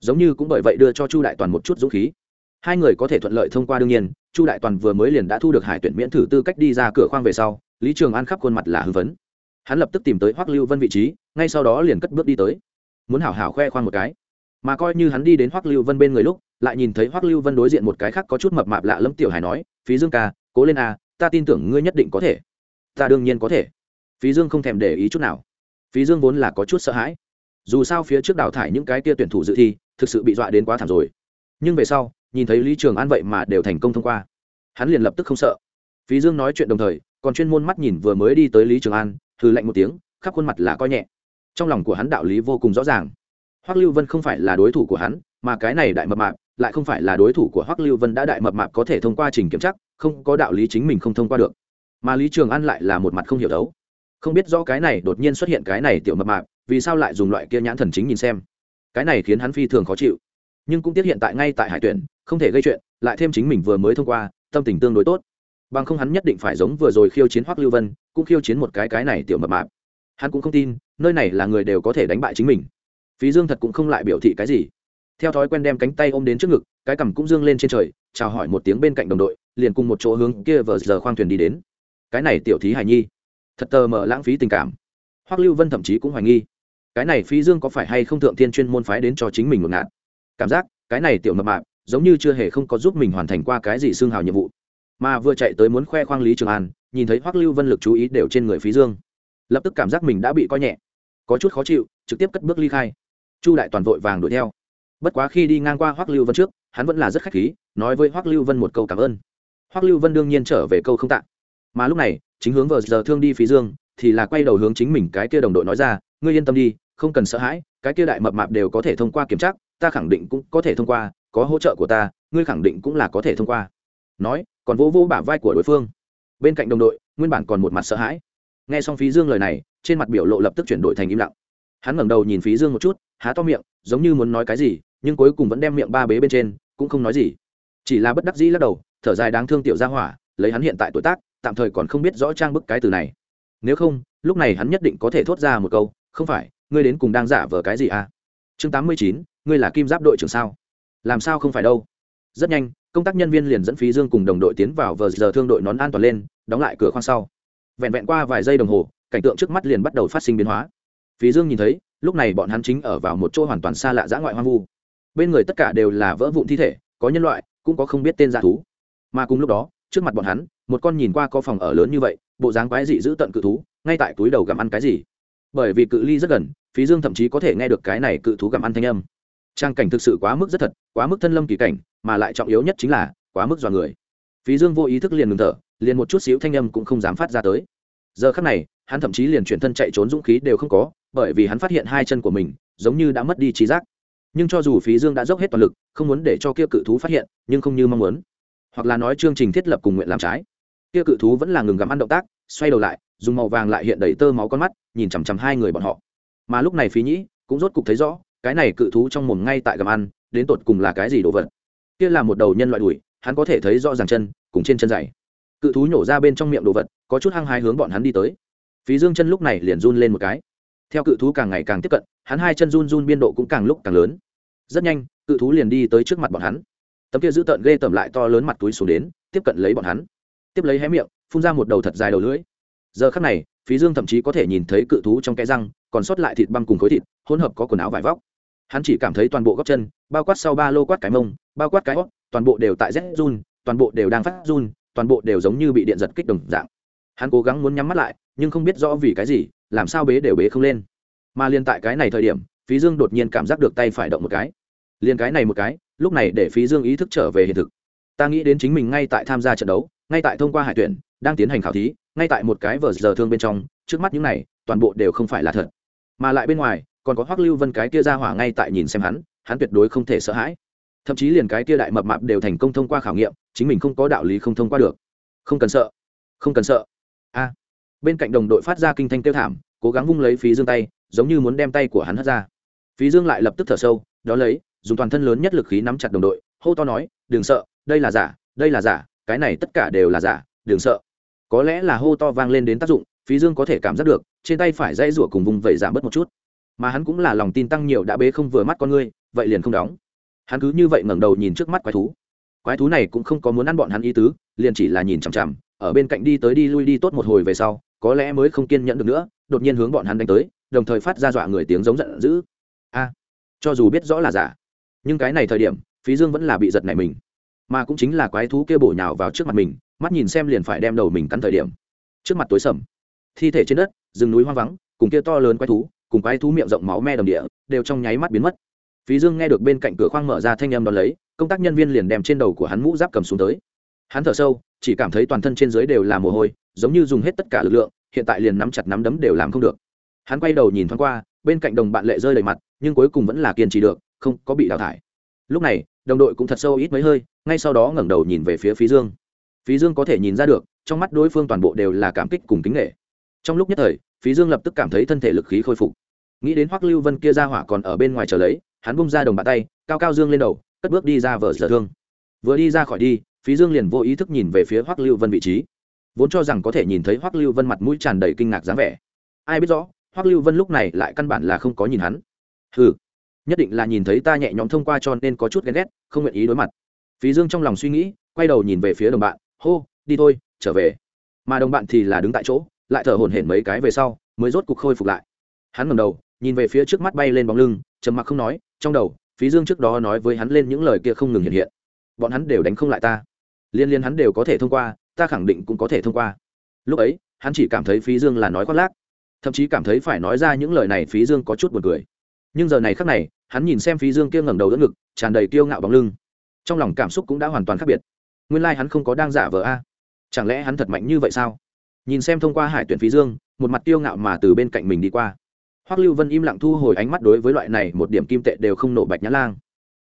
Giống như cũng bởi vậy đưa cho chu đại toàn một chút dũng khí. Hai người có thể thuận lợi thông qua đương nhiên, chu đại toàn vừa mới liền đã thu được hải tuyển miễn thử tư cách đi ra cửa khoang về sau, lý trường an khắp khuôn mặt là hưng vấn hắn lập tức tìm tới hoắc lưu vân vị trí, ngay sau đó liền cất bước đi tới. Muốn hảo hảo khoe khoang một cái. Mà coi như hắn đi đến hoắc lưu vân bên người lúc, lại nhìn thấy hoắc lưu vân đối diện một cái khác có chút mập mạp lạ lẫm tiểu hải nói, phí dương ca, cố lên a, ta tin tưởng ngươi nhất định có thể. Ta đương nhiên có thể phí dương không thèm để ý chút nào. Phí dương vốn là có chút sợ hãi. Dù sao phía trước đào thải những cái kia tuyển thủ dự thi, thực sự bị dọa đến quá thảm rồi. Nhưng về sau, nhìn thấy lý trường an vậy mà đều thành công thông qua. Hắn liền lập tức không sợ. Phí dương nói chuyện đồng thời, còn chuyên môn mắt nhìn vừa mới đi tới lý trường an thư lạnh một tiếng, khắp khuôn mặt là coi nhẹ. Trong lòng của hắn đạo lý vô cùng rõ ràng. Hoắc lưu vân không phải là đối thủ của hắn, mà cái này đại mập mạp, lại không phải là đối thủ của hoắc lưu vân đã đại mập mạp có thể thông qua trình kiểm chắc không có đạo lý chính mình không thông qua được. Mà lý trường an lại là một mặt không hiểu đấu không biết rõ cái này đột nhiên xuất hiện cái này tiểu mập mạp, vì sao lại dùng loại kia nhãn thần chính nhìn xem. Cái này khiến hắn phi thường khó chịu. Nhưng cũng tiếp hiện tại ngay tại hải tuyển, không thể gây chuyện, lại thêm chính mình vừa mới thông qua, tâm tình tương đối tốt. Bằng không hắn nhất định phải giống vừa rồi khiêu chiến hoắc lưu vân, cũng khiêu chiến một cái cái này tiểu mập mạp. Hắn cũng không tin, nơi này là người đều có thể đánh bại chính mình. Phí dương thật cũng không lại biểu thị cái gì. Theo thói quen đem cánh tay ôm đến trước ngực, cái cằm cũng dương lên trên trời, chào hỏi một tiếng bên cạnh đồng đội, liền cùng một chỗ hướng kia vờ giờ khoang thuyền đi đến. Cái này tiểu thí Hải nhi thật tờ mờ lãng phí tình cảm. Hoắc lưu vân thậm chí cũng hoài nghi, cái này Phi dương có phải hay không thượng thiên chuyên môn phái đến cho chính mình một ngạt? Cảm giác, cái này tiểu mập mạp, giống như chưa hề không có giúp mình hoàn thành qua cái gì xương hào nhiệm vụ. Mà vừa chạy tới muốn khoe khoang lý trường an, nhìn thấy hoắc lưu vân lực chú ý đều trên người phí dương. Lập tức cảm giác mình đã bị coi nhẹ, có chút khó chịu, trực tiếp cất bước ly khai. Chu đại toàn vội vàng đuổi theo. Bất quá khi đi ngang qua hoắc lưu vân trước, hắn vẫn là rất khách khí, nói với hoắc lưu vân một câu cảm ơn. Hoắc lưu vân đương nhiên trở về câu không tạ. Mà lúc này chính hướng vờ giờ thương đi phí dương, thì là quay đầu hướng chính mình cái kia đồng đội nói ra, ngươi yên tâm đi, không cần sợ hãi, cái kia đại mập mạp đều có thể thông qua kiểm tra, ta khẳng định cũng có thể thông qua, có hỗ trợ của ta, ngươi khẳng định cũng là có thể thông qua. Nói, còn vô vô bả vai của đối phương. Bên cạnh đồng đội, nguyên bản còn một mặt sợ hãi. Nghe xong phí dương lời này, trên mặt biểu lộ lập tức chuyển đổi thành im lặng. Hắn ngẩng đầu nhìn phí dương một chút, há to miệng, giống như muốn nói cái gì, nhưng cuối cùng vẫn đem miệng ba bế bên trên, cũng không nói gì. Chỉ là bất đắc dĩ lắc đầu, thở dài đáng thương tiểu gia hỏa, lấy hắn hiện tại tuổi tác tạm thời còn không biết rõ trang bức cái từ này. Nếu không, lúc này hắn nhất định có thể thốt ra một câu, không phải, ngươi đến cùng đang giả vờ cái gì à? Chương tám mươi chín, ngươi là kim giáp đội trưởng sao? Làm sao không phải đâu? Rất nhanh, công tác nhân viên liền dẫn phí dương cùng đồng đội tiến vào vờ giờ thương đội nón an toàn lên, đóng lại cửa khoang sau. Vẹn vẹn qua vài giây đồng hồ, cảnh tượng trước mắt liền bắt đầu phát sinh biến hóa. Phí dương nhìn thấy, lúc này bọn hắn chính ở vào một chỗ hoàn toàn xa lạ dã ngoại hoang vu. Bên người tất cả đều là vỡ vụn thi thể, có nhân loại, cũng có không biết tên dã thú. Mà cùng lúc đó, trước mặt bọn hắn một con nhìn qua có phòng ở lớn như vậy, bộ dáng quái dị giữ tận cự thú, ngay tại túi đầu gặm ăn cái gì? Bởi vì cự ly rất gần, phí dương thậm chí có thể nghe được cái này cự thú gặm ăn thanh âm. Trang cảnh thực sự quá mức rất thật, quá mức thân lâm kỳ cảnh, mà lại trọng yếu nhất chính là, quá mức dọa người. Phí dương vô ý thức liền ngừng thở, liền một chút xíu thanh âm cũng không dám phát ra tới. Giờ khắc này, hắn thậm chí liền chuyển thân chạy trốn dũng khí đều không có, bởi vì hắn phát hiện hai chân của mình giống như đã mất đi trí giác. Nhưng cho dù phí dương đã dốc hết toàn lực, không muốn để cho kia cự thú phát hiện, nhưng không như mong muốn. Hoặc là nói chương trình thiết lập cùng nguyện làm trái kia cự thú vẫn là ngừng gặm ăn động tác, xoay đầu lại, dùng màu vàng lại hiện đầy tơ máu con mắt, nhìn chằm chằm hai người bọn họ. Mà lúc này phí nhĩ, cũng rốt cục thấy rõ, cái này cự thú trong mồm ngay tại gặm ăn, đến tột cùng là cái gì đồ vật. Kia là một đầu nhân loại đùi hắn có thể thấy rõ ràng chân, cùng trên chân dày. Cự thú nhổ ra bên trong miệng đồ vật, có chút hăng hái hướng bọn hắn đi tới. Phí dương chân lúc này liền run lên một cái. Theo cự thú càng ngày càng tiếp cận, hắn hai chân run run biên độ cũng càng lúc càng lớn. Rất nhanh, cự thú liền đi tới trước mặt bọn hắn. Tấm kia giữ tợn ghê tởm lại to lớn mặt túi xuống đến, tiếp cận lấy bọn hắn tiếp lấy hé miệng, phun ra một đầu thật dài đầu lưỡi. Giờ khắc này, phí dương thậm chí có thể nhìn thấy cự thú trong cái răng, còn sót lại thịt băm cùng khối thịt, hỗn hợp có quần áo vải vóc. Hắn chỉ cảm thấy toàn bộ góc chân, bao quát sau ba lô quát cái mông, bao quát cái hót, toàn bộ đều tại rét run, toàn bộ đều đang phát run, toàn bộ đều giống như bị điện giật kích đồng dạng. Hắn cố gắng muốn nhắm mắt lại, nhưng không biết rõ vì cái gì, làm sao bế đều bế không lên. Mà liên tại cái này thời điểm, phí dương đột nhiên cảm giác được tay phải động một cái. Liền cái này một cái, lúc này để phí dương ý thức trở về hiện thực. Ta nghĩ đến chính mình ngay tại tham gia trận đấu ngay tại thông qua hải tuyển, đang tiến hành khảo thí, ngay tại một cái vờ giờ thương bên trong, trước mắt những này, toàn bộ đều không phải là thật. Mà lại bên ngoài, còn có hoắc lưu vân cái kia ra hỏa ngay tại nhìn xem hắn hắn tuyệt đối không thể sợ hãi. Thậm chí liền cái kia đại mập mạp đều thành công thông qua khảo nghiệm, chính mình không có đạo lý không thông qua được. Không cần sợ. Không cần sợ. A. Bên cạnh đồng đội phát ra kinh thanh kêu thảm, cố gắng vung lấy phí dương tay, giống như muốn đem tay của hắn hất ra. Phí dương lại lập tức thở sâu, đó lấy, dùng toàn thân lớn nhất lực khí nắm chặt đồng đội, hô to nói, đừng sợ, đây là giả, đây là giả cái này tất cả đều là giả, đừng sợ. Có lẽ là hô to vang lên đến tác dụng, phí dương có thể cảm giác được, trên tay phải dãy rủa cùng vùng vẩy giảm bớt một chút. Mà hắn cũng là lòng tin tăng nhiều đã bế không vừa mắt con ngươi, vậy liền không đóng. Hắn cứ như vậy ngẩng đầu nhìn trước mắt quái thú. Quái thú này cũng không có muốn ăn bọn hắn ý tứ, liền chỉ là nhìn chằm chằm, ở bên cạnh đi tới đi lui đi tốt một hồi về sau, có lẽ mới không kiên nhẫn được nữa, đột nhiên hướng bọn hắn đánh tới, đồng thời phát ra dọa người tiếng giống giận dữ. A, cho dù biết rõ là giả, nhưng cái này thời điểm, phí dương vẫn là bị giật này mình mà cũng chính là quái thú kia bổ nhào vào trước mặt mình, mắt nhìn xem liền phải đem đầu mình cắn thời điểm. Trước mặt tối sầm. Thi thể trên đất, rừng núi hoang vắng, cùng kia to lớn quái thú, cùng quái thú miệng rộng máu me đầm địa, đều trong nháy mắt biến mất. Phí dương nghe được bên cạnh cửa khoang mở ra thanh âm đón lấy, công tác nhân viên liền đem trên đầu của hắn mũ giáp cầm xuống tới. Hắn thở sâu, chỉ cảm thấy toàn thân trên dưới đều là mồ hôi, giống như dùng hết tất cả lực lượng, hiện tại liền nắm chặt nắm đấm đều làm không được. Hắn quay đầu nhìn thoáng qua, bên cạnh đồng bạn lệ rơi đầy mặt, nhưng cuối cùng vẫn là kiên trì được, không có bị đào thải. Lúc này đồng đội cũng thật sâu ít mấy hơi, ngay sau đó ngẩng đầu nhìn về phía phí dương. Phí dương có thể nhìn ra được, trong mắt đối phương toàn bộ đều là cảm kích cùng kính nghệ trong lúc nhất thời, phí dương lập tức cảm thấy thân thể lực khí khôi phục. Nghĩ đến hoắc lưu vân kia ra hỏa còn ở bên ngoài chờ lấy, hắn bung ra đồng bàn tay, cao cao dương lên đầu, cất bước đi ra vở giờ thương. Vừa đi ra khỏi đi, phí dương liền vô ý thức nhìn về phía hoắc lưu vân vị trí. Vốn cho rằng có thể nhìn thấy hoắc lưu vân mặt mũi tràn đầy kinh ngạc dáng vẻ. Ai biết rõ, hoắc lưu vân lúc này lại căn bản là không có nhìn hắn. Ừ nhất định là nhìn thấy ta nhẹ nhõm thông qua cho nên có chút ghen ghét, không nguyện ý đối mặt. Phí dương trong lòng suy nghĩ, quay đầu nhìn về phía đồng bạn, hô, đi thôi, trở về. Mà đồng bạn thì là đứng tại chỗ, lại thở hổn hển mấy cái về sau, mới rốt cục khôi phục lại. Hắn ngầm đầu, nhìn về phía trước mắt bay lên bóng lưng, trầm mặc không nói, trong đầu, phí dương trước đó nói với hắn lên những lời kia không ngừng hiện hiện. Bọn hắn đều đánh không lại ta. Liên liên hắn đều có thể thông qua, ta khẳng định cũng có thể thông qua. Lúc ấy, hắn chỉ cảm thấy phí dương là nói khoác lác. Thậm chí cảm thấy phải nói ra những lời này phí dương có chút buồn cười. Nhưng giờ này khác này hắn nhìn xem phí dương kia ngẩng đầu đỡ ngực, tràn đầy kiêu ngạo bóng lưng. Trong lòng cảm xúc cũng đã hoàn toàn khác biệt. Nguyên lai、like、hắn không có đang giả vờ a. Chẳng lẽ hắn thật mạnh như vậy sao? Nhìn xem thông qua hải tuyển phí dương, một mặt kiêu ngạo mà từ bên cạnh mình đi qua. Hoắc lưu vân im lặng thu hồi ánh mắt đối với loại này một điểm kim tệ đều không nổ bạch nhã lang.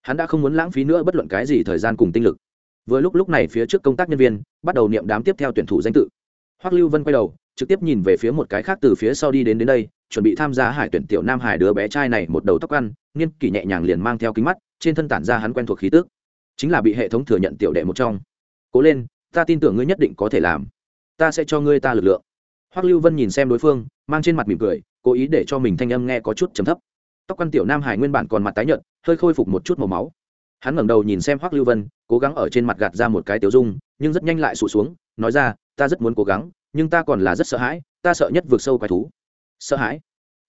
Hắn đã không muốn lãng phí nữa bất luận cái gì thời gian cùng tinh lực. Vừa lúc lúc này phía trước công tác nhân viên bắt đầu niệm đám tiếp theo tuyển thủ danh tự. Hoắc lưu vân quay đầu trực tiếp nhìn về phía một cái khác từ phía sau đi đến đến đây, chuẩn bị tham gia hải tuyển tiểu nam hải đứa bé trai này một đầu tóc ăn niên kỷ nhẹ nhàng liền mang theo kính mắt, trên thân tản ra hắn quen thuộc khí tước chính là bị hệ thống thừa nhận tiểu đệ một trong. Cố lên, ta tin tưởng ngươi nhất định có thể làm. Ta sẽ cho ngươi ta lực lượng. Hoắc lưu vân nhìn xem đối phương, mang trên mặt mỉm cười, cố ý để cho mình thanh âm nghe có chút chấm thấp. Tóc quan tiểu nam hải nguyên bản còn mặt tái nhợt, hơi khôi phục một chút màu máu. Hắn ngẩng đầu nhìn xem hoắc lưu vân, cố gắng ở trên mặt gạt ra một cái tiểu dung, nhưng rất nhanh lại sụt xuống, nói ra, ta rất muốn cố gắng nhưng ta còn là rất sợ hãi, ta sợ nhất vượt sâu quái thú. Sợ hãi?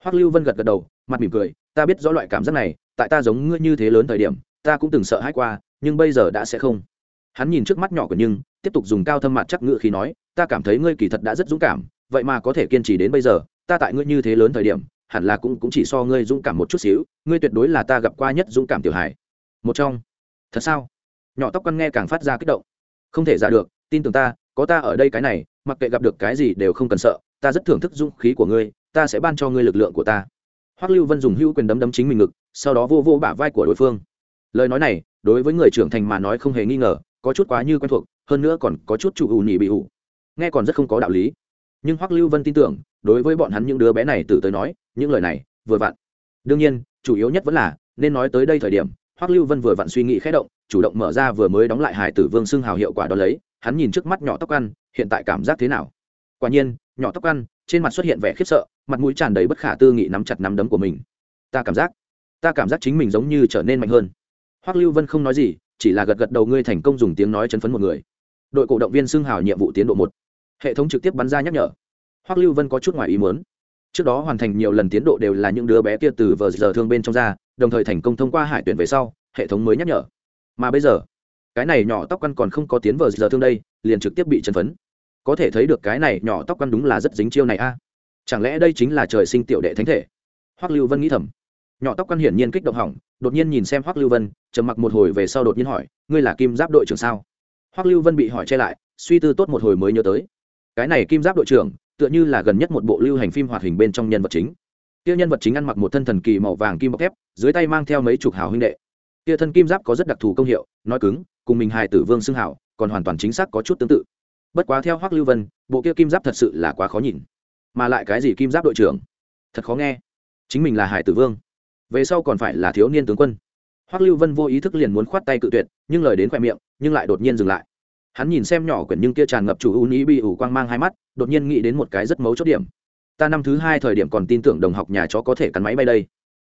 Hoắc lưu vân gật gật đầu, mặt mỉm cười, ta biết rõ loại cảm giác này, tại ta giống ngươi như thế lớn thời điểm, ta cũng từng sợ hãi qua, nhưng bây giờ đã sẽ không. Hắn nhìn trước mắt nhỏ của nhưng, tiếp tục dùng cao thâm mặt chắc ngựa khi nói, ta cảm thấy ngươi kỳ thật đã rất dũng cảm, vậy mà có thể kiên trì đến bây giờ, ta tại ngươi như thế lớn thời điểm, hẳn là cũng cũng chỉ so ngươi dũng cảm một chút xíu, ngươi tuyệt đối là ta gặp qua nhất dũng cảm tiểu hải một trong. Thật sao? Nhỏ tóc con nghe càng phát ra kích động. Không thể ra được, tin tưởng ta, có ta ở đây cái này mặc kệ gặp được cái gì đều không cần sợ, ta rất thưởng thức dũng khí của ngươi, ta sẽ ban cho ngươi lực lượng của ta. Hoắc lưu vân dùng hữu quyền đấm đấm chính mình ngực, sau đó vô vô bả vai của đối phương. Lời nói này, đối với người trưởng thành mà nói không hề nghi ngờ, có chút quá như quen thuộc, hơn nữa còn có chút chủ ù nhị bị ù. nghe còn rất không có đạo lý. Nhưng hoắc lưu vân tin tưởng, đối với bọn hắn những đứa bé này từ tới nói, những lời này, vừa vặn. Đương nhiên, chủ yếu nhất vẫn là, nên nói tới đây thời điểm, hoắc lưu vân vừa vặn suy nghĩ khẽ động, chủ động mở ra vừa mới đóng lại hải tử vương xưng hào hiệu quả đó lấy, hắn nhìn trước mắt nhỏ tóc ăn hiện tại cảm giác thế nào? Quả nhiên, nhỏ tóc ăn, trên mặt xuất hiện vẻ khiếp sợ, mặt mũi tràn đầy bất khả tư nghị nắm chặt nắm đấm của mình. Ta cảm giác, ta cảm giác chính mình giống như trở nên mạnh hơn. Hoắc lưu vân không nói gì, chỉ là gật gật đầu ngươi thành công dùng tiếng nói chấn phấn một người. Đội cổ động viên xưng hào nhiệm vụ tiến độ một. Hệ thống trực tiếp bắn ra nhắc nhở. Hoắc lưu vân có chút ngoài ý muốn. Trước đó hoàn thành nhiều lần tiến độ đều là những đứa bé kia từ vờ giờ thương bên trong ra, đồng thời thành công thông qua hải tuyển về sau, hệ thống mới nhắc nhở. Mà bây giờ, cái này nhỏ tóc căn còn không có tiến vờ giờ thương đây, liền trực tiếp bị chấn phấn có thể thấy được cái này nhỏ tóc quăn đúng là rất dính chiêu này a. Chẳng lẽ đây chính là trời sinh tiểu đệ thánh thể? Hoắc lưu vân nghĩ thầm. Nhỏ tóc quăn hiển nhiên kích động hỏng, đột nhiên nhìn xem hoắc lưu vân, trầm mặc một hồi về sau đột nhiên hỏi, ngươi là kim giáp đội trưởng sao? Hoắc lưu vân bị hỏi che lại, suy tư tốt một hồi mới nhớ tới. Cái này kim giáp đội trưởng, tựa như là gần nhất một bộ lưu hành phim hoạt hình bên trong nhân vật chính. Tiêu nhân vật chính ăn mặc một thân thần kỳ màu vàng kim bọc thép, dưới tay mang theo mấy chục hào huynh đệ. Tia thân kim giáp có rất đặc thù công hiệu, nói cứng, cùng mình hài tử vương xưng hảo còn hoàn toàn chính xác có chút tương tự bất quá theo hoắc lưu vân, bộ kia kim giáp thật sự là quá khó nhìn. Mà lại cái gì kim giáp đội trưởng? Thật khó nghe. Chính mình là hải tử vương. Về sau còn phải là thiếu niên tướng quân. Hoắc lưu vân vô ý thức liền muốn khoát tay cự tuyệt, nhưng lời đến khoe miệng, nhưng lại đột nhiên dừng lại. Hắn nhìn xem nhỏ quyển nhưng kia tràn ngập chủ ưu nhĩ bị ủ quang mang hai mắt, đột nhiên nghĩ đến một cái rất mấu chốt điểm. Ta năm thứ hai thời điểm còn tin tưởng đồng học nhà chó có thể cắn máy bay đây.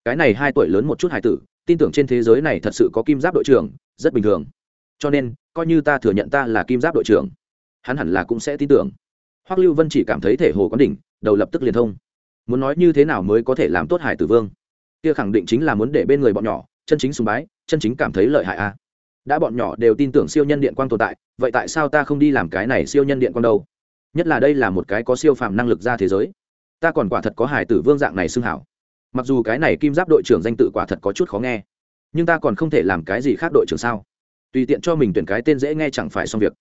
Cái này hai tuổi lớn một chút hải tử, tin tưởng trên thế giới này thật sự có kim giáp đội trưởng, rất bình thường. Cho nên, coi như ta thừa nhận ta là kim giáp đội trưởng hắn hẳn là cũng sẽ tin tưởng. Hoắc lưu vân chỉ cảm thấy thể hồ quán đỉnh, đầu lập tức liền thông. Muốn nói như thế nào mới có thể làm tốt hải tử vương? Kia khẳng định chính là muốn để bên người bọn nhỏ, chân chính sùng bái, chân chính cảm thấy lợi hại a đã bọn nhỏ đều tin tưởng siêu nhân điện quang tồn tại, vậy tại sao ta không đi làm cái này siêu nhân điện quang đâu? Nhất là đây là một cái có siêu phàm năng lực ra thế giới. Ta còn quả thật có hải tử vương dạng này xưng hảo. Mặc dù cái này kim giáp đội trưởng danh tự quả thật có chút khó nghe, nhưng ta còn không thể làm cái gì khác đội trưởng sao? Tùy tiện cho mình tuyển cái tên dễ nghe chẳng phải xong việc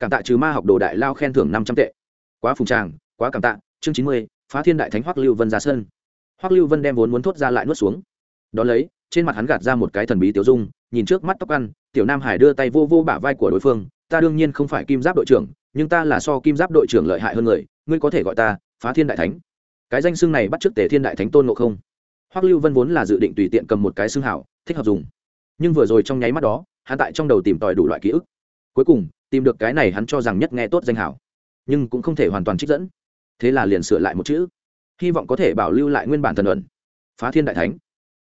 cảm tạ trừ ma học đồ đại lao khen thưởng năm trăm tệ. Quá phùng tràng, quá cảm tạ. Chương chín mươi, phá thiên đại thánh hoắc lưu vân ra sân. Hoắc lưu vân đem vốn muốn thốt ra lại nuốt xuống. Đón lấy, trên mặt hắn gạt ra một cái thần bí tiểu dung, nhìn trước mắt tóc ăn, tiểu nam hải đưa tay vô vô bả vai của đối phương, ta đương nhiên không phải kim giáp đội trưởng, nhưng ta là so kim giáp đội trưởng lợi hại hơn người, ngươi có thể gọi ta phá thiên đại thánh. Cái danh xưng này bắt trước tề thiên đại thánh tôn ngộ không. Hoắc lưu vân vốn là dự định tùy tiện cầm một cái xưng hảo, thích hợp dùng. Nhưng vừa rồi trong nháy mắt đó, hắn tại trong đầu tìm tòi đủ loại ký ức. Cuối cùng tìm được cái này hắn cho rằng nhất nghe tốt danh hảo, nhưng cũng không thể hoàn toàn trích dẫn. Thế là liền sửa lại một chữ. Hy vọng có thể bảo lưu lại nguyên bản thần luận. Phá thiên đại thánh.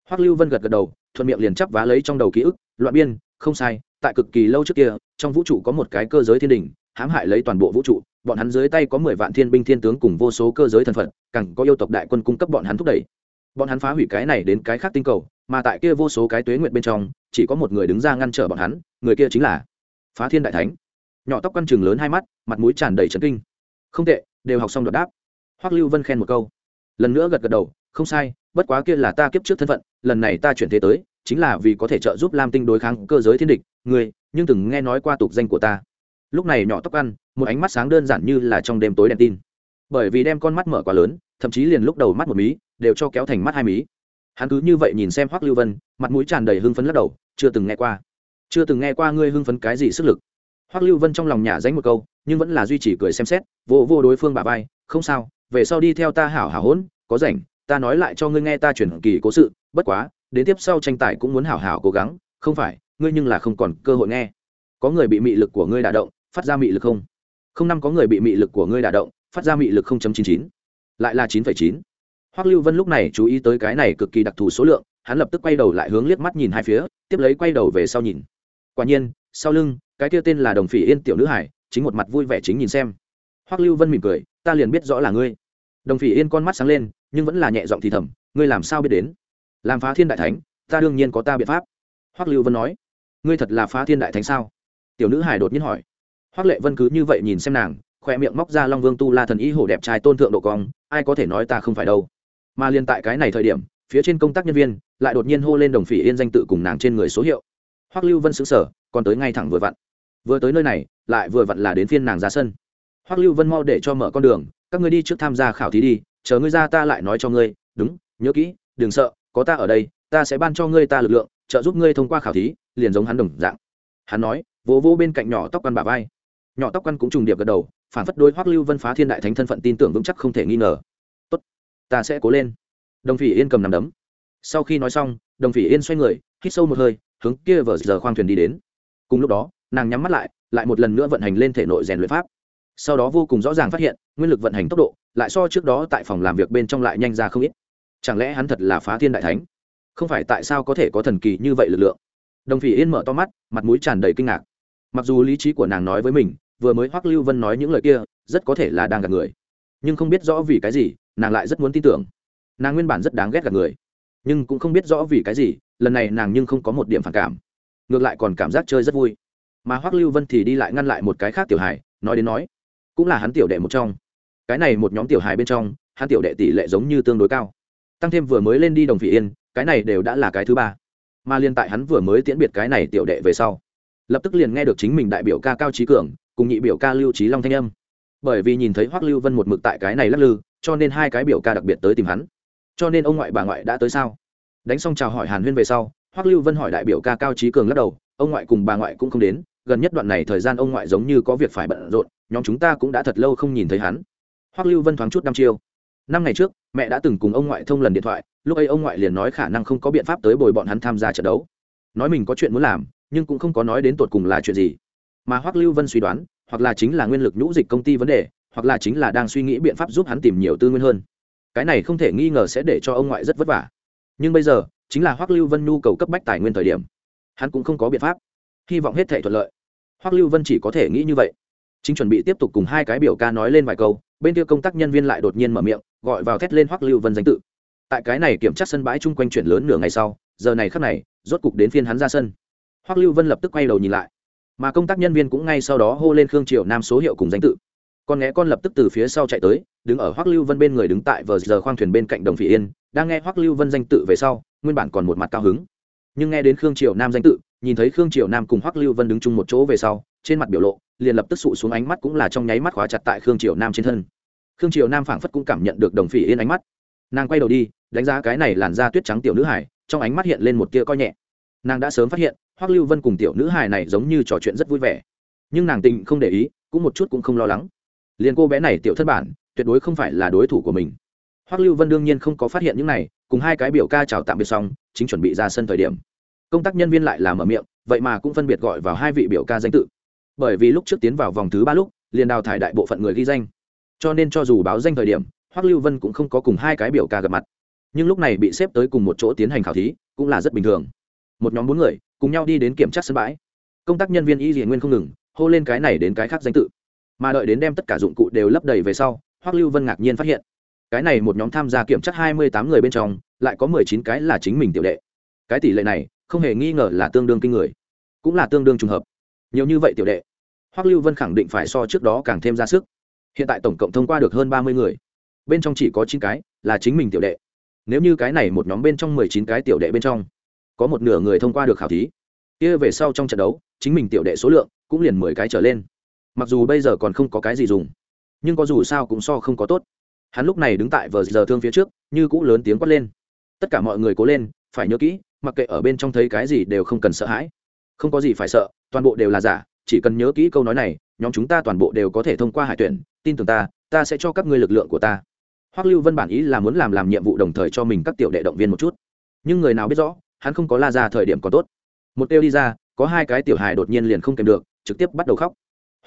Hoắc lưu vân gật gật đầu, thuận miệng liền chắp vá lấy trong đầu ký ức, loạn biên, không sai, tại cực kỳ lâu trước kia, trong vũ trụ có một cái cơ giới thiên đình hãm hại lấy toàn bộ vũ trụ, bọn hắn dưới tay có mười vạn thiên binh thiên tướng cùng vô số cơ giới thần phận càng có yêu tộc đại quân cung cấp bọn hắn thúc đẩy. Bọn hắn phá hủy cái này đến cái khác tinh cầu, mà tại kia vô số cái tuế nguyện bên trong, chỉ có một người đứng ra ngăn trở bọn hắn, người kia chính là phá thiên đại thánh nhỏ tóc căn chừng lớn hai mắt, mặt mũi tràn đầy trấn kinh. Không tệ, đều học xong đột đáp. Hoắc lưu vân khen một câu. Lần nữa gật gật đầu, không sai, bất quá kia là ta kiếp trước thân phận, lần này ta chuyển thế tới, chính là vì có thể trợ giúp lam tinh đối kháng cơ giới thiên địch người nhưng từng nghe nói qua tục danh của ta. Lúc này nhỏ tóc ăn, một ánh mắt sáng đơn giản như là trong đêm tối đèn tin. Bởi vì đem con mắt mở quá lớn, thậm chí liền lúc đầu mắt một mí, đều cho kéo thành mắt hai mí. Hắn cứ như vậy nhìn xem hoắc lưu vân, mặt mũi tràn đầy hưng phấn lắc đầu, chưa từng nghe qua. Chưa từng nghe qua ngươi hưng phấn cái gì sức lực hoắc lưu vân trong lòng nhả dánh một câu nhưng vẫn là duy trì cười xem xét vô vô đối phương bà vai không sao về sau đi theo ta hảo hảo hỗn có rảnh ta nói lại cho ngươi nghe ta chuyển kỳ cố sự bất quá đến tiếp sau tranh tài cũng muốn hảo hảo cố gắng không phải ngươi nhưng là không còn cơ hội nghe có người bị mị lực của ngươi đả động phát ra mị lực không không năm có người bị mị lực của ngươi đả động phát ra mị lực 0.99. lại là 9.9. Hoắc Lưu Vân lúc này chú ý tới cái này cực kỳ đặc thù số lượng, hắn lập tức quay đầu lại hướng liếc mắt nhìn hai phía, tiếp lấy quay đầu về sau nhìn quả nhiên sau lưng cái kia tên là đồng phỉ yên tiểu nữ hải, chính một mặt vui vẻ chính nhìn xem. Hoắc lưu vân mỉm cười, ta liền biết rõ là ngươi. Đồng phỉ yên con mắt sáng lên, nhưng vẫn là nhẹ giọng thì thầm, ngươi làm sao biết đến? Làm phá thiên đại thánh, ta đương nhiên có ta biện pháp. Hoắc lưu vân nói, ngươi thật là phá thiên đại thánh sao? Tiểu nữ hải đột nhiên hỏi. Hoắc lệ vân cứ như vậy nhìn xem nàng khoe miệng móc ra long vương tu la thần y hổ đẹp trai tôn thượng độ cong, ai có thể nói ta không phải đâu. Mà liên tại cái này thời điểm, phía trên công tác nhân viên lại đột nhiên hô lên đồng phỉ yên danh tự cùng nàng trên người số hiệu. Hoắc lưu vân xứng sở còn tới ngay thẳng vừa vặn vừa tới nơi này, lại vừa vặn là đến phiên nàng ra sân. Hoắc lưu vân mau để cho mở con đường, các ngươi đi trước tham gia khảo thí đi, chờ ngươi ra ta lại nói cho ngươi. Đúng, nhớ kỹ, đừng sợ, có ta ở đây, ta sẽ ban cho ngươi ta lực lượng, trợ giúp ngươi thông qua khảo thí, liền giống hắn đồng dạng. Hắn nói, vỗ vỗ bên cạnh nhỏ tóc quan bà vai. Nhỏ tóc quan cũng trùng điệp gật đầu, phản phất đôi hoắc lưu vân phá thiên đại thánh thân phận tin tưởng vững chắc không thể nghi ngờ. Tốt, ta sẽ cố lên. Đồng phỉ yên cầm nằm đấm. Sau khi nói xong, đồng phỉ yên xoay người, hít sâu một hơi, hướng kia vờ giờ khoang thuyền đi đến. Cùng lúc đó nàng nhắm mắt lại lại một lần nữa vận hành lên thể nội rèn luyện pháp. Sau đó vô cùng rõ ràng phát hiện, nguyên lực vận hành tốc độ, lại so trước đó tại phòng làm việc bên trong lại nhanh ra không ít. Chẳng lẽ hắn thật là phá thiên đại thánh? Không phải tại sao có thể có thần kỳ như vậy lực lượng? Đồng phỉ yên mở to mắt, mặt mũi tràn đầy kinh ngạc. Mặc dù lý trí của nàng nói với mình, vừa mới hoắc lưu vân nói những lời kia, rất có thể là đang gạt người. Nhưng không biết rõ vì cái gì, nàng lại rất muốn tin tưởng. Nàng nguyên bản rất đáng ghét gạt người, nhưng cũng không biết rõ vì cái gì, lần này nàng nhưng không có một điểm phản cảm. Ngược lại còn cảm giác chơi rất vui mà hoắc lưu vân thì đi lại ngăn lại một cái khác tiểu hài, nói đến nói, cũng là hắn tiểu đệ một trong. Cái này một nhóm tiểu hài bên trong, hắn tiểu đệ tỷ lệ giống như tương đối cao. Tăng thêm vừa mới lên đi đồng phỉ yên, cái này đều đã là cái thứ ba. Mà liên tại hắn vừa mới tiễn biệt cái này tiểu đệ về sau, lập tức liền nghe được chính mình đại biểu ca cao trí cường, cùng nhị biểu ca lưu trí long thanh âm. Bởi vì nhìn thấy hoắc lưu vân một mực tại cái này lắc lư, cho nên hai cái biểu ca đặc biệt tới tìm hắn. Cho nên ông ngoại bà ngoại đã tới sao? Đánh xong chào hỏi hàn huyên về sau, hoắc lưu vân hỏi đại biểu ca cao trí cường lắc đầu, ông ngoại cùng bà ngoại cũng không đến gần nhất đoạn này thời gian ông ngoại giống như có việc phải bận rộn, nhóm chúng ta cũng đã thật lâu không nhìn thấy hắn. Hoắc lưu vân thoáng chút năm chiêu. Năm ngày trước, mẹ đã từng cùng ông ngoại thông lần điện thoại, lúc ấy ông ngoại liền nói khả năng không có biện pháp tới bồi bọn hắn tham gia trận đấu. Nói mình có chuyện muốn làm, nhưng cũng không có nói đến tột cùng là chuyện gì. Mà hoắc lưu vân suy đoán, hoặc là chính là nguyên lực nhũ dịch công ty vấn đề, hoặc là chính là đang suy nghĩ biện pháp giúp hắn tìm nhiều tư nguyên hơn. Cái này không thể nghi ngờ sẽ để cho ông ngoại rất vất vả. Nhưng bây giờ, chính là hoắc lưu vân nhu cầu cấp bách tài nguyên thời điểm. Hắn cũng không có biện pháp. Hy vọng hết thể thuận lợi hoắc lưu vân chỉ có thể nghĩ như vậy. Chính chuẩn bị tiếp tục cùng hai cái biểu ca nói lên vài câu, bên kia công tác nhân viên lại đột nhiên mở miệng, gọi vào thét lên hoắc lưu vân danh tự. Tại cái này kiểm tra sân bãi chung quanh chuyển lớn nửa ngày sau, giờ này khắc này, rốt cục đến phiên hắn ra sân. Hoắc lưu vân lập tức quay đầu nhìn lại. Mà công tác nhân viên cũng ngay sau đó hô lên khương triều nam số hiệu cùng danh tự. Con nghe con lập tức từ phía sau chạy tới, đứng ở hoắc lưu vân bên người đứng tại vờ giờ khoang thuyền bên cạnh đồng phỉ yên, đang nghe hoắc lưu vân danh tự về sau, nguyên bản còn một mặt cao hứng. Nhưng nghe đến khương triều nam danh tự nhìn thấy khương triều nam cùng hoắc lưu vân đứng chung một chỗ về sau, trên mặt biểu lộ liền lập tức sụ xuống ánh mắt cũng là trong nháy mắt khóa chặt tại khương triều nam trên thân. Khương triều nam phảng phất cũng cảm nhận được đồng phỉ yên ánh mắt. Nàng quay đầu đi, đánh giá cái này làn da tuyết trắng tiểu nữ hải trong ánh mắt hiện lên một tia coi nhẹ. Nàng đã sớm phát hiện, hoắc lưu vân cùng tiểu nữ hải này giống như trò chuyện rất vui vẻ. Nhưng nàng tình không để ý, cũng một chút cũng không lo lắng. Liền cô bé này tiểu thất bản, tuyệt đối không phải là đối thủ của mình. Hoắc lưu vân đương nhiên không có phát hiện những này, cùng hai cái biểu ca chào tạm biệt xong, chính chuẩn bị ra sân thời điểm công tác nhân viên lại làm ở miệng, vậy mà cũng phân biệt gọi vào hai vị biểu ca danh tự. Bởi vì lúc trước tiến vào vòng thứ ba lúc, liền đào thải đại bộ phận người ghi danh. Cho nên cho dù báo danh thời điểm, hoắc lưu vân cũng không có cùng hai cái biểu ca gặp mặt. Nhưng lúc này bị xếp tới cùng một chỗ tiến hành khảo thí, cũng là rất bình thường. Một nhóm bốn người, cùng nhau đi đến kiểm tra sân bãi. Công tác nhân viên y diện nguyên không ngừng, hô lên cái này đến cái khác danh tự. Mà đợi đến đem tất cả dụng cụ đều lấp đầy về sau, hoắc lưu vân ngạc nhiên phát hiện, cái này một nhóm tham gia kiểm tra hai mươi tám người bên trong, lại có mười chín cái là chính mình tiểu đệ. Cái tỷ lệ này không hề nghi ngờ là tương đương kinh người, cũng là tương đương trùng hợp. Nhiều như vậy tiểu đệ, hoắc lưu vân khẳng định phải so trước đó càng thêm ra sức. Hiện tại tổng cộng thông qua được hơn ba mươi người, bên trong chỉ có chín cái là chính mình tiểu đệ. Nếu như cái này một nhóm bên trong mười chín cái tiểu đệ bên trong, có một nửa người thông qua được khảo thí, kia về sau trong trận đấu, chính mình tiểu đệ số lượng cũng liền mười cái trở lên. Mặc dù bây giờ còn không có cái gì dùng, nhưng có dù sao cũng so không có tốt. Hắn lúc này đứng tại vờ giờ thương phía trước, như cũ lớn tiếng quát lên. Tất cả mọi người cố lên, phải nhớ kỹ mặc kệ ở bên trong thấy cái gì đều không cần sợ hãi. Không có gì phải sợ, toàn bộ đều là giả, chỉ cần nhớ kỹ câu nói này, nhóm chúng ta toàn bộ đều có thể thông qua hải tuyển, tin tưởng ta ta sẽ cho các ngươi lực lượng của ta. Hoắc lưu vân bản ý là muốn làm làm nhiệm vụ đồng thời cho mình các tiểu đệ động viên một chút. Nhưng người nào biết rõ, hắn không có la ra thời điểm còn tốt. Một tiêu đi ra, có hai cái tiểu hài đột nhiên liền không kèm được, trực tiếp bắt đầu khóc.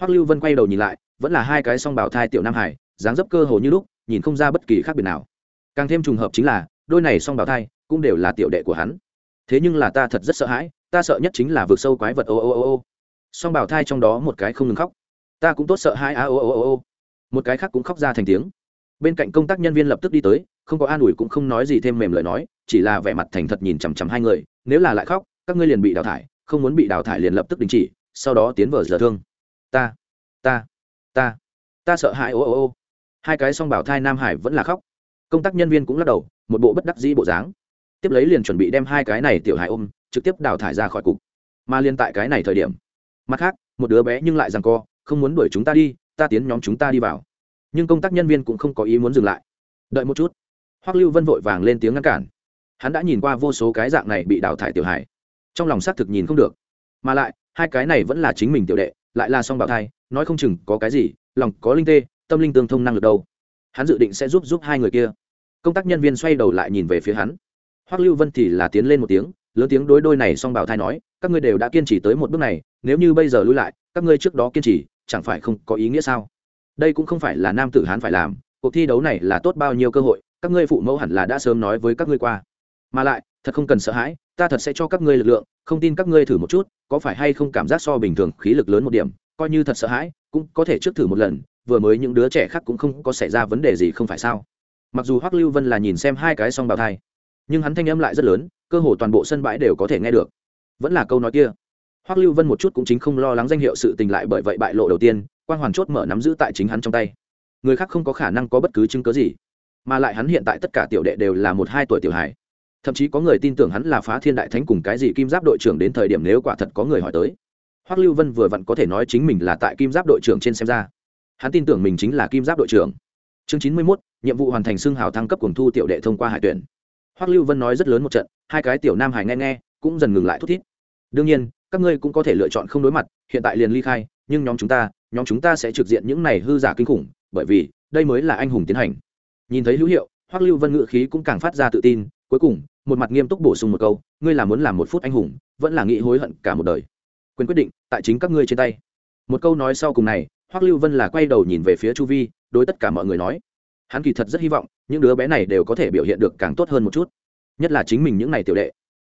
Hoắc lưu vân quay đầu nhìn lại, vẫn là hai cái song bảo thai tiểu nam hải dáng dấp cơ hồ như lúc, nhìn không ra bất kỳ khác biệt nào. Càng thêm trùng hợp chính là, đôi này song bảo thai cũng đều là tiểu đệ của hắn thế nhưng là ta thật rất sợ hãi, ta sợ nhất chính là vượt sâu quái vật, ô ô ô ô. Song bảo thai trong đó một cái không ngừng khóc. Ta cũng tốt sợ hai a, ô ô ô ô. Một cái khác cũng khóc ra thành tiếng. Bên cạnh công tác nhân viên lập tức đi tới, không có an ủi cũng không nói gì thêm mềm lời nói, chỉ là vẻ mặt thành thật nhìn chằm chằm hai người, nếu là lại khóc, các ngươi liền bị đào thải, không muốn bị đào thải liền lập tức đình chỉ, sau đó tiến vào giờ thương. Ta ta ta ta sợ hãi, ô ô ô. Hai cái song bảo thai nam hải vẫn là khóc. Công tác nhân viên cũng lắc đầu, một bộ bất đắc dĩ bộ dáng tiếp lấy liền chuẩn bị đem hai cái này tiểu hải ôm, trực tiếp đào thải ra khỏi cục. Mà liên tại cái này thời điểm, mặt khác, một đứa bé nhưng lại rằng co, không muốn đuổi chúng ta đi, ta tiến nhóm chúng ta đi vào. Nhưng công tác nhân viên cũng không có ý muốn dừng lại. Đợi một chút, hoắc lưu vân vội vàng lên tiếng ngăn cản. Hắn đã nhìn qua vô số cái dạng này bị đào thải tiểu hải trong lòng xác thực nhìn không được. Mà lại, hai cái này vẫn là chính mình tiểu đệ, lại là song bảo thai, nói không chừng có cái gì, lòng có linh tê, tâm linh tương thông năng lực đâu. Hắn dự định sẽ giúp giúp hai người kia. Công tác nhân viên xoay đầu lại nhìn về phía hắn hoắc lưu vân thì là tiến lên một tiếng, lớn tiếng đối đôi này song bảo thai nói, các ngươi đều đã kiên trì tới một bước này, nếu như bây giờ lui lại, các ngươi trước đó kiên trì, chẳng phải không có ý nghĩa sao? Đây cũng không phải là nam tử hán phải làm, cuộc thi đấu này là tốt bao nhiêu cơ hội, các ngươi phụ mẫu hẳn là đã sớm nói với các ngươi qua. Mà lại, thật không cần sợ hãi, ta thật sẽ cho các ngươi lực lượng, không tin các ngươi thử một chút, có phải hay không cảm giác so bình thường khí lực lớn một điểm, coi như thật sợ hãi, cũng có thể trước thử một lần, vừa mới những đứa trẻ khác cũng không có xảy ra vấn đề gì không phải sao? Mặc dù hoắc lưu vân là nhìn xem hai cái song bào thai nhưng hắn thanh âm lại rất lớn, cơ hồ toàn bộ sân bãi đều có thể nghe được. Vẫn là câu nói kia. Hoắc lưu vân một chút cũng chính không lo lắng danh hiệu sự tình lại bởi vậy bại lộ đầu tiên quan hoàn chốt mở nắm giữ tại chính hắn trong tay. Người khác không có khả năng có bất cứ chứng cớ gì, mà lại hắn hiện tại tất cả tiểu đệ đều là một hai tuổi tiểu hải thậm chí có người tin tưởng hắn là phá thiên đại thánh cùng cái gì kim giáp đội trưởng đến thời điểm nếu quả thật có người hỏi tới. Hoắc lưu vân vừa vặn có thể nói chính mình là tại kim giáp đội trưởng trên xem ra. Hắn tin tưởng mình chính là kim giáp đội trưởng. Chương chín mươi mốt, nhiệm vụ hoàn thành xưng hào thăng cấp cùng thu tiểu đệ thông qua hải tuyển hoắc lưu vân nói rất lớn một trận, hai cái tiểu nam hải nghe nghe, cũng dần ngừng lại thút thít. Đương nhiên, các ngươi cũng có thể lựa chọn không đối mặt, hiện tại liền ly khai, nhưng nhóm chúng ta, nhóm chúng ta sẽ trực diện những này hư giả kinh khủng, bởi vì, đây mới là anh hùng tiến hành. Nhìn thấy hữu hiệu, hoắc lưu vân ngự khí cũng càng phát ra tự tin, cuối cùng, một mặt nghiêm túc bổ sung một câu, ngươi là muốn làm một phút anh hùng, vẫn là nghĩ hối hận cả một đời. Quyền quyết định, tại chính các ngươi trên tay. Một câu nói sau cùng này, hoắc lưu vân là quay đầu nhìn về phía chu vi, đối tất cả mọi người nói hắn kỳ thật rất hy vọng, những đứa bé này đều có thể biểu hiện được càng tốt hơn một chút. Nhất là chính mình những này tiểu đệ.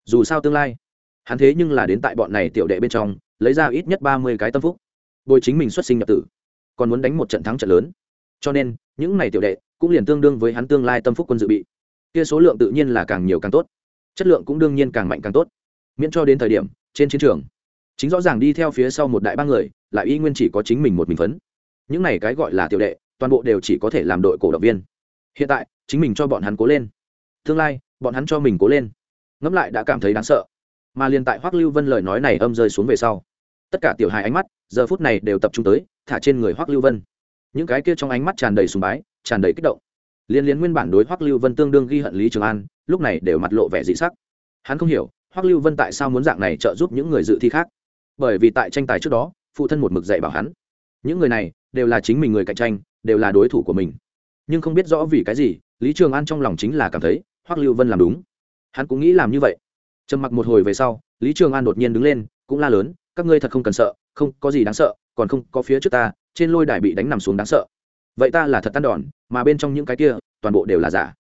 Dù sao tương lai, hắn thế nhưng là đến tại bọn này tiểu đệ bên trong, lấy ra ít nhất ba mươi cái tâm phúc. Bồi chính mình xuất sinh nhập tử, còn muốn đánh một trận thắng trận lớn. Cho nên, những này tiểu đệ cũng liền tương đương với hắn tương lai tâm phúc quân dự bị. Kia số lượng tự nhiên là càng nhiều càng tốt. Chất lượng cũng đương nhiên càng mạnh càng tốt. Miễn cho đến thời điểm, trên chiến trường, chính rõ ràng đi theo phía sau một đại ba người, lại y nguyên chỉ có chính mình một mình phấn. Những này cái gọi là tiểu đệ toàn bộ đều chỉ có thể làm đội cổ động viên. Hiện tại, chính mình cho bọn hắn cố lên. Tương lai, bọn hắn cho mình cố lên. Ngẫm lại đã cảm thấy đáng sợ. Mà liền tại hoắc lưu vân lời nói này âm rơi xuống về sau, tất cả tiểu hài ánh mắt, giờ phút này đều tập trung tới, thả trên người hoắc lưu vân. Những cái kia trong ánh mắt tràn đầy sùng bái, tràn đầy kích động. Liên liên nguyên bản đối hoắc lưu vân tương đương ghi hận lý trường an, lúc này đều mặt lộ vẻ dị sắc. Hắn không hiểu, hoắc lưu vân tại sao muốn dạng này trợ giúp những người dự thi khác. Bởi vì tại tranh tài trước đó, phụ thân một mực dạy bảo hắn những người này đều là chính mình người cạnh tranh, đều là đối thủ của mình. Nhưng không biết rõ vì cái gì, lý trường an trong lòng chính là cảm thấy hoắc lưu vân làm đúng. Hắn cũng nghĩ làm như vậy. Trầm mặc một hồi về sau, lý trường an đột nhiên đứng lên, cũng la lớn, các ngươi thật không cần sợ, không có gì đáng sợ, còn không có phía trước ta, trên lôi đài bị đánh nằm xuống đáng sợ. Vậy ta là thật tan đòn, mà bên trong những cái kia, toàn bộ đều là giả.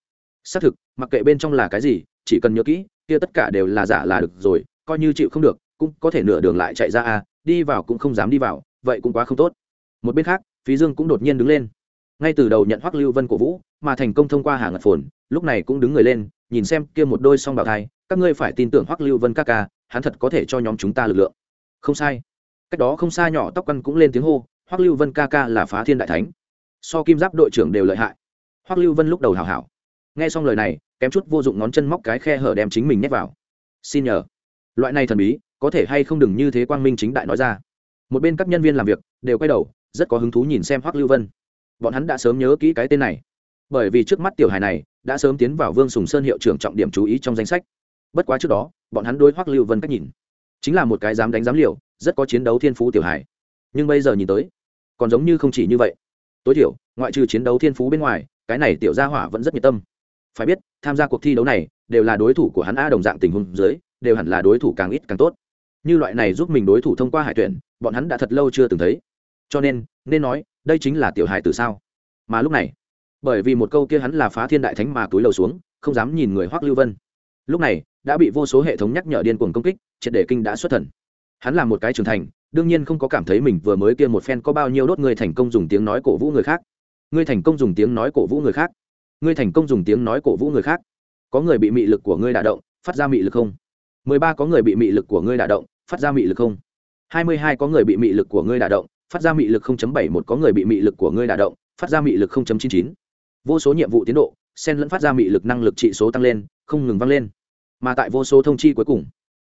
Xác thực, mặc kệ bên trong là cái gì, chỉ cần nhớ kỹ, kia tất cả đều là giả là được rồi, coi như chịu không được, cũng có thể nửa đường lại chạy ra a, đi vào cũng không dám đi vào, vậy cũng quá không tốt một bên khác, phí dương cũng đột nhiên đứng lên. Ngay từ đầu nhận hoắc lưu vân cổ vũ, mà thành công thông qua hàng ngật phồn, lúc này cũng đứng người lên, nhìn xem kia một đôi song bào thai, các ngươi phải tin tưởng hoắc lưu vân các ca, hắn thật có thể cho nhóm chúng ta lực lượng. Không sai. Cách đó không xa nhỏ tóc căn cũng lên tiếng hô, hoắc lưu vân ca ca là phá thiên đại thánh. So kim giáp đội trưởng đều lợi hại. Hoắc lưu vân lúc đầu hào hảo. Nghe xong lời này, kém chút vô dụng ngón chân móc cái khe hở đem chính mình nhét vào. Xin nhờ. Loại này thần bí, có thể hay không đừng như thế quang minh chính đại nói ra. Một bên các nhân viên làm việc, đều quay đầu rất có hứng thú nhìn xem hoắc lưu vân bọn hắn đã sớm nhớ kỹ cái tên này bởi vì trước mắt tiểu hài này đã sớm tiến vào vương sùng sơn hiệu trưởng trọng điểm chú ý trong danh sách bất quá trước đó bọn hắn đối hoắc lưu vân cách nhìn chính là một cái dám đánh dám liều, rất có chiến đấu thiên phú tiểu hài. Nhưng bây giờ nhìn tới, còn giống như không chỉ như vậy. Tối thiểu, ngoại trừ chiến đấu thiên phú bên ngoài, cái này tiểu gia hỏa vẫn rất nhiệt tâm. Phải biết, tham gia cuộc thi đấu này đều là đối thủ của hắn a đồng dạng tình huống dưới, đều hẳn là đối thủ càng ít càng tốt. Như loại này giúp mình đối thủ thông qua hải tuyển, bọn hắn đã thật lâu chưa từng thấy cho nên nên nói, đây chính là tiểu hài từ sao? Mà lúc này, bởi vì một câu kia hắn là phá thiên đại thánh mà túi lầu xuống, không dám nhìn người hoắc lưu vân. Lúc này, đã bị vô số hệ thống nhắc nhở điên cuồng công kích, triệt để kinh đã xuất thần. Hắn là một cái trưởng thành, đương nhiên không có cảm thấy mình vừa mới kia một phen có bao nhiêu đốt người thành công dùng tiếng nói cổ vũ người khác. Ngươi thành công dùng tiếng nói cổ vũ người khác. Ngươi thành công dùng tiếng nói cổ vũ người khác. Có người bị mị lực của ngươi đả động, phát ra mị lực không? Mười ba có người bị mị lực của ngươi đả động, phát ra mị lực không? Hai mươi hai có người bị mị lực của ngươi đả động phát ra mị lực không chấm bảy một có người bị mị lực của ngươi đả động phát ra mị lực không chấm chín chín. Vô số nhiệm vụ tiến độ sen lẫn phát ra mị lực năng lực trị số tăng lên không ngừng vang lên. Mà tại vô số thông chi cuối cùng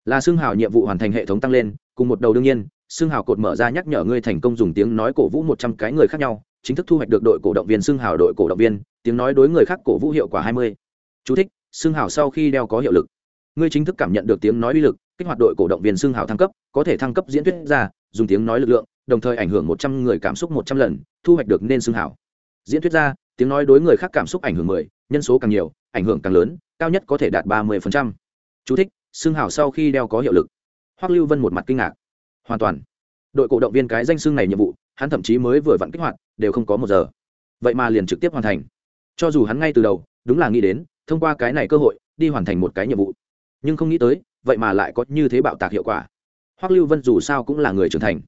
là xương hào nhiệm vụ hoàn thành hệ thống tăng lên cùng một đầu đương nhiên xương hào cột mở ra nhắc nhở ngươi thành công dùng tiếng nói cổ vũ một trăm cái người khác nhau chính thức thu hoạch được đội cổ động viên xương hào đội cổ động viên tiếng nói đối người khác cổ vũ hiệu quả hai mươi. Chú thích, xương hào sau khi đeo có hiệu lực. Ngươi chính thức cảm nhận được tiếng nói uy lực kích hoạt đội cổ động viên xương hào thăng cấp có thể thăng cấp diễn thuyết ra dùng tiếng nói lực lượng đồng thời ảnh hưởng một trăm người cảm xúc một trăm lần thu hoạch được nên xương hào diễn thuyết ra tiếng nói đối người khác cảm xúc ảnh hưởng mười nhân số càng nhiều ảnh hưởng càng lớn cao nhất có thể đạt ba mươi Chú thích, xương hào sau khi đeo có hiệu lực. Hoắc lưu vân một mặt kinh ngạc. Hoàn toàn. Đội cổ động viên cái danh xương này nhiệm vụ hắn thậm chí mới vừa vặn kích hoạt đều không có một giờ. Vậy mà liền trực tiếp hoàn thành. Cho dù hắn ngay từ đầu đúng là nghĩ đến thông qua cái này cơ hội đi hoàn thành một cái nhiệm vụ. Nhưng không nghĩ tới vậy mà lại có như thế bạo tạc hiệu quả. Hoắc lưu vân dù sao cũng là người trưởng thành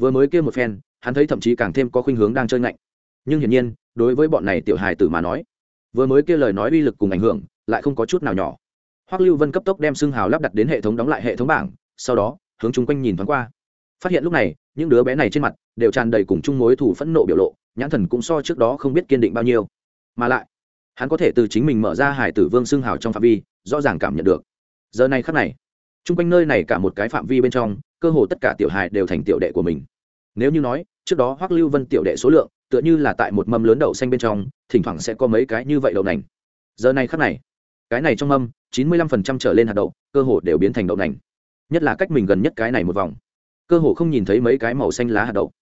vừa mới kia một phen, hắn thấy thậm chí càng thêm có khuynh hướng đang chơi ngạnh. Nhưng hiển nhiên, đối với bọn này tiểu hài tử mà nói, vừa mới kia lời nói uy lực cùng ảnh hưởng, lại không có chút nào nhỏ. Hoắc lưu vân cấp tốc đem xương hào lắp đặt đến hệ thống đóng lại hệ thống bảng, sau đó, hướng chung quanh nhìn thoáng qua. Phát hiện lúc này, những đứa bé này trên mặt đều tràn đầy cùng chung mối thủ phẫn nộ biểu lộ, nhãn thần cũng so trước đó không biết kiên định bao nhiêu. Mà lại, hắn có thể từ chính mình mở ra hải tử vương xương hào trong phạm vi, rõ ràng cảm nhận được. Giờ này khắc này, chung quanh nơi này cả một cái phạm vi bên trong, cơ hồ tất cả tiểu hài đều thành tiểu đệ của mình nếu như nói, trước đó hoắc lưu vân tiểu đệ số lượng, tựa như là tại một mâm lớn đậu xanh bên trong, thỉnh thoảng sẽ có mấy cái như vậy đậu nành. Giờ này khắc này, cái này trong mâm, chín mươi lăm phần trăm trở lên hạt đậu, cơ hồ đều biến thành đậu nành. Nhất là cách mình gần nhất cái này một vòng. Cơ hồ không nhìn thấy mấy cái màu xanh lá hạt đậu.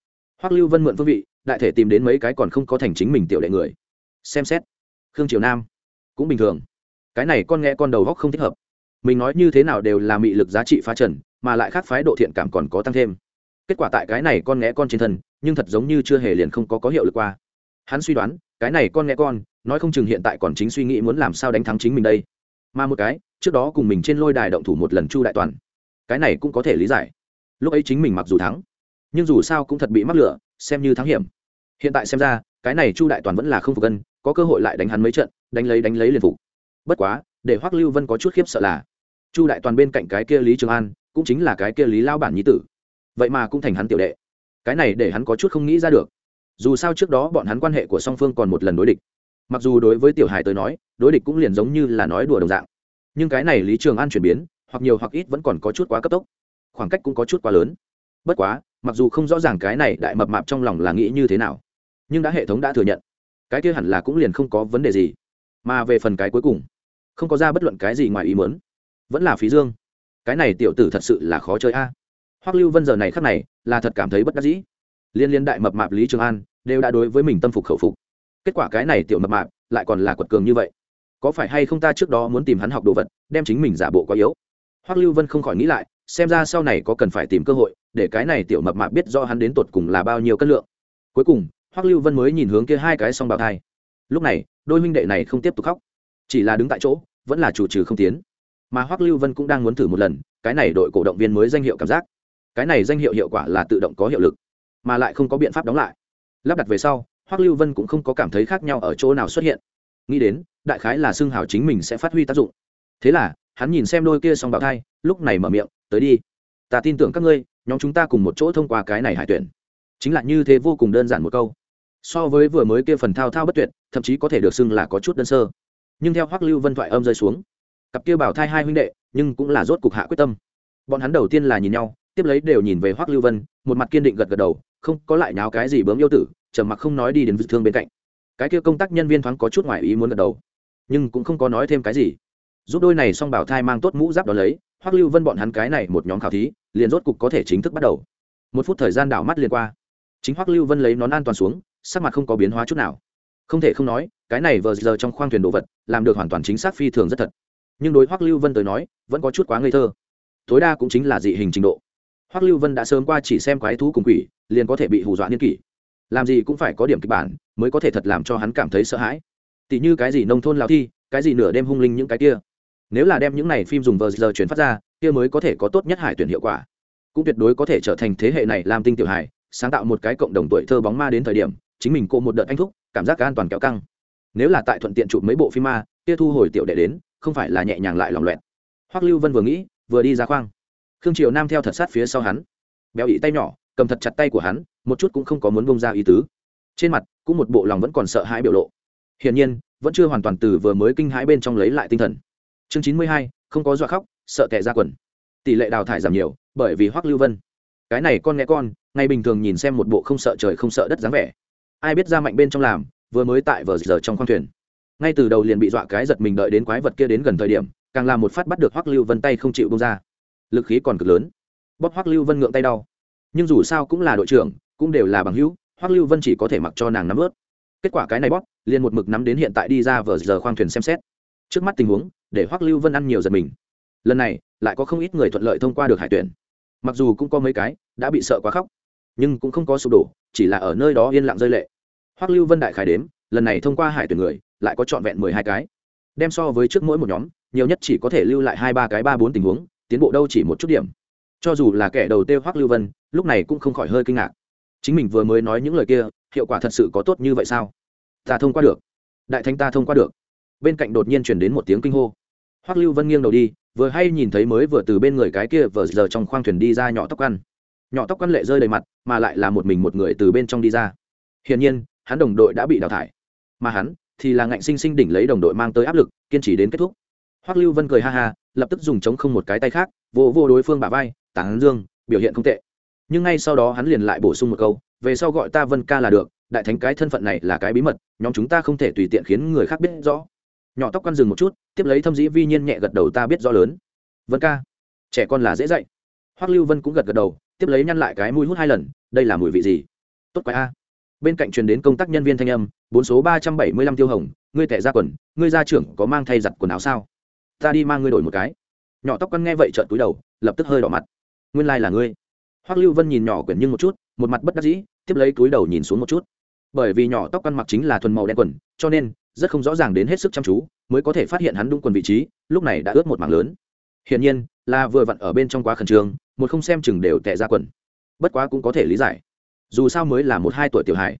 Hoắc lưu vân mượn phương vị, đại thể tìm đến mấy cái còn không có thành chính mình tiểu đệ người. Xem xét, khương triều nam cũng bình thường. Cái này con nghe con đầu góc không thích hợp. Mình nói như thế nào đều là mị lực giá trị phá trần, mà lại khác phái độ thiện cảm còn có tăng thêm kết quả tại cái này con nghe con trên thân, nhưng thật giống như chưa hề liền không có có hiệu lực qua. Hắn suy đoán, cái này con nghe con, nói không chừng hiện tại còn chính suy nghĩ muốn làm sao đánh thắng chính mình đây. Mà một cái, trước đó cùng mình trên lôi đài động thủ một lần chu đại toàn. Cái này cũng có thể lý giải. Lúc ấy chính mình mặc dù thắng, nhưng dù sao cũng thật bị mắc lửa, xem như thắng hiểm. Hiện tại xem ra, cái này chu đại toàn vẫn là không phục cân có cơ hội lại đánh hắn mấy trận, đánh lấy đánh lấy liền phục. Bất quá, để hoắc lưu vân có chút khiếp sợ là, chu đại toàn bên cạnh cái kia lý trường an, cũng chính là cái kia lý lao bản nhí tử vậy mà cũng thành hắn tiểu đệ. Cái này để hắn có chút không nghĩ ra được. Dù sao trước đó bọn hắn quan hệ của song phương còn một lần đối địch. Mặc dù đối với tiểu hài tới nói, đối địch cũng liền giống như là nói đùa đồng dạng. Nhưng cái này lý trường an chuyển biến, hoặc nhiều hoặc ít vẫn còn có chút quá cấp tốc. Khoảng cách cũng có chút quá lớn. Bất quá, mặc dù không rõ ràng cái này đại mập mạp trong lòng là nghĩ như thế nào, nhưng đã hệ thống đã thừa nhận, cái kia hẳn là cũng liền không có vấn đề gì. Mà về phần cái cuối cùng, không có ra bất luận cái gì ngoài ý muốn, vẫn là phí dương. Cái này tiểu tử thật sự là khó chơi a hoắc lưu vân giờ này khắc này, là thật cảm thấy bất đắc dĩ. Liên liên đại mập mạp lý trường an, đều đã đối với mình tâm phục khẩu phục. Kết quả cái này tiểu mập mạp, lại còn là quật cường như vậy. Có phải hay không ta trước đó muốn tìm hắn học đồ vật, đem chính mình giả bộ quá yếu? Hoắc lưu vân không khỏi nghĩ lại, xem ra sau này có cần phải tìm cơ hội, để cái này tiểu mập mạp biết do hắn đến tột cùng là bao nhiêu cân lượng. Cuối cùng, hoắc lưu vân mới nhìn hướng kia hai cái song bào thai. Lúc này, đôi huynh đệ này không tiếp tục khóc. Chỉ là đứng tại chỗ, vẫn là chủ trừ không tiến. Mà hoắc lưu vân cũng đang muốn thử một lần, cái này đội cổ động viên mới danh hiệu cảm giác cái này danh hiệu hiệu quả là tự động có hiệu lực, mà lại không có biện pháp đóng lại. Lắp đặt về sau, hoắc lưu vân cũng không có cảm thấy khác nhau ở chỗ nào xuất hiện. Nghĩ đến, đại khái là xương hào chính mình sẽ phát huy tác dụng. Thế là, hắn nhìn xem đôi kia xong bào thai, lúc này mở miệng, tới đi. Ta tin tưởng các ngươi, nhóm chúng ta cùng một chỗ thông qua cái này hải tuyển. Chính là như thế vô cùng đơn giản một câu. So với vừa mới kia phần thao thao bất tuyệt, thậm chí có thể được xưng là có chút đơn sơ. Nhưng theo hoắc lưu vân thoại âm rơi xuống, cặp kia bảo thai hai huynh đệ, nhưng cũng là rốt cục hạ quyết tâm. Bọn hắn đầu tiên là nhìn nhau tiếp lấy đều nhìn về hoắc lưu vân, một mặt kiên định gật gật đầu, không có lại nháo cái gì bướm yêu tử, trầm mặc không nói đi đến vết thương bên cạnh. Cái kia công tác nhân viên thoáng có chút ngoài ý muốn gật đầu, nhưng cũng không có nói thêm cái gì. Giúp đôi này xong bảo thai mang tốt mũ giáp đó lấy, hoắc lưu vân bọn hắn cái này một nhóm khảo thí, liền rốt cục có thể chính thức bắt đầu. Một phút thời gian đảo mắt liền qua. Chính hoắc lưu vân lấy nón an toàn xuống, sắc mặt không có biến hóa chút nào. Không thể không nói, cái này vờ giờ trong khoang thuyền đồ vật, làm được hoàn toàn chính xác phi thường rất thật. Nhưng đối hoắc lưu vân tới nói, vẫn có chút quá ngây thơ. Tối đa cũng chính là dị hình trình độ hoắc lưu vân đã sớm qua chỉ xem quái thú cùng quỷ, liền có thể bị hù dọa niên kỷ. Làm gì cũng phải có điểm kịch bản, mới có thể thật làm cho hắn cảm thấy sợ hãi. Tỷ như cái gì nông thôn lao thi, cái gì nửa đêm hung linh những cái kia. Nếu là đem những này phim dùng vờ giờ chuyển phát ra, kia mới có thể có tốt nhất hải tuyển hiệu quả. Cũng tuyệt đối có thể trở thành thế hệ này làm tinh tiểu hải sáng tạo một cái cộng đồng tuổi thơ bóng ma đến thời điểm, chính mình cô một đợt anh thúc, cảm giác an toàn kéo căng. Nếu là tại thuận tiện chụp mấy bộ phim ma, kia thu hồi tiểu đệ đến, không phải là nhẹ nhàng lại lòng loẹt. Hoắc lưu vân vừa nghĩ, vừa đi ra khoang khương triều nam theo thật sát phía sau hắn. Béo ị tay nhỏ, cầm thật chặt tay của hắn, một chút cũng không có muốn bông ra ý tứ. Trên mặt, cũng một bộ lòng vẫn còn sợ hãi biểu lộ. Hiển nhiên, vẫn chưa hoàn toàn từ vừa mới kinh hãi bên trong lấy lại tinh thần. Chương chín mươi hai, không có dọa khóc, sợ tệ ra quần. Tỷ lệ đào thải giảm nhiều, bởi vì hoắc lưu vân. Cái này con nghe con ngày bình thường nhìn xem một bộ không sợ trời không sợ đất dáng vẻ. Ai biết ra mạnh bên trong làm, vừa mới tại vờ giờ trong khoang thuyền. Ngay từ đầu liền bị dọa cái giật mình đợi đến quái vật kia đến gần thời điểm, càng làm một phát bắt được hoắc lưu vân tay không chịu bông ra lực khí còn cực lớn. Bóp hoắc lưu vân ngượng tay đau. Nhưng dù sao cũng là đội trưởng, cũng đều là bằng hữu, hoắc lưu vân chỉ có thể mặc cho nàng nắm ướt. Kết quả cái này bóp, liền một mực nắm đến hiện tại đi ra vờ giờ khoang thuyền xem xét. Trước mắt tình huống, để hoắc lưu vân ăn nhiều giật mình. Lần này, lại có không ít người thuận lợi thông qua được hải tuyển. Mặc dù cũng có mấy cái, đã bị sợ quá khóc. Nhưng cũng không có sụp đổ, chỉ là ở nơi đó yên lặng rơi lệ. Hoắc lưu vân đại khải đếm, lần này thông qua hải tuyển người, lại có trọn vẹn mười hai cái. Đem so với trước mỗi một nhóm, nhiều nhất chỉ có thể lưu lại hai, ba cái, ba, bốn tình huống tiến bộ đâu chỉ một chút điểm. Cho dù là kẻ đầu tiêu hoắc lưu vân, lúc này cũng không khỏi hơi kinh ngạc. Chính mình vừa mới nói những lời kia, hiệu quả thật sự có tốt như vậy sao? Ta thông qua được. Đại thánh ta thông qua được. Bên cạnh đột nhiên chuyển đến một tiếng kinh hô. Hoắc lưu vân nghiêng đầu đi, vừa hay nhìn thấy mới vừa từ bên người cái kia vừa giờ trong khoang thuyền đi ra nhỏ tóc ăn. Nhỏ tóc ăn lệ rơi đầy mặt, mà lại là một mình một người từ bên trong đi ra. Hiển nhiên, hắn đồng đội đã bị đào thải. Mà hắn thì là ngạnh sinh sinh đỉnh lấy đồng đội mang tới áp lực, kiên trì đến kết thúc. Hoắc lưu vân cười ha ha lập tức dùng chống không một cái tay khác, vô vô đối phương bả vai tán dương, biểu hiện không tệ. Nhưng ngay sau đó hắn liền lại bổ sung một câu, về sau gọi ta vân ca là được, đại thánh cái thân phận này là cái bí mật, nhóm chúng ta không thể tùy tiện khiến người khác biết rõ. Nhỏ tóc quan dừng một chút, tiếp lấy thâm dĩ vi nhiên nhẹ gật đầu ta biết rõ lớn. Vân ca, trẻ con là dễ dạy. Hoắc lưu vân cũng gật gật đầu, tiếp lấy nhăn lại cái mũi hút hai lần, đây là mùi vị gì? Tốt quái a. Bên cạnh truyền đến công tác nhân viên thanh âm, bốn số ba trăm bảy mươi lăm tiêu hồng, ngươi tệ ra quần, ngươi ra trưởng có mang thay giặt quần áo sao? Ta đi mang ngươi đổi một cái. Nhỏ tóc quan nghe vậy trợn túi đầu, lập tức hơi đỏ mặt. Nguyên lai、like、là ngươi. Hoắc lưu vân nhìn nhỏ quyển nhưng một chút, một mặt bất đắc dĩ, tiếp lấy túi đầu nhìn xuống một chút. Bởi vì nhỏ tóc quan mặc chính là thuần màu đen quần, cho nên rất không rõ ràng đến hết sức chăm chú, mới có thể phát hiện hắn đúng quần vị trí, lúc này đã ướt một mảng lớn. Hiển nhiên, là vừa vặn ở bên trong quá khẩn trương, một không xem chừng đều tệ ra quần. Bất quá cũng có thể lý giải. Dù sao mới là một hai tuổi tiểu hải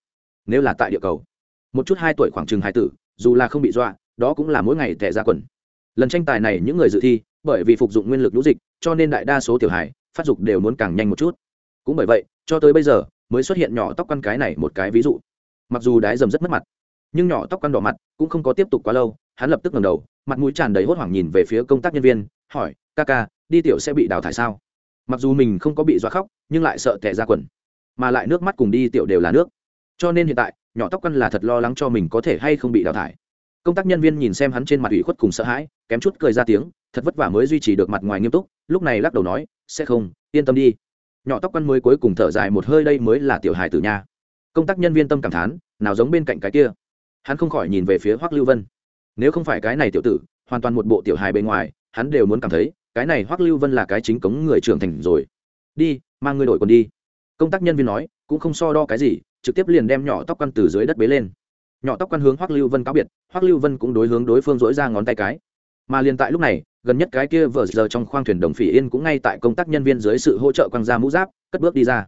nếu là tại địa cầu, một chút hai tuổi khoảng chừng hai tử, dù là không bị dọa, đó cũng là mỗi ngày tệ ra quần lần tranh tài này những người dự thi, bởi vì phục dụng nguyên lực lũ dịch, cho nên đại đa số tiểu hải phát dục đều muốn càng nhanh một chút. Cũng bởi vậy, cho tới bây giờ, mới xuất hiện nhỏ tóc căn cái này một cái ví dụ. Mặc dù đái dầm rất mất mặt, nhưng nhỏ tóc căn đỏ mặt cũng không có tiếp tục quá lâu, hắn lập tức ngẩng đầu, mặt mũi tràn đầy hốt hoảng nhìn về phía công tác nhân viên, hỏi, ca ca, đi tiểu sẽ bị đào thải sao? Mặc dù mình không có bị dọa khóc, nhưng lại sợ tệ ra quần, mà lại nước mắt cùng đi tiểu đều là nước. Cho nên hiện tại, nhỏ tóc căn là thật lo lắng cho mình có thể hay không bị đào thải công tác nhân viên nhìn xem hắn trên mặt ủy khuất cùng sợ hãi, kém chút cười ra tiếng, thật vất vả mới duy trì được mặt ngoài nghiêm túc, lúc này lắc đầu nói, sẽ không, yên tâm đi. Nhỏ tóc căn mới cuối cùng thở dài một hơi, đây mới là tiểu hài tử nha. Công tác nhân viên tâm cảm thán, nào giống bên cạnh cái kia. Hắn không khỏi nhìn về phía hoắc lưu vân. Nếu không phải cái này tiểu tử, hoàn toàn một bộ tiểu hài bên ngoài, hắn đều muốn cảm thấy, cái này hoắc lưu vân là cái chính cống người trưởng thành rồi. Đi, mang ngươi đổi còn đi. Công tác nhân viên nói, cũng không so đo cái gì, trực tiếp liền đem nhỏ tóc căn từ dưới đất bế lên nhỏ tóc quan hướng hoắc lưu vân cáo biệt hoắc lưu vân cũng đối hướng đối phương dỗi ra ngón tay cái mà liền tại lúc này gần nhất cái kia vờ giờ trong khoang thuyền đồng phỉ yên cũng ngay tại công tác nhân viên dưới sự hỗ trợ quăng ra mũ giáp cất bước đi ra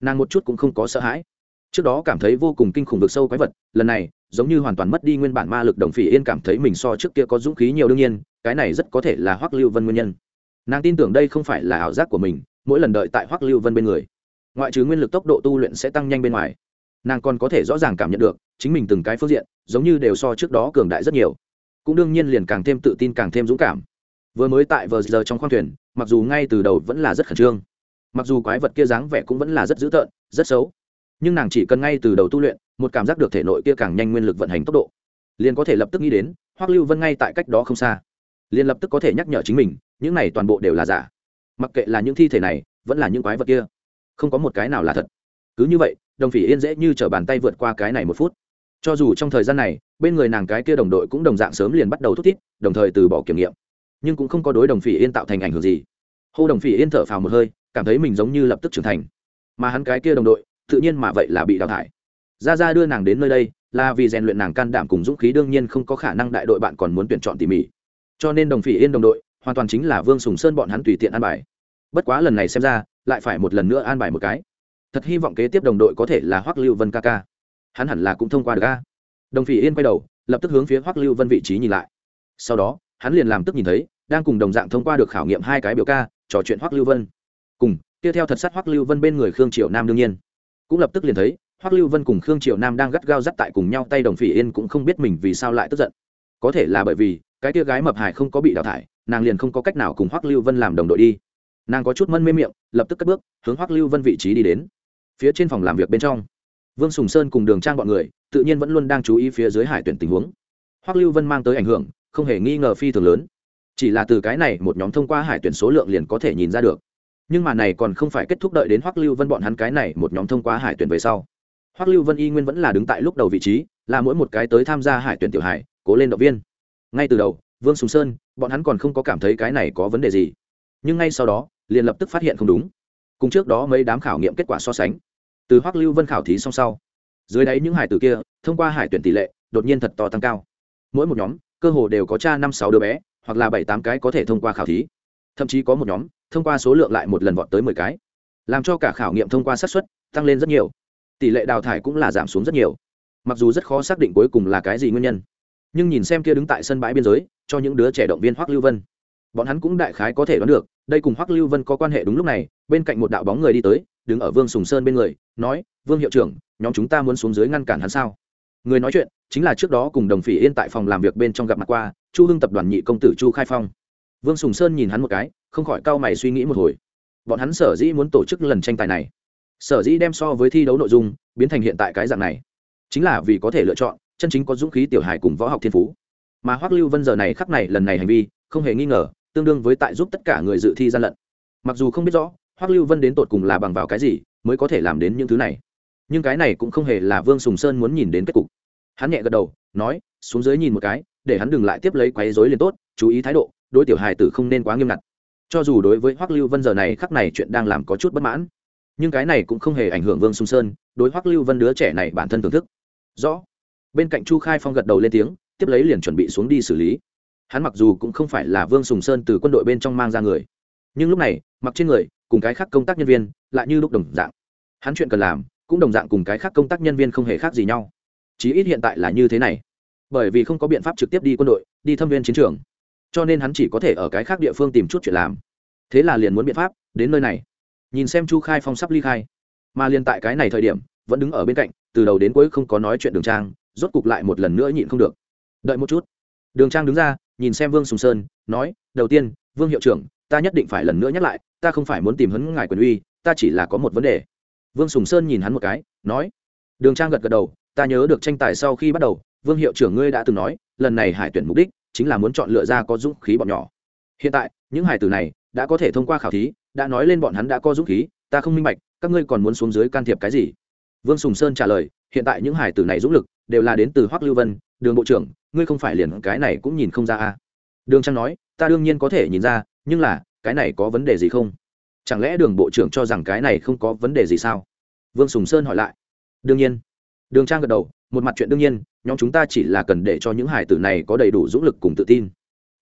nàng một chút cũng không có sợ hãi trước đó cảm thấy vô cùng kinh khủng vực sâu quái vật lần này giống như hoàn toàn mất đi nguyên bản ma lực đồng phỉ yên cảm thấy mình so trước kia có dũng khí nhiều đương nhiên cái này rất có thể là hoắc lưu vân nguyên nhân nàng tin tưởng đây không phải là ảo giác của mình mỗi lần đợi tại hoắc lưu vân bên người ngoại trừ nguyên lực tốc độ tu luyện sẽ tăng nhanh bên ngoài nàng còn có thể rõ ràng cảm nhận được, chính mình từng cái phương diện, giống như đều so trước đó cường đại rất nhiều. Cũng đương nhiên liền càng thêm tự tin càng thêm dũng cảm. Vừa mới tại vờ giờ trong khoang thuyền, mặc dù ngay từ đầu vẫn là rất khẩn trương, mặc dù quái vật kia dáng vẻ cũng vẫn là rất dữ tợn, rất xấu. Nhưng nàng chỉ cần ngay từ đầu tu luyện, một cảm giác được thể nội kia càng nhanh nguyên lực vận hành tốc độ, liền có thể lập tức nghĩ đến, hoắc lưu vân ngay tại cách đó không xa, liền lập tức có thể nhắc nhở chính mình, những này toàn bộ đều là giả. Mặc kệ là những thi thể này, vẫn là những quái vật kia, không có một cái nào là thật. Cứ như vậy đồng phỉ yên dễ như t r ở bàn tay vượt qua cái này một phút. Cho dù trong thời gian này, bên người nàng cái kia đồng đội cũng đồng dạng sớm liền bắt đầu thúc thiết đồng thời từ bỏ kiểm nghiệm. Nhưng cũng không có đối đồng phỉ yên tạo thành ảnh hưởng gì. Hô đồng phỉ yên thở phào một hơi, cảm thấy mình giống như lập tức trưởng thành. Mà hắn cái kia đồng đội, tự nhiên mà vậy là bị đào thải. Ra ra đưa nàng đến nơi đây, là vì rèn luyện nàng can đảm cùng dũng khí đương nhiên không có khả năng đại đội bạn còn muốn tuyển chọn tỉ mỉ. Cho nên đồng phỉ yên đồng đội, hoàn toàn chính là vương sùng sơn bọn hắn tùy tiện an bài. Bất quá lần này xem ra, lại phải một lần nữa an bài một cái thật hy vọng kế tiếp đồng đội có thể là hoắc lưu vân ca ca. Hắn hẳn là cũng thông qua được ca đồng phỉ yên quay đầu, lập tức hướng phía hoắc lưu vân vị trí nhìn lại. Sau đó, hắn liền làm tức nhìn thấy, đang cùng đồng dạng thông qua được khảo nghiệm hai cái biểu ca, trò chuyện hoắc lưu vân. Cùng, tiếp theo thật sát hoắc lưu vân bên người khương triều nam đương nhiên. Cũng lập tức liền thấy, hoắc lưu vân cùng khương triều nam đang gắt gao dắt tại cùng nhau tay đồng phỉ yên cũng không biết mình vì sao lại tức giận. Có thể là bởi vì, cái kia gái mập hải không có bị đào thải, nàng liền không có cách nào cùng hoắc lưu vân làm đồng đội đi. Nàng có chút mân mê miệng, lập tức cất bước, hướng hoắc lưu vân vị trí đi đến phía trên phòng làm việc bên trong. Vương sùng sơn cùng đường trang bọn người, tự nhiên vẫn luôn đang chú ý phía dưới hải tuyển tình huống. Hoắc lưu vân mang tới ảnh hưởng, không hề nghi ngờ phi thường lớn. Chỉ là từ cái này một nhóm thông qua hải tuyển số lượng liền có thể nhìn ra được. Nhưng mà này còn không phải kết thúc đợi đến hoắc lưu vân bọn hắn cái này một nhóm thông qua hải tuyển về sau. Hoắc lưu vân y nguyên vẫn là đứng tại lúc đầu vị trí, là mỗi một cái tới tham gia hải tuyển tiểu hải, cố lên động viên. Ngay từ đầu, vương sùng sơn, bọn hắn còn không có cảm thấy cái này có vấn đề gì. Nhưng ngay sau đó, liền lập tức phát hiện không đúng. Cùng trước đó mấy đám khảo nghiệm kết quả so sánh từ hoắc lưu vân khảo thí song sau dưới đáy những hải tử kia thông qua hải tuyển tỷ lệ đột nhiên thật to tăng cao mỗi một nhóm cơ hồ đều có cha năm sáu đứa bé hoặc là bảy tám cái có thể thông qua khảo thí thậm chí có một nhóm thông qua số lượng lại một lần vọt tới mười cái làm cho cả khảo nghiệm thông qua xác suất tăng lên rất nhiều tỷ lệ đào thải cũng là giảm xuống rất nhiều mặc dù rất khó xác định cuối cùng là cái gì nguyên nhân nhưng nhìn xem kia đứng tại sân bãi biên giới cho những đứa trẻ động viên hoắc lưu vân bọn hắn cũng đại khái có thể đoán được, đây cùng hoắc lưu vân có quan hệ đúng lúc này, bên cạnh một đạo bóng người đi tới, đứng ở vương sùng sơn bên người, nói, vương hiệu trưởng, nhóm chúng ta muốn xuống dưới ngăn cản hắn sao? Người nói chuyện, chính là trước đó cùng đồng phỉ yên tại phòng làm việc bên trong gặp mặt qua, chu hưng tập đoàn nhị công tử chu khai phong. Vương sùng sơn nhìn hắn một cái, không khỏi cau mày suy nghĩ một hồi. Bọn hắn sở dĩ muốn tổ chức lần tranh tài này? Sở dĩ đem so với thi đấu nội dung, biến thành hiện tại cái dạng này? Chính là vì có thể lựa chọn, chân chính có dũng khí tiểu hài cùng võ học thiên phú. Mà hoắc lưu vân giờ này khắc này lần này hành vi, không hề nghi ngờ tương đương với tại giúp tất cả người dự thi gian lận. Mặc dù không biết rõ, hoắc lưu vân đến tột cùng là bằng vào cái gì mới có thể làm đến những thứ này. Nhưng cái này cũng không hề là vương sùng sơn muốn nhìn đến kết cục. Hắn nhẹ gật đầu, nói, xuống dưới nhìn một cái, để hắn đừng lại tiếp lấy quấy rối liền tốt, chú ý thái độ, đối tiểu hài tử không nên quá nghiêm ngặt. Cho dù đối với hoắc lưu vân giờ này khắc này chuyện đang làm có chút bất mãn, nhưng cái này cũng không hề ảnh hưởng vương sùng sơn, đối hoắc lưu vân đứa trẻ này bản thân thưởng thức. Rõ. Bên cạnh chu khai phong gật đầu lên tiếng, tiếp lấy liền chuẩn bị xuống đi xử lý hắn mặc dù cũng không phải là vương sùng sơn từ quân đội bên trong mang ra người, nhưng lúc này, mặc trên người, cùng cái khác công tác nhân viên, lại như lúc đồng dạng. Hắn chuyện cần làm, cũng đồng dạng cùng cái khác công tác nhân viên không hề khác gì nhau. Chí ít hiện tại là như thế này. Bởi vì không có biện pháp trực tiếp đi quân đội, đi thâm viên chiến trường. Cho nên hắn chỉ có thể ở cái khác địa phương tìm chút chuyện làm. Thế là liền muốn biện pháp, đến nơi này. Nhìn xem chu khai phong sắp ly khai. Mà liền tại cái này thời điểm, vẫn đứng ở bên cạnh, từ đầu đến cuối không có nói chuyện đường trang, rốt cục lại một lần nữa nhịn không được. Đợi một chút. Đường trang đứng ra nhìn xem vương sùng sơn, nói, đầu tiên, vương hiệu trưởng, ta nhất định phải lần nữa nhắc lại, ta không phải muốn tìm hấn ngài quyền uy, ta chỉ là có một vấn đề. Vương sùng sơn nhìn hắn một cái, nói, đường trang gật gật đầu, ta nhớ được tranh tài sau khi bắt đầu, vương hiệu trưởng ngươi đã từng nói, lần này hải tuyển mục đích chính là muốn chọn lựa ra có dũng khí bọn nhỏ. Hiện tại, những hải tử này đã có thể thông qua khảo thí, đã nói lên bọn hắn đã có dũng khí, ta không minh bạch, các ngươi còn muốn xuống dưới can thiệp cái gì? Vương sùng sơn trả lời, hiện tại những hải tử này dũng lực đều là đến từ hoắc lưu vân, đường bộ trưởng ngươi không phải liền cái này cũng nhìn không ra à? Đường trang nói, ta đương nhiên có thể nhìn ra, nhưng là, cái này có vấn đề gì không? Chẳng lẽ đường bộ trưởng cho rằng cái này không có vấn đề gì sao? Vương sùng sơn hỏi lại. Đương nhiên. Đường trang gật đầu, một mặt chuyện đương nhiên, nhóm chúng ta chỉ là cần để cho những hải tử này có đầy đủ dũng lực cùng tự tin.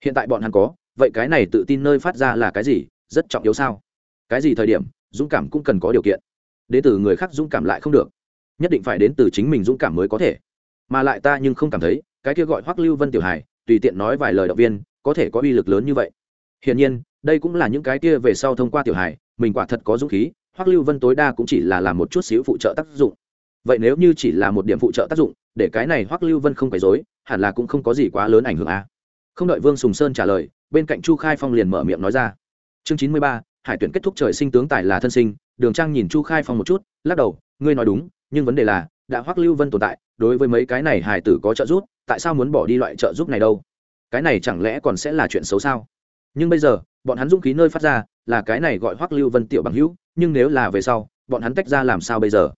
Hiện tại bọn hắn có, vậy cái này tự tin nơi phát ra là cái gì, rất trọng yếu sao? Cái gì thời điểm, dũng cảm cũng cần có điều kiện. Đến từ người khác dũng cảm lại không được. Nhất định phải đến từ chính mình dũng cảm mới có thể. Mà lại ta nhưng không cảm thấy cái kia gọi hoắc lưu vân tiểu hải tùy tiện nói vài lời động viên, có thể có uy lực lớn như vậy. Hiển nhiên, đây cũng là những cái kia về sau thông qua tiểu hải mình quả thật có dũng khí, hoắc lưu vân tối đa cũng chỉ là làm một chút xíu phụ trợ tác dụng. Vậy nếu như chỉ là một điểm phụ trợ tác dụng, để cái này hoắc lưu vân không phải dối hẳn là cũng không có gì quá lớn ảnh hưởng a à. không đợi vương sùng sơn trả lời, bên cạnh chu khai phong liền mở miệng nói ra. Chương chín mươi ba, hải tuyển kết thúc trời sinh tướng tài là thân sinh, đường trang nhìn chu khai phong một chút, lắc đầu, ngươi nói đúng, nhưng vấn đề là, đã hoắc lưu vân tồn tại, đối với mấy cái này hải tử có trợ giúp tại sao muốn bỏ đi loại trợ giúp này đâu? Cái này chẳng lẽ còn sẽ là chuyện xấu sao? Nhưng bây giờ, bọn hắn dũng khí nơi phát ra, là cái này gọi hoắc lưu vân tiểu bằng hữu, nhưng nếu là về sau, bọn hắn tách ra làm sao bây giờ?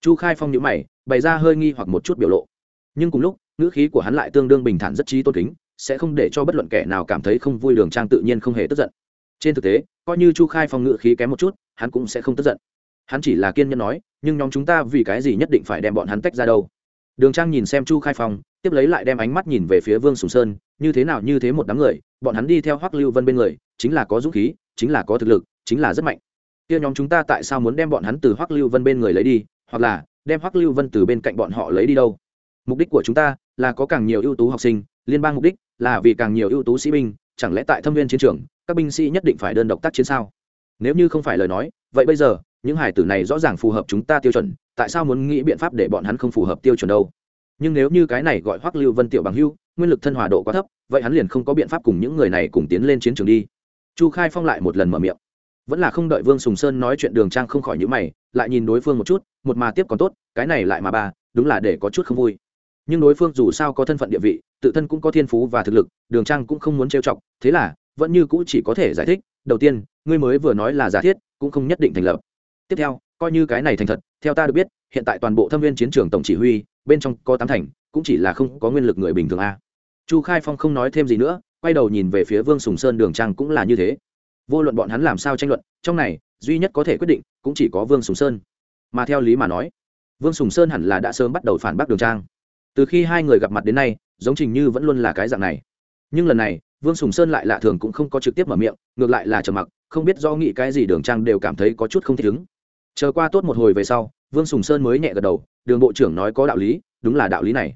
Chu khai phong nhữ mày, bày ra hơi nghi hoặc một chút biểu lộ. Nhưng cùng lúc, ngữ khí của hắn lại tương đương bình thản rất trí tôn kính, sẽ không để cho bất luận kẻ nào cảm thấy không vui đường trang tự nhiên không hề tức giận. Trên thực tế, coi như chu khai phong ngữ khí kém một chút, hắn cũng sẽ không tức giận. Hắn chỉ là kiên nhẫn nói, nhưng nhóm chúng ta vì cái gì nhất định phải đem bọn hắn tách ra đâu? Đường trang nhìn xem chu khai phong, tiếp lấy lại đem ánh mắt nhìn về phía vương sùng sơn, như thế nào như thế một đám người, bọn hắn đi theo hoắc lưu vân bên người, chính là có dũng khí, chính là có thực lực, chính là rất mạnh. Kia nhóm chúng ta tại sao muốn đem bọn hắn từ hoắc lưu vân bên người lấy đi, hoặc là đem hoắc lưu vân từ bên cạnh bọn họ lấy đi đâu? Mục đích của chúng ta là có càng nhiều ưu tú học sinh, liên bang mục đích là vì càng nhiều ưu tú sĩ binh, chẳng lẽ tại thâm viên chiến trường, các binh sĩ nhất định phải đơn độc tác chiến sao? Nếu như không phải lời nói, vậy bây giờ, những hải tử này rõ ràng phù hợp chúng ta tiêu chuẩn tại sao muốn nghĩ biện pháp để bọn hắn không phù hợp tiêu chuẩn đâu? Nhưng nếu như cái này gọi hoắc lưu vân tiểu bằng hưu, nguyên lực thân hòa độ quá thấp, vậy hắn liền không có biện pháp cùng những người này cùng tiến lên chiến trường đi. Chu khai phong lại một lần mở miệng. Vẫn là không đợi vương sùng sơn nói chuyện đường trang không khỏi những mày, lại nhìn đối phương một chút, một mà tiếp còn tốt, cái này lại mà ba, đúng là để có chút không vui. Nhưng đối phương dù sao có thân phận địa vị, tự thân cũng có thiên phú và thực lực, đường trang cũng không muốn trêu chọc, thế là, vẫn như cũ chỉ có thể giải thích, đầu tiên, ngươi mới vừa nói là giả thiết, cũng không nhất định thành lập. Tiếp theo coi như cái này thành thật, theo ta được biết, hiện tại toàn bộ thâm viên chiến trường tổng chỉ huy, bên trong có tám thành, cũng chỉ là không có nguyên lực người bình thường a. Chu khai phong không nói thêm gì nữa, quay đầu nhìn về phía vương sùng sơn đường trang cũng là như thế. Vô luận bọn hắn làm sao tranh luận, trong này, duy nhất có thể quyết định, cũng chỉ có vương sùng sơn. Mà theo lý mà nói, vương sùng sơn hẳn là đã sớm bắt đầu phản bác đường trang. Từ khi hai người gặp mặt đến nay, giống trình như vẫn luôn là cái dạng này. Nhưng lần này, vương sùng sơn lại lạ thường cũng không có trực tiếp mở miệng, ngược lại là trầm mặc, không biết do nghĩ cái gì đường trang đều cảm thấy có chút không thích ứng chờ qua tốt một hồi về sau, vương sùng sơn mới nhẹ gật đầu, đường bộ trưởng nói có đạo lý, đúng là đạo lý này.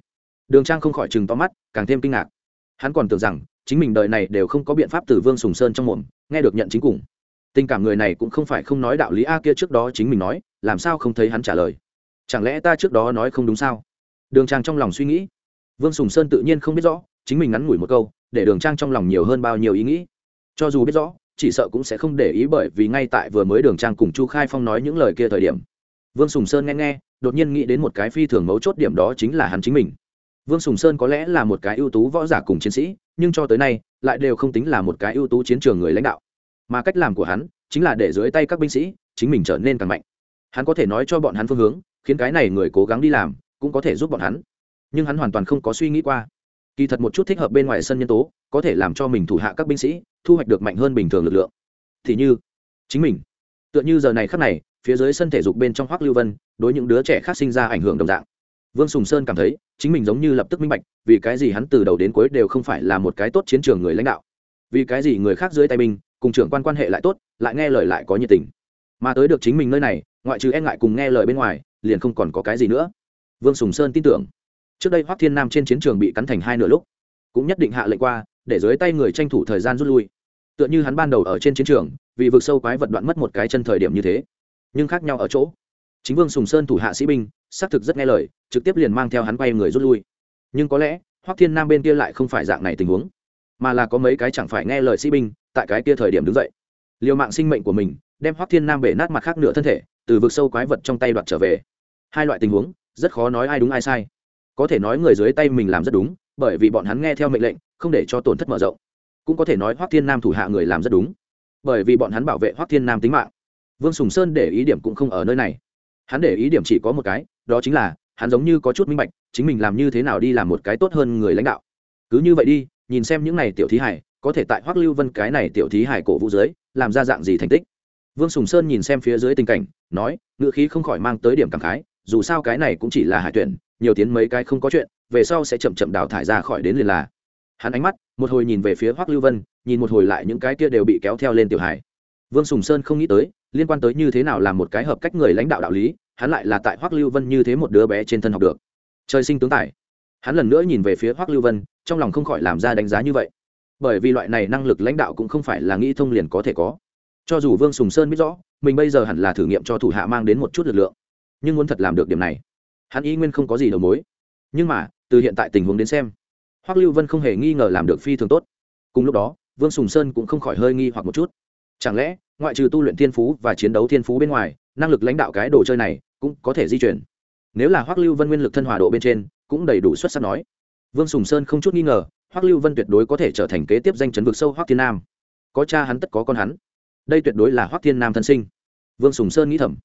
Đường trang không khỏi chừng to mắt, càng thêm kinh ngạc. Hắn còn tưởng rằng, chính mình đời này đều không có biện pháp từ vương sùng sơn trong mồm, nghe được nhận chính cùng. Tình cảm người này cũng không phải không nói đạo lý a kia trước đó chính mình nói, làm sao không thấy hắn trả lời? Chẳng lẽ ta trước đó nói không đúng sao? Đường trang trong lòng suy nghĩ. Vương sùng sơn tự nhiên không biết rõ, chính mình ngắn ngủi một câu, để đường trang trong lòng nhiều hơn bao nhiêu ý nghĩ. Cho dù biết rõ chỉ sợ cũng sẽ không để ý bởi vì ngay tại vừa mới đường trang cùng chu khai phong nói những lời kia thời điểm. Vương sùng sơn nghe nghe, đột nhiên nghĩ đến một cái phi thường mấu chốt điểm đó chính là hắn chính mình. Vương sùng sơn có lẽ là một cái ưu tú võ giả cùng chiến sĩ, nhưng cho tới nay, lại đều không tính là một cái ưu tú chiến trường người lãnh đạo. Mà cách làm của hắn, chính là để dưới tay các binh sĩ, chính mình trở nên càng mạnh. Hắn có thể nói cho bọn hắn phương hướng, khiến cái này người cố gắng đi làm, cũng có thể giúp bọn hắn. Nhưng hắn hoàn toàn không có suy nghĩ qua. Kỳ thật một chút thích hợp bên ngoài sân nhân tố có thể làm cho mình thủ hạ các binh sĩ thu hoạch được mạnh hơn bình thường lực lượng. Thì như, chính mình. Tựa như giờ này khắc này, phía dưới sân thể dục bên trong hoác lưu vân, đối những đứa trẻ khác sinh ra ảnh hưởng đồng dạng. Vương sùng sơn cảm thấy, chính mình giống như lập tức minh bạch, vì cái gì hắn từ đầu đến cuối đều không phải là một cái tốt chiến trường người lãnh đạo. Vì cái gì người khác dưới tay mình, cùng trưởng quan quan hệ lại tốt, lại nghe lời lại có nhiệt tình. Mà tới được chính mình nơi này, ngoại trừ e ngại cùng nghe lời bên ngoài, liền không còn có cái gì nữa. Vương sùng sơn tin tưởng. Trước đây hoắc thiên nam trên chiến trường bị cắn thành hai nửa lúc cũng nhất định hạ lệnh qua, để dưới tay người tranh thủ thời gian rút lui. Tựa như hắn ban đầu ở trên chiến trường, vì vực sâu quái vật đoạn mất một cái chân thời điểm như thế. Nhưng khác nhau ở chỗ, chính vương sùng sơn thủ hạ sĩ binh, xác thực rất nghe lời, trực tiếp liền mang theo hắn quay người rút lui. Nhưng có lẽ, hoắc thiên nam bên kia lại không phải dạng này tình huống, mà là có mấy cái chẳng phải nghe lời sĩ binh, tại cái kia thời điểm đứng dậy. Liều mạng sinh mệnh của mình, đem hoắc thiên nam bể nát mặt khác nửa thân thể, từ vực sâu quái vật trong tay đoạt trở về. Hai loại tình huống, rất khó nói ai đúng ai sai. Có thể nói người dưới tay mình làm rất đúng bởi vì bọn hắn nghe theo mệnh lệnh, không để cho tổn thất mở rộng. Cũng có thể nói hoắc thiên nam thủ hạ người làm rất đúng. Bởi vì bọn hắn bảo vệ hoắc thiên nam tính mạng. Vương sùng sơn để ý điểm cũng không ở nơi này. Hắn để ý điểm chỉ có một cái, đó chính là, hắn giống như có chút minh bạch, chính mình làm như thế nào đi làm một cái tốt hơn người lãnh đạo. Cứ như vậy đi, nhìn xem những n à y tiểu thí hải, có thể tại hoắc lưu vân cái này tiểu thí hải cổ vũ dưới, làm ra dạng gì thành tích. Vương sùng sơn nhìn xem phía dưới tình cảnh, nói ngựa khí không khỏi mang tới điểm cảm khái, dù sao cái này cũng chỉ là hải tuyển nhiều tiến mấy cái không có chuyện, về sau sẽ chậm chậm đào thải ra khỏi đến liền là. Hắn ánh mắt, một hồi nhìn về phía hoắc lưu vân, nhìn một hồi lại những cái kia đều bị kéo theo lên tiểu hải vương sùng sơn không nghĩ tới, liên quan tới như thế nào làm một cái hợp cách người lãnh đạo đạo lý, hắn lại là tại hoắc lưu vân như thế một đứa bé trên thân học được. Trời sinh tướng tài. Hắn lần nữa nhìn về phía hoắc lưu vân, trong lòng không khỏi làm ra đánh giá như vậy. Bởi vì loại này năng lực lãnh đạo cũng không phải là nghĩ thông liền có thể có. Cho dù vương sùng sơn biết rõ, mình bây giờ hẳn là thử nghiệm cho thủ hạ mang đến một chút lực lượng. Nhưng muốn thật làm được điểm này hắn Y nguyên không có gì đầu mối. Nhưng mà, từ hiện tại tình huống đến xem, hoắc lưu vân không hề nghi ngờ làm được phi thường tốt. Cùng lúc đó, vương sùng sơn cũng không khỏi hơi nghi hoặc một chút. Chẳng lẽ, ngoại trừ tu luyện thiên phú và chiến đấu thiên phú bên ngoài, năng lực lãnh đạo cái đồ chơi này cũng có thể di chuyển? Nếu là hoắc lưu vân nguyên lực thân hòa độ bên trên, cũng đầy đủ xuất sắc nói. Vương sùng sơn không chút nghi ngờ, hoắc lưu vân tuyệt đối có thể trở thành kế tiếp danh chấn vực sâu hoắc thiên nam. Có cha hắn tất có con hắn. Đây tuyệt đối là hoắc thiên nam thân sinh. Vương sùng sơn nghĩ thầm.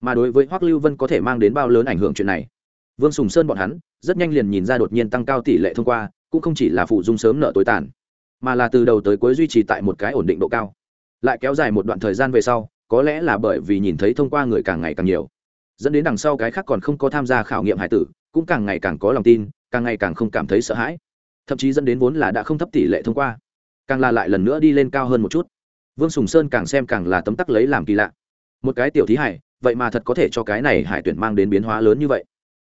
Mà đối với hoắc lưu vân có thể mang đến bao lớn ảnh hưởng chuyện này? Vương sùng sơn bọn hắn rất nhanh liền nhìn ra đột nhiên tăng cao tỷ lệ thông qua, cũng không chỉ là phụ dung sớm nợ tối tàn, mà là từ đầu tới cuối duy trì tại một cái ổn định độ cao. Lại kéo dài một đoạn thời gian về sau, có lẽ là bởi vì nhìn thấy thông qua người càng ngày càng nhiều, dẫn đến đằng sau cái khác còn không có tham gia khảo nghiệm hải tử, cũng càng ngày càng có lòng tin, càng ngày càng không cảm thấy sợ hãi. Thậm chí dẫn đến vốn là đã không thấp tỷ lệ thông qua, càng là lại lần nữa đi lên cao hơn một chút. Vương sùng sơn càng xem càng là tấm tắc lấy làm kỳ lạ. Một cái tiểu thí hải, vậy mà thật có thể cho cái này hải tuyển mang đến biến hóa lớn như vậy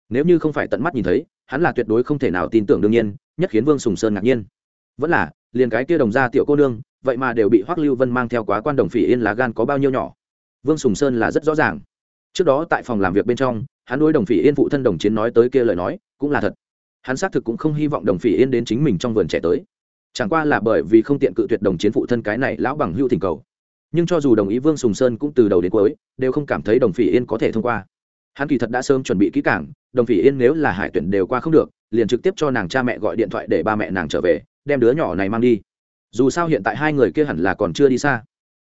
nếu như không phải tận mắt nhìn thấy, hắn là tuyệt đối không thể nào tin tưởng đương nhiên, nhất khiến vương sùng sơn ngạc nhiên. Vẫn là, liền cái kia đồng gia tiểu cô nương, vậy mà đều bị hoắc lưu vân mang theo quá quan đồng phỉ yên lá gan có bao nhiêu nhỏ? Vương sùng sơn là rất rõ ràng. Trước đó tại phòng làm việc bên trong, hắn đối đồng phỉ yên phụ thân đồng chiến nói tới kia lời nói, cũng là thật. Hắn xác thực cũng không hy vọng đồng phỉ yên đến chính mình trong vườn trẻ tới. Chẳng qua là bởi vì không tiện cự tuyệt đồng chiến phụ thân cái này lão bằng hưu thỉnh cầu. Nhưng cho dù đồng ý vương sùng sơn cũng từ đầu đến cuối, đều không cảm thấy đồng phỉ yên có thể thông qua hắn kỳ thật đã sớm chuẩn bị kỹ cảng đồng phỉ yên nếu là hải tuyển đều qua không được, liền trực tiếp cho nàng cha mẹ gọi điện thoại để ba mẹ nàng trở về, đem đứa nhỏ này mang đi. Dù sao hiện tại hai người kia hẳn là còn chưa đi xa.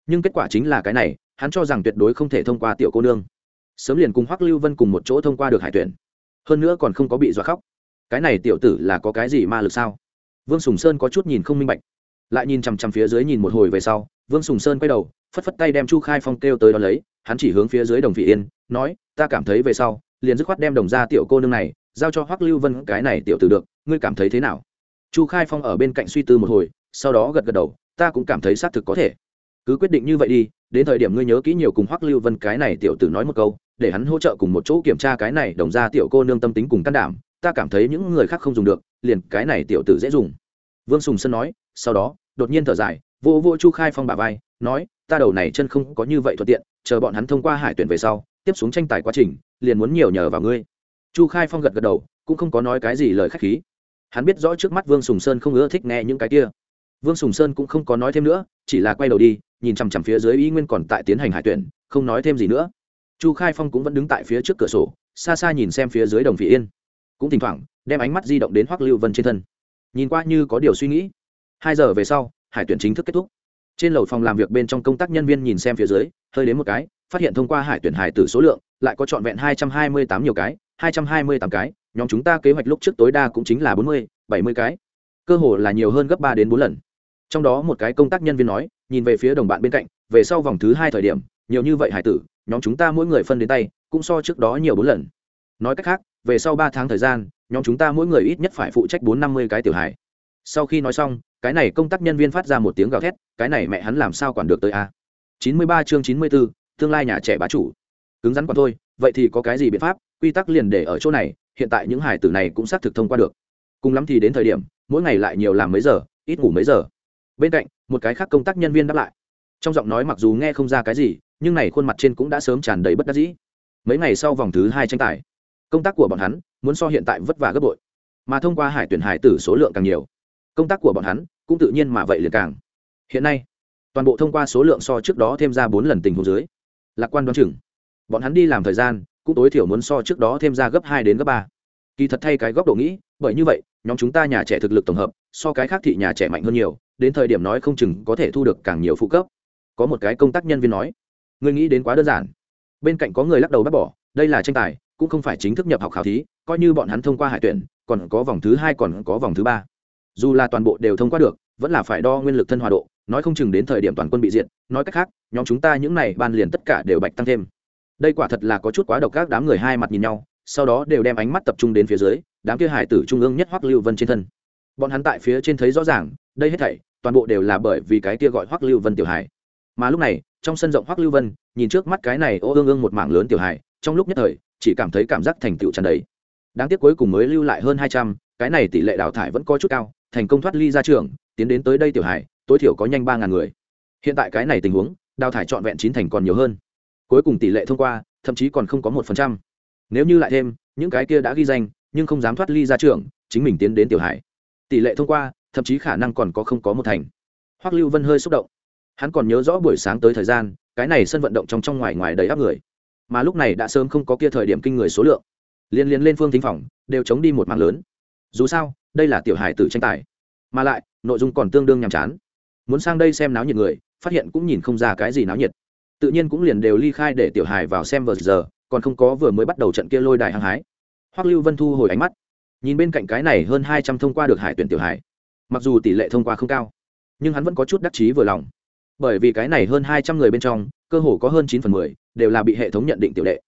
Nhưng kết quả chính là cái này, hắn cho rằng tuyệt đối không thể thông qua tiểu cô nương. Sớm liền cùng hoắc lưu vân cùng một chỗ thông qua được hải tuyển. Hơn nữa còn không có bị dọa khóc. Cái này tiểu tử là có cái gì ma lực sao? Vương sùng sơn có chút nhìn không minh bạch lại nhìn chằm chằm phía dưới nhìn một hồi về sau, vương sùng sơn quay đầu, phất phất tay đem chu khai phong kêu tới đ ó lấy, hắn chỉ hướng phía dưới đồng vị yên, nói, ta cảm thấy về sau, liền dứt khoát đem đồng ra tiểu cô nương này, giao cho hoắc lưu vân cái này tiểu tử được, ngươi cảm thấy thế nào? Chu khai phong ở bên cạnh suy tư một hồi, sau đó gật gật đầu, ta cũng cảm thấy xác thực có thể. Cứ quyết định như vậy đi, đến thời điểm ngươi nhớ kỹ nhiều cùng hoắc lưu vân cái này tiểu tử nói một câu, để hắn hỗ trợ cùng một chỗ kiểm tra cái này đồng ra tiểu cô nương tâm tính cùng can đảm, ta cảm thấy những người khác không dùng được, liền cái này tiểu tử dễ dùng. Vương sùng sơn nói, sau đó đột nhiên thở dài, vô vô chu khai phong bà vai, nói, ta đầu này chân không có như vậy thuận tiện, chờ bọn hắn thông qua hải tuyển về sau, tiếp xuống tranh tài quá trình, liền muốn nhiều nhờ vào ngươi. Chu khai phong gật gật đầu, cũng không có nói cái gì lời k h á c h khí. Hắn biết rõ trước mắt vương sùng sơn không ưa thích nghe những cái kia. Vương sùng sơn cũng không có nói thêm nữa, chỉ là quay đầu đi, nhìn chằm chằm phía dưới y nguyên còn tại tiến hành hải tuyển, không nói thêm gì nữa. Chu khai phong cũng vẫn đứng tại phía trước cửa sổ, xa xa nhìn xem phía dưới đồng vị yên. Cũng thỉnh thoảng, đem ánh mắt di động đến hoắc lưu vân trên thân. Nhìn qua như có điều suy nghĩ hai giờ về sau, hải tuyển chính thức kết thúc. Trên lầu phòng làm việc bên trong công tác nhân viên nhìn xem phía dưới, hơi đến một cái, phát hiện thông qua hải tuyển hải tử số lượng, lại có trọn vẹn hai trăm hai mươi tám nhiều cái, hai trăm hai mươi tám cái, nhóm chúng ta kế hoạch lúc trước tối đa cũng chính là bốn mươi, bảy mươi cái. Cơ hồ là nhiều hơn gấp ba đến bốn lần. Trong đó một cái công tác nhân viên nói, nhìn về phía đồng bạn bên cạnh, về sau vòng thứ hai thời điểm, nhiều như vậy hải tử, nhóm chúng ta mỗi người phân đến tay, cũng so trước đó nhiều bốn lần. Nói cách khác, về sau ba tháng thời gian, nhóm chúng ta mỗi người ít nhất phải phụ trách bốn năm mươi cái tiểu hải sau khi nói xong cái này công tác nhân viên phát ra một tiếng gào thét, cái này mẹ hắn làm sao quản được tới a? Chín mươi ba chương chín mươi b ố tương lai nhà trẻ bá chủ. Cứng rắn còn thôi, vậy thì có cái gì biện pháp, quy tắc liền để ở chỗ này, hiện tại những hải tử này cũng xác thực thông qua được. Cùng lắm thì đến thời điểm, mỗi ngày lại nhiều làm mấy giờ, ít ngủ mấy giờ. Bên cạnh, một cái khác công tác nhân viên đáp lại. Trong giọng nói mặc dù nghe không ra cái gì, nhưng này khuôn mặt trên cũng đã sớm tràn đầy bất đắc dĩ. Mấy ngày sau vòng thứ hai tranh tài, công tác của bọn hắn muốn so hiện tại vất vả gấp bội. Mà thông qua hải tuyển hải tử số lượng càng nhiều, công tác của bọn hắn cũng tự nhiên mà vậy liền càng. Hiện nay, toàn bộ thông qua số lượng so trước đó thêm ra bốn lần tình huống dưới, lạc quan đoán chừng, bọn hắn đi làm thời gian, cũng tối thiểu muốn so trước đó thêm ra gấp hai đến gấp ba. Kỳ thật thay cái góc độ nghĩ, bởi như vậy, nhóm chúng ta nhà trẻ thực lực tổng hợp, so cái khác thị nhà trẻ mạnh hơn nhiều, đến thời điểm nói không chừng có thể thu được càng nhiều phụ cấp. Có một cái công tác nhân viên nói người nghĩ đến quá đơn giản. Bên cạnh có người lắc đầu bác bỏ, đây là tranh tài, cũng không phải chính thức nhập học khảo thí, coi như bọn hắn thông qua hải tuyển, còn có vòng thứ hai còn có vòng thứ ba dù là toàn bộ đều thông qua được, vẫn là phải đo nguyên lực thân hòa độ, nói không chừng đến thời điểm toàn quân bị diện nói cách khác, nhóm chúng ta những này ban liền tất cả đều bạch tăng thêm. Đây quả thật là có chút quá độc các đám người hai mặt nhìn nhau, sau đó đều đem ánh mắt tập trung đến phía dưới, đám kia hải tử trung ương nhất hoắc lưu vân trên thân. Bọn hắn tại phía trên thấy rõ ràng, đây hết thảy, toàn bộ đều là bởi vì cái kia gọi hoắc lưu vân tiểu hải mà lúc này, trong sân rộng hoắc lưu vân, nhìn trước mắt cái này ô ương ương một mảng lớn tiểu hải trong lúc nhất thời, chỉ cảm thấy cảm giác thành tựu tràn đầy. Đáng tiếc cuối cùng mới lưu lại hơn hai trăm, cái này tỷ lệ đào thải vẫn có chút cao thành công thoát ly ra trường, tiến đến tới đây tiểu hải tối thiểu có nhanh ba ngàn người. Hiện tại cái này tình huống, đào thải trọn vẹn chín thành còn nhiều hơn. Cuối cùng tỷ lệ thông qua, thậm chí còn không có một phần trăm. Nếu như lại thêm, những cái kia đã ghi danh, nhưng không dám thoát ly ra trường, chính mình tiến đến tiểu hải tỷ lệ thông qua, thậm chí khả năng còn có không có một thành. Hoắc lưu vân hơi xúc động. Hắn còn nhớ rõ buổi sáng tới thời gian, cái này sân vận động trong trong ngoài ngoài đầy áp người. Mà lúc này đã sớm không có kia thời điểm kinh người số lượng. Liên liên lên phương thính phòng, đều chống đi một mảng lớn. Dù sao đây là tiểu hải tử tranh tài. Mà lại, nội dung còn tương đương nhàm chán. Muốn sang đây xem náo nhiệt người, phát hiện cũng nhìn không ra cái gì náo nhiệt. Tự nhiên cũng liền đều ly khai để tiểu hải vào xem vừa giờ, còn không có vừa mới bắt đầu trận kia lôi đài hăng hái. Hoắc lưu vân thu hồi ánh mắt. Nhìn bên cạnh cái này hơn hai trăm thông qua được hải tuyển tiểu hải mặc dù tỷ lệ thông qua không cao, nhưng hắn vẫn có chút đắc chí vừa lòng. Bởi vì cái này hơn hai trăm người bên trong, cơ hồ có hơn chín phần mười đều là bị hệ thống nhận định tiểu lệ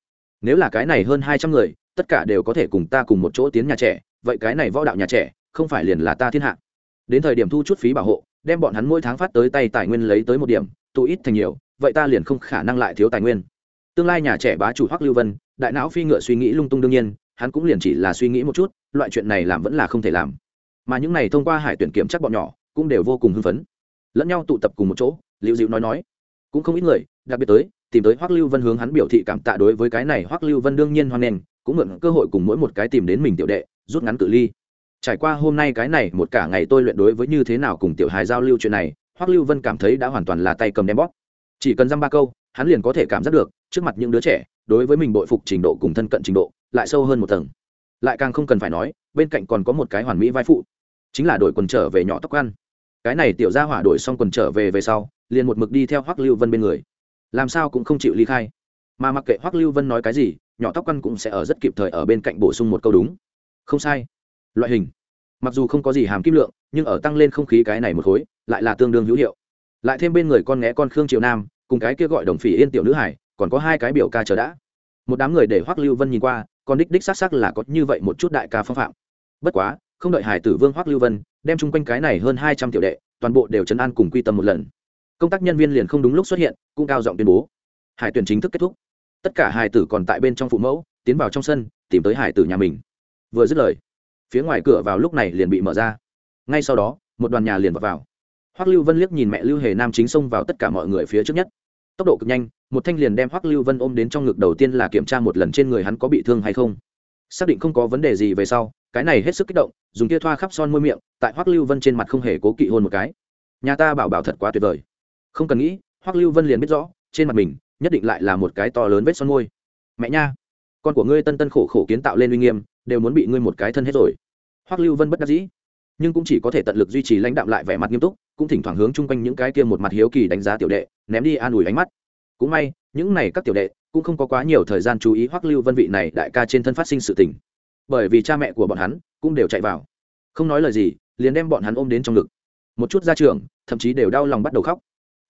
nếu là cái này hơn hai trăm người, tất cả đều có thể cùng ta cùng một chỗ tiến nhà trẻ vậy cái này võ đạo nhà trẻ, không phải liền là ta thiên hạ. Đến thời điểm thu chút phí bảo hộ, đem bọn hắn mỗi tháng phát tới tay tài nguyên lấy tới một điểm, tụ ít thành nhiều, vậy ta liền không khả năng lại thiếu tài nguyên. Tương lai nhà trẻ bá chủ hoắc lưu vân, đại não phi ngựa suy nghĩ lung tung đương nhiên, hắn cũng liền chỉ là suy nghĩ một chút, loại chuyện này làm vẫn là không thể làm. Mà những này thông qua hải tuyển kiểm chắc bọn nhỏ, cũng đều vô cùng hưng phấn. Lẫn nhau tụ tập cùng một chỗ liệu dịu nói nói. Cũng không ít người, đặc biệt tới, tìm tới hoắc lưu vân hướng hắn biểu thị cảm tạ đối với cái này hoắc lưu vân đương nhiên hoan nghênh cũng mượn cơ hội cùng mỗi một cái tìm đến mình tiểu đệ, rút ngắn cự ly. Trải qua hôm nay cái này, một cả ngày tôi luyện đối với như thế nào cùng tiểu hài giao lưu chuyện này, hoắc lưu vân cảm thấy đã hoàn toàn là tay cầm đem bóp. Chỉ cần dăm ba câu, hắn liền có thể cảm giác được, trước mặt những đứa trẻ, đối với mình bội phục trình độ cùng thân cận trình độ, lại sâu hơn một tầng. Lại càng không cần phải nói, bên cạnh còn có một cái hoàn mỹ vai phụ, chính là đổi quần trở về nhỏ tóc ăn. Cái này tiểu gia hỏa đổi xong quần trở về về sau, liền một mực đi theo hoắc lưu vân bên người. Làm sao cũng không chịu ly khai. Mà mặc kệ hoắc lưu vân nói cái gì nhỏ tóc ăn cũng sẽ ở rất kịp thời ở bên cạnh bổ sung một câu đúng. Không sai. Loại hình. Mặc dù không có gì hàm kim lượng, nhưng ở tăng lên không khí cái này một khối, lại là tương đương hữu hiệu. Lại thêm bên người con nghé con khương triều nam, cùng cái kia gọi đồng phỉ yên tiểu nữ hải, còn có hai cái biểu ca chờ đã. Một đám người để hoắc lưu vân nhìn qua còn đích đích xác xác là có như vậy một chút đại ca phong phạm. Bất quá, không đợi hải tử vương hoắc lưu vân đem chung quanh cái này hơn hai trăm tiểu đệ, toàn bộ đều chấn an cùng quy tâm một lần. Công tác nhân viên liền không đúng lúc xuất hiện, cũng cao giọng tuyên bố. Hải tuyển chính thức kết thúc tất cả hải tử còn tại bên trong phụ mẫu tiến vào trong sân tìm tới hải tử nhà mình. Vừa dứt lời phía ngoài cửa vào lúc này liền bị mở ra. Ngay sau đó một đoàn nhà liền vào, vào. hoắc lưu vân liếc nhìn mẹ lưu hề nam chính xông vào tất cả mọi người phía trước nhất. Tốc độ cực nhanh một thanh liền đem hoắc lưu vân ôm đến trong ngực đầu tiên là kiểm tra một lần trên người hắn có bị thương hay không. Xác định không có vấn đề gì về sau cái này hết sức kích động dùng tia thoa khắp son môi miệng tại hoắc lưu vân trên mặt không hề cố kỵ hôn một cái. Nhà ta bảo bảo thật quá tuyệt vời. Không cần nghĩ hoắc lưu vân liền biết rõ trên mặt mình nhất định lại là một cái to lớn vết son môi. Mẹ nha, con của ngươi tân tân khổ khổ kiến tạo lên uy nghiêm, đều muốn bị ngươi một cái thân hết rồi. Hoắc lưu vân bất đắc dĩ, nhưng cũng chỉ có thể tận lực duy trì lãnh đạm lại vẻ mặt nghiêm túc, cũng thỉnh thoảng hướng chung quanh những cái kia một mặt hiếu kỳ đánh giá tiểu đệ, ném đi an ủi ánh mắt. Cũng may, những này các tiểu đệ cũng không có quá nhiều thời gian chú ý hoắc lưu vân vị này đại ca trên thân phát sinh sự tình. Bởi vì cha mẹ của bọn hắn cũng đều chạy vào. Không nói lời gì, liền đem bọn hắn ôm đến trong ngực. Một chút gia trưởng thậm chí đều đau lòng bắt đầu khóc.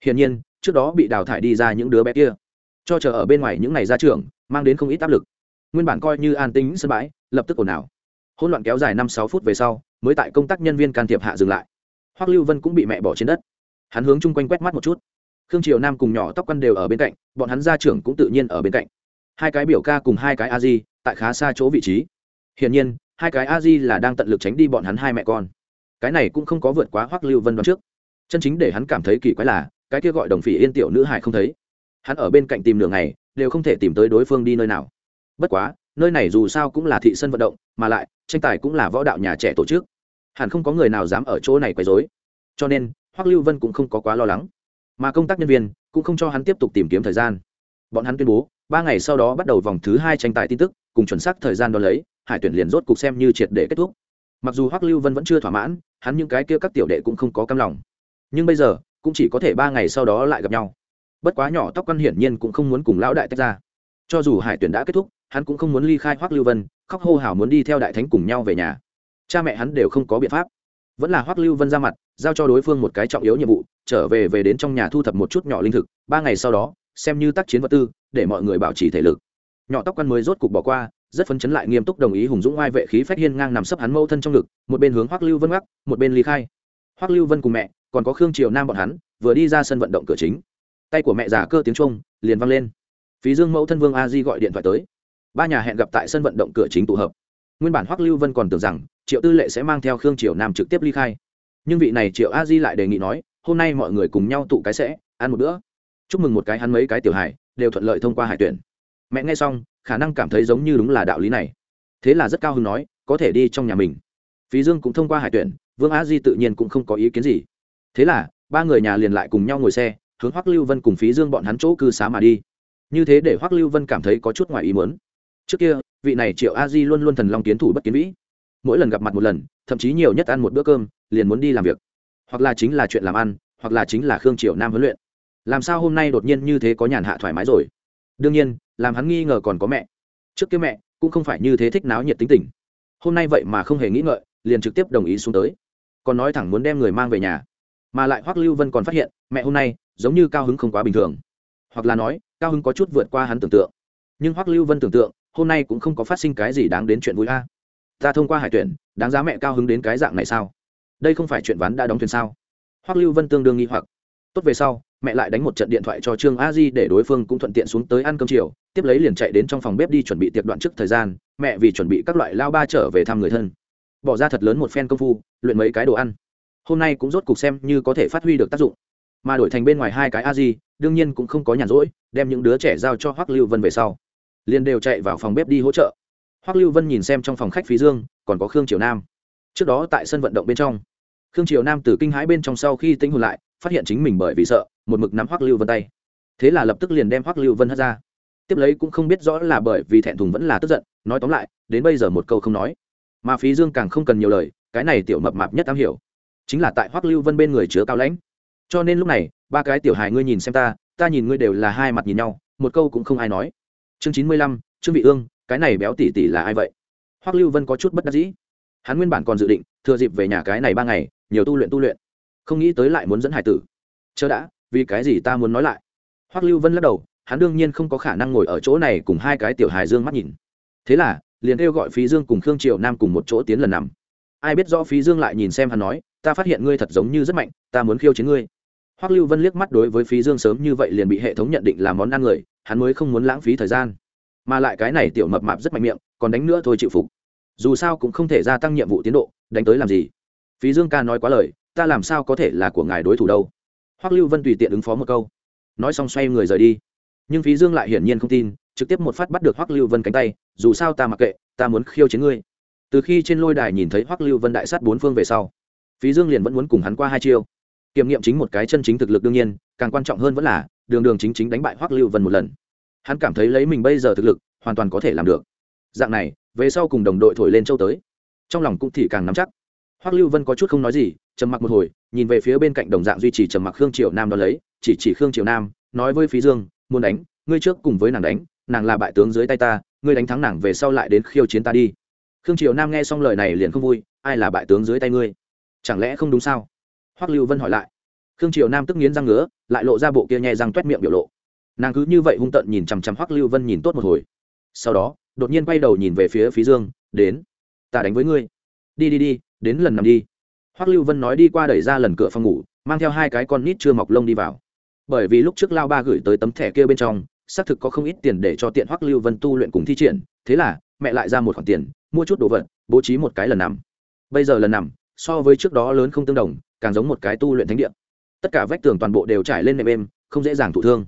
Hiển nhiên trước đó bị đào thải đi ra những đứa bé kia, cho chờ ở bên ngoài những ngày gia trưởng mang đến không ít áp lực. Nguyên bản coi như an tính sân bãi, lập tức ồn ào. Hỗn loạn kéo dài năm sáu phút về sau, mới tại công tác nhân viên can thiệp hạ dừng lại. Hoắc lưu vân cũng bị mẹ bỏ trên đất. Hắn hướng chung quanh quét mắt một chút. Khương triều nam cùng nhỏ tóc quăn đều ở bên cạnh, bọn hắn gia trưởng cũng tự nhiên ở bên cạnh. Hai cái biểu ca cùng hai cái a di tại khá xa chỗ vị trí. Hiển nhiên, hai cái a di là đang tận lực tránh đi bọn hắn hai mẹ con. Cái này cũng không có vượt quá hoắc lưu vân đoán trước. Chân chính để hắn cảm thấy kỳ quái là cái kia gọi đồng phỉ yên tiểu nữ hải không thấy. Hắn ở bên cạnh tìm đường này đều không thể tìm tới đối phương đi nơi nào. Bất quá, nơi này dù sao cũng là thị sân vận động, mà lại, tranh tài cũng là võ đạo nhà trẻ tổ chức. Hẳn không có người nào dám ở chỗ này quấy rối. Cho nên, hoắc lưu vân cũng không có quá lo lắng. Mà công tác nhân viên cũng không cho hắn tiếp tục tìm kiếm thời gian. Bọn hắn tuyên bố, ba ngày sau đó bắt đầu vòng thứ hai tranh tài tin tức, cùng chuẩn xác thời gian đo lấy, hải tuyển liền rốt cục xem như triệt để kết thúc. Mặc dù hoắc lưu vân vẫn chưa thỏa mãn, hắn những cái kia các tiểu đệ cũng không có cam lòng. Nhưng bây giờ cũng chỉ có thể ba ngày sau đó lại gặp nhau. Bất quá nhỏ tóc quan hiển nhiên cũng không muốn cùng lão đại tách ra. Cho dù hải tuyển đã kết thúc, hắn cũng không muốn ly khai hoắc lưu vân, khóc hô hào muốn đi theo đại thánh cùng nhau về nhà. Cha mẹ hắn đều không có biện pháp. Vẫn là hoắc lưu vân ra mặt, giao cho đối phương một cái trọng yếu nhiệm vụ, trở về về đến trong nhà thu thập một chút nhỏ linh thực, ba ngày sau đó, xem như tác chiến vật tư, để mọi người bảo trì thể lực. Nhỏ tóc quan mới rốt cục bỏ qua, rất phấn chấn lại nghiêm túc đồng ý hùng dũng oai vệ khí phách hiên ngang nằm sấp hắn mâu thân trong ngực, một bên hướng hoắc lưu vân gác, một bên ly khai. Hoắc lưu vân cùng mẹ còn có khương triều nam bọn hắn, vừa đi ra sân vận động cửa chính. Tay của mẹ già cơ tiếng trung liền văng lên. Phí dương mẫu thân vương a di gọi điện thoại tới. Ba nhà hẹn gặp tại sân vận động cửa chính tụ hợp. Nguyên bản hoắc lưu vân còn tưởng rằng, triệu tư lệ sẽ mang theo khương triều nam trực tiếp ly khai. Nhưng vị này triệu a di lại đề nghị nói, hôm nay mọi người cùng nhau tụ cái sẽ, ăn một bữa. Chúc mừng một cái hắn mấy cái tiểu hải đều thuận lợi thông qua hải tuyển. Mẹ nghe xong, khả năng cảm thấy giống như đúng là đạo lý này. Thế là rất cao hứng nói, có thể đi trong nhà mình. Phí dương cũng thông qua hải tuyển, vương a di tự nhiên cũng không có ý kiến gì thế là, ba người nhà liền lại cùng nhau ngồi xe, hướng hoắc lưu vân cùng phí dương bọn hắn chỗ cư xá mà đi. Như thế để hoắc lưu vân cảm thấy có chút ngoài ý muốn. Trước kia, vị này triệu a di luôn luôn thần long kiến thủ bất kiến vĩ. Mỗi lần gặp mặt một lần, thậm chí nhiều nhất ăn một bữa cơm, liền muốn đi làm việc. Hoặc là chính là chuyện làm ăn, hoặc là chính là khương triệu nam huấn luyện. Làm sao hôm nay đột nhiên như thế có nhàn hạ thoải mái rồi? Đương nhiên, làm hắn nghi ngờ còn có mẹ. Trước kia mẹ cũng không phải như thế thích náo nhiệt tính tình. Hôm nay vậy mà không hề nghĩ ngợi, liền trực tiếp đồng ý xuống tới. Còn nói thẳng muốn đem người mang về nhà mà lại hoắc lưu vân còn phát hiện, mẹ hôm nay giống như cao hứng không quá bình thường. Hoặc là nói, cao hứng có chút vượt qua hắn tưởng tượng. Nhưng hoắc lưu vân tưởng tượng, hôm nay cũng không có phát sinh cái gì đáng đến chuyện vui a. Ta thông qua hải tuyển, đáng giá mẹ cao hứng đến cái dạng này sao? Đây không phải chuyện ván đã đóng thuyền sao? Hoắc lưu vân tương đương nghi hoặc. Tốt về sau, mẹ lại đánh một trận điện thoại cho trương a di để đối phương cũng thuận tiện xuống tới ăn cơm chiều, tiếp lấy liền chạy đến trong phòng bếp đi chuẩn bị tiệc đoạn trước thời gian, mẹ vì chuẩn bị các loại lao ba trở về thăm người thân. Bỏ ra thật lớn một phen công phu, luyện mấy cái đồ ăn hôm nay cũng rốt cục xem như có thể phát huy được tác dụng. Mà đổi thành bên ngoài hai cái a di đương nhiên cũng không có nhàn rỗi, đem những đứa trẻ giao cho hoắc lưu vân về sau. Liền đều chạy vào phòng bếp đi hỗ trợ. Hoắc lưu vân nhìn xem trong phòng khách phí dương, còn có khương triều nam. Trước đó tại sân vận động bên trong, khương triều nam từ kinh hãi bên trong sau khi tính hồn lại, phát hiện chính mình bởi vì sợ, một mực nắm hoắc lưu vân tay. Thế là lập tức liền đem hoắc lưu vân hất ra. Tiếp lấy cũng không biết rõ là bởi vì thẹn thùng vẫn là tức giận, nói tóm lại, đến bây giờ một câu không nói. Mà phí dương càng không cần nhiều lời, cái này tiểu mập mạp nhất am hiểu chính là tại hoắc lưu vân bên người chứa cao lãnh. Cho nên lúc này, ba cái tiểu hài ngươi nhìn xem ta ta nhìn ngươi đều là hai mặt nhìn nhau, một câu cũng không ai nói. Chương chín mươi lăm, trương vị ương, cái này béo tỉ tỉ là ai vậy? Hoắc lưu vân có chút bất đắc dĩ. Hắn nguyên bản còn dự định, thừa dịp về nhà cái này ba ngày, nhiều tu luyện tu luyện. Không nghĩ tới lại muốn dẫn hải tử. Chớ đã, vì cái gì ta muốn nói lại? Hoắc lưu vân lắc đầu, hắn đương nhiên không có khả năng ngồi ở chỗ này cùng hai cái tiểu hài dương mắt nhìn. Thế là, liền kêu gọi phí dương cùng khương triều nam cùng một chỗ tiến lần nằm. Ai biết rõ phí dương lại nhìn xem hắn nói ta phát hiện ngươi thật giống như rất mạnh, ta muốn khiêu chiến ngươi. Hoắc lưu vân liếc mắt đối với phí dương sớm như vậy liền bị hệ thống nhận định là món ăn người, hắn mới không muốn lãng phí thời gian. Mà lại cái này tiểu mập mạp rất mạnh miệng, còn đánh nữa thôi chịu phục. Dù sao cũng không thể gia tăng nhiệm vụ tiến độ, đánh tới làm gì? Phí dương ca nói quá lời, ta làm sao có thể là của ngài đối thủ đâu? Hoắc lưu vân tùy tiện ứng phó một câu. Nói xong xoay người rời đi. Nhưng phí dương lại hiển nhiên không tin, trực tiếp một phát bắt được hoắc lưu vân cánh tay, dù sao ta mặc kệ, ta muốn khiêu chiến ngươi. Từ khi trên lôi đài nhìn thấy hoắc lưu vân đại sát bốn phương về sau phí dương liền vẫn muốn cùng hắn qua hai chiêu. Kiểm nghiệm chính một cái chân chính thực lực đương nhiên, càng quan trọng hơn vẫn là, đường đường chính chính đánh bại hoắc lưu vân một lần. Hắn cảm thấy lấy mình bây giờ thực lực, hoàn toàn có thể làm được. Dạng này, về sau cùng đồng đội thổi lên châu tới. Trong lòng cũng thì càng nắm chắc. Hoắc lưu vân có chút không nói gì, trầm mặc một hồi, nhìn về phía bên cạnh đồng dạng duy trì trầm mặc khương triều nam đó lấy, chỉ chỉ khương triều nam, nói với phí dương, muốn đánh, ngươi trước cùng với nàng đánh, nàng là bại tướng dưới tay ta, ngươi đánh thắng nàng về sau lại đến khiêu chiến ta đi. Khương triều nam nghe xong lời này liền không vui, ai là bại tướng dưới tay ngươi? Chẳng lẽ không đúng sao? Hoắc lưu vân hỏi lại. Khương triều nam tức nghiến răng ngứa, lại lộ ra bộ kia nhẹ răng t miệng biểu lộ. Nàng cứ như vậy hung tợn nhìn chằm chằm hoắc lưu vân nhìn tốt một hồi. Sau đó, đột nhiên quay đầu nhìn về phía phí dương, đến. Ta đánh với ngươi. Đi đi đi, đến lần nằm đi. Hoắc lưu vân nói đi qua đẩy ra lần cửa phòng ngủ, mang theo hai cái con nít chưa mọc lông đi vào. Bởi vì lúc trước lao ba gửi tới tấm thẻ kia bên trong, xác thực có không ít tiền để cho tiện hoắc lưu vân tu luyện cùng thi triển, thế là mẹ lại ra một khoản tiền, mua chút đồ vật, bố trí một cái lần nằm. Bây giờ lần nằm so với trước đó lớn không tương đồng, càng giống một cái tu luyện thánh địa. Tất cả vách tường toàn bộ đều trải lên nệm êm, không dễ dàng thụ thương.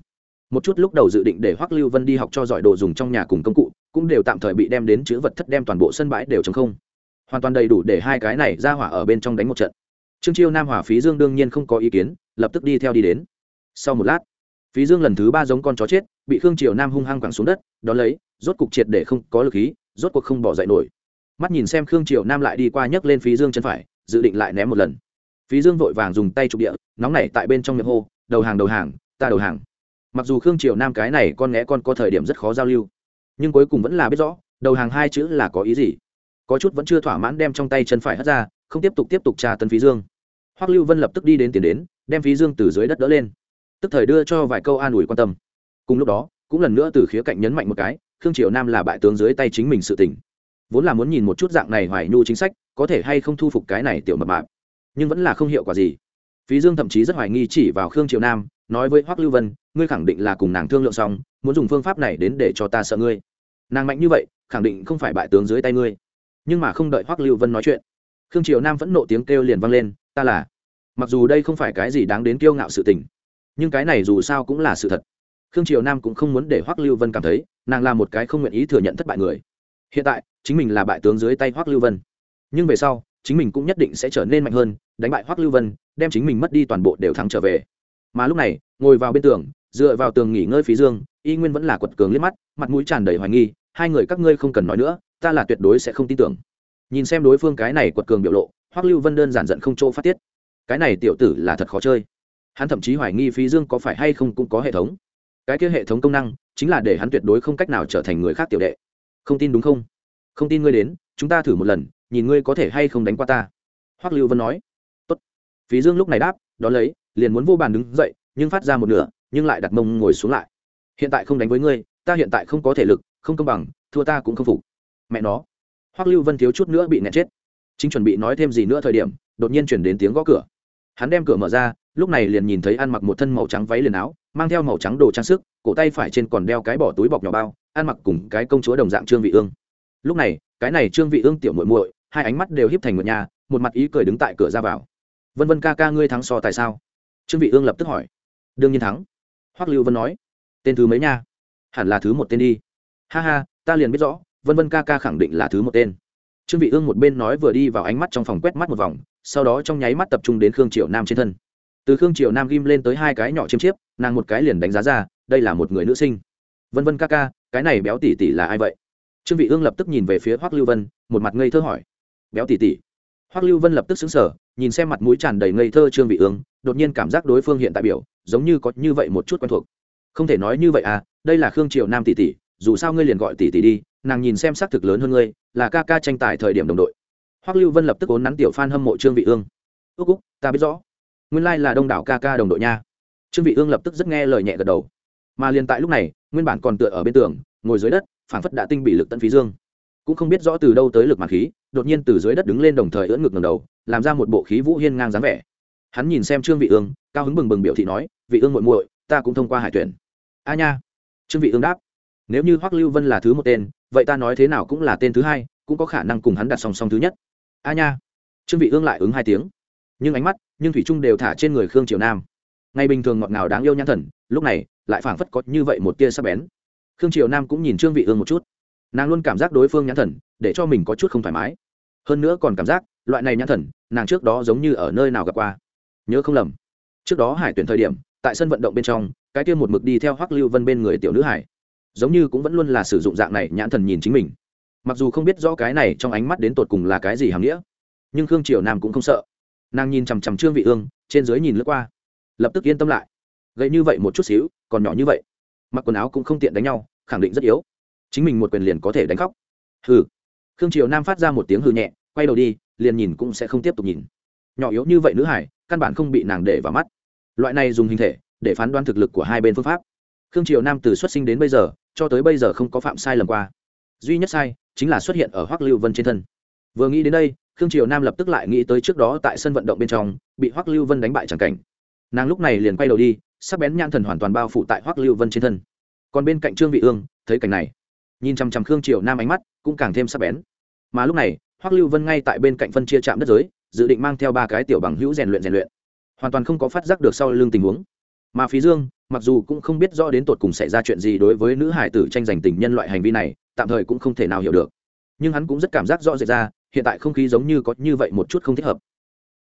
Một chút lúc đầu dự định để hoắc lưu vân đi học cho giỏi đồ dùng trong nhà cùng công cụ, cũng đều tạm thời bị đem đến chữ vật thất đem toàn bộ sân bãi đều chống không. Hoàn toàn đầy đủ để hai cái này ra hỏa ở bên trong đánh một trận. Trương chiêu nam hỏa phí dương đương nhiên không có ý kiến, lập tức đi theo đi đến. Sau một lát, phí dương lần thứ ba giống con chó chết, bị khương triều nam hung hăng quẳng xuống đất đón lấy, rốt cục triệt để không có lực khí, rốt cuộc không bỏ dậy nổi. Mắt nhìn xem khương triều nam lại đi qua nhấc lên phí dương chân phải dự định lại ném một lần. Phí dương vội vàng dùng tay trục địa, nóng nảy tại bên trong miệng hô, đầu hàng đầu hàng, ta đầu hàng. Mặc dù khương triều nam cái này con nghẽ con có thời điểm rất khó giao lưu, nhưng cuối cùng vẫn là biết rõ, đầu hàng hai chữ là có ý gì. Có chút vẫn chưa thỏa mãn đem trong tay chân phải hất ra, không tiếp tục tiếp tục tra tấn phí dương. Hoắc lưu vân lập tức đi đến tiền đến, đem phí dương từ dưới đất đỡ lên. Tức thời đưa cho vài câu an ủi quan tâm. Cùng lúc đó, cũng lần nữa từ khía cạnh nhấn mạnh một cái, khương triều nam là bại tướng dưới tay chính mình sự tỉnh vốn là muốn nhìn một chút dạng này hoài nhu chính sách có thể hay không thu phục cái này tiểu mập mạp, nhưng vẫn là không hiệu quả gì. Phí dương thậm chí rất hoài nghi chỉ vào khương triều nam, nói với hoắc lưu vân, ngươi khẳng định là cùng nàng thương lượng xong, muốn dùng phương pháp này đến để cho ta sợ ngươi. Nàng mạnh như vậy, khẳng định không phải bại tướng dưới tay ngươi. Nhưng mà không đợi hoắc lưu vân nói chuyện, khương triều nam vẫn nộ tiếng kêu liền vang lên, ta là. Mặc dù đây không phải cái gì đáng đến kiêu ngạo sự tình, nhưng cái này dù sao cũng là sự thật. Khương triều nam cũng không muốn để hoắc lưu vân cảm thấy, nàng là một cái không nguyện ý thừa nhận thất bại người. Hiện tại, chính mình là bại tướng dưới tay hoắc lưu vân nhưng về sau, chính mình cũng nhất định sẽ trở nên mạnh hơn, đánh bại hoắc lưu vân, đem chính mình mất đi toàn bộ đều thắng trở về. Mà lúc này, ngồi vào bên tường, dựa vào tường nghỉ ngơi phí dương, y nguyên vẫn là quật cường liếc mắt, mặt mũi tràn đầy hoài nghi, hai người các ngươi không cần nói nữa, ta là tuyệt đối sẽ không tin tưởng. Nhìn xem đối phương cái này quật cường biểu lộ, hoắc lưu vân đơn giản giận không chỗ phát tiết. Cái này tiểu tử là thật khó chơi. Hắn thậm chí hoài nghi phí dương có phải hay không cũng có hệ thống. Cái kia hệ thống công năng, chính là để hắn tuyệt đối không cách nào trở thành người khác tiểu đệ. Không tin đúng không? Không tin ngươi đến, chúng ta thử một lần nhìn ngươi có thể hay không đánh qua ta. Hoắc lưu vân nói. Tốt. phí dương lúc này đáp, đón lấy, liền muốn vô bàn đứng dậy, nhưng phát ra một nửa, nhưng lại đặt mông ngồi xuống lại. Hiện tại không đánh với ngươi, ta hiện tại không có thể lực, không công bằng, thua ta cũng không phục. Mẹ nó. Hoắc lưu vân thiếu chút nữa bị nẹt chết. Chính chuẩn bị nói thêm gì nữa thời điểm, đột nhiên chuyển đến tiếng gõ cửa. Hắn đem cửa mở ra, lúc này liền nhìn thấy ăn mặc một thân màu trắng váy liền áo, mang theo màu trắng đồ trang sức, cổ tay phải trên còn đeo cái bỏ túi bọc nhỏ bao, ăn mặc cùng cái công chúa đồng dạng trương vị ương. Lúc này, cái này trương vị ương tiểu muội muội hai ánh mắt đều hiếp thành một nhà một mặt ý cười đứng tại cửa ra vào. Vân vân ca ca ngươi thắng so tại sao? Trương vị ương lập tức hỏi. Đương nhiên thắng. Hoắc lưu vân nói. Tên thứ mấy nha? Hẳn là thứ một tên đi. Ha ha, ta liền biết rõ, vân vân ca ca khẳng định là thứ một tên. Trương vị ương một bên nói vừa đi vào ánh mắt trong phòng quét mắt một vòng, sau đó trong nháy mắt tập trung đến khương triều nam trên thân. Từ khương triều nam ghim lên tới hai cái nhỏ chiêm chiếp, nàng một cái liền đánh giá ra, đây là một người nữ sinh. Vân vân ca ca, cái này béo tỷ tỷ là ai vậy? Trương vị ương lập tức nhìn về phía hoắc lưu vân, một mặt ngây thơ hỏi béo tỷ tỷ hoắc lưu vân lập tức xứng sở nhìn xem mặt mũi tràn đầy ngây thơ trương vị ương, đột nhiên cảm giác đối phương hiện tại biểu, giống như có như vậy một chút quen thuộc. Không thể nói như vậy à đây là khương triều nam tỷ tỷ dù sao ngươi liền gọi tỷ tỷ đi, nàng nhìn xem xác thực lớn hơn ngươi, là ca ca tranh tài thời điểm đồng đội. Hoắc lưu vân lập tức ốn nắn tiểu phan hâm mộ trương vị ương. Ước úc, ta biết rõ. Nguyên lai là đông đảo ca ca đồng đội nha. Trương vị ương lập tức rất nghe lời nhẹ gật đầu. Mà liền tại lúc này, nguyên bản còn tựa ở bên tường, ngồi dưới đất, phảng phất đã tinh bị lực tận phí dương. Cũng không biết rõ từ đâu tới lực màn khí đột nhiên từ dưới đất đứng lên đồng thời ưỡn ngực ngầm đầu, làm ra một bộ khí vũ hiên ngang dáng vẻ. Hắn nhìn xem trương vị ương, cao hứng bừng bừng biểu thị nói, vị ương muội muội, ta cũng thông qua hải tuyển. A nha. Trương vị ương đáp, nếu như hoắc lưu vân là thứ một tên, vậy ta nói thế nào cũng là tên thứ hai, cũng có khả năng cùng hắn đặt song song thứ nhất. A nha. Trương vị ương lại ứng hai tiếng. Nhưng ánh mắt, nhưng thủy trung đều thả trên người khương triều nam. Ngày bình thường ngọt ngào đáng yêu nhãn thần, lúc này, lại phảng phất có như vậy một tia sắc bén. Khương triều nam cũng nhìn trương vị ương một chút nàng luôn cảm giác đối phương nhãn thần, để cho mình có chút không thoải mái. Hơn nữa còn cảm giác, loại này nhãn thần, nàng trước đó giống như ở nơi nào gặp qua. Nhớ không lầm. Trước đó hải tuyển thời điểm, tại sân vận động bên trong, cái kia một mực đi theo hoắc lưu vân bên người tiểu nữ hải, giống như cũng vẫn luôn là sử dụng dạng này nhãn thần nhìn chính mình. Mặc dù không biết rõ cái này trong ánh mắt đến tột cùng là cái gì hàm nghĩa, nhưng khương triều nam cũng không sợ. Nàng nhìn chằm chằm trương vị ương, trên dưới nhìn lướt qua, lập tức yên tâm lại. Gây như vậy một chút xíu, còn nhỏ như vậy. Mặc quần áo cũng không tiện đánh nhau, khẳng định rất yếu chính mình một quyền liền có thể đánh khóc. Hừ. Khương triều nam phát ra một tiếng hừ nhẹ, quay đầu đi, liền nhìn cũng sẽ không tiếp tục nhìn. Nhỏ yếu như vậy nữ hải, căn bản không bị nàng để vào mắt. Loại này dùng hình thể, để phán đoán thực lực của hai bên phương pháp. Khương triều nam từ xuất sinh đến bây giờ, cho tới bây giờ không có phạm sai lầm qua. Duy nhất sai, chính là xuất hiện ở hoắc lưu vân trên thân. Vừa nghĩ đến đây, khương triều nam lập tức lại nghĩ tới trước đó tại sân vận động bên trong, bị hoắc lưu vân đánh bại chẳng cảnh. Nàng lúc này liền quay đầu đi, sắc bén nhãn thần hoàn toàn bao phủ tại hoắc lưu vân trên thân. Còn bên cạnh trương vị ương, thấy cảnh này nhìn chằm chằm khương triều nam ánh mắt, cũng càng thêm sắc bén. Mà lúc này, hoắc lưu vân ngay tại bên cạnh phân chia trạm đất giới, dự định mang theo ba cái tiểu bằng hữu rèn luyện rèn luyện. Hoàn toàn không có phát giác được sau lưng tình huống. Mà phí dương, mặc dù cũng không biết rõ đến tột cùng xảy ra chuyện gì đối với nữ hải tử tranh giành tình nhân loại hành vi này, tạm thời cũng không thể nào hiểu được. Nhưng hắn cũng rất cảm giác rõ rệt ra, hiện tại không khí giống như có như vậy một chút không thích hợp.